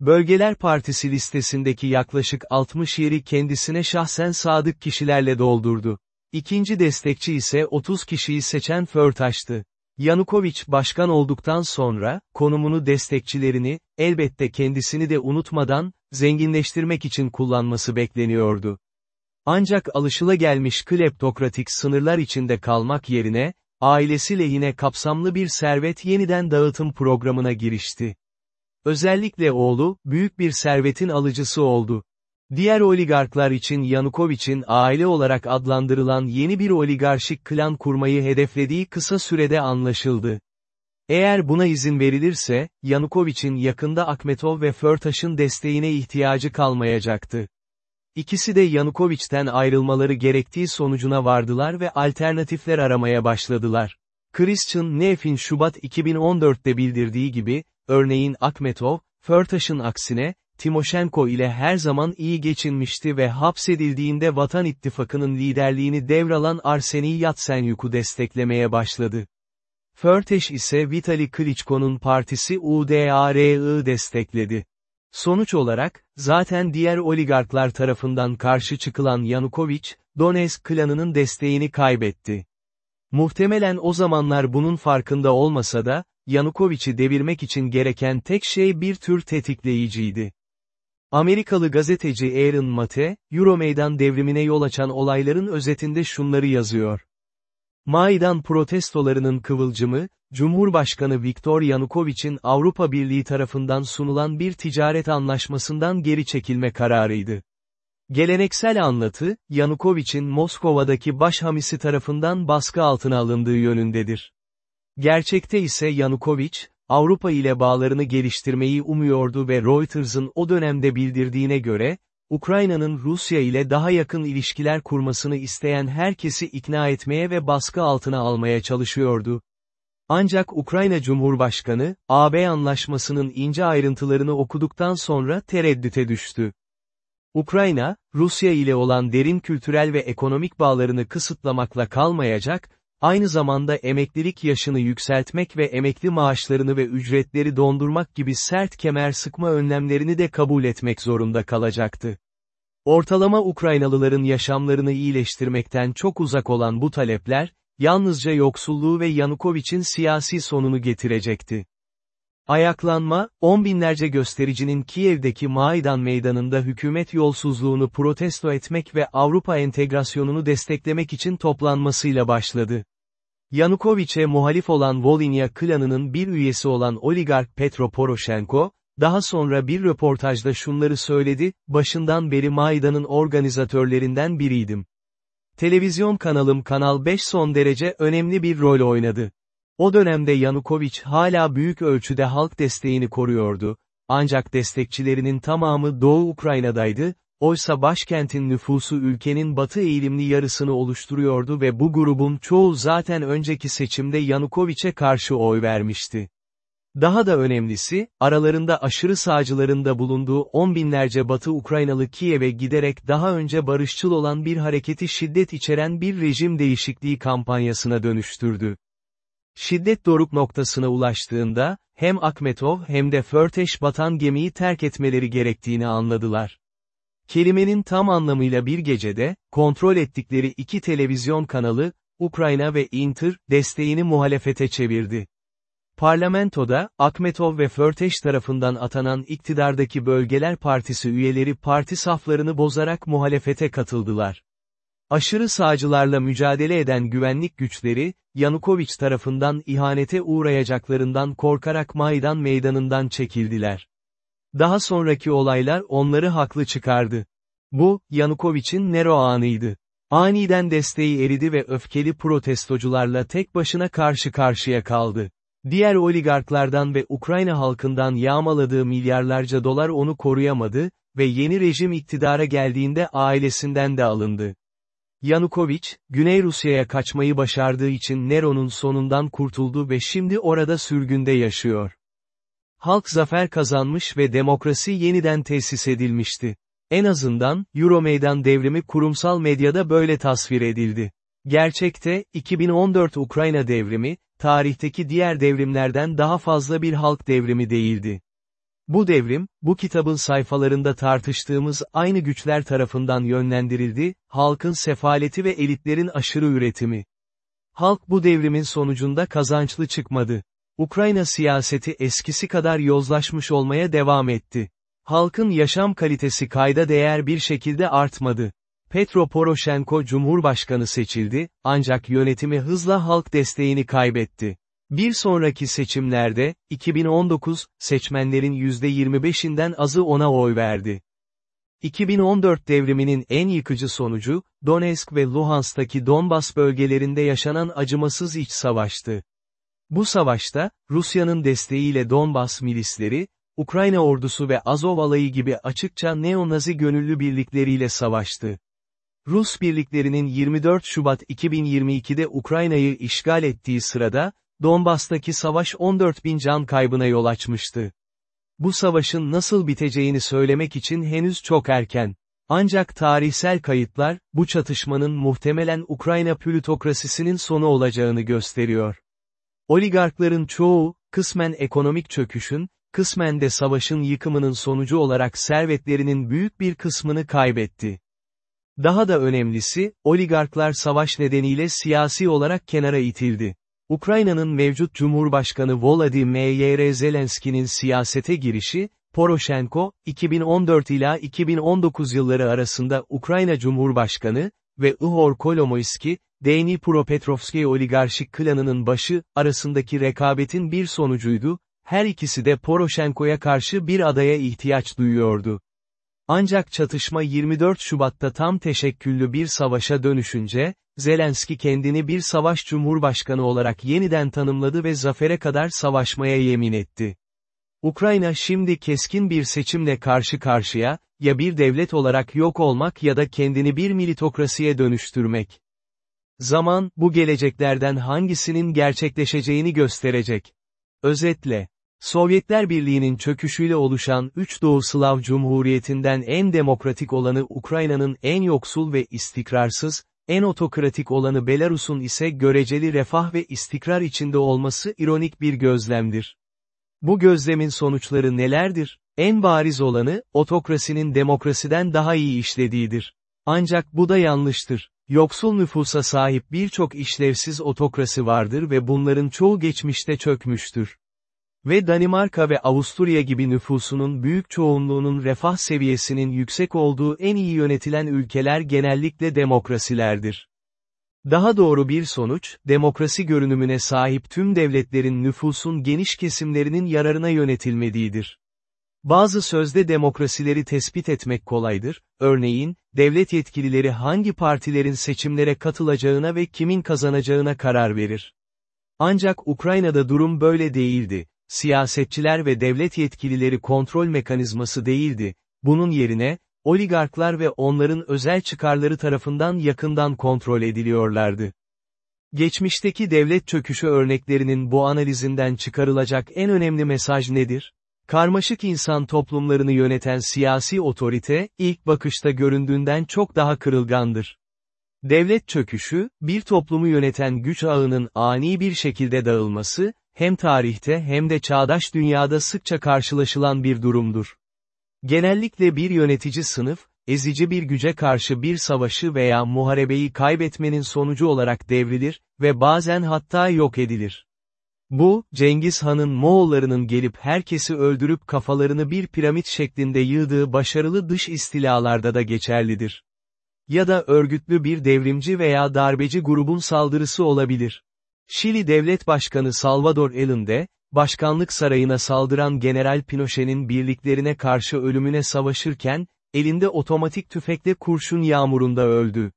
Bölgeler Partisi listesindeki yaklaşık 60 yeri kendisine şahsen sadık kişilerle doldurdu. İkinci destekçi ise 30 kişiyi seçen Förtaş'tı. Yanukovic başkan olduktan sonra, konumunu destekçilerini, elbette kendisini de unutmadan, zenginleştirmek için kullanması bekleniyordu. Ancak alışılagelmiş kleptokratik sınırlar içinde kalmak yerine, ailesi lehine kapsamlı bir servet yeniden dağıtım programına girişti. Özellikle oğlu, büyük bir servetin alıcısı oldu. Diğer oligarklar için Yanukovic'in aile olarak adlandırılan yeni bir oligarşik klan kurmayı hedeflediği kısa sürede anlaşıldı. Eğer buna izin verilirse, Yanukovic'in yakında Akmetov ve Förtaş'ın desteğine ihtiyacı kalmayacaktı. İkisi de Yanukovic'ten ayrılmaları gerektiği sonucuna vardılar ve alternatifler aramaya başladılar. Christian Nef'in Şubat 2014'te bildirdiği gibi, örneğin Akmetov, Förtaş'ın aksine, Timoshenko ile her zaman iyi geçinmişti ve hapsedildiğinde Vatan İttifakı'nın liderliğini devralan Arseniy Yatsenyuk'u desteklemeye başladı. Förteş ise Vitali Klitschko'nun partisi UDAR'ı destekledi. Sonuç olarak, zaten diğer oligarklar tarafından karşı çıkılan Yanukovic, Donetsk klanının desteğini kaybetti. Muhtemelen o zamanlar bunun farkında olmasa da, Yanukovic'i devirmek için gereken tek şey bir tür tetikleyiciydi. Amerikalı gazeteci Aaron Mate, Euromeydan devrimine yol açan olayların özetinde şunları yazıyor. Maidan protestolarının kıvılcımı, Cumhurbaşkanı Viktor Yanukovic'in Avrupa Birliği tarafından sunulan bir ticaret anlaşmasından geri çekilme kararıydı. Geleneksel anlatı, Yanukovic'in Moskova'daki başhamisi tarafından baskı altına alındığı yönündedir. Gerçekte ise Yanukovic, Avrupa ile bağlarını geliştirmeyi umuyordu ve Reuters'ın o dönemde bildirdiğine göre, Ukrayna'nın Rusya ile daha yakın ilişkiler kurmasını isteyen herkesi ikna etmeye ve baskı altına almaya çalışıyordu. Ancak Ukrayna Cumhurbaşkanı, AB anlaşmasının ince ayrıntılarını okuduktan sonra tereddüte düştü. Ukrayna, Rusya ile olan derin kültürel ve ekonomik bağlarını kısıtlamakla kalmayacak, aynı zamanda emeklilik yaşını yükseltmek ve emekli maaşlarını ve ücretleri dondurmak gibi sert kemer sıkma önlemlerini de kabul etmek zorunda kalacaktı. Ortalama Ukraynalıların yaşamlarını iyileştirmekten çok uzak olan bu talepler, yalnızca yoksulluğu ve Yanukovic'in siyasi sonunu getirecekti. Ayaklanma, on binlerce göstericinin Kiev'deki Maidan meydanında hükümet yolsuzluğunu protesto etmek ve Avrupa entegrasyonunu desteklemek için toplanmasıyla başladı. Yanukovic'e muhalif olan Volhynia klanının bir üyesi olan oligark Petro Poroshenko, daha sonra bir röportajda şunları söyledi, başından beri Maidan'ın organizatörlerinden biriydim. Televizyon kanalım Kanal 5 son derece önemli bir rol oynadı. O dönemde Yanukovic hala büyük ölçüde halk desteğini koruyordu, ancak destekçilerinin tamamı Doğu Ukrayna'daydı, oysa başkentin nüfusu ülkenin batı eğilimli yarısını oluşturuyordu ve bu grubun çoğu zaten önceki seçimde Yanukovic'e karşı oy vermişti. Daha da önemlisi, aralarında aşırı sağcıların da bulunduğu on binlerce Batı Ukraynalı Kiev'e giderek daha önce barışçıl olan bir hareketi şiddet içeren bir rejim değişikliği kampanyasına dönüştürdü. Şiddet doruk noktasına ulaştığında, hem Akmetov hem de Förteş batan gemiyi terk etmeleri gerektiğini anladılar. Kelimenin tam anlamıyla bir gecede, kontrol ettikleri iki televizyon kanalı, Ukrayna ve Inter, desteğini muhalefete çevirdi. Parlamentoda, Akmetov ve Förteş tarafından atanan iktidardaki Bölgeler Partisi üyeleri parti saflarını bozarak muhalefete katıldılar. Aşırı sağcılarla mücadele eden güvenlik güçleri, Yanukovic tarafından ihanete uğrayacaklarından korkarak Maydan meydanından çekildiler. Daha sonraki olaylar onları haklı çıkardı. Bu, Yanukovic'in Nero anıydı. Aniden desteği eridi ve öfkeli protestocularla tek başına karşı karşıya kaldı. Diğer oligarklardan ve Ukrayna halkından yağmaladığı milyarlarca dolar onu koruyamadı ve yeni rejim iktidara geldiğinde ailesinden de alındı. Yanukovic, Güney Rusya'ya kaçmayı başardığı için Nero'nun sonundan kurtuldu ve şimdi orada sürgünde yaşıyor. Halk zafer kazanmış ve demokrasi yeniden tesis edilmişti. En azından, Euromeydan devrimi kurumsal medyada böyle tasvir edildi. Gerçekte, 2014 Ukrayna devrimi, tarihteki diğer devrimlerden daha fazla bir halk devrimi değildi. Bu devrim, bu kitabın sayfalarında tartıştığımız aynı güçler tarafından yönlendirildi, halkın sefaleti ve elitlerin aşırı üretimi. Halk bu devrimin sonucunda kazançlı çıkmadı. Ukrayna siyaseti eskisi kadar yozlaşmış olmaya devam etti. Halkın yaşam kalitesi kayda değer bir şekilde artmadı. Petro Poroshenko Cumhurbaşkanı seçildi, ancak yönetimi hızla halk desteğini kaybetti. Bir sonraki seçimlerde, 2019, seçmenlerin %25'inden azı ona oy verdi. 2014 devriminin en yıkıcı sonucu, Donetsk ve Luhansk'taki Donbas bölgelerinde yaşanan acımasız iç savaştı. Bu savaşta, Rusya'nın desteğiyle Donbas milisleri, Ukrayna ordusu ve Azov alayı gibi açıkça neo-nazi gönüllü birlikleriyle savaştı. Rus birliklerinin 24 Şubat 2022'de Ukrayna'yı işgal ettiği sırada, Donbas'taki savaş 14 bin can kaybına yol açmıştı. Bu savaşın nasıl biteceğini söylemek için henüz çok erken. Ancak tarihsel kayıtlar, bu çatışmanın muhtemelen Ukrayna plütokrasisinin sonu olacağını gösteriyor. Oligarkların çoğu, kısmen ekonomik çöküşün, kısmen de savaşın yıkımının sonucu olarak servetlerinin büyük bir kısmını kaybetti. Daha da önemlisi, oligarklar savaş nedeniyle siyasi olarak kenara itildi. Ukrayna'nın mevcut Cumhurbaşkanı Volodymyr Zelenski'nin siyasete girişi, Poroshenko, 2014 ila 2019 yılları arasında Ukrayna Cumhurbaşkanı ve Ihor Kolomoyski, Dnipropetrovski oligarşik klanının başı, arasındaki rekabetin bir sonucuydu, her ikisi de Poroshenko'ya karşı bir adaya ihtiyaç duyuyordu. Ancak çatışma 24 Şubat'ta tam teşekküllü bir savaşa dönüşünce, Zelenski kendini bir savaş cumhurbaşkanı olarak yeniden tanımladı ve zafere kadar savaşmaya yemin etti. Ukrayna şimdi keskin bir seçimle karşı karşıya, ya bir devlet olarak yok olmak ya da kendini bir militokrasiye dönüştürmek. Zaman, bu geleceklerden hangisinin gerçekleşeceğini gösterecek. Özetle, Sovyetler Birliği'nin çöküşüyle oluşan üç Doğu Slav Cumhuriyeti'nden en demokratik olanı Ukrayna'nın en yoksul ve istikrarsız, en otokratik olanı Belarus'un ise göreceli refah ve istikrar içinde olması ironik bir gözlemdir. Bu gözlemin sonuçları nelerdir? En bariz olanı, otokrasinin demokrasiden daha iyi işlediğidir. Ancak bu da yanlıştır. Yoksul nüfusa sahip birçok işlevsiz otokrasi vardır ve bunların çoğu geçmişte çökmüştür. Ve Danimarka ve Avusturya gibi nüfusunun büyük çoğunluğunun refah seviyesinin yüksek olduğu en iyi yönetilen ülkeler genellikle demokrasilerdir. Daha doğru bir sonuç, demokrasi görünümüne sahip tüm devletlerin nüfusun geniş kesimlerinin yararına yönetilmediğidir. Bazı sözde demokrasileri tespit etmek kolaydır, örneğin, devlet yetkilileri hangi partilerin seçimlere katılacağına ve kimin kazanacağına karar verir. Ancak Ukrayna'da durum böyle değildi siyasetçiler ve devlet yetkilileri kontrol mekanizması değildi, bunun yerine, oligarklar ve onların özel çıkarları tarafından yakından kontrol ediliyorlardı. Geçmişteki devlet çöküşü örneklerinin bu analizinden çıkarılacak en önemli mesaj nedir? Karmaşık insan toplumlarını yöneten siyasi otorite, ilk bakışta göründüğünden çok daha kırılgandır. Devlet çöküşü, bir toplumu yöneten güç ağının ani bir şekilde dağılması, hem tarihte hem de çağdaş dünyada sıkça karşılaşılan bir durumdur. Genellikle bir yönetici sınıf, ezici bir güce karşı bir savaşı veya muharebeyi kaybetmenin sonucu olarak devrilir ve bazen hatta yok edilir. Bu, Cengiz Han'ın Moğollarının gelip herkesi öldürüp kafalarını bir piramit şeklinde yığdığı başarılı dış istilalarda da geçerlidir. Ya da örgütlü bir devrimci veya darbeci grubun saldırısı olabilir. Şili Devlet Başkanı Salvador Allende, başkanlık sarayına saldıran General Pinochet'in birliklerine karşı ölümüne savaşırken, elinde otomatik tüfekle kurşun yağmurunda öldü.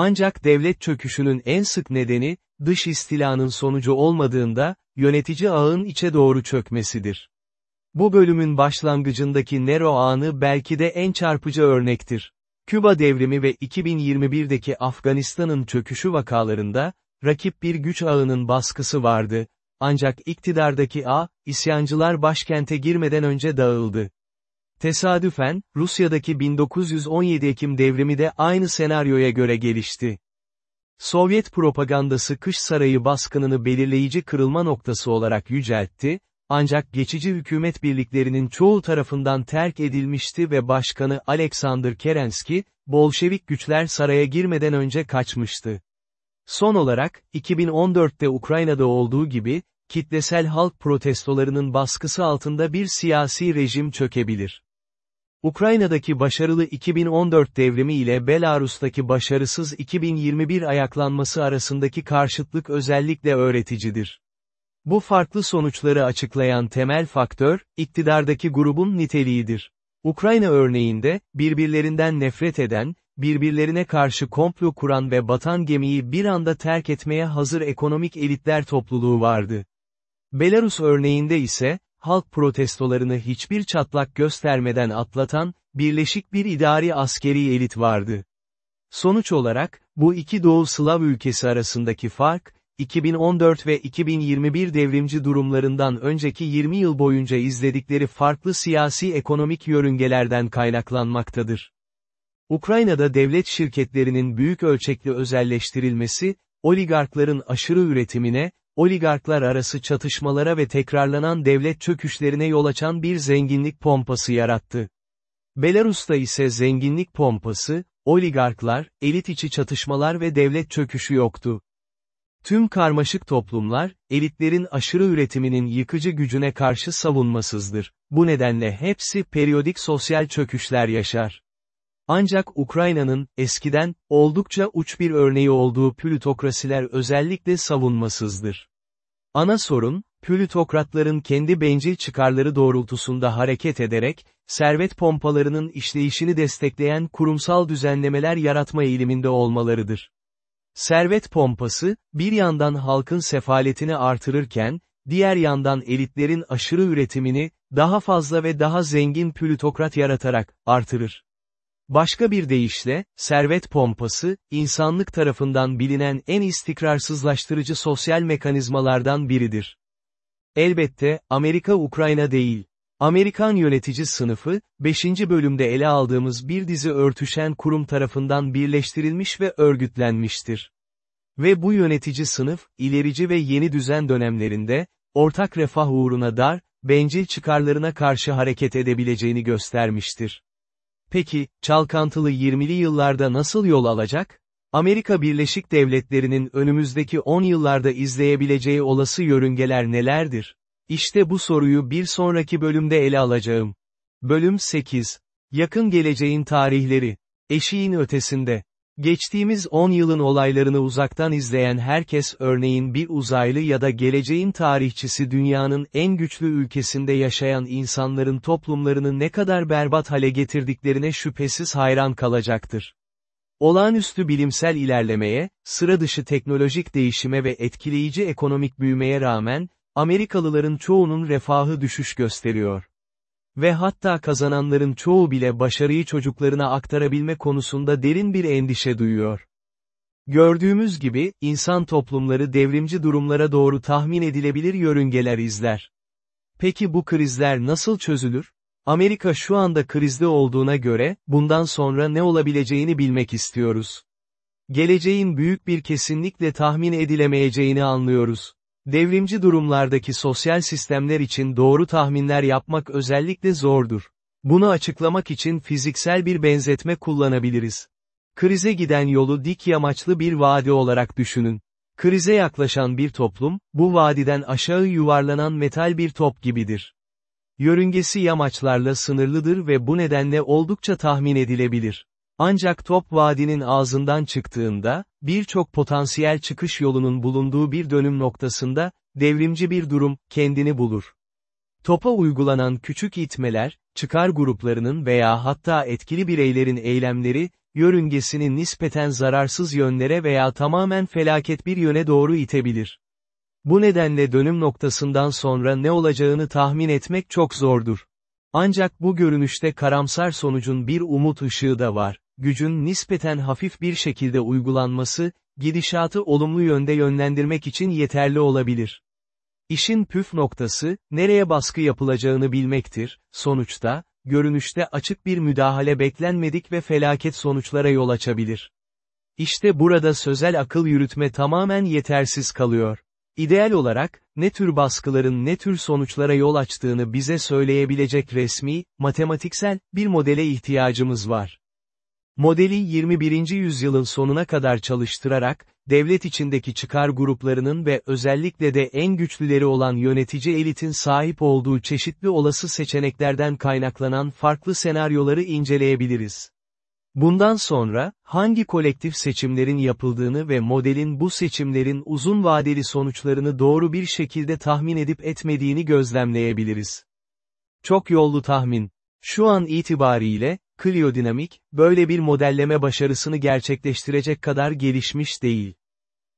Ancak devlet çöküşünün en sık nedeni, dış istilanın sonucu olmadığında, yönetici ağın içe doğru çökmesidir. Bu bölümün başlangıcındaki Nero anı belki de en çarpıcı örnektir. Küba devrimi ve 2021'deki Afganistan'ın çöküşü vakalarında, rakip bir güç ağının baskısı vardı, ancak iktidardaki ağ, isyancılar başkente girmeden önce dağıldı. Tesadüfen, Rusya'daki 1917 Ekim devrimi de aynı senaryoya göre gelişti. Sovyet propagandası kış sarayı baskınını belirleyici kırılma noktası olarak yüceltti, ancak geçici hükümet birliklerinin çoğu tarafından terk edilmişti ve başkanı Alexander Kerensky, Bolşevik güçler saraya girmeden önce kaçmıştı. Son olarak, 2014'te Ukrayna'da olduğu gibi, kitlesel halk protestolarının baskısı altında bir siyasi rejim çökebilir. Ukrayna'daki başarılı 2014 devrimi ile Belarus'taki başarısız 2021 ayaklanması arasındaki karşıtlık özellikle öğreticidir. Bu farklı sonuçları açıklayan temel faktör, iktidardaki grubun niteliğidir. Ukrayna örneğinde, birbirlerinden nefret eden, birbirlerine karşı komplo kuran ve batan gemiyi bir anda terk etmeye hazır ekonomik elitler topluluğu vardı. Belarus örneğinde ise, halk protestolarını hiçbir çatlak göstermeden atlatan, birleşik bir idari askeri elit vardı. Sonuç olarak, bu iki Doğu Slav ülkesi arasındaki fark, 2014 ve 2021 devrimci durumlarından önceki 20 yıl boyunca izledikleri farklı siyasi ekonomik yörüngelerden kaynaklanmaktadır. Ukrayna'da devlet şirketlerinin büyük ölçekli özelleştirilmesi, oligarkların aşırı üretimine, oligarklar arası çatışmalara ve tekrarlanan devlet çöküşlerine yol açan bir zenginlik pompası yarattı. Belarus'ta ise zenginlik pompası, oligarklar, elit içi çatışmalar ve devlet çöküşü yoktu. Tüm karmaşık toplumlar, elitlerin aşırı üretiminin yıkıcı gücüne karşı savunmasızdır. Bu nedenle hepsi periyodik sosyal çöküşler yaşar. Ancak Ukrayna'nın, eskiden, oldukça uç bir örneği olduğu plütokrasiler özellikle savunmasızdır. Ana sorun, plütokratların kendi bencil çıkarları doğrultusunda hareket ederek, servet pompalarının işleyişini destekleyen kurumsal düzenlemeler yaratma eğiliminde olmalarıdır. Servet pompası, bir yandan halkın sefaletini artırırken, diğer yandan elitlerin aşırı üretimini, daha fazla ve daha zengin plütokrat yaratarak, artırır. Başka bir deyişle, servet pompası, insanlık tarafından bilinen en istikrarsızlaştırıcı sosyal mekanizmalardan biridir. Elbette, Amerika Ukrayna değil. Amerikan yönetici sınıfı, 5. bölümde ele aldığımız bir dizi örtüşen kurum tarafından birleştirilmiş ve örgütlenmiştir. Ve bu yönetici sınıf, ilerici ve yeni düzen dönemlerinde, ortak refah uğruna dar, bencil çıkarlarına karşı hareket edebileceğini göstermiştir. Peki, çalkantılı 20'li yıllarda nasıl yol alacak? Amerika Birleşik Devletleri'nin önümüzdeki 10 yıllarda izleyebileceği olası yörüngeler nelerdir? İşte bu soruyu bir sonraki bölümde ele alacağım. Bölüm 8. Yakın geleceğin tarihleri. Eşiğin ötesinde. Geçtiğimiz 10 yılın olaylarını uzaktan izleyen herkes örneğin bir uzaylı ya da geleceğin tarihçisi dünyanın en güçlü ülkesinde yaşayan insanların toplumlarını ne kadar berbat hale getirdiklerine şüphesiz hayran kalacaktır. Olağanüstü bilimsel ilerlemeye, sıra dışı teknolojik değişime ve etkileyici ekonomik büyümeye rağmen, Amerikalıların çoğunun refahı düşüş gösteriyor. Ve hatta kazananların çoğu bile başarıyı çocuklarına aktarabilme konusunda derin bir endişe duyuyor. Gördüğümüz gibi, insan toplumları devrimci durumlara doğru tahmin edilebilir yörüngeler izler. Peki bu krizler nasıl çözülür? Amerika şu anda krizde olduğuna göre, bundan sonra ne olabileceğini bilmek istiyoruz. Geleceğin büyük bir kesinlikle tahmin edilemeyeceğini anlıyoruz. Devrimci durumlardaki sosyal sistemler için doğru tahminler yapmak özellikle zordur. Bunu açıklamak için fiziksel bir benzetme kullanabiliriz. Krize giden yolu dik yamaçlı bir vadi olarak düşünün. Krize yaklaşan bir toplum, bu vadiden aşağı yuvarlanan metal bir top gibidir. Yörüngesi yamaçlarla sınırlıdır ve bu nedenle oldukça tahmin edilebilir. Ancak top vadinin ağzından çıktığında, birçok potansiyel çıkış yolunun bulunduğu bir dönüm noktasında, devrimci bir durum, kendini bulur. Topa uygulanan küçük itmeler, çıkar gruplarının veya hatta etkili bireylerin eylemleri, yörüngesini nispeten zararsız yönlere veya tamamen felaket bir yöne doğru itebilir. Bu nedenle dönüm noktasından sonra ne olacağını tahmin etmek çok zordur. Ancak bu görünüşte karamsar sonucun bir umut ışığı da var, gücün nispeten hafif bir şekilde uygulanması, gidişatı olumlu yönde yönlendirmek için yeterli olabilir. İşin püf noktası, nereye baskı yapılacağını bilmektir, sonuçta, görünüşte açık bir müdahale beklenmedik ve felaket sonuçlara yol açabilir. İşte burada sözel akıl yürütme tamamen yetersiz kalıyor. İdeal olarak, ne tür baskıların ne tür sonuçlara yol açtığını bize söyleyebilecek resmi, matematiksel, bir modele ihtiyacımız var. Modeli 21. yüzyılın sonuna kadar çalıştırarak, devlet içindeki çıkar gruplarının ve özellikle de en güçlüleri olan yönetici elitin sahip olduğu çeşitli olası seçeneklerden kaynaklanan farklı senaryoları inceleyebiliriz. Bundan sonra, hangi kolektif seçimlerin yapıldığını ve modelin bu seçimlerin uzun vadeli sonuçlarını doğru bir şekilde tahmin edip etmediğini gözlemleyebiliriz. Çok yollu tahmin. Şu an itibariyle, Cliodinamik, böyle bir modelleme başarısını gerçekleştirecek kadar gelişmiş değil.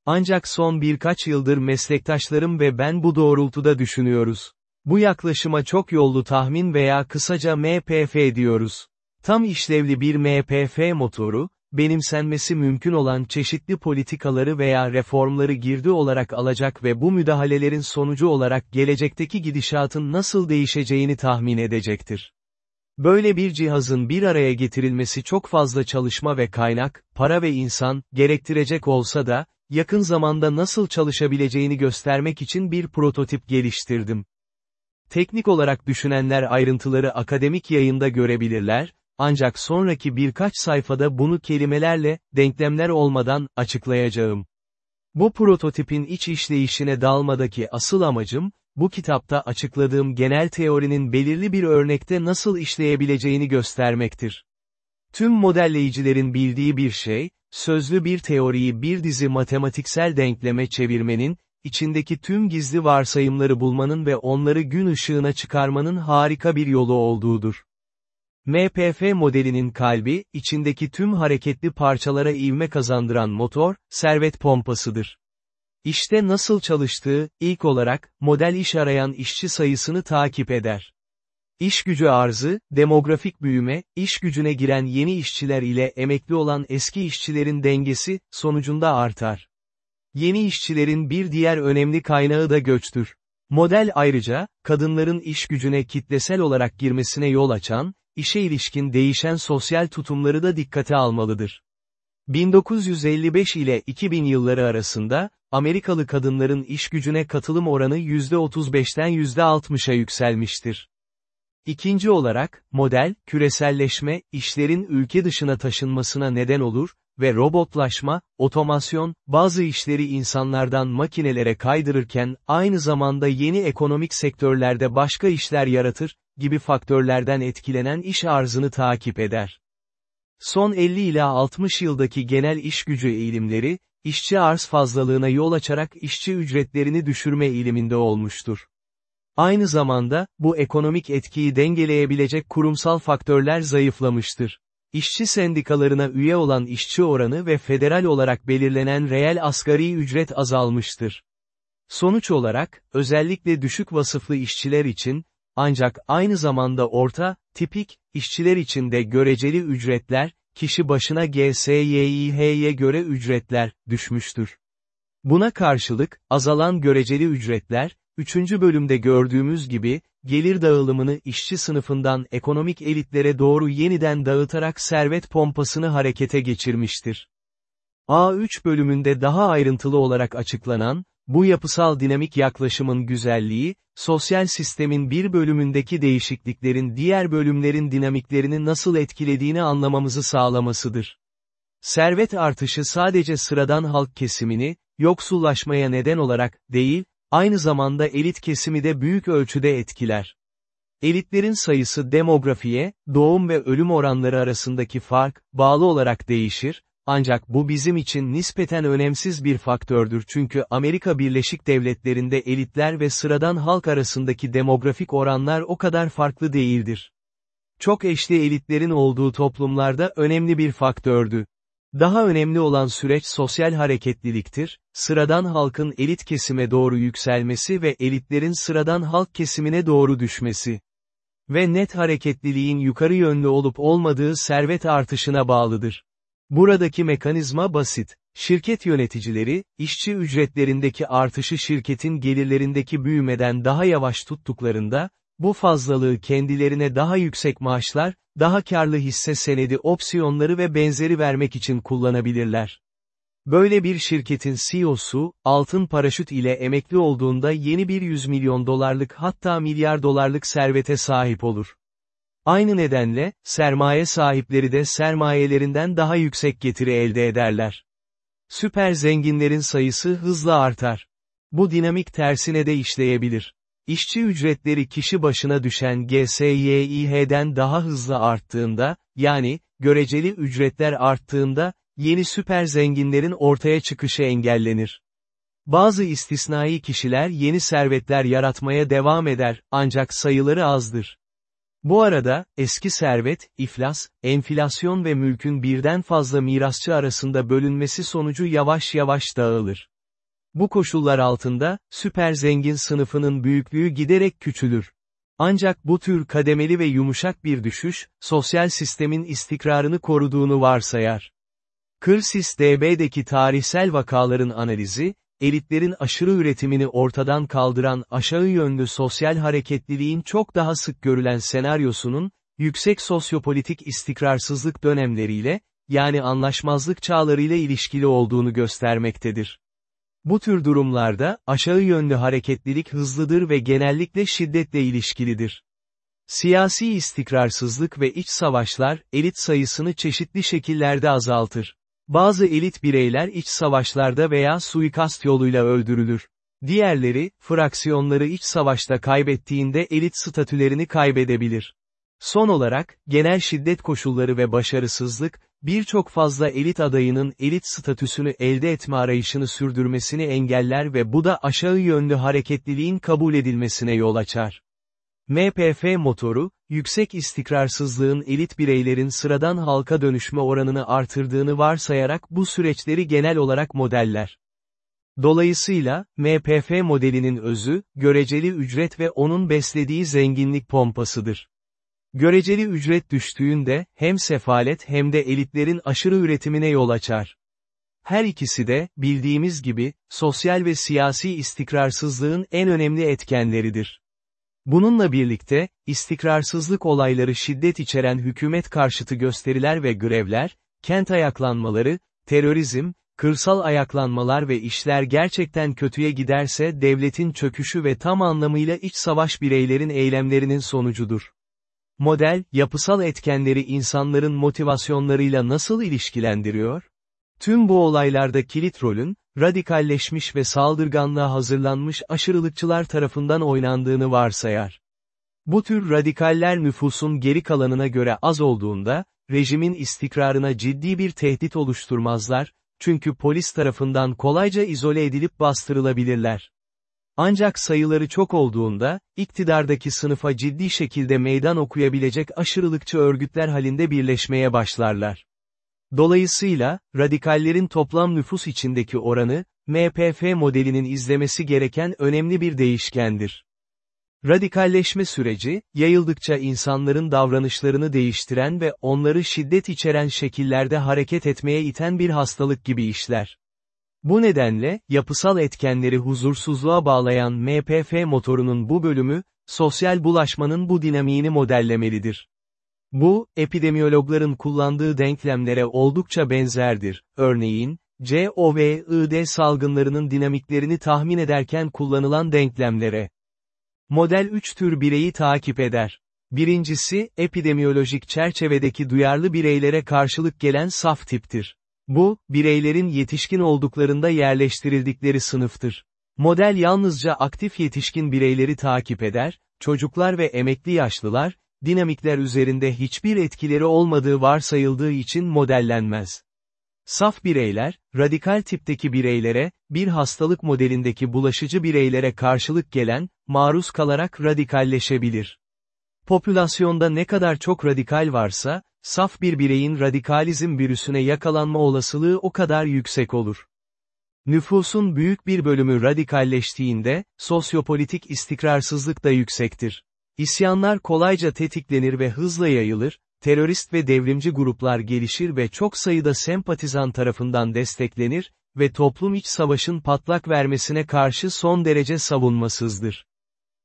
Ancak son birkaç yıldır meslektaşlarım ve ben bu doğrultuda düşünüyoruz. Bu yaklaşıma çok yollu tahmin veya kısaca MPF diyoruz. Tam işlevli bir MPF motoru, benimsenmesi mümkün olan çeşitli politikaları veya reformları girdi olarak alacak ve bu müdahalelerin sonucu olarak gelecekteki gidişatın nasıl değişeceğini tahmin edecektir. Böyle bir cihazın bir araya getirilmesi çok fazla çalışma ve kaynak, para ve insan, gerektirecek olsa da, yakın zamanda nasıl çalışabileceğini göstermek için bir prototip geliştirdim. Teknik olarak düşünenler ayrıntıları akademik yayında görebilirler, ancak sonraki birkaç sayfada bunu kelimelerle, denklemler olmadan, açıklayacağım. Bu prototipin iç işleyişine dalmadaki asıl amacım, bu kitapta açıkladığım genel teorinin belirli bir örnekte nasıl işleyebileceğini göstermektir. Tüm modelleyicilerin bildiği bir şey, sözlü bir teoriyi bir dizi matematiksel denkleme çevirmenin, içindeki tüm gizli varsayımları bulmanın ve onları gün ışığına çıkarmanın harika bir yolu olduğudur. MPF modelinin kalbi, içindeki tüm hareketli parçalara ivme kazandıran motor, servet pompasıdır. İşte nasıl çalıştığı, ilk olarak, model iş arayan işçi sayısını takip eder. İş gücü arzı, demografik büyüme, iş gücüne giren yeni işçiler ile emekli olan eski işçilerin dengesi, sonucunda artar. Yeni işçilerin bir diğer önemli kaynağı da göçtür. Model ayrıca, kadınların iş gücüne kitlesel olarak girmesine yol açan, işe ilişkin değişen sosyal tutumları da dikkate almalıdır. 1955 ile 2000 yılları arasında, Amerikalı kadınların iş gücüne katılım oranı %35'ten %60'a yükselmiştir. İkinci olarak, model, küreselleşme, işlerin ülke dışına taşınmasına neden olur ve robotlaşma, otomasyon, bazı işleri insanlardan makinelere kaydırırken, aynı zamanda yeni ekonomik sektörlerde başka işler yaratır, gibi faktörlerden etkilenen iş arzını takip eder. Son 50 ila 60 yıldaki genel iş gücü eğilimleri, işçi arz fazlalığına yol açarak işçi ücretlerini düşürme eğiliminde olmuştur. Aynı zamanda, bu ekonomik etkiyi dengeleyebilecek kurumsal faktörler zayıflamıştır. İşçi sendikalarına üye olan işçi oranı ve federal olarak belirlenen reel asgari ücret azalmıştır. Sonuç olarak, özellikle düşük vasıflı işçiler için, ancak aynı zamanda orta, tipik, işçiler için de göreceli ücretler, kişi başına GSYİH'ye göre ücretler, düşmüştür. Buna karşılık, azalan göreceli ücretler, üçüncü bölümde gördüğümüz gibi, gelir dağılımını işçi sınıfından ekonomik elitlere doğru yeniden dağıtarak servet pompasını harekete geçirmiştir. A3 bölümünde daha ayrıntılı olarak açıklanan, bu yapısal dinamik yaklaşımın güzelliği, sosyal sistemin bir bölümündeki değişikliklerin diğer bölümlerin dinamiklerini nasıl etkilediğini anlamamızı sağlamasıdır. Servet artışı sadece sıradan halk kesimini, yoksullaşmaya neden olarak, değil, aynı zamanda elit kesimi de büyük ölçüde etkiler. Elitlerin sayısı demografiye, doğum ve ölüm oranları arasındaki fark, bağlı olarak değişir, ancak bu bizim için nispeten önemsiz bir faktördür çünkü Amerika Birleşik Devletleri'nde elitler ve sıradan halk arasındaki demografik oranlar o kadar farklı değildir. Çok eşli elitlerin olduğu toplumlarda önemli bir faktördü. Daha önemli olan süreç sosyal hareketliliktir, sıradan halkın elit kesime doğru yükselmesi ve elitlerin sıradan halk kesimine doğru düşmesi. Ve net hareketliliğin yukarı yönlü olup olmadığı servet artışına bağlıdır. Buradaki mekanizma basit. Şirket yöneticileri, işçi ücretlerindeki artışı şirketin gelirlerindeki büyümeden daha yavaş tuttuklarında, bu fazlalığı kendilerine daha yüksek maaşlar, daha karlı hisse senedi opsiyonları ve benzeri vermek için kullanabilirler. Böyle bir şirketin CEO'su, altın paraşüt ile emekli olduğunda yeni bir 100 milyon dolarlık hatta milyar dolarlık servete sahip olur. Aynı nedenle, sermaye sahipleri de sermayelerinden daha yüksek getiri elde ederler. Süper zenginlerin sayısı hızla artar. Bu dinamik tersine de işleyebilir. İşçi ücretleri kişi başına düşen GSYİH'den daha hızlı arttığında, yani, göreceli ücretler arttığında, yeni süper zenginlerin ortaya çıkışı engellenir. Bazı istisnai kişiler yeni servetler yaratmaya devam eder, ancak sayıları azdır. Bu arada, eski servet, iflas, enflasyon ve mülkün birden fazla mirasçı arasında bölünmesi sonucu yavaş yavaş dağılır. Bu koşullar altında, süper zengin sınıfının büyüklüğü giderek küçülür. Ancak bu tür kademeli ve yumuşak bir düşüş, sosyal sistemin istikrarını koruduğunu varsayar. Kırsis DB'deki tarihsel vakaların analizi, elitlerin aşırı üretimini ortadan kaldıran aşağı yönlü sosyal hareketliliğin çok daha sık görülen senaryosunun, yüksek sosyopolitik istikrarsızlık dönemleriyle, yani anlaşmazlık çağlarıyla ilişkili olduğunu göstermektedir. Bu tür durumlarda, aşağı yönlü hareketlilik hızlıdır ve genellikle şiddetle ilişkilidir. Siyasi istikrarsızlık ve iç savaşlar, elit sayısını çeşitli şekillerde azaltır. Bazı elit bireyler iç savaşlarda veya suikast yoluyla öldürülür. Diğerleri, fraksiyonları iç savaşta kaybettiğinde elit statülerini kaybedebilir. Son olarak, genel şiddet koşulları ve başarısızlık, birçok fazla elit adayının elit statüsünü elde etme arayışını sürdürmesini engeller ve bu da aşağı yönlü hareketliliğin kabul edilmesine yol açar. MPF motoru, yüksek istikrarsızlığın elit bireylerin sıradan halka dönüşme oranını artırdığını varsayarak bu süreçleri genel olarak modeller. Dolayısıyla, MPF modelinin özü, göreceli ücret ve onun beslediği zenginlik pompasıdır. Göreceli ücret düştüğünde, hem sefalet hem de elitlerin aşırı üretimine yol açar. Her ikisi de, bildiğimiz gibi, sosyal ve siyasi istikrarsızlığın en önemli etkenleridir. Bununla birlikte, istikrarsızlık olayları şiddet içeren hükümet karşıtı gösteriler ve grevler, kent ayaklanmaları, terörizm, kırsal ayaklanmalar ve işler gerçekten kötüye giderse devletin çöküşü ve tam anlamıyla iç savaş bireylerin eylemlerinin sonucudur. Model, yapısal etkenleri insanların motivasyonlarıyla nasıl ilişkilendiriyor? Tüm bu olaylarda kilit rolün, radikalleşmiş ve saldırganlığa hazırlanmış aşırılıkçılar tarafından oynandığını varsayar. Bu tür radikaller nüfusun geri kalanına göre az olduğunda, rejimin istikrarına ciddi bir tehdit oluşturmazlar, çünkü polis tarafından kolayca izole edilip bastırılabilirler. Ancak sayıları çok olduğunda, iktidardaki sınıfa ciddi şekilde meydan okuyabilecek aşırılıkçı örgütler halinde birleşmeye başlarlar. Dolayısıyla, radikallerin toplam nüfus içindeki oranı, MPF modelinin izlemesi gereken önemli bir değişkendir. Radikalleşme süreci, yayıldıkça insanların davranışlarını değiştiren ve onları şiddet içeren şekillerde hareket etmeye iten bir hastalık gibi işler. Bu nedenle, yapısal etkenleri huzursuzluğa bağlayan MPF motorunun bu bölümü, sosyal bulaşmanın bu dinamiğini modellemelidir. Bu, epidemiyologların kullandığı denklemlere oldukça benzerdir. Örneğin, COVID salgınlarının dinamiklerini tahmin ederken kullanılan denklemlere. Model 3 tür bireyi takip eder. Birincisi, epidemiyolojik çerçevedeki duyarlı bireylere karşılık gelen saf tiptir. Bu, bireylerin yetişkin olduklarında yerleştirildikleri sınıftır. Model yalnızca aktif yetişkin bireyleri takip eder, çocuklar ve emekli yaşlılar, dinamikler üzerinde hiçbir etkileri olmadığı varsayıldığı için modellenmez. Saf bireyler, radikal tipteki bireylere, bir hastalık modelindeki bulaşıcı bireylere karşılık gelen, maruz kalarak radikalleşebilir. Popülasyonda ne kadar çok radikal varsa, saf bir bireyin radikalizm virüsüne yakalanma olasılığı o kadar yüksek olur. Nüfusun büyük bir bölümü radikalleştiğinde, sosyopolitik istikrarsızlık da yüksektir. İsyanlar kolayca tetiklenir ve hızla yayılır, terörist ve devrimci gruplar gelişir ve çok sayıda sempatizan tarafından desteklenir ve toplum iç savaşın patlak vermesine karşı son derece savunmasızdır.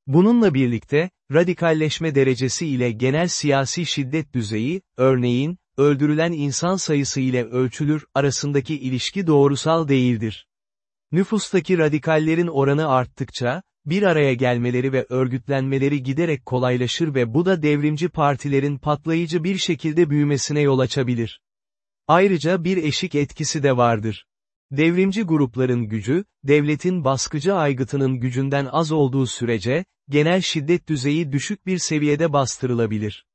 Bununla birlikte, radikalleşme derecesi ile genel siyasi şiddet düzeyi, örneğin, öldürülen insan sayısı ile ölçülür, arasındaki ilişki doğrusal değildir. Nüfustaki radikallerin oranı arttıkça, bir araya gelmeleri ve örgütlenmeleri giderek kolaylaşır ve bu da devrimci partilerin patlayıcı bir şekilde büyümesine yol açabilir. Ayrıca bir eşik etkisi de vardır. Devrimci grupların gücü, devletin baskıcı aygıtının gücünden az olduğu sürece, genel şiddet düzeyi düşük bir seviyede bastırılabilir.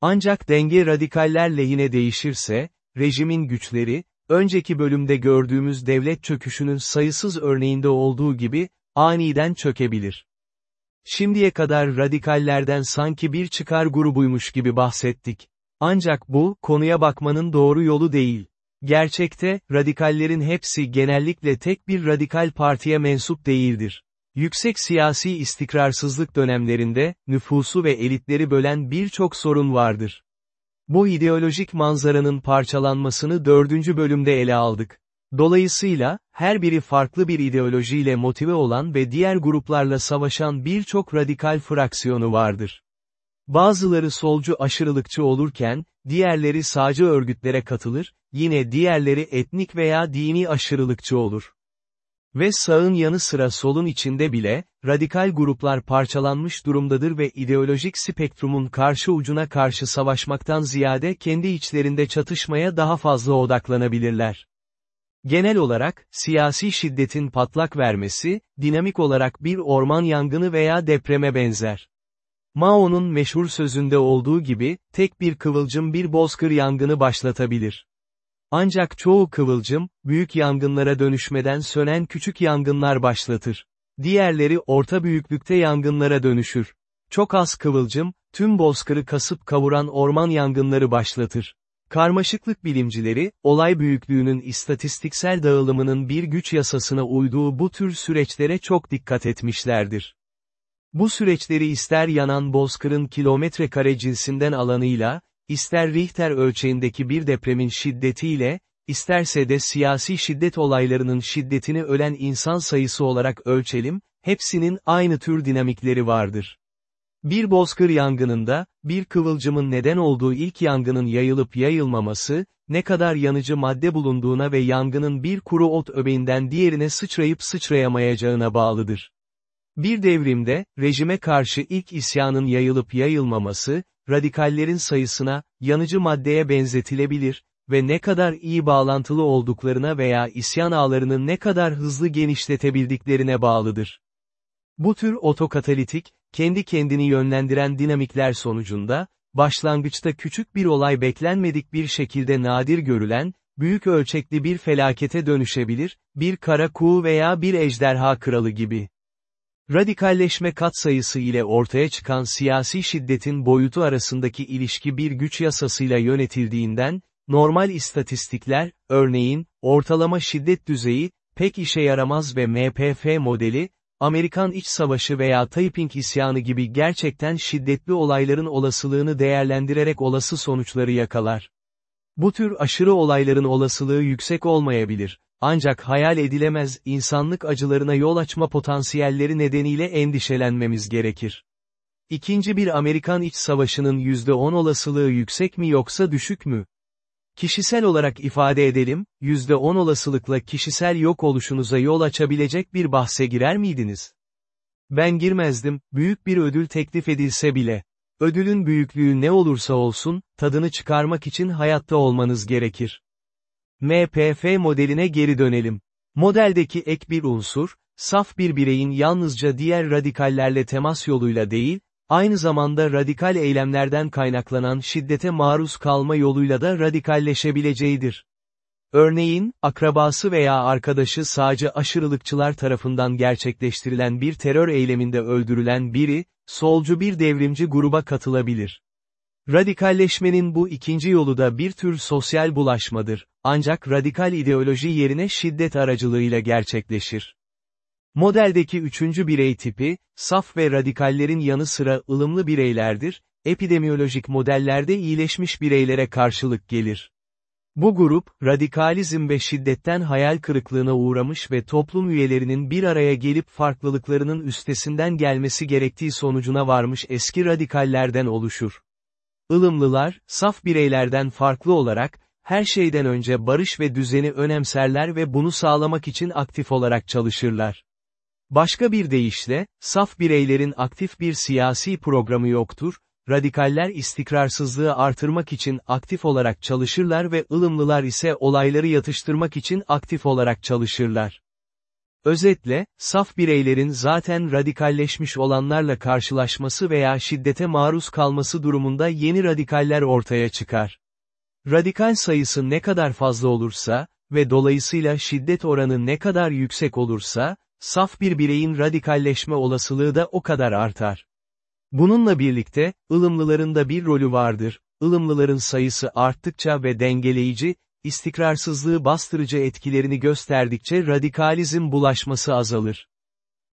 Ancak denge radikaller lehine değişirse, rejimin güçleri, önceki bölümde gördüğümüz devlet çöküşünün sayısız örneğinde olduğu gibi, aniden çökebilir. Şimdiye kadar radikallerden sanki bir çıkar grubuymuş gibi bahsettik. Ancak bu, konuya bakmanın doğru yolu değil. Gerçekte, radikallerin hepsi genellikle tek bir radikal partiye mensup değildir. Yüksek siyasi istikrarsızlık dönemlerinde, nüfusu ve elitleri bölen birçok sorun vardır. Bu ideolojik manzaranın parçalanmasını dördüncü bölümde ele aldık. Dolayısıyla, her biri farklı bir ideolojiyle motive olan ve diğer gruplarla savaşan birçok radikal fraksiyonu vardır. Bazıları solcu aşırılıkçı olurken, diğerleri sağcı örgütlere katılır, yine diğerleri etnik veya dini aşırılıkçı olur. Ve sağın yanı sıra solun içinde bile, radikal gruplar parçalanmış durumdadır ve ideolojik spektrumun karşı ucuna karşı savaşmaktan ziyade kendi içlerinde çatışmaya daha fazla odaklanabilirler. Genel olarak, siyasi şiddetin patlak vermesi, dinamik olarak bir orman yangını veya depreme benzer. Mao'nun meşhur sözünde olduğu gibi, tek bir kıvılcım bir bozkır yangını başlatabilir. Ancak çoğu kıvılcım, büyük yangınlara dönüşmeden sönen küçük yangınlar başlatır. Diğerleri orta büyüklükte yangınlara dönüşür. Çok az kıvılcım, tüm bozkırı kasıp kavuran orman yangınları başlatır. Karmaşıklık bilimcileri, olay büyüklüğünün istatistiksel dağılımının bir güç yasasına uyduğu bu tür süreçlere çok dikkat etmişlerdir. Bu süreçleri ister yanan bozkırın kilometre kare cinsinden alanıyla, ister Richter ölçeğindeki bir depremin şiddetiyle, isterse de siyasi şiddet olaylarının şiddetini ölen insan sayısı olarak ölçelim, hepsinin aynı tür dinamikleri vardır. Bir bozkır yangınında, bir kıvılcımın neden olduğu ilk yangının yayılıp yayılmaması, ne kadar yanıcı madde bulunduğuna ve yangının bir kuru ot öbeğinden diğerine sıçrayıp sıçrayamayacağına bağlıdır. Bir devrimde, rejime karşı ilk isyanın yayılıp yayılmaması, radikallerin sayısına, yanıcı maddeye benzetilebilir ve ne kadar iyi bağlantılı olduklarına veya isyan ağlarını ne kadar hızlı genişletebildiklerine bağlıdır. Bu tür otokatalitik, kendi kendini yönlendiren dinamikler sonucunda, başlangıçta küçük bir olay beklenmedik bir şekilde nadir görülen, büyük ölçekli bir felakete dönüşebilir, bir kara kuğu veya bir ejderha kralı gibi. Radikalleşme katsayısı ile ortaya çıkan siyasi şiddetin boyutu arasındaki ilişki bir güç yasasıyla yönetildiğinden, normal istatistikler, örneğin, ortalama şiddet düzeyi, pek işe yaramaz ve MPF modeli, Amerikan İç Savaşı veya Taiping isyanı gibi gerçekten şiddetli olayların olasılığını değerlendirerek olası sonuçları yakalar. Bu tür aşırı olayların olasılığı yüksek olmayabilir. Ancak hayal edilemez insanlık acılarına yol açma potansiyelleri nedeniyle endişelenmemiz gerekir. İkinci bir Amerikan İç Savaşı'nın %10 olasılığı yüksek mi yoksa düşük mü? Kişisel olarak ifade edelim, %10 olasılıkla kişisel yok oluşunuza yol açabilecek bir bahse girer miydiniz? Ben girmezdim, büyük bir ödül teklif edilse bile. Ödülün büyüklüğü ne olursa olsun, tadını çıkarmak için hayatta olmanız gerekir. MPF modeline geri dönelim. Modeldeki ek bir unsur, saf bir bireyin yalnızca diğer radikallerle temas yoluyla değil, aynı zamanda radikal eylemlerden kaynaklanan şiddete maruz kalma yoluyla da radikalleşebileceğidir. Örneğin, akrabası veya arkadaşı sağcı aşırılıkçılar tarafından gerçekleştirilen bir terör eyleminde öldürülen biri, solcu bir devrimci gruba katılabilir. Radikalleşmenin bu ikinci yolu da bir tür sosyal bulaşmadır, ancak radikal ideoloji yerine şiddet aracılığıyla gerçekleşir. Modeldeki üçüncü birey tipi, saf ve radikallerin yanı sıra ılımlı bireylerdir, epidemiyolojik modellerde iyileşmiş bireylere karşılık gelir. Bu grup, radikalizm ve şiddetten hayal kırıklığına uğramış ve toplum üyelerinin bir araya gelip farklılıklarının üstesinden gelmesi gerektiği sonucuna varmış eski radikallerden oluşur. Ilımlılar, saf bireylerden farklı olarak, her şeyden önce barış ve düzeni önemserler ve bunu sağlamak için aktif olarak çalışırlar. Başka bir deyişle, saf bireylerin aktif bir siyasi programı yoktur, radikaller istikrarsızlığı artırmak için aktif olarak çalışırlar ve ılımlılar ise olayları yatıştırmak için aktif olarak çalışırlar. Özetle, saf bireylerin zaten radikalleşmiş olanlarla karşılaşması veya şiddete maruz kalması durumunda yeni radikaller ortaya çıkar. Radikal sayısı ne kadar fazla olursa ve dolayısıyla şiddet oranı ne kadar yüksek olursa, saf bir bireyin radikalleşme olasılığı da o kadar artar. Bununla birlikte, ılımlıların da bir rolü vardır, ılımlıların sayısı arttıkça ve dengeleyici, istikrarsızlığı bastırıcı etkilerini gösterdikçe radikalizm bulaşması azalır.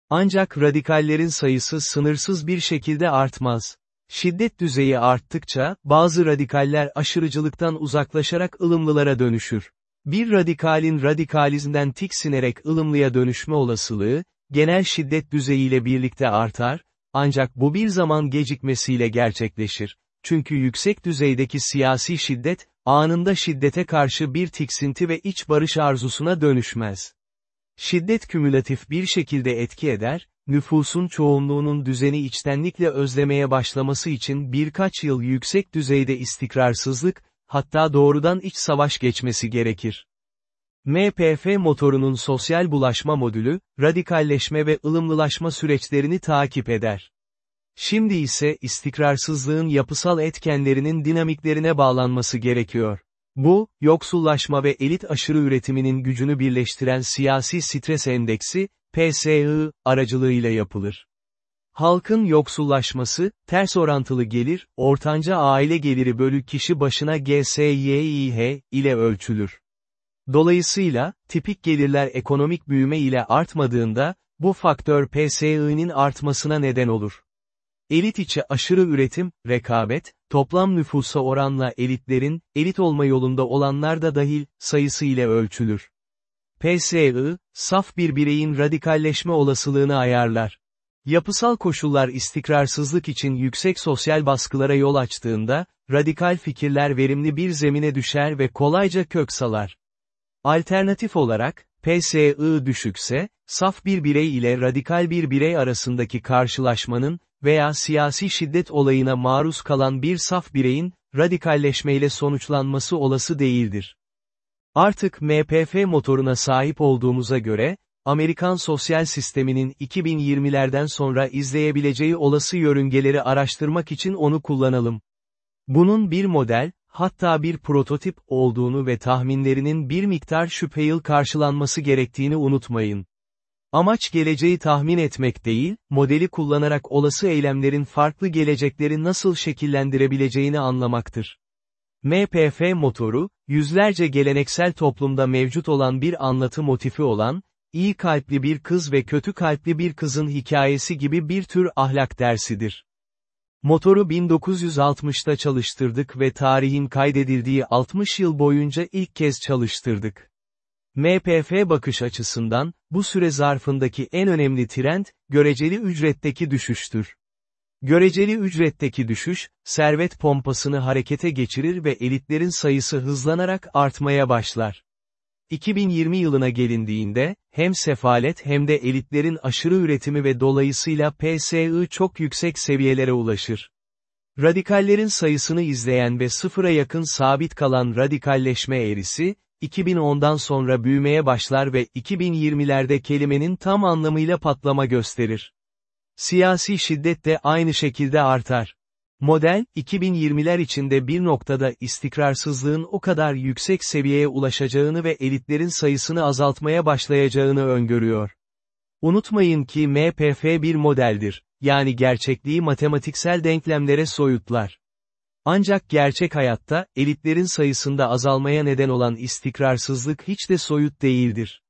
Ancak radikallerin sayısı sınırsız bir şekilde artmaz. Şiddet düzeyi arttıkça, bazı radikaller aşırıcılıktan uzaklaşarak ılımlılara dönüşür. Bir radikalin radikalizmden tiksinerek ılımlıya dönüşme olasılığı, genel şiddet düzeyiyle birlikte artar, ancak bu bir zaman gecikmesiyle gerçekleşir. Çünkü yüksek düzeydeki siyasi şiddet, anında şiddete karşı bir tiksinti ve iç barış arzusuna dönüşmez. Şiddet kümülatif bir şekilde etki eder, nüfusun çoğunluğunun düzeni içtenlikle özlemeye başlaması için birkaç yıl yüksek düzeyde istikrarsızlık, hatta doğrudan iç savaş geçmesi gerekir. MPF motorunun sosyal bulaşma modülü, radikalleşme ve ılımlılaşma süreçlerini takip eder. Şimdi ise istikrarsızlığın yapısal etkenlerinin dinamiklerine bağlanması gerekiyor. Bu, yoksullaşma ve elit aşırı üretiminin gücünü birleştiren siyasi stres endeksi, PSI, aracılığıyla yapılır. Halkın yoksullaşması, ters orantılı gelir, ortanca aile geliri bölü kişi başına GSYİH ile ölçülür. Dolayısıyla, tipik gelirler ekonomik büyüme ile artmadığında, bu faktör PSI'nin artmasına neden olur. Elit içi aşırı üretim, rekabet, toplam nüfusa oranla elitlerin, elit olma yolunda olanlar da dahil, sayısı ile ölçülür. PSI, saf bir bireyin radikalleşme olasılığını ayarlar. Yapısal koşullar istikrarsızlık için yüksek sosyal baskılara yol açtığında, radikal fikirler verimli bir zemine düşer ve kolayca kök salar. Alternatif olarak, PSI düşükse, saf bir birey ile radikal bir birey arasındaki karşılaşmanın, veya siyasi şiddet olayına maruz kalan bir saf bireyin, radikalleşmeyle sonuçlanması olası değildir. Artık MPF motoruna sahip olduğumuza göre, Amerikan sosyal sisteminin 2020'lerden sonra izleyebileceği olası yörüngeleri araştırmak için onu kullanalım. Bunun bir model, hatta bir prototip olduğunu ve tahminlerinin bir miktar şüpheyil karşılanması gerektiğini unutmayın. Amaç geleceği tahmin etmek değil, modeli kullanarak olası eylemlerin farklı gelecekleri nasıl şekillendirebileceğini anlamaktır. MPF motoru, yüzlerce geleneksel toplumda mevcut olan bir anlatı motifi olan, iyi kalpli bir kız ve kötü kalpli bir kızın hikayesi gibi bir tür ahlak dersidir. Motoru 1960'ta çalıştırdık ve tarihin kaydedildiği 60 yıl boyunca ilk kez çalıştırdık. MPF bakış açısından, bu süre zarfındaki en önemli trend, göreceli ücretteki düşüştür. Göreceli ücretteki düşüş, servet pompasını harekete geçirir ve elitlerin sayısı hızlanarak artmaya başlar. 2020 yılına gelindiğinde, hem sefalet hem de elitlerin aşırı üretimi ve dolayısıyla PSI çok yüksek seviyelere ulaşır. Radikallerin sayısını izleyen ve sıfıra yakın sabit kalan radikalleşme eğrisi, 2010'dan sonra büyümeye başlar ve 2020'lerde kelimenin tam anlamıyla patlama gösterir. Siyasi şiddet de aynı şekilde artar. Model, 2020'ler içinde bir noktada istikrarsızlığın o kadar yüksek seviyeye ulaşacağını ve elitlerin sayısını azaltmaya başlayacağını öngörüyor. Unutmayın ki MPF bir modeldir, yani gerçekliği matematiksel denklemlere soyutlar. Ancak gerçek hayatta, elitlerin sayısında azalmaya neden olan istikrarsızlık hiç de soyut değildir.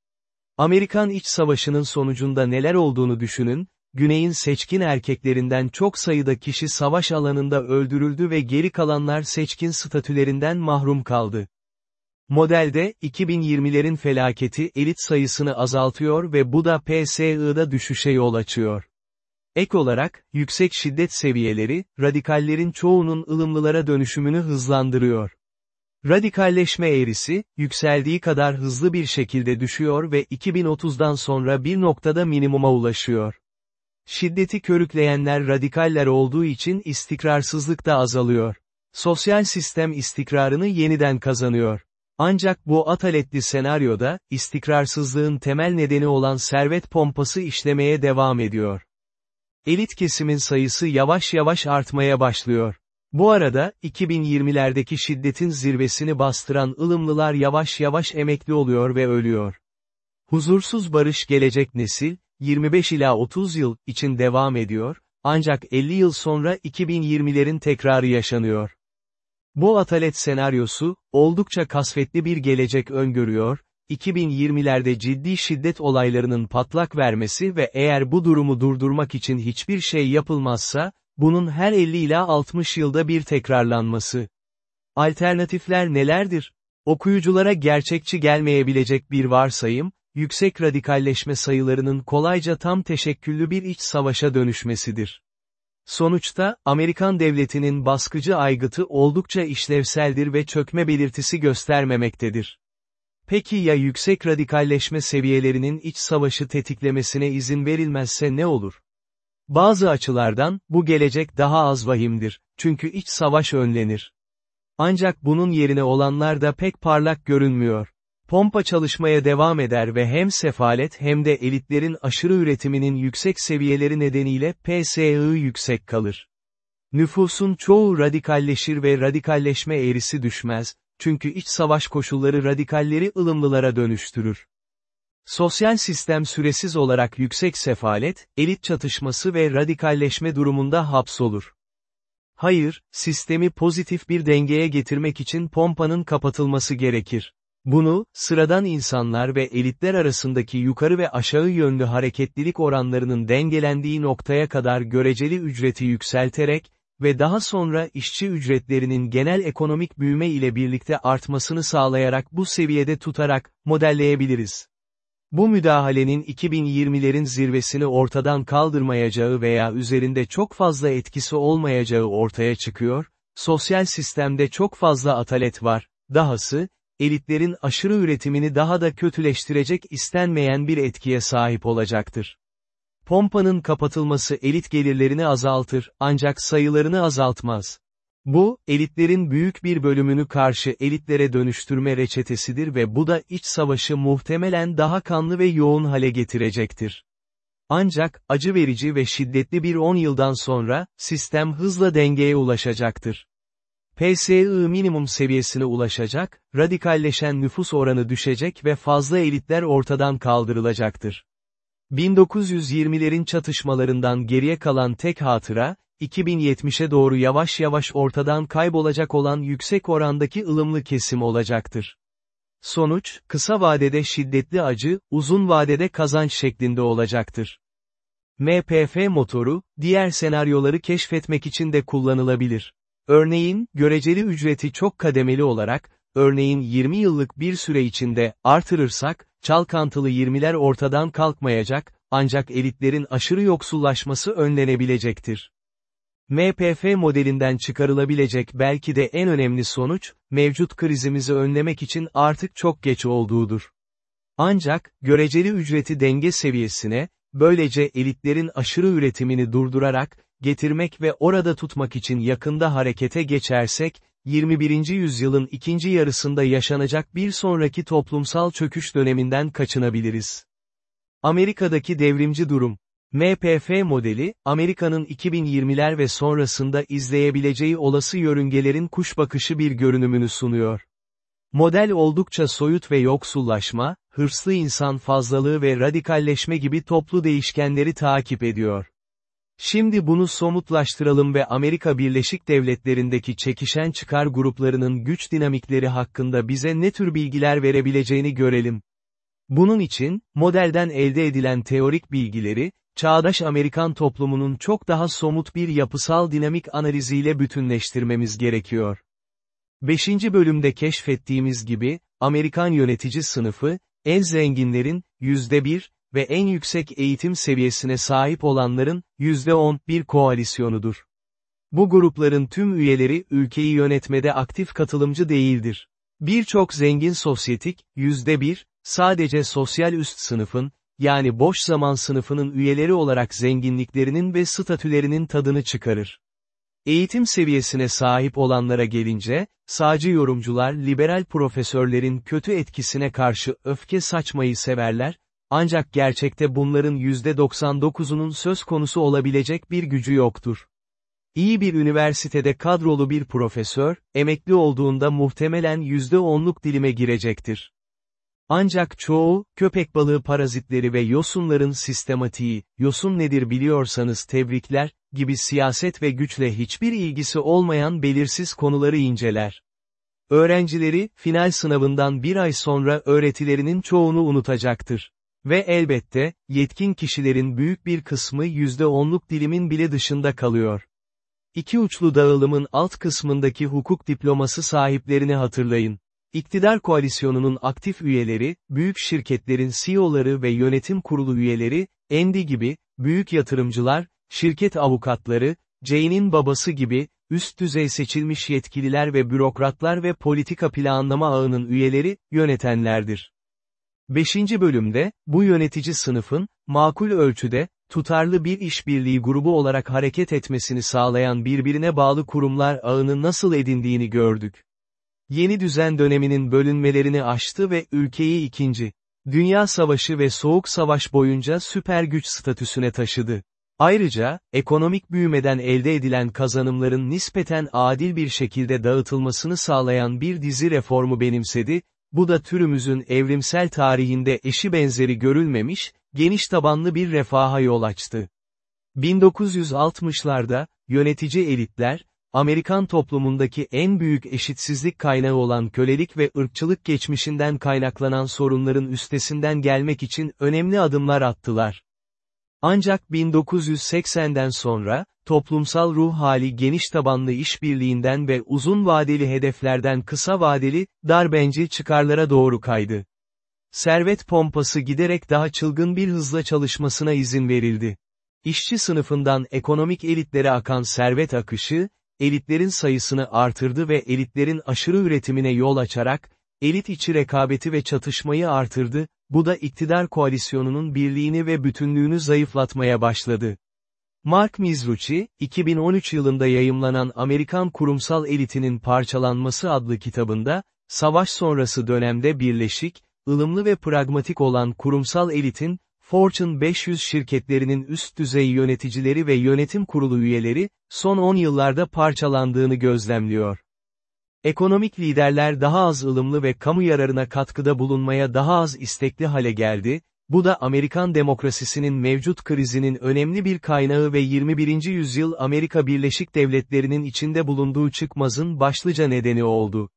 Amerikan İç Savaşı'nın sonucunda neler olduğunu düşünün, Güney'in seçkin erkeklerinden çok sayıda kişi savaş alanında öldürüldü ve geri kalanlar seçkin statülerinden mahrum kaldı. Modelde, 2020'lerin felaketi elit sayısını azaltıyor ve bu da PSI'da düşüşe yol açıyor. Ek olarak, yüksek şiddet seviyeleri, radikallerin çoğunun ılımlılara dönüşümünü hızlandırıyor. Radikalleşme eğrisi, yükseldiği kadar hızlı bir şekilde düşüyor ve 2030'dan sonra bir noktada minimuma ulaşıyor. Şiddeti körükleyenler radikaller olduğu için istikrarsızlık da azalıyor. Sosyal sistem istikrarını yeniden kazanıyor. Ancak bu ataletli senaryoda, istikrarsızlığın temel nedeni olan servet pompası işlemeye devam ediyor. Elit kesimin sayısı yavaş yavaş artmaya başlıyor. Bu arada, 2020'lerdeki şiddetin zirvesini bastıran ılımlılar yavaş yavaş emekli oluyor ve ölüyor. Huzursuz barış gelecek nesil, 25 ila 30 yıl için devam ediyor, ancak 50 yıl sonra 2020'lerin tekrarı yaşanıyor. Bu atalet senaryosu, oldukça kasvetli bir gelecek öngörüyor, 2020'lerde ciddi şiddet olaylarının patlak vermesi ve eğer bu durumu durdurmak için hiçbir şey yapılmazsa, bunun her 50 ila 60 yılda bir tekrarlanması. Alternatifler nelerdir? Okuyuculara gerçekçi gelmeyebilecek bir varsayım, yüksek radikalleşme sayılarının kolayca tam teşekküllü bir iç savaşa dönüşmesidir. Sonuçta, Amerikan devletinin baskıcı aygıtı oldukça işlevseldir ve çökme belirtisi göstermemektedir. Peki ya yüksek radikalleşme seviyelerinin iç savaşı tetiklemesine izin verilmezse ne olur? Bazı açılardan, bu gelecek daha az vahimdir, çünkü iç savaş önlenir. Ancak bunun yerine olanlar da pek parlak görünmüyor. Pompa çalışmaya devam eder ve hem sefalet hem de elitlerin aşırı üretiminin yüksek seviyeleri nedeniyle PSI yüksek kalır. Nüfusun çoğu radikalleşir ve radikalleşme eğrisi düşmez, çünkü iç savaş koşulları radikalleri ılımlılara dönüştürür. Sosyal sistem süresiz olarak yüksek sefalet, elit çatışması ve radikalleşme durumunda hapsolur. Hayır, sistemi pozitif bir dengeye getirmek için pompanın kapatılması gerekir. Bunu, sıradan insanlar ve elitler arasındaki yukarı ve aşağı yönlü hareketlilik oranlarının dengelendiği noktaya kadar göreceli ücreti yükselterek, ve daha sonra işçi ücretlerinin genel ekonomik büyüme ile birlikte artmasını sağlayarak bu seviyede tutarak, modelleyebiliriz. Bu müdahalenin 2020'lerin zirvesini ortadan kaldırmayacağı veya üzerinde çok fazla etkisi olmayacağı ortaya çıkıyor, sosyal sistemde çok fazla atalet var, dahası, elitlerin aşırı üretimini daha da kötüleştirecek istenmeyen bir etkiye sahip olacaktır. Pompanın kapatılması elit gelirlerini azaltır, ancak sayılarını azaltmaz. Bu, elitlerin büyük bir bölümünü karşı elitlere dönüştürme reçetesidir ve bu da iç savaşı muhtemelen daha kanlı ve yoğun hale getirecektir. Ancak, acı verici ve şiddetli bir 10 yıldan sonra, sistem hızla dengeye ulaşacaktır. PSI minimum seviyesine ulaşacak, radikalleşen nüfus oranı düşecek ve fazla elitler ortadan kaldırılacaktır. 1920'lerin çatışmalarından geriye kalan tek hatıra, 2070'e doğru yavaş yavaş ortadan kaybolacak olan yüksek orandaki ılımlı kesim olacaktır. Sonuç, kısa vadede şiddetli acı, uzun vadede kazanç şeklinde olacaktır. MPF motoru, diğer senaryoları keşfetmek için de kullanılabilir. Örneğin, göreceli ücreti çok kademeli olarak, örneğin 20 yıllık bir süre içinde, artırırsak, çalkantılı 20'ler ortadan kalkmayacak, ancak elitlerin aşırı yoksullaşması önlenebilecektir. MPF modelinden çıkarılabilecek belki de en önemli sonuç, mevcut krizimizi önlemek için artık çok geç olduğudur. Ancak, göreceli ücreti denge seviyesine, böylece elitlerin aşırı üretimini durdurarak, getirmek ve orada tutmak için yakında harekete geçersek, 21. yüzyılın ikinci yarısında yaşanacak bir sonraki toplumsal çöküş döneminden kaçınabiliriz. Amerika'daki devrimci durum MPF modeli, Amerika'nın 2020'ler ve sonrasında izleyebileceği olası yörüngelerin kuş bakışı bir görünümünü sunuyor. Model oldukça soyut ve yoksullaşma, hırslı insan fazlalığı ve radikalleşme gibi toplu değişkenleri takip ediyor. Şimdi bunu somutlaştıralım ve Amerika Birleşik Devletleri'ndeki çekişen çıkar gruplarının güç dinamikleri hakkında bize ne tür bilgiler verebileceğini görelim. Bunun için, modelden elde edilen teorik bilgileri, çağdaş Amerikan toplumunun çok daha somut bir yapısal dinamik analiziyle bütünleştirmemiz gerekiyor. 5. bölümde keşfettiğimiz gibi, Amerikan yönetici sınıfı, en zenginlerin, %1, ve en yüksek eğitim seviyesine sahip olanların, %10, bir koalisyonudur. Bu grupların tüm üyeleri ülkeyi yönetmede aktif katılımcı değildir. Birçok zengin sosyetik, %1, sadece sosyal üst sınıfın, yani boş zaman sınıfının üyeleri olarak zenginliklerinin ve statülerinin tadını çıkarır. Eğitim seviyesine sahip olanlara gelince, sağcı yorumcular liberal profesörlerin kötü etkisine karşı öfke saçmayı severler, ancak gerçekte bunların %99'unun söz konusu olabilecek bir gücü yoktur. İyi bir üniversitede kadrolu bir profesör, emekli olduğunda muhtemelen %10'luk dilime girecektir. Ancak çoğu, köpek balığı parazitleri ve yosunların sistematiği, yosun nedir biliyorsanız tebrikler, gibi siyaset ve güçle hiçbir ilgisi olmayan belirsiz konuları inceler. Öğrencileri, final sınavından bir ay sonra öğretilerinin çoğunu unutacaktır. Ve elbette, yetkin kişilerin büyük bir kısmı %10'luk dilimin bile dışında kalıyor. İki uçlu dağılımın alt kısmındaki hukuk diploması sahiplerini hatırlayın. İktidar koalisyonunun aktif üyeleri, büyük şirketlerin CEO'ları ve yönetim kurulu üyeleri, Andy gibi, büyük yatırımcılar, şirket avukatları, Jane'in babası gibi, üst düzey seçilmiş yetkililer ve bürokratlar ve politika planlama ağının üyeleri, yönetenlerdir. 5. bölümde, bu yönetici sınıfın, makul ölçüde, tutarlı bir işbirliği grubu olarak hareket etmesini sağlayan birbirine bağlı kurumlar ağını nasıl edindiğini gördük. Yeni düzen döneminin bölünmelerini aştı ve ülkeyi ikinci, Dünya Savaşı ve Soğuk Savaş boyunca süper güç statüsüne taşıdı. Ayrıca, ekonomik büyümeden elde edilen kazanımların nispeten adil bir şekilde dağıtılmasını sağlayan bir dizi reformu benimsedi, bu da türümüzün evrimsel tarihinde eşi benzeri görülmemiş, geniş tabanlı bir refaha yol açtı. 1960'larda, yönetici elitler, Amerikan toplumundaki en büyük eşitsizlik kaynağı olan kölelik ve ırkçılık geçmişinden kaynaklanan sorunların üstesinden gelmek için önemli adımlar attılar. Ancak 1980'den sonra, toplumsal ruh hali geniş tabanlı işbirliğinden ve uzun vadeli hedeflerden kısa vadeli, darbencil çıkarlara doğru kaydı. Servet pompası giderek daha çılgın bir hızla çalışmasına izin verildi. İşçi sınıfından ekonomik elitlere akan servet akışı, elitlerin sayısını artırdı ve elitlerin aşırı üretimine yol açarak, elit içi rekabeti ve çatışmayı artırdı, bu da iktidar koalisyonunun birliğini ve bütünlüğünü zayıflatmaya başladı. Mark Mizrucci, 2013 yılında yayımlanan Amerikan Kurumsal Elitinin Parçalanması adlı kitabında, savaş sonrası dönemde birleşik, ılımlı ve pragmatik olan kurumsal elitin, Fortune 500 şirketlerinin üst düzey yöneticileri ve yönetim kurulu üyeleri, son 10 yıllarda parçalandığını gözlemliyor. Ekonomik liderler daha az ılımlı ve kamu yararına katkıda bulunmaya daha az istekli hale geldi, bu da Amerikan demokrasisinin mevcut krizinin önemli bir kaynağı ve 21. yüzyıl Amerika Birleşik Devletleri'nin içinde bulunduğu çıkmazın başlıca nedeni oldu.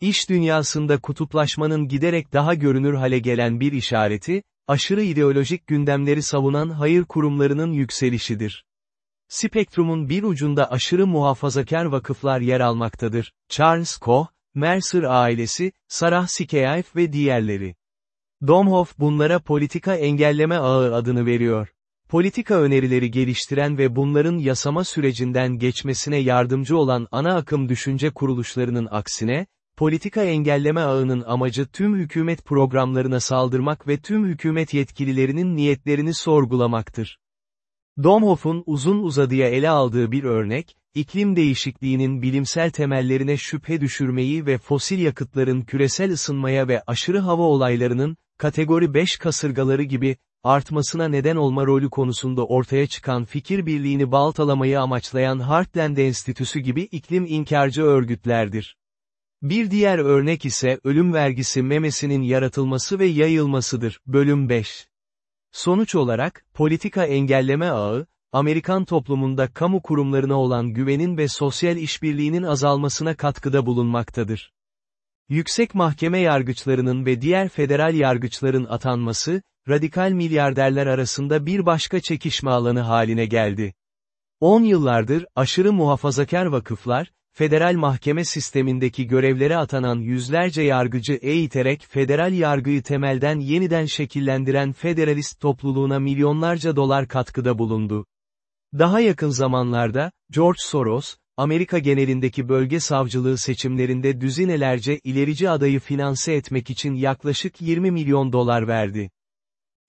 İş dünyasında kutuplaşmanın giderek daha görünür hale gelen bir işareti, aşırı ideolojik gündemleri savunan hayır kurumlarının yükselişidir. Spektrumun bir ucunda aşırı muhafazakar vakıflar yer almaktadır. Charles Koch, Mercer ailesi, Sarah Sikeyev ve diğerleri. Domhoff bunlara politika engelleme ağı adını veriyor. Politika önerileri geliştiren ve bunların yasama sürecinden geçmesine yardımcı olan ana akım düşünce kuruluşlarının aksine, politika engelleme ağının amacı tüm hükümet programlarına saldırmak ve tüm hükümet yetkililerinin niyetlerini sorgulamaktır. Domhoff'un uzun uzadıya ele aldığı bir örnek, iklim değişikliğinin bilimsel temellerine şüphe düşürmeyi ve fosil yakıtların küresel ısınmaya ve aşırı hava olaylarının, kategori 5 kasırgaları gibi, artmasına neden olma rolü konusunda ortaya çıkan fikir birliğini baltalamayı amaçlayan Heartland Enstitüsü gibi iklim inkarcı örgütlerdir. Bir diğer örnek ise ölüm vergisi memesinin yaratılması ve yayılmasıdır. Bölüm 5. Sonuç olarak, politika engelleme ağı, Amerikan toplumunda kamu kurumlarına olan güvenin ve sosyal işbirliğinin azalmasına katkıda bulunmaktadır. Yüksek mahkeme yargıçlarının ve diğer federal yargıçların atanması, radikal milyarderler arasında bir başka çekişme alanı haline geldi. 10 yıllardır, aşırı muhafazakar vakıflar, federal mahkeme sistemindeki görevlere atanan yüzlerce yargıcı eğiterek federal yargıyı temelden yeniden şekillendiren federalist topluluğuna milyonlarca dolar katkıda bulundu. Daha yakın zamanlarda, George Soros, Amerika genelindeki bölge savcılığı seçimlerinde düzinelerce ilerici adayı finanse etmek için yaklaşık 20 milyon dolar verdi.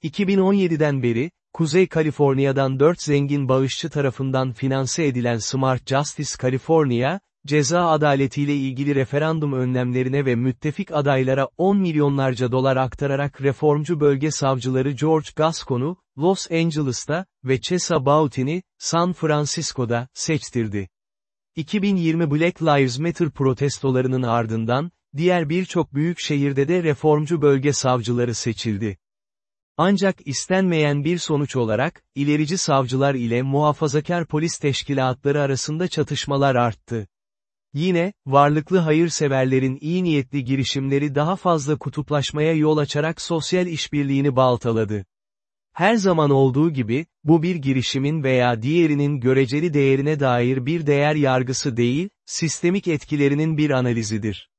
2017'den beri, Kuzey Kaliforniya'dan 4 zengin bağışçı tarafından finanse edilen Smart Justice California, ceza adaletiyle ilgili referandum önlemlerine ve müttefik adaylara 10 milyonlarca dolar aktararak reformcu bölge savcıları George Gascon'u, Los Angeles'ta ve Chesa Bautin'i, San Francisco'da, seçtirdi. 2020 Black Lives Matter protestolarının ardından, diğer birçok büyük şehirde de reformcu bölge savcıları seçildi. Ancak istenmeyen bir sonuç olarak, ilerici savcılar ile muhafazakar polis teşkilatları arasında çatışmalar arttı. Yine, varlıklı hayırseverlerin iyi niyetli girişimleri daha fazla kutuplaşmaya yol açarak sosyal işbirliğini baltaladı. Her zaman olduğu gibi, bu bir girişimin veya diğerinin göreceli değerine dair bir değer yargısı değil, sistemik etkilerinin bir analizidir.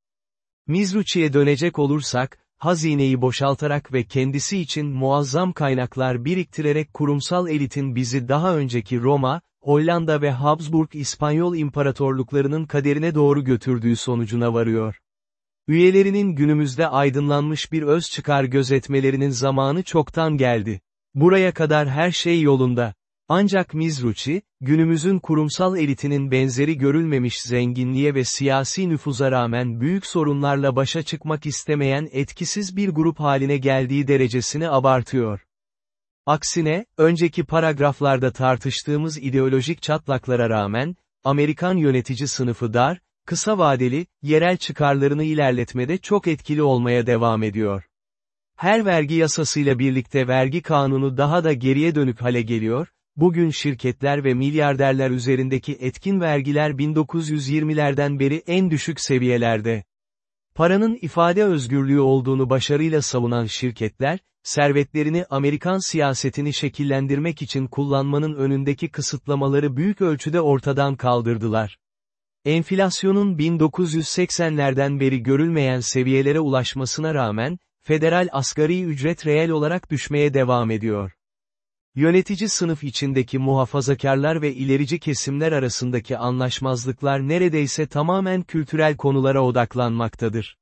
Mizruçi'ye dönecek olursak, hazineyi boşaltarak ve kendisi için muazzam kaynaklar biriktirerek kurumsal elitin bizi daha önceki Roma, Hollanda ve Habsburg İspanyol imparatorluklarının kaderine doğru götürdüğü sonucuna varıyor. Üyelerinin günümüzde aydınlanmış bir öz çıkar gözetmelerinin zamanı çoktan geldi. Buraya kadar her şey yolunda. Ancak Mizruçi, günümüzün kurumsal elitinin benzeri görülmemiş zenginliğe ve siyasi nüfuza rağmen büyük sorunlarla başa çıkmak istemeyen etkisiz bir grup haline geldiği derecesini abartıyor. Aksine, önceki paragraflarda tartıştığımız ideolojik çatlaklara rağmen, Amerikan yönetici sınıfı dar, kısa vadeli, yerel çıkarlarını ilerletmede çok etkili olmaya devam ediyor. Her vergi yasasıyla birlikte vergi kanunu daha da geriye dönük hale geliyor, bugün şirketler ve milyarderler üzerindeki etkin vergiler 1920'lerden beri en düşük seviyelerde. Paranın ifade özgürlüğü olduğunu başarıyla savunan şirketler, servetlerini Amerikan siyasetini şekillendirmek için kullanmanın önündeki kısıtlamaları büyük ölçüde ortadan kaldırdılar. Enflasyonun 1980'lerden beri görülmeyen seviyelere ulaşmasına rağmen, federal asgari ücret reel olarak düşmeye devam ediyor. Yönetici sınıf içindeki muhafazakarlar ve ilerici kesimler arasındaki anlaşmazlıklar neredeyse tamamen kültürel konulara odaklanmaktadır.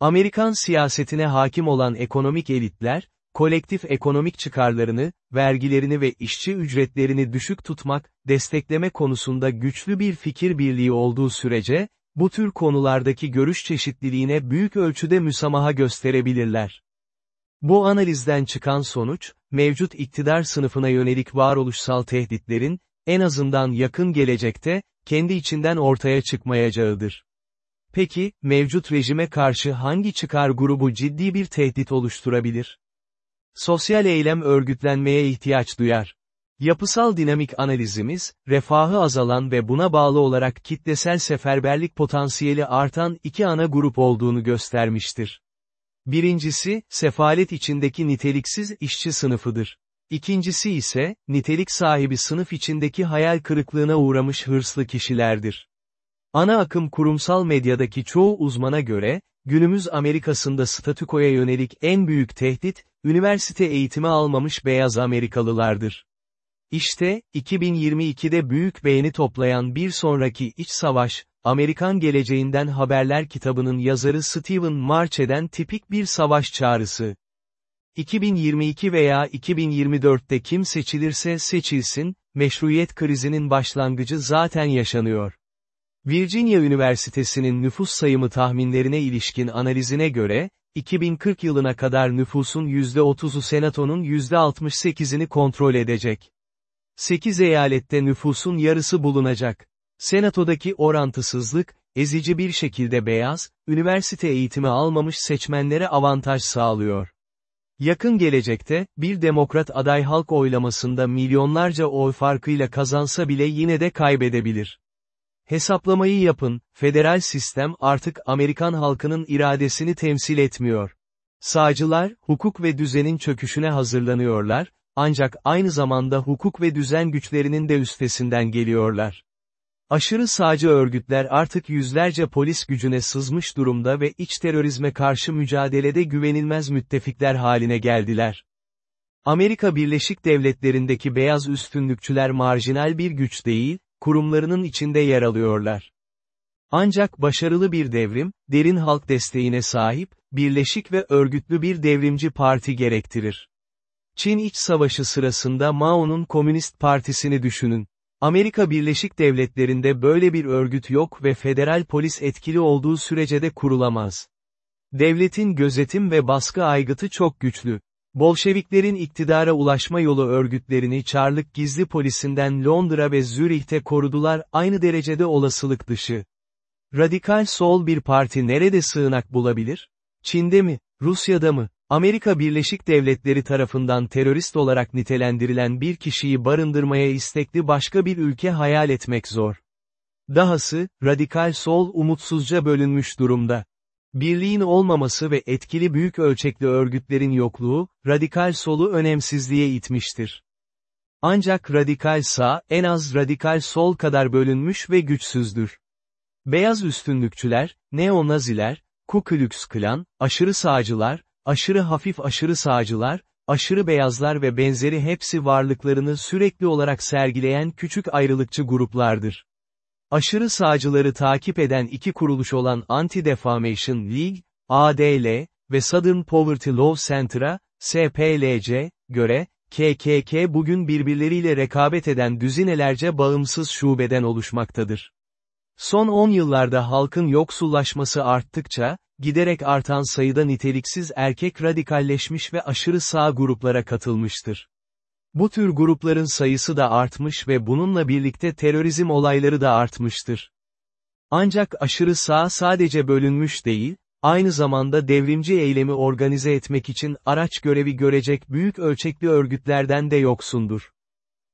Amerikan siyasetine hakim olan ekonomik elitler, kolektif ekonomik çıkarlarını, vergilerini ve işçi ücretlerini düşük tutmak, destekleme konusunda güçlü bir fikir birliği olduğu sürece, bu tür konulardaki görüş çeşitliliğine büyük ölçüde müsamaha gösterebilirler. Bu analizden çıkan sonuç, mevcut iktidar sınıfına yönelik varoluşsal tehditlerin, en azından yakın gelecekte, kendi içinden ortaya çıkmayacağıdır. Peki, mevcut rejime karşı hangi çıkar grubu ciddi bir tehdit oluşturabilir? Sosyal eylem örgütlenmeye ihtiyaç duyar. Yapısal dinamik analizimiz, refahı azalan ve buna bağlı olarak kitlesel seferberlik potansiyeli artan iki ana grup olduğunu göstermiştir. Birincisi, sefalet içindeki niteliksiz işçi sınıfıdır. İkincisi ise, nitelik sahibi sınıf içindeki hayal kırıklığına uğramış hırslı kişilerdir. Ana akım kurumsal medyadaki çoğu uzmana göre, günümüz Amerika'sında statükoya yönelik en büyük tehdit, üniversite eğitimi almamış beyaz Amerikalılardır. İşte, 2022'de büyük beğeni toplayan bir sonraki iç savaş, Amerikan Geleceğinden Haberler kitabının yazarı Stephen Marche'den tipik bir savaş çağrısı. 2022 veya 2024'te kim seçilirse seçilsin, meşruiyet krizinin başlangıcı zaten yaşanıyor. Virginia Üniversitesi'nin nüfus sayımı tahminlerine ilişkin analizine göre, 2040 yılına kadar nüfusun %30'u senatonun %68'ini kontrol edecek. 8 eyalette nüfusun yarısı bulunacak. Senatodaki orantısızlık, ezici bir şekilde beyaz, üniversite eğitimi almamış seçmenlere avantaj sağlıyor. Yakın gelecekte, bir demokrat aday halk oylamasında milyonlarca oy farkıyla kazansa bile yine de kaybedebilir. Hesaplamayı yapın, federal sistem artık Amerikan halkının iradesini temsil etmiyor. Sağcılar, hukuk ve düzenin çöküşüne hazırlanıyorlar, ancak aynı zamanda hukuk ve düzen güçlerinin de üstesinden geliyorlar. Aşırı sağcı örgütler artık yüzlerce polis gücüne sızmış durumda ve iç terörizme karşı mücadelede güvenilmez müttefikler haline geldiler. Amerika Birleşik Devletleri'ndeki beyaz üstünlükçüler marjinal bir güç değil, kurumlarının içinde yer alıyorlar. Ancak başarılı bir devrim, derin halk desteğine sahip, birleşik ve örgütlü bir devrimci parti gerektirir. Çin İç Savaşı sırasında Mao'nun Komünist Partisi'ni düşünün. Amerika Birleşik Devletleri'nde böyle bir örgüt yok ve federal polis etkili olduğu sürece de kurulamaz. Devletin gözetim ve baskı aygıtı çok güçlü. Bolşeviklerin iktidara ulaşma yolu örgütlerini Çarlık gizli polisinden Londra ve Zürih'te korudular aynı derecede olasılık dışı. Radikal sol bir parti nerede sığınak bulabilir? Çin'de mi? Rusya'da mı? Amerika Birleşik Devletleri tarafından terörist olarak nitelendirilen bir kişiyi barındırmaya istekli başka bir ülke hayal etmek zor. Dahası, radikal sol umutsuzca bölünmüş durumda. Birliğin olmaması ve etkili büyük ölçekli örgütlerin yokluğu, radikal solu önemsizliğe itmiştir. Ancak radikal sağ, en az radikal sol kadar bölünmüş ve güçsüzdür. Beyaz üstünlükçüler, neonaziler, Ku Klux Klan, aşırı sağcılar, aşırı hafif aşırı sağcılar, aşırı beyazlar ve benzeri hepsi varlıklarını sürekli olarak sergileyen küçük ayrılıkçı gruplardır. Aşırı sağcıları takip eden iki kuruluş olan Anti-Defamation League, ADL, ve Southern Poverty Law Center'a, SPLC, göre, KKK bugün birbirleriyle rekabet eden düzinelerce bağımsız şubeden oluşmaktadır. Son 10 yıllarda halkın yoksullaşması arttıkça, giderek artan sayıda niteliksiz erkek radikalleşmiş ve aşırı sağ gruplara katılmıştır. Bu tür grupların sayısı da artmış ve bununla birlikte terörizm olayları da artmıştır. Ancak aşırı sağ sadece bölünmüş değil, aynı zamanda devrimci eylemi organize etmek için araç görevi görecek büyük ölçekli örgütlerden de yoksundur.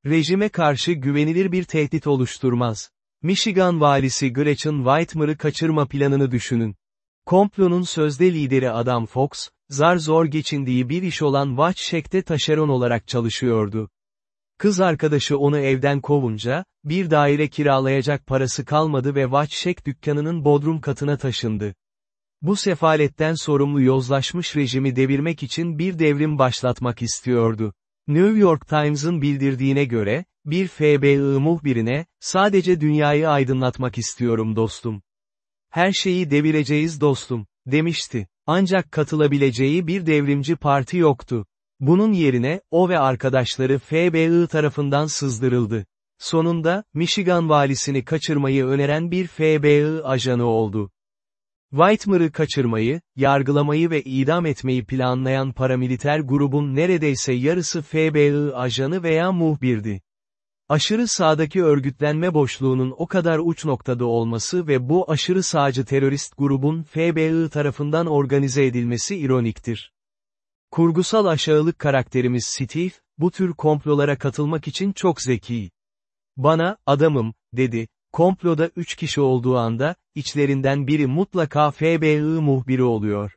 Rejime karşı güvenilir bir tehdit oluşturmaz. Michigan valisi Gretchen Whitmer'ı kaçırma planını düşünün. Komplonun sözde lideri Adam Fox, zar zor geçindiği bir iş olan Watchshack'te taşeron olarak çalışıyordu. Kız arkadaşı onu evden kovunca, bir daire kiralayacak parası kalmadı ve Watchshack dükkanının bodrum katına taşındı. Bu sefaletten sorumlu yozlaşmış rejimi devirmek için bir devrim başlatmak istiyordu. New York Times'ın bildirdiğine göre, bir FBI muhbirine, sadece dünyayı aydınlatmak istiyorum dostum. Her şeyi devireceğiz dostum, demişti. Ancak katılabileceği bir devrimci parti yoktu. Bunun yerine, o ve arkadaşları FBI tarafından sızdırıldı. Sonunda, Michigan valisini kaçırmayı öneren bir FBI ajanı oldu. Whitmer'ı kaçırmayı, yargılamayı ve idam etmeyi planlayan paramiliter grubun neredeyse yarısı FBI ajanı veya muhbirdi. Aşırı sağdaki örgütlenme boşluğunun o kadar uç noktada olması ve bu aşırı sağcı terörist grubun FBI tarafından organize edilmesi ironiktir. Kurgusal aşağılık karakterimiz Steve, bu tür komplolara katılmak için çok zeki. Bana, adamım, dedi, komploda üç kişi olduğu anda, içlerinden biri mutlaka FBI muhbiri oluyor.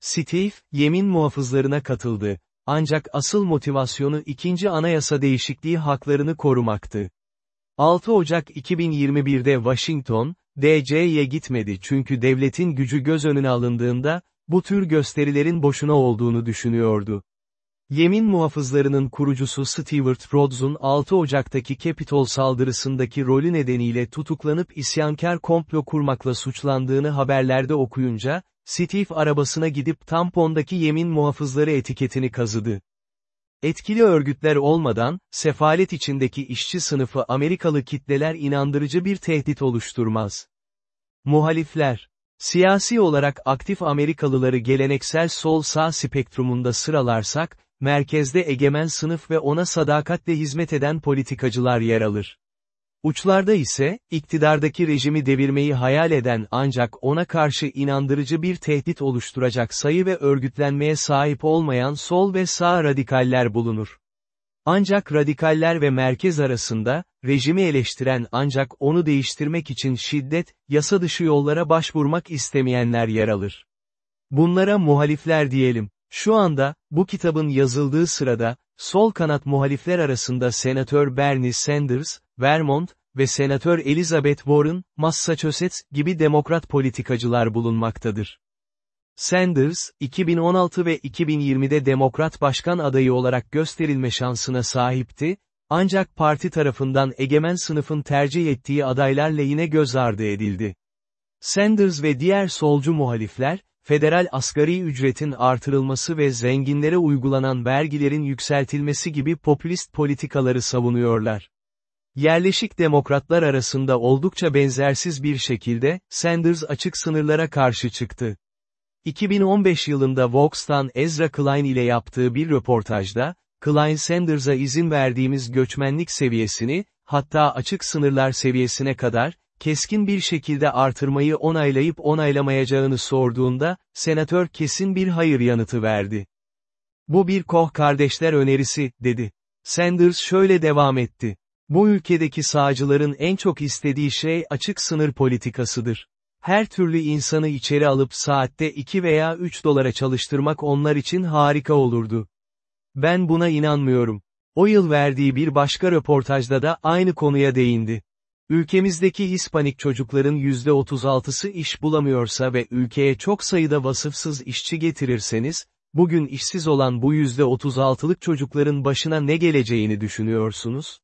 Steve, yemin muhafızlarına katıldı. Ancak asıl motivasyonu ikinci anayasa değişikliği haklarını korumaktı. 6 Ocak 2021'de Washington, DC'ye gitmedi çünkü devletin gücü göz önüne alındığında, bu tür gösterilerin boşuna olduğunu düşünüyordu. Yemin muhafızlarının kurucusu Stewart Rhodes'un 6 Ocak'taki Capitol saldırısındaki rolü nedeniyle tutuklanıp isyankar komplo kurmakla suçlandığını haberlerde okuyunca, Steve arabasına gidip tampondaki yemin muhafızları etiketini kazıdı. Etkili örgütler olmadan, sefalet içindeki işçi sınıfı Amerikalı kitleler inandırıcı bir tehdit oluşturmaz. Muhalifler Siyasi olarak aktif Amerikalıları geleneksel sol-sağ spektrumunda sıralarsak, merkezde egemen sınıf ve ona sadakatle hizmet eden politikacılar yer alır. Uçlarda ise, iktidardaki rejimi devirmeyi hayal eden ancak ona karşı inandırıcı bir tehdit oluşturacak sayı ve örgütlenmeye sahip olmayan sol ve sağ radikaller bulunur. Ancak radikaller ve merkez arasında, rejimi eleştiren ancak onu değiştirmek için şiddet, yasa dışı yollara başvurmak istemeyenler yer alır. Bunlara muhalifler diyelim. Şu anda, bu kitabın yazıldığı sırada, sol kanat muhalifler arasında Senatör Bernie Sanders, Vermont, ve Senatör Elizabeth Warren, Massachusetts, gibi demokrat politikacılar bulunmaktadır. Sanders, 2016 ve 2020'de demokrat başkan adayı olarak gösterilme şansına sahipti, ancak parti tarafından egemen sınıfın tercih ettiği adaylar lehine göz ardı edildi. Sanders ve diğer solcu muhalifler, federal asgari ücretin artırılması ve zenginlere uygulanan vergilerin yükseltilmesi gibi popülist politikaları savunuyorlar. Yerleşik demokratlar arasında oldukça benzersiz bir şekilde, Sanders açık sınırlara karşı çıktı. 2015 yılında Vox'tan Ezra Klein ile yaptığı bir röportajda, Klein Sanders'a izin verdiğimiz göçmenlik seviyesini, hatta açık sınırlar seviyesine kadar, keskin bir şekilde artırmayı onaylayıp onaylamayacağını sorduğunda, senatör kesin bir hayır yanıtı verdi. Bu bir Koch kardeşler önerisi, dedi. Sanders şöyle devam etti. Bu ülkedeki sağcıların en çok istediği şey açık sınır politikasıdır. Her türlü insanı içeri alıp saatte 2 veya 3 dolara çalıştırmak onlar için harika olurdu. Ben buna inanmıyorum. O yıl verdiği bir başka röportajda da aynı konuya değindi. Ülkemizdeki Hispanik çocukların %36'sı iş bulamıyorsa ve ülkeye çok sayıda vasıfsız işçi getirirseniz, bugün işsiz olan bu %36'lık çocukların başına ne geleceğini düşünüyorsunuz?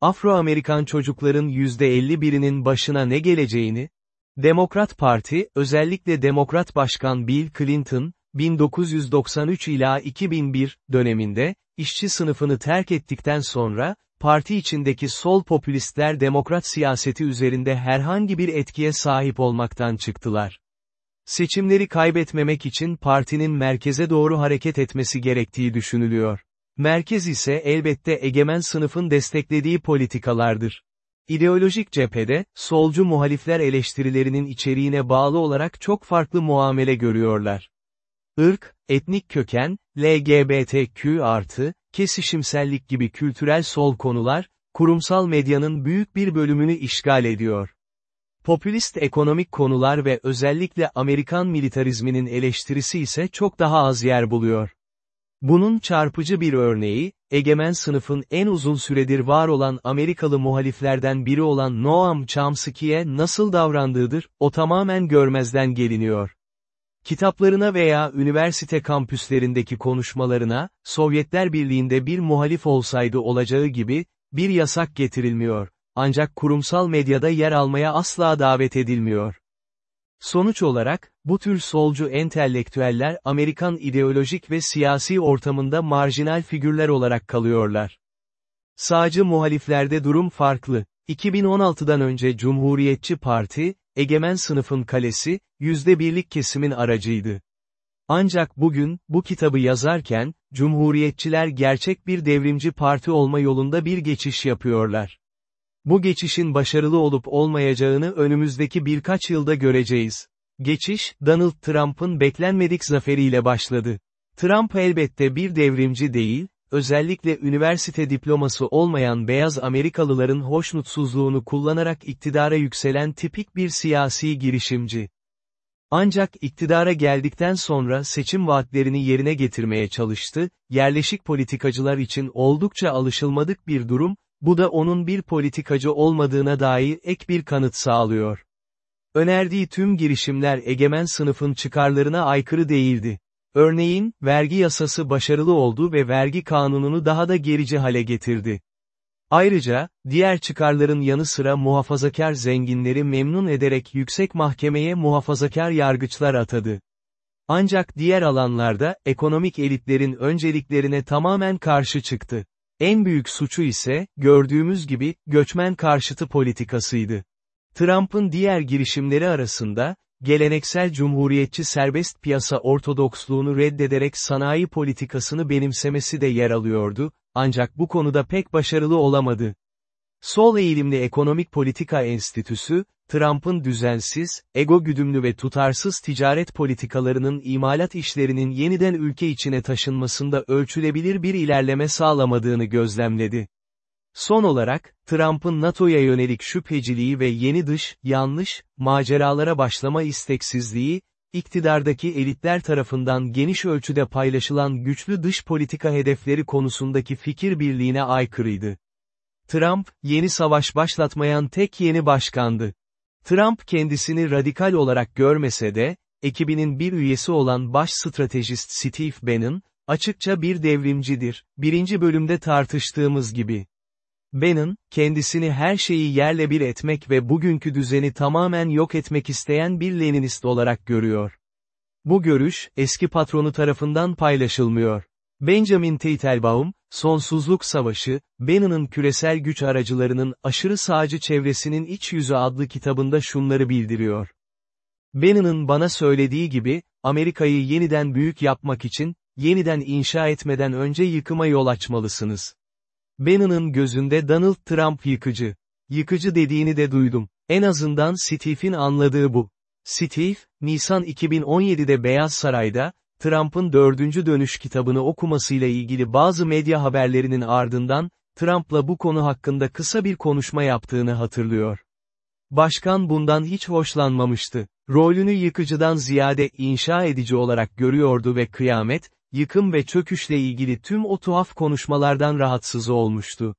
Afro-Amerikan çocukların %51'inin başına ne geleceğini, Demokrat Parti, özellikle Demokrat Başkan Bill Clinton, 1993 ila 2001 döneminde, işçi sınıfını terk ettikten sonra, parti içindeki sol popülistler demokrat siyaseti üzerinde herhangi bir etkiye sahip olmaktan çıktılar. Seçimleri kaybetmemek için partinin merkeze doğru hareket etmesi gerektiği düşünülüyor. Merkez ise elbette egemen sınıfın desteklediği politikalardır. İdeolojik cephede, solcu muhalifler eleştirilerinin içeriğine bağlı olarak çok farklı muamele görüyorlar. Irk, etnik köken, LGBTQ artı, kesişimsellik gibi kültürel sol konular, kurumsal medyanın büyük bir bölümünü işgal ediyor. Popülist ekonomik konular ve özellikle Amerikan militarizminin eleştirisi ise çok daha az yer buluyor. Bunun çarpıcı bir örneği, egemen sınıfın en uzun süredir var olan Amerikalı muhaliflerden biri olan Noam Chomsky'ye nasıl davrandığıdır, o tamamen görmezden geliniyor. Kitaplarına veya üniversite kampüslerindeki konuşmalarına, Sovyetler Birliği'nde bir muhalif olsaydı olacağı gibi, bir yasak getirilmiyor, ancak kurumsal medyada yer almaya asla davet edilmiyor. Sonuç olarak, bu tür solcu entelektüeller Amerikan ideolojik ve siyasi ortamında marjinal figürler olarak kalıyorlar. Sağcı muhaliflerde durum farklı. 2016'dan önce Cumhuriyetçi Parti, egemen sınıfın kalesi, yüzde birlik kesimin aracıydı. Ancak bugün, bu kitabı yazarken, Cumhuriyetçiler gerçek bir devrimci parti olma yolunda bir geçiş yapıyorlar. Bu geçişin başarılı olup olmayacağını önümüzdeki birkaç yılda göreceğiz. Geçiş, Donald Trump'ın beklenmedik zaferiyle başladı. Trump elbette bir devrimci değil, özellikle üniversite diploması olmayan beyaz Amerikalıların hoşnutsuzluğunu kullanarak iktidara yükselen tipik bir siyasi girişimci. Ancak iktidara geldikten sonra seçim vaatlerini yerine getirmeye çalıştı, yerleşik politikacılar için oldukça alışılmadık bir durum, bu da onun bir politikacı olmadığına dair ek bir kanıt sağlıyor. Önerdiği tüm girişimler egemen sınıfın çıkarlarına aykırı değildi. Örneğin, vergi yasası başarılı oldu ve vergi kanununu daha da gerici hale getirdi. Ayrıca, diğer çıkarların yanı sıra muhafazakar zenginleri memnun ederek yüksek mahkemeye muhafazakar yargıçlar atadı. Ancak diğer alanlarda, ekonomik elitlerin önceliklerine tamamen karşı çıktı. En büyük suçu ise, gördüğümüz gibi, göçmen karşıtı politikasıydı. Trump'ın diğer girişimleri arasında, geleneksel cumhuriyetçi serbest piyasa ortodoksluğunu reddederek sanayi politikasını benimsemesi de yer alıyordu, ancak bu konuda pek başarılı olamadı. Sol eğilimli Ekonomik Politika Enstitüsü, Trump'ın düzensiz, ego güdümlü ve tutarsız ticaret politikalarının imalat işlerinin yeniden ülke içine taşınmasında ölçülebilir bir ilerleme sağlamadığını gözlemledi. Son olarak, Trump'ın NATO'ya yönelik şüpheciliği ve yeni dış, yanlış, maceralara başlama isteksizliği, iktidardaki elitler tarafından geniş ölçüde paylaşılan güçlü dış politika hedefleri konusundaki fikir birliğine aykırıydı. Trump, yeni savaş başlatmayan tek yeni başkandı. Trump kendisini radikal olarak görmese de, ekibinin bir üyesi olan baş stratejist Steve Bannon, açıkça bir devrimcidir, birinci bölümde tartıştığımız gibi. Bannon, kendisini her şeyi yerle bir etmek ve bugünkü düzeni tamamen yok etmek isteyen bir Leninist olarak görüyor. Bu görüş, eski patronu tarafından paylaşılmıyor. Benjamin Teitelbaum, Sonsuzluk Savaşı, Bannon'ın küresel güç aracılarının aşırı sağcı çevresinin iç yüzü adlı kitabında şunları bildiriyor. Bannon'ın bana söylediği gibi, Amerika'yı yeniden büyük yapmak için, yeniden inşa etmeden önce yıkıma yol açmalısınız. Bannon'ın gözünde Donald Trump yıkıcı. Yıkıcı dediğini de duydum. En azından Steve'in anladığı bu. Steve, Nisan 2017'de Beyaz Saray'da, Trump'ın dördüncü dönüş kitabını okumasıyla ilgili bazı medya haberlerinin ardından, Trump'la bu konu hakkında kısa bir konuşma yaptığını hatırlıyor. Başkan bundan hiç hoşlanmamıştı. Rolünü yıkıcıdan ziyade inşa edici olarak görüyordu ve kıyamet, yıkım ve çöküşle ilgili tüm o tuhaf konuşmalardan rahatsız olmuştu.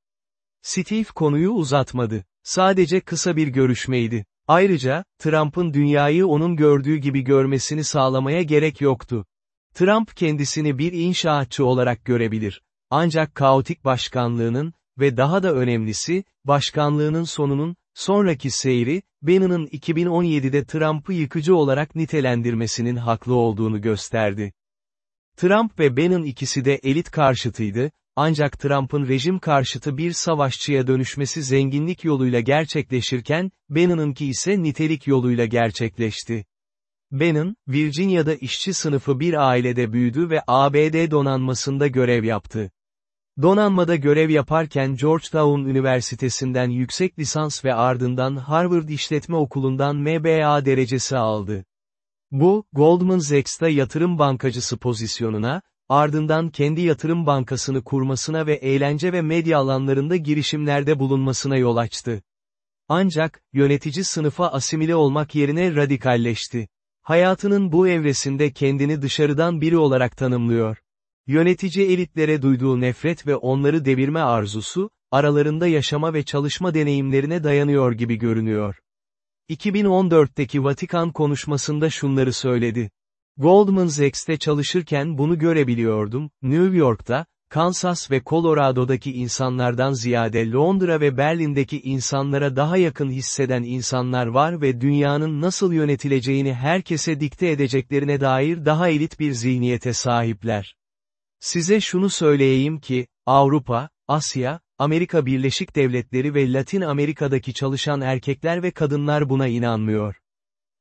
Steve konuyu uzatmadı. Sadece kısa bir görüşmeydi. Ayrıca, Trump'ın dünyayı onun gördüğü gibi görmesini sağlamaya gerek yoktu. Trump kendisini bir inşaatçı olarak görebilir. Ancak kaotik başkanlığının, ve daha da önemlisi, başkanlığının sonunun, sonraki seyri, Bannon'ın 2017'de Trump'ı yıkıcı olarak nitelendirmesinin haklı olduğunu gösterdi. Trump ve Bannon ikisi de elit karşıtıydı, ancak Trump'ın rejim karşıtı bir savaşçıya dönüşmesi zenginlik yoluyla gerçekleşirken, Bannon'ınki ise nitelik yoluyla gerçekleşti. Bannon, Virginia'da işçi sınıfı bir ailede büyüdü ve ABD donanmasında görev yaptı. Donanmada görev yaparken Georgetown Üniversitesi'nden yüksek lisans ve ardından Harvard İşletme Okulu'ndan MBA derecesi aldı. Bu, Goldman Sachs'ta yatırım bankacısı pozisyonuna, ardından kendi yatırım bankasını kurmasına ve eğlence ve medya alanlarında girişimlerde bulunmasına yol açtı. Ancak, yönetici sınıfa asimile olmak yerine radikalleşti. Hayatının bu evresinde kendini dışarıdan biri olarak tanımlıyor. Yönetici elitlere duyduğu nefret ve onları devirme arzusu, aralarında yaşama ve çalışma deneyimlerine dayanıyor gibi görünüyor. 2014'teki Vatikan konuşmasında şunları söyledi. Goldman Sachs'te çalışırken bunu görebiliyordum, New York'ta, Kansas ve Colorado'daki insanlardan ziyade Londra ve Berlin'deki insanlara daha yakın hisseden insanlar var ve dünyanın nasıl yönetileceğini herkese dikte edeceklerine dair daha elit bir zihniyete sahipler. Size şunu söyleyeyim ki, Avrupa, Asya, Amerika Birleşik Devletleri ve Latin Amerika'daki çalışan erkekler ve kadınlar buna inanmıyor.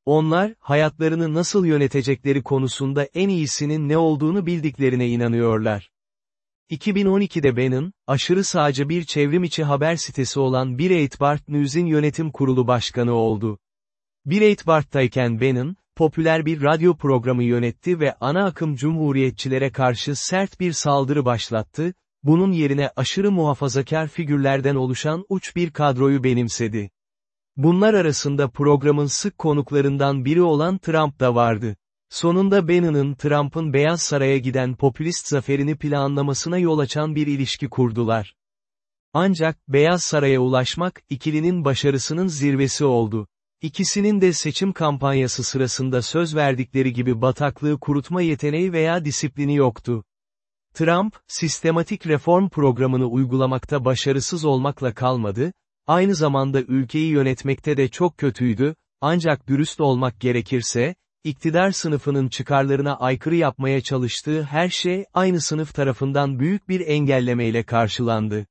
Onlar, hayatlarını nasıl yönetecekleri konusunda en iyisinin ne olduğunu bildiklerine inanıyorlar. 2012'de Bannon, aşırı sağcı bir çevrimiçi haber sitesi olan Breitbart News'in yönetim kurulu başkanı oldu. Breitbart'tayken Bannon, popüler bir radyo programı yönetti ve ana akım cumhuriyetçilere karşı sert bir saldırı başlattı, bunun yerine aşırı muhafazakar figürlerden oluşan uç bir kadroyu benimsedi. Bunlar arasında programın sık konuklarından biri olan Trump da vardı. Sonunda Bannon'ın Trump'ın Beyaz Saray'a giden popülist zaferini planlamasına yol açan bir ilişki kurdular. Ancak, Beyaz Saray'a ulaşmak, ikilinin başarısının zirvesi oldu. İkisinin de seçim kampanyası sırasında söz verdikleri gibi bataklığı kurutma yeteneği veya disiplini yoktu. Trump, sistematik reform programını uygulamakta başarısız olmakla kalmadı, aynı zamanda ülkeyi yönetmekte de çok kötüydü, ancak dürüst olmak gerekirse, iktidar sınıfının çıkarlarına aykırı yapmaya çalıştığı her şey aynı sınıf tarafından büyük bir engellemeyle karşılandı.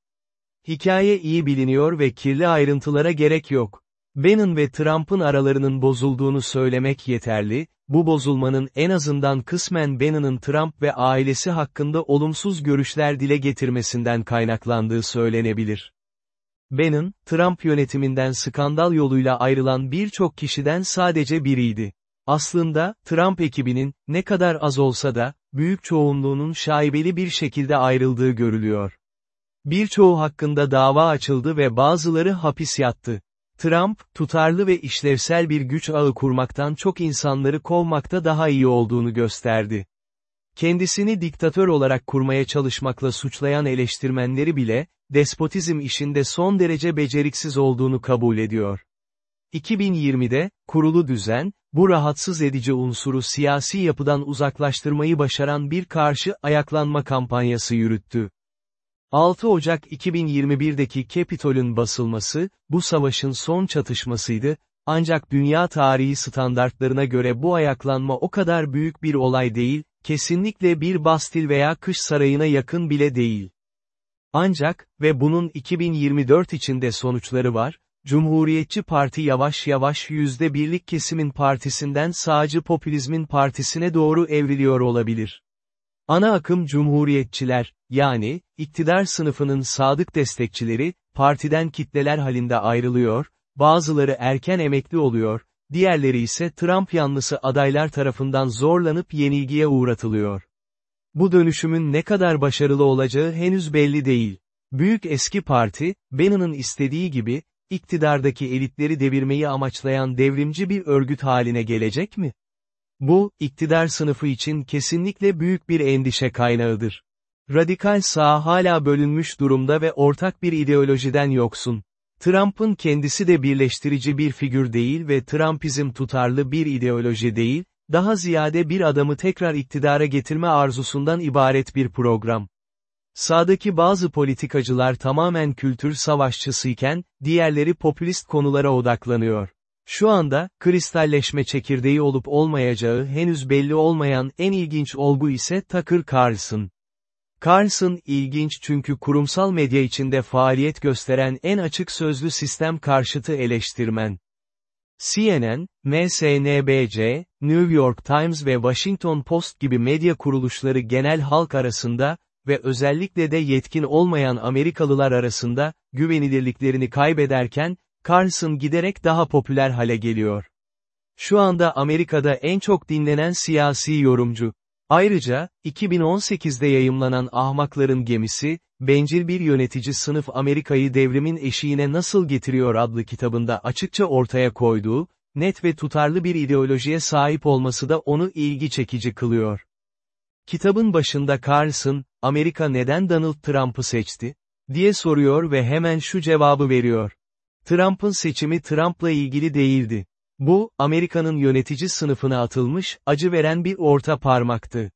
Hikaye iyi biliniyor ve kirli ayrıntılara gerek yok. Bannon ve Trump'ın aralarının bozulduğunu söylemek yeterli, bu bozulmanın en azından kısmen Bannon'ın Trump ve ailesi hakkında olumsuz görüşler dile getirmesinden kaynaklandığı söylenebilir. Bannon, Trump yönetiminden skandal yoluyla ayrılan birçok kişiden sadece biriydi. Aslında, Trump ekibinin, ne kadar az olsa da, büyük çoğunluğunun şaibeli bir şekilde ayrıldığı görülüyor. Birçoğu hakkında dava açıldı ve bazıları hapis yattı. Trump, tutarlı ve işlevsel bir güç ağı kurmaktan çok insanları kovmakta daha iyi olduğunu gösterdi. Kendisini diktatör olarak kurmaya çalışmakla suçlayan eleştirmenleri bile, despotizm işinde son derece beceriksiz olduğunu kabul ediyor. 2020'de, kurulu düzen, bu rahatsız edici unsuru siyasi yapıdan uzaklaştırmayı başaran bir karşı ayaklanma kampanyası yürüttü. 6 Ocak 2021'deki Capitol'ün basılması, bu savaşın son çatışmasıydı, ancak dünya tarihi standartlarına göre bu ayaklanma o kadar büyük bir olay değil, kesinlikle bir Bastil veya Kış Sarayı'na yakın bile değil. Ancak, ve bunun 2024 içinde sonuçları var, Cumhuriyetçi Parti yavaş yavaş yüzde birlik kesimin partisinden sağcı popülizmin partisine doğru evriliyor olabilir. Ana akım Cumhuriyetçiler, yani, iktidar sınıfının sadık destekçileri, partiden kitleler halinde ayrılıyor, bazıları erken emekli oluyor, diğerleri ise Trump yanlısı adaylar tarafından zorlanıp yenilgiye uğratılıyor. Bu dönüşümün ne kadar başarılı olacağı henüz belli değil. Büyük eski parti, Bannon'ın istediği gibi, iktidardaki elitleri devirmeyi amaçlayan devrimci bir örgüt haline gelecek mi? Bu, iktidar sınıfı için kesinlikle büyük bir endişe kaynağıdır. Radikal sağ hala bölünmüş durumda ve ortak bir ideolojiden yoksun. Trump'ın kendisi de birleştirici bir figür değil ve Trumpizm tutarlı bir ideoloji değil, daha ziyade bir adamı tekrar iktidara getirme arzusundan ibaret bir program. Sağdaki bazı politikacılar tamamen kültür savaşçısıyken, diğerleri popülist konulara odaklanıyor. Şu anda, kristalleşme çekirdeği olup olmayacağı henüz belli olmayan en ilginç olgu ise Tucker Carlson. Carlson ilginç çünkü kurumsal medya içinde faaliyet gösteren en açık sözlü sistem karşıtı eleştirmen. CNN, MSNBC, New York Times ve Washington Post gibi medya kuruluşları genel halk arasında, ve özellikle de yetkin olmayan Amerikalılar arasında, güvenilirliklerini kaybederken, Carlson giderek daha popüler hale geliyor. Şu anda Amerika'da en çok dinlenen siyasi yorumcu. Ayrıca, 2018'de yayımlanan Ahmakların Gemisi, Bencil Bir Yönetici Sınıf Amerika'yı Devrimin Eşiğine Nasıl Getiriyor adlı kitabında açıkça ortaya koyduğu, net ve tutarlı bir ideolojiye sahip olması da onu ilgi çekici kılıyor. Kitabın başında Carlson, Amerika neden Donald Trump'ı seçti? diye soruyor ve hemen şu cevabı veriyor. Trump'ın seçimi Trump'la ilgili değildi. Bu, Amerika'nın yönetici sınıfına atılmış, acı veren bir orta parmaktı.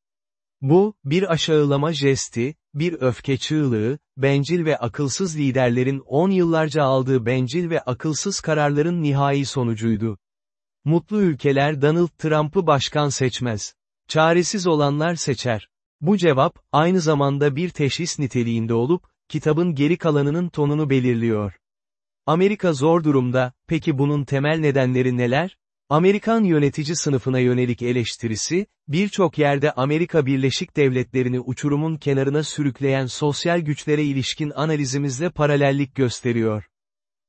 Bu, bir aşağılama jesti, bir öfke çığlığı, bencil ve akılsız liderlerin 10 yıllarca aldığı bencil ve akılsız kararların nihai sonucuydu. Mutlu ülkeler Donald Trump'ı başkan seçmez. Çaresiz olanlar seçer. Bu cevap, aynı zamanda bir teşhis niteliğinde olup, kitabın geri kalanının tonunu belirliyor. Amerika zor durumda, peki bunun temel nedenleri neler? Amerikan yönetici sınıfına yönelik eleştirisi, birçok yerde Amerika Birleşik Devletleri'ni uçurumun kenarına sürükleyen sosyal güçlere ilişkin analizimizle paralellik gösteriyor.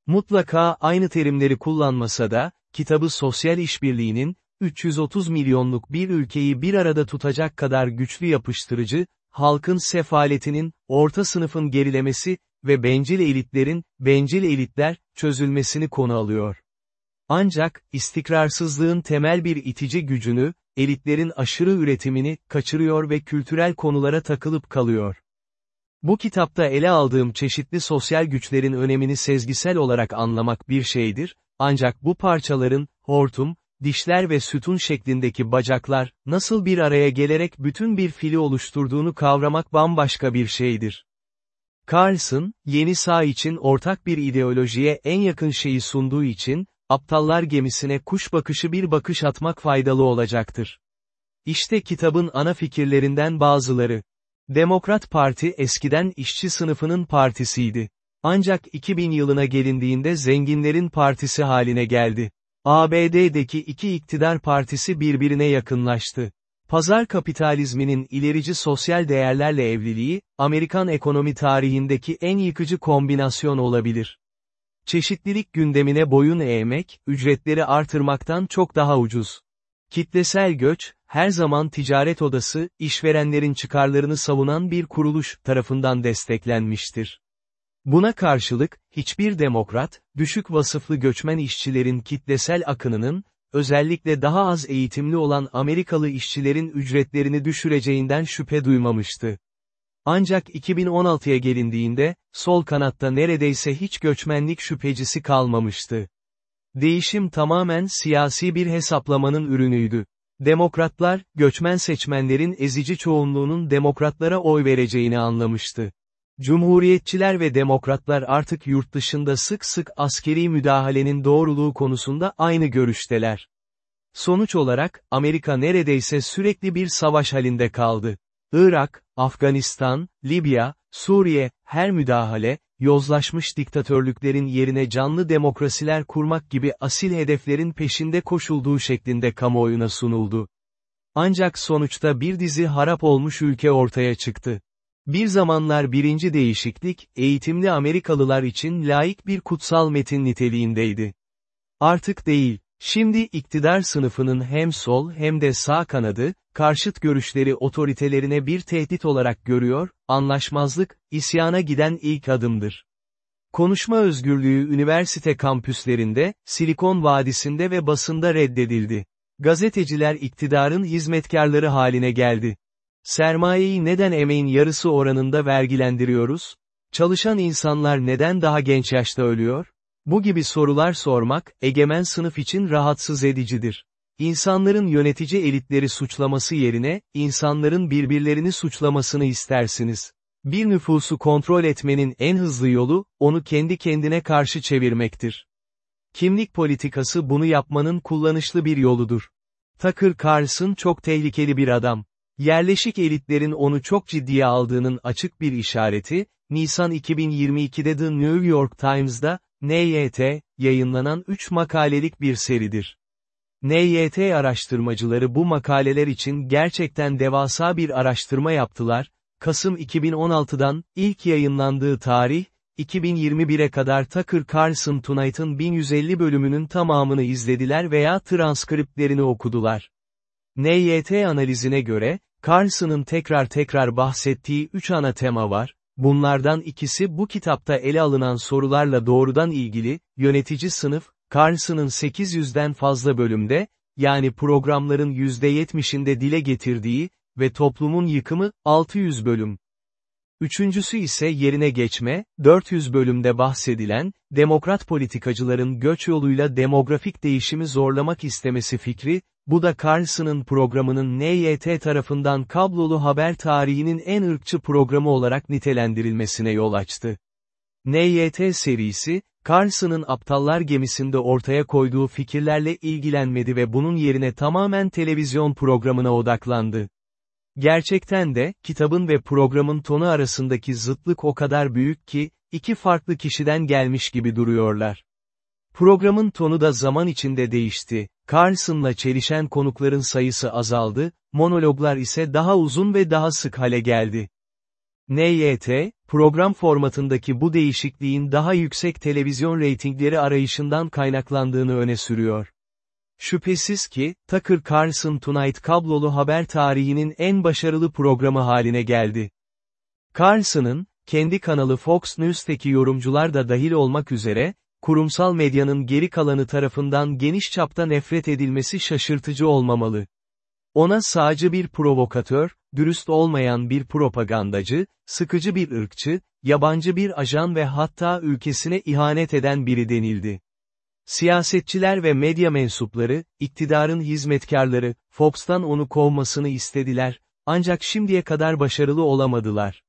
Mutlaka aynı terimleri kullanmasa da, kitabı sosyal işbirliğinin, 330 milyonluk bir ülkeyi bir arada tutacak kadar güçlü yapıştırıcı, halkın sefaletinin, orta sınıfın gerilemesi ve bencil elitlerin, bencil elitler, çözülmesini konu alıyor. Ancak, istikrarsızlığın temel bir itici gücünü, elitlerin aşırı üretimini, kaçırıyor ve kültürel konulara takılıp kalıyor. Bu kitapta ele aldığım çeşitli sosyal güçlerin önemini sezgisel olarak anlamak bir şeydir, ancak bu parçaların, hortum, dişler ve sütun şeklindeki bacaklar, nasıl bir araya gelerek bütün bir fili oluşturduğunu kavramak bambaşka bir şeydir. Carlson, yeni sağ için ortak bir ideolojiye en yakın şeyi sunduğu için, aptallar gemisine kuş bakışı bir bakış atmak faydalı olacaktır. İşte kitabın ana fikirlerinden bazıları. Demokrat Parti eskiden işçi sınıfının partisiydi. Ancak 2000 yılına gelindiğinde zenginlerin partisi haline geldi. ABD'deki iki iktidar partisi birbirine yakınlaştı. Pazar kapitalizminin ilerici sosyal değerlerle evliliği, Amerikan ekonomi tarihindeki en yıkıcı kombinasyon olabilir. Çeşitlilik gündemine boyun eğmek, ücretleri artırmaktan çok daha ucuz. Kitlesel göç, her zaman ticaret odası, işverenlerin çıkarlarını savunan bir kuruluş tarafından desteklenmiştir. Buna karşılık, hiçbir demokrat, düşük vasıflı göçmen işçilerin kitlesel akınının, özellikle daha az eğitimli olan Amerikalı işçilerin ücretlerini düşüreceğinden şüphe duymamıştı. Ancak 2016'ya gelindiğinde, sol kanatta neredeyse hiç göçmenlik şüphecisi kalmamıştı. Değişim tamamen siyasi bir hesaplamanın ürünüydü. Demokratlar, göçmen seçmenlerin ezici çoğunluğunun demokratlara oy vereceğini anlamıştı. Cumhuriyetçiler ve demokratlar artık yurt dışında sık sık askeri müdahalenin doğruluğu konusunda aynı görüşteler. Sonuç olarak, Amerika neredeyse sürekli bir savaş halinde kaldı. Irak, Afganistan, Libya, Suriye, her müdahale, yozlaşmış diktatörlüklerin yerine canlı demokrasiler kurmak gibi asil hedeflerin peşinde koşulduğu şeklinde kamuoyuna sunuldu. Ancak sonuçta bir dizi harap olmuş ülke ortaya çıktı. Bir zamanlar birinci değişiklik, eğitimli Amerikalılar için laik bir kutsal metin niteliğindeydi. Artık değil, şimdi iktidar sınıfının hem sol hem de sağ kanadı, karşıt görüşleri otoritelerine bir tehdit olarak görüyor, anlaşmazlık, isyana giden ilk adımdır. Konuşma özgürlüğü üniversite kampüslerinde, Silikon Vadisi'nde ve basında reddedildi. Gazeteciler iktidarın hizmetkarları haline geldi. Sermayeyi neden emeğin yarısı oranında vergilendiriyoruz? Çalışan insanlar neden daha genç yaşta ölüyor? Bu gibi sorular sormak, egemen sınıf için rahatsız edicidir. İnsanların yönetici elitleri suçlaması yerine, insanların birbirlerini suçlamasını istersiniz. Bir nüfusu kontrol etmenin en hızlı yolu, onu kendi kendine karşı çevirmektir. Kimlik politikası bunu yapmanın kullanışlı bir yoludur. Tucker Carlson çok tehlikeli bir adam. Yerleşik elitlerin onu çok ciddiye aldığının açık bir işareti, Nisan 2022'de The New York Times'da, NYT, yayınlanan 3 makalelik bir seridir. NYT araştırmacıları bu makaleler için gerçekten devasa bir araştırma yaptılar, Kasım 2016'dan, ilk yayınlandığı tarih, 2021'e kadar Tucker Carlson Tonight'ın 1150 bölümünün tamamını izlediler veya transkriptlerini okudular. NYT analizine göre, Carlson'ın tekrar tekrar bahsettiği üç ana tema var, bunlardan ikisi bu kitapta ele alınan sorularla doğrudan ilgili, yönetici sınıf, Carlson'ın 800'den fazla bölümde, yani programların %70'inde dile getirdiği ve toplumun yıkımı, 600 bölüm. Üçüncüsü ise yerine geçme, 400 bölümde bahsedilen, demokrat politikacıların göç yoluyla demografik değişimi zorlamak istemesi fikri, bu da Carlson'ın programının NYT tarafından kablolu haber tarihinin en ırkçı programı olarak nitelendirilmesine yol açtı. NYT serisi, Carlson'ın aptallar gemisinde ortaya koyduğu fikirlerle ilgilenmedi ve bunun yerine tamamen televizyon programına odaklandı. Gerçekten de, kitabın ve programın tonu arasındaki zıtlık o kadar büyük ki, iki farklı kişiden gelmiş gibi duruyorlar. Programın tonu da zaman içinde değişti, Carlson'la çelişen konukların sayısı azaldı, monologlar ise daha uzun ve daha sık hale geldi. NYT, program formatındaki bu değişikliğin daha yüksek televizyon reytingleri arayışından kaynaklandığını öne sürüyor. Şüphesiz ki, Tucker Carlson Tonight kablolu haber tarihinin en başarılı programı haline geldi. Carlson'ın, kendi kanalı Fox News'teki yorumcular da dahil olmak üzere, kurumsal medyanın geri kalanı tarafından geniş çapta nefret edilmesi şaşırtıcı olmamalı. Ona sağcı bir provokatör, dürüst olmayan bir propagandacı, sıkıcı bir ırkçı, yabancı bir ajan ve hatta ülkesine ihanet eden biri denildi. Siyasetçiler ve medya mensupları, iktidarın hizmetkarları, Fox'tan onu kovmasını istediler, ancak şimdiye kadar başarılı olamadılar.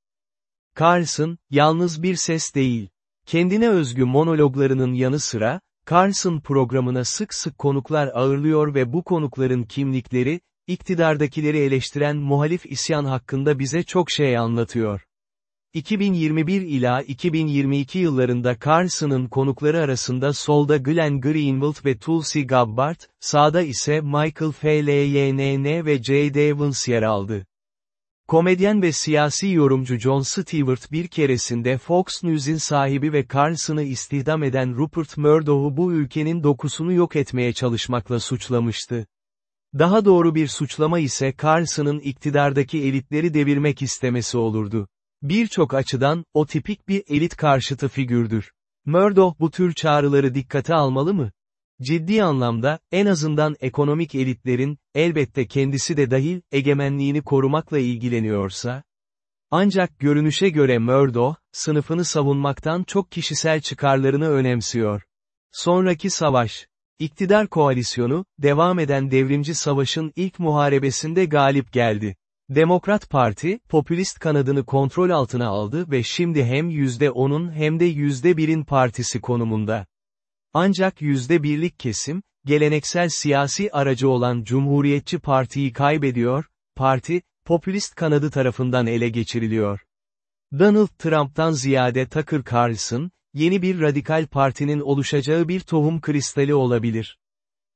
Carlson, yalnız bir ses değil. Kendine özgü monologlarının yanı sıra, Carlson programına sık sık konuklar ağırlıyor ve bu konukların kimlikleri, iktidardakileri eleştiren muhalif isyan hakkında bize çok şey anlatıyor. 2021 ila 2022 yıllarında Carson'ın konukları arasında solda Glenn Greenwald ve Tulsi Gabbard, sağda ise Michael FLYNN ve J.D. Evans yer aldı. Komedyen ve siyasi yorumcu Jon Stewart bir keresinde Fox News'in sahibi ve Carson'ı istihdam eden Rupert Murdoch'u bu ülkenin dokusunu yok etmeye çalışmakla suçlamıştı. Daha doğru bir suçlama ise Carson'ın iktidardaki elitleri devirmek istemesi olurdu. Birçok açıdan, o tipik bir elit karşıtı figürdür. Murdoch bu tür çağrıları dikkate almalı mı? Ciddi anlamda, en azından ekonomik elitlerin, elbette kendisi de dahil, egemenliğini korumakla ilgileniyorsa, ancak görünüşe göre Murdoch, sınıfını savunmaktan çok kişisel çıkarlarını önemsiyor. Sonraki savaş. İktidar koalisyonu, devam eden devrimci savaşın ilk muharebesinde galip geldi. Demokrat Parti, popülist kanadını kontrol altına aldı ve şimdi hem %10'un hem de %1'in partisi konumunda. Ancak %1'lik kesim, geleneksel siyasi aracı olan Cumhuriyetçi Parti'yi kaybediyor, parti, popülist kanadı tarafından ele geçiriliyor. Donald Trump'tan ziyade Tucker Carlson, yeni bir radikal partinin oluşacağı bir tohum kristali olabilir.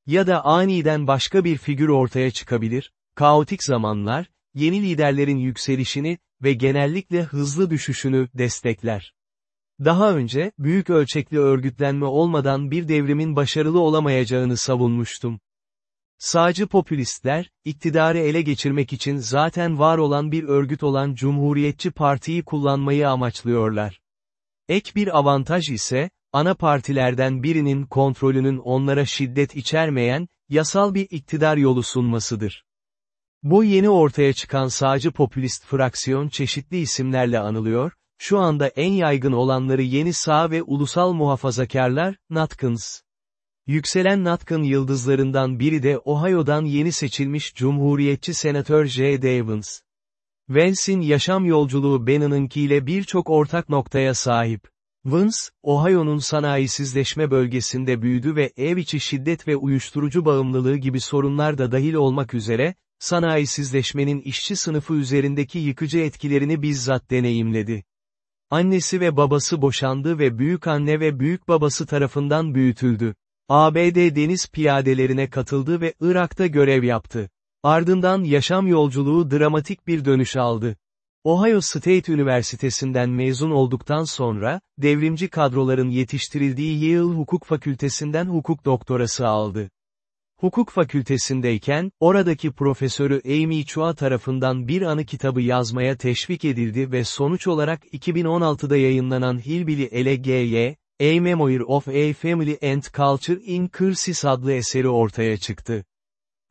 Ya da aniden başka bir figür ortaya çıkabilir, kaotik zamanlar, yeni liderlerin yükselişini ve genellikle hızlı düşüşünü destekler. Daha önce, büyük ölçekli örgütlenme olmadan bir devrimin başarılı olamayacağını savunmuştum. Sağcı popülistler, iktidarı ele geçirmek için zaten var olan bir örgüt olan Cumhuriyetçi Parti'yi kullanmayı amaçlıyorlar. Ek bir avantaj ise, ana partilerden birinin kontrolünün onlara şiddet içermeyen, yasal bir iktidar yolu sunmasıdır. Bu yeni ortaya çıkan sağcı popülist fraksiyon çeşitli isimlerle anılıyor, şu anda en yaygın olanları yeni sağ ve ulusal muhafazakarlar, Natkins. Yükselen Natkin yıldızlarından biri de Ohio'dan yeni seçilmiş Cumhuriyetçi Senatör J. Davins. Vance'in yaşam yolculuğu Bannon'ınkiyle birçok ortak noktaya sahip. Vance, Ohio'nun sanayisizleşme bölgesinde büyüdü ve ev içi şiddet ve uyuşturucu bağımlılığı gibi sorunlar da dahil olmak üzere, sanayisizleşmenin işçi sınıfı üzerindeki yıkıcı etkilerini bizzat deneyimledi. Annesi ve babası boşandı ve büyük anne ve büyük babası tarafından büyütüldü. ABD deniz piyadelerine katıldı ve Irak'ta görev yaptı. Ardından yaşam yolculuğu dramatik bir dönüş aldı. Ohio State Üniversitesi'nden mezun olduktan sonra, devrimci kadroların yetiştirildiği Yale Hukuk Fakültesinden hukuk doktorası aldı. Hukuk fakültesindeyken, oradaki profesörü Amy Chua tarafından bir anı kitabı yazmaya teşvik edildi ve sonuç olarak 2016'da yayınlanan Hillbilly LGY, A Memoir of a Family and Culture in Crisis adlı eseri ortaya çıktı.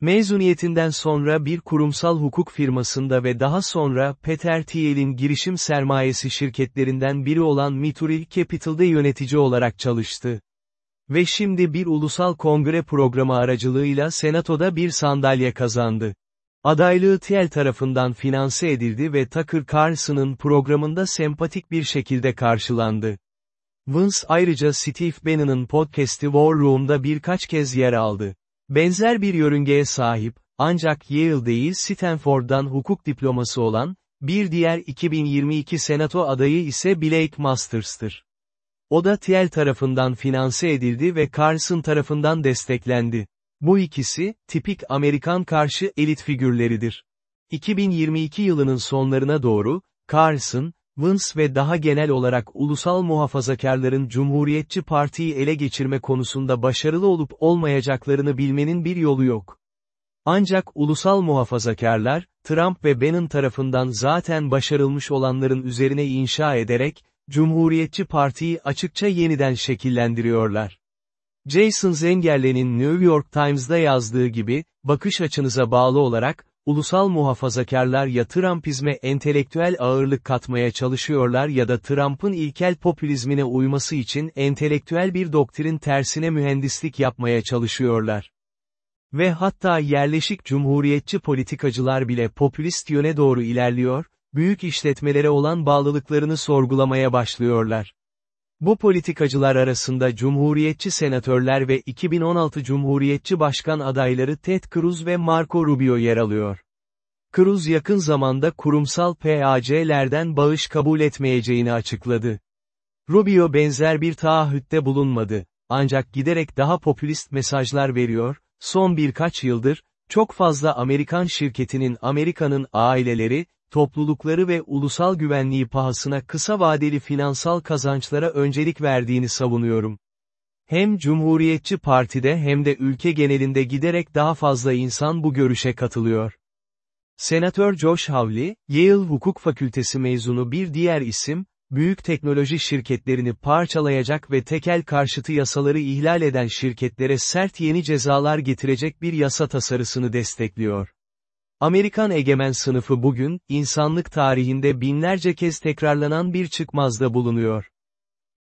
Mezuniyetinden sonra bir kurumsal hukuk firmasında ve daha sonra Peter Thiel'in girişim sermayesi şirketlerinden biri olan Mituri Capital'da yönetici olarak çalıştı. Ve şimdi bir ulusal kongre programı aracılığıyla senatoda bir sandalye kazandı. Adaylığı Thiel tarafından finanse edildi ve Tucker Carlson'ın programında sempatik bir şekilde karşılandı. Vince ayrıca Steve Bannon'ın podcast'i War Room'da birkaç kez yer aldı. Benzer bir yörüngeye sahip, ancak Yale değil Stanford'dan hukuk diploması olan, bir diğer 2022 senato adayı ise Blake Masters'tır. O da Thiel tarafından finanse edildi ve Carlson tarafından desteklendi. Bu ikisi, tipik Amerikan karşı elit figürleridir. 2022 yılının sonlarına doğru, Carlson, Vance ve daha genel olarak ulusal muhafazakarların Cumhuriyetçi Parti'yi ele geçirme konusunda başarılı olup olmayacaklarını bilmenin bir yolu yok. Ancak ulusal muhafazakarlar, Trump ve Bannon tarafından zaten başarılmış olanların üzerine inşa ederek, Cumhuriyetçi Parti'yi açıkça yeniden şekillendiriyorlar. Jason Zengerle'nin New York Times'da yazdığı gibi, bakış açınıza bağlı olarak, ulusal muhafazakarlar ya Trumpizme entelektüel ağırlık katmaya çalışıyorlar ya da Trump'ın ilkel popülizmine uyması için entelektüel bir doktrin tersine mühendislik yapmaya çalışıyorlar. Ve hatta yerleşik cumhuriyetçi politikacılar bile popülist yöne doğru ilerliyor, büyük işletmelere olan bağlılıklarını sorgulamaya başlıyorlar. Bu politikacılar arasında Cumhuriyetçi senatörler ve 2016 Cumhuriyetçi başkan adayları Ted Cruz ve Marco Rubio yer alıyor. Cruz yakın zamanda kurumsal PAC'lerden bağış kabul etmeyeceğini açıkladı. Rubio benzer bir taahhütte bulunmadı. Ancak giderek daha popülist mesajlar veriyor, son birkaç yıldır, çok fazla Amerikan şirketinin Amerika'nın aileleri, toplulukları ve ulusal güvenliği pahasına kısa vadeli finansal kazançlara öncelik verdiğini savunuyorum. Hem Cumhuriyetçi Parti'de hem de ülke genelinde giderek daha fazla insan bu görüşe katılıyor. Senatör Josh Hawley, Yale Hukuk Fakültesi mezunu bir diğer isim, büyük teknoloji şirketlerini parçalayacak ve tekel karşıtı yasaları ihlal eden şirketlere sert yeni cezalar getirecek bir yasa tasarısını destekliyor. Amerikan egemen sınıfı bugün, insanlık tarihinde binlerce kez tekrarlanan bir çıkmazda bulunuyor.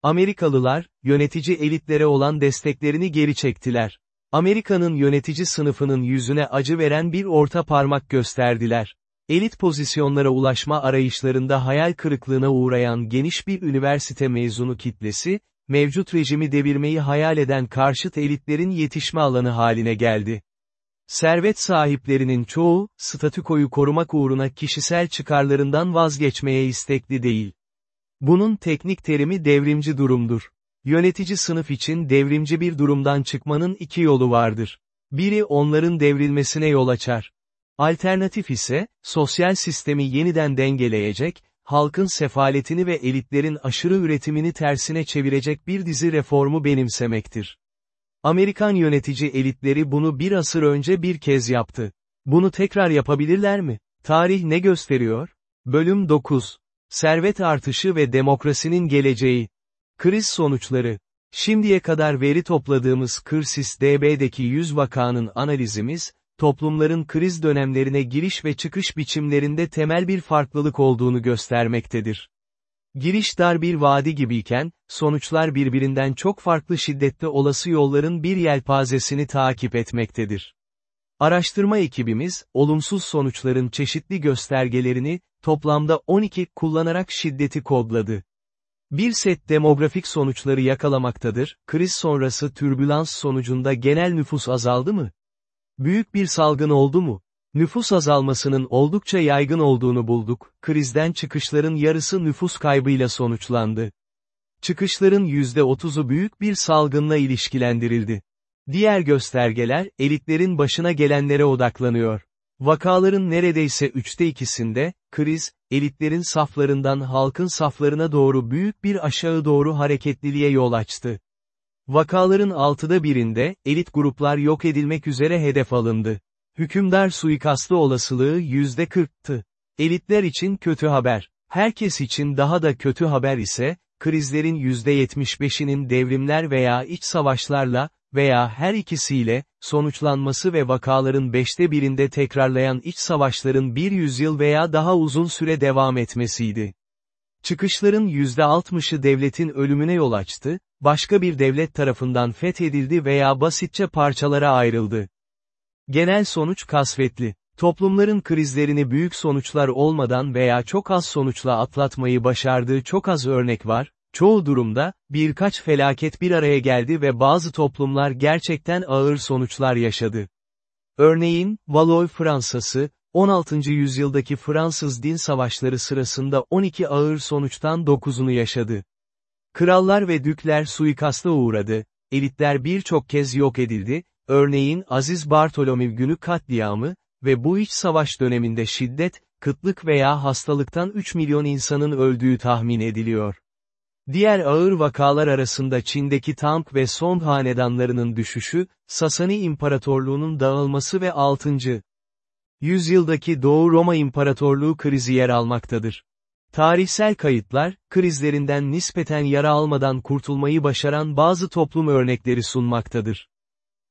Amerikalılar, yönetici elitlere olan desteklerini geri çektiler. Amerika'nın yönetici sınıfının yüzüne acı veren bir orta parmak gösterdiler. Elit pozisyonlara ulaşma arayışlarında hayal kırıklığına uğrayan geniş bir üniversite mezunu kitlesi, mevcut rejimi devirmeyi hayal eden karşıt elitlerin yetişme alanı haline geldi. Servet sahiplerinin çoğu, statükoyu korumak uğruna kişisel çıkarlarından vazgeçmeye istekli değil. Bunun teknik terimi devrimci durumdur. Yönetici sınıf için devrimci bir durumdan çıkmanın iki yolu vardır. Biri onların devrilmesine yol açar. Alternatif ise, sosyal sistemi yeniden dengeleyecek, halkın sefaletini ve elitlerin aşırı üretimini tersine çevirecek bir dizi reformu benimsemektir. Amerikan yönetici elitleri bunu bir asır önce bir kez yaptı. Bunu tekrar yapabilirler mi? Tarih ne gösteriyor? Bölüm 9. Servet artışı ve demokrasinin geleceği. Kriz sonuçları. Şimdiye kadar veri topladığımız Kırsis DB'deki 100 vakanın analizimiz, toplumların kriz dönemlerine giriş ve çıkış biçimlerinde temel bir farklılık olduğunu göstermektedir. Giriş dar bir vadi gibiyken, sonuçlar birbirinden çok farklı şiddette olası yolların bir yelpazesini takip etmektedir. Araştırma ekibimiz, olumsuz sonuçların çeşitli göstergelerini, toplamda 12 kullanarak şiddeti kodladı. Bir set demografik sonuçları yakalamaktadır, kriz sonrası türbülans sonucunda genel nüfus azaldı mı? Büyük bir salgın oldu mu? Nüfus azalmasının oldukça yaygın olduğunu bulduk, krizden çıkışların yarısı nüfus kaybıyla sonuçlandı. Çıkışların %30'u büyük bir salgınla ilişkilendirildi. Diğer göstergeler, elitlerin başına gelenlere odaklanıyor. Vakaların neredeyse üçte ikisinde, kriz, elitlerin saflarından halkın saflarına doğru büyük bir aşağı doğru hareketliliğe yol açtı. Vakaların altıda birinde, elit gruplar yok edilmek üzere hedef alındı. Hükümdar suikastı olasılığı yüzde kırktı. Elitler için kötü haber. Herkes için daha da kötü haber ise, krizlerin yüzde 75'inin devrimler veya iç savaşlarla, veya her ikisiyle, sonuçlanması ve vakaların beşte birinde tekrarlayan iç savaşların bir yüzyıl veya daha uzun süre devam etmesiydi. Çıkışların %60'ı devletin ölümüne yol açtı, başka bir devlet tarafından fethedildi veya basitçe parçalara ayrıldı. Genel sonuç kasvetli. Toplumların krizlerini büyük sonuçlar olmadan veya çok az sonuçla atlatmayı başardığı çok az örnek var, çoğu durumda, birkaç felaket bir araya geldi ve bazı toplumlar gerçekten ağır sonuçlar yaşadı. Örneğin, Valois Fransası, 16. yüzyıldaki Fransız din savaşları sırasında 12 ağır sonuçtan 9'unu yaşadı. Krallar ve dükler suikasta uğradı, elitler birçok kez yok edildi, örneğin Aziz Bartolomeu günü katliamı ve bu iç savaş döneminde şiddet, kıtlık veya hastalıktan 3 milyon insanın öldüğü tahmin ediliyor. Diğer ağır vakalar arasında Çin'deki Tang ve Song hanedanlarının düşüşü, Sasani İmparatorluğu'nun dağılması ve 6. yüzyıldaki Doğu Roma İmparatorluğu krizi yer almaktadır. Tarihsel kayıtlar, krizlerinden nispeten yara almadan kurtulmayı başaran bazı toplum örnekleri sunmaktadır.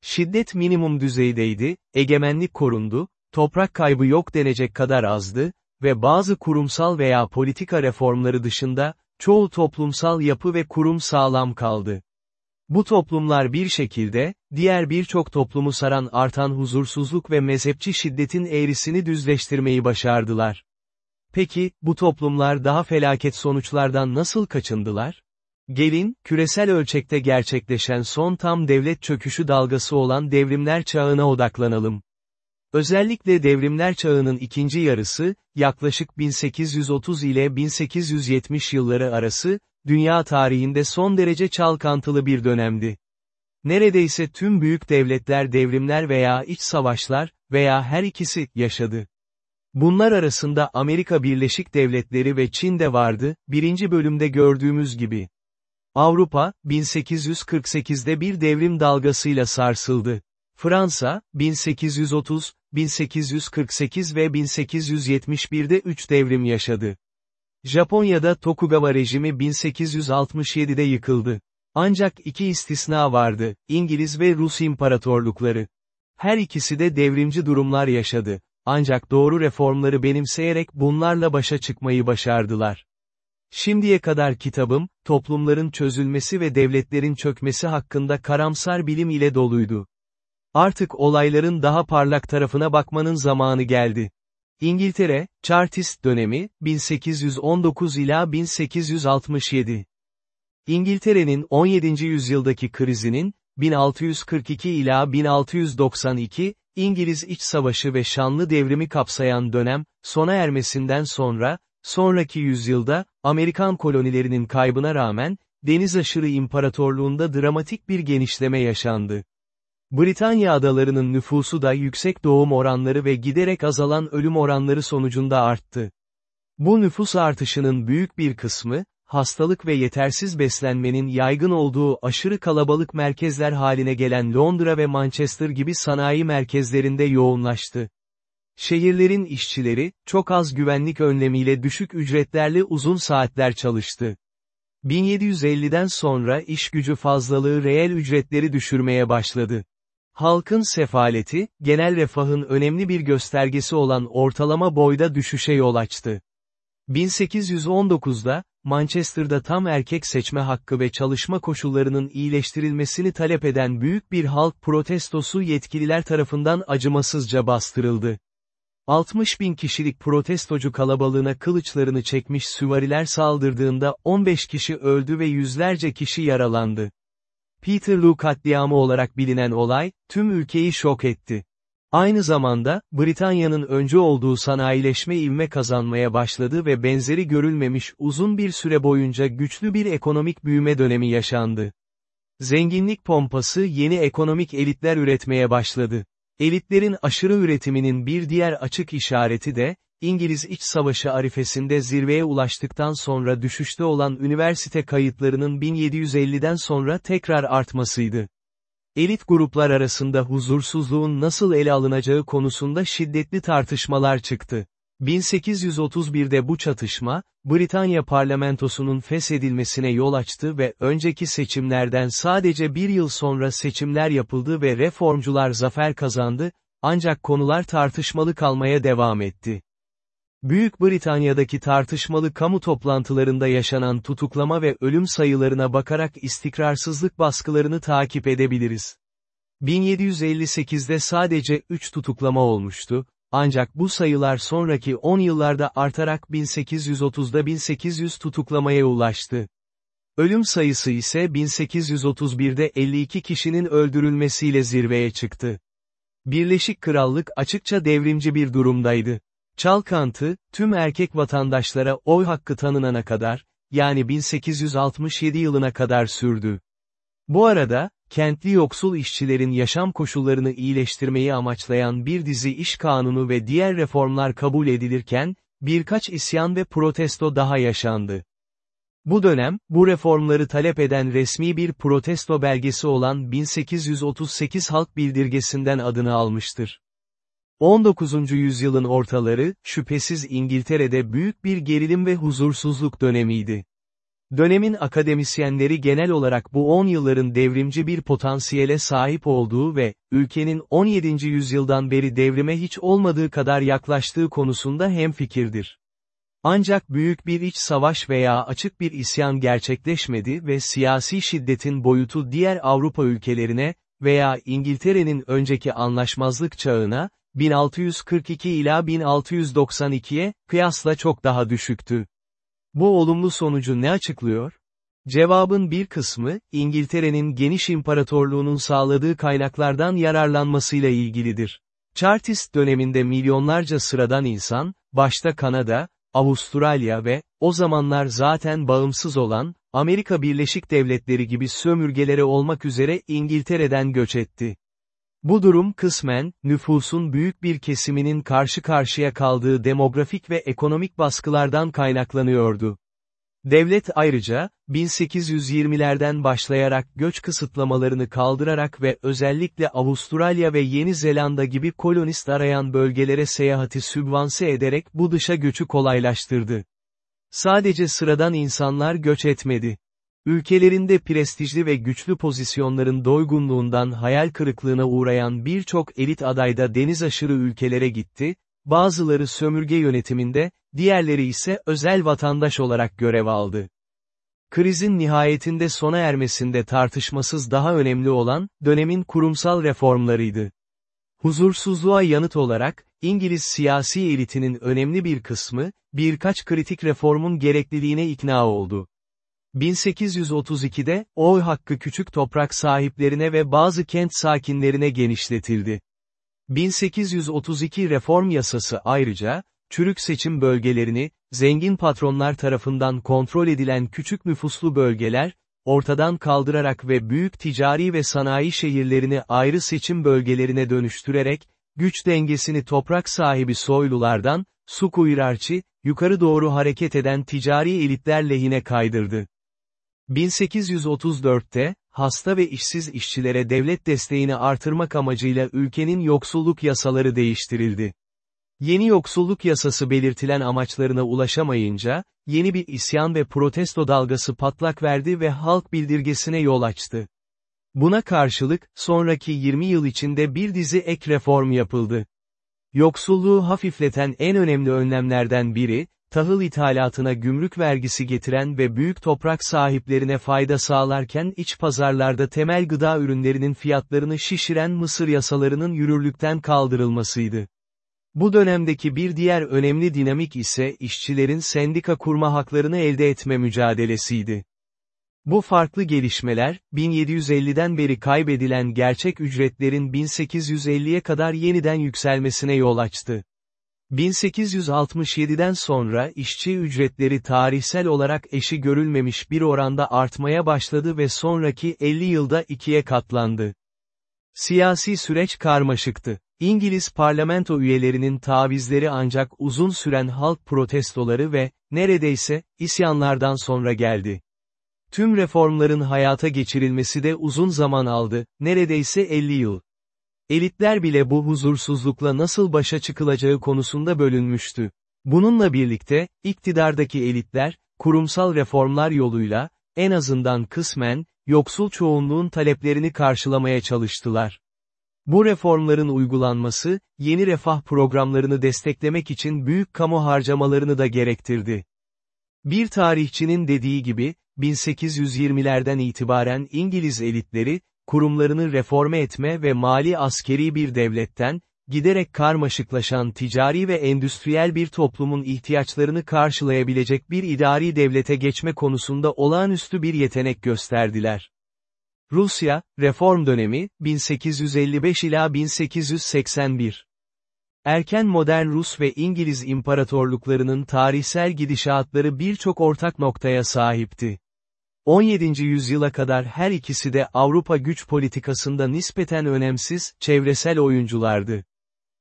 Şiddet minimum düzeydeydi, egemenlik korundu, toprak kaybı yok denecek kadar azdı ve bazı kurumsal veya politika reformları dışında, çoğu toplumsal yapı ve kurum sağlam kaldı. Bu toplumlar bir şekilde, diğer birçok toplumu saran artan huzursuzluk ve mezhepçi şiddetin eğrisini düzleştirmeyi başardılar. Peki, bu toplumlar daha felaket sonuçlardan nasıl kaçındılar? Gelin, küresel ölçekte gerçekleşen son tam devlet çöküşü dalgası olan devrimler çağına odaklanalım. Özellikle devrimler çağının ikinci yarısı, yaklaşık 1830 ile 1870 yılları arası, dünya tarihinde son derece çalkantılı bir dönemdi. Neredeyse tüm büyük devletler devrimler veya iç savaşlar, veya her ikisi, yaşadı. Bunlar arasında Amerika Birleşik Devletleri ve Çin de vardı, birinci bölümde gördüğümüz gibi. Avrupa, 1848'de bir devrim dalgasıyla sarsıldı. Fransa, 1830, 1848 ve 1871'de üç devrim yaşadı. Japonya'da Tokugawa rejimi 1867'de yıkıldı. Ancak iki istisna vardı, İngiliz ve Rus imparatorlukları. Her ikisi de devrimci durumlar yaşadı. Ancak doğru reformları benimseyerek bunlarla başa çıkmayı başardılar. Şimdiye kadar kitabım, toplumların çözülmesi ve devletlerin çökmesi hakkında karamsar bilim ile doluydu. Artık olayların daha parlak tarafına bakmanın zamanı geldi. İngiltere, Chartist dönemi, 1819 ila 1867. İngiltere'nin 17. yüzyıldaki krizinin, 1642 ila 1692, İngiliz İç Savaşı ve Şanlı Devrimi kapsayan dönem, sona ermesinden sonra, sonraki yüzyılda, Amerikan kolonilerinin kaybına rağmen, deniz aşırı imparatorluğunda dramatik bir genişleme yaşandı. Britanya adalarının nüfusu da yüksek doğum oranları ve giderek azalan ölüm oranları sonucunda arttı. Bu nüfus artışının büyük bir kısmı, hastalık ve yetersiz beslenmenin yaygın olduğu aşırı kalabalık merkezler haline gelen Londra ve Manchester gibi sanayi merkezlerinde yoğunlaştı. Şehirlerin işçileri, çok az güvenlik önlemiyle düşük ücretlerle uzun saatler çalıştı. 1750'den sonra iş gücü fazlalığı reel ücretleri düşürmeye başladı. Halkın sefaleti, genel refahın önemli bir göstergesi olan ortalama boyda düşüşe yol açtı. 1819'da, Manchester'da tam erkek seçme hakkı ve çalışma koşullarının iyileştirilmesini talep eden büyük bir halk protestosu yetkililer tarafından acımasızca bastırıldı. 60 bin kişilik protestocu kalabalığına kılıçlarını çekmiş süvariler saldırdığında 15 kişi öldü ve yüzlerce kişi yaralandı. Peterloo katliamı olarak bilinen olay, tüm ülkeyi şok etti. Aynı zamanda, Britanya'nın öncü olduğu sanayileşme ivme kazanmaya başladı ve benzeri görülmemiş uzun bir süre boyunca güçlü bir ekonomik büyüme dönemi yaşandı. Zenginlik pompası yeni ekonomik elitler üretmeye başladı. Elitlerin aşırı üretiminin bir diğer açık işareti de, İngiliz İç Savaşı arifesinde zirveye ulaştıktan sonra düşüşte olan üniversite kayıtlarının 1750'den sonra tekrar artmasıydı. Elit gruplar arasında huzursuzluğun nasıl ele alınacağı konusunda şiddetli tartışmalar çıktı. 1831'de bu çatışma, Britanya parlamentosunun feshedilmesine yol açtı ve önceki seçimlerden sadece bir yıl sonra seçimler yapıldı ve reformcular zafer kazandı, ancak konular tartışmalı kalmaya devam etti. Büyük Britanya'daki tartışmalı kamu toplantılarında yaşanan tutuklama ve ölüm sayılarına bakarak istikrarsızlık baskılarını takip edebiliriz. 1758'de sadece 3 tutuklama olmuştu, ancak bu sayılar sonraki 10 yıllarda artarak 1830'da 1800 tutuklamaya ulaştı. Ölüm sayısı ise 1831'de 52 kişinin öldürülmesiyle zirveye çıktı. Birleşik Krallık açıkça devrimci bir durumdaydı. Çalkantı, tüm erkek vatandaşlara oy hakkı tanınana kadar, yani 1867 yılına kadar sürdü. Bu arada, kentli yoksul işçilerin yaşam koşullarını iyileştirmeyi amaçlayan bir dizi iş kanunu ve diğer reformlar kabul edilirken, birkaç isyan ve protesto daha yaşandı. Bu dönem, bu reformları talep eden resmi bir protesto belgesi olan 1838 Halk Bildirgesinden adını almıştır. 19. yüzyılın ortaları, şüphesiz İngiltere'de büyük bir gerilim ve huzursuzluk dönemiydi. Dönemin akademisyenleri genel olarak bu 10 yılların devrimci bir potansiyele sahip olduğu ve, ülkenin 17. yüzyıldan beri devrime hiç olmadığı kadar yaklaştığı konusunda hemfikirdir. Ancak büyük bir iç savaş veya açık bir isyan gerçekleşmedi ve siyasi şiddetin boyutu diğer Avrupa ülkelerine, veya İngiltere'nin önceki anlaşmazlık çağına, 1642 ila 1692'ye, kıyasla çok daha düşüktü. Bu olumlu sonucu ne açıklıyor? Cevabın bir kısmı, İngiltere'nin geniş imparatorluğunun sağladığı kaynaklardan yararlanmasıyla ilgilidir. Chartist döneminde milyonlarca sıradan insan, başta Kanada, Avustralya ve, o zamanlar zaten bağımsız olan, Amerika Birleşik Devletleri gibi sömürgelere olmak üzere İngiltere'den göç etti. Bu durum kısmen, nüfusun büyük bir kesiminin karşı karşıya kaldığı demografik ve ekonomik baskılardan kaynaklanıyordu. Devlet ayrıca, 1820'lerden başlayarak göç kısıtlamalarını kaldırarak ve özellikle Avustralya ve Yeni Zelanda gibi kolonist arayan bölgelere seyahati sübvanse ederek bu dışa göçü kolaylaştırdı. Sadece sıradan insanlar göç etmedi. Ülkelerinde prestijli ve güçlü pozisyonların doygunluğundan hayal kırıklığına uğrayan birçok elit aday da deniz aşırı ülkelere gitti, bazıları sömürge yönetiminde, diğerleri ise özel vatandaş olarak görev aldı. Krizin nihayetinde sona ermesinde tartışmasız daha önemli olan, dönemin kurumsal reformlarıydı. Huzursuzluğa yanıt olarak, İngiliz siyasi elitinin önemli bir kısmı, birkaç kritik reformun gerekliliğine ikna oldu. 1832'de, oy hakkı küçük toprak sahiplerine ve bazı kent sakinlerine genişletildi. 1832 reform yasası ayrıca, çürük seçim bölgelerini, zengin patronlar tarafından kontrol edilen küçük nüfuslu bölgeler, ortadan kaldırarak ve büyük ticari ve sanayi şehirlerini ayrı seçim bölgelerine dönüştürerek, güç dengesini toprak sahibi soylulardan, su kuyurarçı, yukarı doğru hareket eden ticari elitler lehine kaydırdı. 1834'te, hasta ve işsiz işçilere devlet desteğini artırmak amacıyla ülkenin yoksulluk yasaları değiştirildi. Yeni yoksulluk yasası belirtilen amaçlarına ulaşamayınca, yeni bir isyan ve protesto dalgası patlak verdi ve halk bildirgesine yol açtı. Buna karşılık, sonraki 20 yıl içinde bir dizi ek reform yapıldı. Yoksulluğu hafifleten en önemli önlemlerden biri, tahıl ithalatına gümrük vergisi getiren ve büyük toprak sahiplerine fayda sağlarken iç pazarlarda temel gıda ürünlerinin fiyatlarını şişiren Mısır yasalarının yürürlükten kaldırılmasıydı. Bu dönemdeki bir diğer önemli dinamik ise işçilerin sendika kurma haklarını elde etme mücadelesiydi. Bu farklı gelişmeler, 1750'den beri kaybedilen gerçek ücretlerin 1850'ye kadar yeniden yükselmesine yol açtı. 1867'den sonra işçi ücretleri tarihsel olarak eşi görülmemiş bir oranda artmaya başladı ve sonraki 50 yılda ikiye katlandı. Siyasi süreç karmaşıktı. İngiliz parlamento üyelerinin tavizleri ancak uzun süren halk protestoları ve, neredeyse, isyanlardan sonra geldi. Tüm reformların hayata geçirilmesi de uzun zaman aldı, neredeyse 50 yıl. Elitler bile bu huzursuzlukla nasıl başa çıkılacağı konusunda bölünmüştü. Bununla birlikte, iktidardaki elitler, kurumsal reformlar yoluyla, en azından kısmen, yoksul çoğunluğun taleplerini karşılamaya çalıştılar. Bu reformların uygulanması, yeni refah programlarını desteklemek için büyük kamu harcamalarını da gerektirdi. Bir tarihçinin dediği gibi, 1820'lerden itibaren İngiliz elitleri, kurumlarını reforme etme ve mali askeri bir devletten, giderek karmaşıklaşan ticari ve endüstriyel bir toplumun ihtiyaçlarını karşılayabilecek bir idari devlete geçme konusunda olağanüstü bir yetenek gösterdiler. Rusya, reform dönemi, 1855 ila 1881. Erken modern Rus ve İngiliz imparatorluklarının tarihsel gidişatları birçok ortak noktaya sahipti. 17. yüzyıla kadar her ikisi de Avrupa güç politikasında nispeten önemsiz, çevresel oyunculardı.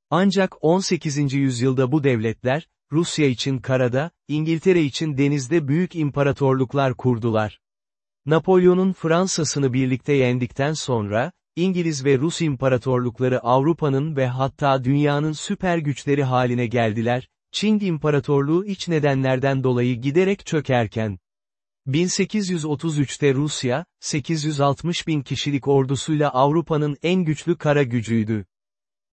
Ancak 18. yüzyılda bu devletler, Rusya için karada, İngiltere için denizde büyük imparatorluklar kurdular. Napolyon'un Fransa'sını birlikte yendikten sonra, İngiliz ve Rus imparatorlukları Avrupa'nın ve hatta dünyanın süper güçleri haline geldiler, Çing İmparatorluğu iç nedenlerden dolayı giderek çökerken, 1833'te Rusya, 860 bin kişilik ordusuyla Avrupa'nın en güçlü kara gücüydü.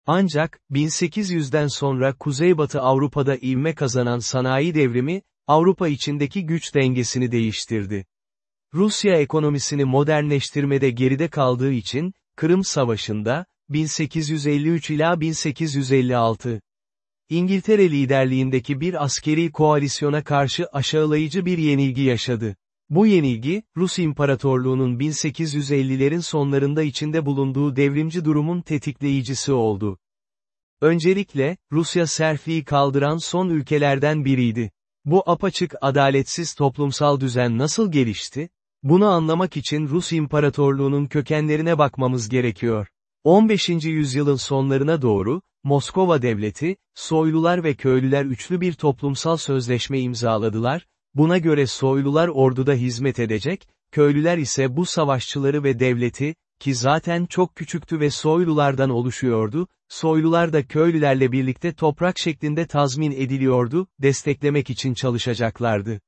Ancak, 1800'den sonra Kuzeybatı Avrupa'da ivme kazanan sanayi devrimi, Avrupa içindeki güç dengesini değiştirdi. Rusya ekonomisini modernleştirmede geride kaldığı için, Kırım Savaşı'nda, 1853 ila 1856, İngiltere liderliğindeki bir askeri koalisyona karşı aşağılayıcı bir yenilgi yaşadı. Bu yenilgi, Rus İmparatorluğu'nun 1850'lerin sonlarında içinde bulunduğu devrimci durumun tetikleyicisi oldu. Öncelikle, Rusya serfliği kaldıran son ülkelerden biriydi. Bu apaçık adaletsiz toplumsal düzen nasıl gelişti? Bunu anlamak için Rus İmparatorluğu'nun kökenlerine bakmamız gerekiyor. 15. yüzyılın sonlarına doğru, Moskova devleti, soylular ve köylüler üçlü bir toplumsal sözleşme imzaladılar, buna göre soylular orduda hizmet edecek, köylüler ise bu savaşçıları ve devleti, ki zaten çok küçüktü ve soylulardan oluşuyordu, soylular da köylülerle birlikte toprak şeklinde tazmin ediliyordu, desteklemek için çalışacaklardı.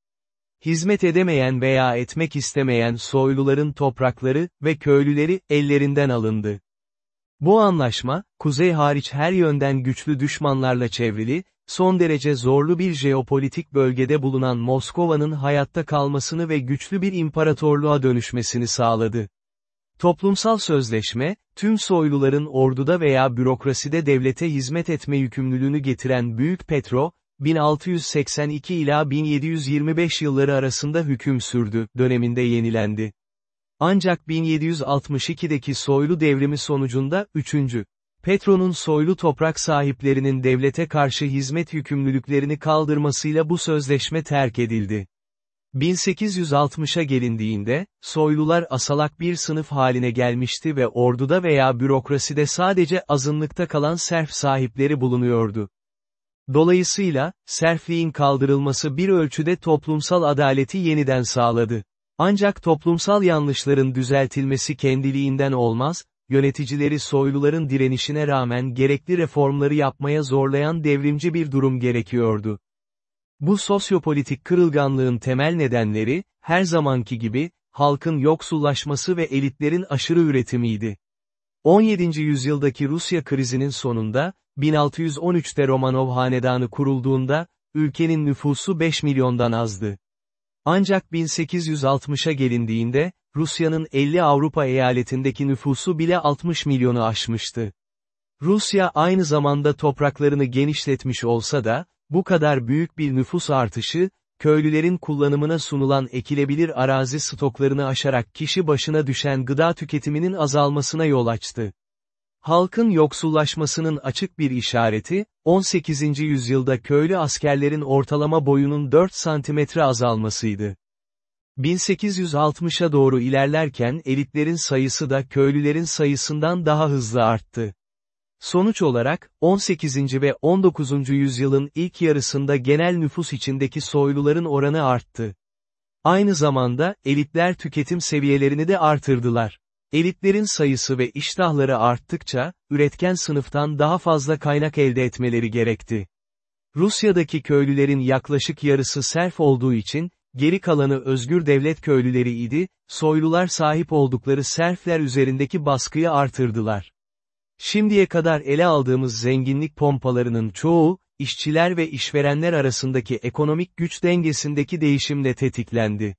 Hizmet edemeyen veya etmek istemeyen soyluların toprakları ve köylüleri ellerinden alındı. Bu anlaşma, kuzey hariç her yönden güçlü düşmanlarla çevrili, son derece zorlu bir jeopolitik bölgede bulunan Moskova'nın hayatta kalmasını ve güçlü bir imparatorluğa dönüşmesini sağladı. Toplumsal sözleşme, tüm soyluların orduda veya bürokraside devlete hizmet etme yükümlülüğünü getiren Büyük Petro, 1682 ila 1725 yılları arasında hüküm sürdü, döneminde yenilendi. Ancak 1762'deki soylu devrimi sonucunda, 3. Petro'nun soylu toprak sahiplerinin devlete karşı hizmet yükümlülüklerini kaldırmasıyla bu sözleşme terk edildi. 1860'a gelindiğinde, soylular asalak bir sınıf haline gelmişti ve orduda veya bürokraside sadece azınlıkta kalan serf sahipleri bulunuyordu. Dolayısıyla, serfliğin kaldırılması bir ölçüde toplumsal adaleti yeniden sağladı. Ancak toplumsal yanlışların düzeltilmesi kendiliğinden olmaz, yöneticileri soyluların direnişine rağmen gerekli reformları yapmaya zorlayan devrimci bir durum gerekiyordu. Bu sosyopolitik kırılganlığın temel nedenleri, her zamanki gibi, halkın yoksullaşması ve elitlerin aşırı üretimiydi. 17. yüzyıldaki Rusya krizinin sonunda, 1613'te Romanov hanedanı kurulduğunda, ülkenin nüfusu 5 milyondan azdı. Ancak 1860'a gelindiğinde, Rusya'nın 50 Avrupa eyaletindeki nüfusu bile 60 milyonu aşmıştı. Rusya aynı zamanda topraklarını genişletmiş olsa da, bu kadar büyük bir nüfus artışı, köylülerin kullanımına sunulan ekilebilir arazi stoklarını aşarak kişi başına düşen gıda tüketiminin azalmasına yol açtı. Halkın yoksullaşmasının açık bir işareti, 18. yüzyılda köylü askerlerin ortalama boyunun 4 santimetre azalmasıydı. 1860'a doğru ilerlerken elitlerin sayısı da köylülerin sayısından daha hızlı arttı. Sonuç olarak, 18. ve 19. yüzyılın ilk yarısında genel nüfus içindeki soyluların oranı arttı. Aynı zamanda, elitler tüketim seviyelerini de artırdılar. Elitlerin sayısı ve iştahları arttıkça, üretken sınıftan daha fazla kaynak elde etmeleri gerekti. Rusya'daki köylülerin yaklaşık yarısı serf olduğu için, geri kalanı özgür devlet köylüleri idi, soylular sahip oldukları serfler üzerindeki baskıyı artırdılar. Şimdiye kadar ele aldığımız zenginlik pompalarının çoğu, işçiler ve işverenler arasındaki ekonomik güç dengesindeki değişimle tetiklendi.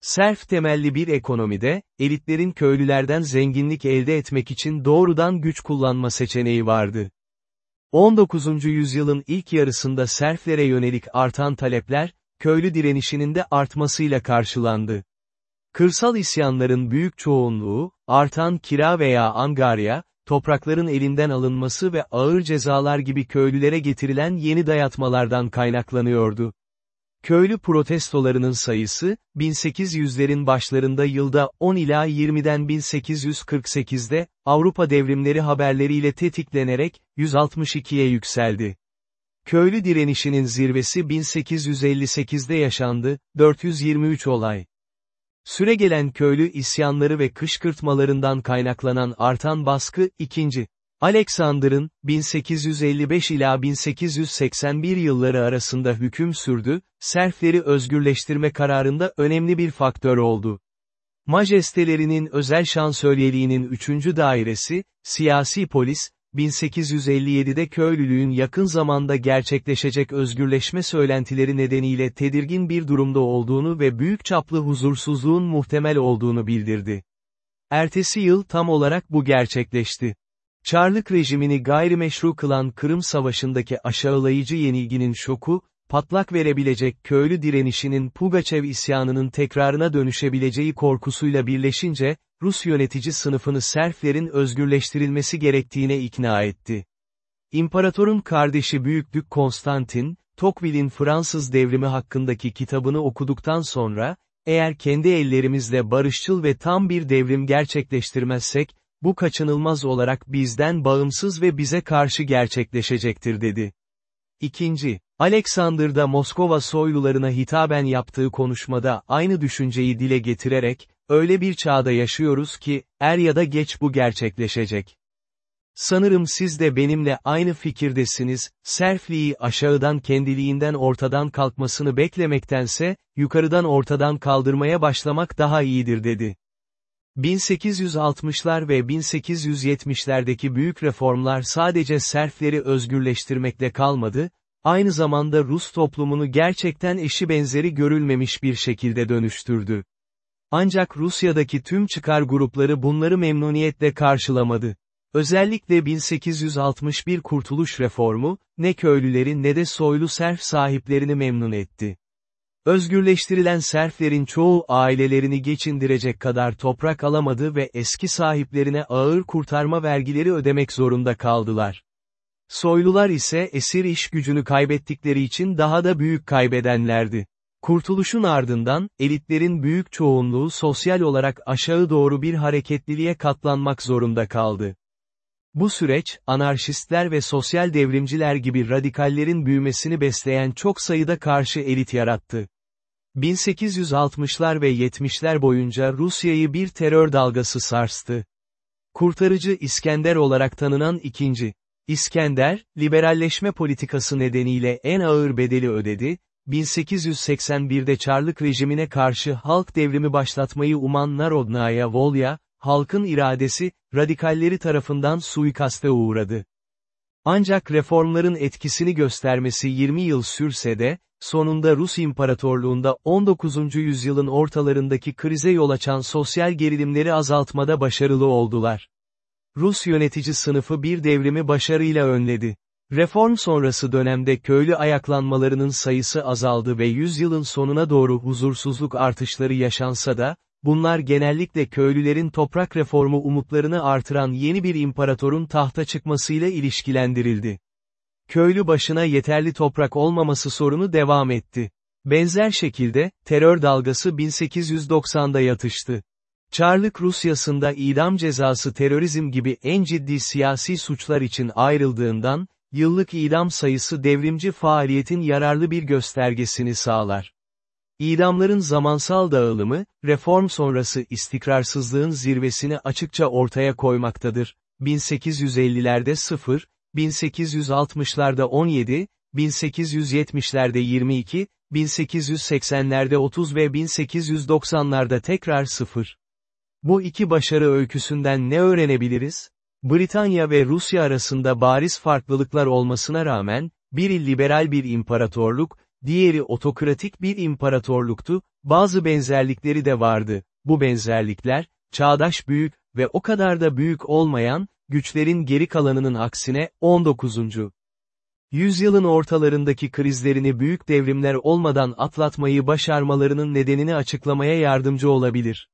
Serf temelli bir ekonomide, elitlerin köylülerden zenginlik elde etmek için doğrudan güç kullanma seçeneği vardı. 19. yüzyılın ilk yarısında serflere yönelik artan talepler, köylü direnişinin de artmasıyla karşılandı. Kırsal isyanların büyük çoğunluğu, artan kira veya angarya, toprakların elinden alınması ve ağır cezalar gibi köylülere getirilen yeni dayatmalardan kaynaklanıyordu. Köylü protestolarının sayısı, 1800'lerin başlarında yılda 10 ila 20'den 1848'de, Avrupa devrimleri haberleriyle tetiklenerek, 162'ye yükseldi. Köylü direnişinin zirvesi 1858'de yaşandı, 423 olay. Süregelen köylü isyanları ve kışkırtmalarından kaynaklanan artan baskı, ikinci. Alexander'ın, 1855 ila 1881 yılları arasında hüküm sürdü, serfleri özgürleştirme kararında önemli bir faktör oldu. Majestelerinin özel şansölyeliğinin üçüncü dairesi, siyasi polis, 1857'de köylülüğün yakın zamanda gerçekleşecek özgürleşme söylentileri nedeniyle tedirgin bir durumda olduğunu ve büyük çaplı huzursuzluğun muhtemel olduğunu bildirdi. Ertesi yıl tam olarak bu gerçekleşti. Çarlık rejimini gayrimeşru kılan Kırım Savaşı'ndaki aşağılayıcı yenilginin şoku, patlak verebilecek köylü direnişinin Pugaçev isyanının tekrarına dönüşebileceği korkusuyla birleşince, Rus yönetici sınıfını serflerin özgürleştirilmesi gerektiğine ikna etti. İmparatorun kardeşi Büyüklük Konstantin, Tocqueville'in Fransız devrimi hakkındaki kitabını okuduktan sonra, eğer kendi ellerimizle barışçıl ve tam bir devrim gerçekleştirmezsek, bu kaçınılmaz olarak bizden bağımsız ve bize karşı gerçekleşecektir dedi. İkinci, Alexander'da Moskova soylularına hitaben yaptığı konuşmada aynı düşünceyi dile getirerek, öyle bir çağda yaşıyoruz ki, er ya da geç bu gerçekleşecek. Sanırım siz de benimle aynı fikirdesiniz, serfliği aşağıdan kendiliğinden ortadan kalkmasını beklemektense, yukarıdan ortadan kaldırmaya başlamak daha iyidir dedi. 1860'lar ve 1870'lerdeki büyük reformlar sadece serfleri özgürleştirmekle kalmadı, aynı zamanda Rus toplumunu gerçekten eşi benzeri görülmemiş bir şekilde dönüştürdü. Ancak Rusya'daki tüm çıkar grupları bunları memnuniyetle karşılamadı. Özellikle 1861 Kurtuluş Reformu, ne köylüleri ne de soylu serf sahiplerini memnun etti. Özgürleştirilen serflerin çoğu ailelerini geçindirecek kadar toprak alamadı ve eski sahiplerine ağır kurtarma vergileri ödemek zorunda kaldılar. Soylular ise esir iş gücünü kaybettikleri için daha da büyük kaybedenlerdi. Kurtuluşun ardından, elitlerin büyük çoğunluğu sosyal olarak aşağı doğru bir hareketliliğe katlanmak zorunda kaldı. Bu süreç, anarşistler ve sosyal devrimciler gibi radikallerin büyümesini besleyen çok sayıda karşı elit yarattı. 1860'lar ve 70'ler boyunca Rusya'yı bir terör dalgası sarstı. Kurtarıcı İskender olarak tanınan ikinci, İskender, liberalleşme politikası nedeniyle en ağır bedeli ödedi, 1881'de Çarlık rejimine karşı halk devrimi başlatmayı uman Narodnaya Volya, halkın iradesi, radikalleri tarafından suikaste uğradı. Ancak reformların etkisini göstermesi 20 yıl sürse de, sonunda Rus İmparatorluğunda 19. yüzyılın ortalarındaki krize yol açan sosyal gerilimleri azaltmada başarılı oldular. Rus yönetici sınıfı bir devrimi başarıyla önledi. Reform sonrası dönemde köylü ayaklanmalarının sayısı azaldı ve yüzyılın sonuna doğru huzursuzluk artışları yaşansa da, bunlar genellikle köylülerin toprak reformu umutlarını artıran yeni bir imparatorun tahta çıkmasıyla ilişkilendirildi. Köylü başına yeterli toprak olmaması sorunu devam etti. Benzer şekilde, terör dalgası 1890'da yatıştı. Çarlık Rusyası'nda idam cezası terörizm gibi en ciddi siyasi suçlar için ayrıldığından, yıllık idam sayısı devrimci faaliyetin yararlı bir göstergesini sağlar. İdamların zamansal dağılımı, reform sonrası istikrarsızlığın zirvesini açıkça ortaya koymaktadır. 1850'lerde 0, 1860'larda 17, 1870'lerde 22, 1880'lerde 30 ve 1890'larda tekrar 0. Bu iki başarı öyküsünden ne öğrenebiliriz? Britanya ve Rusya arasında bariz farklılıklar olmasına rağmen, biri liberal bir imparatorluk, diğeri otokratik bir imparatorluktu, bazı benzerlikleri de vardı. Bu benzerlikler, çağdaş büyük ve o kadar da büyük olmayan, güçlerin geri kalanının aksine, 19. Yüzyılın ortalarındaki krizlerini büyük devrimler olmadan atlatmayı başarmalarının nedenini açıklamaya yardımcı olabilir.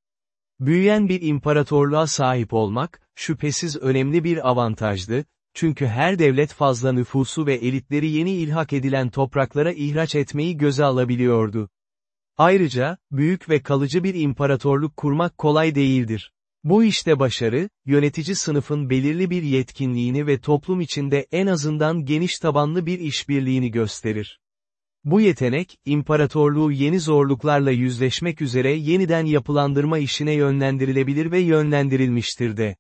Büyüyen bir imparatorluğa sahip olmak, şüphesiz önemli bir avantajdı, çünkü her devlet fazla nüfusu ve elitleri yeni ilhak edilen topraklara ihraç etmeyi göze alabiliyordu. Ayrıca, büyük ve kalıcı bir imparatorluk kurmak kolay değildir. Bu işte başarı, yönetici sınıfın belirli bir yetkinliğini ve toplum içinde en azından geniş tabanlı bir işbirliğini gösterir. Bu yetenek, imparatorluğu yeni zorluklarla yüzleşmek üzere yeniden yapılandırma işine yönlendirilebilir ve yönlendirilmiştir de.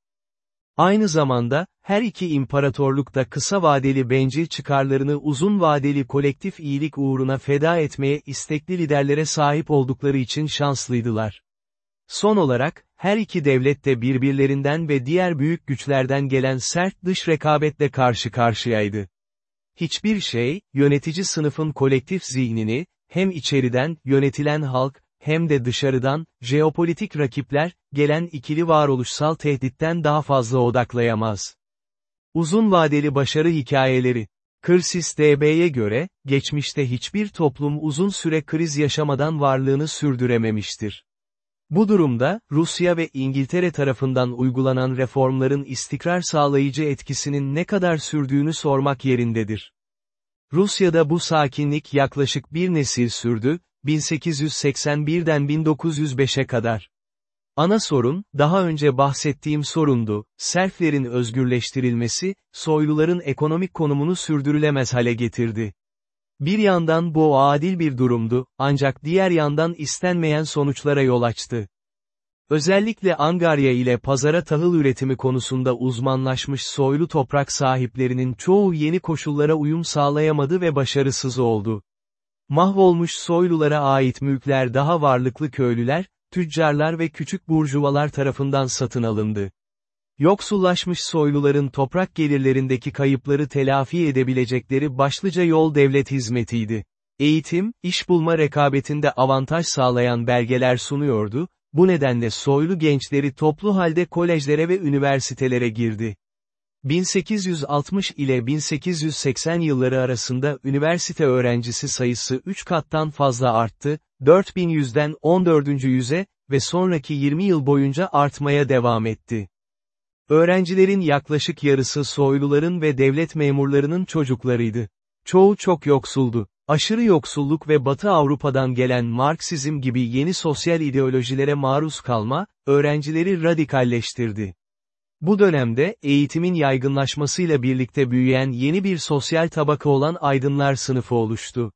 Aynı zamanda, her iki imparatorluk da kısa vadeli bencil çıkarlarını uzun vadeli kolektif iyilik uğruna feda etmeye istekli liderlere sahip oldukları için şanslıydılar. Son olarak, her iki devlet de birbirlerinden ve diğer büyük güçlerden gelen sert dış rekabetle karşı karşıyaydı. Hiçbir şey, yönetici sınıfın kolektif zihnini, hem içeriden, yönetilen halk, hem de dışarıdan, jeopolitik rakipler, gelen ikili varoluşsal tehditten daha fazla odaklayamaz. Uzun vadeli başarı hikayeleri. Kırsis DB'ye göre, geçmişte hiçbir toplum uzun süre kriz yaşamadan varlığını sürdürememiştir. Bu durumda, Rusya ve İngiltere tarafından uygulanan reformların istikrar sağlayıcı etkisinin ne kadar sürdüğünü sormak yerindedir. Rusya'da bu sakinlik yaklaşık bir nesil sürdü, 1881'den 1905'e kadar. Ana sorun, daha önce bahsettiğim sorundu, serflerin özgürleştirilmesi, soyluların ekonomik konumunu sürdürülemez hale getirdi. Bir yandan bu adil bir durumdu, ancak diğer yandan istenmeyen sonuçlara yol açtı. Özellikle Angarya ile pazara tahıl üretimi konusunda uzmanlaşmış soylu toprak sahiplerinin çoğu yeni koşullara uyum sağlayamadı ve başarısız oldu. Mahvolmuş soylulara ait mülkler daha varlıklı köylüler, tüccarlar ve küçük burjuvalar tarafından satın alındı. Yoksullaşmış soyluların toprak gelirlerindeki kayıpları telafi edebilecekleri başlıca yol devlet hizmetiydi. Eğitim, iş bulma rekabetinde avantaj sağlayan belgeler sunuyordu, bu nedenle soylu gençleri toplu halde kolejlere ve üniversitelere girdi. 1860 ile 1880 yılları arasında üniversite öğrencisi sayısı 3 kattan fazla arttı, 4100'den 14. yüze ve sonraki 20 yıl boyunca artmaya devam etti. Öğrencilerin yaklaşık yarısı soyluların ve devlet memurlarının çocuklarıydı. Çoğu çok yoksuldu. Aşırı yoksulluk ve Batı Avrupa'dan gelen Marksizm gibi yeni sosyal ideolojilere maruz kalma, öğrencileri radikalleştirdi. Bu dönemde, eğitimin yaygınlaşmasıyla birlikte büyüyen yeni bir sosyal tabaka olan aydınlar sınıfı oluştu.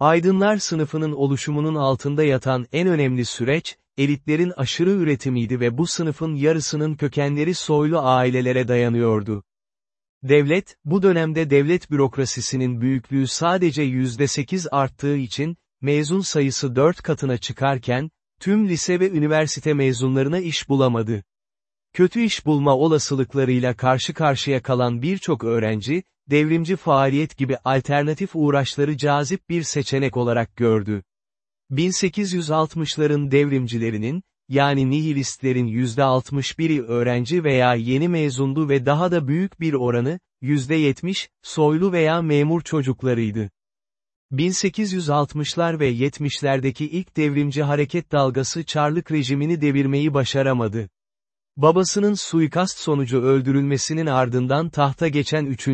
Aydınlar sınıfının oluşumunun altında yatan en önemli süreç, elitlerin aşırı üretimiydi ve bu sınıfın yarısının kökenleri soylu ailelere dayanıyordu. Devlet, bu dönemde devlet bürokrasisinin büyüklüğü sadece %8 arttığı için, mezun sayısı 4 katına çıkarken, tüm lise ve üniversite mezunlarına iş bulamadı. Kötü iş bulma olasılıklarıyla karşı karşıya kalan birçok öğrenci, devrimci faaliyet gibi alternatif uğraşları cazip bir seçenek olarak gördü. 1860'ların devrimcilerinin, yani nihilistlerin %61'i öğrenci veya yeni mezundu ve daha da büyük bir oranı, %70, soylu veya memur çocuklarıydı. 1860'lar ve 70'lerdeki ilk devrimci hareket dalgası Çarlık rejimini devirmeyi başaramadı. Babasının suikast sonucu öldürülmesinin ardından tahta geçen 3.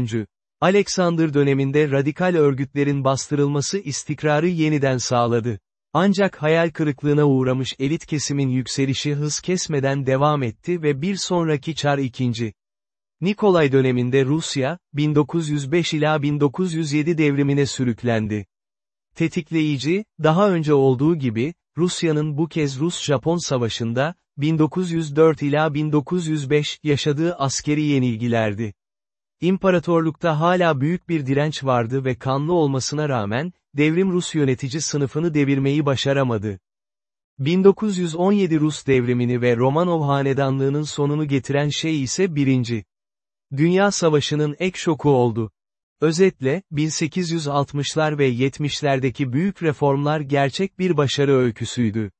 Alexander döneminde radikal örgütlerin bastırılması istikrarı yeniden sağladı. Ancak hayal kırıklığına uğramış elit kesimin yükselişi hız kesmeden devam etti ve bir sonraki Çar II. Nikolay döneminde Rusya, 1905 ila 1907 devrimine sürüklendi. Tetikleyici, daha önce olduğu gibi, Rusya'nın bu kez Rus-Japon savaşında, 1904 ila 1905 yaşadığı askeri yenilgilerdi. İmparatorlukta hala büyük bir direnç vardı ve kanlı olmasına rağmen, devrim Rus yönetici sınıfını devirmeyi başaramadı. 1917 Rus devrimini ve Romanov hanedanlığının sonunu getiren şey ise birinci. Dünya Savaşı'nın ek şoku oldu. Özetle, 1860'lar ve 70'lerdeki büyük reformlar gerçek bir başarı öyküsüydü.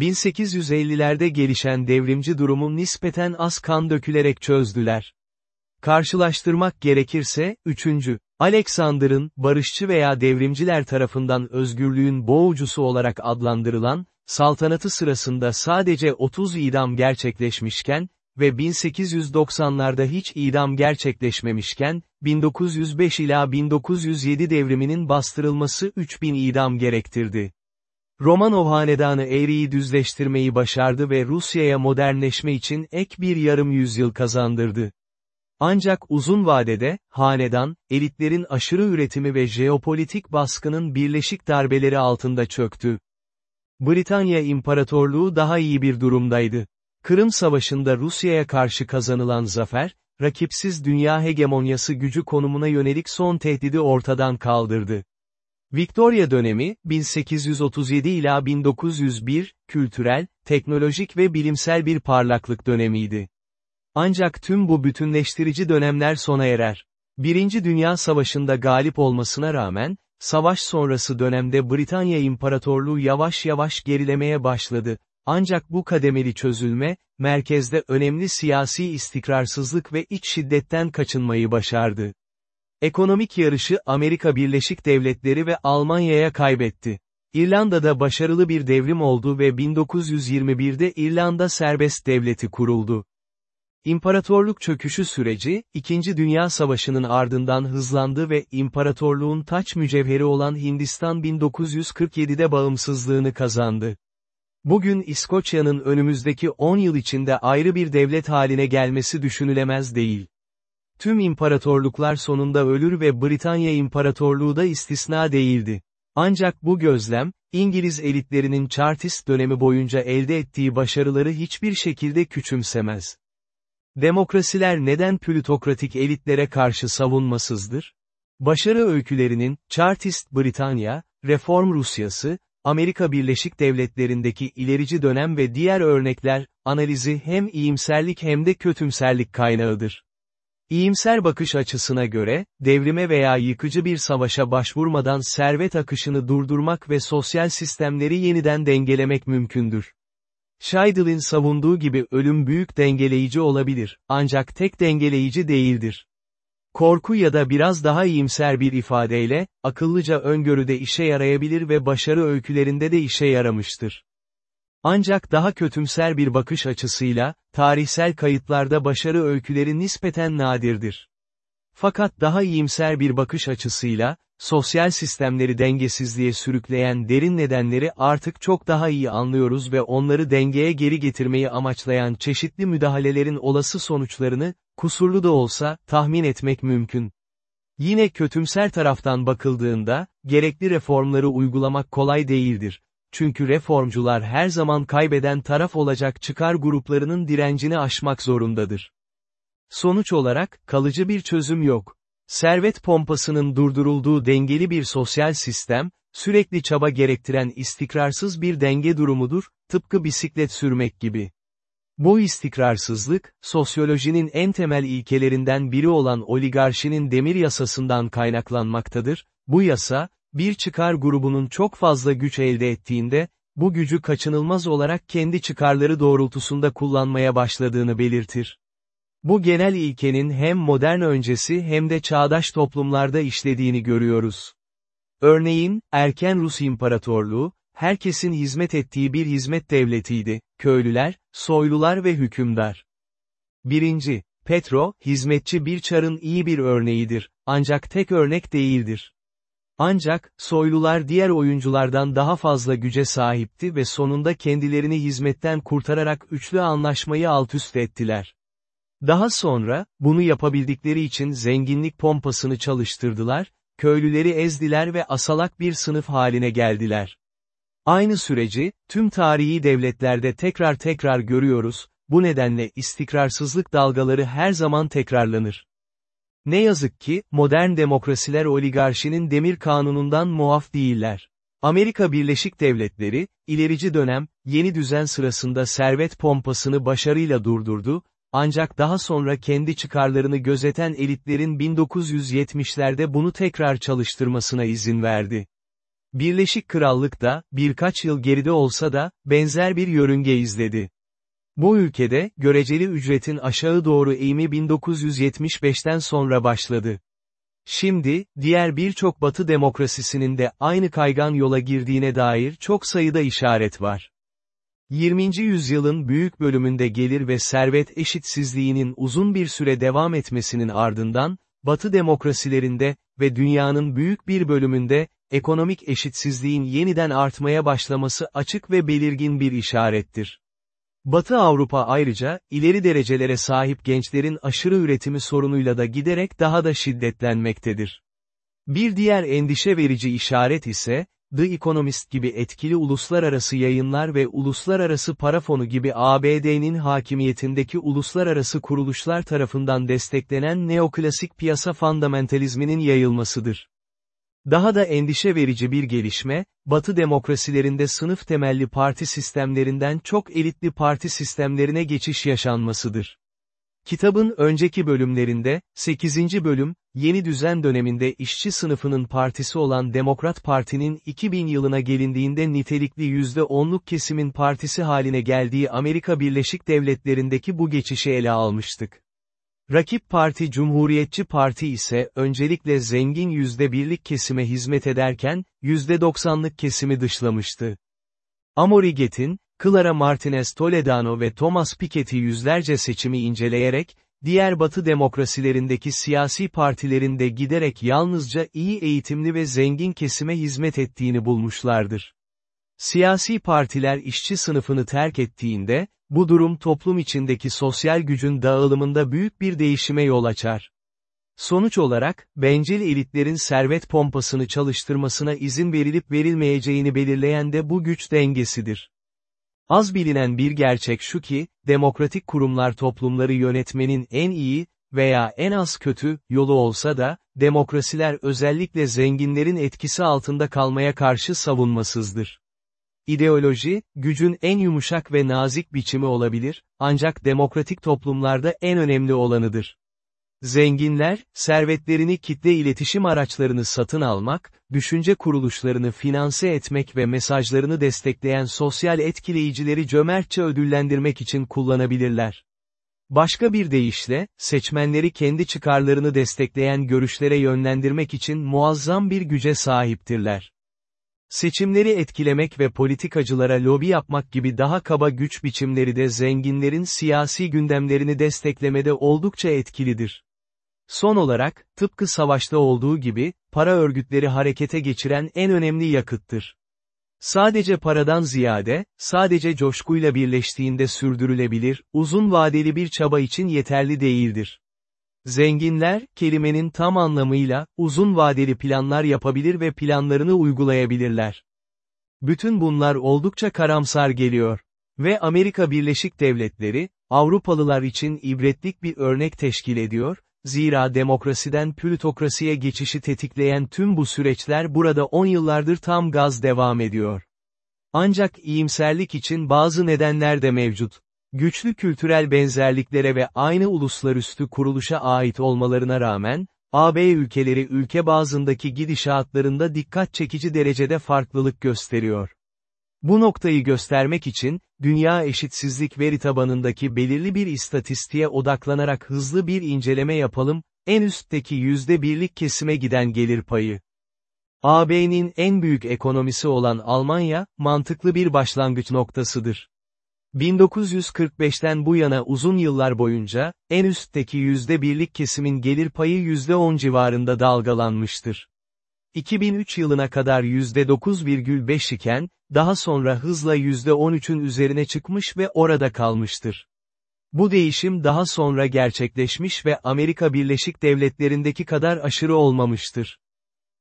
1850'lerde gelişen devrimci durumu nispeten az kan dökülerek çözdüler. Karşılaştırmak gerekirse, 3. Alexander'ın, barışçı veya devrimciler tarafından özgürlüğün boğucusu olarak adlandırılan, saltanatı sırasında sadece 30 idam gerçekleşmişken, ve 1890'larda hiç idam gerçekleşmemişken, 1905 ila 1907 devriminin bastırılması 3000 idam gerektirdi. Romanov hanedanı eğriyi düzleştirmeyi başardı ve Rusya'ya modernleşme için ek bir yarım yüzyıl kazandırdı. Ancak uzun vadede, hanedan, elitlerin aşırı üretimi ve jeopolitik baskının birleşik darbeleri altında çöktü. Britanya İmparatorluğu daha iyi bir durumdaydı. Kırım Savaşı'nda Rusya'ya karşı kazanılan zafer, rakipsiz dünya hegemonyası gücü konumuna yönelik son tehdidi ortadan kaldırdı. Victoria dönemi, 1837 ila 1901, kültürel, teknolojik ve bilimsel bir parlaklık dönemiydi. Ancak tüm bu bütünleştirici dönemler sona erer. Birinci Dünya Savaşı'nda galip olmasına rağmen, savaş sonrası dönemde Britanya İmparatorluğu yavaş yavaş gerilemeye başladı. Ancak bu kademeli çözülme, merkezde önemli siyasi istikrarsızlık ve iç şiddetten kaçınmayı başardı. Ekonomik yarışı Amerika Birleşik Devletleri ve Almanya'ya kaybetti. İrlanda'da başarılı bir devrim oldu ve 1921'de İrlanda Serbest Devleti kuruldu. İmparatorluk çöküşü süreci, İkinci Dünya Savaşı'nın ardından hızlandı ve imparatorluğun taç mücevheri olan Hindistan 1947'de bağımsızlığını kazandı. Bugün İskoçya'nın önümüzdeki 10 yıl içinde ayrı bir devlet haline gelmesi düşünülemez değil. Tüm imparatorluklar sonunda ölür ve Britanya İmparatorluğu da istisna değildi. Ancak bu gözlem, İngiliz elitlerinin Chartist dönemi boyunca elde ettiği başarıları hiçbir şekilde küçümsemez. Demokrasiler neden plütokratik elitlere karşı savunmasızdır? Başarı öykülerinin, Chartist Britanya, Reform Rusyası, Amerika Birleşik Devletleri'ndeki ilerici dönem ve diğer örnekler, analizi hem iyimserlik hem de kötümserlik kaynağıdır. İyimser bakış açısına göre, devrime veya yıkıcı bir savaşa başvurmadan servet akışını durdurmak ve sosyal sistemleri yeniden dengelemek mümkündür. Scheidl'in savunduğu gibi ölüm büyük dengeleyici olabilir, ancak tek dengeleyici değildir. Korku ya da biraz daha iyimser bir ifadeyle, akıllıca öngörüde işe yarayabilir ve başarı öykülerinde de işe yaramıştır. Ancak daha kötümser bir bakış açısıyla, tarihsel kayıtlarda başarı öyküleri nispeten nadirdir. Fakat daha iyimser bir bakış açısıyla, sosyal sistemleri dengesizliğe sürükleyen derin nedenleri artık çok daha iyi anlıyoruz ve onları dengeye geri getirmeyi amaçlayan çeşitli müdahalelerin olası sonuçlarını, kusurlu da olsa, tahmin etmek mümkün. Yine kötümser taraftan bakıldığında, gerekli reformları uygulamak kolay değildir. Çünkü reformcular her zaman kaybeden taraf olacak çıkar gruplarının direncini aşmak zorundadır. Sonuç olarak, kalıcı bir çözüm yok. Servet pompasının durdurulduğu dengeli bir sosyal sistem, sürekli çaba gerektiren istikrarsız bir denge durumudur, tıpkı bisiklet sürmek gibi. Bu istikrarsızlık, sosyolojinin en temel ilkelerinden biri olan oligarşinin demir yasasından kaynaklanmaktadır, bu yasa, bir çıkar grubunun çok fazla güç elde ettiğinde, bu gücü kaçınılmaz olarak kendi çıkarları doğrultusunda kullanmaya başladığını belirtir. Bu genel ilkenin hem modern öncesi hem de çağdaş toplumlarda işlediğini görüyoruz. Örneğin, erken Rus İmparatorluğu, herkesin hizmet ettiği bir hizmet devletiydi, köylüler, soylular ve hükümdar. 1. Petro, hizmetçi bir çarın iyi bir örneğidir, ancak tek örnek değildir. Ancak, soylular diğer oyunculardan daha fazla güce sahipti ve sonunda kendilerini hizmetten kurtararak üçlü anlaşmayı altüst ettiler. Daha sonra, bunu yapabildikleri için zenginlik pompasını çalıştırdılar, köylüleri ezdiler ve asalak bir sınıf haline geldiler. Aynı süreci, tüm tarihi devletlerde tekrar tekrar görüyoruz, bu nedenle istikrarsızlık dalgaları her zaman tekrarlanır. Ne yazık ki, modern demokrasiler oligarşinin demir kanunundan muaf değiller. Amerika Birleşik Devletleri, ilerici dönem, yeni düzen sırasında servet pompasını başarıyla durdurdu, ancak daha sonra kendi çıkarlarını gözeten elitlerin 1970'lerde bunu tekrar çalıştırmasına izin verdi. Birleşik Krallık da, birkaç yıl geride olsa da, benzer bir yörünge izledi. Bu ülkede, göreceli ücretin aşağı doğru eğimi 1975'ten sonra başladı. Şimdi, diğer birçok batı demokrasisinin de aynı kaygan yola girdiğine dair çok sayıda işaret var. 20. yüzyılın büyük bölümünde gelir ve servet eşitsizliğinin uzun bir süre devam etmesinin ardından, Batı demokrasilerinde ve dünyanın büyük bir bölümünde, ekonomik eşitsizliğin yeniden artmaya başlaması açık ve belirgin bir işarettir. Batı Avrupa ayrıca, ileri derecelere sahip gençlerin aşırı üretimi sorunuyla da giderek daha da şiddetlenmektedir. Bir diğer endişe verici işaret ise, The Economist gibi etkili uluslararası yayınlar ve uluslararası para fonu gibi ABD'nin hakimiyetindeki uluslararası kuruluşlar tarafından desteklenen neoklasik piyasa fundamentalizminin yayılmasıdır. Daha da endişe verici bir gelişme, Batı demokrasilerinde sınıf temelli parti sistemlerinden çok elitli parti sistemlerine geçiş yaşanmasıdır. Kitabın önceki bölümlerinde, 8. bölüm, yeni düzen döneminde işçi sınıfının partisi olan Demokrat Parti'nin 2000 yılına gelindiğinde nitelikli %10'luk kesimin partisi haline geldiği Amerika Birleşik Devletleri'ndeki bu geçişi ele almıştık. Rakip parti Cumhuriyetçi Parti ise öncelikle zengin %1'lik kesime hizmet ederken, %90'lık kesimi dışlamıştı. Amoriget'in, Clara Martinez Toledano ve Thomas Piketty yüzlerce seçimi inceleyerek, diğer batı demokrasilerindeki siyasi partilerin de giderek yalnızca iyi eğitimli ve zengin kesime hizmet ettiğini bulmuşlardır. Siyasi partiler işçi sınıfını terk ettiğinde, bu durum toplum içindeki sosyal gücün dağılımında büyük bir değişime yol açar. Sonuç olarak, bencil elitlerin servet pompasını çalıştırmasına izin verilip verilmeyeceğini belirleyen de bu güç dengesidir. Az bilinen bir gerçek şu ki, demokratik kurumlar toplumları yönetmenin en iyi, veya en az kötü, yolu olsa da, demokrasiler özellikle zenginlerin etkisi altında kalmaya karşı savunmasızdır. İdeoloji, gücün en yumuşak ve nazik biçimi olabilir, ancak demokratik toplumlarda en önemli olanıdır. Zenginler, servetlerini kitle iletişim araçlarını satın almak, düşünce kuruluşlarını finanse etmek ve mesajlarını destekleyen sosyal etkileyicileri cömertçe ödüllendirmek için kullanabilirler. Başka bir deyişle, seçmenleri kendi çıkarlarını destekleyen görüşlere yönlendirmek için muazzam bir güce sahiptirler. Seçimleri etkilemek ve politikacılara lobi yapmak gibi daha kaba güç biçimleri de zenginlerin siyasi gündemlerini desteklemede oldukça etkilidir. Son olarak, tıpkı savaşta olduğu gibi, para örgütleri harekete geçiren en önemli yakıttır. Sadece paradan ziyade, sadece coşkuyla birleştiğinde sürdürülebilir, uzun vadeli bir çaba için yeterli değildir. Zenginler, kelimenin tam anlamıyla, uzun vadeli planlar yapabilir ve planlarını uygulayabilirler. Bütün bunlar oldukça karamsar geliyor. Ve Amerika Birleşik Devletleri, Avrupalılar için ibretlik bir örnek teşkil ediyor, zira demokrasiden plütokrasiye geçişi tetikleyen tüm bu süreçler burada 10 yıllardır tam gaz devam ediyor. Ancak iyimserlik için bazı nedenler de mevcut. Güçlü kültürel benzerliklere ve aynı uluslarüstü kuruluşa ait olmalarına rağmen, AB ülkeleri ülke bazındaki gidişatlarında dikkat çekici derecede farklılık gösteriyor. Bu noktayı göstermek için, dünya eşitsizlik veri tabanındaki belirli bir istatistiğe odaklanarak hızlı bir inceleme yapalım, en üstteki yüzde birlik kesime giden gelir payı. AB'nin en büyük ekonomisi olan Almanya, mantıklı bir başlangıç noktasıdır. 1945'ten bu yana uzun yıllar boyunca, en üstteki yüzde birlik kesimin gelir payı yüzde on civarında dalgalanmıştır. 2003 yılına kadar %9,5 iken, daha sonra hızla %13'ün üzerine çıkmış ve orada kalmıştır. Bu değişim daha sonra gerçekleşmiş ve Amerika Birleşik Devletleri'ndeki kadar aşırı olmamıştır.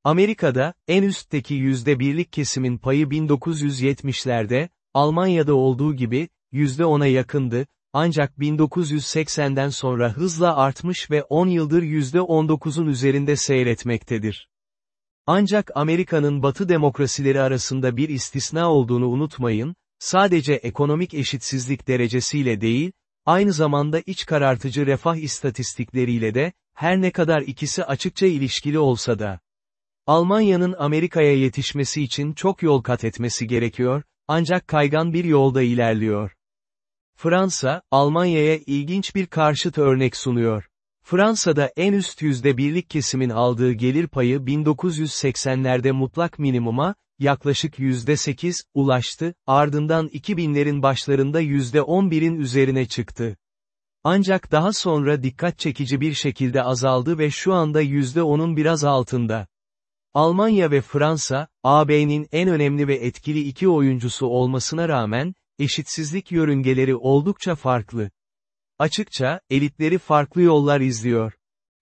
Amerika'da, en üstteki %1'lik kesimin payı 1970'lerde, Almanya'da olduğu gibi, %10'a yakındı, ancak 1980'den sonra hızla artmış ve 10 yıldır %19'un üzerinde seyretmektedir. Ancak Amerika'nın batı demokrasileri arasında bir istisna olduğunu unutmayın, sadece ekonomik eşitsizlik derecesiyle değil, aynı zamanda iç karartıcı refah istatistikleriyle de, her ne kadar ikisi açıkça ilişkili olsa da. Almanya'nın Amerika'ya yetişmesi için çok yol kat etmesi gerekiyor, ancak kaygan bir yolda ilerliyor. Fransa, Almanya'ya ilginç bir karşıt örnek sunuyor. Fransa'da en üst yüzde birlik kesimin aldığı gelir payı 1980'lerde mutlak minimuma, yaklaşık yüzde 8, ulaştı, ardından 2000'lerin başlarında yüzde 11'in üzerine çıktı. Ancak daha sonra dikkat çekici bir şekilde azaldı ve şu anda yüzde 10'un biraz altında. Almanya ve Fransa, AB'nin en önemli ve etkili iki oyuncusu olmasına rağmen, eşitsizlik yörüngeleri oldukça farklı. Açıkça, elitleri farklı yollar izliyor.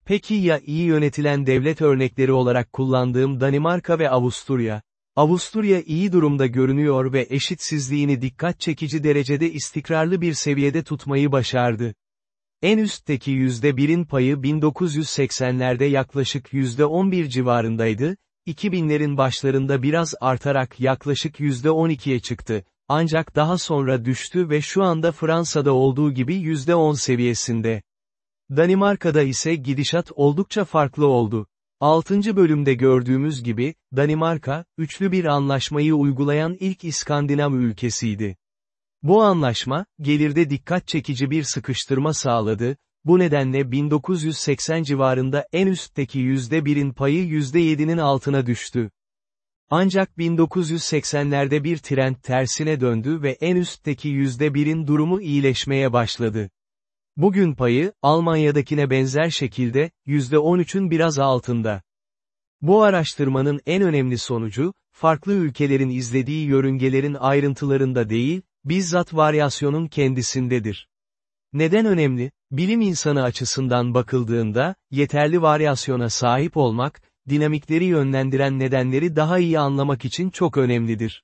Peki ya iyi yönetilen devlet örnekleri olarak kullandığım Danimarka ve Avusturya? Avusturya iyi durumda görünüyor ve eşitsizliğini dikkat çekici derecede istikrarlı bir seviyede tutmayı başardı. En üstteki %1'in payı 1980'lerde yaklaşık %11 civarındaydı, 2000'lerin başlarında biraz artarak yaklaşık %12'ye çıktı, ancak daha sonra düştü ve şu anda Fransa'da olduğu gibi %10 seviyesinde. Danimarka'da ise gidişat oldukça farklı oldu. 6. bölümde gördüğümüz gibi, Danimarka, üçlü bir anlaşmayı uygulayan ilk İskandinav ülkesiydi. Bu anlaşma, gelirde dikkat çekici bir sıkıştırma sağladı, bu nedenle 1980 civarında en üstteki %1'in payı %7'nin altına düştü. Ancak 1980'lerde bir trend tersine döndü ve en üstteki %1'in durumu iyileşmeye başladı. Bugün payı, Almanya'dakine benzer şekilde, %13'ün biraz altında. Bu araştırmanın en önemli sonucu, farklı ülkelerin izlediği yörüngelerin ayrıntılarında değil, bizzat varyasyonun kendisindedir. Neden önemli? Bilim insanı açısından bakıldığında, yeterli varyasyona sahip olmak, dinamikleri yönlendiren nedenleri daha iyi anlamak için çok önemlidir.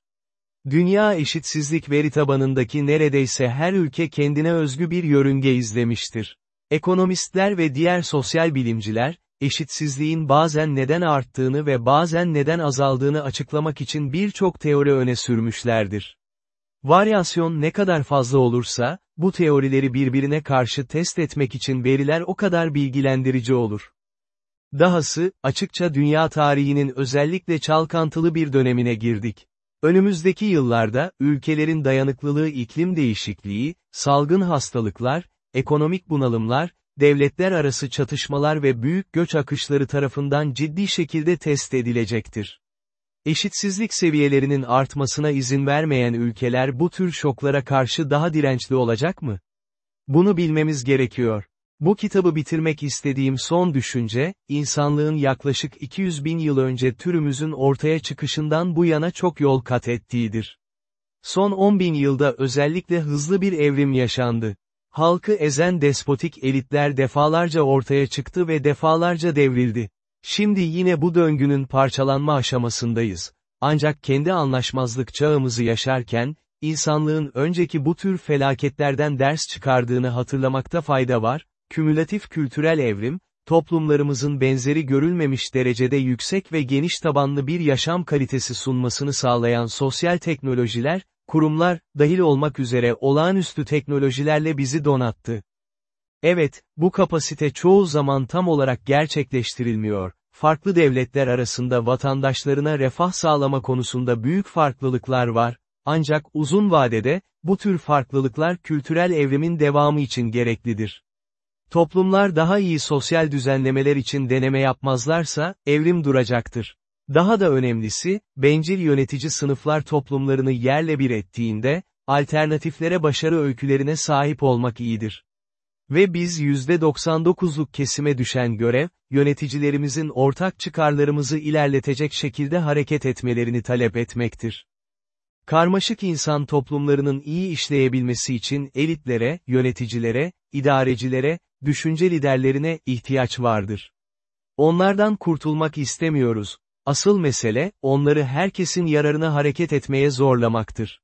Dünya eşitsizlik veri tabanındaki neredeyse her ülke kendine özgü bir yörünge izlemiştir. Ekonomistler ve diğer sosyal bilimciler, eşitsizliğin bazen neden arttığını ve bazen neden azaldığını açıklamak için birçok teori öne sürmüşlerdir. Varyasyon ne kadar fazla olursa, bu teorileri birbirine karşı test etmek için veriler o kadar bilgilendirici olur. Dahası, açıkça dünya tarihinin özellikle çalkantılı bir dönemine girdik. Önümüzdeki yıllarda, ülkelerin dayanıklılığı iklim değişikliği, salgın hastalıklar, ekonomik bunalımlar, devletler arası çatışmalar ve büyük göç akışları tarafından ciddi şekilde test edilecektir. Eşitsizlik seviyelerinin artmasına izin vermeyen ülkeler bu tür şoklara karşı daha dirençli olacak mı? Bunu bilmemiz gerekiyor. Bu kitabı bitirmek istediğim son düşünce, insanlığın yaklaşık 200 bin yıl önce türümüzün ortaya çıkışından bu yana çok yol kat ettiğidir. Son 10 bin yılda özellikle hızlı bir evrim yaşandı. Halkı ezen despotik elitler defalarca ortaya çıktı ve defalarca devrildi. Şimdi yine bu döngünün parçalanma aşamasındayız. Ancak kendi anlaşmazlık çağımızı yaşarken, insanlığın önceki bu tür felaketlerden ders çıkardığını hatırlamakta fayda var, kümülatif kültürel evrim, toplumlarımızın benzeri görülmemiş derecede yüksek ve geniş tabanlı bir yaşam kalitesi sunmasını sağlayan sosyal teknolojiler, kurumlar, dahil olmak üzere olağanüstü teknolojilerle bizi donattı. Evet, bu kapasite çoğu zaman tam olarak gerçekleştirilmiyor. Farklı devletler arasında vatandaşlarına refah sağlama konusunda büyük farklılıklar var, ancak uzun vadede, bu tür farklılıklar kültürel evrimin devamı için gereklidir. Toplumlar daha iyi sosyal düzenlemeler için deneme yapmazlarsa, evrim duracaktır. Daha da önemlisi, bencil yönetici sınıflar toplumlarını yerle bir ettiğinde, alternatiflere başarı öykülerine sahip olmak iyidir. Ve biz %99'luk kesime düşen görev, yöneticilerimizin ortak çıkarlarımızı ilerletecek şekilde hareket etmelerini talep etmektir. Karmaşık insan toplumlarının iyi işleyebilmesi için elitlere, yöneticilere, idarecilere, düşünce liderlerine ihtiyaç vardır. Onlardan kurtulmak istemiyoruz. Asıl mesele, onları herkesin yararına hareket etmeye zorlamaktır.